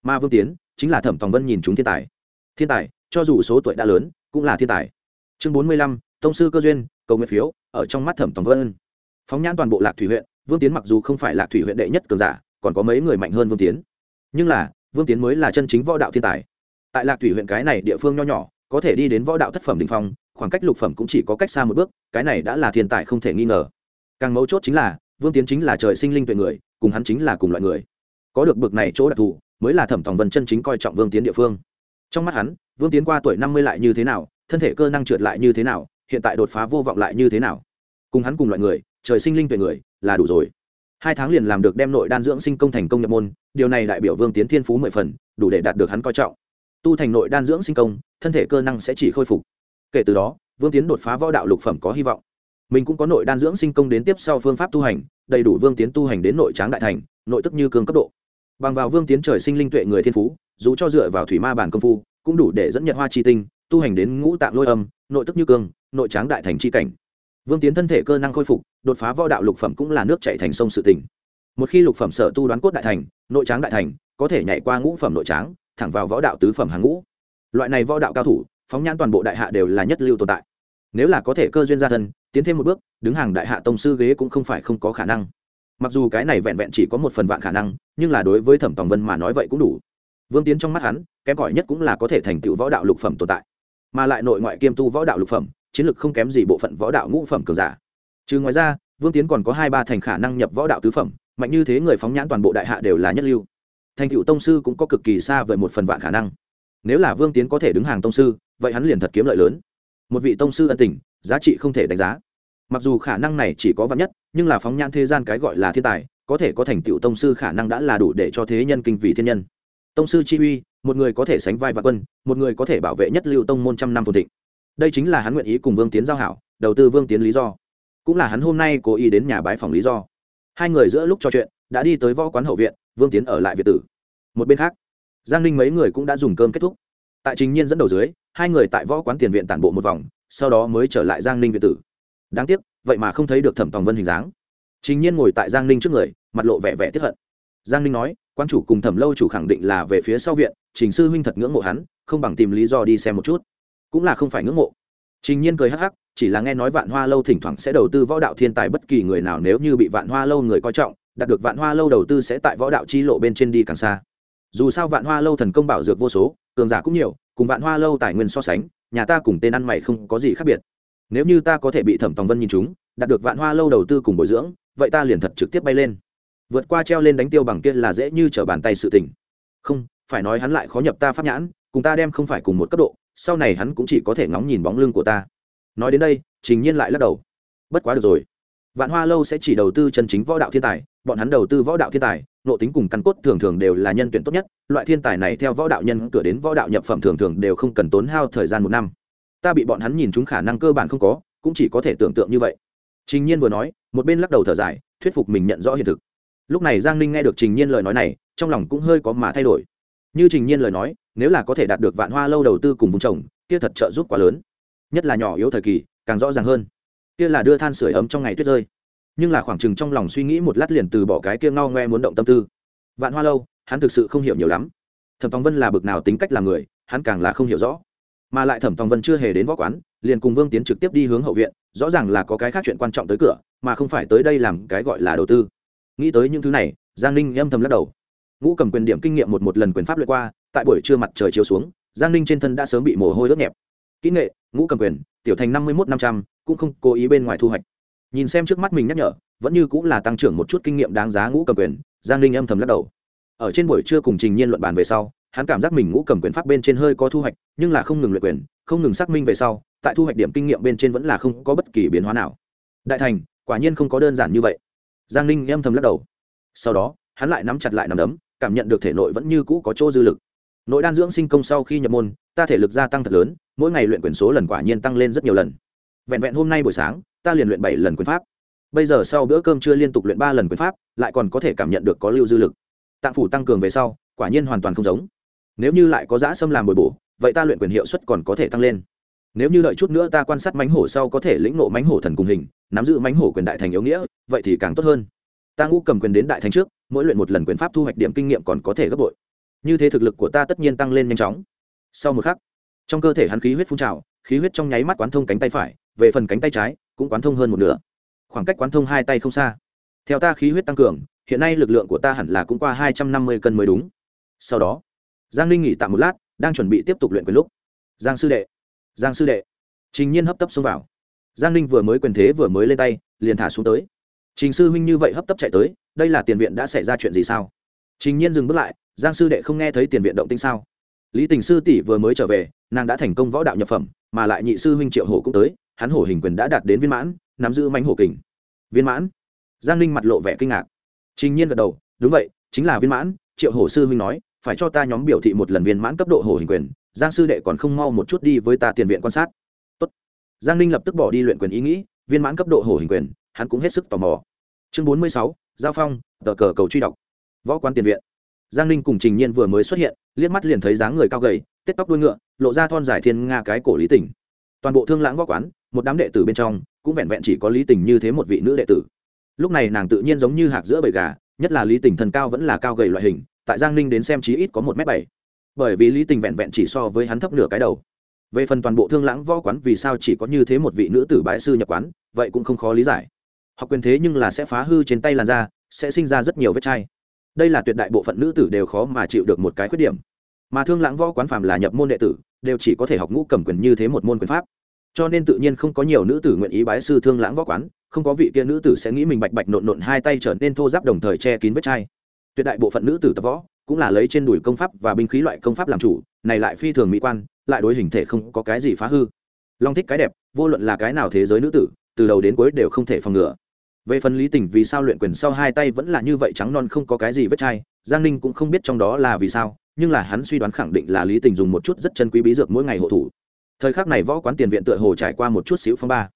Ma vương tiến, chính là thẩm tòng vân nhìn chúng thiên tài. Thiên tài, cho dù số tuổi đã lớn, cũng là thiên tài. Chương bốn mươi lăm, tông sư cơ duyên, cầu nguyện phiếu, ở trong mắt thẩm tòng vân. Phóng nhãn toàn bộ lạc thủy huyện, vương tiến mặc dù không phải lạc thủy huyện đệ nhất cường giả, còn có mấy người mạnh hơn vương tiến. Nhưng là, vương tiến mới là chân chính võ đạo thiên tài. Tại lạc thủy huyện cái này địa phương nho nhỏ, có thể đi đến võ đạo thất phẩm đình phong, khoảng cách lục phẩm cũng chỉ có cách xa một bước, cái này đã là thiên tài không thể nghi ngờ. Càng mấu chốt chính là, vương tiến chính là trời sinh linh tuệ người, cùng hắn chính là cùng loại người có được bực này chỗ đặc thù, mới là thẩm thòng vân chân chính coi trọng vương tiến địa phương. Trong mắt hắn, vương tiến qua tuổi năm mươi lại như thế nào, thân thể cơ năng trượt lại như thế nào, hiện tại đột phá vô vọng lại như thế nào. Cùng hắn cùng loại người, trời sinh linh tuệ người, là đủ rồi. Hai tháng liền làm được đem nội đan dưỡng sinh công thành công nhập môn, điều này đại biểu vương tiến thiên phú mười phần, đủ để đạt được hắn coi trọng. Tu thành nội đan dưỡng sinh công, thân thể cơ năng sẽ chỉ khôi phục. Kể từ đó, vương tiến đột phá võ đạo lục phẩm có hy vọng. Mình cũng có nội đan dưỡng sinh công đến tiếp sau phương pháp tu hành, đầy đủ vương tiến tu hành đến nội tráng đại thành, nội tức như cường cấp độ bằng vào vương tiến trời sinh linh tuệ người thiên phú, dù cho dựa vào thủy ma bản công phu, cũng đủ để dẫn nhận hoa chi tinh, tu hành đến ngũ tạng lôi âm, nội tức như cương, nội tráng đại thành chi cảnh. Vương tiến thân thể cơ năng khôi phục, đột phá võ đạo lục phẩm cũng là nước chạy thành sông sự tỉnh một khi lục phẩm sở tu đoán cốt đại thành, nội tráng đại thành, có thể nhảy qua ngũ phẩm nội tráng, thẳng vào võ đạo tứ phẩm hàng ngũ. Loại này võ đạo cao thủ, phóng nhãn toàn bộ đại hạ đều là nhất lưu tồn tại. Nếu là có thể cơ duyên gia thân, tiến thêm một bước, đứng hàng đại hạ tông sư ghế cũng không phải không có khả năng mặc dù cái này vẹn vẹn chỉ có một phần vạn khả năng, nhưng là đối với thẩm tòng vân mà nói vậy cũng đủ. Vương tiến trong mắt hắn, kém cỏi nhất cũng là có thể thành tựu võ đạo lục phẩm tồn tại. Mà lại nội ngoại kiêm tu võ đạo lục phẩm, chiến lược không kém gì bộ phận võ đạo ngũ phẩm cường giả. Trừ ngoài ra, vương tiến còn có hai ba thành khả năng nhập võ đạo tứ phẩm, mạnh như thế người phóng nhãn toàn bộ đại hạ đều là nhất lưu. Thành cựu tông sư cũng có cực kỳ xa với một phần vạn khả năng. Nếu là vương tiến có thể đứng hàng tông sư, vậy hắn liền thật kiếm lợi lớn. Một vị tông sư ân tình, giá trị không thể đánh giá mặc dù khả năng này chỉ có vạn nhất, nhưng là phóng nhãn thế gian cái gọi là thiên tài, có thể có thành tựu tông sư khả năng đã là đủ để cho thế nhân kinh vì thiên nhân. Tông sư chi uy, một người có thể sánh vai vạn quân, một người có thể bảo vệ nhất lưu tông môn trăm năm phồn thịnh. Đây chính là hắn nguyện ý cùng vương tiến giao hảo, đầu tư vương tiến lý do. Cũng là hắn hôm nay cố ý đến nhà bái phòng lý do. Hai người giữa lúc trò chuyện, đã đi tới võ quán hậu viện, vương tiến ở lại việt tử. Một bên khác, giang ninh mấy người cũng đã dùng cơm kết thúc. Tại trình nhiên dẫn đầu dưới, hai người tại võ quán tiền viện tản bộ một vòng, sau đó mới trở lại giang ninh việt tử đáng tiếc, vậy mà không thấy được thẩm tòng vân hình dáng. Trình nhiên ngồi tại giang ninh trước người, mặt lộ vẻ vẻ tiếp hận. Giang ninh nói quan chủ cùng thẩm lâu chủ khẳng định là về phía sau viện, trình sư huynh thật ngưỡng mộ hắn, không bằng tìm lý do đi xem một chút. Cũng là không phải ngưỡng mộ. Trình nhiên cười hắc hắc, chỉ là nghe nói vạn hoa lâu thỉnh thoảng sẽ đầu tư võ đạo thiên tài bất kỳ người nào nếu như bị vạn hoa lâu người coi trọng, đạt được vạn hoa lâu đầu tư sẽ tại võ đạo chi lộ bên trên đi càng xa. Dù sao vạn hoa lâu thần công bảo dược vô số, cường giả cũng nhiều, cùng vạn hoa lâu tài nguyên so sánh, nhà ta cùng tên ăn mày không có gì khác biệt nếu như ta có thể bị thẩm tòng vân nhìn chúng đạt được vạn hoa lâu đầu tư cùng bồi dưỡng, vậy ta liền thật trực tiếp bay lên. Vượt qua treo lên đánh tiêu bằng kia là dễ như trở bàn tay sự tình. Không, phải nói hắn lại khó nhập ta pháp nhãn, cùng ta đem không phải cùng một cấp độ, sau này hắn cũng chỉ có thể ngóng nhìn bóng lưng của ta. Nói đến đây, trình nhiên lại lắc đầu. Bất quá được rồi. Vạn hoa lâu sẽ chỉ đầu tư chân chính võ đạo thiên tài, bọn hắn đầu tư võ đạo thiên tài, nộ tính cùng căn cốt thường thường đều là nhân tuyển tốt nhất, loại thiên tài này theo võ đạo nhân cửa đến võ đạo nhập phẩm thường thường đều không cần tốn hao thời gian một năm ta bị bọn hắn nhìn chúng khả năng cơ bản không có, cũng chỉ có thể tưởng tượng như vậy. Trình nhiên vừa nói, một bên lắc đầu thở dài, thuyết phục mình nhận rõ hiện thực. Lúc này giang ninh nghe được trình nhiên lời nói này, trong lòng cũng hơi có mà thay đổi. Như trình nhiên lời nói, nếu là có thể đạt được vạn hoa lâu đầu tư cùng vùng trồng, kia thật trợ giúp quá lớn. Nhất là nhỏ yếu thời kỳ, càng rõ ràng hơn. Kia là đưa than sửa ấm trong ngày tuyết rơi. Nhưng là khoảng chừng trong lòng suy nghĩ một lát liền từ bỏ cái kia ngao ngoe muốn động tâm tư. Vạn hoa lâu, hắn thực sự không hiểu nhiều lắm. Thẩm tòng vân là bực nào tính cách làm người, hắn càng là không hiểu rõ mà lại thẩm tòng vân chưa hề đến võ quán, liền cùng vương tiến trực tiếp đi hướng hậu viện, rõ ràng là có cái khác chuyện quan trọng tới cửa, mà không phải tới đây làm cái gọi là đầu tư. Nghĩ tới những thứ này, giang ninh âm thầm lắc đầu. Ngũ cầm quyền điểm kinh nghiệm một một lần quyền pháp lượt qua, tại buổi trưa mặt trời chiếu xuống, giang ninh trên thân đã sớm bị mồ hôi ướt nhẹp. Kỹ nghệ, ngũ cầm quyền, tiểu thành năm mươi một năm trăm, cũng không cố ý bên ngoài thu hoạch. Nhìn xem trước mắt mình nhắc nhở, vẫn như cũng là tăng trưởng một chút kinh nghiệm đáng giá ngũ cầm quyền, giang ninh âm thầm lắc đầu. Ở trên buổi trưa cùng trình nhiên luận bàn về sau hắn cảm giác mình ngũ cầm quyền pháp bên trên hơi có thu hoạch, nhưng là không ngừng luyện quyền, không ngừng xác minh về sau, tại thu hoạch điểm kinh nghiệm bên trên vẫn là không có bất kỳ biến hóa nào. Đại thành, quả nhiên không có đơn giản như vậy. Giang ninh âm thầm lắc đầu. Sau đó, hắn lại nắm chặt lại nằm đấm, cảm nhận được thể nội vẫn như cũ có chỗ dư lực. Nội đan dưỡng sinh công sau khi nhập môn, ta thể lực gia tăng thật lớn, mỗi ngày luyện quyền số lần quả nhiên tăng lên rất nhiều lần. Vẹn vẹn hôm nay buổi sáng, ta liền luyện bảy lần quyền pháp. Bây giờ sau bữa cơm chưa liên tục luyện ba lần quyền pháp, lại còn có thể cảm nhận được có lưu dư lực. Tạng phủ tăng cường về sau, quả nhiên hoàn toàn không giống nếu như lại có giã sâm làm bồi bổ, vậy ta luyện quyền hiệu suất còn có thể tăng lên. Nếu như đợi chút nữa ta quan sát mánh hổ sau có thể lĩnh nộ mánh hổ thần cùng hình, nắm giữ mánh hổ quyền đại thành yếu nghĩa, vậy thì càng tốt hơn. Ta ngũ cầm quyền đến đại thành trước, mỗi luyện một lần quyền pháp thu hoạch điểm kinh nghiệm còn có thể gấp bội. Như thế thực lực của ta tất nhiên tăng lên nhanh chóng. Sau một khắc, trong cơ thể hắn khí huyết phun trào, khí huyết trong nháy mắt quán thông cánh tay phải, về phần cánh tay trái cũng quán thông hơn một nửa. Khoảng cách quán thông hai tay không xa. Theo ta khí huyết tăng cường, hiện nay lực lượng của ta hẳn là cũng qua hai trăm năm mươi cân mới đúng. Sau đó giang linh nghỉ tạm một lát, đang chuẩn bị tiếp tục luyện quyền lúc. Giang sư đệ, giang sư đệ. Trình nhiên hấp tấp xông vào. Giang ninh vừa mới quyền thế vừa mới lên tay, liền thả xuống tới. Trình sư huynh như vậy hấp tấp chạy tới, đây là tiền viện đã xảy ra chuyện gì sao? Trình nhiên dừng bước lại, giang sư đệ không nghe thấy tiền viện động tinh sao? Lý tình sư tỷ vừa mới trở về, nàng đã thành công võ đạo nhập phẩm, mà lại nhị sư huynh triệu hổ cũng tới, hắn hổ hình quyền đã đạt đến viên mãn, nắm giữ mánh hổ kình. Viên mãn? Giang ninh mặt lộ vẻ kinh ngạc. Trình nhiên gật đầu, đúng vậy, chính là viên mãn, triệu hổ sư huynh nói phải cho ta nhóm biểu thị một lần viên mãn cấp độ hổ hình quyền, giang sư đệ còn không mau một chút đi với ta tiền viện quan sát. Tốt. giang ninh lập tức bỏ đi luyện quyền ý nghĩ, viên mãn cấp độ hổ hình quyền, hắn cũng hết sức tò mò. Chương bốn mươi sáu, giao phong, tờ cờ cầu truy đọc. Võ quán tiền viện. Giang ninh cùng trình nhiên vừa mới xuất hiện, liếc mắt liền thấy dáng người cao gầy, tết tóc đuôi ngựa, lộ ra thon dài thiên nga cái cổ lý tỉnh toàn bộ thương lãng võ quán, một đám đệ tử bên trong, cũng vẹn vẹn chỉ có lý tình như thế một vị nữ đệ tử. Lúc này nàng tự nhiên giống như hạc giữa bầy gà, nhất là lý tình thần cao vẫn là cao gầy loại hình tại giang ninh đến xem chí ít có một m bảy. Bởi vì lý tình vẹn vẹn chỉ so với hắn thấp nửa cái đầu. Về phần toàn bộ thương lãng võ quán vì sao chỉ có như thế một vị nữ tử bãi sư nhập quán, vậy cũng không khó lý giải. Học quyền thế nhưng là sẽ phá hư trên tay làn da, sẽ sinh ra rất nhiều vết chai. Đây là tuyệt đại bộ phận nữ tử đều khó mà chịu được một cái khuyết điểm. Mà thương lãng võ quán phàm là nhập môn đệ tử, đều chỉ có thể học ngũ cầm quyền như thế một môn quyền pháp. Cho nên tự nhiên không có nhiều nữ tử nguyện ý bái sư thương lãng võ quán, không có vị kia nữ tử sẽ nghĩ mình bạch bạch nộn nộn hai tay trở nên thô giáp đồng thời che kín vết chai tuyệt đại bộ phận nữ tử tập võ cũng là lấy trên đùi công pháp và binh khí loại công pháp làm chủ, này lại phi thường mỹ quan, lại đối hình thể không có cái gì phá hư. Long thích cái đẹp, vô luận là cái nào thế giới nữ tử, từ đầu đến cuối đều không thể phòng ngừa. Về phần lý tình vì sao luyện quyền sau hai tay vẫn là như vậy trắng non không có cái gì vết chai, giang ninh cũng không biết trong đó là vì sao, nhưng là hắn suy đoán khẳng định là lý tình dùng một chút rất chân quý bí dược mỗi ngày hộ thủ. Thời khắc này võ quán tiền viện tựa hồ trải qua một chút xíu phong ba.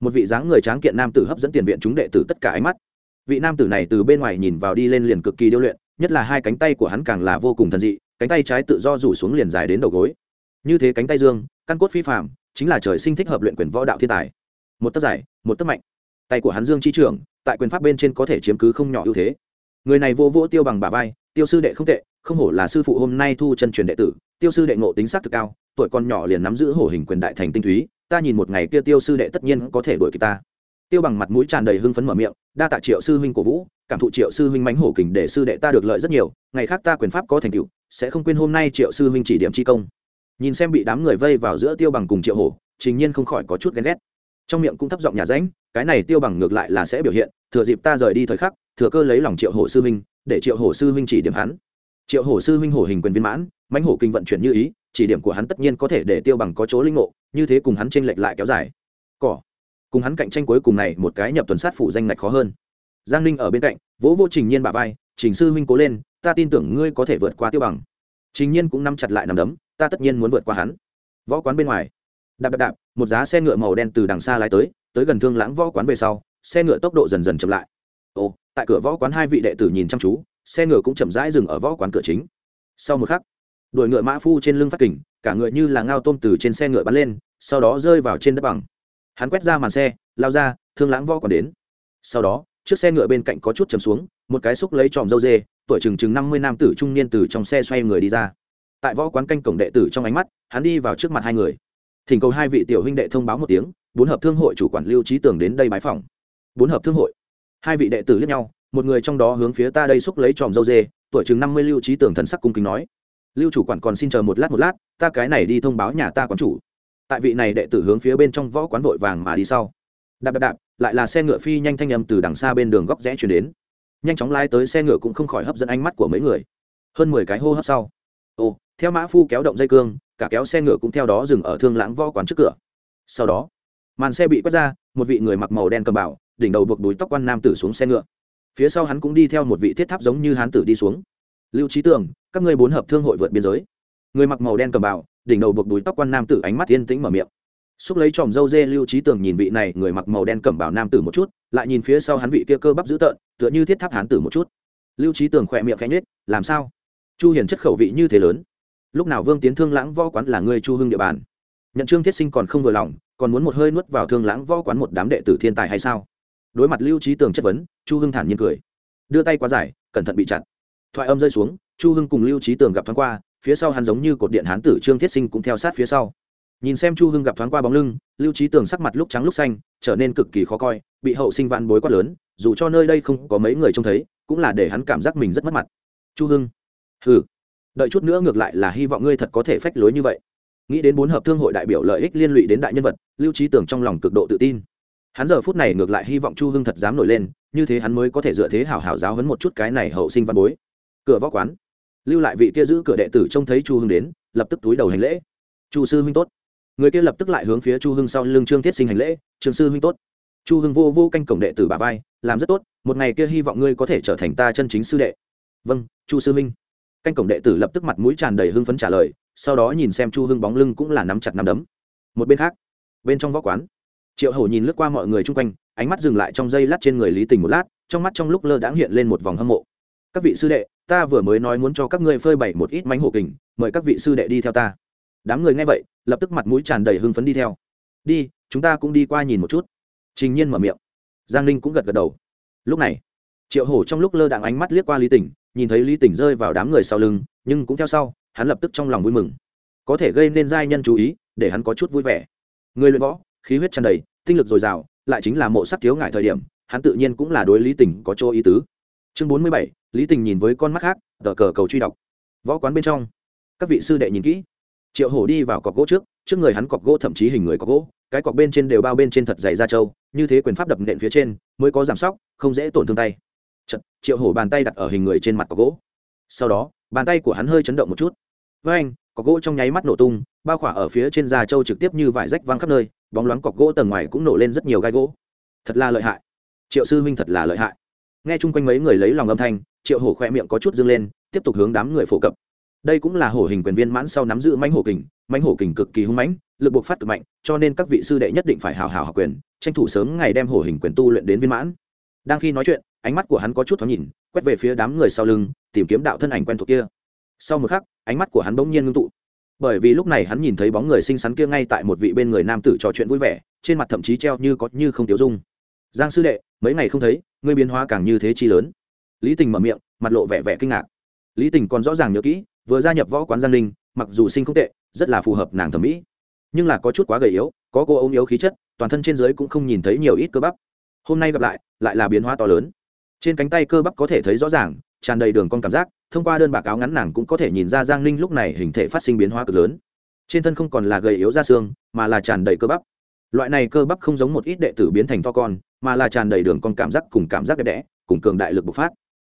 Một vị dáng người tráng kiện nam tử hấp dẫn tiền viện chúng đệ tử tất cả ánh mắt vị nam tử này từ bên ngoài nhìn vào đi lên liền cực kỳ điêu luyện, nhất là hai cánh tay của hắn càng là vô cùng thần dị, cánh tay trái tự do rủ xuống liền dài đến đầu gối. Như thế cánh tay dương, căn cốt phi phạm chính là trời sinh thích hợp luyện quyền võ đạo thiên tài. Một tấc dài, một tấc mạnh. Tay của hắn dương chi trưởng, tại quyền pháp bên trên có thể chiếm cứ không nhỏ ưu thế. Người này vô vỗ tiêu bằng bà vai, tiêu sư đệ không tệ, không hổ là sư phụ hôm nay thu chân truyền đệ tử, tiêu sư đệ ngộ tính xác thực cao, tuổi con nhỏ liền nắm giữ hổ hình quyền đại thành tinh túy, ta nhìn một ngày kia tiêu sư đệ tất nhiên có thể đuổi kịp ta tiêu bằng mặt mũi tràn đầy hưng phấn mở miệng, đa tạ triệu sư huynh cổ vũ, cảm thụ triệu sư huynh mánh hổ kình để sư đệ ta được lợi rất nhiều, ngày khác ta quyền pháp có thành tựu, sẽ không quên hôm nay triệu sư huynh chỉ điểm chi công. Nhìn xem bị đám người vây vào giữa tiêu bằng cùng triệu hổ chính nhiên không khỏi có chút ghen ghét. Trong miệng cũng thấp giọng nhà ránh, cái này tiêu bằng ngược lại là sẽ biểu hiện, thừa dịp ta rời đi thời khắc, thừa cơ lấy lòng triệu hổ sư huynh, để triệu hổ sư huynh chỉ điểm hắn. Triệu hổ sư huynh hổ hình quyền viên mãn mánh hổ kinh vận chuyển như ý, chỉ điểm của hắn tất nhiên có thể để tiêu bằng có chỗ linh ngộ, như thế cùng hắn tranh lệch lại kéo dài. Cỏ cùng hắn cạnh tranh cuối cùng này một cái nhập tuần sát phủ danh ngạch khó hơn. Giang ninh ở bên cạnh, vỗ vô trình nhiên bà vai, trình sư huynh cố lên, ta tin tưởng ngươi có thể vượt qua tiêu bằng. Trình nhiên cũng nắm chặt lại nằm đấm, ta tất nhiên muốn vượt qua hắn. Võ quán bên ngoài, đạp đạp đạp, một giá xe ngựa màu đen từ đằng xa lái tới tới gần thương lãng võ quán về sau, xe ngựa tốc độ dần dần chậm lại. Ồ, tại cửa võ quán hai vị đệ tử nhìn chăm chú, xe ngựa cũng chậm rãi dừng ở võ quán cửa chính. Sau một khắc đuổi ngựa mã phu trên lưng phát kình, cả ngựa như là ngao tôm từ trên xe ngựa bắn lên, sau đó rơi vào trên đất bằng hắn quét ra màn xe, lao ra, thương lãng võ còn đến. Sau đó, chiếc xe ngựa bên cạnh có chút chầm xuống, một cái xúc lấy tròm dâu dê, tuổi chừng chừng năm mươi nam tử trung niên từ trong xe xoay người đi ra. Tại võ quán canh cổng đệ tử trong ánh mắt, hắn đi vào trước mặt hai người. Thỉnh cầu hai vị tiểu huynh đệ thông báo một tiếng, bốn hợp thương hội chủ quản lưu trí tưởng đến đây bái phòng. Bốn hợp thương hội. Hai vị đệ tử liếc nhau, một người trong đó hướng phía ta đây xúc lấy tròm dâu dê, tuổi chừng năm mươi lưu trí tưởng thần sắc cung kính nói. Lưu chủ quản còn xin chờ một lát một lát, ta cái này đi thông báo nhà ta quán chủ tại vị này đệ tử hướng phía bên trong võ quán vội vàng mà đi sau. Đạp đạp đạp lại là xe ngựa phi nhanh thanh âm từ đằng xa bên đường góc rẽ chuyển đến. Nhanh chóng lái tới xe ngựa cũng không khỏi hấp dẫn ánh mắt của mấy người. Hơn mười cái hô hấp sau. Ồ theo mã phu kéo động dây cương cả kéo xe ngựa cũng theo đó dừng ở thương lãng võ quán trước cửa. Sau đó màn xe bị quét ra một vị người mặc màu đen cầm bảo đỉnh đầu buộc đuối tóc quan nam tử xuống xe ngựa. Phía sau hắn cũng đi theo một vị thiết tháp giống như hán tử đi xuống. Lưu trí tưởng, các ngươi bốn hợp thương hội vượt biên giới. Người mặc màu đen cầm bảo đỉnh đầu buộc đuối tóc quan nam tử ánh mắt yên tĩnh mở miệng. Xúc lấy tròm dâu dê lưu trí tường nhìn vị này, người mặc màu đen cẩm bảo nam tử một chút, lại nhìn phía sau hắn vị kia cơ bắp dữ tợn, tựa như thiết tháp hán tử một chút. Lưu trí tường khỏe miệng khẽ nhết làm sao? Chu hiền chất khẩu vị như thế lớn. Lúc nào vương tiến thương lãng võ quán là người chu hưng địa bàn? Nhận trương thiết sinh còn không vừa lòng, còn muốn một hơi nuốt vào thương lãng võ quán một đám đệ tử thiên tài hay sao? Đối mặt lưu trí tường chất vấn, chu hưng thản nhiên cười. Đưa tay quá dài, cẩn thận bị chặt. Thoại âm rơi xuống, chu hưng cùng lưu trí tường gặp thoáng qua phía sau hắn giống như cột điện hán tử trương thiết sinh cũng theo sát phía sau. Nhìn xem chu hưng gặp thoáng qua bóng lưng, lưu trí tường sắc mặt lúc trắng lúc xanh, trở nên cực kỳ khó coi, bị hậu sinh vạn bối quát lớn, dù cho nơi đây không có mấy người trông thấy, cũng là để hắn cảm giác mình rất mất mặt. Chu hưng ừ đợi chút nữa ngược lại là hy vọng ngươi thật có thể phách lối như vậy. Nghĩ đến bốn hợp thương hội đại biểu lợi ích liên lụy đến đại nhân vật, lưu trí tường trong lòng cực độ tự tin. Hắn giờ phút này ngược lại hy vọng chu hưng thật dám nổi lên, như thế hắn mới có thể dựa thế hảo hảo giáo hấn một chút cái này hậu sinh văn bối. Cửa võ quán lưu lại vị kia giữ cửa đệ tử trông thấy chu hưng đến, lập tức túi đầu hành lễ. Chu sư huynh tốt. Người kia lập tức lại hướng phía chu hưng sau lưng trương thiết sinh hành lễ trường sư huynh tốt. Chu hưng vô vô canh cổng đệ tử bà vai, làm rất tốt, một ngày kia hy vọng ngươi có thể trở thành ta chân chính sư đệ. Vâng chu sư huynh. Canh cổng đệ tử lập tức mặt mũi tràn đầy hưng phấn trả lời, sau đó nhìn xem chu hưng bóng lưng cũng là nắm chặt nắm đấm. Một bên khác, bên trong võ quán, triệu hổ nhìn lướt qua mọi người chung quanh, ánh mắt dừng lại trong dây lát trên người lý tình một lát, trong mắt trong lúc lơ đãng hiện lên một vòng hâm mộ. Các vị sư đệ ta vừa mới nói muốn cho các ngươi phơi bày một ít mánh hổ kình, mời các vị sư đệ đi theo ta. Đám người nghe vậy, lập tức mặt mũi tràn đầy hưng phấn đi theo. Đi, chúng ta cũng đi qua nhìn một chút. Trình nhiên mở miệng. Giang ninh cũng gật gật đầu. Lúc này, triệu hổ trong lúc lơ đạn ánh mắt liếc qua lý tỉnh, nhìn thấy lý tỉnh rơi vào đám người sau lưng, nhưng cũng theo sau, hắn lập tức trong lòng vui mừng. Có thể gây nên giai nhân chú ý, để hắn có chút vui vẻ. Người luyện võ, khí huyết tràn đầy, tinh lực dồi dào, lại chính là mộ sắc thiếu ngại thời điểm, hắn tự nhiên cũng là đối lý tỉnh có chỗ ý tứ chương bốn mươi bảy lý tình nhìn với con mắt khác tờ cờ cầu truy đọc. Võ quán bên trong. Các vị sư đệ nhìn kỹ. Triệu hổ đi vào cọc gỗ trước trước người hắn cọc gỗ thậm chí hình người cọc gỗ cái cọc bên trên đều bao bên trên thật dày da trâu như thế quyền pháp đập nện phía trên mới có giảm sóc không dễ tổn thương tay. Chật, triệu hổ bàn tay đặt ở hình người trên mặt cọc gỗ. Sau đó bàn tay của hắn hơi chấn động một chút. Với anh cọc gỗ trong nháy mắt nổ tung bao khỏa ở phía trên da trâu trực tiếp như vải rách văng khắp nơi bóng loáng cọc gỗ tầng ngoài cũng nổ lên rất nhiều gai gỗ. Thật là lợi hại. Triệu sư huynh thật là lợi hại nghe chung quanh mấy người lấy lòng âm thanh, triệu hổ khoe miệng có chút dâng lên, tiếp tục hướng đám người phổ cập. Đây cũng là hổ hình quyền viên mãn sau nắm giữ mãnh hổ kình, mãnh hổ kình cực kỳ hung mãnh, lực buộc phát cực mạnh, cho nên các vị sư đệ nhất định phải hào hào học quyền, tranh thủ sớm ngày đem hổ hình quyền tu luyện đến viên mãn. Đang khi nói chuyện, ánh mắt của hắn có chút thoáng nhìn, quét về phía đám người sau lưng, tìm kiếm đạo thân ảnh quen thuộc kia. Sau một khắc, ánh mắt của hắn bỗng nhiên ngưng tụ. Bởi vì lúc này hắn nhìn thấy bóng người xinh xắn kia ngay tại một vị bên người nam tử trò chuyện vui vẻ, trên mặt thậm chí treo như có như không tiêu dung giang sư đệ mấy ngày không thấy ngươi biến hóa càng như thế chi lớn. Lý tình mở miệng mặt lộ vẻ vẻ kinh ngạc. Lý tình còn rõ ràng nhớ kỹ vừa gia nhập võ quán giang Linh, mặc dù sinh không tệ rất là phù hợp nàng thẩm mỹ. Nhưng là có chút quá gầy yếu có cô ôm yếu khí chất toàn thân trên dưới cũng không nhìn thấy nhiều ít cơ bắp. Hôm nay gặp lại lại là biến hóa to lớn. Trên cánh tay cơ bắp có thể thấy rõ ràng tràn đầy đường con cảm giác thông qua đơn bạc áo ngắn nàng cũng có thể nhìn ra giang ninh lúc này hình thể phát sinh biến hóa cực lớn. Trên thân không còn là gầy yếu ra xương mà là tràn đầy cơ bắp loại này cơ bắp không giống một ít đệ tử biến thành to con, mà là tràn đầy đường con cảm giác cùng cảm giác đẹp đẽ, cùng cường đại lực bộc phát.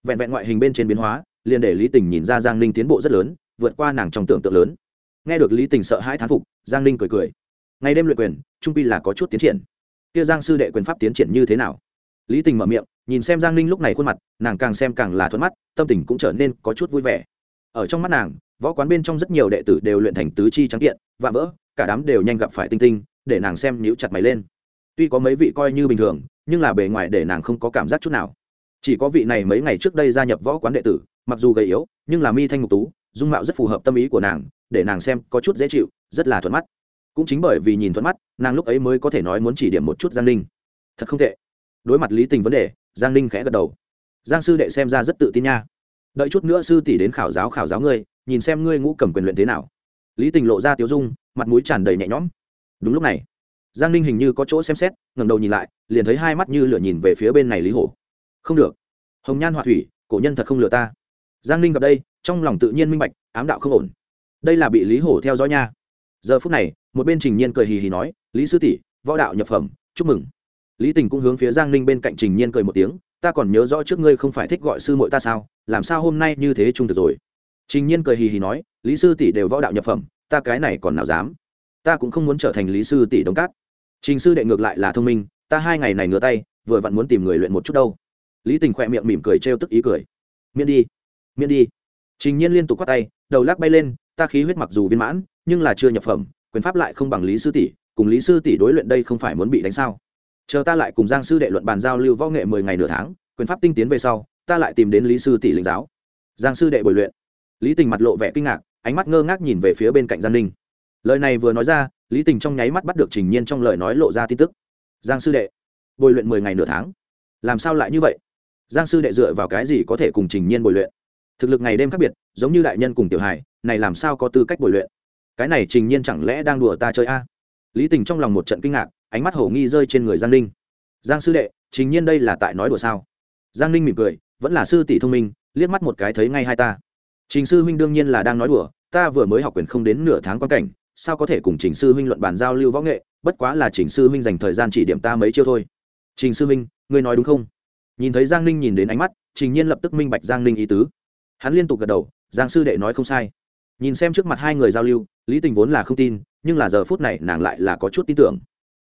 Vẹn vẹn ngoại hình bên trên biến hóa, liền để lý tình nhìn ra giang ninh tiến bộ rất lớn, vượt qua nàng trong tưởng tượng lớn. Nghe được lý tình sợ hãi thán phục, giang ninh cười cười. Ngày đêm luyện quyền, trung pi là có chút tiến triển. Kia giang sư đệ quyền pháp tiến triển như thế nào? Lý tình mở miệng, nhìn xem giang ninh lúc này khuôn mặt, nàng càng xem càng là thuận mắt, tâm tình cũng trở nên có chút vui vẻ. Ở trong mắt nàng, võ quán bên trong rất nhiều đệ tử đều luyện thành tứ chi trắng kiện, vạm vỡ, cả đám đều nhanh gặp phải tinh tinh để nàng xem nhíu chặt mày lên. Tuy có mấy vị coi như bình thường, nhưng là bề ngoài để nàng không có cảm giác chút nào. Chỉ có vị này mấy ngày trước đây gia nhập võ quán đệ tử, mặc dù gầy yếu, nhưng là mi thanh ngục tú, dung mạo rất phù hợp tâm ý của nàng, để nàng xem có chút dễ chịu, rất là thuận mắt. Cũng chính bởi vì nhìn thuận mắt, nàng lúc ấy mới có thể nói muốn chỉ điểm một chút giang ninh. Thật không tệ. Đối mặt lý tình vấn đề, giang ninh khẽ gật đầu. Giang sư đệ xem ra rất tự tin nha. Đợi chút nữa sư tỷ đến khảo giáo khảo giáo ngươi, nhìn xem ngươi ngũ cầm quyền luyện thế nào. Lý tình lộ ra tiếu dung, mặt mũi tràn đầy nhẹ nhõm đúng lúc này, giang ninh hình như có chỗ xem xét ngầm đầu nhìn lại, liền thấy hai mắt như lửa nhìn về phía bên này lý hổ. Không được, hồng nhan họa thủy, cổ nhân thật không lừa ta. Giang ninh gặp đây, trong lòng tự nhiên minh bạch, ám đạo không ổn. Đây là bị lý hổ theo dõi nha. Giờ phút này, một bên trình nhiên cười hì hì nói, lý sư tỷ, võ đạo nhập phẩm, chúc mừng. Lý tình cũng hướng phía giang ninh bên cạnh trình nhiên cười một tiếng, ta còn nhớ rõ trước ngươi không phải thích gọi sư muội ta sao, làm sao hôm nay như thế trung thực rồi? Trình nhiên cười hì hì nói, lý sư tỷ đều võ đạo nhập phẩm, ta cái này còn nào dám ta cũng không muốn trở thành lý sư tỷ đống cát. Trình sư đệ ngược lại là thông minh, ta hai ngày này ngửa tay, vừa vặn muốn tìm người luyện một chút đâu. Lý tình khỏe miệng mỉm cười trêu tức ý cười. Miễn đi miễn đi. Trình nhiên liên tục khoát tay, đầu lắc bay lên, ta khí huyết mặc dù viên mãn, nhưng là chưa nhập phẩm, quyền pháp lại không bằng lý sư tỷ, cùng lý sư tỷ đối luyện đây không phải muốn bị đánh sao? Chờ ta lại cùng giang sư đệ luận bàn giao lưu võ nghệ mười ngày nửa tháng, quyền pháp tinh tiến về sau, ta lại tìm đến lý sư tỷ lĩnh giáo. Giang sư đệ bồi luyện. Lý tình mặt lộ vẻ kinh ngạc, ánh mắt ngơ ngác nhìn về phía bên cạnh giang ninh lời này vừa nói ra, lý tình trong nháy mắt bắt được trình nhiên trong lời nói lộ ra tin tức. Giang sư đệ, bồi luyện mười ngày nửa tháng. Làm sao lại như vậy? Giang sư đệ dựa vào cái gì có thể cùng trình nhiên bồi luyện? Thực lực ngày đêm khác biệt, giống như đại nhân cùng tiểu hải này làm sao có tư cách bồi luyện? Cái này trình nhiên chẳng lẽ đang đùa ta chơi a? Lý tình trong lòng một trận kinh ngạc, ánh mắt hổ nghi rơi trên người giang ninh. Giang sư đệ, trình nhiên đây là tại nói đùa sao? Giang ninh mỉm cười, vẫn là sư tỷ thông minh, liếc mắt một cái thấy ngay hai ta. Trình sư huynh đương nhiên là đang nói đùa, ta vừa mới học quyền không đến nửa tháng quan cảnh sao có thể cùng trình sư huynh luận bàn giao lưu võ nghệ, bất quá là trình sư huynh dành thời gian chỉ điểm ta mấy chiêu thôi. Trình sư huynh, ngươi nói đúng không? Nhìn thấy giang ninh nhìn đến ánh mắt, trình nhiên lập tức minh bạch giang ninh ý tứ. Hắn liên tục gật đầu, giang sư đệ nói không sai. Nhìn xem trước mặt hai người giao lưu, lý tình vốn là không tin, nhưng là giờ phút này nàng lại là có chút tin tưởng.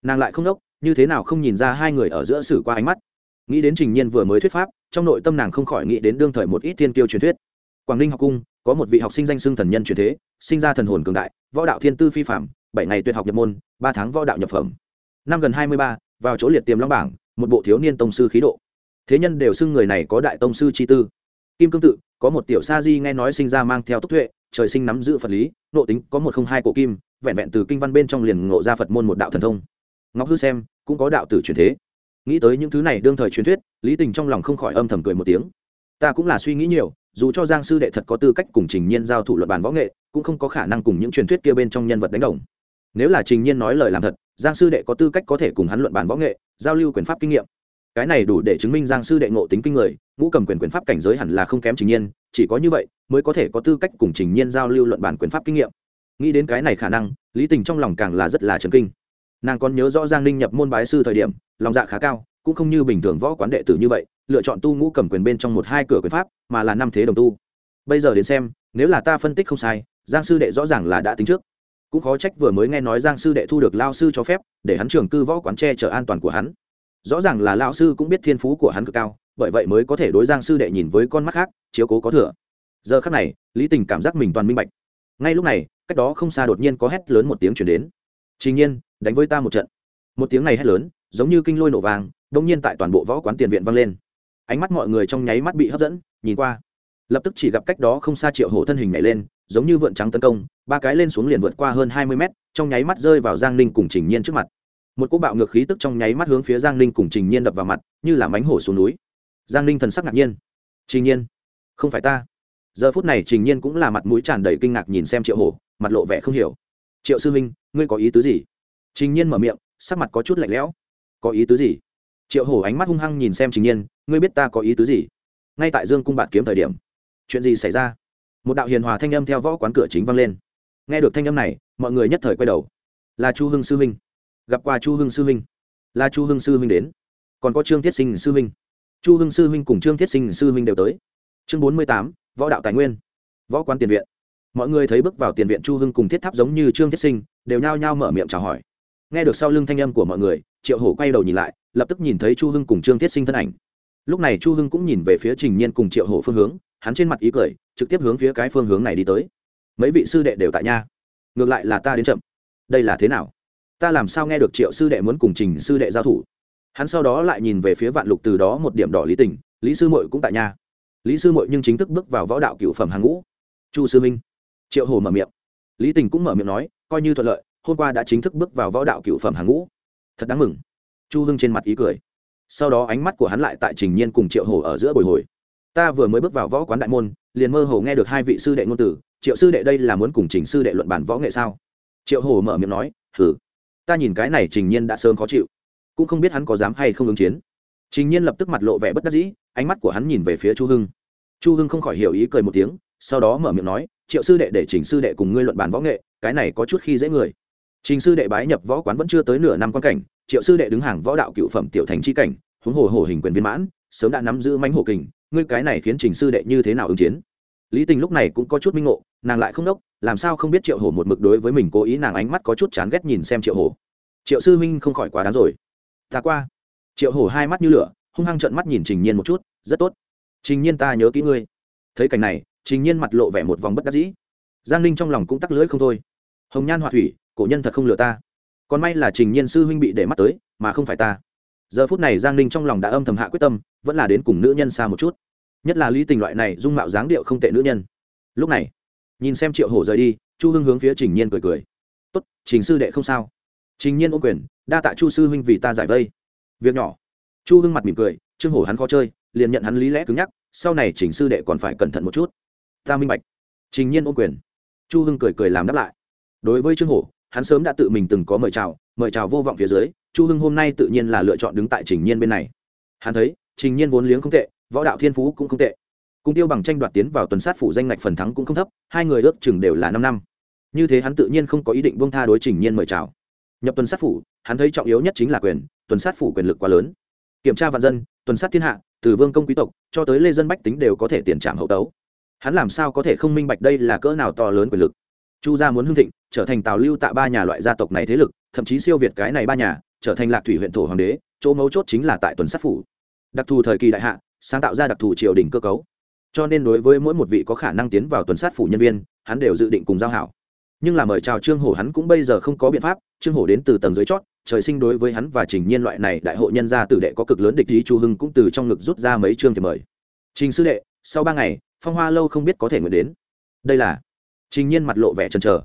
Nàng lại không đốc, như thế nào không nhìn ra hai người ở giữa xử qua ánh mắt. Nghĩ đến trình nhiên vừa mới thuyết pháp, trong nội tâm nàng không khỏi nghĩ đến đương thời một ít thiên tiêu truyền thuyết quảng ninh học cung, có một vị học sinh danh xưng thần nhân truyền thế, sinh ra thần hồn cường đại, võ đạo thiên tư phi phạm bảy ngày tuyệt học nhập môn, ba tháng võ đạo nhập phẩm. Năm gần hai mươi ba, vào chỗ liệt tiềm long bảng, một bộ thiếu niên tông sư khí độ. Thế nhân đều xưng người này có đại tông sư chi tư. Kim cương tự, có một tiểu sa di nghe nói sinh ra mang theo túc tuệ, trời sinh nắm giữ phật lý, nộ tính có một không hai cổ kim, vẹn vẹn từ kinh văn bên trong liền ngộ ra phật môn một đạo thần thông. Ngọc hư xem, cũng có đạo tử truyền thế. Nghĩ tới những thứ này đương thời truyền thuyết, lý tình trong lòng không khỏi âm thầm cười một tiếng. Ta cũng là suy nghĩ nhiều dù cho giang sư đệ thật có tư cách cùng trình nhiên giao thủ luật bàn võ nghệ, cũng không có khả năng cùng những truyền thuyết kia bên trong nhân vật đánh đồng. Nếu là trình nhiên nói lời làm thật, giang sư đệ có tư cách có thể cùng hắn luận bàn võ nghệ, giao lưu quyền pháp kinh nghiệm. Cái này đủ để chứng minh giang sư đệ ngộ tính kinh người, ngũ cầm quyền quyền pháp cảnh giới hẳn là không kém trình nhiên, chỉ có như vậy mới có thể có tư cách cùng trình nhiên giao lưu luận bàn quyền pháp kinh nghiệm. Nghĩ đến cái này khả năng, lý tình trong lòng càng là rất là trần kinh. Nàng còn nhớ rõ giang ninh nhập môn bái sư thời điểm, lòng dạ khá cao, cũng không như bình thường võ quán đệ tử như vậy lựa chọn tu ngũ cầm quyền bên trong một hai cửa quyền pháp, mà là năm thế đồng tu. Bây giờ đến xem, nếu là ta phân tích không sai, giang sư đệ rõ ràng là đã tính trước. Cũng khó trách vừa mới nghe nói giang sư đệ thu được lao sư cho phép, để hắn trường cư võ quán tre chở an toàn của hắn. Rõ ràng là lao sư cũng biết thiên phú của hắn cực cao, bởi vậy mới có thể đối giang sư đệ nhìn với con mắt khác, chiếu cố có thừa. Giờ khác này, lý tình cảm giác mình toàn minh bạch. Ngay lúc này, cách đó không xa đột nhiên có hét lớn một tiếng chuyển đến. Trình nhiên, đánh với ta một trận. Một tiếng này hét lớn, giống như kinh lôi nổ vàng, đông nhiên tại toàn bộ võ quán tiền viện vang lên ánh mắt mọi người trong nháy mắt bị hấp dẫn, nhìn qua. Lập tức chỉ gặp cách đó không xa triệu hổ thân hình nhảy lên, giống như vượn trắng tấn công, ba cái lên xuống liền vượt qua hơn hai mươi mét, trong nháy mắt rơi vào giang ninh cùng trình nhiên trước mặt. Một cỗ bạo ngược khí tức trong nháy mắt hướng phía giang ninh cùng trình nhiên đập vào mặt, như là mánh hổ xuống núi. Giang ninh thần sắc ngạc nhiên. Trình nhiên, không phải ta. Giờ phút này trình nhiên cũng là mặt mũi tràn đầy kinh ngạc nhìn xem triệu hổ, mặt lộ vẻ không hiểu. Triệu sư huynh, ngươi có ý tứ gì? Trình nhiên mở miệng, sắc mặt có chút lạnh lẽo. Có ý tứ gì? Triệu hổ ánh mắt hung hăng nhìn xem trình nhiên, ngươi biết ta có ý tứ gì? Ngay tại dương cung bạn kiếm thời điểm, chuyện gì xảy ra? Một đạo hiền hòa thanh âm theo võ quán cửa chính vang lên. Nghe được thanh âm này, mọi người nhất thời quay đầu. Là chu hưng sư huynh. Gặp qua chu hưng sư huynh. Là chu hưng sư huynh đến. Còn có trương thiết sinh sư huynh. Chu hưng sư huynh cùng trương thiết sinh sư huynh đều tới. Chương bốn mươi tám, võ đạo tài nguyên. Võ quán tiền viện. Mọi người thấy bước vào tiền viện chu hưng cùng thiết tháp giống như trương thiết sinh, đều nhao nhao mở miệng chào hỏi. Nghe được sau lưng thanh âm của mọi người, triệu hổ quay đầu nhìn lại lập tức nhìn thấy chu hưng cùng trương thiết sinh thân ảnh. Lúc này chu hưng cũng nhìn về phía trình nhiên cùng triệu hổ phương hướng, hắn trên mặt ý cười, trực tiếp hướng phía cái phương hướng này đi tới. Mấy vị sư đệ đều tại nha. Ngược lại là ta đến chậm. Đây là thế nào? Ta làm sao nghe được triệu sư đệ muốn cùng trình sư đệ giao thủ? Hắn sau đó lại nhìn về phía vạn lục từ đó một điểm đỏ lý tình, lý sư mội cũng tại nha. Lý sư mội nhưng chính thức bước vào võ đạo cựu phẩm hàng ngũ. Chu sư minh. Triệu hồ mở miệng. Lý tình cũng mở miệng nói, coi như thuận lợi, hôm qua đã chính thức bước vào võ đạo cựu phẩm hàng ngũ. Thật đáng mừng chu hưng trên mặt ý cười. Sau đó ánh mắt của hắn lại tại trình nhiên cùng triệu hồ ở giữa bồi hồi. Ta vừa mới bước vào võ quán đại môn, liền mơ hồ nghe được hai vị sư đệ ngôn tử triệu sư đệ đây là muốn cùng trình sư đệ luận bản võ nghệ sao? Triệu hồ mở miệng nói hử ta nhìn cái này trình nhiên đã sớm khó chịu, cũng không biết hắn có dám hay không ứng chiến. Trình nhiên lập tức mặt lộ vẻ bất đắc dĩ, ánh mắt của hắn nhìn về phía chu hưng. Chu hưng không khỏi hiểu ý cười một tiếng, sau đó mở miệng nói, triệu sư đệ để trình sư đệ cùng ngươi luận bản võ nghệ, cái này có chút khi dễ người. Trình sư đệ bái nhập võ quán vẫn chưa tới nửa năm quan cảnh triệu sư đệ đứng hàng võ đạo cựu phẩm tiểu thành c h i cảnh, huống hồ hồ hình quyền viên mãn, sớm đã nắm giữ mánh hồ kình, ngươi cái này khiến trình sư đệ như thế nào ứng chiến? Lý tình lúc này cũng có chút minh ngộ, nàng lại không đốc, làm sao không biết triệu hồ một mực đối với mình cố ý nàng ánh mắt có chút chán ghét nhìn xem triệu hồ. triệu sư huynh không khỏi quá đáng rồi. Ta qua. Triệu hồ hai mắt như lửa, hung hăng trợn mắt nhìn trình nhiên một chút, rất tốt. Trình nhiên ta nhớ kỹ ngươi. Thấy cảnh này, trình nhiên mặt lộ vẻ một vòng bất đắc dĩ. Giang ninh trong lòng cũng tắc lưỡi không thôi. Hồng nhan họa thủy, cổ nhân thật không lừa ta còn may là trình nhiên sư huynh bị để mắt tới, mà không phải ta. Giờ phút này giang ninh trong lòng đã âm thầm hạ quyết tâm, vẫn là đến cùng nữ nhân xa một chút. Nhất là lý tình loại này dung mạo dáng điệu không tệ nữ nhân. Lúc này, nhìn xem triệu hổ rời đi, chu hưng hướng phía trình nhiên cười cười. Tốt, trình sư đệ không sao. Trình nhiên ô quyền, đa tạ chu sư huynh vì ta giải vây. Việc nhỏ. Chu hưng mặt mỉm cười, trương hổ hắn khó chơi, liền nhận hắn lý lẽ cứng nhắc, sau này trình sư đệ còn phải cẩn thận một chút. Ta minh bạch. Trình nhiên ô quyền. Chu hưng cười cười làm đáp lại. Đối với trương hổ hắn sớm đã tự mình từng có mời chào mời chào vô vọng phía dưới, chu hưng hôm nay tự nhiên là lựa chọn đứng tại trình nhiên bên này. Hắn thấy, trình nhiên vốn liếng không tệ, võ đạo thiên phú cũng không tệ. Cùng tiêu bằng tranh đoạt tiến vào tuần sát phủ danh ngạch phần thắng cũng không thấp, hai người ước chừng đều là năm năm. Như thế hắn tự nhiên không có ý định buông tha đối trình nhiên mời chào. Nhập tuần sát phủ, hắn thấy trọng yếu nhất chính là quyền, tuần sát phủ quyền lực quá lớn. Kiểm tra vạn dân, tuần sát thiên hạ, từ vương công quý tộc, cho tới lê dân bách tính đều có thể tiền trảm hậu tấu. Hắn làm sao có thể không minh bạch đây là cỡ nào to lớn quyền lực? Chu gia muốn hưng thịnh, trở thành tào lưu tạ ba nhà loại gia tộc này thế lực, thậm chí siêu việt cái này ba nhà, trở thành lạc thủy huyện thổ hoàng đế, chỗ mấu chốt chính là tại tuần sát phủ. Đặc thù thời kỳ đại hạ, sáng tạo ra đặc thù triều đình cơ cấu. Cho nên đối với mỗi một vị có khả năng tiến vào tuần sát phủ nhân viên, hắn đều dự định cùng giao hảo. Nhưng là mời chào trương hổ hắn cũng bây giờ không có biện pháp, trương hổ đến từ tầng dưới chót, trời sinh đối với hắn và trình nhiên loại này đại hội nhân gia tử đệ có cực lớn địch ý chu hưng cũng từ trong ngực rút ra mấy chương thì mời. Trình sư đệ, sau ba ngày, phong hoa lâu không biết có thể nguyện đến. Đây là trình nhiên mặt lộ vẻ chần chờ.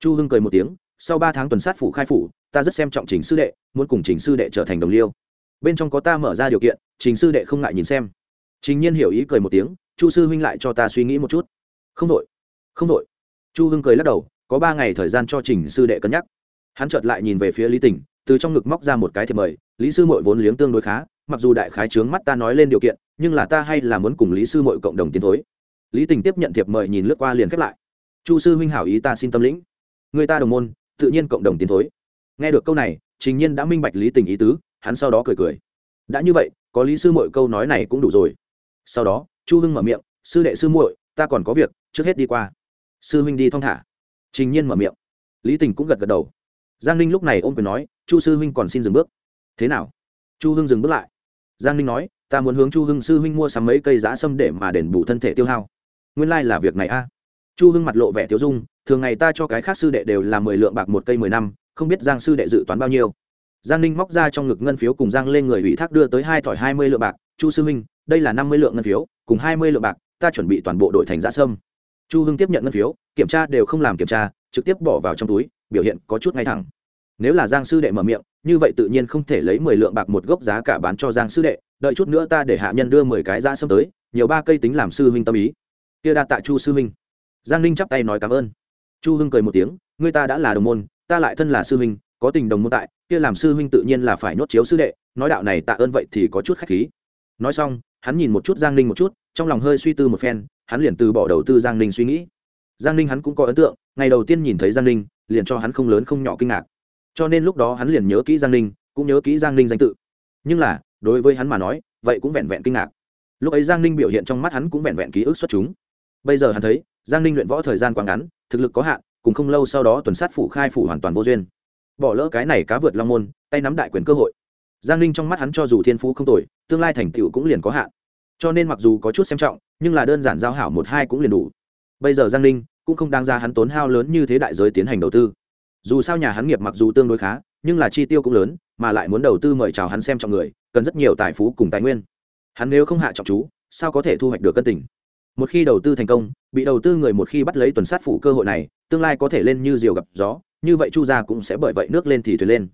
Chu hưng cười một tiếng, sau ba tháng tuần sát phủ khai phủ, ta rất xem trọng trình sư đệ, muốn cùng trình sư đệ trở thành đồng liêu. Bên trong có ta mở ra điều kiện, trình sư đệ không ngại nhìn xem. Trình nhiên hiểu ý cười một tiếng, chu sư huynh lại cho ta suy nghĩ một chút. Không đội không đội chu hưng cười lắc đầu, có ba ngày thời gian cho trình sư đệ cân nhắc. Hắn chợt lại nhìn về phía lý tình, từ trong ngực móc ra một cái thiệp mời, lý sư mội vốn liếng tương đối khá, mặc dù đại khái trướng mắt ta nói lên điều kiện, nhưng là ta hay là muốn cùng lý sư mội cộng đồng tiến thối. Lý tình tiếp nhận thiệp mời nhìn lướt qua liền khép lại chu sư huynh hảo ý ta xin tâm lĩnh. Người ta đồng môn, tự nhiên cộng đồng tiến thối. Nghe được câu này, trình nhiên đã minh bạch lý tình ý tứ, hắn sau đó cười cười. Đã như vậy, có lý sư mội câu nói này cũng đủ rồi. Sau đó, chu hưng mở miệng, sư đệ sư muội, ta còn có việc, trước hết đi qua. Sư huynh đi thong thả. Trình nhiên mở miệng. Lý tình cũng gật gật đầu. Giang ninh lúc này ôm quyền nói, chu sư huynh còn xin dừng bước. Thế nào? Chu hưng dừng bước lại. Giang ninh nói, ta muốn hướng chu hưng sư huynh mua sắm mấy cây giã sâm để mà đền bù thân thể tiêu hao. Nguyên lai、like、là việc này a chu hưng mặt lộ vẻ tiêu dung thường ngày ta cho cái khác sư đệ đều là mười lượng bạc một cây mười năm không biết giang sư đệ dự toán bao nhiêu. Giang ninh móc ra trong ngực ngân phiếu cùng giang lên người ủy thác đưa tới hai thỏi hai mươi lượng bạc chu sư minh, đây là năm mươi lượng ngân phiếu cùng hai mươi lượng bạc ta chuẩn bị toàn bộ đội thành giã sâm. Chu hưng tiếp nhận ngân phiếu kiểm tra đều không làm kiểm tra trực tiếp bỏ vào trong túi biểu hiện có chút ngay thẳng. Nếu là giang sư đệ mở miệng như vậy tự nhiên không thể lấy mười lượng bạc một gốc giá cả bán cho giang sư đệ đợi chút nữa ta để hạ nhân đưa mười cái giã sâm tới nhiều ba cây tính làm sư huynh tâm ý. Kia đa tạ chu sư huynh giang ninh chắp tay nói cảm ơn. Chu hưng cười một tiếng người ta đã là đồng môn, ta lại thân là sư huynh, có tình đồng môn tại, kia làm sư huynh tự nhiên là phải nhốt chiếu sư đệ, nói đạo này tạ ơn vậy thì có chút khách khí. Nói xong, hắn nhìn một chút giang ninh một chút, trong lòng hơi suy tư một phen, hắn liền từ bỏ đầu tư giang ninh suy nghĩ. Giang ninh hắn cũng có ấn tượng, ngày đầu tiên nhìn thấy giang ninh, liền cho hắn không lớn không nhỏ kinh ngạc. Cho nên lúc đó hắn liền nhớ kỹ giang ninh, cũng nhớ kỹ giang ninh danh tự. Nhưng là, đối với hắn mà nói, vậy cũng vẹn vẹn kinh ngạc. Lúc ấy giang ninh biểu hiện trong mắt hắn cũng vẹn vẹn ký ức xuất chúng. Bây giờ hắn thấy giang ninh luyện võ thời gian quá ngắn, thực lực có hạn, cùng không lâu sau đó tuần sát phủ khai phủ hoàn toàn vô duyên. Bỏ lỡ cái này cá vượt long môn, tay nắm đại quyền cơ hội. Giang ninh trong mắt hắn cho dù thiên phú không tồi, tương lai thành tựu cũng liền có hạn. Cho nên mặc dù có chút xem trọng, nhưng là đơn giản giao hảo một hai cũng liền đủ. Bây giờ giang ninh cũng không đáng ra hắn tốn hao lớn như thế đại giới tiến hành đầu tư. Dù sao nhà hắn nghiệp mặc dù tương đối khá, nhưng là chi tiêu cũng lớn, mà lại muốn đầu tư mời chào hắn xem trọng người, cần rất nhiều tài phú cùng tài nguyên. Hắn nếu không hạ trọng chú, sao có thể thu hoạch được cân tình? Một khi đầu tư thành công, bị đầu tư người một khi bắt lấy tuần sát phủ cơ hội này, tương lai có thể lên như diều gặp gió, như vậy chu gia cũng sẽ bởi vậy nước lên thì thuyền lên.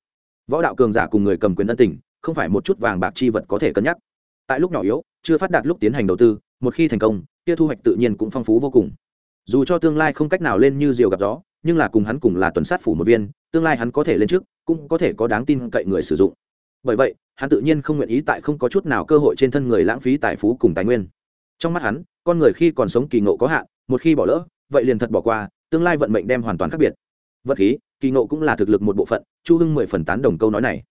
Võ đạo cường giả cùng người cầm quyền ân tình, không phải một chút vàng bạc chi vật có thể cân nhắc. Tại lúc nhỏ yếu, chưa phát đạt lúc tiến hành đầu tư, một khi thành công, kia thu hoạch tự nhiên cũng phong phú vô cùng. Dù cho tương lai không cách nào lên như diều gặp gió, nhưng là cùng hắn cùng là tuần sát phủ một viên, tương lai hắn có thể lên trước, cũng có thể có đáng tin cậy người sử dụng. Bởi vậy, hắn tự nhiên không nguyện ý tại không có chút nào cơ hội trên thân người lãng phí tài phú cùng tài nguyên. Trong mắt hắn con người khi còn sống kỳ ngộ có hạn, một khi bỏ lỡ, vậy liền thật bỏ qua, tương lai vận mệnh đem hoàn toàn khác biệt. Vật khí, kỳ ngộ cũng là thực lực một bộ phận, chu hưng mười phần tán đồng câu nói này.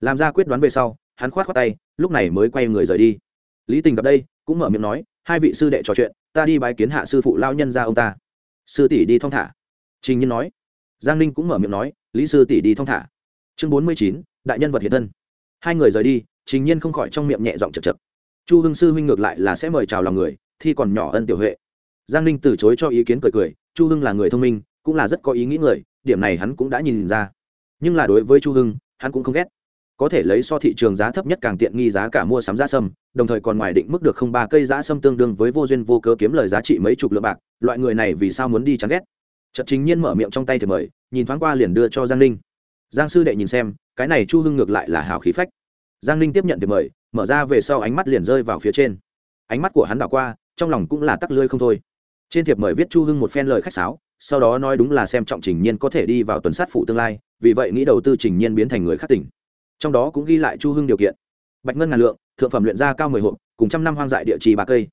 Làm ra quyết đoán về sau, hắn khoát khoát tay, lúc này mới quay người rời đi. Lý tình gặp đây, cũng mở miệng nói, hai vị sư đệ trò chuyện, ta đi bái kiến hạ sư phụ lao nhân ra ông ta. Sư tỷ đi thong thả. Trình nhiên nói. Giang ninh cũng mở miệng nói, lý sư tỷ đi thong thả. Chương bốn mươi chín, đại nhân vật hiện thân. Hai người rời đi, trình nhiên không khỏi trong miệng nhẹ giọng chật chật chu hưng sư huynh ngược lại là sẽ mời chào lòng người thi còn nhỏ ân tiểu huệ. Giang ninh từ chối cho ý kiến cười cười, chu hưng là người thông minh, cũng là rất có ý nghĩ người, điểm này hắn cũng đã nhìn ra. Nhưng là đối với chu hưng, hắn cũng không ghét. Có thể lấy so thị trường giá thấp nhất càng tiện nghi giá cả mua sắm giá sâm, đồng thời còn ngoài định mức được không ba cây giá sâm tương đương với vô duyên vô cớ kiếm lời giá trị mấy chục lượng bạc, loại người này vì sao muốn đi chán ghét? Chật chính nhiên mở miệng trong tay thì mời, nhìn thoáng qua liền đưa cho giang ninh. Giang sư đệ nhìn xem, cái này chu hưng ngược lại là hào khí phách. Giang ninh tiếp nhận thì mời, mở ra về sau ánh mắt liền rơi vào phía trên. Ánh mắt của hắn đảo qua trong lòng cũng là tắc lươi không thôi. Trên thiệp mời viết chu hưng một phen lời khách sáo, sau đó nói đúng là xem trọng trình nhiên có thể đi vào tuần sát phụ tương lai, vì vậy nghĩ đầu tư trình nhiên biến thành người khắc tỉnh. Trong đó cũng ghi lại chu hưng điều kiện. Bạch ngân ngàn lượng, thượng phẩm luyện ra cao mười hộp, cùng trăm năm hoang dại địa trì ba cây.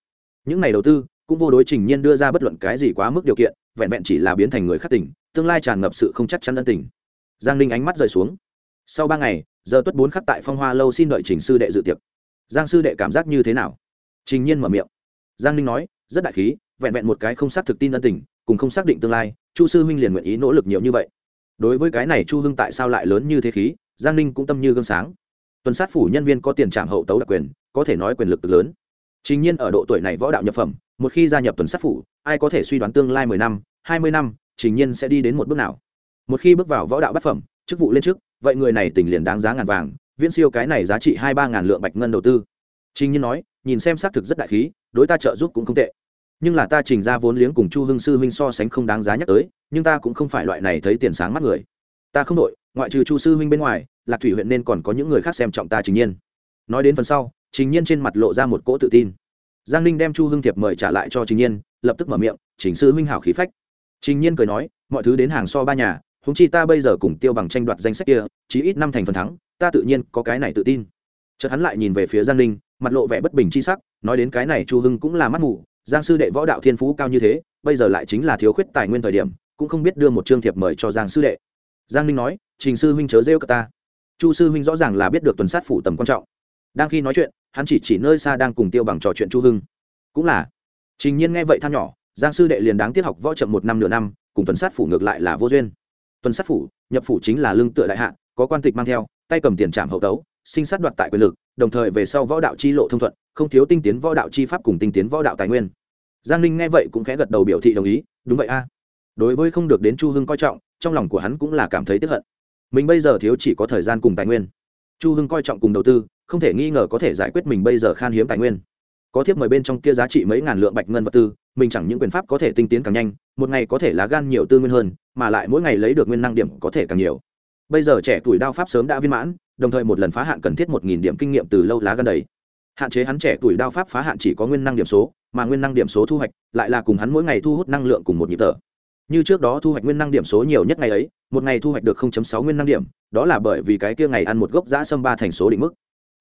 Những này đầu tư, cũng vô đối trình nhiên đưa ra bất luận cái gì quá mức điều kiện, vẹn vẹn chỉ là biến thành người khắc tỉnh, tương lai tràn ngập sự không chắc chắn ân tình. Giang linh ánh mắt rời xuống. Sau ba ngày, giờ tuất bốn khắc tại phong hoa lâu xin đợi trình sư đệ dự tiệc. Giang sư đệ cảm giác như thế nào? Trình nhiên mở miệng giang Ninh nói, rất đại khí, vẹn vẹn một cái không xác thực tin ân tình, cùng không xác định tương lai, chu sư huynh liền nguyện ý nỗ lực nhiều như vậy. Đối với cái này chu hưng tại sao lại lớn như thế khí, giang ninh cũng tâm như gương sáng. Tuần sát phủ nhân viên có tiền trạm hậu tấu đặc quyền, có thể nói quyền lực lớn. Chính nhiên ở độ tuổi này võ đạo nhập phẩm, một khi gia nhập tuần sát phủ, ai có thể suy đoán tương lai mười năm, hai mươi năm chính nhiên sẽ đi đến một bước nào? Một khi bước vào võ đạo bát phẩm, chức vụ lên trước vậy người này tỉnh liền đáng giá ngàn vàng, viễn siêu cái này giá trị hai ba ngàn lượng bạch ngân đầu tư. Chính nhiên nói nhìn xem xác thực rất đại khí, đối ta trợ giúp cũng không tệ. Nhưng là ta trình ra vốn liếng cùng chu hưng sư huynh so sánh không đáng giá nhắc tới, nhưng ta cũng không phải loại này thấy tiền sáng mắt người. Ta không đội ngoại trừ chu sư huynh bên ngoài, lạc thủy huyện nên còn có những người khác xem trọng ta trình nhiên. Nói đến phần sau, trình nhiên trên mặt lộ ra một cỗ tự tin. Giang ninh đem chu hưng thiệp mời trả lại cho trình nhiên, lập tức mở miệng chỉnh sư huynh hảo khí phách. Trình nhiên cười nói, mọi thứ đến hàng so ba nhà húng chi ta bây giờ cùng tiêu bằng tranh đoạt danh sách kia chỉ ít năm thành phần thắng, ta tự nhiên có cái này tự tin. Chợt hắn lại nhìn về phía giang ninh mặt lộ vẻ bất bình chi sắc, nói đến cái này chu hưng cũng là mắt mù, giang sư đệ võ đạo thiên phú cao như thế, bây giờ lại chính là thiếu khuyết tài nguyên thời điểm, cũng không biết đưa một chương thiệp mời cho giang sư đệ. Giang ninh nói, trình sư huynh chớ rêu cả ta. Chu sư huynh rõ ràng là biết được tuần sát phủ tầm quan trọng. Đang khi nói chuyện, hắn chỉ chỉ nơi xa đang cùng tiêu bằng trò chuyện chu hưng. Cũng là. Trình nhiên nghe vậy than nhỏ, giang sư đệ liền đáng tiết học võ chậm một năm nửa năm, cùng tuần sát phủ ngược lại là vô duyên. Tuần sát phủ, nhập phủ chính là lương tựa đại hạ, có quan tịch mang theo, tay cầm tiền trảm hậu tấu sinh sát đoạt tại quyền lực, đồng thời về sau võ đạo chi lộ thông thuận, không thiếu tinh tiến võ đạo chi pháp cùng tinh tiến võ đạo tài nguyên. Giang ninh nghe vậy cũng khẽ gật đầu biểu thị đồng ý, đúng vậy a. Đối với không được đến chu hưng coi trọng, trong lòng của hắn cũng là cảm thấy tiếp hận. Mình bây giờ thiếu chỉ có thời gian cùng tài nguyên. Chu hưng coi trọng cùng đầu tư, không thể nghi ngờ có thể giải quyết mình bây giờ khan hiếm tài nguyên. Có thiếp mời bên trong kia giá trị mấy ngàn lượng bạch ngân vật tư, mình chẳng những quyền pháp có thể tinh tiến càng nhanh, một ngày có thể lá gan nhiều tư nguyên hơn, mà lại mỗi ngày lấy được nguyên năng điểm có thể càng nhiều bây giờ trẻ tuổi đao pháp sớm đã viên mãn, đồng thời một lần phá hạn cần thiết một nghìn điểm kinh nghiệm từ lâu lá gần đầy. Hạn chế hắn trẻ tuổi đao pháp phá hạn chỉ có nguyên năng điểm số, mà nguyên năng điểm số thu hoạch lại là cùng hắn mỗi ngày thu hút năng lượng cùng một nhịp tở như trước đó thu hoạch nguyên năng điểm số nhiều nhất ngày ấy, một ngày thu hoạch được 0.6 nguyên năng điểm, đó là bởi vì cái kia ngày ăn một gốc giã sâm ba thành số định mức.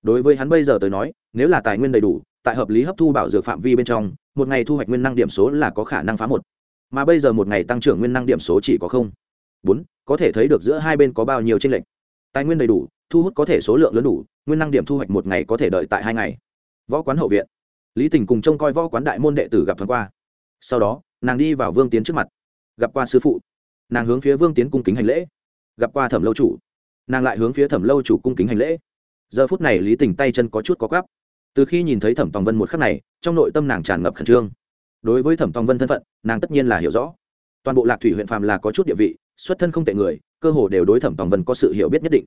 Đối với hắn bây giờ tới nói, nếu là tài nguyên đầy đủ, tại hợp lý hấp thu bảo dược phạm vi bên trong, một ngày thu hoạch nguyên năng điểm số là có khả năng phá một. Mà bây giờ một ngày tăng trưởng nguyên năng điểm số chỉ có không. Bốn có thể thấy được giữa hai bên có bao nhiêu tranh lệch. Tài nguyên đầy đủ, thu hút có thể số lượng lớn đủ, nguyên năng điểm thu hoạch một ngày có thể đợi tại hai ngày. Võ quán hậu viện. Lý tình cùng trông coi võ quán đại môn đệ tử gặp thoáng qua. Sau đó, nàng đi vào vương tiến trước mặt. Gặp qua sư phụ. Nàng hướng phía vương tiến cung kính hành lễ. Gặp qua thẩm lâu chủ. Nàng lại hướng phía thẩm lâu chủ cung kính hành lễ. Giờ phút này lý tình tay chân có chút có gắp từ khi nhìn thấy thẩm tòng vân một khắc này, trong nội tâm nàng tràn ngập khẩn trương. Đối với thẩm tòng vân thân phận, nàng tất nhiên là hiểu rõ toàn bộ lạc thủy huyện phàm là có chút địa vị, xuất thân không tệ người, cơ hồ đều đối thẩm tòng vân có sự hiểu biết nhất định.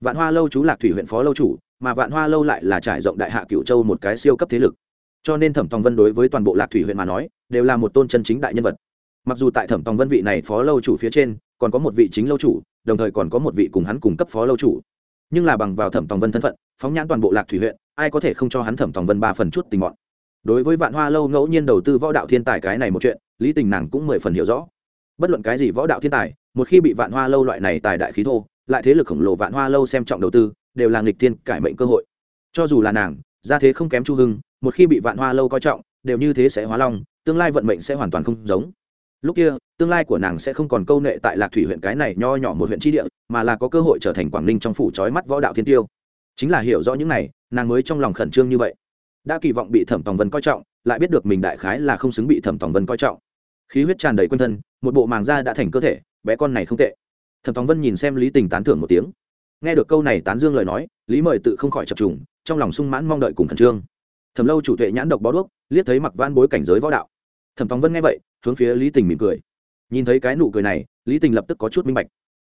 Vạn hoa lâu chú lạc thủy huyện phó lâu chủ, mà vạn hoa lâu lại là trải rộng đại hạ cửu châu một cái siêu cấp thế lực. Cho nên thẩm tòng vân đối với toàn bộ lạc thủy huyện mà nói, đều là một tôn chân chính đại nhân vật. Mặc dù tại thẩm tòng vân vị này phó lâu chủ phía trên, còn có một vị chính lâu chủ, đồng thời còn có một vị cùng hắn cùng cấp phó lâu chủ. Nhưng là bằng vào thẩm tòng vân thân phận, phóng nhãn toàn bộ lạc thủy huyện, ai có thể không cho hắn thẩm tòng vân ba phần chút tình mọn đối với vạn hoa lâu ngẫu nhiên đầu tư võ đạo thiên tài cái này một chuyện, lý tình nàng cũng mười phần hiểu rõ bất luận cái gì võ đạo thiên tài, một khi bị vạn hoa lâu loại này tài đại khí thô, lại thế lực khổng lồ vạn hoa lâu xem trọng đầu tư, đều là nghịch thiên cải mệnh cơ hội. Cho dù là nàng, ra thế không kém chu hưng, một khi bị vạn hoa lâu coi trọng, đều như thế sẽ hóa long, tương lai vận mệnh sẽ hoàn toàn không giống. Lúc kia, tương lai của nàng sẽ không còn câu nệ tại lạc thủy huyện cái này nho nhỏ một huyện tri địa, mà là có cơ hội trở thành quảng ninh trong phủ trói mắt võ đạo thiên tiêu. Chính là hiểu rõ những này, nàng mới trong lòng khẩn trương như vậy. Đã kỳ vọng bị thẩm tòng vân coi trọng, lại biết được mình đại khái là không xứng bị thẩm tòng vân coi trọng khí huyết tràn đầy quanh thân, một bộ màng da đã thành cơ thể, bé con này không tệ. Thẩm thóng vân nhìn xem lý tình tán thưởng một tiếng. Nghe được câu này tán dương lời nói, lý mời tự không khỏi chập trùng, trong lòng sung mãn mong đợi cùng khẩn trương. Thẩm lâu chủ tuệ nhãn độc bó đuốc, liếc thấy mặc van bối cảnh giới võ đạo. Thẩm thóng vân nghe vậy, hướng phía lý tình mỉm cười. Nhìn thấy cái nụ cười này, lý tình lập tức có chút minh bạch.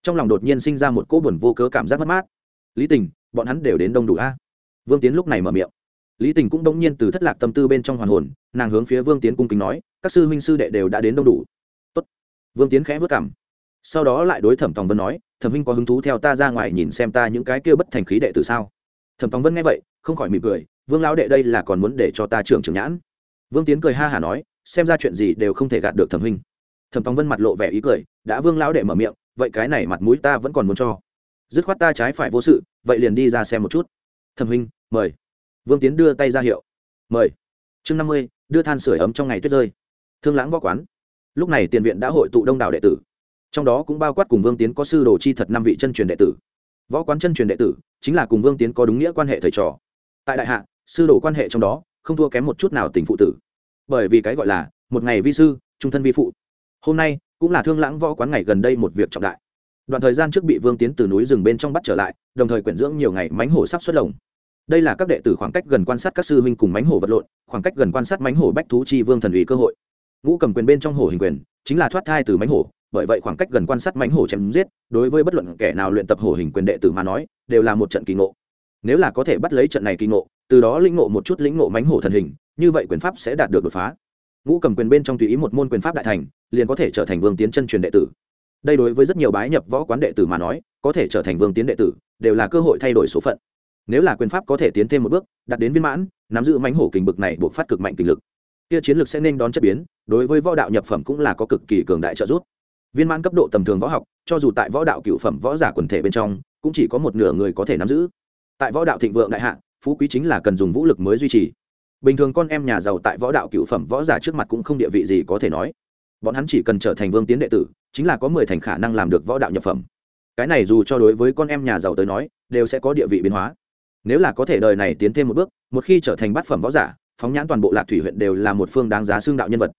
Trong lòng đột nhiên sinh ra một cỗ buồn vô cớ cảm giác mất mát. Lý tình, bọn hắn đều đến đông đủ a? Vương tiến lúc này mở miệng lý tình cũng đông nhiên từ thất lạc tâm tư bên trong hoàn hồn, nàng hướng phía vương tiến cung kính nói, các sư huynh sư đệ đều đã đến đông đủ. Tốt. vương tiến khẽ vất cảm sau đó lại đối thẩm tòng vân nói, thẩm huynh có hứng thú theo ta ra ngoài nhìn xem ta những cái kia bất thành khí đệ từ sao? Thẩm tòng vân nghe vậy, không khỏi mỉm cười, vương lão đệ đây là còn muốn để cho ta trưởng trưởng nhãn. Vương tiến cười ha hả nói, xem ra chuyện gì đều không thể gạt được thẩm huynh. Thẩm tòng vân mặt lộ vẻ ý cười, đã vương lão đệ mở miệng, vậy cái này mặt mũi ta vẫn còn muốn cho. Dứt khoát ta trái phải vô sự, vậy liền đi ra xem một chút. Thẩm huynh, mời vương tiến đưa tay ra hiệu. Mời. Chương năm mươi, đưa than sửa ấm trong ngày tuyết rơi. Thương lãng võ quán. Lúc này tiền viện đã hội tụ đông đảo đệ tử. Trong đó cũng bao quát cùng vương tiến có sư đồ chi thật năm vị chân truyền đệ tử. Võ quán chân truyền đệ tử chính là cùng vương tiến có đúng nghĩa quan hệ thầy trò. Tại đại hạ, sư đồ quan hệ trong đó không thua kém một chút nào tình phụ tử. Bởi vì cái gọi là một ngày vi sư, trung thân vi phụ. Hôm nay cũng là thương lãng võ quán ngày gần đây một việc trọng đại. Đoạn thời gian trước bị vương tiến từ núi rừng bên trong bắt trở lại, đồng thời quyển dưỡng nhiều ngày mánh hổ sắp xuất lồng đây là các đệ tử khoảng cách gần quan sát các sư huynh cùng mánh hổ vật lộn, khoảng cách gần quan sát mánh hổ bách thú chi vương thần ủy cơ hội. Ngũ cầm quyền bên trong hổ hình quyền, chính là thoát thai từ mánh hổ, bởi vậy khoảng cách gần quan sát mánh hổ chém giết, đối với bất luận kẻ nào luyện tập hổ hình quyền đệ tử mà nói, đều là một trận kỳ ngộ. Nếu là có thể bắt lấy trận này kỳ ngộ, từ đó lĩnh ngộ một chút lĩnh ngộ mánh hổ thần hình, như vậy quyền pháp sẽ đạt được đột phá. Ngũ cầm quyền bên trong tùy ý một môn quyền pháp đại thành, liền có thể trở thành vương tiến chân truyền đệ tử. Đây đối với rất nhiều bái nhập võ quán đệ tử mà nói, có thể trở thành vương tiến đệ tử, đều là cơ hội thay đổi số phận nếu là quyền pháp có thể tiến thêm một bước, đạt đến viên mãn, nắm giữ mánh hổ kình bực này buộc phát cực mạnh kình lực, kia chiến lược sẽ nên đón chất biến, đối với võ đạo nhập phẩm cũng là có cực kỳ cường đại trợ giúp. Viên mãn cấp độ tầm thường võ học, cho dù tại võ đạo cựu phẩm võ giả quần thể bên trong, cũng chỉ có một nửa người có thể nắm giữ. Tại võ đạo thịnh vượng đại hạ, phú quý chính là cần dùng vũ lực mới duy trì. Bình thường con em nhà giàu tại võ đạo cựu phẩm võ giả trước mặt cũng không địa vị gì có thể nói. Bọn hắn chỉ cần trở thành vương tiến đệ tử, chính là có mười thành khả năng làm được võ đạo nhập phẩm. Cái này dù cho đối với con em nhà giàu tới nói, đều sẽ có địa vị biến hóa nếu là có thể đời này tiến thêm một bước, một khi trở thành bát phẩm võ giả, phóng nhãn toàn bộ lạc thủy huyện đều là một phương đáng giá xương đạo nhân vật.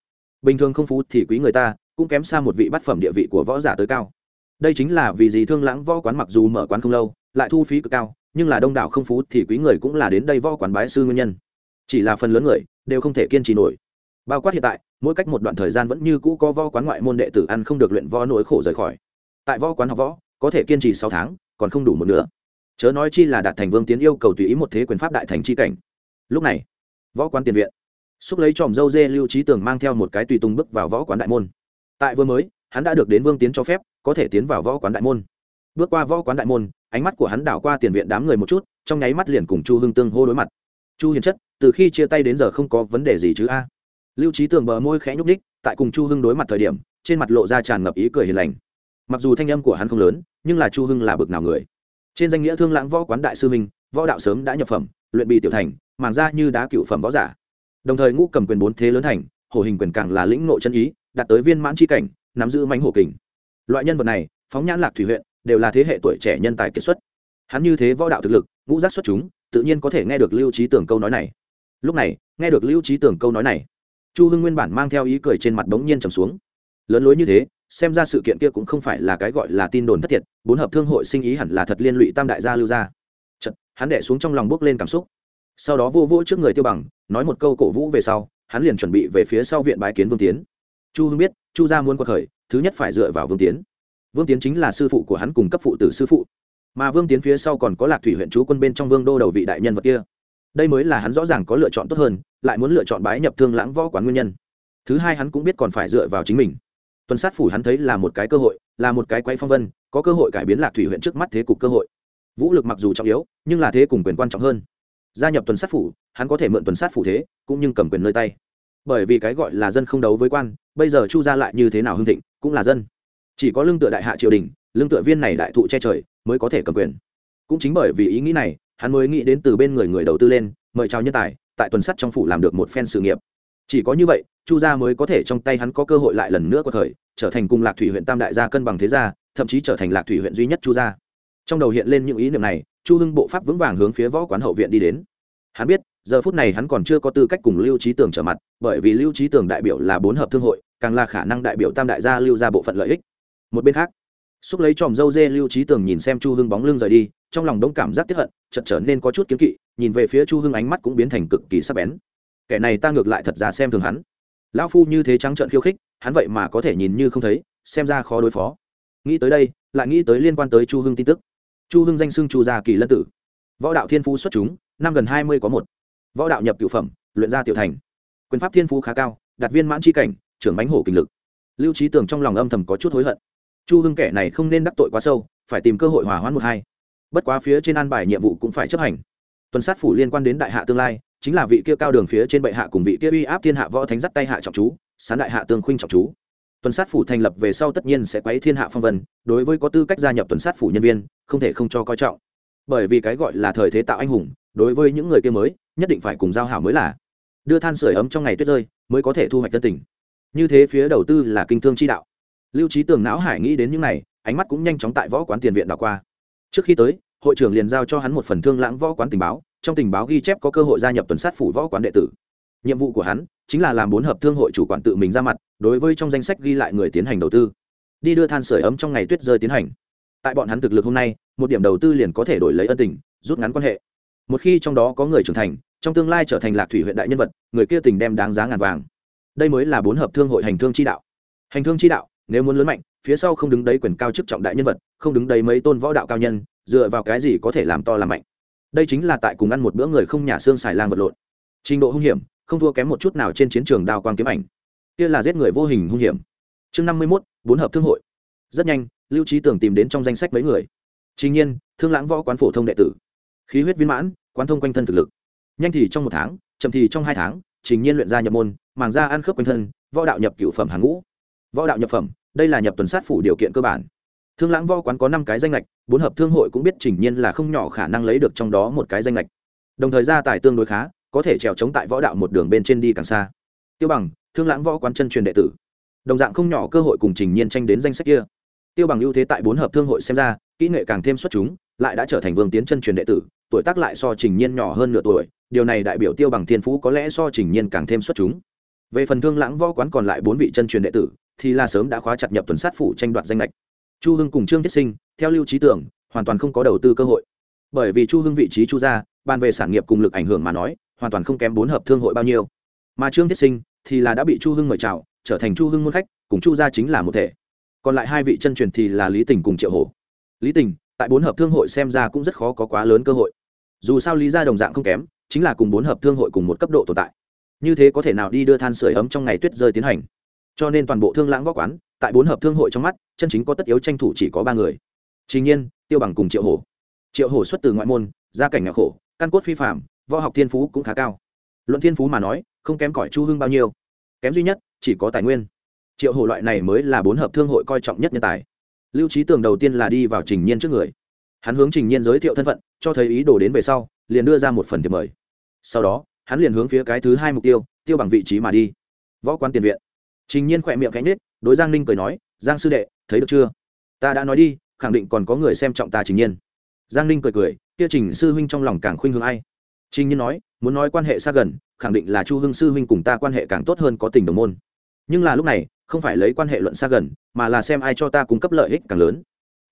Bình thường không phú thì quý người ta, cũng kém xa một vị bát phẩm địa vị của võ giả tới cao. Đây chính là vì gì thương lãng võ quán mặc dù mở quán không lâu, lại thu phí cực cao, nhưng là đông đảo không phú thì quý người cũng là đến đây võ quán bái sư nguyên nhân. Chỉ là phần lớn người đều không thể kiên trì nổi. Bao quát hiện tại, mỗi cách một đoạn thời gian vẫn như cũ có võ quán ngoại môn đệ tử ăn không được luyện võ nỗi khổ rời khỏi. Tại võ quán học võ, có thể kiên trì sáu tháng, còn không đủ một nửa chớ nói chi là đạt thành vương tiến yêu cầu tùy ý một thế quyền pháp đại thành chi cảnh. Lúc này, võ quán tiền viện. Xúc lấy tròm dâu dê lưu trí tường mang theo một cái tùy tung bước vào võ quán đại môn. Tại vừa mới, hắn đã được đến vương tiến cho phép, có thể tiến vào võ quán đại môn. Bước qua võ quán đại môn, ánh mắt của hắn đảo qua tiền viện đám người một chút, trong nháy mắt liền cùng chu hưng tương hô đối mặt. Chu hiền chất, từ khi chia tay đến giờ không có vấn đề gì chứ a? Lưu trí tường bờ môi khẽ nhúc ních tại cùng chu hưng đối mặt thời điểm, trên mặt lộ ra tràn ngập ý cười hiền lành. Mặc dù thanh âm của hắn không lớn, nhưng là chu hưng là bực nào người trên danh nghĩa thương lãng võ quán đại sư minh, võ đạo sớm đã nhập phẩm, luyện bị tiểu thành, màng ra như đá cựu phẩm võ giả. Đồng thời ngũ cầm quyền bốn thế lớn thành, hổ hình quyền càng là lĩnh nội chân ý, đạt tới viên mãn c cảnh, nắm giữ mánh hổ kình. Loại nhân vật này, phóng nhãn lạc thủy huyện, đều là thế hệ tuổi trẻ nhân tài kiệt xuất. Hắn như thế võ đạo thực lực, ngũ giác xuất chúng, tự nhiên có thể nghe được lưu trí tưởng câu nói này. Lúc này, nghe được lưu trí tưởng câu nói này, chu hưng nguyên bản mang theo ý cười trên mặt bỗng nhiên trầm xuống. Lớn lối như thế xem ra sự kiện kia cũng không phải là cái gọi là tin đồn thất thiệt bốn hợp thương hội sinh ý hẳn là thật liên lụy tam đại gia lưu gia. Chật, hắn đẻ xuống trong lòng bước lên cảm xúc. Sau đó vô vỗ trước người tiêu bằng nói một câu cổ vũ về sau hắn liền chuẩn bị về phía sau viện bái kiến vương tiến. Chu hưng biết chu gia muốn quật khởi thứ nhất phải dựa vào vương tiến. Vương tiến chính là sư phụ của hắn cùng cấp phụ tử sư phụ. Mà vương tiến phía sau còn có lạc thủy huyện chú quân bên trong vương đô đầu vị đại nhân vật kia. Đây mới là hắn rõ ràng có lựa chọn tốt hơn lại muốn lựa chọn bái nhập thương lãng võ quán nguyên nhân. Thứ hai hắn cũng biết còn phải dựa vào chính mình tuần sát phủ hắn thấy là một cái cơ hội, là một cái quay phong vân, có cơ hội cải biến lạc thủy huyện trước mắt thế cục cơ hội. Vũ lực mặc dù trọng yếu, nhưng là thế cùng quyền quan trọng hơn. Gia nhập tuần sát phủ, hắn có thể mượn tuần sát phủ thế, cũng nhưng cầm quyền nơi tay. Bởi vì cái gọi là dân không đấu với quan, bây giờ chu gia lại như thế nào hưng thịnh, cũng là dân. Chỉ có lương tựa đại hạ triều đình, lương tựa viên này đại thụ che trời, mới có thể cầm quyền. Cũng chính bởi vì ý nghĩ này, hắn mới nghĩ đến từ bên người người đầu tư lên, mời chào nhân tài, tại tuần sắt trong phủ làm được một phen sự nghiệp. Chỉ có như vậy chu gia mới có thể trong tay hắn có cơ hội lại lần nữa có thời, trở thành cùng lạc thủy huyện tam đại gia cân bằng thế gia, thậm chí trở thành lạc thủy huyện duy nhất chu gia. Trong đầu hiện lên những ý niệm này, chu hưng bộ pháp vững vàng hướng phía võ quán hậu viện đi đến. Hắn biết, giờ phút này hắn còn chưa có tư cách cùng lưu trí tường trở mặt, bởi vì lưu trí tường đại biểu là bốn hợp thương hội, càng là khả năng đại biểu tam đại gia lưu ra bộ phận lợi ích. Một bên khác, xúc lấy tròm dâu dê lưu trí tường nhìn xem chu hưng bóng lưng rời đi, trong lòng đông cảm giác tiếp hận, chợt trở nên có chút kiếm kỵ, nhìn về phía chu hưng ánh mắt cũng biến thành cực kỳ sắc bén. Kẻ này ta ngược lại thật ra xem thường hắn lão phu như thế trắng trợn khiêu khích, hắn vậy mà có thể nhìn như không thấy, xem ra khó đối phó. Nghĩ tới đây, lại nghĩ tới liên quan tới chu hưng tin tức. Chu hưng danh xưng chu gia kỳ lân tử. Võ đạo thiên phú xuất chúng, năm gần hai mươi có một. Võ đạo nhập cựu phẩm, luyện ra tiểu thành. Quyền pháp thiên phú khá cao, đạt viên mãn c cảnh, trưởng bánh hổ kinh lực. Lưu trí tưởng trong lòng âm thầm có chút hối hận. Chu hưng kẻ này không nên đắc tội quá sâu, phải tìm cơ hội hòa hoãn một hai. Bất quá phía trên an bài nhiệm vụ cũng phải chấp hành. Tuần sát phủ liên quan đến đại hạ tương lai chính là vị kia cao đường phía trên bệ hạ cùng vị kia uy áp thiên hạ võ thánh dắt tay hạ trọng chú, sán đại hạ tương khuynh trọng chú. Tuần sát phủ thành lập về sau tất nhiên sẽ quấy thiên hạ phong vân, đối với có tư cách gia nhập tuần sát phủ nhân viên, không thể không cho coi trọng. Bởi vì cái gọi là thời thế tạo anh hùng, đối với những người kia mới, nhất định phải cùng giao hảo mới là. Đưa than sửa ấm trong ngày tuyết rơi, mới có thể thu hoạch tân tình. Như thế phía đầu tư là kinh thương chi đạo. Lưu trí tường não hải nghĩ đến những này, ánh mắt cũng nhanh chóng tại võ quán tiền viện đảo qua. Trước khi tới, hội trưởng liền giao cho hắn một phần thương lãng võ quán tình báo trong tình báo ghi chép có cơ hội gia nhập tuần sát phủ võ quán đệ tử. Nhiệm vụ của hắn chính là làm bốn hợp thương hội chủ quản tự mình ra mặt, đối với trong danh sách ghi lại người tiến hành đầu tư. Đi đưa than sửa ấm trong ngày tuyết rơi tiến hành. Tại bọn hắn thực lực hôm nay, một điểm đầu tư liền có thể đổi lấy ân tình, rút ngắn quan hệ. Một khi trong đó có người trưởng thành, trong tương lai trở thành lạc thủy huyện đại nhân vật, người kia tình đem đáng giá ngàn vàng. Đây mới là bốn hợp thương hội hành thương chi đạo. Hành thương chi đạo, nếu muốn lớn mạnh, phía sau không đứng đấy quyền cao chức trọng đại nhân vật, không đứng đấy mấy tôn võ đạo cao nhân, dựa vào cái gì có thể làm to làm mạnh? Đây chính là tại cùng ăn một bữa người không nhà xương xài lang vật lộn. Trình độ hung hiểm, không thua kém một chút nào trên chiến trường đao quang kiếm ảnh. Kia là giết người vô hình hung hiểm. Chương năm mươi mốt, bốn hợp thương hội. Rất nhanh, lưu trí tưởng tìm đến trong danh sách mấy người. Chính nhiên, thương lãng võ quán phổ thông đệ tử. Khí huyết viên mãn, quán thông quanh thân thực lực. Nhanh thì trong một tháng, chậm thì trong hai tháng, trình nhiên luyện ra nhập môn, màng ra ăn khớp quanh thân, võ đạo nhập cửu phẩm hàng ngũ. Võ đạo nhập phẩm, đây là nhập tuần sát phủ điều kiện cơ bản thương lãng võ quán có năm cái danh lệch bốn hợp thương hội cũng biết trình nhiên là không nhỏ khả năng lấy được trong đó một cái danh lệch đồng thời gia tài tương đối khá, có thể trèo chống tại võ đạo một đường bên trên đi càng xa. Tiêu bằng, thương lãng võ quán chân truyền đệ tử. Đồng dạng không nhỏ cơ hội cùng trình nhiên tranh đến danh sách kia. Tiêu bằng ưu thế tại bốn hợp thương hội xem ra, kỹ nghệ càng thêm xuất chúng, lại đã trở thành vương tiến chân truyền đệ tử, tuổi tác lại so trình nhiên nhỏ hơn nửa tuổi, điều này đại biểu tiêu bằng thiên phú có lẽ so trình nhiên càng thêm xuất chúng. Về phần thương lãng võ quán còn lại bốn vị chân truyền đệ tử, thì là sớm đã khóa chặt nhập tuần sát phủ tranh đoạt danh lệch chu hưng cùng trương thiết sinh, theo lưu trí tưởng, hoàn toàn không có đầu tư cơ hội. Bởi vì chu hưng vị trí chu gia, bàn về sản nghiệp cùng lực ảnh hưởng mà nói, hoàn toàn không kém bốn hợp thương hội bao nhiêu. Mà trương thiết sinh thì là đã bị chu hưng mời chào, trở thành chu hưng môn khách, cùng chu gia chính là một thể. Còn lại hai vị chân truyền thì là lý tình cùng triệu hổ. Lý tình, tại bốn hợp thương hội xem ra cũng rất khó có quá lớn cơ hội. Dù sao lý gia đồng dạng không kém, chính là cùng bốn hợp thương hội cùng một cấp độ tồn tại. Như thế có thể nào đi đưa than sửa ấm trong ngày tuyết rơi tiến hành? Cho nên toàn bộ thương lãng võ quán tại bốn hợp thương hội trong mắt, chân chính có tất yếu tranh thủ chỉ có ba người. Chính nhiên, tiêu bằng cùng triệu hổ. Triệu hổ xuất từ ngoại môn, gia cảnh nghèo khổ, căn cốt phi phạm võ học thiên phú cũng khá cao. Luận thiên phú mà nói, không kém cỏi chu hưng bao nhiêu. Kém duy nhất, chỉ có tài nguyên. Triệu hổ loại này mới là bốn hợp thương hội coi trọng nhất nhân tài. Lưu trí tường đầu tiên là đi vào trình nhiên trước người. Hắn hướng trình nhiên giới thiệu thân phận, cho thấy ý đồ đến về sau, liền đưa ra một phần thiệp mời. Sau đó, hắn liền hướng phía cái thứ hai mục tiêu tiêu bằng vị trí mà đi. Võ quan tiền viện. Trình nhiên khỏe miệng cánh nết đối giang ninh cười nói, giang sư đệ, thấy được chưa? Ta đã nói đi, khẳng định còn có người xem trọng ta trình nhiên. Giang ninh cười cười, kia trình sư huynh trong lòng càng khuynh hướng ai? Trình nhiên nói, muốn nói quan hệ xa gần, khẳng định là chu hưng sư huynh cùng ta quan hệ càng tốt hơn có tình đồng môn. Nhưng là lúc này, không phải lấy quan hệ luận xa gần, mà là xem ai cho ta cung cấp lợi ích càng lớn.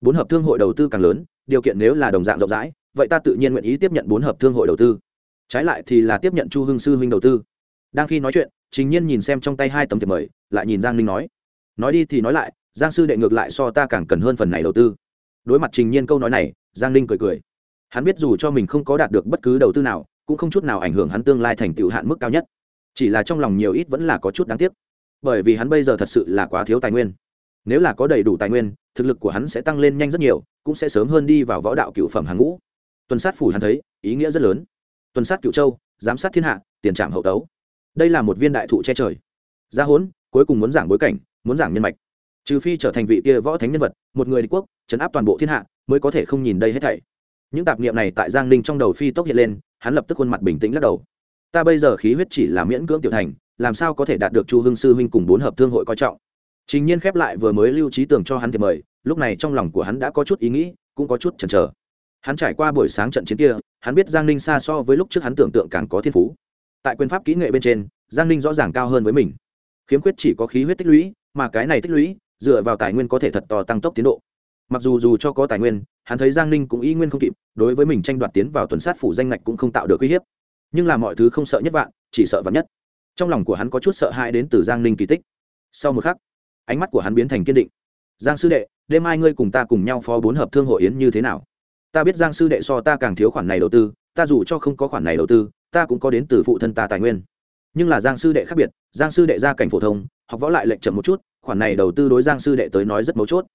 Bốn hợp thương hội đầu tư càng lớn, điều kiện nếu là đồng dạng rộng rãi, vậy ta tự nhiên nguyện ý tiếp nhận bốn hợp thương hội đầu tư. Trái lại thì là tiếp nhận chu hưng sư huynh đầu tư. Đang khi nói chuyện, trình nhiên nhìn xem trong tay hai tấm thiệp mời, lại nhìn giang ninh nói nói đi thì nói lại, giang sư đệ ngược lại so ta càng cần hơn phần này đầu tư. Đối mặt trình nhiên câu nói này, giang ninh cười cười. Hắn biết dù cho mình không có đạt được bất cứ đầu tư nào, cũng không chút nào ảnh hưởng hắn tương lai thành tựu hạn mức cao nhất. Chỉ là trong lòng nhiều ít vẫn là có chút đáng tiếc. Bởi vì hắn bây giờ thật sự là quá thiếu tài nguyên. Nếu là có đầy đủ tài nguyên, thực lực của hắn sẽ tăng lên nhanh rất nhiều, cũng sẽ sớm hơn đi vào võ đạo cựu phẩm hàng ngũ. Tuần sát phủ hắn thấy, ý nghĩa rất lớn. Tuần sát cựu châu, giám sát thiên hạ, tiền trạm hậu tấu. Đây là một viên đại thụ che trời. Gia Hốn cuối cùng muốn giảng bối cảnh muốn giảng nhân mạch. Trừ phi trở thành vị kia võ thánh nhân vật, một người đế quốc, chấn áp toàn bộ thiên hạ, mới có thể không nhìn đây hết thảy. Những tạp niệm này tại giang ninh trong đầu phi tốc hiện lên, hắn lập tức khuôn mặt bình tĩnh lắc đầu. Ta bây giờ khí huyết chỉ là miễn cưỡng tiểu thành, làm sao có thể đạt được chu hưng sư huynh cùng bốn hợp thương hội coi trọng? Chính nhiên khép lại vừa mới lưu trí tưởng cho hắn thì mời, lúc này trong lòng của hắn đã có chút ý nghĩ, cũng có chút chần chờ. Hắn trải qua buổi sáng trận chiến kia, hắn biết giang ninh xa so với lúc trước hắn tưởng tượng càng có thiên phú. Tại quyền pháp kỹ nghệ bên trên, giang ninh rõ ràng cao hơn với mình. Khiếm khuyết chỉ có khí huyết tích lũy mà cái này tích lũy, dựa vào tài nguyên có thể thật to tăng tốc tiến độ. Mặc dù dù cho có tài nguyên, hắn thấy giang ninh cũng y nguyên không kịp, đối với mình tranh đoạt tiến vào tuần sát phủ danh ngạch cũng không tạo được uy hiếp. Nhưng là mọi thứ không sợ nhất vạn, chỉ sợ vạn nhất. Trong lòng của hắn có chút sợ hãi đến từ giang ninh kỳ tích. Sau một khắc, ánh mắt của hắn biến thành kiên định. Giang sư đệ, đêm mai ngươi cùng ta cùng nhau phó bốn hợp thương hội yến như thế nào? Ta biết giang sư đệ so ta càng thiếu khoản này đầu tư, ta dù cho không có khoản này đầu tư, ta cũng có đến từ phụ thân ta tài nguyên. Nhưng là giang sư đệ khác biệt, giang sư đệ gia cảnh phổ thông học võ lại lệnh chậm một chút, khoản này đầu tư đối giang sư đệ tới nói rất mấu chốt.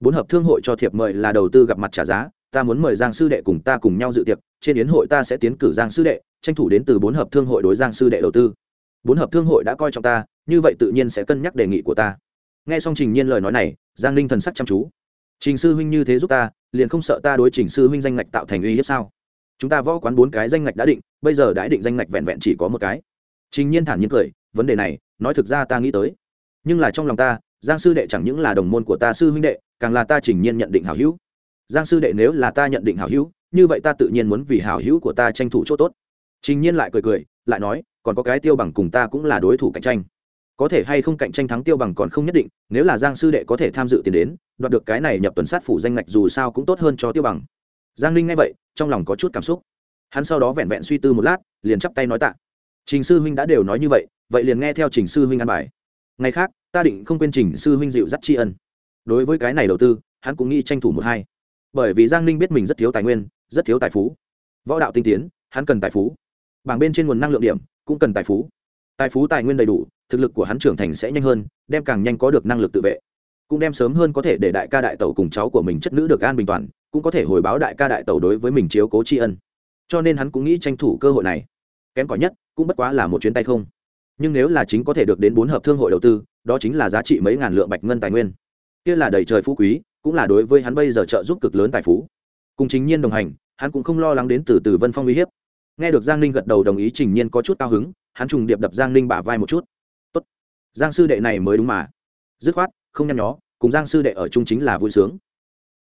Bốn hợp thương hội cho thiệp mời là đầu tư gặp mặt trả giá, ta muốn mời giang sư đệ cùng ta cùng nhau dự tiệc, trên yến hội ta sẽ tiến cử giang sư đệ, tranh thủ đến từ bốn hợp thương hội đối giang sư đệ đầu tư. Bốn hợp thương hội đã coi trọng ta, như vậy tự nhiên sẽ cân nhắc đề nghị của ta. Nghe xong trình nhiên lời nói này, giang ninh thần sắc chăm chú. Trình sư huynh như thế giúp ta, liền không sợ ta đối trình sư huynh danh ngạch tạo thành uy hiếp sao? Chúng ta võ quán bốn cái danh ngạch đã định, bây giờ đã định danh ngạch vẹn vẹn chỉ có một cái. Trình nhiên thản nhiên cười vấn đề này, nói thực ra ta nghĩ tới. Nhưng là trong lòng ta, giang sư đệ chẳng những là đồng môn của ta sư huynh đệ, càng là ta trình nhiên nhận định hảo hữu. Giang sư đệ nếu là ta nhận định hảo hữu, như vậy ta tự nhiên muốn vì hảo hữu của ta tranh thủ chỗ tốt. Trình nhiên lại cười cười, lại nói, còn có cái tiêu bằng cùng ta cũng là đối thủ cạnh tranh. Có thể hay không cạnh tranh thắng tiêu bằng còn không nhất định, nếu là giang sư đệ có thể tham dự tiền đến, đoạt được cái này nhập tuần sát phủ danh ngạch dù sao cũng tốt hơn cho tiêu bằng. Giang ninh nghe vậy, trong lòng có chút cảm xúc. Hắn sau đó vẹn vẹn suy tư một lát, liền chắp tay nói tạ trình sư huynh đã đều nói như vậy vậy liền nghe theo trình sư huynh ăn bài. Ngày khác, ta định không quên trình sư huynh dịu dắt tri ân. Đối với cái này đầu tư, hắn cũng nghĩ tranh thủ một hai. Bởi vì giang ninh biết mình rất thiếu tài nguyên, rất thiếu tài phú. Võ đạo tinh tiến, hắn cần tài phú. Bảng bên trên nguồn năng lượng điểm, cũng cần tài phú. Tài phú tài nguyên đầy đủ, thực lực của hắn trưởng thành sẽ nhanh hơn, đem càng nhanh có được năng lực tự vệ. Cũng đem sớm hơn có thể để đại ca đại tẩu cùng cháu của mình chất nữ được an bình toàn, cũng có thể hồi báo đại ca đại tẩu đối với mình chiếu cố tri ân. Cho nên hắn cũng nghĩ tranh thủ cơ hội này kém cỏi nhất cũng bất quá là một chuyến tay không. Nhưng nếu là chính có thể được đến bốn hợp thương hội đầu tư, đó chính là giá trị mấy ngàn lượng bạch ngân tài nguyên. Kia là đầy trời phú quý, cũng là đối với hắn bây giờ trợ giúp cực lớn tài phú. Cùng chính nhiên đồng hành, hắn cũng không lo lắng đến từ từ vân phong uy hiếp. Nghe được giang ninh gật đầu đồng ý trình nhiên có chút cao hứng, hắn trùng điệp đập giang ninh bả vai một chút. Tốt. Giang sư đệ này mới đúng mà. Dứt khoát, không nhăn nhó, cùng giang sư đệ ở chung chính là vui sướng.